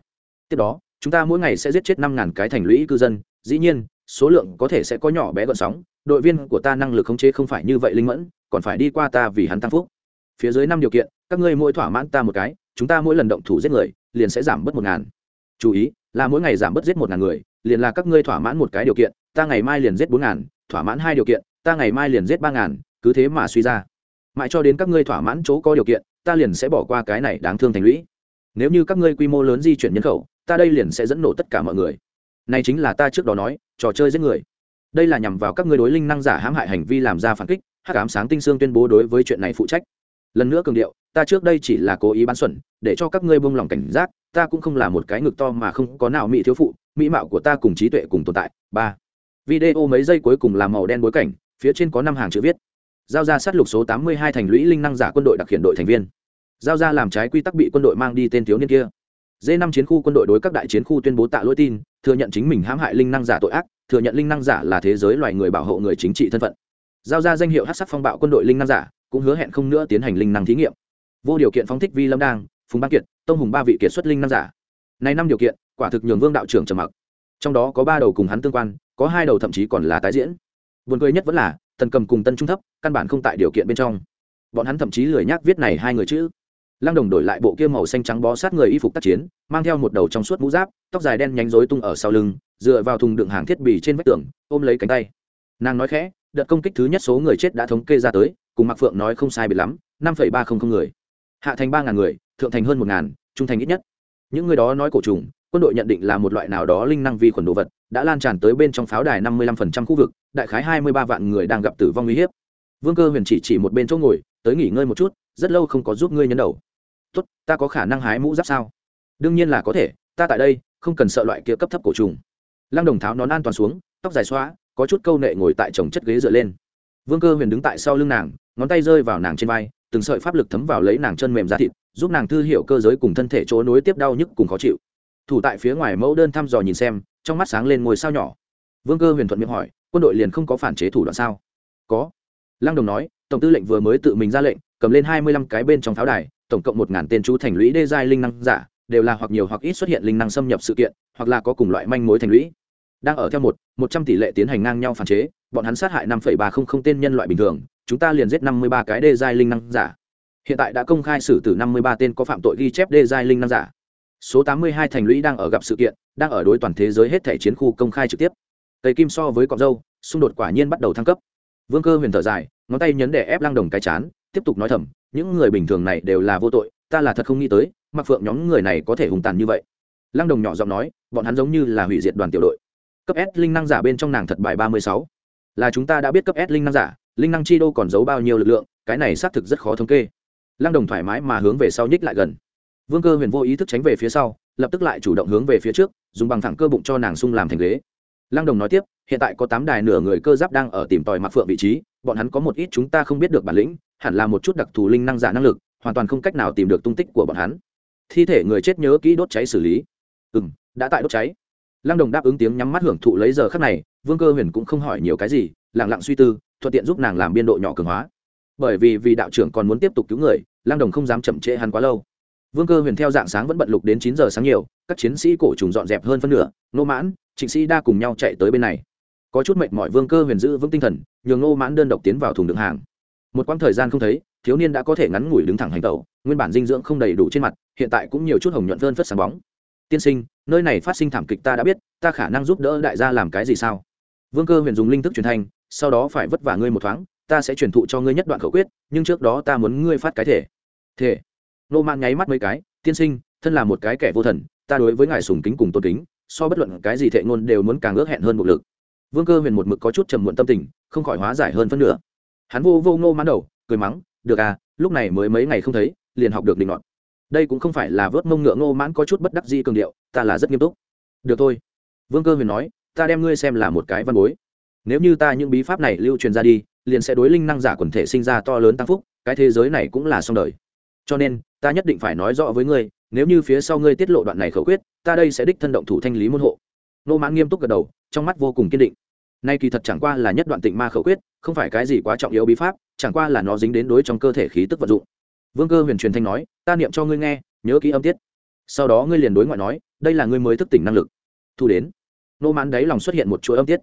Tiếp đó, chúng ta mỗi ngày sẽ giết chết năm ngàn cái thành lũy cư dân. Dĩ nhiên, số lượng có thể sẽ có nhỏ bé gọn sóng. Đội viên của ta năng lực khống chế không phải như vậy linh mẫn, còn phải đi qua ta vì hắn tăng phúc. Phía dưới năm điều kiện, các ngươi mỗi thỏa mãn ta một cái, chúng ta mỗi lần động thủ giết người, liền sẽ giảm bớt một ngàn. Chú ý, là mỗi ngày giảm bớt giết một ngàn người, liền là các ngươi thỏa mãn một cái điều kiện, ta ngày mai liền giết bốn ngàn, thỏa mãn hai điều kiện, ta ngày mai liền giết ba ngàn, cứ thế mà suy ra mãi cho đến các ngươi thỏa mãn chỗ có điều kiện, ta liền sẽ bỏ qua cái này đáng thương thành lũy. Nếu như các ngươi quy mô lớn di chuyển nhân khẩu, ta đây liền sẽ dẫn nổ tất cả mọi người. Này chính là ta trước đó nói, trò chơi giết người. Đây là nhằm vào các ngươi đối linh năng giả hãm hại hành vi làm ra phản kích, hắc ám sáng tinh sương tuyên bố đối với chuyện này phụ trách. Lần nữa cường điệu, ta trước đây chỉ là cố ý bán xuẩn, để cho các ngươi buông lòng cảnh giác, ta cũng không là một cái ngực to mà không có nào mỹ thiếu phụ, mỹ mạo của ta cùng trí tuệ cùng tồn tại. Ba. Video mấy giây cuối cùng là màu đen bối cảnh, phía trên có năm hàng chữ viết giao ra sát lục số tám mươi hai thành lũy linh năng giả quân đội đặc hiện đội thành viên. Giao ra làm trái quy tắc bị quân đội mang đi tên thiếu niên kia. D năm chiến khu quân đội đối các đại chiến khu tuyên bố tạ lỗi tin, thừa nhận chính mình hãm hại linh năng giả tội ác, thừa nhận linh năng giả là thế giới loài người bảo hộ người chính trị thân phận. Giao ra danh hiệu hát sắc phong bạo quân đội linh năng giả, cũng hứa hẹn không nữa tiến hành linh năng thí nghiệm. Vô điều kiện phóng thích vi lâm đang, phùng bang kiệt, tông hùng ba vị kiệt xuất linh năng giả. Này năm điều kiện, quả thực nhường vương đạo trưởng trầm mặc. Trong đó có ba đầu cùng hắn tương quan, có hai đầu thậm chí còn là tái diễn. Buồn cười nhất vẫn là tần cầm cùng tân trung thấp, căn bản không tại điều kiện bên trong. Bọn hắn thậm chí lười nhác viết này hai người chữ. Lăng đồng đổi lại bộ kia màu xanh trắng bó sát người y phục tác chiến, mang theo một đầu trong suốt mũ giáp, tóc dài đen nhánh rối tung ở sau lưng, dựa vào thùng đựng hàng thiết bị trên vách tường, ôm lấy cánh tay. Nàng nói khẽ, đợt công kích thứ nhất số người chết đã thống kê ra tới, cùng mạc phượng nói không sai biệt lắm, năm ba không không người. Hạ thành ba ngàn người, thượng thành hơn một ngàn, trung thành ít nhất. Những người đó nói cổ trùng quân đội nhận định là một loại nào đó linh năng vi khuẩn đồ vật, đã lan tràn tới bên trong pháo đài năm mươi lăm phần trăm khu vực, đại khái hai mươi ba vạn người đang gặp tử vong nguy hiểm. vương cơ huyền chỉ chỉ một bên chỗ ngồi, tới nghỉ ngơi một chút, rất lâu không có giúp ngươi nhấn đầu. Tốt, ta có khả năng hái mũ giáp sao? Đương nhiên là có thể, ta tại đây, không cần sợ loại kia cấp thấp cổ trùng. Lăng đồng tháo nón an toàn xuống, tóc dài xóa có chút câu nệ ngồi tại chồng chất ghế dựa lên. Vương cơ huyền đứng tại sau lưng nàng, ngón tay rơi vào nàng trên vai, từng sợi pháp lực thấm vào lấy nàng chân mềm ra thịt, giúp nàng thư hiểu cơ giới cùng thân thể chỗ nối tiếp đau nhức cùng khó chịu thủ tại phía ngoài mẫu đơn thăm dò nhìn xem, trong mắt sáng lên ngôi sao nhỏ. Vương cơ huyền thuận miệng hỏi, quân đội liền không có phản chế thủ đoạn sao? Có. Lăng đồng nói, tổng tư lệnh vừa mới tự mình ra lệnh, cầm lên hai mươi lăm cái bên trong pháo đài, tổng cộng một ngàn tên chú thành lũy đê giai linh năng giả, đều là hoặc nhiều hoặc ít xuất hiện linh năng xâm nhập sự kiện, hoặc là có cùng loại manh mối thành lũy. Đang ở theo một một trăm tỷ lệ tiến hành ngang nhau phản chế, bọn hắn sát hại năm phẩy ba không không tên nhân loại bình thường, chúng ta liền giết năm mươi ba cái đê giai linh năng giả. Hiện tại đã công khai xử tử năm mươi ba tên có phạm tội ghi chép đê giai linh năng giả số tám mươi hai thành lũy đang ở gặp sự kiện, đang ở đối toàn thế giới hết thể chiến khu công khai trực tiếp. Tây kim so với cọc dâu, xung đột quả nhiên bắt đầu thăng cấp. Vương cơ huyền thở dài, ngón tay nhấn để ép lăng đồng cái chán, tiếp tục nói thầm, những người bình thường này đều là vô tội, ta là thật không nghĩ tới mặc phượng nhóm người này có thể hùng tàn như vậy. Lăng đồng nhỏ giọng nói, bọn hắn giống như là hủy diệt đoàn tiểu đội. Cấp s linh năng giả bên trong nàng thật bài ba mươi sáu. Là chúng ta đã biết cấp s linh năng giả, linh năng chi đô còn giấu bao nhiêu lực lượng, cái này xác thực rất khó thống kê. Lăng đồng thoải mái mà hướng về sau nhích lại gần vương cơ huyền vô ý thức tránh về phía sau, lập tức lại chủ động hướng về phía trước, dùng bằng thẳng cơ bụng cho nàng sung làm thành ghế. Lăng đồng nói tiếp, hiện tại có tám đài nửa người cơ giáp đang ở tìm tòi mặc phượng vị trí, bọn hắn có một ít chúng ta không biết được bản lĩnh, hẳn là một chút đặc thù linh năng giả năng lực, hoàn toàn không cách nào tìm được tung tích của bọn hắn. Thi thể người chết nhớ kỹ đốt cháy xử lý. Ừ m đã tại đốt cháy. Lăng đồng đáp ứng tiếng nhắm mắt hưởng thụ lấy giờ khắc này, vương cơ huyền cũng không hỏi nhiều cái gì lẳng lặng suy tư, thuận tiện giúp nàng làm biên độ nhỏ cường hóa. Bởi vì vì đạo trưởng còn muốn tiếp tục cứu người, lăng đồng không dám chậm trễ hắn quá lâu vương cơ huyền theo dạng sáng vẫn bận lục đến chín giờ sáng nhiều, các chiến sĩ cổ trùng dọn dẹp hơn phân nửa nô mãn, trịnh sĩ đa cùng nhau chạy tới bên này. Có chút mệt mỏi, vương cơ huyền giữ vững tinh thần, nhường nô mãn đơn độc tiến vào thùng đựng hàng. Một quãng thời gian không thấy, thiếu niên đã có thể ngắn ngủi đứng thẳng hành tẩu, nguyên bản dinh dưỡng không đầy đủ trên mặt, hiện tại cũng nhiều chút hồng nhuận phơn phất sáng bóng. Tiên sinh, nơi này phát sinh thảm kịch ta đã biết, ta khả năng giúp đỡ đại gia làm cái gì sao? Vương cơ huyền dùng linh thức truyền thanh, sau đó phải vất vả ngươi một thoáng, ta sẽ truyền thụ cho ngươi nhất đoạn khẩu quyết, nhưng trước đó ta muốn ngươi phát cái thể. Thể? Nô man nháy mắt mấy cái, tiên sinh, thân là một cái kẻ vô thần, ta đối với ngài sùng kính cùng tôn kính, so bất luận cái gì thệ ngôn đều muốn càng ước hẹn hơn một lực. Vương cơ huyền một mực có chút trầm muộn tâm tình, không khỏi hóa giải hơn phân nửa. Hắn vô vô ngô mán đầu, cười mắng, được à lúc này mới mấy ngày không thấy, liền học được định ngọn đây cũng không phải là vớt mông ngựa ngô mãn có chút bất đắc di cường điệu, ta là rất nghiêm túc. Được thôi. Vương cơ huyền nói, ta đem ngươi xem là một cái văn bối. Nếu như ta những bí pháp này lưu truyền ra đi, liền sẽ đối linh năng giả quần thể sinh ra to lớn tăng phúc, cái thế giới này cũng là xong đời. Cho nên ta nhất định phải nói rõ với ngươi, nếu như phía sau ngươi tiết lộ đoạn này khẩu quyết, ta đây sẽ đích thân động thủ thanh lý môn hộ. Nô mãn nghiêm túc gật đầu, trong mắt vô cùng kiên định. Nay kỳ thật chẳng qua là nhất đoạn tịnh ma khẩu quyết, không phải cái gì quá trọng yếu bí pháp, chẳng qua là nó dính đến đối trong cơ thể khí tức vật dụng. Vương cơ huyền truyền thanh nói, ta niệm cho ngươi nghe, nhớ kỹ âm tiết. Sau đó ngươi liền đối ngoại nói, đây là ngươi mới thức tỉnh năng lực. Thu đến. Nô mãn đáy lòng xuất hiện một chuỗi âm tiết.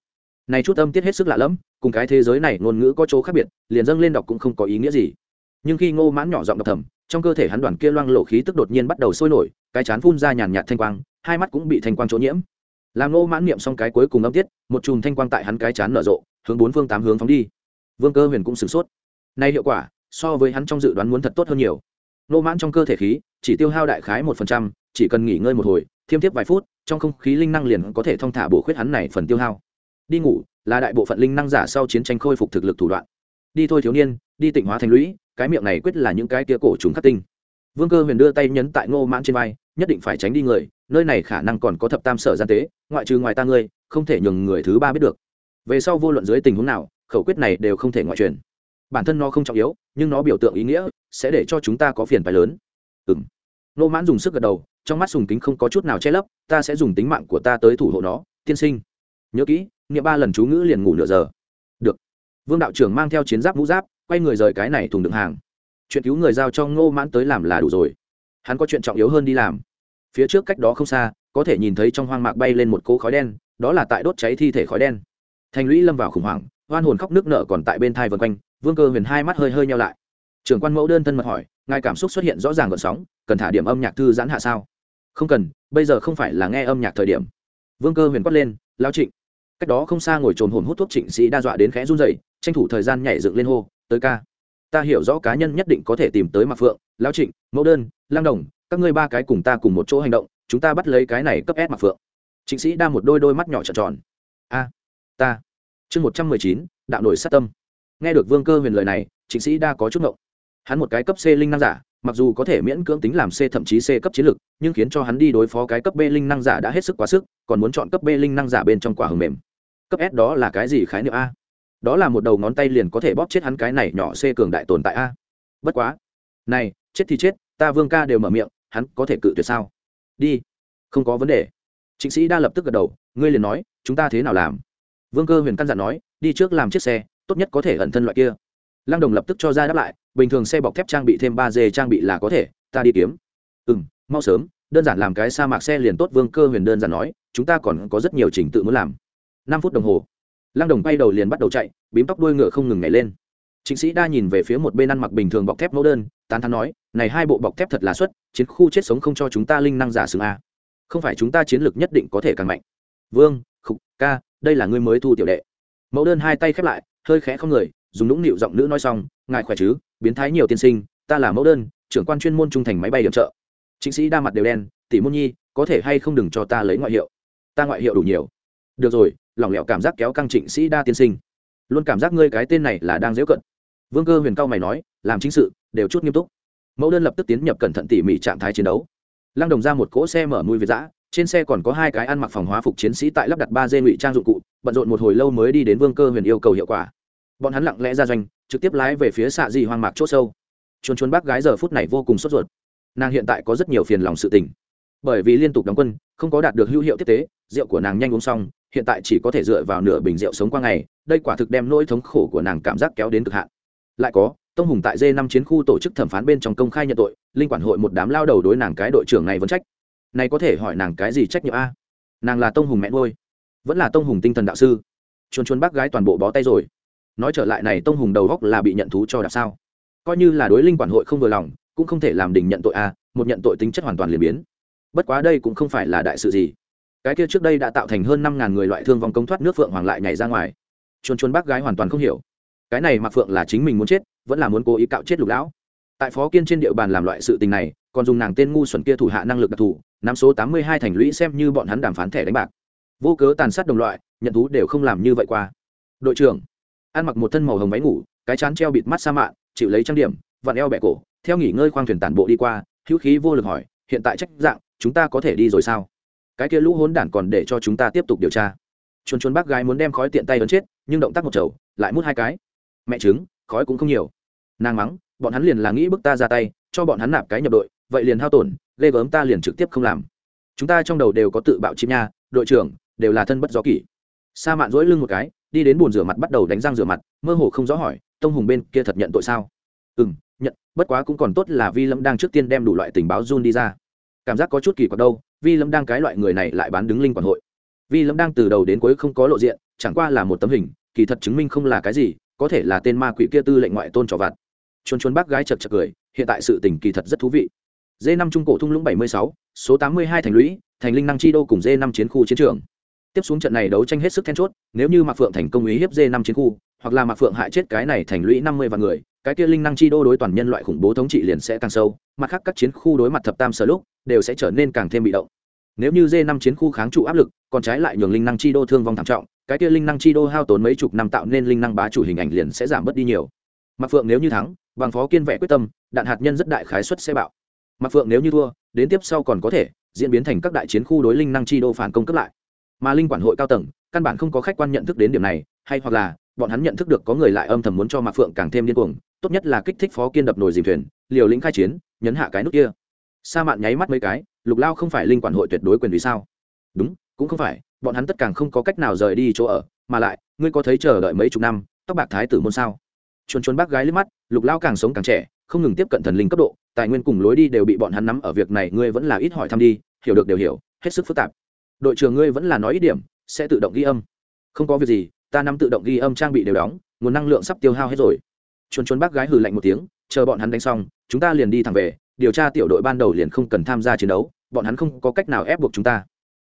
Này chút âm tiết hết sức lạ lẫm, cùng cái thế giới này ngôn ngữ có chỗ khác biệt, liền dâng lên đọc cũng không có ý nghĩa gì. Nhưng khi ngô mãn nhỏ giọng đọc thầm trong cơ thể hắn đoàn kia loang lộ khí tức đột nhiên bắt đầu sôi nổi, cái chán phun ra nhàn nhạt thanh quang, hai mắt cũng bị thanh quang chỗ nhiễm. Làm nô mãn niệm xong cái cuối cùng âm tiết, một chùm thanh quang tại hắn cái chán nở rộ, hướng bốn phương tám hướng phóng đi. Vương cơ huyền cũng sửng sốt. Nay hiệu quả, so với hắn trong dự đoán muốn thật tốt hơn nhiều. Nô mãn trong cơ thể khí, chỉ tiêu hao đại khái một phần trăm, chỉ cần nghỉ ngơi một hồi, thiêm tiếp vài phút, trong không khí linh năng liền có thể thông thả bổ khuyết hắn này phần tiêu hao. Đi ngủ, là đại bộ phận linh năng giả sau chiến tranh khôi phục thực lực thủ đoạn. Đi thôi thiếu niên, đi tịnh hóa thành lũy cái miệng này quyết là những cái kia cổ trùng khắc tinh. Vương cơ huyền đưa tay nhấn tại ngô mãn trên vai, nhất định phải tránh đi người, nơi này khả năng còn có thập tam sở gian tế, ngoại trừ ngoài ta ngươi, không thể nhường người thứ ba biết được. Về sau vô luận dưới tình huống nào, khẩu quyết này đều không thể ngoại truyền. Bản thân nó không trọng yếu, nhưng nó biểu tượng ý nghĩa, sẽ để cho chúng ta có phiền phái lớn. Ừ m nô mãn dùng sức gật đầu, trong mắt sùng kính không có chút nào che lấp, ta sẽ dùng tính mạng của ta tới thủ hộ nó, tiên sinh. Nhớ kỹ, niệm ba lần chú ngữ liền ngủ nửa giờ. Được. Vương đạo trưởng mang theo chiến giáp mũ giáp quay người rời cái này thùng đựng hàng. Chuyện cứu người giao cho ngô mãn tới làm là đủ rồi. Hắn có chuyện trọng yếu hơn đi làm. Phía trước cách đó không xa, có thể nhìn thấy trong hoang mạc bay lên một cỗ khói đen, đó là tại đốt cháy thi thể khói đen. Thành lũy lâm vào khủng hoảng hoan hồn khóc nước nợ còn tại bên thai vân quanh, vương cơ huyền hai mắt hơi hơi nhau lại. Trưởng quan mẫu đơn thân mật hỏi, ngài cảm xúc xuất hiện rõ ràng gợn sóng, cần thả điểm âm nhạc thư giãn hạ sao? Không cần, bây giờ không phải là nghe âm nhạc thời điểm. Vương cơ huyền quát lên lao trịnh. Cách đó không xa ngồi trồn hồn hút thuốc trịnh sĩ đa dọa đến khẽ run dậy tranh thủ thời gian nhảy dựng lên hô tới ca. Ta hiểu rõ cá nhân nhất định có thể tìm tới mạc phượng lao trịnh, mẫu đơn lang đồng, các ngươi ba cái cùng ta cùng một chỗ hành động, chúng ta bắt lấy cái này cấp ép mạc phượng. Trịnh sĩ đa một đôi đôi mắt nhỏ tròn tròn. A, ta. Chương một trăm mười chín, đạo nổi sát tâm. Nghe được vương cơ huyền lời này, trịnh sĩ đa có chút ngộng. Hắn một cái cấp c linh năng giả, mặc dù có thể miễn cưỡng tính làm c thậm chí c cấp chiến lược nhưng khiến cho hắn đi đối phó cái cấp b linh năng giả đã hết sức quá sức, còn muốn chọn cấp b linh năng giả bên trong quả hầm mềm. Cấp s đó là cái gì khái niệm a? Đó là một đầu ngón tay liền có thể bóp chết hắn cái này nhỏ c cường đại tồn tại a. Bất quá. Này, chết thì chết, ta vương ca đều mở miệng, hắn có thể cự tuyệt sao? Đi. Không có vấn đề. Trịnh sĩ đa lập tức gật đầu, ngươi liền nói, chúng ta thế nào làm? Vương cơ huyền căn dặn nói, đi trước làm chiếc xe, tốt nhất có thể ẩn thân loại kia. Lăng đồng lập tức cho ra đáp lại, bình thường xe bọc thép trang bị thêm ba d trang bị là có thể, ta đi kiếm. Ừ m mau sớm, đơn giản làm cái sa mạc xe liền tốt, vương cơ huyền đơn giản nói, chúng ta còn có rất nhiều trình tự muốn làm. Năm phút đồng hồ lăng đồng bay đầu liền bắt đầu chạy, bím tóc đuôi ngựa không ngừng nhảy lên. Chính sĩ đa nhìn về phía một bên ăn mặc bình thường bọc thép mẫu đơn, tán thắn nói, này hai bộ bọc thép thật là xuất, chiến khu chết sống không cho chúng ta linh năng giả xương a. Không phải chúng ta chiến lược nhất định có thể càng mạnh. Vương, khục, ca, đây là ngươi mới thu tiểu đệ. Mẫu đơn hai tay khép lại, hơi khẽ không người, dùng nũng nịu giọng nữ nói xong, ngài khỏe chứ? Biến thái nhiều tiên sinh, ta là mẫu đơn, trưởng quan chuyên môn trung thành máy bay điểm trợ. Chính sĩ đa mặt đều đen, tỷ môn nhi, có thể hay không đừng cho ta lấy ngoại hiệu? Ta ngoại hiệu đủ nhiều. Được rồi lỏng lẻo cảm giác kéo căng trịnh sĩ đa tiên sinh. Luôn cảm giác ngươi cái tên này là đang dễu cận. Vương cơ huyền cao mày nói, làm chính sự, đều chút nghiêm túc. Mẫu đơn lập tức tiến nhập cẩn thận tỉ mỉ trạng thái chiến đấu. Lăng đồng ra một cỗ xe mở mùi việt giã trên xe còn có hai cái ăn mặc phòng hóa phục chiến sĩ tại lắp đặt ba dê ngụy trang dụng cụ, bận rộn một hồi lâu mới đi đến vương cơ huyền yêu cầu hiệu quả. Bọn hắn lặng lẽ ra doanh, trực tiếp lái về phía xạ dị hoang mạc c h ỗ sâu. Chuồn chuồn bác gái giờ phút này vô cùng sốt ruột. Nàng hiện tại có rất nhiều phiền lòng sự tình bởi vì liên tục đóng quân, không có đạt được hữu hiệu tiếp tế, rượu của nàng nhanh uống xong, hiện tại chỉ có thể dựa vào nửa bình rượu sống qua ngày, đây quả thực đem nỗi thống khổ của nàng cảm giác kéo đến cực hạn. Lại có, tông hùng tại d năm chiến khu tổ chức thẩm phán bên trong công khai nhận tội, linh quản hội một đám lao đầu đối nàng cái đội trưởng này vẫn trách. Này có thể hỏi nàng cái gì trách nhiệm a? Nàng là tông hùng mẹ nuôi, vẫn là tông hùng tinh thần đạo sư. Chuồn chuồn bác gái toàn bộ bó tay rồi. Nói trở lại này tông hùng đầu góc là bị nhận thú cho đạp sao? Coi như là đối linh quản hội không vừa lòng, cũng không thể làm đình nhận tội a, một nhận tội tính chất hoàn toàn liền biến bất quá đây cũng không phải là đại sự gì. Cái kia trước đây đã tạo thành hơn năm ngàn người loại thương vong công thoát nước phượng hoàng lại nhảy ra ngoài. Chuồn chuồn bác gái hoàn toàn không hiểu. Cái này mặc phượng là chính mình muốn chết, vẫn là muốn cố ý cạo chết lục lão. Tại phó kiên trên địa bàn làm loại sự tình này, còn dùng nàng tên ngu xuẩn kia thủ hạ năng lực đặc thù, nắm số tám mươi hai thành lũy xem như bọn hắn đàm phán thẻ đánh bạc. Vô cớ tàn sát đồng loại, nhận thú đều không làm như vậy qua. Đội trưởng, ăn mặc một thân màu hồng váy ngủ, cái chán treo bịt mắt sa mạ, chịu lấy trang điểm, vặn eo bẹ cổ, theo nghỉ ngơi khoang thuyền tản bộ đi qua, hữu khí vô lực hỏi, hiện tại trách dạng chúng ta có thể đi rồi sao? Cái kia lũ hốn đản còn để cho chúng ta tiếp tục điều tra. Chuồn chuồn bác gái muốn đem khói tiện tay ấn chết, nhưng động tác một chầu lại mút hai cái. Mẹ chứng khói cũng không nhiều. Nàng mắng, bọn hắn liền là nghĩ bức ta ra tay, cho bọn hắn nạp cái nhập đội, vậy liền hao tổn, ghê gớm ta liền trực tiếp không làm. Chúng ta trong đầu đều có tự bạo chim nha, đội trưởng, đều là thân bất gió kỷ. Sa mạn dỗi lưng một cái, đi đến bồn rửa mặt bắt đầu đánh răng rửa mặt, mơ hồ không rõ hỏi, tông hùng bên kia thật nhận tội sao? Ừ m nhận, bất quá cũng còn tốt là vi lâm đang trước tiên đem đủ loại tình báo run đi ra cảm giác có chút kỳ quặc đâu, vi lâm đang cái loại người này lại bán đứng linh quản hội. Vi lâm đang từ đầu đến cuối không có lộ diện, chẳng qua là một tấm hình, kỳ thật chứng minh không là cái gì, có thể là tên ma quỷ kia tư lệnh ngoại tôn trò vặt. Chuồn chuồn bác gái chật chật cười, hiện tại sự tình kỳ thật rất thú vị. D năm trung cổ thung lũng bảy mươi sáu, số tám mươi hai thành lũy, thành linh năng chi đô cùng d năm chiến khu chiến trường. Tiếp xuống trận này đấu tranh hết sức then chốt, nếu như mạc phượng thành công ý hiếp d năm chiến khu, hoặc là mạc phượng hại chết cái này thành lũy năm mươi vạn người cái kia linh năng chi đô đối toàn nhân loại khủng bố thống trị liền sẽ càng sâu, mặt khác các chiến khu đối mặt thập tam sở lúc, đều sẽ trở nên càng thêm bị động. Nếu như d năm chiến khu kháng trụ áp lực, còn trái lại nhường linh năng chi đô thương vong thảm trọng, cái kia linh năng chi đô hao tốn mấy chục năm tạo nên linh năng bá chủ hình ảnh liền sẽ giảm bớt đi nhiều. Mặc phượng nếu như thắng, bằng phó kiên vẽ quyết tâm, đạn hạt nhân rất đại khái suất sẽ bạo. Mặc phượng nếu như thua, đến tiếp sau còn có thể, diễn biến thành các đại chiến khu đối linh năng chi đô phản công cấp lại. Mà linh quản hội cao tầng, căn bản không có khách quan nhận thức đến điểm này, hay hoặc là, bọn hắn nhận thức được có người lại âm thầm muốn cho mạc phượng càng thêm điên cuồng tốt nhất là kích thích phó kiên đập nồi dìm thuyền, liều lĩnh khai chiến, nhấn hạ cái nút kia. Sa mạn nháy mắt mấy cái, lục lao không phải linh quản hội tuyệt đối quyền vì sao? Đúng, cũng không phải, bọn hắn tất càng không có cách nào rời đi chỗ ở, mà lại, ngươi có thấy chờ đợi mấy chục năm, tóc bạc thái tử môn sao? Chuồn chuồn bác gái liếc mắt, lục lao càng sống càng trẻ, không ngừng tiếp cận thần linh cấp độ, tài nguyên cùng lối đi đều bị bọn hắn nắm ở việc này, ngươi vẫn là ít hỏi thăm đi, hiểu được đều hiểu, hết sức phức tạp. Đội trưởng ngươi vẫn là nói ít điểm, sẽ tự động ghi âm. Không có việc gì, ta nắm tự động ghi âm trang bị đều đóng, nguồn năng lượng sắp tiêu hao hết rồi chuồn chuồn bác gái hừ lạnh một tiếng, chờ bọn hắn đánh xong, chúng ta liền đi thẳng về, điều tra tiểu đội ban đầu liền không cần tham gia chiến đấu, bọn hắn không có cách nào ép buộc chúng ta.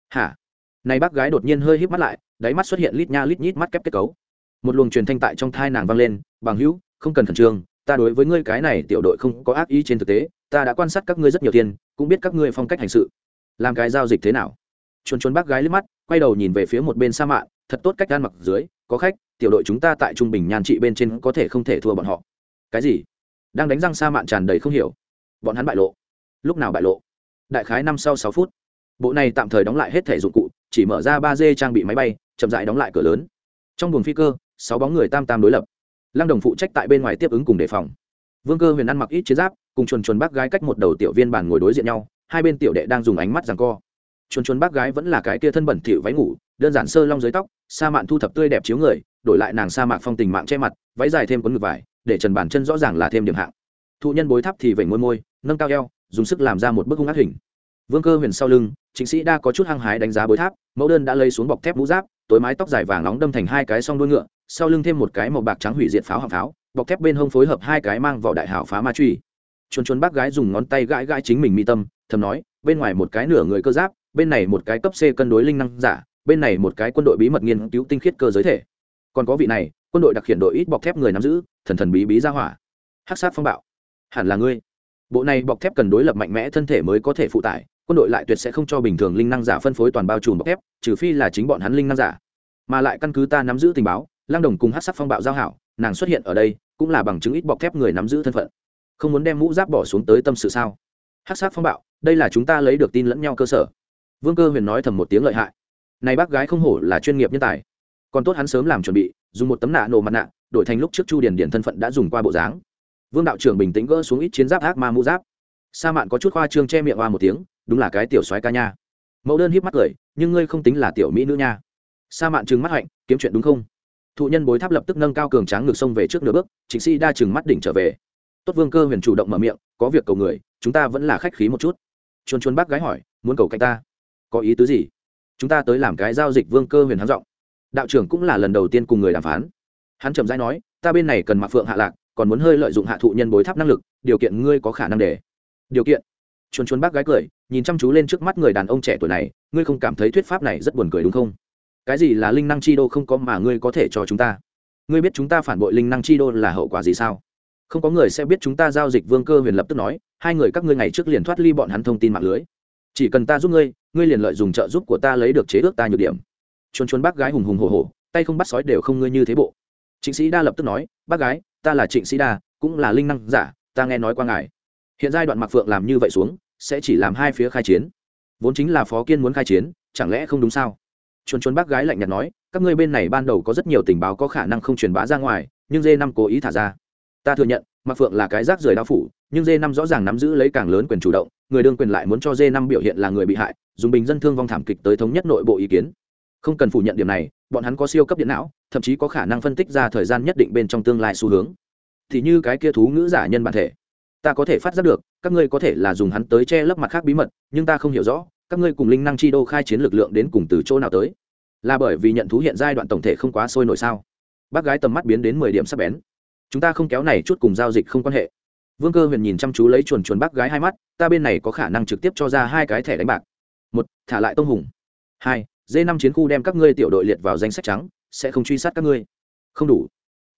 Hả? Này bác gái đột nhiên hơi híp mắt lại, đáy mắt xuất hiện lít nha lít nhít mắt kép kết cấu. Một luồng truyền thanh tại trong thai nàng vang lên, bằng hữu, không cần khẩn trương, ta đối với ngươi cái này tiểu đội không có ác ý trên thực tế, ta đã quan sát các ngươi rất nhiều tiền, cũng biết các ngươi phong cách hành sự. Làm cái giao dịch thế nào? Chuồn chuồn bác gái liếc mắt, quay đầu nhìn về phía một bên sa mạ thật tốt cách gan mặc dưới có khách, tiểu đội chúng ta tại trung bình nhan trị bên trên có thể không thể thua bọn họ. Cái gì? Đang đánh răng sa mạn tràn đầy không hiểu. Bọn hắn bại lộ. Lúc nào bại lộ? Đại khái năm sau sáu phút. Bộ này tạm thời đóng lại hết thể dụng cụ, chỉ mở ra ba d trang bị máy bay, chậm dại đóng lại cửa lớn. Trong buồng phi cơ, sáu bóng người tam tam đối lập. Lăng đồng phụ trách tại bên ngoài tiếp ứng cùng đề phòng. Vương cơ huyền ăn mặc ít chiến giáp, cùng chuồn chuồn bác gái cách một đầu tiểu viên bàn ngồi đối diện nhau, hai bên tiểu đệ đang dùng ánh mắt rằng co chuồn chuồn bác gái vẫn là cái kia thân bẩn thỉu váy ngủ, đơn giản sơ long dưới tóc, sa mạn thu thập tươi đẹp chiếu người, đổi lại nàng sa mạc phong tình mạng che mặt, váy dài thêm quấn ngực vải, để trần bản chân rõ ràng là thêm điểm hạng. Thụ nhân bối tháp thì vẩy môi môi, nâng cao eo, dùng sức làm ra một bức hung ác hình. Vương cơ huyền sau lưng, chính sĩ đa có chút hăng hái đánh giá bối tháp, mẫu đơn đã lấy xuống bọc thép mũ giáp, tối mái tóc dài vàng nóng đâm thành hai cái song đuôi ngựa, sau lưng thêm một cái màu bạc trắng hủy diệt pháo hạng pháo, bọc thép bên hông phối hợp hai cái mang vỏ đại hảo phá ma truy. Chuồn chuồn bác gái dùng ngón tay gãi gãi chính mình mi tâm, thầm nói, bên ngoài một cái nửa người cơ giáp bên này một cái cấp c cân đối linh năng giả, bên này một cái quân đội bí mật nghiên cứu tinh khiết cơ giới thể. Còn có vị này, quân đội đặc hiện đội ít bọc thép người nắm giữ, thần thần bí bí ra hỏa. Hắc sát phong bạo. Hẳn là ngươi. Bộ này bọc thép cần đối lập mạnh mẽ thân thể mới có thể phụ tải, quân đội lại tuyệt sẽ không cho bình thường linh năng giả phân phối toàn bao trùm bọc thép, trừ phi là chính bọn hắn linh năng giả. Mà lại căn cứ ta nắm giữ tình báo lang đồng cùng hát sắc phong bạo giao hảo, nàng xuất hiện ở đây, cũng là bằng chứng ít bọc thép người nắm giữ thân phận. Không muốn đem mũ giáp bỏ xuống tới tâm sự sao? Hát sắc phong bạo, đây là chúng ta lấy được tin lẫn nhau cơ sở vương cơ huyền nói thầm một tiếng lợi hại. Này bác gái không hổ là chuyên nghiệp nhân tài. Còn tốt hắn sớm làm chuẩn bị, dùng một tấm nạ nổ mặt nạ, đổi thành lúc trước chu điển điển thân phận đã dùng qua bộ dáng. Vương đạo trưởng bình tĩnh gỡ xuống ít chiến giáp ác ma mũ giáp. Sa mạn có chút khoa trương che miệng hoa một tiếng, đúng là cái tiểu soái ca nha. Mẫu đơn híp mắt cười, nhưng ngươi không tính là tiểu mỹ nữ nha. Sa mạn trừng mắt hạnh, kiếm chuyện đúng không? Thụ nhân bối tháp lập tức nâng cao cường tráng ngược sông về trước nửa bước chính sĩ đa trừng mắt đỉnh trở về. Tốt vương cơ huyền chủ động mở miệng, có việc cầu người, chúng ta vẫn là khách khí một chút. Chuồn chuồn bác gái hỏi, muốn cầu cạnh ta? Có ý tứ gì? Chúng ta tới làm cái giao dịch vương cơ huyền hắn giọng. Đạo trưởng cũng là lần đầu tiên cùng người đàm phán. Hắn chậm rãi nói, ta bên này cần mặc phượng hạ lạc, còn muốn hơi lợi dụng hạ thụ nhân bối tháp năng lực, điều kiện ngươi có khả năng để. Điều kiện? Chuồn chuồn bác gái cười, nhìn chăm chú lên trước mắt người đàn ông trẻ tuổi này, ngươi không cảm thấy thuyết pháp này rất buồn cười đúng không? Cái gì là linh năng chi đô không có mà ngươi có thể cho chúng ta? Ngươi biết chúng ta phản bội linh năng chi đô là hậu quả gì sao? Không có người sẽ biết chúng ta giao dịch vương cơ huyền lập tức nói, hai người các ngươi ngày trước liền thoát ly bọn hắn thông tin mạng lưới chỉ cần ta giúp ngươi ngươi liền lợi dùng trợ giúp của ta lấy được chế ước ta nhược điểm. Chuồn chuồn bác gái hùng hùng hồ hồ tay không bắt sói đều không ngươi như thế bộ. Trịnh sĩ đa lập tức nói, bác gái, ta là trịnh sĩ đa, cũng là linh năng giả, ta nghe nói qua ngài. Hiện giai đoạn mặc phượng làm như vậy xuống, sẽ chỉ làm hai phía khai chiến. Vốn chính là phó kiên muốn khai chiến, chẳng lẽ không đúng sao? Chuồn chuồn bác gái lạnh nhạt nói, các ngươi bên này ban đầu có rất nhiều tình báo có khả năng không truyền bá ra ngoài, nhưng dê năm cố ý thả ra. Ta thừa nhận mặc phượng là cái rác rưởi đao phủ, nhưng dê năm rõ ràng nắm giữ lấy càng lớn quyền chủ động người đương quyền lại muốn cho dê năm biểu hiện là người bị hại, dùng bình dân thương vong thảm kịch tới thống nhất nội bộ ý kiến. Không cần phủ nhận điểm này, bọn hắn có siêu cấp điện não, thậm chí có khả năng phân tích ra thời gian nhất định bên trong tương lai xu hướng. Thì như cái kia thú ngữ giả nhân bản thể. Ta có thể phát giác được, các ngươi có thể là dùng hắn tới che lấp mặt khác bí mật, nhưng ta không hiểu rõ, các ngươi cùng linh năng chi đô khai chiến lực lượng đến cùng từ chỗ nào tới. Là bởi vì nhận thú hiện giai đoạn tổng thể không quá sôi nổi sao? Bác gái tầm mắt biến đến mười điểm sắp bén. Chúng ta không kéo này chút cùng giao dịch không quan hệ vương cơ huyền nhìn chăm chú lấy chuồn chuồn bác gái hai mắt, ta bên này có khả năng trực tiếp cho ra hai cái thẻ đánh bạc. Một, thả lại tông hùng. Hai d năm chiến khu đem các ngươi tiểu đội liệt vào danh sách trắng, sẽ không truy sát các ngươi. Không đủ.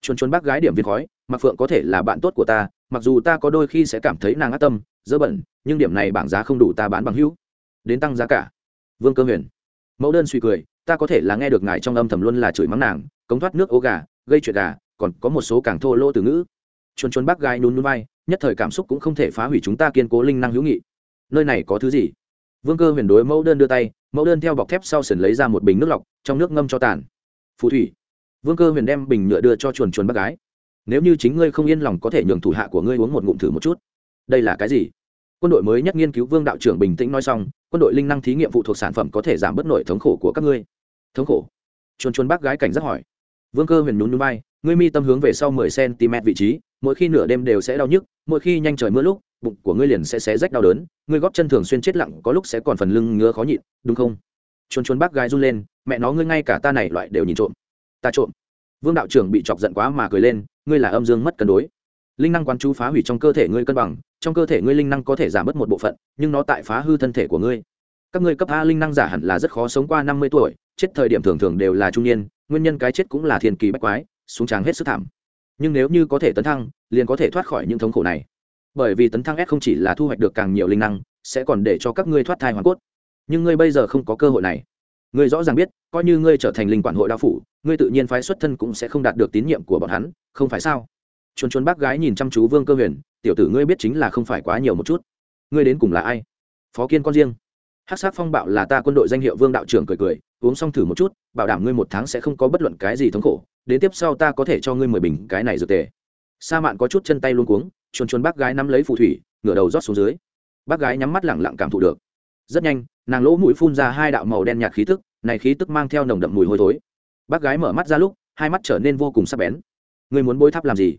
Chuồn chuồn bác gái điểm viên khói mặc phượng có thể là bạn tốt của ta, mặc dù ta có đôi khi sẽ cảm thấy nàng ác tâm, dơ bẩn, nhưng điểm này bảng giá không đủ ta bán bằng hữu. Đến tăng giá cả. Vương cơ huyền. Mẫu đơn suy cười, ta có thể là nghe được ngài trong âm thầm luôn là chửi mắng nàng, cống thoát nước ố gà, gây chuyện gà, còn có một số càng thô lỗ từ ngữ chuồn chuồn bác gái nhún nhún vai, nhất thời cảm xúc cũng không thể phá hủy chúng ta kiên cố linh năng hữu nghị. Nơi này có thứ gì? Vương cơ huyền đối mẫu đơn đưa tay, mẫu đơn theo bọc thép sau sườn lấy ra một bình nước lọc, trong nước ngâm cho tàn. Phù thủy. Vương cơ huyền đem bình nhựa đưa cho chuồn chuồn bác gái. Nếu như chính ngươi không yên lòng có thể nhường thủ hạ của ngươi uống một ngụm thử một chút. Đây là cái gì? Quân đội mới nhất nghiên cứu vương đạo trưởng bình tĩnh nói xong, quân đội linh năng thí nghiệm phụ thuộc sản phẩm có thể giảm bớt nội thống khổ của các ngươi. Thống khổ? Chuồn chuồn bác gái cảnh giác hỏi. Vương cơ huyền nhún núi bay ngươi mi tâm hướng về sau mười cm vị trí, mỗi khi nửa đêm đều sẽ đau nhức, mỗi khi nhanh trời mưa lúc, bụng của ngươi liền sẽ xé rách đau đớn, ngươi gót chân thường xuyên chết lặng, có lúc sẽ còn phần lưng ngứa khó nhịn, đúng không? Chuồn chuồn bác gái run lên, mẹ nó ngươi ngay cả ta này loại đều nhìn trộm. Ta trộm. Vương đạo trưởng bị chọc giận quá mà cười lên, ngươi là âm dương mất cân đối. Linh năng quán chú phá hủy trong cơ thể ngươi cân bằng, trong cơ thể ngươi linh năng có thể giảm bớt một bộ phận, nhưng nó tại phá hư thân thể của ngươi. Các ngươi cấp a linh năng giả hẳn là rất khó sống qua năm mươi tuổi, chết thời điểm thường thường đều là trung niên, nguyên nhân cái chết cũng là thiên kỳ bách quái xuống tràng hết sức thảm. Nhưng nếu như có thể tấn thăng, liền có thể thoát khỏi những thống khổ này. Bởi vì tấn thăng s không chỉ là thu hoạch được càng nhiều linh năng, sẽ còn để cho các ngươi thoát thai hoàn cốt. Nhưng ngươi bây giờ không có cơ hội này. Ngươi rõ ràng biết, coi như ngươi trở thành linh quản hội đao phủ, ngươi tự nhiên phái xuất thân cũng sẽ không đạt được tín nhiệm của bọn hắn, không phải sao? Chuồn chuồn bác gái nhìn chăm chú vương cơ huyền, tiểu tử ngươi biết chính là không phải quá nhiều một chút. Ngươi đến cùng là ai? Phó kiên con riêng hát sát phong bạo là ta quân đội danh hiệu vương đạo trưởng cười cười, uống xong thử một chút, bảo đảm ngươi một tháng sẽ không có bất luận cái gì thống khổ, đến tiếp sau ta có thể cho ngươi mười bình cái này dược tề. Sa mạn có chút chân tay luôn cuống, chuồn chuồn bác gái nắm lấy phù thủy, ngửa đầu rót xuống dưới. Bác gái nhắm mắt lẳng lặng cảm thụ được. Rất nhanh, nàng lỗ mũi phun ra hai đạo màu đen nhạt khí tức, này khí tức mang theo nồng đậm mùi hôi thối. Bác gái mở mắt ra lúc, hai mắt trở nên vô cùng sắc bén. Ngươi muốn bôi tháp làm gì?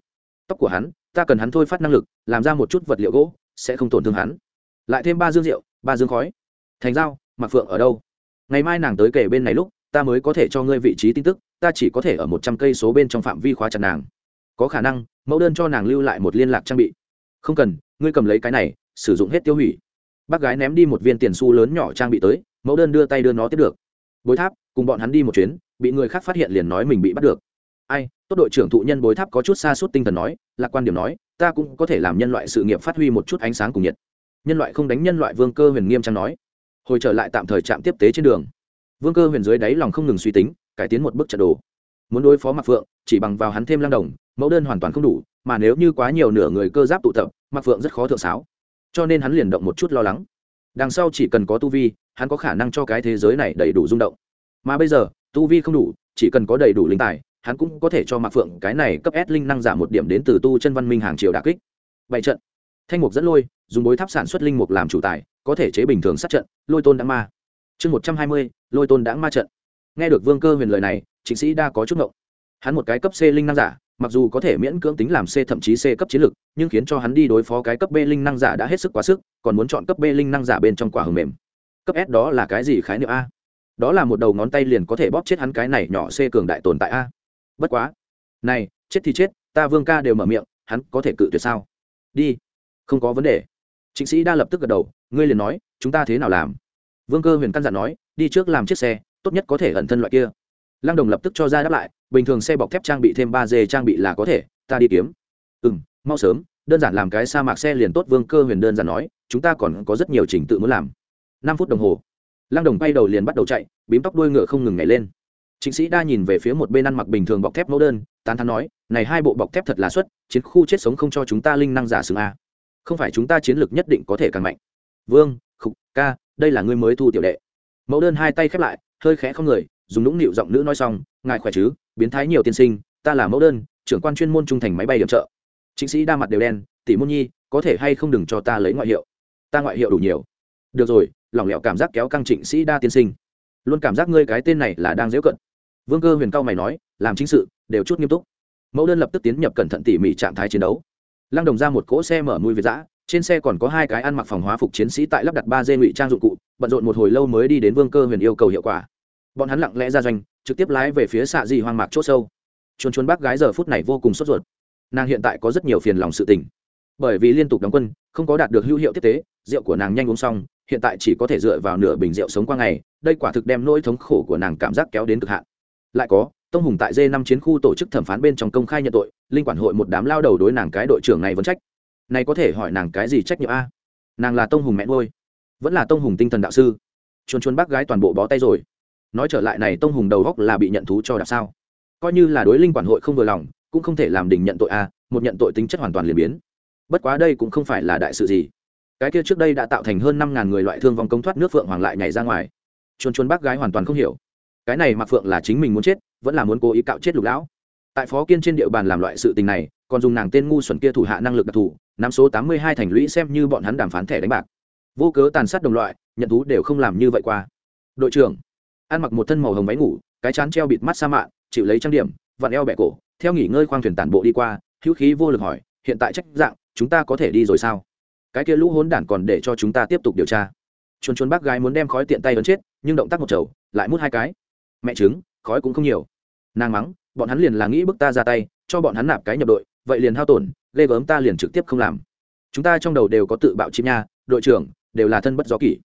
Tóc của hắn, ta cần hắn thôi phát năng lực, làm ra một chút vật liệu gỗ, sẽ không tổn thương hắn. Lại thêm ba dương rượu, ba dương khói thành giao mặc phượng ở đâu? Ngày mai nàng tới kể bên này lúc, ta mới có thể cho ngươi vị trí tin tức, ta chỉ có thể ở một trăm cây số bên trong phạm vi khóa chặt nàng. Có khả năng, mẫu đơn cho nàng lưu lại một liên lạc trang bị. Không cần, ngươi cầm lấy cái này, sử dụng hết tiêu hủy. Bác gái ném đi một viên tiền xu lớn nhỏ trang bị tới, mẫu đơn đưa tay đưa nó tiếp được. Bối tháp, cùng bọn hắn đi một chuyến, bị người khác phát hiện liền nói mình bị bắt được. Ai, tốt đội trưởng thụ nhân bối tháp có chút xa suốt tinh thần nói, lạc quan điểm nói, ta cũng có thể làm nhân loại sự nghiệp phát huy một chút ánh sáng cùng nhiệt. Nhân loại không đánh nhân loại vương cơ huyền nghiêm trang nói hồi trở lại tạm thời trạm tiếp tế trên đường. Vương cơ huyền dưới đáy lòng không ngừng suy tính, cải tiến một bước trận đồ. Muốn đối phó mặc phượng, chỉ bằng vào hắn thêm lang đồng, mẫu đơn hoàn toàn không đủ, mà nếu như quá nhiều nửa người cơ giáp tụ tập mặc phượng rất khó thượng sáo. Cho nên hắn liền động một chút lo lắng. Đằng sau chỉ cần có tu vi, hắn có khả năng cho cái thế giới này đầy đủ rung động. Mà bây giờ, tu vi không đủ, chỉ cần có đầy đủ linh tài, hắn cũng có thể cho mạc phượng cái này cấp s linh năng giảm một điểm đến từ tu chân văn minh hàng triều đà kích. Bảy trận. Thanh mục dẫn lôi, dùng bối tháp sản xuất linh mục làm chủ tài có thể chế bình thường sát trận, lôi tôn đã ma. Chương một trăm hai mươi, lôi tôn đã ma trận. Nghe được vương cơ huyền lời này chính sĩ đa có chút ngộng. Hắn một cái cấp c linh năng giả, mặc dù có thể miễn cưỡng tính làm c thậm chí c cấp chiến lược nhưng khiến cho hắn đi đối phó cái cấp b linh năng giả đã hết sức quá sức, còn muốn chọn cấp b linh năng giả bên trong quả hầm mềm. Cấp s đó là cái gì khái niệm a? Đó là một đầu ngón tay liền có thể bóp chết hắn cái này nhỏ c cường đại tồn tại a. Bất quá. Này, chết thì chết, ta vương ca đều mở miệng, hắn có thể cự tuyệt sao? Đi. Không có vấn đề. Trịnh sĩ đa lập tức gật đầu ngươi liền nói, chúng ta thế nào làm? Vương cơ huyền căn dặn nói, đi trước làm chiếc xe, tốt nhất có thể ẩn thân loại kia. Lăng đồng lập tức cho ra đáp lại, bình thường xe bọc thép trang bị thêm ba d trang bị là có thể, ta đi kiếm. Ừ m mau sớm, đơn giản làm cái sa mạc xe liền tốt, vương cơ huyền đơn giản nói, chúng ta còn có rất nhiều trình tự muốn làm. Năm phút đồng hồ, lăng đồng bay đầu liền bắt đầu chạy, bím tóc đuôi ngựa không ngừng nhảy lên. Chính sĩ đa nhìn về phía một bên ăn mặc bình thường bọc thép mẫu đơn, tán thắn nói, này hai bộ bọc thép thật là xuất, chiến khu chết sống không cho chúng ta linh năng giả xương a. Không phải chúng ta chiến lược nhất định có thể càng mạnh vương, khục, ca, đây là ngươi mới thu tiểu đệ. Mẫu đơn hai tay khép lại, hơi khẽ không người, dùng nũng nịu giọng nữ nói xong, ngài khỏe chứ? Biến thái nhiều tiên sinh, ta là mẫu đơn, trưởng quan chuyên môn trung thành máy bay điểm trợ. Chính sĩ đa mặt đều đen, tỷ môn nhi, có thể hay không đừng cho ta lấy ngoại hiệu? Ta ngoại hiệu đủ nhiều. Được rồi lỏng lẻo cảm giác kéo căng trịnh sĩ đa tiên sinh. Luôn cảm giác ngươi cái tên này là đang dễ cận. Vương cơ huyền cao mày nói, làm chính sự, đều chút nghiêm túc. Mẫu đơn lập tức tiến nhập cẩn thận tỉ mỉ trạng thái chiến đấu. Lăng đồng ra một cỗ xe mở mùi việt giã trên xe còn có hai cái ăn mặc phòng hóa phục chiến sĩ tại lắp đặt ba dê ngụy trang dụng cụ, bận rộn một hồi lâu mới đi đến vương cơ huyền yêu cầu hiệu quả. Bọn hắn lặng lẽ ra doanh, trực tiếp lái về phía xạ di hoang mạc c h ố sâu. Chuồn chuồn bác gái giờ phút này vô cùng sốt ruột. Nàng hiện tại có rất nhiều phiền lòng sự tình. Bởi vì liên tục đóng quân, không có đạt được hữu hiệu tiếp tế, rượu của nàng nhanh uống xong, hiện tại chỉ có thể dựa vào nửa bình rượu sống qua ngày, đây quả thực đem nỗi thống khổ của nàng cảm giác kéo đến cực hạn. Lại có, tông hùng tại d năm chiến khu tổ chức thẩm phán bên trong công khai nhận tội, linh quản hội một đám lao đầu đối nàng cái đội trưởng này vẫn trách này có thể hỏi nàng cái gì trách nhiệm a? Nàng là tông hùng mẹ ngôi vẫn là tông hùng tinh thần đạo sư. Chuồn chuồn bác gái toàn bộ bó tay rồi. Nói trở lại này tông hùng đầu góc là bị nhận thú cho đạp sao? Coi như là đối linh quản hội không vừa lòng, cũng không thể làm đình nhận tội a, một nhận tội tính chất hoàn toàn liền biến. Bất quá đây cũng không phải là đại sự gì. Cái kia trước đây đã tạo thành hơn năm ngàn người loại thương vong công thoát nước phượng hoàng lại nhảy ra ngoài. Chuồn chuồn bác gái hoàn toàn không hiểu. Cái này mặc phượng là chính mình muốn chết, vẫn là muốn cố ý cạo chết lục lão. Tại phó kiên trên địa bàn làm loại sự tình này, còn dùng nàng tên ngu xuẩn kia thủ hạ năng lực đặc thù nắm số tám mươi hai thành lũy xem như bọn hắn đàm phán thẻ đánh bạc. Vô cớ tàn sát đồng loại, nhận thú đều không làm như vậy qua. Đội trưởng, ăn mặc một thân màu hồng váy ngủ, cái chán treo bịt mắt sa mạ, chịu lấy trang điểm, vặn eo bẹ cổ, theo nghỉ ngơi khoang thuyền tản bộ đi qua, hữu khí vô lực hỏi, hiện tại trách dạng, chúng ta có thể đi rồi sao? Cái kia lũ hốn đản còn để cho chúng ta tiếp tục điều tra. Chuồn chuồn bác gái muốn đem khói tiện tay đốn chết, nhưng động tác một chầu lại mút hai cái. Mẹ chứng khói cũng không nhiều. Nàng mắng, bọn hắn liền là nghĩ bức ta ra tay, cho bọn hắn nạp cái nhập đội, vậy liền hao tổn ghê gớm ta liền trực tiếp không làm. Chúng ta trong đầu đều có tự bạo chim nha, đội trưởng, đều là thân bất gió kỷ.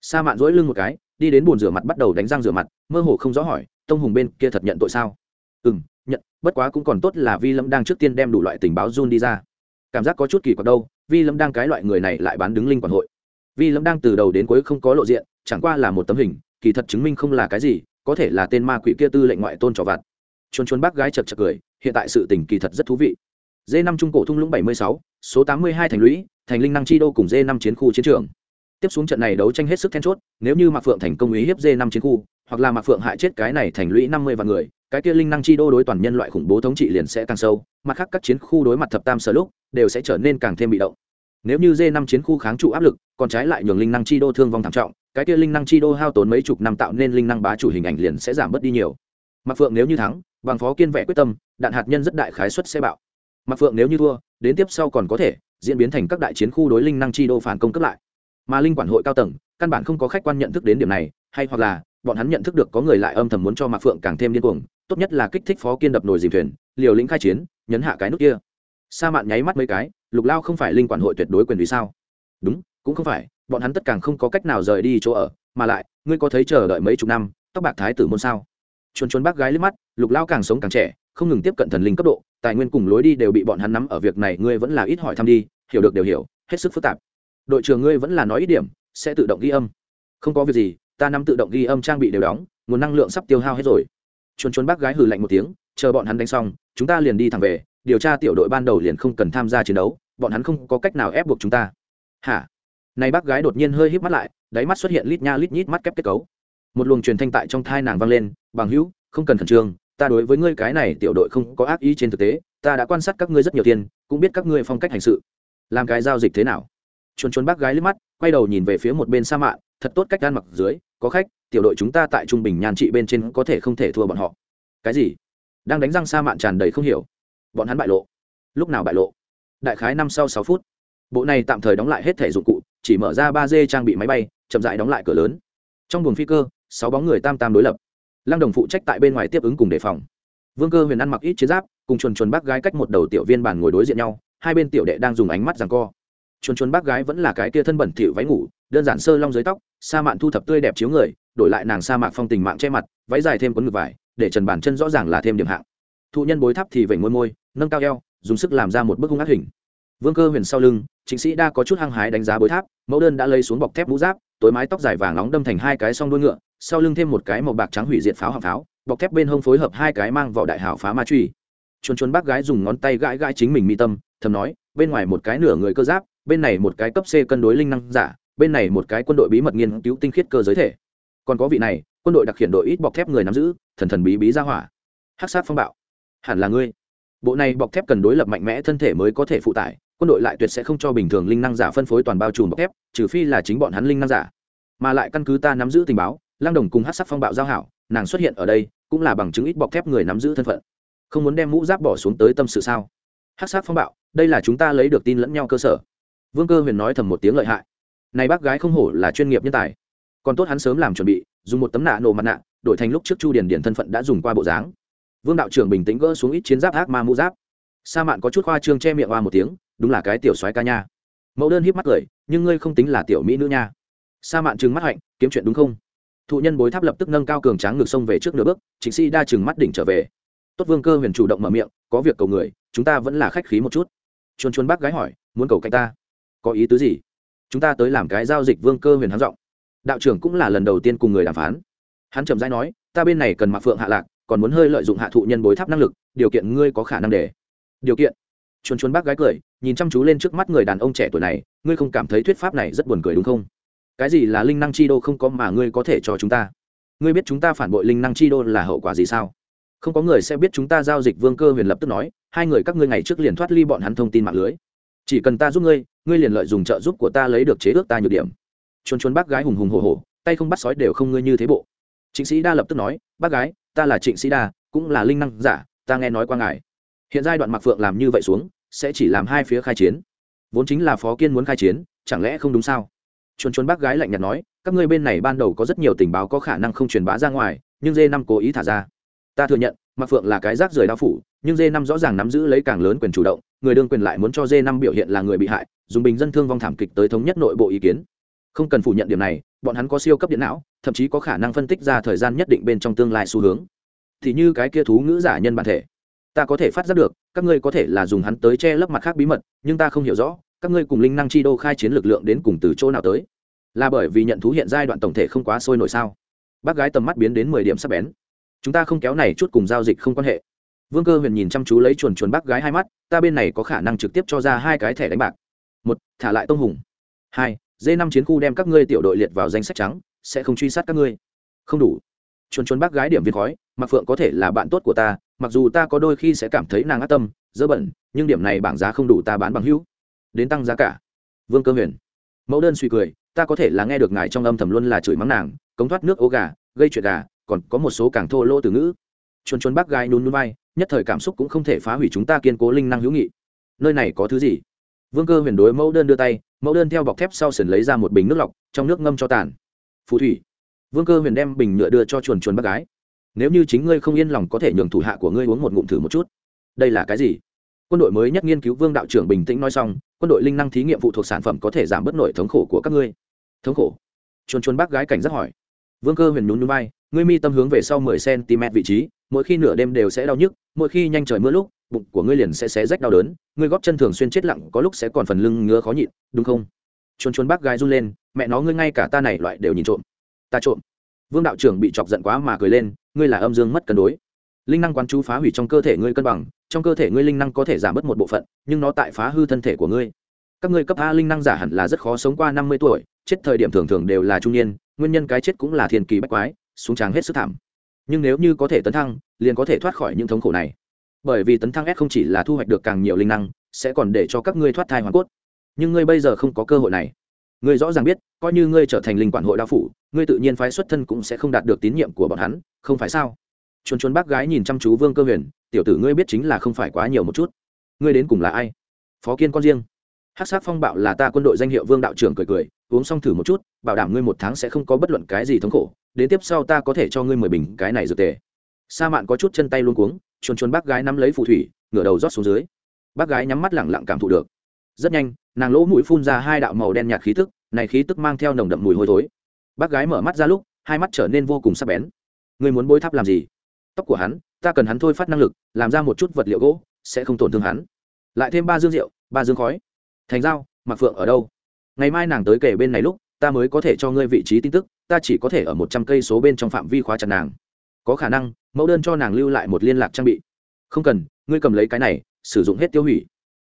Sa mạn dỗi lưng một cái, đi đến bồn rửa mặt bắt đầu đánh răng rửa mặt, mơ hồ không rõ hỏi, tông hùng bên kia thật nhận tội sao? Ừ m nhận, bất quá cũng còn tốt là vi lâm đang trước tiên đem đủ loại tình báo run đi ra. Cảm giác có chút kỳ quặc đâu, vi lâm đang cái loại người này lại bán đứng linh quản hội. Vi lâm đang từ đầu đến cuối không có lộ diện, chẳng qua là một tấm hình, kỳ thật chứng minh không là cái gì, có thể là tên ma quỷ kia tư lệnh ngoại tôn trò vặt. Chuồn chuồn bác gái chật chật cười, hiện tại sự tình kỳ thật rất thú vị d năm trung cổ thung lũng bảy mươi sáu, số tám mươi hai thành lũy, thành linh năng chi đô cùng d năm chiến khu chiến trường. Tiếp xuống trận này đấu tranh hết sức then chốt, nếu như mạc phượng thành công ý hiếp d năm chiến khu, hoặc là mạc phượng hại chết cái này thành lũy năm mươi vạn người, cái kia linh năng chi đô đối toàn nhân loại khủng bố thống trị liền sẽ càng sâu, mặt khác các chiến khu đối mặt thập tam sở lúc, đều sẽ trở nên càng thêm bị động. Nếu như d năm chiến khu kháng trụ áp lực, còn trái lại nhường linh năng chi đô thương vong thảm trọng, cái kia linh năng chi đô hao tốn mấy chục năm tạo nên linh năng bá chủ hình ảnh liền sẽ giảm bớt đi nhiều. Mạc phượng nếu như thắng bằng phó kiên vẽ quyết tâm, đạn hạt nhân rất đại khái suất sẽ bạo mặc phượng nếu như thua, đến tiếp sau còn có thể diễn biến thành các đại chiến khu đối linh năng chi đô phản công cấp lại. Mà linh quản hội cao tầng, căn bản không có khách quan nhận thức đến điểm này, hay hoặc là bọn hắn nhận thức được có người lại âm thầm muốn cho mạc phượng càng thêm điên cuồng, tốt nhất là kích thích phó kiên đập nồi dìm thuyền, liều lĩnh khai chiến, nhấn hạ cái nút kia. Sa mạn nháy mắt mấy cái, lục lao không phải linh quản hội tuyệt đối quyền vì sao? Đúng, cũng không phải, bọn hắn tất càng không có cách nào rời đi chỗ ở, mà lại, ngươi có thấy chờ đợi mấy chục năm, tóc bạc thái tử môn sao? Chuồn chuồn bác gái liếc mắt, lục lao càng sống càng trẻ, không ngừng tiếp cận thần linh cấp độ tài nguyên cùng lối đi đều bị bọn hắn nắm ở việc này, ngươi vẫn là ít hỏi thăm đi, hiểu được đều hiểu, hết sức phức tạp. Đội trưởng ngươi vẫn là nói ít điểm, sẽ tự động ghi âm. Không có việc gì, ta nắm tự động ghi âm trang bị đều đóng, nguồn năng lượng sắp tiêu hao hết rồi. Chuồn chuồn bác gái hừ lạnh một tiếng, chờ bọn hắn đánh xong, chúng ta liền đi thẳng về, điều tra tiểu đội ban đầu liền không cần tham gia chiến đấu, bọn hắn không có cách nào ép buộc chúng ta. Hả? Này bác gái đột nhiên hơi híp mắt lại, đáy mắt xuất hiện lít nha lít nhít mắt kép kết cấu. Một luồng truyền thanh tại trong thai nàng vang lên, bằng hữu, không cần khẩn trương ta đối với ngươi cái này tiểu đội không có ác ý trên thực tế, ta đã quan sát các ngươi rất nhiều tiền, cũng biết các ngươi phong cách hành sự. Làm cái giao dịch thế nào? Chuồn chuồn bác gái liếc mắt, quay đầu nhìn về phía một bên sa mạ thật tốt cách gan mặc dưới, có khách, tiểu đội chúng ta tại trung bình nhàn trị bên trên có thể không thể thua bọn họ. Cái gì? Đang đánh răng sa mạn tràn đầy không hiểu. Bọn hắn bại lộ. Lúc nào bại lộ? Đại khái năm sau sáu phút. Bộ này tạm thời đóng lại hết thể dụng cụ, chỉ mở ra ba d trang bị máy bay, chậm dại đóng lại cửa lớn. Trong buồng phi cơ, sáu bóng người tam tam đối lập lăng đồng phụ trách tại bên ngoài tiếp ứng cùng đề phòng. Vương cơ huyền ăn mặc ít chiến giáp, cùng chuồn chuồn bác gái cách một đầu tiểu viên bàn ngồi đối diện nhau, hai bên tiểu đệ đang dùng ánh mắt rằng co. Chuồn chuồn bác gái vẫn là cái kia thân bẩn thỉu váy ngủ, đơn giản sơ long dưới tóc, sa mạn thu thập tươi đẹp chiếu người, đổi lại nàng sa mạc phong tình mạng che mặt, váy dài thêm quấn ngực vải, để trần bàn chân rõ ràng là thêm điểm hạng. Thụ nhân bối tháp thì vểnh môi môi, nâng cao eo, dùng sức làm ra một bức hung ác hình. Vương cơ huyền sau lưng, chính sĩ đa có chút hăng hái đánh giá bối tháp, mẫu đơn đã lấy xuống bọc thép mũ giáp, tối mái tóc dài vàng nóng đâm thành hai cái song đuôi ngựa sau lưng thêm một cái màu bạc trắng hủy diệt pháo hạng pháo, bọc thép bên hông phối hợp hai cái mang vỏ đại hảo phá ma truy. Chuồn chuồn bác gái dùng ngón tay gãi gãi chính mình mi tâm, thầm nói, bên ngoài một cái nửa người cơ giáp, bên này một cái cấp c cân đối linh năng giả, bên này một cái quân đội bí mật nghiên cứu tinh khiết cơ giới thể. Còn có vị này, quân đội đặc hiện đội ít bọc thép người nắm giữ, thần thần bí bí ra hỏa. Hắc sát phong bạo. Hẳn là ngươi. Bộ này bọc thép cần đối lập mạnh mẽ thân thể mới có thể phụ tải, quân đội lại tuyệt sẽ không cho bình thường linh năng giả phân phối toàn bao trùm bọc thép, trừ phi là chính bọn hắn linh năng giả. Mà lại căn cứ ta nắm giữ tình báo lang đồng cùng hát sắc phong bạo giao hảo, nàng xuất hiện ở đây, cũng là bằng chứng ít bọc thép người nắm giữ thân phận. Không muốn đem mũ giáp bỏ xuống tới tâm sự sao? Hát sắc phong bạo, đây là chúng ta lấy được tin lẫn nhau cơ sở. Vương cơ huyền nói thầm một tiếng lợi hại. Này bác gái không hổ là chuyên nghiệp nhân tài. Còn tốt hắn sớm làm chuẩn bị, dùng một tấm nạ nổ mặt nạ, đổi thành lúc trước chu điền điển thân phận đã dùng qua bộ dáng. Vương đạo trưởng bình tĩnh gỡ xuống ít chiến giáp ác ma mũ giáp. Sa mạn có chút khoa trương che miệng hoa một tiếng, đúng là cái tiểu soái ca nha. Mẫu đơn hiếp mắt cười, nhưng ngươi không tính là tiểu mỹ nữ nha. Sa mạn trừng mắt hạnh, kiếm chuyện đúng không? Thụ nhân bối tháp lập tức nâng cao cường tráng ngược sông về trước nửa bước chính sĩ đa chừng mắt đỉnh trở về. Tốt vương cơ huyền chủ động mở miệng, có việc cầu người, chúng ta vẫn là khách khí một chút. Chuồn chuồn bác gái hỏi, muốn cầu cạnh ta? Có ý tứ gì? Chúng ta tới làm cái giao dịch vương cơ huyền hắn giọng. Đạo trưởng cũng là lần đầu tiên cùng người đàm phán. Hắn trầm rãi nói, ta bên này cần mặc phượng hạ lạc, còn muốn hơi lợi dụng hạ thụ nhân bối tháp năng lực, điều kiện ngươi có khả năng để. Điều kiện? Chuồn chuồn bác gái cười, nhìn chăm chú lên trước mắt người đàn ông trẻ tuổi này, ngươi không cảm thấy thuyết pháp này rất buồn cười đúng không? Cái gì là linh năng chi đô không có mà ngươi có thể cho chúng ta? Ngươi biết chúng ta phản bội linh năng chi đô là hậu quả gì sao? Không có người sẽ biết chúng ta giao dịch vương cơ huyền lập tức nói, hai người các ngươi ngày trước liền thoát ly bọn hắn thông tin mạng lưới. Chỉ cần ta giúp ngươi ngươi liền lợi dùng trợ giúp của ta lấy được chế ước ta nhược điểm. Chôn chôn bác gái hùng hùng hồ hồ tay không bắt sói đều không ngươi như thế bộ. Trịnh sĩ đa lập tức nói, bác gái, ta là trịnh sĩ đa, cũng là linh năng giả, ta nghe nói qua ngài. Hiện giai đoạn mặc phượng làm như vậy xuống, sẽ chỉ làm hai phía khai chiến. Vốn chính là phó kiên muốn khai chiến, chẳng lẽ không đúng sao? Chuồn chuồn bác gái lạnh nhạt nói, các ngươi bên này ban đầu có rất nhiều tình báo có khả năng không truyền bá ra ngoài, nhưng dê năm cố ý thả ra. Ta thừa nhận mặc phượng là cái rác rưởi đao phủ, nhưng dê năm rõ ràng nắm giữ lấy càng lớn quyền chủ động, người đương quyền lại muốn cho dê năm biểu hiện là người bị hại, dùng bình dân thương vong thảm kịch tới thống nhất nội bộ ý kiến. Không cần phủ nhận điểm này, bọn hắn có siêu cấp điện não, thậm chí có khả năng phân tích ra thời gian nhất định bên trong tương lai xu hướng. Thì như cái kia thú ngữ giả nhân bản thể. Ta có thể phát giác được, các ngươi có thể là dùng hắn tới che lấp mặt khác bí mật, nhưng ta không hiểu rõ các ngươi cùng linh năng chi đô khai chiến lực lượng đến cùng từ chỗ nào tới? Là bởi vì nhận thú hiện giai đoạn tổng thể không quá sôi nổi sao? Bác gái tầm mắt biến đến mười điểm sắp bén. Chúng ta không kéo này chút cùng giao dịch không quan hệ. Vương cơ huyền nhìn chăm chú lấy chuồn chuồn bác gái hai mắt, ta bên này có khả năng trực tiếp cho ra hai cái thẻ đánh bạc. Một, thả lại tông hùng. Hai d năm chiến khu đem các ngươi tiểu đội liệt vào danh sách trắng, sẽ không truy sát các ngươi. Không đủ. Chuồn chuồn bác gái điểm viên khói mặc phượng có thể là bạn tốt của ta, mặc dù ta có đôi khi sẽ cảm thấy nàng ác tâm, dơ bẩn, nhưng điểm này bảng giá không đủ ta bán bằng hữu đến tăng giá cả. Vương cơ huyền. Mẫu đơn suy cười, ta có thể là nghe được ngài trong âm thầm luôn là chửi mắng nàng, cống thoát nước ố gà, gây chuyện gà, còn có một số càng thô lỗ từ ngữ. Chuồn chuồn bác gái nún núi vai, nhất thời cảm xúc cũng không thể phá hủy chúng ta kiên cố linh năng hữu nghị. Nơi này có thứ gì? Vương cơ huyền đối mẫu đơn đưa tay, mẫu đơn theo bọc thép sau sườn lấy ra một bình nước lọc, trong nước ngâm cho tàn. Phù thủy. Vương cơ huyền đem bình nhựa đưa cho chuồn chuồn bác gái. Nếu như chính ngươi không yên lòng có thể nhường thủ hạ của ngươi uống một ngụm thử một chút. Đây là cái gì? Quân đội mới nhất nghiên cứu vương đạo trưởng bình tĩnh nói xong quân đội linh năng thí nghiệm phụ thuộc sản phẩm có thể giảm bớt nổi thống khổ của các ngươi. Thống khổ? Chuồn chuồn bác gái cảnh giác hỏi. Vương cơ huyền nhún núi bay ngươi mi tâm hướng về sau mười cm vị trí, mỗi khi nửa đêm đều sẽ đau nhức, mỗi khi nhanh trời mưa lúc, bụng của ngươi liền sẽ xé rách đau đớn, ngươi góp chân thường xuyên chết lặng, có lúc sẽ còn phần lưng ngứa khó nhịn, đúng không? Chuồn chuồn bác gái run lên, mẹ nó ngươi ngay cả ta này loại đều nhìn trộm. Ta trộm. Vương đạo trưởng bị chọc giận quá mà cười lên, ngươi là âm dương mất cân đối linh năng quán chú phá hủy trong cơ thể ngươi cân bằng, trong cơ thể ngươi linh năng có thể giảm bớt một bộ phận, nhưng nó tại phá hư thân thể của ngươi. Các ngươi cấp a linh năng giả hẳn là rất khó sống qua năm mươi tuổi, chết thời điểm thường thường đều là trung niên, nguyên nhân cái chết cũng là thiên kỳ bách quái, xuống tràng hết sức thảm. Nhưng nếu như có thể tấn thăng, liền có thể thoát khỏi những thống khổ này. Bởi vì tấn thăng s không chỉ là thu hoạch được càng nhiều linh năng, sẽ còn để cho các ngươi thoát thai hoàn cốt. Nhưng ngươi bây giờ không có cơ hội này. Ngươi rõ ràng biết, coi như ngươi trở thành linh quản hội đao phủ, ngươi tự nhiên phái xuất thân cũng sẽ không đạt được tín nhiệm của bọn hắn, không phải sao? Chuồn chuồn bác gái nhìn chăm chú vương cơ huyền, tiểu tử ngươi biết chính là không phải quá nhiều một chút. Ngươi đến cùng là ai? Phó kiên con riêng. Hát sát phong bạo là ta quân đội danh hiệu vương đạo trưởng cười cười, uống xong thử một chút, bảo đảm ngươi một tháng sẽ không có bất luận cái gì thống khổ. Đến tiếp sau ta có thể cho ngươi mười bình cái này dược tề. Sa mạn có chút chân tay luôn cuống chuồn chuồn bác gái nắm lấy phù thủy, ngửa đầu rót xuống dưới. Bác gái nhắm mắt lẳng lặng cảm thụ được. Rất nhanh, nàng lỗ mũi phun ra hai đạo màu đen nhạt khí tức, này khí tức mang theo nồng đậm mùi hôi thối. Bác gái mở mắt ra lúc, hai mắt trở nên vô cùng sắc bén. Ngươi muốn bôi tháp làm gì? Tóc của hắn, ta cần hắn thôi phát năng lực, làm ra một chút vật liệu gỗ, sẽ không tổn thương hắn. Lại thêm ba dương rượu, ba dương khói. Thành dao. mặc phượng ở đâu? Ngày mai nàng tới kể bên này lúc, ta mới có thể cho ngươi vị trí tin tức, ta chỉ có thể ở một trăm cây số bên trong phạm vi khóa chặt nàng. Có khả năng, mẫu đơn cho nàng lưu lại một liên lạc trang bị. Không cần, ngươi cầm lấy cái này, sử dụng hết tiêu hủy.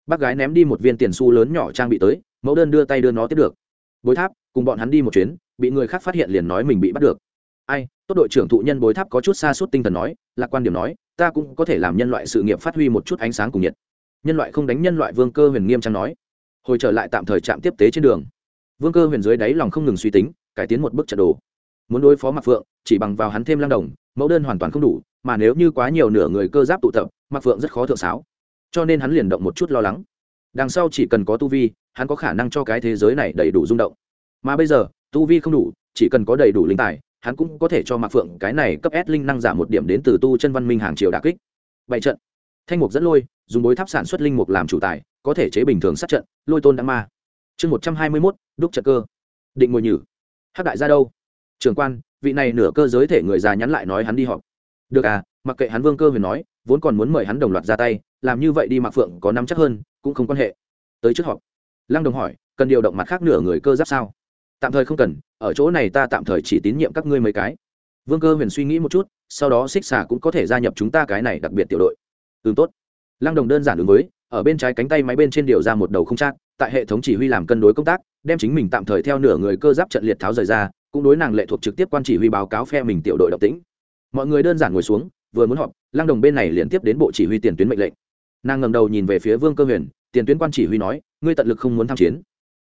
Bác gái ném đi một viên tiền xu lớn nhỏ trang bị tới, mẫu đơn đưa tay đưa nó tiếp được. Bối tháp, cùng bọn hắn đi một chuyến, bị người khác phát hiện liền nói mình bị bắt được ai, tốt đội trưởng thụ nhân bối tháp có chút xa suốt tinh thần nói, lạc quan điểm nói, ta cũng có thể làm nhân loại sự nghiệp phát huy một chút ánh sáng cùng nhiệt. Nhân loại không đánh nhân loại vương cơ huyền nghiêm trang nói. Hồi trở lại tạm thời trạm tiếp tế trên đường. Vương cơ huyền dưới đáy lòng không ngừng suy tính, cải tiến một bước trận đồ. Muốn đối phó mặc phượng, chỉ bằng vào hắn thêm lang đồng, mẫu đơn hoàn toàn không đủ, mà nếu như quá nhiều nửa người cơ giáp tụ tập mặc phượng rất khó thượng sáo. Cho nên hắn liền động một chút lo lắng. Đằng sau chỉ cần có tu vi, hắn có khả năng cho cái thế giới này đầy đủ rung động. Mà bây giờ, tu vi không đủ, chỉ cần có đầy đủ linh tài hắn cũng có thể cho mạc phượng cái này cấp s linh năng giảm một điểm đến từ tu chân văn minh hàng triều đà kích. Bảy trận. Thanh mục dẫn lôi, dùng bối tháp sản xuất linh mục làm chủ tài, có thể chế bình thường sát trận, lôi tôn đã ma. Chương một trăm hai mươi mốt, đúc trận cơ. Định ngồi nhử. Hắc đại ra đâu? Trường quan, vị này nửa cơ giới thể người già nhắn lại nói hắn đi họp. Được à mặc kệ hắn vương cơ huyền nói, vốn còn muốn mời hắn đồng loạt ra tay, làm như vậy đi mặc phượng có nắm chắc hơn, cũng không quan hệ. Tới trước họp. Lăng đồng hỏi, cần điều động mặt khác nửa người cơ giáp sao? Tạm thời không cần, ở chỗ này ta tạm thời chỉ tín nhiệm các ngươi mấy cái. Vương cơ huyền suy nghĩ một chút, sau đó xích xà cũng có thể gia nhập chúng ta cái này đặc biệt tiểu đội. Ừ tốt. Lăng đồng đơn giản ứng với, ở bên trái cánh tay máy bên trên điều ra một đầu không trát tại hệ thống chỉ huy làm cân đối công tác, đem chính mình tạm thời theo nửa người cơ giáp trận liệt tháo rời ra, cũng đối nàng lệ thuộc trực tiếp quan chỉ huy báo cáo phe mình tiểu đội động tĩnh. Mọi người đơn giản ngồi xuống, vừa muốn họp, lăng đồng bên này liên tiếp đến bộ chỉ huy tiền tuyến mệnh lệnh. Nàng ngầm đầu nhìn về phía vương cơ huyền, tiền tuyến quan chỉ huy nói, ngươi tận lực không muốn tham chiến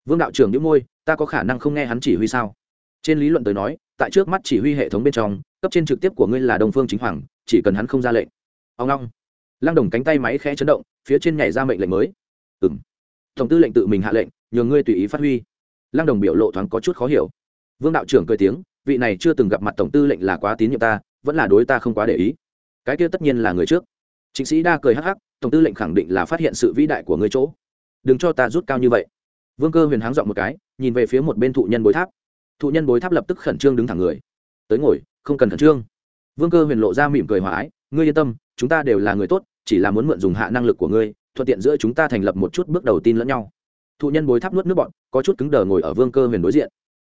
vương đạo trưởng đĩu môi, ta có khả năng không nghe hắn chỉ huy sao? Trên lý luận tới nói, tại trước mắt chỉ huy hệ thống bên trong, cấp trên trực tiếp của ngươi là đồng phương chính hoàng, chỉ cần hắn không ra lệnh. Ông long lăng đồng cánh tay máy khẽ chấn động, phía trên nhảy ra mệnh lệnh mới. Ừ m tổng tư lệnh tự mình hạ lệnh nhường ngươi tùy ý phát huy. Lăng đồng biểu lộ thoáng có chút khó hiểu. Vương đạo trưởng cười tiếng, vị này chưa từng gặp mặt tổng tư lệnh là quá tín nhiệm ta, vẫn là đối ta không quá để ý. Cái kia tất nhiên là người trước. Chính sĩ đa cười hắc hắc, tổng tư lệnh khẳng định là phát hiện sự vĩ đại của ngươi chỗ. Đừng cho ta rút cao như vậy vương cơ huyền háng dọn một cái, nhìn về phía một bên thụ nhân bối tháp. Thụ nhân bối tháp lập tức khẩn trương đứng thẳng người. Tới ngồi, không cần khẩn trương. Vương cơ huyền lộ ra mỉm cười hòa ái, ngươi yên tâm, chúng ta đều là người tốt, chỉ là muốn mượn dùng hạ năng lực của ngươi, thuận tiện giữa chúng ta thành lập một chút bước đầu tin lẫn nhau. Thụ nhân bối tháp nuốt nước bọn có chút cứng đờ ngồi ở vương cơ huyền đối diện.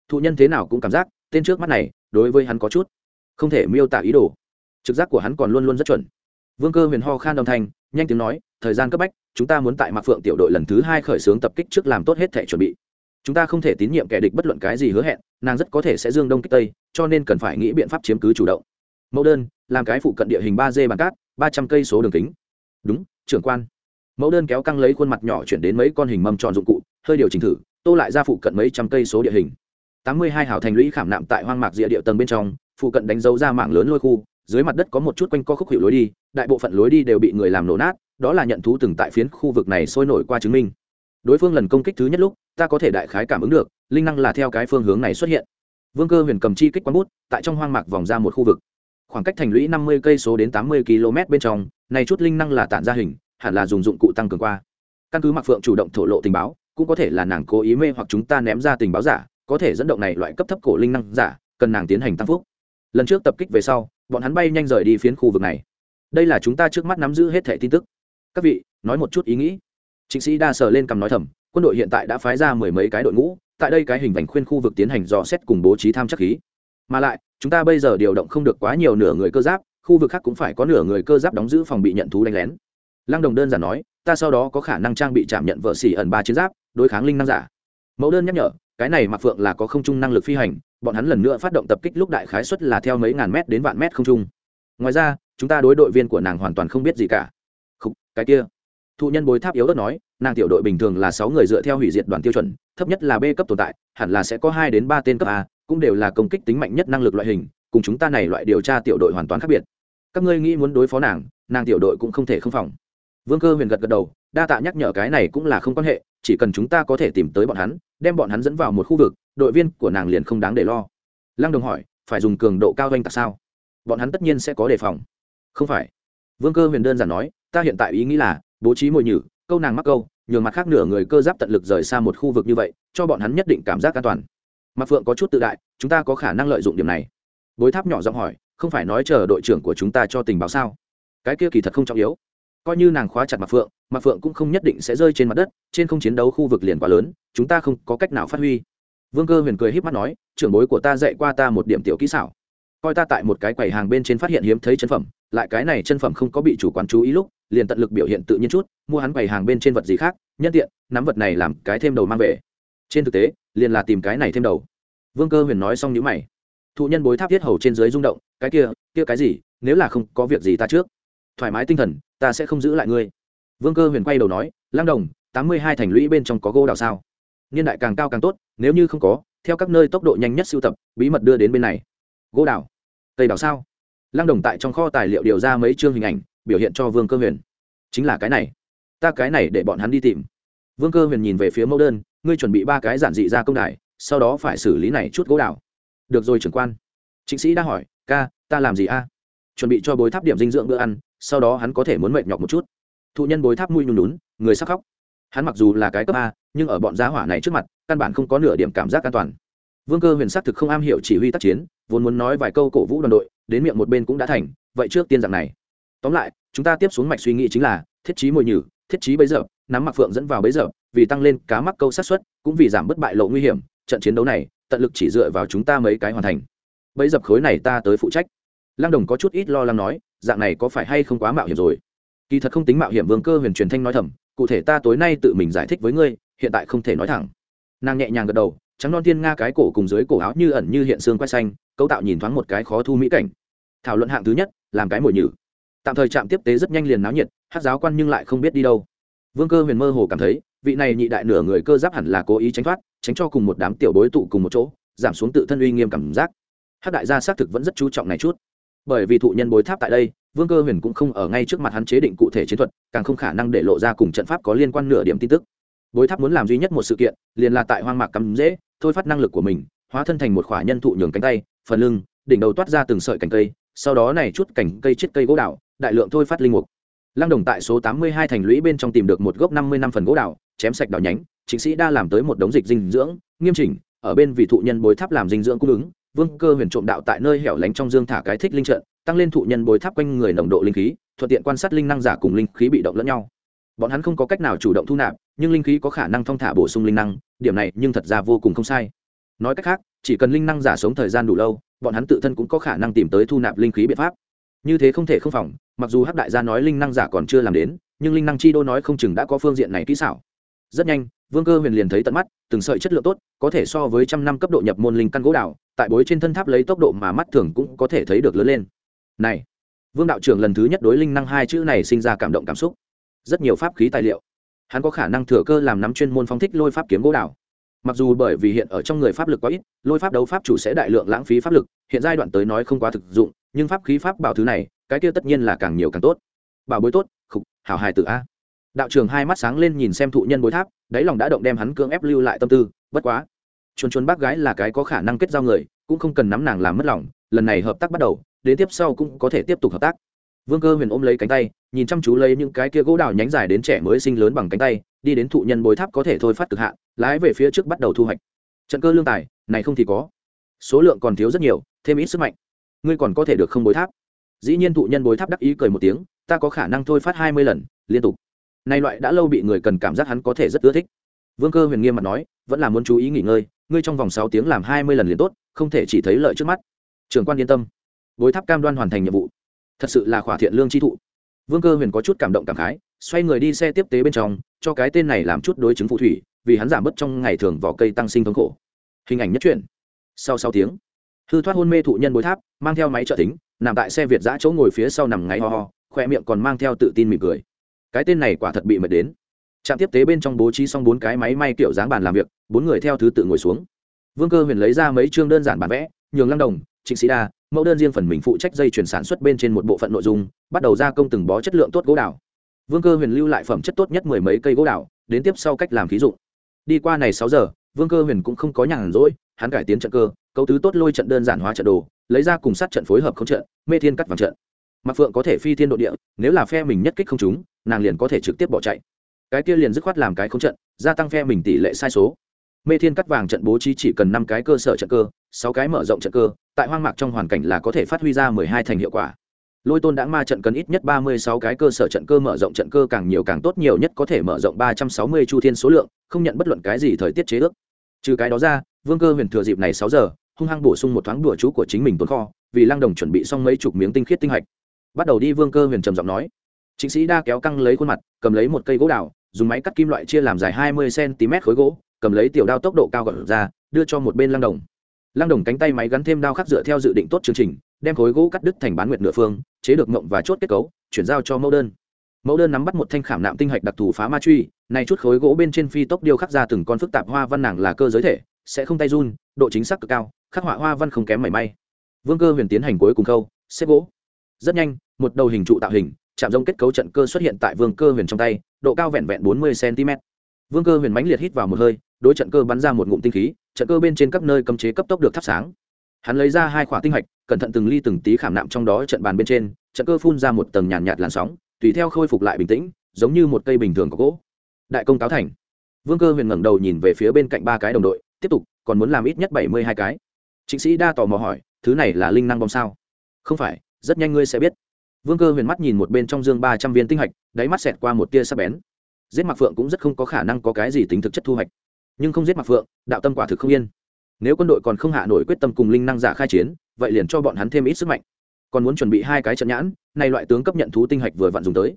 Thụ nhân thế nào cũng cảm giác, tên trước mắt này, đối với hắn có chút không thể miêu tả ý đồ. Trực giác của hắn còn luôn luôn rất chuẩn. Vương cơ huyền ho khan đồng thanh, nhanh tiếng nói, thời gian cấp bách chúng ta muốn tại mạc phượng tiểu đội lần thứ hai khởi xướng tập kích trước làm tốt hết thể chuẩn bị. Chúng ta không thể tín nhiệm kẻ địch bất luận cái gì hứa hẹn, nàng rất có thể sẽ dương đông kích tây, cho nên cần phải nghĩ biện pháp chiếm cứ chủ động. Mẫu đơn, làm cái phụ cận địa hình ba d bàn cát, ba trăm cây số đường kính. Đúng, trưởng quan. Mẫu đơn kéo căng lấy khuôn mặt nhỏ chuyển đến mấy con hình mâm tròn dụng cụ, hơi điều chỉnh thử, tô lại ra phụ cận mấy trăm cây số địa hình. Tám mươi hai hào thành lũy khảm nạm tại hoang mạc địa địa tầng bên trong, phụ cận đánh dấu ra mạng lớn lôi khu dưới mặt đất có một chút quanh co khúc hiệu lối đi, đại bộ phận lối đi đều bị người làm nổ nát, đó là nhận thú từng tại phiến khu vực này sôi nổi qua chứng minh. Đối phương lần công kích thứ nhất lúc, ta có thể đại khái cảm ứng được, linh năng là theo cái phương hướng này xuất hiện. Vương cơ huyền cầm chi kích quán bút, tại trong hoang mạc vòng ra một khu vực. Khoảng cách thành lũy năm mươi cây số đến tám mươi km bên trong, này chút linh năng là tản ra hình, hẳn là dùng dụng cụ tăng cường qua. Căn cứ mạc phượng chủ động thổ lộ tình báo, cũng có thể là nàng cố ý mê hoặc chúng ta ném ra tình báo giả, có thể dẫn động này loại cấp thấp cổ linh năng giả, cần nàng tiến hành tăng phúc lần trước tập kích về sau, bọn hắn bay nhanh rời đi phiến khu vực này. Đây là chúng ta trước mắt nắm giữ hết thẻ tin tức. Các vị, nói một chút ý nghĩ. Chính sĩ đa sở lên cầm nói thầm, quân đội hiện tại đã phái ra mười mấy cái đội ngũ, tại đây cái hình vành khuyên khu vực tiến hành dò xét cùng bố trí tham chắc khí. Mà lại, chúng ta bây giờ điều động không được quá nhiều nửa người cơ giáp, khu vực khác cũng phải có nửa người cơ giáp đóng giữ phòng bị nhận thú đánh lén. Lăng đồng đơn giản nói, ta sau đó có khả năng trang bị chạm nhận vợ xỉ ẩn ba chiến giáp, đối kháng linh năng giả. Mẫu đơn nhắc nhở, cái này mặc phượng là có không trung năng lực phi hành bọn hắn lần nữa phát động tập kích lúc đại khái suất là theo mấy ngàn mét đến vạn mét không trung. Ngoài ra, chúng ta đối đội viên của nàng hoàn toàn không biết gì cả. Không cái kia. Thụ nhân bối tháp yếu ớt nói, nàng tiểu đội bình thường là sáu người dựa theo hủy diệt đoàn tiêu chuẩn, thấp nhất là b cấp tồn tại, hẳn là sẽ có hai đến ba tên cấp a, cũng đều là công kích tính mạnh nhất năng lực loại hình, cùng chúng ta này loại điều tra tiểu đội hoàn toàn khác biệt. Các ngươi nghĩ muốn đối phó nàng nàng tiểu đội cũng không thể không phòng. Vương cơ huyền gật gật đầu, đa tạ nhắc nhở cái này cũng là không quan hệ, chỉ cần chúng ta có thể tìm tới bọn hắn, đem bọn hắn dẫn vào một khu vực đội viên của nàng liền không đáng để lo. Lăng đồng hỏi, phải dùng cường độ cao doanh tạc sao? Bọn hắn tất nhiên sẽ có đề phòng. Không phải. Vương cơ huyền đơn giản nói, ta hiện tại ý nghĩ là, bố trí mồi nhử, câu nàng mắc câu, nhường mặt khác nửa người cơ giáp tận lực rời xa một khu vực như vậy, cho bọn hắn nhất định cảm giác an toàn. Mặt phượng có chút tự đại, chúng ta có khả năng lợi dụng điểm này. Bối tháp nhỏ giọng hỏi, không phải nói chờ đội trưởng của chúng ta cho tình báo sao? Cái kia kỳ thật không trọng yếu. Coi như nàng khóa chặt mặt phượng mặt phượng cũng không nhất định sẽ rơi trên mặt đất, trên không chiến đấu khu vực liền quá lớn, chúng ta không có cách nào phát huy vương cơ huyền cười h í p mắt nói, trưởng bối của ta dạy qua ta một điểm tiểu kỹ xảo. Coi ta tại một cái quầy hàng bên trên phát hiện hiếm thấy chân phẩm, lại cái này chân phẩm không có bị chủ quán chú ý lúc, liền tận lực biểu hiện tự nhiên chút, mua hắn quầy hàng bên trên vật gì khác, nhân tiện, nắm vật này làm cái thêm đầu mang về. Trên thực tế, liền là tìm cái này thêm đầu. Vương cơ huyền nói xong nhữ mày. Thụ nhân bối tháp thiết hầu trên dưới rung động, cái kia kia cái gì, nếu là không có việc gì ta trước. Thoải mái tinh thần, ta sẽ không giữ lại ngươi. Vương cơ huyền quay đầu nói lang đồng, tám mươi hai thành lũy bên trong có gỗ đào sao? Niên đại càng cao càng tốt, nếu như không có, theo các nơi tốc độ nhanh nhất sưu tập, bí mật đưa đến bên này. Gỗ đào cây đào sao? Lang đồng tại trong kho tài liệu điều ra mấy chương hình ảnh, biểu hiện cho vương cơ huyền. Chính là cái này. Ta cái này để bọn hắn đi tìm. Vương cơ huyền nhìn về phía mẫu đơn, ngươi chuẩn bị ba cái giản dị ra công đài, sau đó phải xử lý này chút gỗ đào được rồi trưởng quan. Chính sĩ đã hỏi, ca, ta làm gì a? Chuẩn bị cho bối tháp điểm dinh dưỡng bữa ăn, sau đó hắn có thể muốn mệt nhọc một chút. Thụ nhân bối tháp mùi nhùn nhún người sắc khóc hắn mặc dù là cái cấp a, nhưng ở bọn giá hỏa này trước mặt, căn bản không có nửa điểm cảm giác an toàn. Vương cơ huyền xác thực không am hiểu chỉ huy tác chiến, vốn muốn nói vài câu cổ vũ đoàn đội, đến miệng một bên cũng đã thành, vậy trước tiên dạng này. Tóm lại, chúng ta tiếp xuống mạch suy nghĩ chính là, thiết trí mồi nhử, thiết trí bấy giờ, nắm mặc phượng dẫn vào bấy giờ, vì tăng lên cá mắc câu sát xuất cũng vì giảm bất bại lộ nguy hiểm, trận chiến đấu này, tận lực chỉ dựa vào chúng ta mấy cái hoàn thành. Bấy dập khối này ta tới phụ trách. Lăng đồng có chút ít lo lắng nói, dạng này có phải hay không quá mạo hiểm rồi? Kỳ thật không tính mạo hiểm, vương cơ huyền truyền thanh nói thầm cụ thể ta tối nay tự mình giải thích với ngươi, hiện tại không thể nói thẳng. Nàng nhẹ nhàng gật đầu, trắng non thiên nga cái cổ cùng dưới cổ áo như ẩn như hiện xương quay xanh, cấu tạo nhìn thoáng một cái khó thu mỹ cảnh. Thảo luận hạng thứ nhất, làm cái mồi nhử. Tạm thời trạm tiếp tế rất nhanh liền náo nhiệt, hát giáo quan nhưng lại không biết đi đâu. Vương cơ huyền mơ hồ cảm thấy, vị này nhị đại nửa người cơ giáp hẳn là cố ý tránh thoát, tránh cho cùng một đám tiểu bối tụ cùng một chỗ, giảm xuống tự thân uy nghiêm cảm giác. Hát đại gia xác thực vẫn rất chú trọng này chút bởi vì thụ nhân bối tháp tại đây, vương cơ huyền cũng không ở ngay trước mặt hắn chế định cụ thể chiến thuật, càng không khả năng để lộ ra cùng trận pháp có liên quan nửa điểm tin tức. Bối tháp muốn làm duy nhất một sự kiện, liền là tại hoang mạc cắm dễ thôi phát năng lực của mình, hóa thân thành một khỏa nhân thụ nhường cánh tay, phần lưng, đỉnh đầu toát ra từng sợi cành cây, sau đó này chút cành cây chết cây gỗ đào đại lượng thôi phát linh mục. Lăng đồng tại số tám mươi hai thành lũy bên trong tìm được một gốc năm mươi năm phần gỗ đào chém sạch đào nhánh, chính sĩ đa làm tới một đống dịch dinh dưỡng, nghiêm chỉnh, ở bên vị thụ nhân bối tháp làm dinh dưỡng cung ứng vương cơ huyền trộm đạo tại nơi hẻo lánh trong dương thả cái thích linh trận, tăng lên thụ nhân bồi tháp quanh người nồng độ linh khí, thuận tiện quan sát linh năng giả cùng linh khí bị động lẫn nhau. Bọn hắn không có cách nào chủ động thu nạp, nhưng linh khí có khả năng thong thả bổ sung linh năng, điểm này nhưng thật ra vô cùng không sai. Nói cách khác, chỉ cần linh năng giả sống thời gian đủ lâu, bọn hắn tự thân cũng có khả năng tìm tới thu nạp linh khí biện pháp. Như thế không thể không phòng, mặc dù hắc đại gia nói linh năng giả còn chưa làm đến, nhưng linh năng chi đô nói không chừng đã có phương diện này kỹ xảo. Rất nhanh vương cơ huyền liền thấy tận mắt, từng sợi chất lượng tốt, có thể so với trăm năm cấp độ nhập môn linh căn gỗ đào, tại bối trên thân tháp lấy tốc độ mà mắt thường cũng có thể thấy được lớn lên. Này, vương đạo trưởng lần thứ nhất đối linh năng hai chữ này sinh ra cảm động cảm xúc. Rất nhiều pháp khí tài liệu. Hắn có khả năng thừa cơ làm nắm chuyên môn phong thích lôi pháp kiếm gỗ đào. Mặc dù bởi vì hiện ở trong người pháp lực quá ít, lôi pháp đấu pháp chủ sẽ đại lượng lãng phí pháp lực, hiện giai đoạn tới nói không quá thực dụng, nhưng pháp khí pháp bảo thứ này, cái kia tất nhiên là càng nhiều càng tốt. Bảo bối tốt, khục, hảo hài tự a. Đạo trường hai mắt sáng lên nhìn xem thụ nhân bối tháp đáy lòng đã động đem hắn cưỡng ép lưu lại tâm tư, bất quá, chuồn chuồn bác gái là cái có khả năng kết giao người, cũng không cần nắm nàng làm mất lòng, lần này hợp tác bắt đầu, đến tiếp sau cũng có thể tiếp tục hợp tác. Vương cơ huyền ôm lấy cánh tay, nhìn chăm chú lấy những cái kia gỗ đào nhánh dài đến trẻ mới sinh lớn bằng cánh tay, đi đến thụ nhân bối tháp có thể thôi phát cực hạn lái về phía trước bắt đầu thu hoạch. Trận cơ lương tài, này không thì có. Số lượng còn thiếu rất nhiều, thêm ít sức mạnh. Ngươi còn có thể được không bối tháp. Dĩ nhiên thụ nhân bối tháp đắc ý cười một tiếng, ta có khả năng thôi phát hai mươi lần, liên tục nay loại đã lâu bị người cần cảm giác hắn có thể rất ưa thích. Vương cơ huyền nghiêm mặt nói, vẫn là muốn chú ý nghỉ ngơi, ngươi trong vòng sáu tiếng làm hai mươi lần liền tốt, không thể chỉ thấy lợi trước mắt. Trường quan yên tâm. Bối tháp cam đoan hoàn thành nhiệm vụ. Thật sự là khỏa thiện lương chi thụ. Vương cơ huyền có chút cảm động cảm khái, xoay người đi xe tiếp tế bên trong, cho cái tên này làm chút đối chứng phụ thủy, vì hắn giảm bớt trong ngày thường vỏ cây tăng sinh thống khổ. Hình ảnh nhất truyện. Sau sáu tiếng, hư thoát hôn mê thụ nhân bối tháp, mang theo máy trợ tính nằm tại xe việt giã chỗ ngồi phía sau nằm ngáy ho ho khoe miệng còn mang theo tự tin mỉm cười cái tên này quả thật bị mệt đến. Trạm tiếp tế bên trong bố trí xong bốn cái máy may kiểu dáng bàn làm việc, bốn người theo thứ tự ngồi xuống. Vương cơ huyền lấy ra mấy chương đơn giản bản vẽ, nhường lăng đồng, trịnh sĩ đa, mẫu đơn riêng phần mình phụ trách dây chuyển sản xuất bên trên một bộ phận nội dung, bắt đầu gia công từng bó chất lượng tốt gỗ đào. Vương cơ huyền lưu lại phẩm chất tốt nhất mười mấy cây gỗ đào, đến tiếp sau cách làm khí dụng đi qua này sáu giờ, vương cơ huyền cũng không có nhàn rỗi, hắn cải tiến trận cơ, cấu tứ tốt lôi trận đơn giản hóa trận đồ, lấy ra cùng sát trận phối hợp không trận, mê thiên cắt vào trận. Mặc phượng có thể phi thiên độ địa, nếu là phe mình nhất kích không chúng nàng liền có thể trực tiếp bỏ chạy. Cái kia liền dứt khoát làm cái không trận, gia tăng phe mình tỷ lệ sai số. Mê thiên cắt vàng trận bố trí chỉ cần năm cái cơ sở trận cơ, sáu cái mở rộng trận cơ, tại hoang mạc trong hoàn cảnh là có thể phát huy ra mười hai thành hiệu quả. Lôi tôn đã ma trận cần ít nhất ba mươi sáu cái cơ sở trận cơ mở rộng trận cơ, càng nhiều càng tốt, nhiều nhất có thể mở rộng ba trăm sáu mươi chu thiên số lượng, không nhận bất luận cái gì thời tiết chế ước. Trừ cái đó ra, vương cơ huyền thừa dịp này sáu giờ, hung hăng bổ sung một thoáng đùa chú của chính mình tồn kho, vì lăng đồng chuẩn bị xong mấy chục miếng tinh khiết tinh hạch. Bắt đầu đi, vương cơ huyền trầm giọng nói chính sĩ đa kéo căng lấy khuôn mặt, cầm lấy một cây gỗ đào, dùng máy cắt kim loại chia làm dài hai mươi cm khối gỗ, cầm lấy tiểu đao tốc độ cao gọt ra, đưa cho một bên lăng đồng. Lăng đồng cánh tay máy gắn thêm đao khắc dựa theo dự định tốt chương trình, đem khối gỗ cắt đứt thành bán nguyệt nửa phương, chế được mộng và chốt kết cấu, chuyển giao cho mẫu đơn. Mẫu đơn nắm bắt một thanh khảm nạm tinh hạch đặc thù phá ma truy này chút khối gỗ bên trên phi tốc điêu khắc ra từng con phức tạp hoa văn nàng là cơ giới thể, sẽ không tay run, độ chính xác cực cao, khắc họa hoa văn không kém mảy may. Vương cơ huyền tiến hành cuối cùng khâu, xếp gỗ. Rất nhanh, một đầu hình trụ tạo hình chạm rông kết cấu trận cơ xuất hiện tại vương cơ huyền trong tay độ cao vẹn vẹn bốn mươi cm vương cơ huyền mãnh liệt hít vào một hơi đối trận cơ bắn ra một ngụm tinh khí trận cơ bên trên các nơi cấm chế cấp tốc được thắp sáng. Hắn lấy ra hai khỏa tinh hạch cẩn thận từng ly từng tí khảm nạm trong đó trận bàn bên trên trận cơ phun ra một tầng nhàn nhạt, nhạt làn sóng tùy theo khôi phục lại bình tĩnh giống như một cây bình thường có gỗ. Đại công cáo thành. Vương cơ huyền ngẩng đầu nhìn về phía bên cạnh ba cái đồng đội tiếp tục còn muốn làm ít nhất bảy mươi hai cái. Chính sĩ đa tò mò hỏi thứ này là linh năng bom sao? Không phải rất nhanh ngươi sẽ biết vương cơ huyền mắt nhìn một bên trong dương ba trăm viên tinh hạch, đáy mắt xẹt qua một tia sắc bén. Giết mặc phượng cũng rất không có khả năng có cái gì tính thực chất thu hoạch. Nhưng không giết mặc phượng, đạo tâm quả thực không yên. Nếu quân đội còn không hạ nổi quyết tâm cùng linh năng giả khai chiến, vậy liền cho bọn hắn thêm ít sức mạnh. Còn muốn chuẩn bị hai cái trận nhãn nay loại tướng cấp nhận thú tinh hạch vừa vặn dùng tới.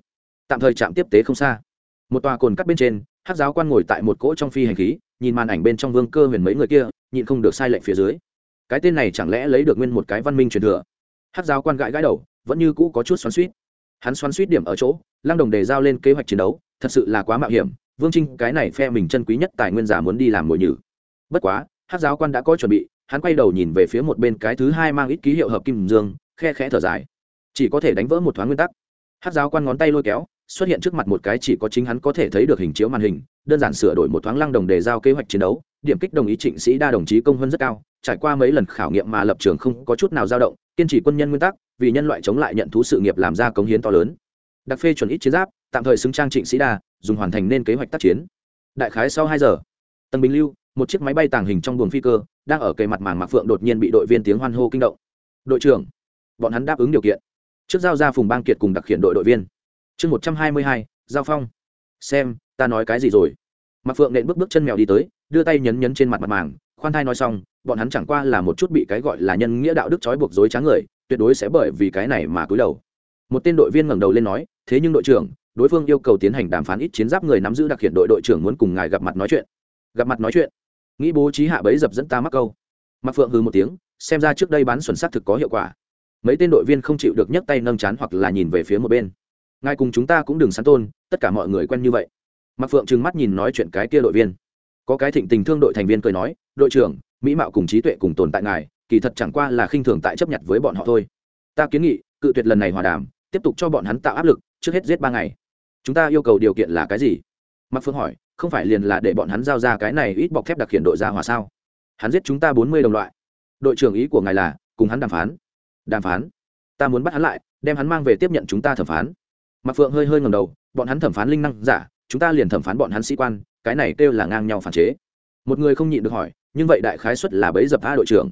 Tạm thời chạm tiếp tế không xa. Một tòa cồn cắt bên trên hát giáo quan ngồi tại một cỗ trong phi hành khí, nhìn màn ảnh bên trong vương cơ huyền mấy người kia, nhịn không được sai lệnh phía dưới. Cái tên này chẳng lẽ lấy được nguyên một cái văn minh truyền thừa? Hát giáo quan gãi gãi đầu vẫn như cũ có chút xoắn suýt. Hắn xoắn suýt điểm ở chỗ, lăng đồng đề giao lên kế hoạch chiến đấu, thật sự là quá mạo hiểm, vương trinh, cái này phe mình chân quý nhất tài nguyên giả muốn đi làm mồi nhử. Bất quá hát giáo quan đã có chuẩn bị, hắn quay đầu nhìn về phía một bên cái thứ hai mang ít ký hiệu hợp kim dương, khe khẽ thở dài. Chỉ có thể đánh vỡ một thoáng nguyên tắc. Hát giáo quan ngón tay lôi kéo, xuất hiện trước mặt một cái chỉ có chính hắn có thể thấy được hình chiếu màn hình, đơn giản sửa đổi một thoáng lăng đồng đề giao kế hoạch chiến đấu điểm kích đồng ý trịnh sĩ đa đồng chí công hơn rất cao, trải qua mấy lần khảo nghiệm mà lập trường không có chút nào dao động, kiên trì quân nhân nguyên tắc, vì nhân loại chống lại nhận thú sự nghiệp làm ra cống hiến to lớn. Đặc phê chuẩn ít chiến giáp, tạm thời xứng trang trịnh sĩ đa, dùng hoàn thành nên kế hoạch tác chiến. Đại khái sau hai giờ tầng bình lưu, một chiếc máy bay tàng hình trong buồng phi cơ, đang ở kề mặt màng mạc phượng đột nhiên bị đội viên tiếng hoan hô kinh động. Đội trưởng! Bọn hắn đáp ứng điều kiện. Trước giao ra phùng bang kiệt cùng đặc khiển đội đội viên. Chương một trăm hai mươi hai, giao phong. Xem, ta nói cái gì rồi? Mặc phượng nện bước bước chân mèo đi tới đưa tay nhấn nhấn trên mặt mặt màng, khoan thai nói xong, bọn hắn chẳng qua là một chút bị cái gọi là nhân nghĩa đạo đức trói buộc dối tráng người, tuyệt đối sẽ bởi vì cái này mà cúi đầu. Một tên đội viên ngẩng đầu lên nói, thế nhưng đội trưởng, đối phương yêu cầu tiến hành đàm phán ít chiến giáp người nắm giữ đặc hiện đội đội trưởng muốn cùng ngài gặp mặt nói chuyện. Gặp mặt nói chuyện? Nghĩ bố trí hạ bẫy dập dẫn ta mắc câu. Mặc phượng hừ một tiếng, xem ra trước đây bán xuẩn xác thực có hiệu quả. Mấy tên đội viên không chịu được nhấc tay nâng chán hoặc là nhìn về phía một bên. Ngài cùng chúng ta cũng đừng sắn tôn, tất cả mọi người quen như vậy. Mặc phượng trừng mắt nhìn nói chuyện cái kia đội viên có cái thịnh tình thương đội thành viên cười nói, đội trưởng, mỹ mạo cùng trí tuệ cùng tồn tại ngài, kỳ thật chẳng qua là khinh thường tại chấp nhận với bọn họ thôi. Ta kiến nghị, cự tuyệt lần này hòa đàm, tiếp tục cho bọn hắn tạo áp lực, trước hết giết ba ngày. Chúng ta yêu cầu điều kiện là cái gì? Mặc phương hỏi, không phải liền là để bọn hắn giao ra cái này ít bọc thép đặc hiện đội ra hòa sao? Hắn giết chúng ta bốn mươi đồng loại. Đội trưởng ý của ngài là, cùng hắn đàm phán. Đàm phán? Ta muốn bắt hắn lại, đem hắn mang về tiếp nhận chúng ta thẩm phán. Mặc phượng hơi hơi ngầm đầu, bọn hắn thẩm phán linh năng giả, chúng ta liền thẩm phán bọn hắn sĩ quan cái này kêu là ngang nhau phản chế. Một người không nhịn được hỏi, nhưng vậy đại khái xuất là bấy dập a đội trưởng?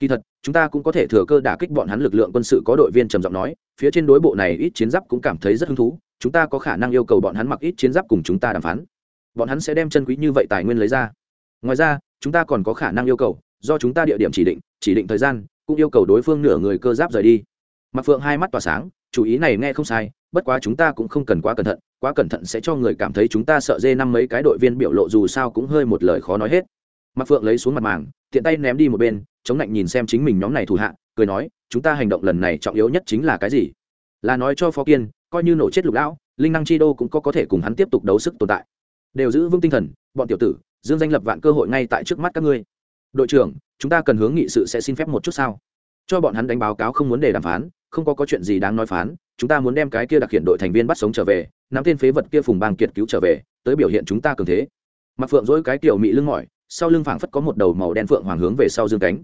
Kỳ thật, chúng ta cũng có thể thừa cơ đả kích bọn hắn lực lượng quân sự có đội viên trầm giọng nói, phía trên đối bộ này ít chiến giáp cũng cảm thấy rất hứng thú, chúng ta có khả năng yêu cầu bọn hắn mặc ít chiến giáp cùng chúng ta đàm phán. Bọn hắn sẽ đem chân quý như vậy tài nguyên lấy ra. Ngoài ra, chúng ta còn có khả năng yêu cầu, do chúng ta địa điểm chỉ định chỉ định thời gian, cũng yêu cầu đối phương nửa người cơ giáp rời đi. Mặc phượng hai mắt tỏa sáng, chủ ý này nghe không sai, bất quá chúng ta cũng không cần quá cẩn thận quá cẩn thận sẽ cho người cảm thấy chúng ta sợ dê năm mấy cái đội viên biểu lộ dù sao cũng hơi một lời khó nói hết. Mặc phượng lấy xuống mặt màng, tiện tay ném đi một bên, chống lạnh nhìn xem chính mình nhóm này thủ hạ, cười nói, chúng ta hành động lần này trọng yếu nhất chính là cái gì? Là nói cho phó kiên, coi như nổ chết lục lão, linh năng chi đô cũng có có thể cùng hắn tiếp tục đấu sức tồn tại. Đều giữ vững tinh thần, bọn tiểu tử, dương danh lập vạn cơ hội ngay tại trước mắt các ngươi. Đội trưởng, chúng ta cần hướng nghị sự sẽ xin phép một chút sao? Cho bọn hắn đánh báo cáo không muốn để đàm phán, không có có chuyện gì đáng nói phán, chúng ta muốn đem cái kia đặc hiện đội thành viên bắt sống trở về nắm tên phế vật kia phùng bang kiệt cứu trở về, tới biểu hiện chúng ta cường thế. Mặc phượng dỗi cái kiểu mị lưng mỏi, sau lưng phảng phất có một đầu màu đen phượng hoàng hướng về sau dương cánh.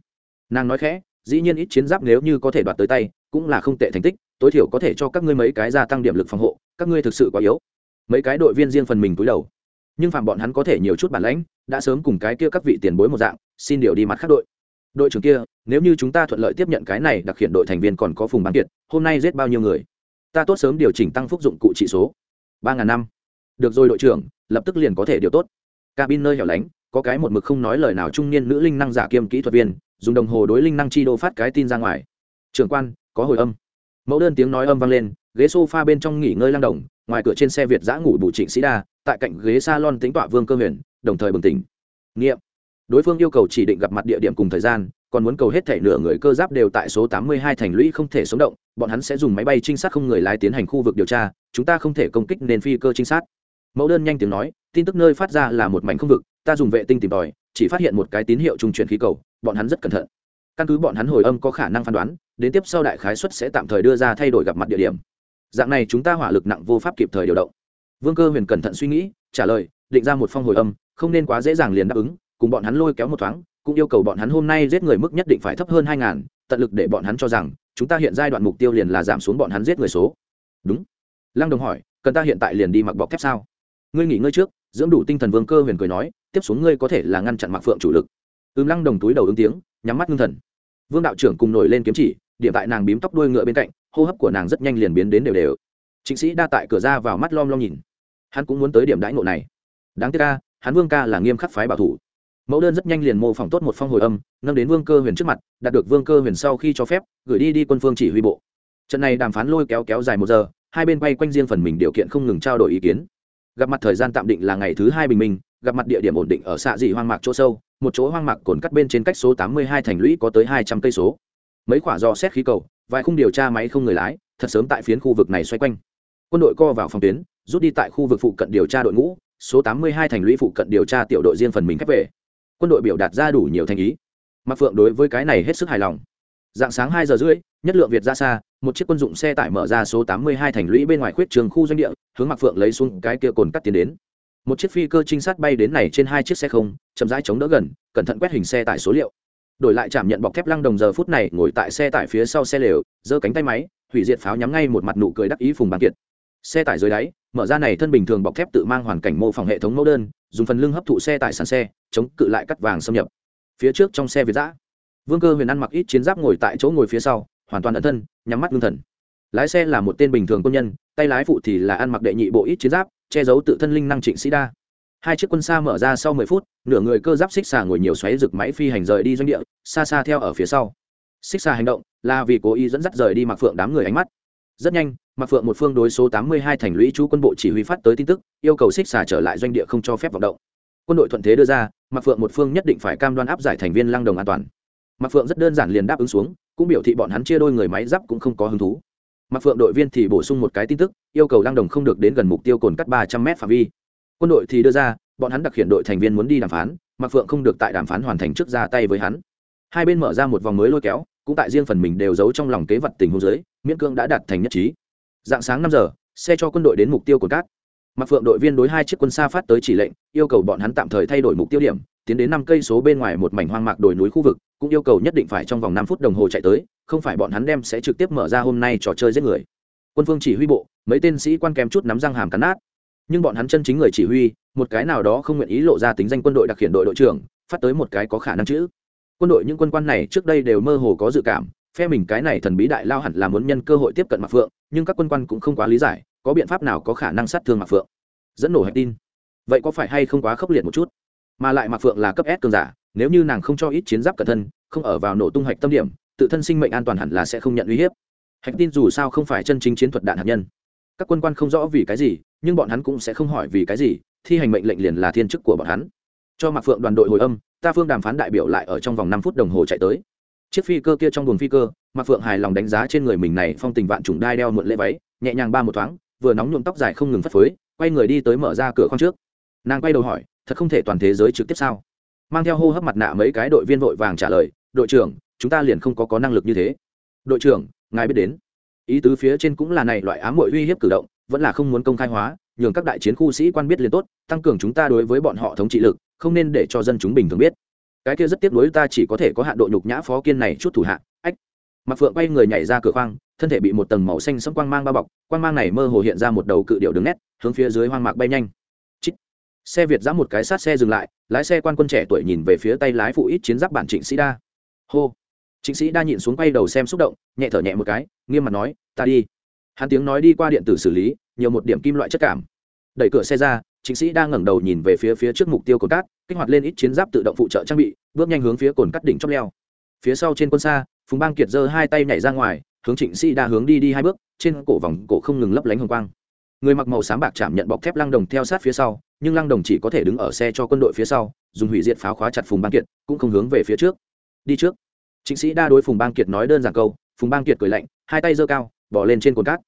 Nàng nói khẽ, dĩ nhiên ít chiến giáp nếu như có thể đoạt tới tay, cũng là không tệ thành tích, tối thiểu có thể cho các ngươi mấy cái gia tăng điểm lực phòng hộ, các ngươi thực sự quá yếu. Mấy cái đội viên riêng phần mình cúi đầu. Nhưng phạm bọn hắn có thể nhiều chút bản lãnh, đã sớm cùng cái kia các vị tiền bối một dạng, xin điều đi mặt khác đội. Đội trưởng kia, nếu như chúng ta thuận lợi tiếp nhận cái này đặc hiện đội thành viên còn có phùng bán kiệt, hôm nay giết bao nhiêu người? Ta tốt sớm điều chỉnh tăng phúc dụng cụ trị số ba ngàn năm. Được rồi đội trưởng, lập tức liền có thể điều tốt. Cabin nơi hẻo lánh, có cái một mực không nói lời nào trung niên nữ linh năng giả kiêm kỹ thuật viên, dùng đồng hồ đối linh năng chi đô phát cái tin ra ngoài. Trưởng quan, có hồi âm. Mẫu đơn tiếng nói âm vang lên, ghế s o f a bên trong nghỉ ngơi lang đồng, ngoài cửa trên xe việt giã ngủ bù trịnh sĩ đa, tại cạnh ghế s a lon tính tọa vương cơ huyền, đồng thời bừng tỉnh. Nghiệm. Đối phương yêu cầu chỉ định gặp mặt địa điểm cùng thời gian còn muốn cầu hết thể nửa người cơ giáp đều tại số 82 thành lũy không thể sống động, bọn hắn sẽ dùng máy bay trinh sát không người lái tiến hành khu vực điều tra, chúng ta không thể công kích nền phi cơ trinh sát. Mẫu đơn nhanh tiếng nói, tin tức nơi phát ra là một mảnh không vực, ta dùng vệ tinh tìm tòi, chỉ phát hiện một cái tín hiệu trung chuyển khí cầu, bọn hắn rất cẩn thận. Căn cứ bọn hắn hồi âm có khả năng phán đoán, đến tiếp sau đại khái suất sẽ tạm thời đưa ra thay đổi gặp mặt địa điểm. Dạng này chúng ta hỏa lực nặng vô pháp kịp thời điều động. Vương Cơ Huyền cẩn thận suy nghĩ, trả lời, định ra một phong hồi âm, không nên quá dễ dàng liền đáp ứng, cùng bọn hắn lôi kéo một thoáng, cũng yêu cầu bọn hắn hôm nay giết người mức nhất định phải thấp hơn hai ngàn, tận lực để bọn hắn cho rằng, chúng ta hiện giai đoạn mục tiêu liền là giảm xuống bọn hắn giết người số. Đúng. Lăng đồng hỏi, cần ta hiện tại liền đi mặc bọc thép sao? Ngươi nghỉ ngơi trước. Dưỡng đủ tinh thần vương cơ huyền cười nói, tiếp xuống ngươi có thể là ngăn chặn mặc phượng chủ lực. Ưm lăng đồng túi đầu ứng tiếng, nhắm mắt ngưng thần. Vương đạo trưởng cùng nổi lên kiếm chỉ, điểm tại nàng bím tóc đuôi ngựa bên cạnh, hô hấp của nàng rất nhanh liền biến đến đều đều. Chính sĩ đa tại cửa ra vào mắt lom lom nhìn. Hắn cũng muốn tới điểm đãi ngộ này. Đáng tiếc ca hắn vương ca là nghiêm khắc phái bảo thủ mẫu đơn rất nhanh liền mô phỏng tốt một phong hồi âm, nâng đến vương cơ huyền trước mặt, đạt được vương cơ huyền sau khi cho phép, gửi đi đi quân phương chỉ huy bộ. Trận này đàm phán lôi kéo kéo dài một giờ, hai bên quay quanh riêng phần mình điều kiện không ngừng trao đổi ý kiến. Gặp mặt thời gian tạm định là ngày thứ hai bình minh, gặp mặt địa điểm ổn định ở xạ dị hoang mạc chỗ sâu, một chỗ hoang mạc cồn cắt bên trên cách số tám mươi hai thành lũy có tới hai trăm cây số. Mấy quả dò xét khí cầu, vài khung điều tra máy không người lái, thật sớm tại phiến khu vực này xoay quanh. Quân đội co vào phòng tuyến, rút đi tại khu vực phụ cận điều tra đội ngũ, số tám mươi hai thành lũy phụ cận điều tra tiểu đội riêng phần mình khép về quân đội biểu đạt ra đủ nhiều thành ý. Mặc phượng đối với cái này hết sức hài lòng. Dạng sáng hai giờ rưỡi, nhất lượng việt ra xa, một chiếc quân dụng xe tải mở ra số tám mươi hai thành lũy bên ngoài khuyết trường khu doanh địa, hướng mặc phượng lấy xuống cái kia cồn cắt tiến đến. Một chiếc phi cơ trinh sát bay đến này trên hai chiếc xe không, chậm rãi chống đỡ gần, cẩn thận quét hình xe tải số liệu. Đổi lại chạm nhận bọc thép lăng đồng giờ phút này ngồi tại xe tải phía sau xe lều, giơ cánh tay máy, hủy diệt pháo nhắm ngay một mặt nụ cười đắc ý phùng bàn kiệt. Xe tải dưới đáy mở ra này thân bình thường bọc thép tự mang hoàn cảnh mô phỏng hệ thống mẫu đơn, dùng phần lưng hấp thụ xe tại sàn xe, chống cự lại cắt vàng xâm nhập. Phía trước trong xe việt giã, vương cơ huyền ăn mặc ít chiến giáp ngồi tại chỗ ngồi phía sau, hoàn toàn ẩn thân, nhắm mắt ngưng thần. Lái xe là một tên bình thường quân nhân, tay lái phụ thì là ăn mặc đệ nhị bộ ít chiến giáp, che giấu tự thân linh năng trịnh sĩ đa. Hai chiếc quân xa mở ra sau mười phút, nửa người cơ giáp xích xà ngồi nhiều xoáy rực máy phi hành rời đi doanh địa, xa xa theo ở phía sau. Xích xà hành động là vì cố ý dẫn dắt rời đi mặc phượng đám người ánh mắt. Rất nhanh mặc phượng một phương đối số tám mươi hai thành lũy chú quân bộ chỉ huy phát tới tin tức, yêu cầu xích xà trở lại doanh địa không cho phép vận động. Quân đội thuận thế đưa ra mặc phượng một phương nhất định phải cam đoan áp giải thành viên lăng đồng an toàn. Mặc phượng rất đơn giản liền đáp ứng xuống, cũng biểu thị bọn hắn chia đôi người máy giáp cũng không có hứng thú. Mặc phượng đội viên thì bổ sung một cái tin tức, yêu cầu lăng đồng không được đến gần mục tiêu cồn cắt ba trăm m phạm vi. Quân đội thì đưa ra, bọn hắn đặc hiện đội thành viên muốn đi đàm phán mặc phượng không được tại đàm phán hoàn thành trước ra tay với hắn. Hai bên mở ra một vòng mới lôi kéo, cũng tại riêng phần mình đều giấu trong lòng kế vật tình hôn giới miễn cương đã đạt thành nhất trí dạng sáng năm giờ, xe cho quân đội đến mục tiêu cồn cát. Mặc phượng đội viên đối hai chiếc quân xa phát tới chỉ lệnh, yêu cầu bọn hắn tạm thời thay đổi mục tiêu điểm, tiến đến năm cây số bên ngoài một mảnh hoang mạc đồi núi khu vực, cũng yêu cầu nhất định phải trong vòng năm phút đồng hồ chạy tới, không phải bọn hắn đem sẽ trực tiếp mở ra hôm nay trò chơi giết người. Quân phương chỉ huy bộ, mấy tên sĩ quan kèm chút nắm răng hàm cắn nát. Nhưng bọn hắn chân chính người chỉ huy, một cái nào đó không nguyện ý lộ ra tính danh quân đội đặc hiện đội đội trưởng, phát tới một cái có khả năng chữ. Quân đội những quân quan này trước đây đều mơ hồ có dự cảm phe mình cái này thần bí đại lao hẳn là muốn nhân cơ hội tiếp cận mạc phượng, nhưng các quân quan cũng không quá lý giải, có biện pháp nào có khả năng sát thương mạc phượng? Dẫn nổ hạch tin. Vậy có phải hay không quá khốc liệt một chút? Mà lại mạc phượng là cấp s cường giả, nếu như nàng không cho ít chiến giáp cẩn thân, không ở vào nổ tung hạch tâm điểm, tự thân sinh mệnh an toàn hẳn là sẽ không nhận uy hiếp. Hạch tin dù sao không phải chân chính chiến thuật đạn hạt nhân. Các quân quan không rõ vì cái gì, nhưng bọn hắn cũng sẽ không hỏi vì cái gì, thi hành mệnh lệnh liền là thiên chức của bọn hắn. Cho mạc phượng đoàn đội hồi âm, ta phương đàm phán đại biểu lại ở trong vòng năm phút đồng hồ chạy tới chiếc phi cơ kia trong buồng phi cơ, mạc phượng hài lòng đánh giá trên người mình này phong tình vạn trùng đai đeo muộn lễ váy, nhẹ nhàng ba một thoáng, vừa nóng nhuộm tóc dài không ngừng phất phới, quay người đi tới mở ra cửa khoang trước. Nàng quay đầu hỏi, thật không thể toàn thế giới trực tiếp sao? Mang theo hô hấp mặt nạ mấy cái đội viên vội vàng trả lời, đội trưởng, chúng ta liền không có có năng lực như thế. Đội trưởng, ngài biết đến. Ý tứ phía trên cũng là này, loại ám muội uy hiếp cử động, vẫn là không muốn công khai hóa, nhường các đại chiến khu sĩ quan biết liền tốt, tăng cường chúng ta đối với bọn họ thống trị lực, không nên để cho dân chúng bình thường biết cái kia rất tiếc nuối ta chỉ có thể có hạn độ nhục nhã phó kiên này chút thủ hạ, ách. Mặc phượng bay người nhảy ra cửa khoang, thân thể bị một tầng màu xanh sẫm quang mang bao bọc, quang mang này mơ hồ hiện ra một đầu cự điệu đứng nét, hướng phía dưới hoang mạc bay nhanh. Chít. xe việt giã một cái sát xe dừng lại, lái xe quan quân trẻ tuổi nhìn về phía tay lái phụ ít chiến giáp bản trịnh sĩ đa. Hô. Trịnh sĩ đa nhịn xuống quay đầu xem xúc động, nhẹ thở nhẹ một cái, nghiêm mặt nói, ta đi. Hắn tiếng nói đi qua điện tử xử lý, nhiều một điểm kim loại chất cảm. Đẩy cửa xe ra chính sĩ đang ngẩng đầu nhìn về phía phía trước mục tiêu cột cát kích hoạt lên ít chiến giáp tự động phụ trợ trang bị, bước nhanh hướng phía cồn cắt đỉnh chót leo. Phía sau trên quân xa, phùng bang kiệt giơ hai tay nhảy ra ngoài, hướng trịnh sĩ đa hướng đi đi hai bước, trên cổ vòng cổ không ngừng lấp lánh hồng quang. Người mặc màu sáng bạc chạm nhận bọc thép lăng đồng theo sát phía sau, nhưng lăng đồng chỉ có thể đứng ở xe cho quân đội phía sau, dùng hủy diệt pháo khóa chặt phùng bang kiệt, cũng không hướng về phía trước. Đi trước. Trịnh sĩ đa đối phùng bang kiệt nói đơn giản câu, phùng bang kiệt cười lạnh, hai tay giơ cao, bỏ lên trên cồn cát.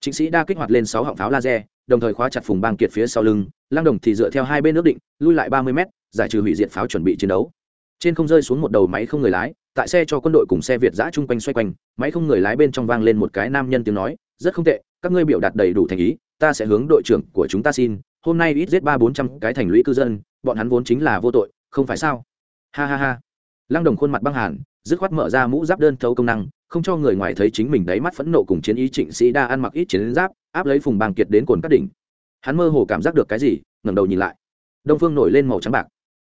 Trịnh sĩ đa kích hoạt lên sáu họng pháo laser, đồng thời khóa chặt phùng bang kiệt phía sau lưng, lăng đồng thì dựa theo hai bên ước định, lui lại ba mươi mét giải trừ hủy diệt pháo chuẩn bị chiến đấu. Trên không rơi xuống một đầu máy không người lái, tại xe cho quân đội cùng xe việt giã chung quanh xoay quanh, máy không người lái bên trong vang lên một cái nam nhân tiếng nói, rất không tệ, các ngươi biểu đạt đầy đủ thành ý, ta sẽ hướng đội trưởng của chúng ta xin, hôm nay ít giết ba bốn trăm cái thành lũy cư dân, bọn hắn vốn chính là vô tội, không phải sao? Ha ha ha. Lăng đồng khuôn mặt băng hàn, dứt khoát mở ra mũ giáp đơn thấu công năng, không cho người ngoài thấy chính mình đáy mắt phẫn nộ cùng chiến ý trịnh sĩ đa ăn mặc ít chiến giáp, áp lấy phùng bang kiệt đến cồn các đỉnh. Hắn mơ hồ cảm giác được cái gì, ngẩng đầu nhìn lại. Đông phương nổi lên màu trắng bạc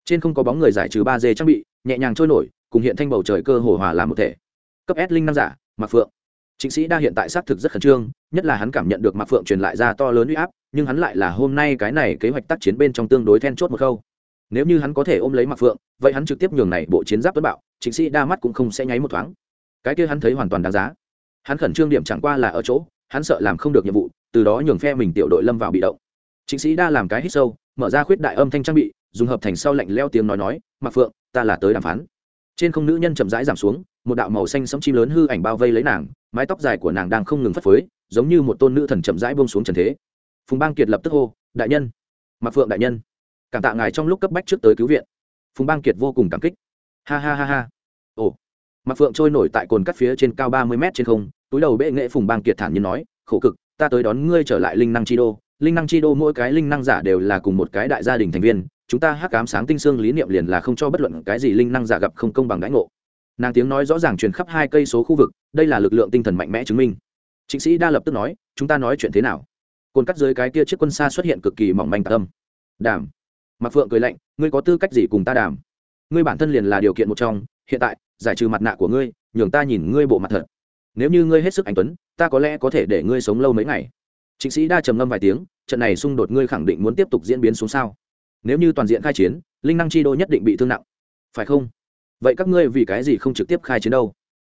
trên không có bóng người giải trừ ba dê trang bị, nhẹ nhàng trôi nổi, cùng hiện thanh bầu trời cơ hồ hòa làm một thể. Cấp s linh năm giả mặc phượng. Chính sĩ đa hiện tại xác thực rất khẩn trương, nhất là hắn cảm nhận được mặc phượng truyền lại ra to lớn uy áp, nhưng hắn lại là hôm nay cái này kế hoạch tác chiến bên trong tương đối then chốt một khâu. Nếu như hắn có thể ôm lấy mặc phượng, vậy hắn trực tiếp nhường này bộ chiến giáp tuấn bạo chính sĩ đa mắt cũng không sẽ nháy một thoáng. Cái kia hắn thấy hoàn toàn đáng giá. Hắn khẩn trương điểm chẳng qua là ở chỗ, hắn sợ làm không được nhiệm vụ, từ đó nhường phe mình tiểu đội lâm vào bị động. Chính sĩ đa làm cái hít sâu, mở ra khuyết đại âm thanh trang bị dùng hợp thành sau lạnh leo tiếng nói nói mặc phượng, ta là tới đàm phán. Trên không nữ nhân chậm rãi giảm xuống, một đạo màu xanh sẫm chim lớn hư ảnh bao vây lấy nàng, mái tóc dài của nàng đang không ngừng phất phới, giống như một tôn nữ thần chậm rãi buông xuống trần thế. Phùng bang kiệt lập tức hô, đại nhân! Mặc phượng đại nhân! Cảm tạ ngài trong lúc cấp bách trước tới cứu viện. Phùng bang kiệt vô cùng cảm kích. Ha ha ha ha. Ồ. Mặc phượng trôi nổi tại cồn cắt phía trên cao ba mươi mét trên không, túi đầu bệ nghệ phùng bang kiệt thản nhiên nói, khổ cực, ta tới đón ngươi trở lại linh năng chi đô. Linh năng chi đô mỗi cái linh năng giả đều là cùng một cái đại gia đình thành viên chúng ta hắc cám sáng tinh xương lý niệm liền là không cho bất luận cái gì linh năng giả gặp không công bằng đãi ngộ. Nàng tiếng nói rõ ràng truyền khắp hai cây số khu vực, đây là lực lượng tinh thần mạnh mẽ chứng minh. Chính sĩ đa lập tức nói, chúng ta nói chuyện thế nào? Cồn cắt dưới cái kia chiếc quân xa xuất hiện cực kỳ mỏng manh tạc âm. Đàm. Mặc phượng cười lạnh, ngươi có tư cách gì cùng ta đàm? Ngươi bản thân liền là điều kiện một trong, hiện tại, giải trừ mặt nạ của ngươi, nhường ta nhìn ngươi bộ mặt thật. Nếu như ngươi hết sức anh tuấn, ta có lẽ có thể để ngươi sống lâu mấy ngày. Chính sĩ đa trầm ngâm vài tiếng, trận này xung đột ngươi khẳng định muốn tiếp tục diễn biến xuống sao? Nếu như toàn diện khai chiến, linh năng chi đô nhất định bị thương nặng. Phải không? Vậy các ngươi vì cái gì không trực tiếp khai chiến đâu?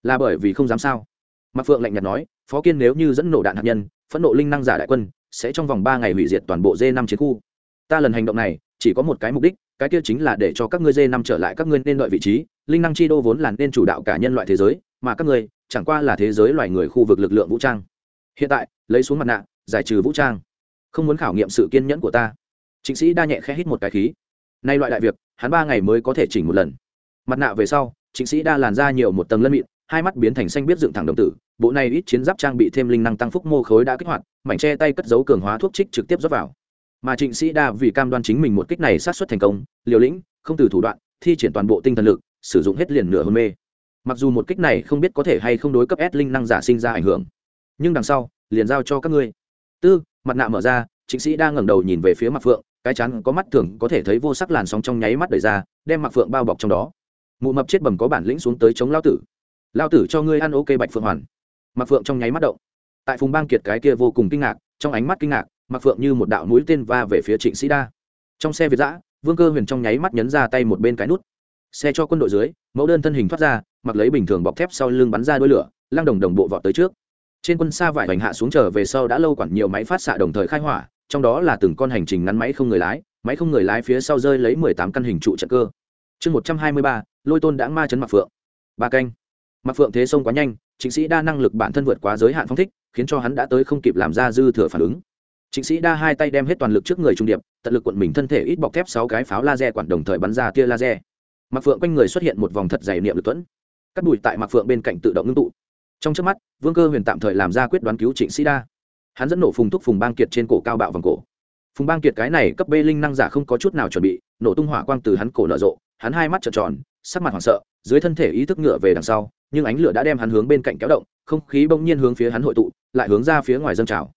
Là bởi vì không dám sao? Mạc phượng lạnh nhạt nói, phó kiên nếu như dẫn nổ đạn hạt nhân, phẫn nộ linh năng giả đại quân, sẽ trong vòng ba ngày hủy diệt toàn bộ d năm chiến khu. Ta lần hành động này, chỉ có một cái mục đích, cái kia chính là để cho các ngươi d năm trở lại các ngươi nên đợi vị trí. Linh năng chi đô vốn là nên chủ đạo cả nhân loại thế giới, mà các ngươi, chẳng qua là thế giới loài người khu vực lực lượng vũ trang. Hiện tại, lấy xuống mặt nạ, giải trừ vũ trang. Không muốn khảo nghiệm sự kiên nhẫn của ta. Trịnh sĩ đa nhẹ khẽ hít một cái khí. Nay loại đại việc, hắn ba ngày mới có thể chỉnh một lần. Mặt nạ về sau, Trịnh sĩ đa làn ra nhiều một tầng lân mịn, hai mắt biến thành xanh biết dựng thẳng đồng tử, bộ này ít chiến giáp trang bị thêm linh năng tăng phúc mô khối đã kích hoạt, mảnh che tay cất dấu cường hóa thuốc trích trực tiếp rót vào. Mà trịnh sĩ đa vì cam đoan chính mình một kích này sát xuất thành công, liều lĩnh, không từ thủ đoạn, thi triển toàn bộ tinh thần lực, sử dụng hết liền nửa hôn mê. Mặc dù một kích này không biết có thể hay không đối cấp s linh năng giả sinh ra ảnh hưởng, nhưng đằng sau, liền giao cho các ngươi. Tư, mặt nạ mở ra, Trịnh sĩ đang ngẩng đầu nhìn về phía mặt phượng cái chắn có mắt thường có thể thấy vô sắc làn sóng trong nháy mắt đầy ra, đem Mặc phượng bao bọc trong đó. Mụ mập chết bầm có bản lĩnh xuống tới chống lao tử. Lao tử cho ngươi ăn ok bạch phượng hoàn. Mặc phượng trong nháy mắt động. Tại phùng bang kiệt cái kia vô cùng kinh ngạc, trong ánh mắt kinh ngạc Mặc phượng như một đạo mũi tên va về phía trịnh sĩ đa. Trong xe việt giã vương cơ huyền trong nháy mắt nhấn ra tay một bên cái nút. Xe cho quân đội dưới, mẫu đơn thân hình thoát ra, mặc lấy bình thường bọc thép sau lưng bắn ra đôi lửa, lăng đồng đồng bộ vọt tới trước. Trên quân xa vải hoành hạ xuống trở về sau đã lâu quản nhiều máy phát xạ đồng thời khai hỏa trong đó là từng con hành trình ngắn máy không người lái, máy không người lái phía sau rơi lấy mười tám căn hình trụ trận cơ. Chương một trăm hai mươi ba, lôi tôn đã ma chấn mặc phượng. Ba canh. Mặc phượng thế sông quá nhanh chính sĩ đa năng lực bản thân vượt quá giới hạn phong thích, khiến cho hắn đã tới không kịp làm ra dư thừa phản ứng. Chính sĩ đa hai tay đem hết toàn lực trước người trung điệp, tận lực quận mình thân thể ít bọc thép sáu cái pháo laser quản đồng thời bắn ra tia laser. Mặc phượng quanh người xuất hiện một vòng thật dày niệm lực tuẫn. Cắt đùi tại mặc phượng bên cạnh tự động ngưng tụ. Trong trước mắt, vương cơ huyền tạm thời làm ra quyết đoán cứu trịnh sĩ đa hắn dẫn nổ phùng thúc phùng bang kiệt trên cổ cao bạo vòng cổ. Phùng bang kiệt cái này cấp bê linh năng giả không có chút nào chuẩn bị, nổ tung hỏa quang từ hắn cổ nở rộ, hắn hai mắt trợn tròn, sắc mặt hoảng sợ, dưới thân thể ý thức ngựa về đằng sau, nhưng ánh lửa đã đem hắn hướng bên cạnh kéo động, không khí bỗng nhiên hướng phía hắn hội tụ, lại hướng ra phía ngoài dâng trào.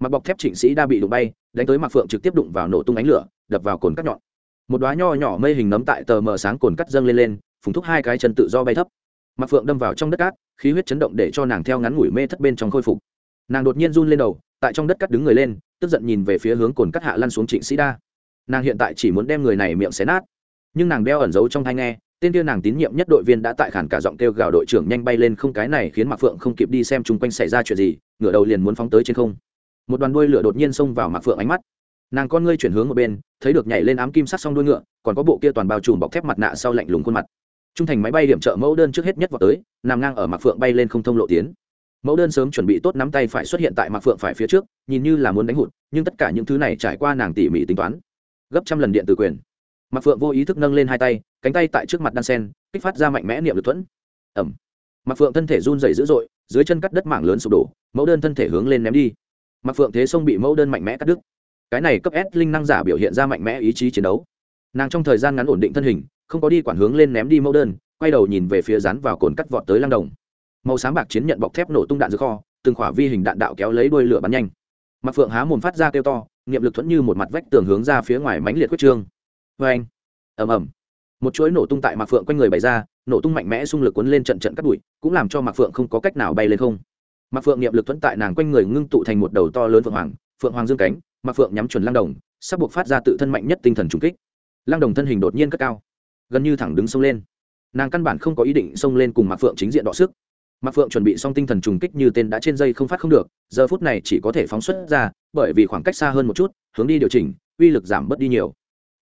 Mặc bọc thép trịnh sĩ đã bị đụng bay, đánh tới mặc phượng trực tiếp đụng vào nổ tung ánh lửa, đập vào cồn cắt nhọn. Một đoá nho nhỏ mây hình nấm tại tờ mờ sáng cồn cắt dâng lên lên, phùng thúc hai cái chân tự do bay thấp. Mặc phượng đâm vào trong đất cát, khí huyết chấn động để cho nàng theo ngắn ngủi mê thất bên trong khôi phục nàng đột nhiên run lên đầu, tại trong đất cắt đứng người lên, tức giận nhìn về phía hướng cồn cắt hạ lăn xuống trịnh sĩ đa. Nàng hiện tại chỉ muốn đem người này miệng xé nát. Nhưng nàng đeo ẩn giấu trong thai nghe, tên kia nàng tín nhiệm nhất đội viên đã tại khản cả giọng kêu gào đội trưởng nhanh bay lên không cái này khiến mạc phượng không kịp đi xem chung quanh xảy ra chuyện gì, ngửa đầu liền muốn phóng tới trên không. Một đoàn đuôi lửa đột nhiên xông vào mạc phượng ánh mắt. Nàng con ngươi chuyển hướng một bên, thấy được nhảy lên ám kim sắc xong đuôi ngựa, còn có bộ kia toàn bao trùm bọc thép mặt nạ sau lạnh lùng khuôn mặt. Trung thành máy bay điểm trợ mẫu đơn trước hết nhất vào tới, nằm ngang ở mạc phượng bay lên không thông lộ tiến mẫu đơn sớm chuẩn bị tốt nắm tay phải xuất hiện tại mạc phượng phải phía trước, nhìn như là muốn đánh hụt, nhưng tất cả những thứ này trải qua nàng tỉ mỉ tính toán. Gấp trăm lần điện từ quyền. Mạc phượng vô ý thức nâng lên hai tay, cánh tay tại trước mặt đan sen, kích phát ra mạnh mẽ niệm lực thuẫn. Ẩm mạc phượng thân thể run dày dữ dội, dưới chân cắt đất mảng lớn sụp đổ, mẫu đơn thân thể hướng lên ném đi. Mạc phượng thế sông bị mẫu đơn mạnh mẽ cắt đứt. Cái này cấp s linh năng giả biểu hiện ra mạnh mẽ ý chí chiến đấu. Nàng trong thời gian ngắn ổn định thân hình, không có đi quản hướng lên ném đi mẫu đơn, quay đầu nhìn về phía rắn vào cồn cắt vọt tới lang đồng màu sáng bạc chiến nhận bọc thép nổ tung đạn dược kho, từng khỏa vi hình đạn đạo kéo lấy đuôi lửa bắn nhanh. Mặc phượng há mồm phát ra kêu to, niệm lực thuẫn như một mặt vách tường hướng ra phía ngoài mánh liệt quyết trương. Vê anh ầm ầm! Một chuỗi nổ tung tại mạc phượng quanh người bày ra, nổ tung mạnh mẽ xung lực cuốn lên trận trận cắt bụi, cũng làm cho mạc phượng không có cách nào bay lên không. Mạc phượng niệm lực thuẫn tại nàng quanh người ngưng tụ thành một đầu to lớn phượng hoàng phượng hoàng dương cánh, mạc phượng nhắm chuẩn lăng đồng, sắp buộc phát ra tự thân mạnh nhất tinh thần trùng kích. Lăng đồng thân hình đột nhiên cất cao, gần như thẳng đứng sông lên. Nàng căn bản không có ý định xông lên cùng mạc phượng chính diện đọ sức mạc phượng chuẩn bị xong tinh thần trùng kích như tên đã trên dây không phát không được, giờ phút này chỉ có thể phóng xuất ra, bởi vì khoảng cách xa hơn một chút, hướng đi điều chỉnh, uy lực giảm bớt đi nhiều.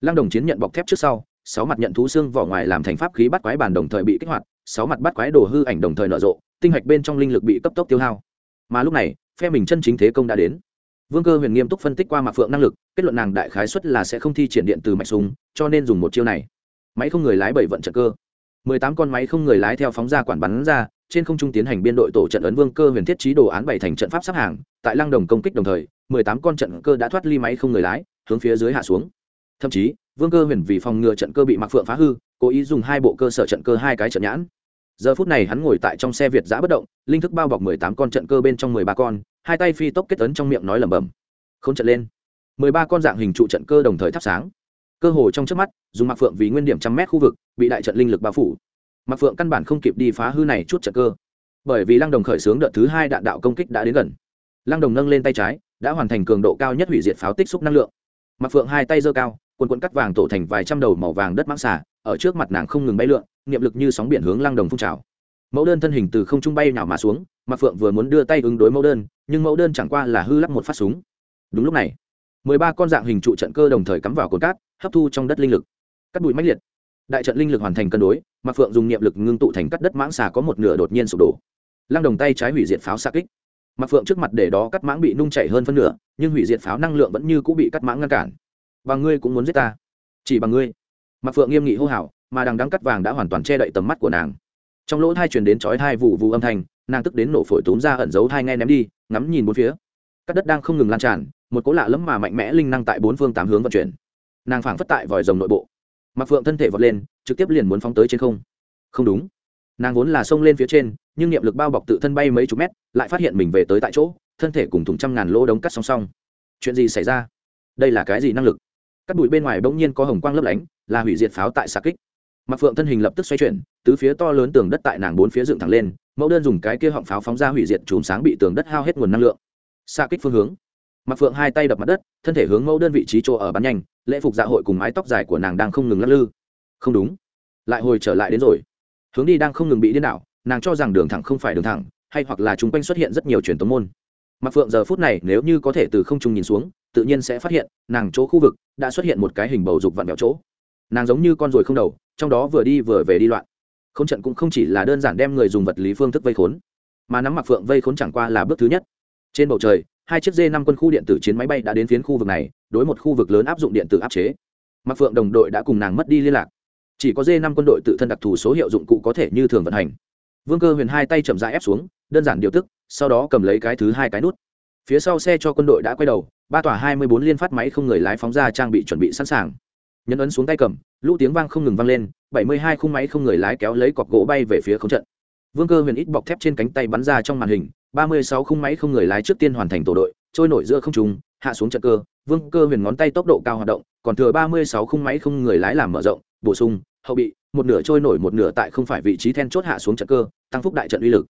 Lăng đồng chiến nhận bọc thép trước sau, sáu mặt nhận thú xương vỏ ngoài làm thành pháp khí bắt quái bàn đồng thời bị kích hoạt, sáu mặt bắt quái đồ hư ảnh đồng thời nở rộ, tinh hạch bên trong linh lực bị cấp tốc tiêu hao. Mà lúc này, phe mình chân chính thế công đã đến. Vương cơ huyền nghiêm túc phân tích qua mạc phượng năng lực, kết luận nàng đại khái xuất là sẽ không thi triển điện từ mạch súng, cho nên dùng một chiêu này. Máy không người lái bảy vận trận cơ. Mười tám con máy không người lái theo phóng ra quản bắn ra trên không trung tiến hành biên đội tổ trận ấn vương cơ huyền thiết trí đồ án bảy thành trận pháp sắp hàng, tại lăng đồng công kích đồng thời, mười tám con trận cơ đã thoát ly máy không người lái, hướng phía dưới hạ xuống. Thậm chí, vương cơ huyền vì phòng ngừa trận cơ bị mặc phượng phá hư, cố ý dùng hai bộ cơ sở trận cơ hai cái trận nhãn. Giờ phút này hắn ngồi tại trong xe việt giã bất động, linh thức bao bọc mười tám con trận cơ bên trong mười ba con, hai tay phi tốc kết ấn trong miệng nói lẩm bẩm. Không trận lên. Mười ba con dạng hình trụ trận cơ đồng thời thắp sáng. Cơ hồ trong trước mắt, dùng mặc phượng vì nguyên điểm trăm mét khu vực, bị đại trận linh lực bao phủ mặc phượng căn bản không kịp đi phá hư này chút trận cơ. Bởi vì lăng đồng khởi xướng đợt thứ hai đạn đạo công kích đã đến gần. Lăng đồng nâng lên tay trái, đã hoàn thành cường độ cao nhất hủy diệt pháo tích xúc năng lượng. Mặc phượng hai tay giơ cao quần quần cắt vàng tổ thành vài trăm đầu màu vàng đất mãng xả ở trước mặt nàng không ngừng bay lượn, niệm lực như sóng biển hướng lăng đồng phun trào. Mẫu đơn thân hình từ không trung bay nào mà xuống mặc phượng vừa muốn đưa tay ứng đối mẫu đơn, nhưng mẫu đơn chẳng qua là hư lắp một phát súng. Đúng lúc này, mười ba con dạng hình trụ trận cơ đồng thời cắm vào cồn cát, hấp thu trong đất linh lực. Cắt bụi mách liệt đại trận linh lực hoàn thành cân đối mặc phượng dùng niệm lực ngưng tụ thành cắt đất mãng xà có một nửa đột nhiên sụp đổ. Lăng đồng tay trái hủy diệt pháo xa kích. Mặc phượng trước mặt để đó cắt mãng bị nung chảy hơn phân nửa, nhưng hủy diệt pháo năng lượng vẫn như cũng bị cắt mãng ngăn cản. Và ngươi cũng muốn giết ta? Chỉ bằng ngươi. Mặc phượng nghiêm nghị hô hào, mà đằng đắng cắt vàng đã hoàn toàn che đậy tầm mắt của nàng. Trong lỗ thai truyền đến chói thai vụ vụ âm thanh, nàng tức đến nổ phổi túm ra ẩn giấu thai nghe ném đi, ngắm nhìn bốn phía. Các đất đang không ngừng lan tràn, một cỗ lạ lẫm mà mạnh mẽ linh năng tại bốn phương tám hướng vận chuyển. Nàng phảng phất tại vòi rồng nội bộ mặc phượng thân thể vọt lên, trực tiếp liền muốn phóng tới trên không. Không đúng. Nàng vốn là xông lên phía trên, nhưng niệm lực bao bọc tự thân bay mấy chục mét, lại phát hiện mình về tới tại chỗ, thân thể cùng thùng trăm ngàn lỗ đống cắt song song. Chuyện gì xảy ra? Đây là cái gì năng lực? Cắt bụi bên ngoài bỗng nhiên có hồng quang lấp lánh, là hủy diệt pháo tại xà kích. Mặc phượng thân hình lập tức xoay chuyển, tứ phía to lớn tường đất tại nàng bốn phía dựng thẳng lên, mẫu đơn dùng cái kia họng pháo phóng ra hủy diệt chùm sáng bị tường đất hao hết nguồn năng lượng. Xa kích phương hướng. Mặc phượng hai tay đập mặt đất, thân thể hướng mẫu đơn vị trí chỗ ở bắn nhanh lễ phục dạ hội cùng mái tóc dài của nàng đang không ngừng lắc lư. Không đúng. Lại hồi trở lại đến rồi. Hướng đi đang không ngừng bị điên đảo, nàng cho rằng đường thẳng không phải đường thẳng, hay hoặc là chung quanh xuất hiện rất nhiều truyền tống môn. Mặc phượng giờ phút này nếu như có thể từ không trung nhìn xuống, tự nhiên sẽ phát hiện, nàng chỗ khu vực đã xuất hiện một cái hình bầu dục vặn vẹo chỗ. Nàng giống như con ruồi không đầu, trong đó vừa đi vừa về đi loạn. K h ô n trận cũng không chỉ là đơn giản đem người dùng vật lý phương thức vây khốn, mà nắm mặc phượng vây khốn chẳng qua là bước thứ nhất. Trên bầu trời hai chiếc d năm quân khu điện tử chiến máy bay đã đến phiến khu vực này, đối một khu vực lớn áp dụng điện tử áp chế. Mặc phượng đồng đội đã cùng nàng mất đi liên lạc. Chỉ có d năm quân đội tự thân đặc thù số hiệu dụng cụ có thể như thường vận hành. Vương cơ huyền hai tay chậm rãi ép xuống, đơn giản điều tức, sau đó cầm lấy cái thứ hai cái nút. Phía sau xe cho quân đội đã quay đầu, ba tòa hai mươi bốn liên phát máy không người lái phóng ra trang bị chuẩn bị sẵn sàng. Nhấn ấn xuống tay cầm, lũ tiếng vang không ngừng vang lên, bảy mươi hai khung máy không người lái kéo lấy cọc gỗ bay về phía không trận vương cơ huyền ít bọc thép trên cánh tay bắn ra trong màn hình, ba mươi sáu khung máy không người lái trước tiên hoàn thành tổ đội, trôi nổi giữa không trùng hạ xuống trận cơ. Vương cơ huyền ngón tay tốc độ cao hoạt động, còn thừa ba mươi sáu khung máy không người lái làm mở rộng, bổ sung, hậu bị, một nửa trôi nổi một nửa tại không phải vị trí then chốt hạ xuống trận cơ, tăng phúc đại trận uy lực.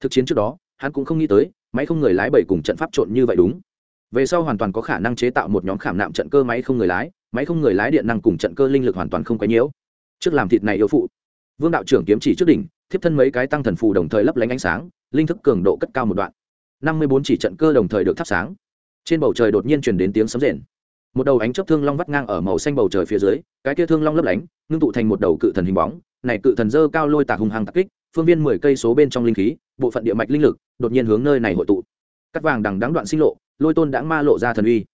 Thực chiến trước đó, hắn cũng không nghĩ tới, máy không người lái bảy cùng trận pháp trộn như vậy đúng. Về sau hoàn toàn có khả năng chế tạo một nhóm khảm nạm trận cơ máy không người lái, máy không người lái điện năng cùng trận cơ linh lực hoàn toàn không quấy nhiễu. Trước làm thịt này yêu phụ. Vương đạo trưởng kiếm chỉ trước đỉnh thiếp thân mấy cái tăng thần phù đồng thời lấp lánh ánh sáng linh thức cường độ cất cao một đoạn. Năm mươi bốn chỉ trận cơ đồng thời được thắp sáng. Trên bầu trời đột nhiên truyền đến tiếng sấm rền. Một đầu ánh chớp thương long vắt ngang ở màu xanh bầu trời phía dưới cái kia thương long lấp lánh ngưng tụ thành một đầu cự thần hình bóng. Này cự thần dơ cao lôi tạc hùng hàng tạc kích phương viên mười cây số bên trong linh khí bộ phận địa mạch linh lực đột nhiên hướng nơi này hội tụ. Cắt vàng đằng đáng đoạn sinh lộ lôi tôn đãng ma lộ ra thần uy.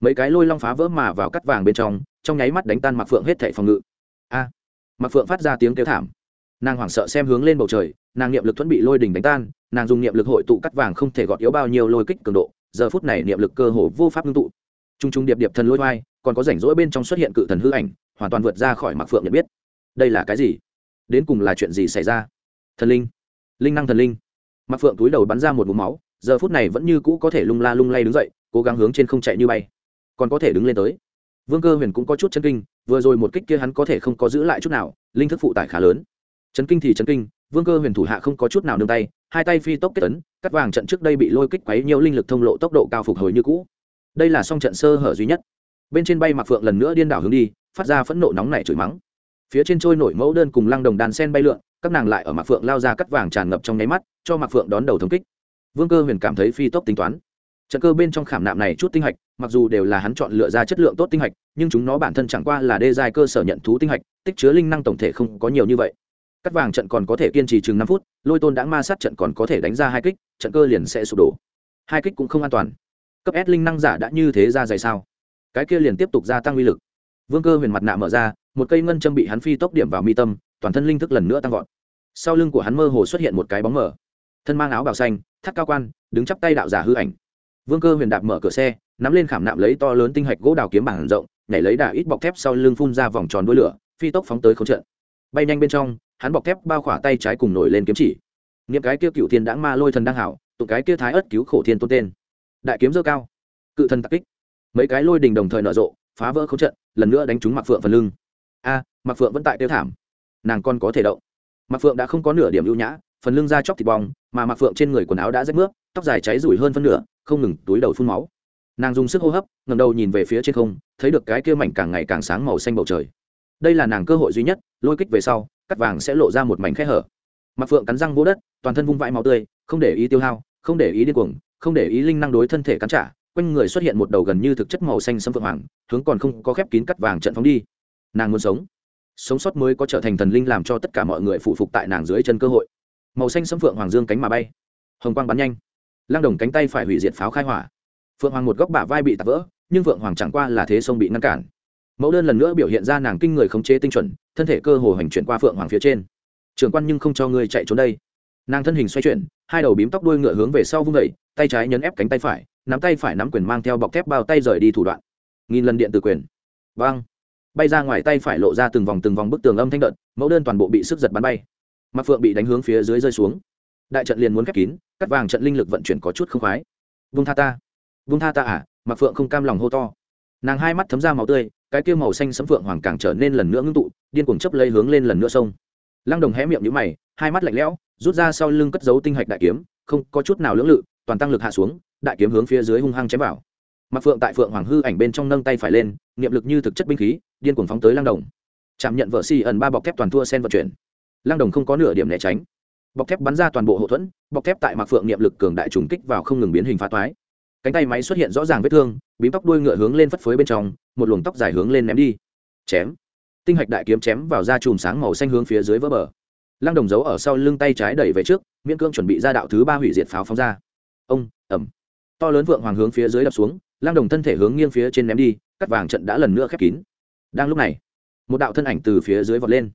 Mấy cái lôi long phá vỡ mà vào cắt vàng bên trong trong nháy mắt đánh tan mặc phượng hết thẻ phòng ngự. A! À, mặc phượng phát ra tiếng kêu thảm nàng hoảng sợ xem hướng lên bầu trời, nàng niệm lực thuẫn bị lôi đỉnh đánh tan, nàng dùng niệm lực hội tụ cắt vàng không thể gọt yếu bao nhiêu lôi kích cường độ, giờ phút này niệm lực cơ hồ vô pháp ngưng tụ. T r u n g t r u n g điệp điệp thần lôi vai còn có rảnh rỗi bên trong xuất hiện cự thần hư ảnh, hoàn toàn vượt ra khỏi mặc phượng nhận biết. Đây là cái gì? Đến cùng là chuyện gì xảy ra? Thần linh. Linh năng thần linh. Mặc phượng túi đầu bắn ra một mũ máu, giờ phút này vẫn như cũ có thể lung la lung lay đứng dậy, cố gắng hướng trên không chạy như bay. Còn có thể đứng lên tới. Vương cơ huyền cũng có chút chân kinh, vừa rồi một kích kia hắn có thể không có giữ lại chút nào, linh thức phụ tải khá lớn chấn kinh thì chấn kinh, vương cơ huyền thủ hạ không có chút nào nương tay, hai tay phi tốc kết tấn cắt vàng trận trước đây bị lôi kích quấy nhiều linh lực thông lộ tốc độ cao phục hồi như cũ. Đây là song trận sơ hở duy nhất. Bên trên bay mặc phượng lần nữa điên đảo hướng đi, phát ra phẫn nộ nóng nảy chửi mắng. Phía trên trôi nổi mẫu đơn cùng lăng đồng đàn sen bay lượn, các nàng lại ở mặc phượng lao ra cắt vàng tràn ngập trong nháy mắt, cho mặc phượng đón đầu thống kích. Vương cơ huyền cảm thấy phi tốc tính toán. Trận cơ bên trong khảm nạm này chút tinh hạch, mặc dù đều là hắn chọn lựa ra chất lượng tốt tinh hạch, nhưng chúng nó bản thân chẳng qua là đê dài cơ sở nhận thú tinh hạch, tích chứa linh năng tổng thể không có nhiều như vậy cắt vàng trận còn có thể kiên trì chừng năm phút, lôi tôn đã ma sát trận còn có thể đánh ra hai kích, trận cơ liền sẽ sụp đổ. Hai kích cũng không an toàn. Cấp s linh năng giả đã như thế ra dày sao? Cái kia liền tiếp tục gia tăng uy lực. Vương cơ huyền mặt nạ mở ra, một cây ngân châm bị hắn phi tốc điểm vào mi tâm, toàn thân linh thức lần nữa tăng vọt. Sau lưng của hắn mơ hồ xuất hiện một cái bóng mở thân mang áo bào xanh, thắt cao quan, đứng chắp tay đạo giả hư ảnh. Vương cơ huyền đạp mở cửa xe, nắm lên khảm nạm lấy to lớn tinh hạch gỗ đào kiếm bảng rộng, nhảy lấy đà ít bọc thép sau lưng phun ra vòng tròn đuôi lửa, phi tốc phóng tới không trận. Bay nhanh bên trong hắn bọc thép bao khỏa tay trái cùng nổi lên kiếm chỉ. Nghiệm cái kia cựu thiên đãng ma lôi thần đang hảo tụ cái kia thái ất cứu khổ thiên tôn tên. Đại kiếm dơ cao. Cự thần tạc kích. Mấy cái lôi đình đồng thời nở rộ phá vỡ không trận lần nữa đánh trúng mặc phượng phần lưng. A à, mặc phượng vẫn tại tiêu thảm. Nàng còn có thể động. Mặc phượng đã không có nửa điểm ưu nhã phần lưng ra chóc thịt bong mà mặc phượng trên người quần áo đã rách nước tóc dài cháy rủi hơn phân nửa không ngừng túi đầu phun máu. Nàng dùng sức hô hấp ngầm đầu nhìn về phía trên không thấy được cái kia mảnh càng ngày càng sáng màu xanh bầu trời. Đây là nàng cơ hội duy nhất lôi kích về sau cắt vàng sẽ lộ ra một mảnh khe hở. Mặc phượng cắn răng vỗ đất, toàn thân vung vãi máu tươi, không để ý tiêu hao, không để ý điên cuồng, không để ý linh năng đối thân thể cắn trả, quanh người xuất hiện một đầu gần như thực chất màu xanh sâm phượng hoàng, hướng còn không có khép kín cắt vàng trận phóng đi. Nàng muốn sống. Sống sót mới có trở thành thần linh làm cho tất cả mọi người phụ phục tại nàng dưới chân cơ hội. Màu xanh sâm phượng hoàng dương cánh mà bay. Hồng quang bắn nhanh. Lăng đồng cánh tay phải hủy diệt pháo khai hỏa. Phượng hoàng một góc bả vai bị tạt vỡ, nhưng phượng hoàng chẳng qua là thế sông bị ngăn cản mẫu đơn lần nữa biểu hiện ra nàng kinh người khống chế tinh chuẩn, thân thể cơ hồ hành chuyển qua phượng hoàng phía trên. Trường quan nhưng không cho ngươi chạy trốn đây. Nàng thân hình xoay chuyển, hai đầu bím tóc đuôi ngựa hướng về sau vung vẩy tay trái nhấn ép cánh tay phải, nắm tay phải nắm quyền mang theo bọc thép bao tay rời đi thủ đoạn. Nghìn lần điện từ quyền. Vang. Bay ra ngoài tay phải lộ ra từng vòng từng vòng bức tường âm thanh đợt, mẫu đơn toàn bộ bị sức giật bắn bay. Mặc phượng bị đánh hướng phía dưới rơi xuống. Đại trận liền muốn khép kín, cắt vàng trận linh lực vận chuyển có chút không khoái. Vung tha ta. Vung tha ta à? Mặc phượng không cam lòng hô to. Nàng hai mắt thấm ra màu tươi cái kia màu xanh sấm phượng hoàng càng trở nên lần nữa ngưng tụ, điên cuồng chấp lây hướng lên lần nữa sông. Lăng đồng hé miệng nhũ mày, hai mắt lạnh lẽo, rút ra sau lưng cất giấu tinh hạch đại kiếm, không có chút nào lưỡng lự, toàn tăng lực hạ xuống, đại kiếm hướng phía dưới hung hăng chém vào. Mặc phượng tại phượng hoàng hư ảnh bên trong nâng tay phải lên, niệm lực như thực chất binh khí, điên cuồng phóng tới lăng đồng. Chạm nhận vợ xì ẩn ba bọc thép toàn thua sen vận chuyển. Lăng đồng không có nửa điểm né tránh. Bọc thép bắn ra toàn bộ hậu thuẫn, bọc thép tại mặc phượng niệm lực cường đại trùng kích vào không ngừng biến hình phá toái. Cánh tay máy xuất hiện rõ ràng vết thương bím tóc đuôi ngựa hướng lên phất phới bên trong, một luồng tóc dài hướng lên ném đi. Chém. Tinh hạch đại kiếm chém vào da chùm sáng màu xanh hướng phía dưới vỡ bờ. Lăng đồng giấu ở sau lưng tay trái đẩy về trước, miễn cưỡng chuẩn bị ra đạo thứ ba hủy diệt pháo phóng ra. Ông ẩm to lớn vượng hoàng hướng phía dưới đập xuống, lăng đồng thân thể hướng nghiêng phía trên ném đi, cắt vàng trận đã lần nữa khép kín. Đang lúc này, một đạo thân ảnh từ phía dưới vọt lên.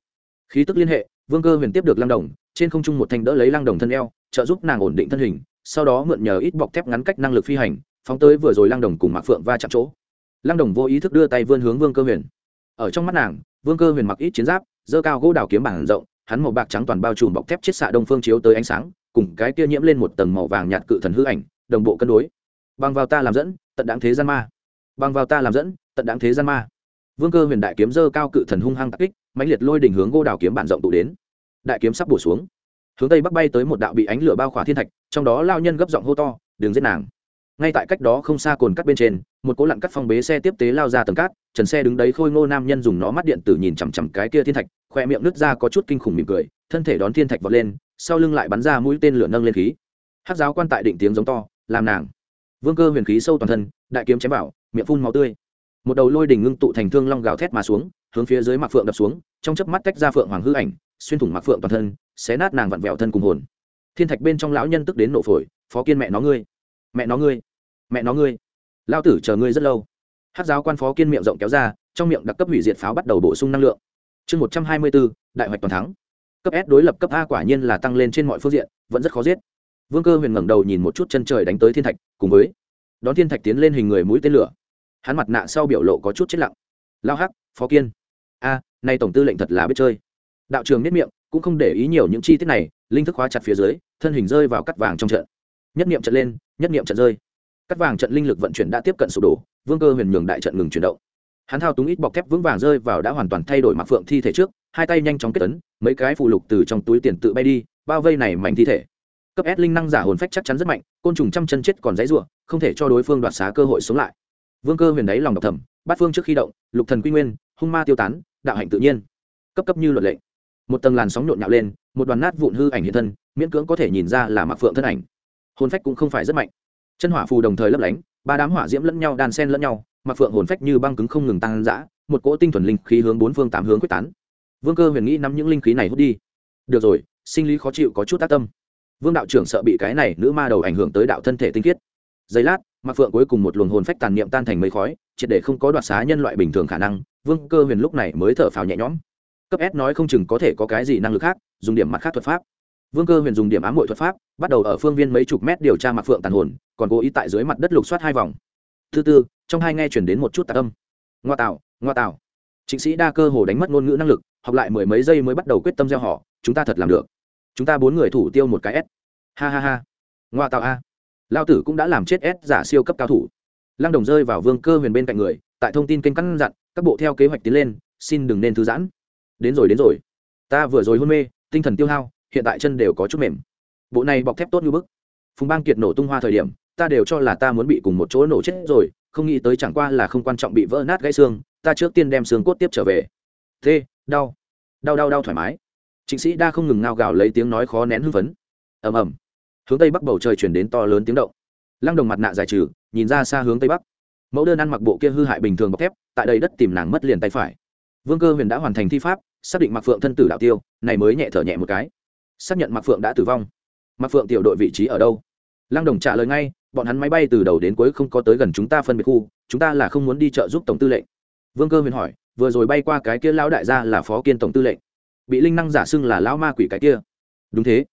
Khí tức liên hệ, vương cơ huyền tiếp được lăng đồng, trên không trung một thanh đỡ lấy lăng đồng thân eo, trợ giúp nàng ổn định thân hình, sau đó mượn nhờ ít bọc thép ngắn cách năng lực phi hành phóng tới vừa rồi lăng đồng cùng mạc phượng va chạm chỗ. Lăng đồng vô ý thức đưa tay vươn hướng vương cơ huyền. Ở trong mắt nàng, vương cơ huyền mặc ít chiến giáp dơ cao gỗ đào kiếm bản rộng, hắn màu bạc trắng toàn bao trùm bọc thép chiết xạ đông phương chiếu tới ánh sáng, cùng cái kia nhiễm lên một tầng màu vàng nhạt cự thần hư ảnh, đồng bộ cân đối. Bằng vào ta làm dẫn, tận đáng thế gian ma. Bằng vào ta làm dẫn, tận đáng thế gian ma. Vương cơ huyền đại kiếm dơ cao cự thần hung hăng tắc kích, mãnh liệt lôi đỉnh hướng gỗ đào kiếm bản rộng tụ đến. Đại kiếm sắp bổ xuống. Hướng tây bắc bay tới một đạo bị ánh lửa bao khỏa thiên thạch, trong đó lao nhân gấp giọng hô to đường giết nàng ngay tại cách đó không xa cồn cắt bên trên, một cố lặn cắt phong bế xe tiếp tế lao ra tầng cát, trần xe đứng đấy khôi ngô nam nhân dùng nó mắt điện tử nhìn chằm chằm cái kia thiên thạch, khoe miệng nứt ra có chút kinh khủng mỉm cười, thân thể đón thiên thạch vọt lên, sau lưng lại bắn ra mũi tên lửa nâng lên khí. Hát giáo quan tại định tiếng giống to, làm nàng. Vương cơ huyền khí sâu toàn thân, đại kiếm chém bảo miệng phun máu tươi. Một đầu lôi đỉnh ngưng tụ thành thương long gào thét mà xuống, hướng phía dưới mặt phượng đập xuống, trong chớp mắt tách ra phượng hoàng hư ảnh, xuyên thủng mặt phượng toàn thân, xé nát nàng vặn vẹo thân cùng hồn. Thiên thạch bên trong lão nhân tức đến nổ phổi, phó kiên mẹ nó ngươi, mẹ nó ngươi mẹ nó ngươi, lao tử chờ ngươi rất lâu. Hát giáo quan phó kiên miệng rộng kéo ra, trong miệng đặc cấp hủy diệt pháo bắt đầu bổ sung năng lượng. Chương một trăm hai mươi bốn, đại hoạch toàn thắng. Cấp s đối lập cấp a quả nhiên là tăng lên trên mọi phương diện, vẫn rất khó giết. Vương cơ huyền ngẩng đầu nhìn một chút chân trời đánh tới thiên thạch, cùng với đón thiên thạch tiến lên hình người mũi tên lửa. Hắn mặt nạ sau biểu lộ có chút chết lặng. Lao hắc, phó kiên. A, nay tổng tư lệnh thật là biết chơi. Đạo trường biết miệng, cũng không để ý nhiều những chi tiết này, linh thức khóa chặt phía dưới, thân hình rơi vào cắt vàng trong trận. Nhất niệm trận lên, nhất niệm trận rơi cắt vàng trận linh lực vận chuyển đã tiếp cận sụp đổ, vương cơ huyền nhường đại trận ngừng chuyển động. Hắn thao túng ít bọc thép vững vàng rơi vào đã hoàn toàn thay đổi mặc phượng thi thể trước, hai tay nhanh chóng kết tấn mấy cái phù lục từ trong túi tiền tự bay đi, bao vây này mảnh thi thể. Cấp s linh năng giả hồn phách chắc chắn rất mạnh, côn trùng trăm chân chết còn dãy ruộng không thể cho đối phương đoạt xá cơ hội sống lại. Vương cơ huyền đáy lòng độc thầm, bát phương trước khi động, lục thần quy nguyên, hung ma tiêu tán, đạo hạnh tự nhiên. Cấp cấp như luật lệ. Một tầng làn sóng nhộn nhạo lên, một đoàn nát vụn hư ảnh hiện thân, miễn cưỡng có thể nhìn ra là mặc phượng thân ảnh. Hồn phách cũng không phải rất mạnh chân hỏa phù đồng thời lấp lánh, ba đám hỏa diễm lẫn nhau đàn sen lẫn nhau mặc phượng hồn phách như băng cứng không ngừng tăng dã, một cỗ tinh thuần linh khí hướng bốn phương tám hướng quyết tán. Vương cơ huyền nghĩ nắm những linh khí này hút đi. Được rồi, sinh lý khó chịu có chút tác tâm. Vương đạo trưởng sợ bị cái này nữ ma đầu ảnh hưởng tới đạo thân thể tinh khiết. Giây lát mặc phượng cuối cùng một luồng hồn phách tàn niệm tan thành mây khói, triệt để không có đoạt xá nhân loại bình thường khả năng, vương cơ huyền lúc này mới thở phào nhẹ nhõm. Cấp s nói không chừng có thể có cái gì năng lực khác, dùng điểm mặt khác thuật pháp vương cơ huyền dùng điểm ám hội thuật pháp, bắt đầu ở phương viên mấy chục mét điều tra mặc phượng tàn hồn, còn cố ý tại dưới mặt đất lục soát hai vòng. Thứ tư, trong hai nghe chuyển đến một chút tạp âm. Ngoa tạo ngoa tạo. Chính sĩ đa cơ hồ đánh mất ngôn ngữ năng lực, học lại mười mấy giây mới bắt đầu quyết tâm gieo họ, chúng ta thật làm được. Chúng ta bốn người thủ tiêu một cái s. Ha ha ha. Ngoa tạo a. Lao tử cũng đã làm chết s giả siêu cấp cao thủ. Lăng đồng rơi vào vương cơ huyền bên cạnh người, tại thông tin kênh căn dặn, các bộ theo kế hoạch tiến lên, xin đừng nên thư giãn. Đến rồi đến rồi. Ta vừa rồi hôn mê, tinh thần tiêu hao hiện tại chân đều có chút mềm. Bộ này bọc thép tốt như bức. Phùng bang kiệt nổ tung hoa thời điểm, ta đều cho là ta muốn bị cùng một chỗ nổ chết rồi, không nghĩ tới chẳng qua là không quan trọng bị vỡ nát gãy xương, ta trước tiên đem xương cốt tiếp trở về. Thế đau. Đau đau đau thoải mái. Trịnh sĩ đa không ngừng ngao gào lấy tiếng nói khó nén hưng phấn. Ầm ầm. Hướng tây bắc bầu trời chuyển đến to lớn tiếng động. Lăng đồng mặt nạ giải trừ, nhìn ra xa hướng tây bắc. Mẫu đơn ăn mặc bộ kia hư hại bình thường bọc thép, tại đây đất tìm nàng mất liền tay phải. Vương cơ huyền đã hoàn thành thi pháp, xác định mặc phượng thân tử đạo tiêu, này mới nhẹ thở nhẹ một cái xác nhận mạc phượng đã tử vong. Mạc phượng tiểu đội vị trí ở đâu? Lăng đồng trả lời ngay, bọn hắn máy bay từ đầu đến cuối không có tới gần chúng ta phân biệt khu, chúng ta là không muốn đi trợ giúp tổng tư lệnh. Vương cơ huyền hỏi, vừa rồi bay qua cái kia lão đại gia là phó kiên tổng tư lệnh. Bị linh năng giả xưng là lão ma quỷ cái kia. Đúng thế.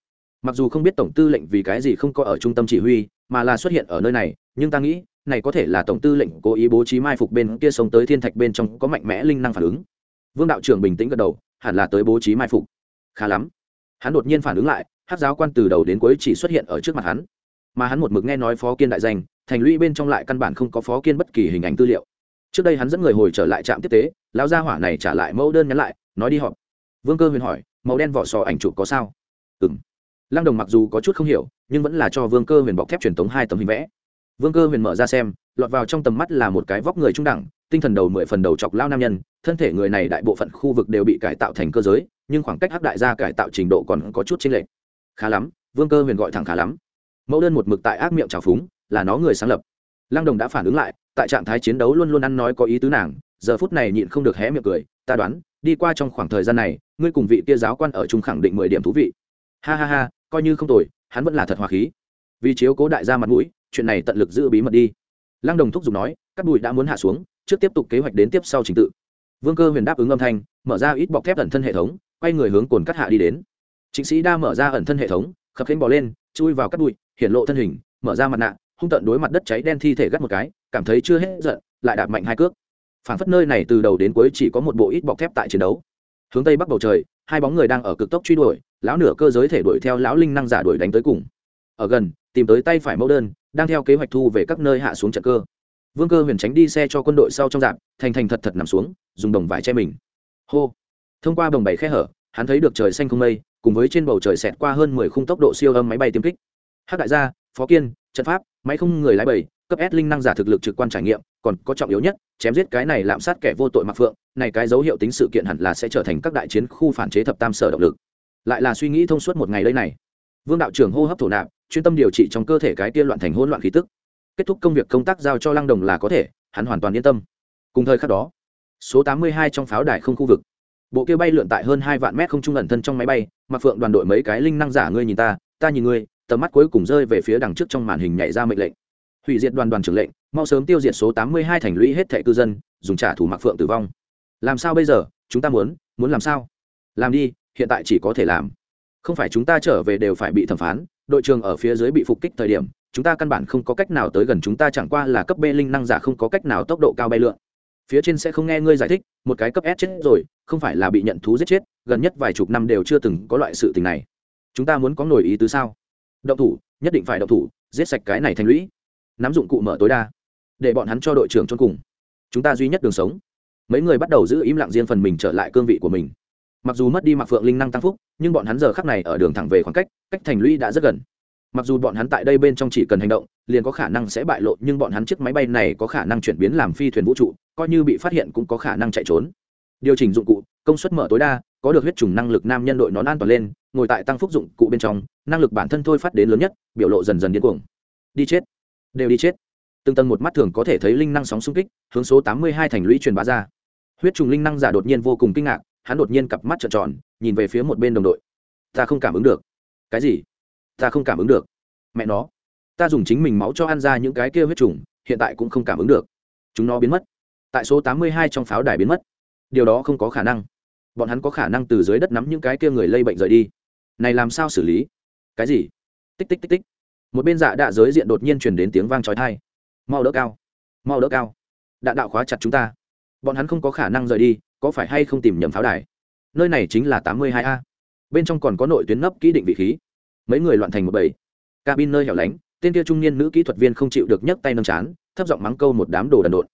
Mặc dù không biết tổng tư lệnh vì cái gì không có ở trung tâm chỉ huy, mà là xuất hiện ở nơi này, nhưng ta nghĩ, này có thể là tổng tư lệnh cố ý bố trí mai phục bên kia sống tới thiên thạch bên trong có mạnh mẽ linh năng phản ứng. Vương đạo trưởng bình tĩnh gật đầu, hẳn là tới bố trí mai phục. Khá lắm hắn đột nhiên phản ứng lại, hát giáo quan từ đầu đến cuối chỉ xuất hiện ở trước mặt hắn. Mà hắn một mực nghe nói phó kiên đại danh, thành lũy bên trong lại căn bản không có phó kiên bất kỳ hình ảnh tư liệu. Trước đây hắn dẫn người hồi trở lại trạm tiếp tế, lão gia hỏa này trả lại mẫu đơn nhắn lại, nói đi họp. Vương cơ huyền hỏi, màu đen vỏ sò ảnh chụp có sao? Ừ m lăng đồng mặc dù có chút không hiểu, nhưng vẫn là cho vương cơ huyền bọc thép truyền tống hai tấm hình vẽ. Vương cơ huyền mở ra xem, lọt vào trong tầm mắt là một cái vóc người trung đẳng tinh thần đầu mười phần đầu chọc lao nam nhân, thân thể người này đại bộ phận khu vực đều bị cải tạo thành cơ giới, nhưng khoảng cách hắc đại gia cải tạo trình độ còn có chút chênh lệch. Khá lắm, vương cơ huyền gọi thẳng khá lắm. Mẫu đơn một mực tại ác miệng trào phúng, là nó người sáng lập. Lăng đồng đã phản ứng lại, tại trạng thái chiến đấu luôn luôn ăn nói có ý tứ nàng, giờ phút này nhịn không được hé miệng cười, ta đoán, đi qua trong khoảng thời gian này, ngươi cùng vị kia giáo quan ở chung khẳng định mười điểm thú vị. Ha ha ha, coi như không tồi, hắn vẫn là thật hòa khí. Vì chiếu cố đại gia mặt mũi, chuyện này tận lực giữ bí mật đi. Lăng đồng thúc giục nói các bụi đã muốn hạ xuống trước tiếp tục kế hoạch đến tiếp sau trình tự. Vương cơ huyền đáp ứng âm thanh, mở ra ít bọc thép ẩn thân hệ thống, quay người hướng cồn cắt hạ đi đến. Chính sĩ đa mở ra ẩn thân hệ thống, khập khánh bỏ lên, chui vào cắt bụi hiện lộ thân hình, mở ra mặt nạ, hung tận đối mặt đất cháy đen thi thể gắt một cái, cảm thấy chưa hết giận, lại đạp mạnh hai cước. Phản phất nơi này từ đầu đến cuối chỉ có một bộ ít bọc thép tại chiến đấu. Hướng tây bắc bầu trời, hai bóng người đang ở cực tốc truy đuổi, lão nửa cơ giới thể đuổi theo lão linh năng giả đuổi đánh tới cùng. Ở gần, tìm tới tay phải mẫu đơn, đang theo kế hoạch thu về các nơi hạ xuống trận cơ vương cơ huyền tránh đi xe cho quân đội sau trong dạp, thành thành thật thật nằm xuống, dùng đồng vải che mình. Hô. Thông qua đồng bảy khe hở, hắn thấy được trời xanh không mây, cùng với trên bầu trời xẹt qua hơn mười khung tốc độ siêu âm máy bay tiêm kích. Hát đại gia, phó kiên, trận pháp, máy không người lái bảy, cấp s linh năng giả thực lực trực quan trải nghiệm, còn có trọng yếu nhất, chém giết cái này lạm sát kẻ vô tội mặc phượng, này cái dấu hiệu tính sự kiện hẳn là sẽ trở thành các đại chiến khu phản chế thập tam sở động lực. Lại là suy nghĩ thông suốt một ngày đây này. Vương đạo trưởng hô hấp thổ nạp, chuyên tâm điều trị trong cơ thể cái tiên loạn thành hỗn loạn khí tức kết thúc công việc công tác giao cho lăng đồng là có thể, hắn hoàn toàn yên tâm. Cùng thời khắc đó, số tám mươi hai trong pháo đài không khu vực. Bộ kia bay lượn tại hơn hai vạn mét không trung ẩn thân trong máy bay mặc phượng đoàn đội mấy cái linh năng giả ngươi nhìn ta ta nhìn ngươi, tầm mắt cuối cùng rơi về phía đằng trước trong màn hình nhảy ra mệnh lệnh. Hủy diệt đoàn đoàn trưởng lệnh, mau sớm tiêu diệt số tám mươi hai thành lũy hết thẻ cư dân, dùng trả thù mặc phượng tử vong. Làm sao bây giờ? Chúng ta muốn muốn làm sao? Làm đi, hiện tại chỉ có thể làm. Không phải chúng ta trở về đều phải bị thẩm phán, đội trường ở phía dưới bị phục kích thời điểm chúng ta căn bản không có cách nào tới gần chúng ta, chẳng qua là cấp b linh năng giả không có cách nào tốc độ cao bay lượn. Phía trên sẽ không nghe ngươi giải thích, một cái cấp s chết rồi, không phải là bị nhận thú giết chết, gần nhất vài chục năm đều chưa từng có loại sự tình này. Chúng ta muốn có nổi ý tứ sao? Động thủ, nhất định phải động thủ, giết sạch cái này thành lũy. Nắm dụng cụ mở tối đa, để bọn hắn cho đội trưởng chôn cùng. Chúng ta duy nhất đường sống. Mấy người bắt đầu giữ im lặng riêng phần mình trở lại cương vị của mình. Mặc dù mất đi mặc phượng linh năng tăng phúc, nhưng bọn hắn giờ khắc này ở đường thẳng về khoảng cách cách thành lũy đã rất gần mặc dù bọn hắn tại đây bên trong chỉ cần hành động, liền có khả năng sẽ bại lộ, nhưng bọn hắn chiếc máy bay này có khả năng chuyển biến làm phi thuyền vũ trụ, coi như bị phát hiện cũng có khả năng chạy trốn. Điều chỉnh dụng cụ, công suất mở tối đa, có được huyết trùng năng lực nam nhân đội nón an toàn lên, ngồi tại tăng phúc dụng cụ bên trong, năng lực bản thân thôi phát đến lớn nhất, biểu lộ dần dần điên cuồng. Đi chết. Đều đi chết. Từng tầng một mắt thường có thể thấy linh năng sóng xung kích, hướng số tám mươi hai thành lũy truyền bá ra. Huyết trùng linh năng giả đột nhiên vô cùng kinh ngạc, hắn đột nhiên cặp mắt trợn tròn, nhìn về phía một bên đồng đội. Ta không cảm ứng được. Cái gì? Ta không cảm ứng được. Mẹ nó, ta dùng chính mình máu cho ăn ra những cái kia huyết trùng, hiện tại cũng không cảm ứng được. Chúng nó biến mất. Tại số tám mươi hai trong pháo đài biến mất. Điều đó không có khả năng. Bọn hắn có khả năng từ dưới đất nắm những cái kia người lây bệnh rời đi. Này làm sao xử lý? Cái gì? Tích tích tích tích. Một bên dạ đạ giới diện đột nhiên truyền đến tiếng vang trói thai mau đỡ cao. Mau đỡ cao. Đạn đạo khóa chặt chúng ta. Bọn hắn không có khả năng rời đi, có phải hay không tìm nhầm pháo đài? Nơi này chính là tám mươi hai a. Bên trong còn có nội tuyến nấp kỹ định vị khí mấy người loạn thành một bầy. Cabin nơi hẻo lánh, tên kia trung niên nữ kỹ thuật viên không chịu được nhấc tay nâng chán, thấp giọng mắng câu một đám đồ đần độn.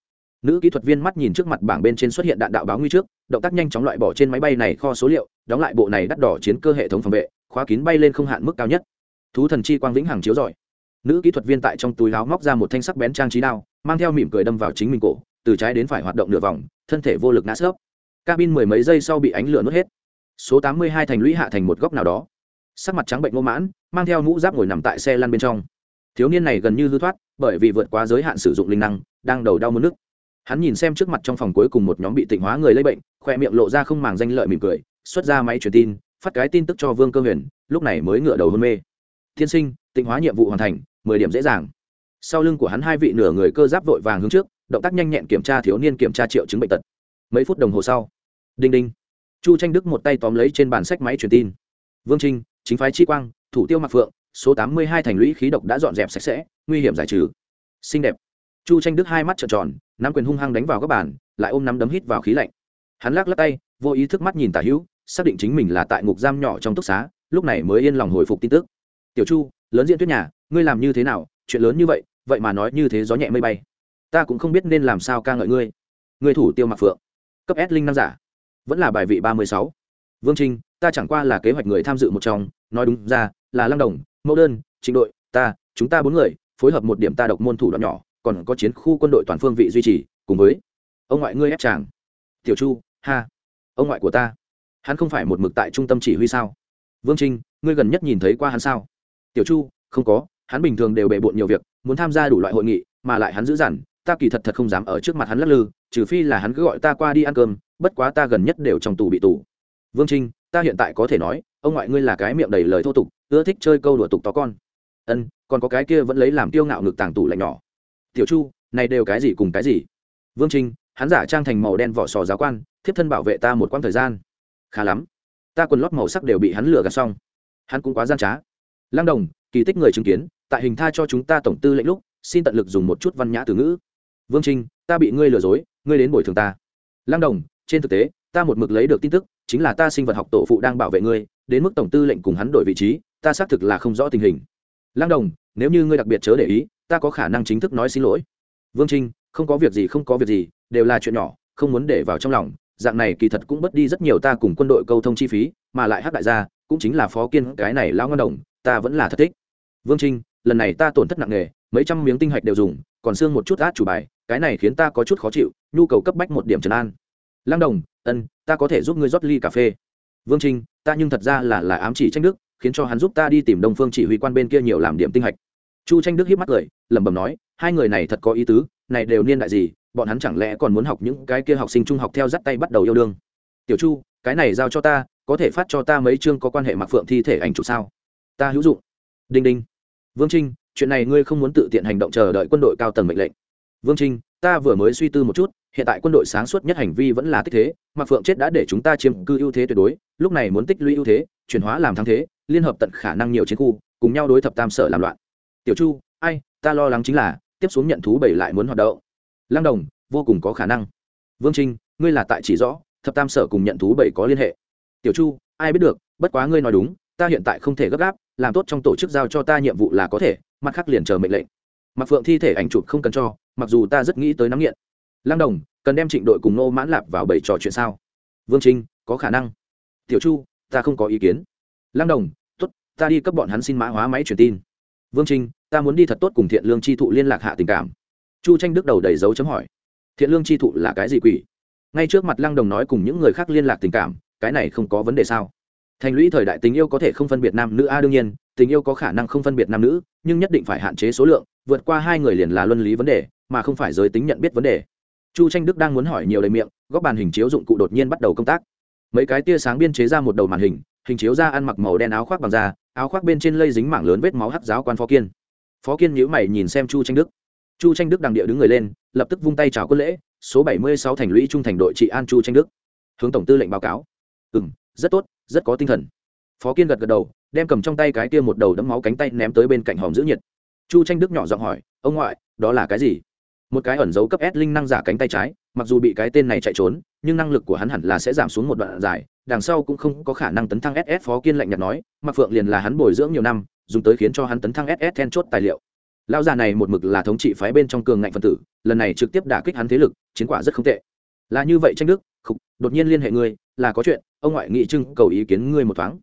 Nữ kỹ thuật viên mắt nhìn trước mặt bảng bên trên xuất hiện đạn đạo báo nguy trước, động tác nhanh chóng loại bỏ trên máy bay này kho số liệu, đóng lại bộ này đắt đỏ chiến cơ hệ thống phòng vệ, khóa kín bay lên không hạn mức cao nhất. Thú thần chi quang vĩnh hằng chiếu giỏi. nữ kỹ thuật viên tại trong túi láo móc ra một thanh sắc bén trang trí đao, mang theo mỉm cười đâm vào chính mình cổ, từ trái đến phải hoạt động nửa vòng, thân thể vô lực ngã sấp. Cabin mười mấy giây sau bị ánh lửa nuốt hết. Số tám mươi hai thành lũy hạ thành một góc nào đó sắc mặt trắng bệnh ngô mãn, mang theo mũ giáp ngồi nằm tại xe lăn bên trong. Thiếu niên này gần như hư thoát, bởi vì vượt quá giới hạn sử dụng linh năng, đang đầu đau mất nước hắn nhìn xem trước mặt trong phòng cuối cùng một nhóm bị tịnh hóa người lây bệnh, khoe miệng lộ ra không màng danh lợi mỉm cười, xuất ra máy truyền tin, phát cái tin tức cho vương cơ huyền, lúc này mới ngựa đầu hôn mê. Tiên sinh, tịnh hóa nhiệm vụ hoàn thành, mười điểm dễ dàng. Sau lưng của hắn hai vị nửa người cơ giáp vội vàng hướng trước, động tác nhanh nhẹn kiểm tra thiếu niên kiểm tra triệu chứng bệnh tật. Mấy phút đồng hồ sau, đinh đinh. Chu tranh đức một tay tóm lấy trên bàn sách máy truyền tin. Vương trinh chính phái chi quang, thủ tiêu mặc phượng, số tám mươi hai thành lũy khí độc đã dọn dẹp sạch sẽ, nguy hiểm giải trừ. Xinh đẹp. Chu tranh đức hai mắt trợn tròn, nắm quyền hung hăng đánh vào các bàn, lại ôm nắm đấm hít vào khí lạnh. Hắn lắc lắc tay, vô ý thức mắt nhìn tả hữu, xác định chính mình là tại ngục giam nhỏ trong túc xá, lúc này mới yên lòng hồi phục tin tức. Tiểu chu, lớn diện tuyết nhà, ngươi làm như thế nào? Chuyện lớn như vậy vậy mà nói như thế gió nhẹ mây bay. Ta cũng không biết nên làm sao ca ngợi ngươi. Ngươi thủ tiêu mặc phượng. Cấp s linh năm giả. Vẫn là bài vị ba mươi sáu. Vương trinh ta chẳng qua là kế hoạch người tham dự một trong nói đúng ra, là lăng đồng, mẫu đơn, trịnh đội, ta, chúng ta bốn người, phối hợp một điểm ta độc môn thủ đoạn nhỏ, còn có chiến khu quân đội toàn phương vị duy trì, cùng với ông ngoại ngươi ép chàng. Tiểu chu, ha, ông ngoại của ta. Hắn không phải một mực tại trung tâm chỉ huy sao? Vương trinh, ngươi gần nhất nhìn thấy qua hắn sao? Tiểu chu, không có, hắn bình thường đều bề bộn nhiều việc, muốn tham gia đủ loại hội nghị, mà lại hắn giữ dằn, ta kỳ thật thật không dám ở trước mặt hắn lắc lư, trừ phi là hắn cứ gọi ta qua đi ăn cơm, bất quá ta gần nhất đều trong tù bị tù. Vương trinh, ta hiện tại có thể nói ông ngoại ngươi là cái miệng đầy lời thô tục, ưa thích chơi câu đùa tục to con. Ân, còn có cái kia vẫn lấy làm tiêu ngạo ngực tàng tủ lạnh nhỏ. Tiểu chu, này đều cái gì cùng cái gì? Vương trinh, hắn giả trang thành màu đen vỏ sò giáo quan, thiếp thân bảo vệ ta một quãng thời gian. Khá lắm. Ta quần lót màu sắc đều bị hắn lừa gạt xong. Hắn cũng quá gian trá. Lăng đồng, kỳ tích người chứng kiến, tại hình tha cho chúng ta tổng tư lệnh lúc, xin tận lực dùng một chút văn nhã từ ngữ. Vương trinh, ta bị ngươi lừa dối, ngươi đến bồi thường ta. Lăng đồng, trên thực tế, ta một mực lấy được tin tức chính là ta sinh vật học tổ phụ đang bảo vệ ngươi, đến mức tổng tư lệnh cùng hắn đổi vị trí, ta xác thực là không rõ tình hình. Lăng đồng, nếu như ngươi đặc biệt chớ để ý, ta có khả năng chính thức nói xin lỗi. Vương trinh, không có việc gì, không có việc gì, đều là chuyện nhỏ, không muốn để vào trong lòng. Dạng này kỳ thật cũng mất đi rất nhiều ta cùng quân đội câu thông chi phí, mà lại hát đại gia, cũng chính là phó kiên cái này lão ngân đồng, ta vẫn là thất thích. Vương trinh, lần này ta tổn thất nặng nề, mấy trăm miếng tinh hạch đều dùng, còn xương một chút át chủ bài, cái này khiến ta có chút khó chịu, nhu cầu cấp bách một điểm trần an. Lăng đồng ân, ta có thể giúp ngươi rót ly cà phê. Vương trinh ta nhưng thật ra là là ám chỉ tranh đức, khiến cho hắn giúp ta đi tìm đông phương chỉ huy quan bên kia nhiều làm điểm tinh hạch. Chu tranh đức hiếp mắt cười, lẩm bẩm nói, hai người này thật có ý tứ, này đều niên đại gì, bọn hắn chẳng lẽ còn muốn học những cái kia học sinh trung học theo dắt tay bắt đầu yêu đương? Tiểu chu, cái này giao cho ta, có thể phát cho ta mấy chương có quan hệ mặc phượng thi thể ảnh chụp sao? Ta hữu dụng. Đinh đinh. Vương trinh chuyện này ngươi không muốn tự tiện hành động chờ đợi quân đội cao tầng mệnh lệnh. Vương trinh ta vừa mới suy tư một chút hiện tại quân đội sáng suốt nhất hành vi vẫn là tích thế mặc phượng chết đã để chúng ta chiếm cư ưu thế tuyệt đối, lúc này muốn tích lũy ưu thế, chuyển hóa làm thắng thế, liên hợp tận khả năng nhiều chiến khu, cùng nhau đối thập tam sở làm loạn. Tiểu chu, ai, ta lo lắng chính là, tiếp xuống nhận thú bảy lại muốn hoạt động. Lăng đồng, vô cùng có khả năng. Vương trinh, ngươi là tại chỉ rõ, thập tam sở cùng nhận thú bảy có liên hệ. Tiểu chu, ai biết được, bất quá ngươi nói đúng, ta hiện tại không thể gấp gáp, làm tốt trong tổ chức giao cho ta nhiệm vụ là có thể, mặt khác liền chờ mệnh lệnh. Mặc phượng thi thể ảnh chụp không cần cho, mặc dù ta rất nghĩ tới nắm nghiện lăng đồng, cần đem trịnh đội cùng nô mãn lạp vào bảy trò chuyện sao? Vương trinh, có khả năng. Tiểu chu, ta không có ý kiến. Lăng đồng t ố t ta đi cấp bọn hắn xin mã hóa máy truyền tin. Vương trinh, ta muốn đi thật tốt cùng thiện lương chi thụ liên lạc hạ tình cảm. Chu tranh đức đầu đầy dấu chấm hỏi. Thiện lương chi thụ là cái gì quỷ? Ngay trước mặt lăng đồng nói cùng những người khác liên lạc tình cảm, cái này không có vấn đề sao? Thành lũy thời đại tình yêu có thể không phân biệt nam nữ, a, đương nhiên, tình yêu có khả năng không phân biệt nam nữ, nhưng nhất định phải hạn chế số lượng, vượt qua hai người liền là luân lý vấn đề, mà không phải giới tính nhận biết vấn đề chu tranh đức đang muốn hỏi nhiều lời miệng, góc bàn hình chiếu dụng cụ đột nhiên bắt đầu công tác. Mấy cái tia sáng biên chế ra một đầu màn hình hình chiếu ra ăn mặc màu đen áo khoác bằng da, áo khoác bên trên lây dính mảng lớn vết máu hắt giáo quan phó kiên. Phó kiên nhíu mày nhìn xem chu tranh đức. Chu tranh đức đằng địa đứng người lên, lập tức vung tay chào quân lễ, số bảy mươi sáu thành lũy trung thành đội trị an chu tranh đức. Hướng tổng tư lệnh báo cáo. Ừ m rất tốt, rất có tinh thần. Phó kiên gật gật đầu, đem cầm trong tay cái kia một đầu đấm máu cánh tay ném tới bên cạnh hòm giữ nhiệt. Chu tranh đức nhỏ giọng hỏi, ông ngoại, đó là cái gì? Một cái ẩn dấu cấp s linh năng giả cánh tay trái, mặc dù bị cái tên này chạy trốn, nhưng năng lực của hắn hẳn là sẽ giảm xuống một đoạn dài, đằng sau cũng không có khả năng tấn thăng ss phó kiên lạnh nhạt nói mặc phượng liền là hắn bồi dưỡng nhiều năm, dùng tới khiến cho hắn tấn thăng ss then chốt tài liệu. Lão già này một mực là thống trị phái bên trong cường ngạnh phân tử, lần này trực tiếp đả kích hắn thế lực, chiến quả rất không tệ. Là như vậy tranh đức, khục, đột nhiên liên hệ ngươi, là có chuyện, ông ngoại nghị trưng cầu ý kiến ngươi một thoáng.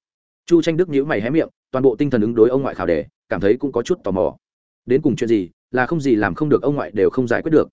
Chu tranh đức nhíu mày hé miệng, toàn bộ tinh thần ứng đối ông ngoại khảo đề, cảm thấy cũng có chút tò mò. Đến cùng chuyện gì là không gì làm không được ông ngoại đều không giải quyết được.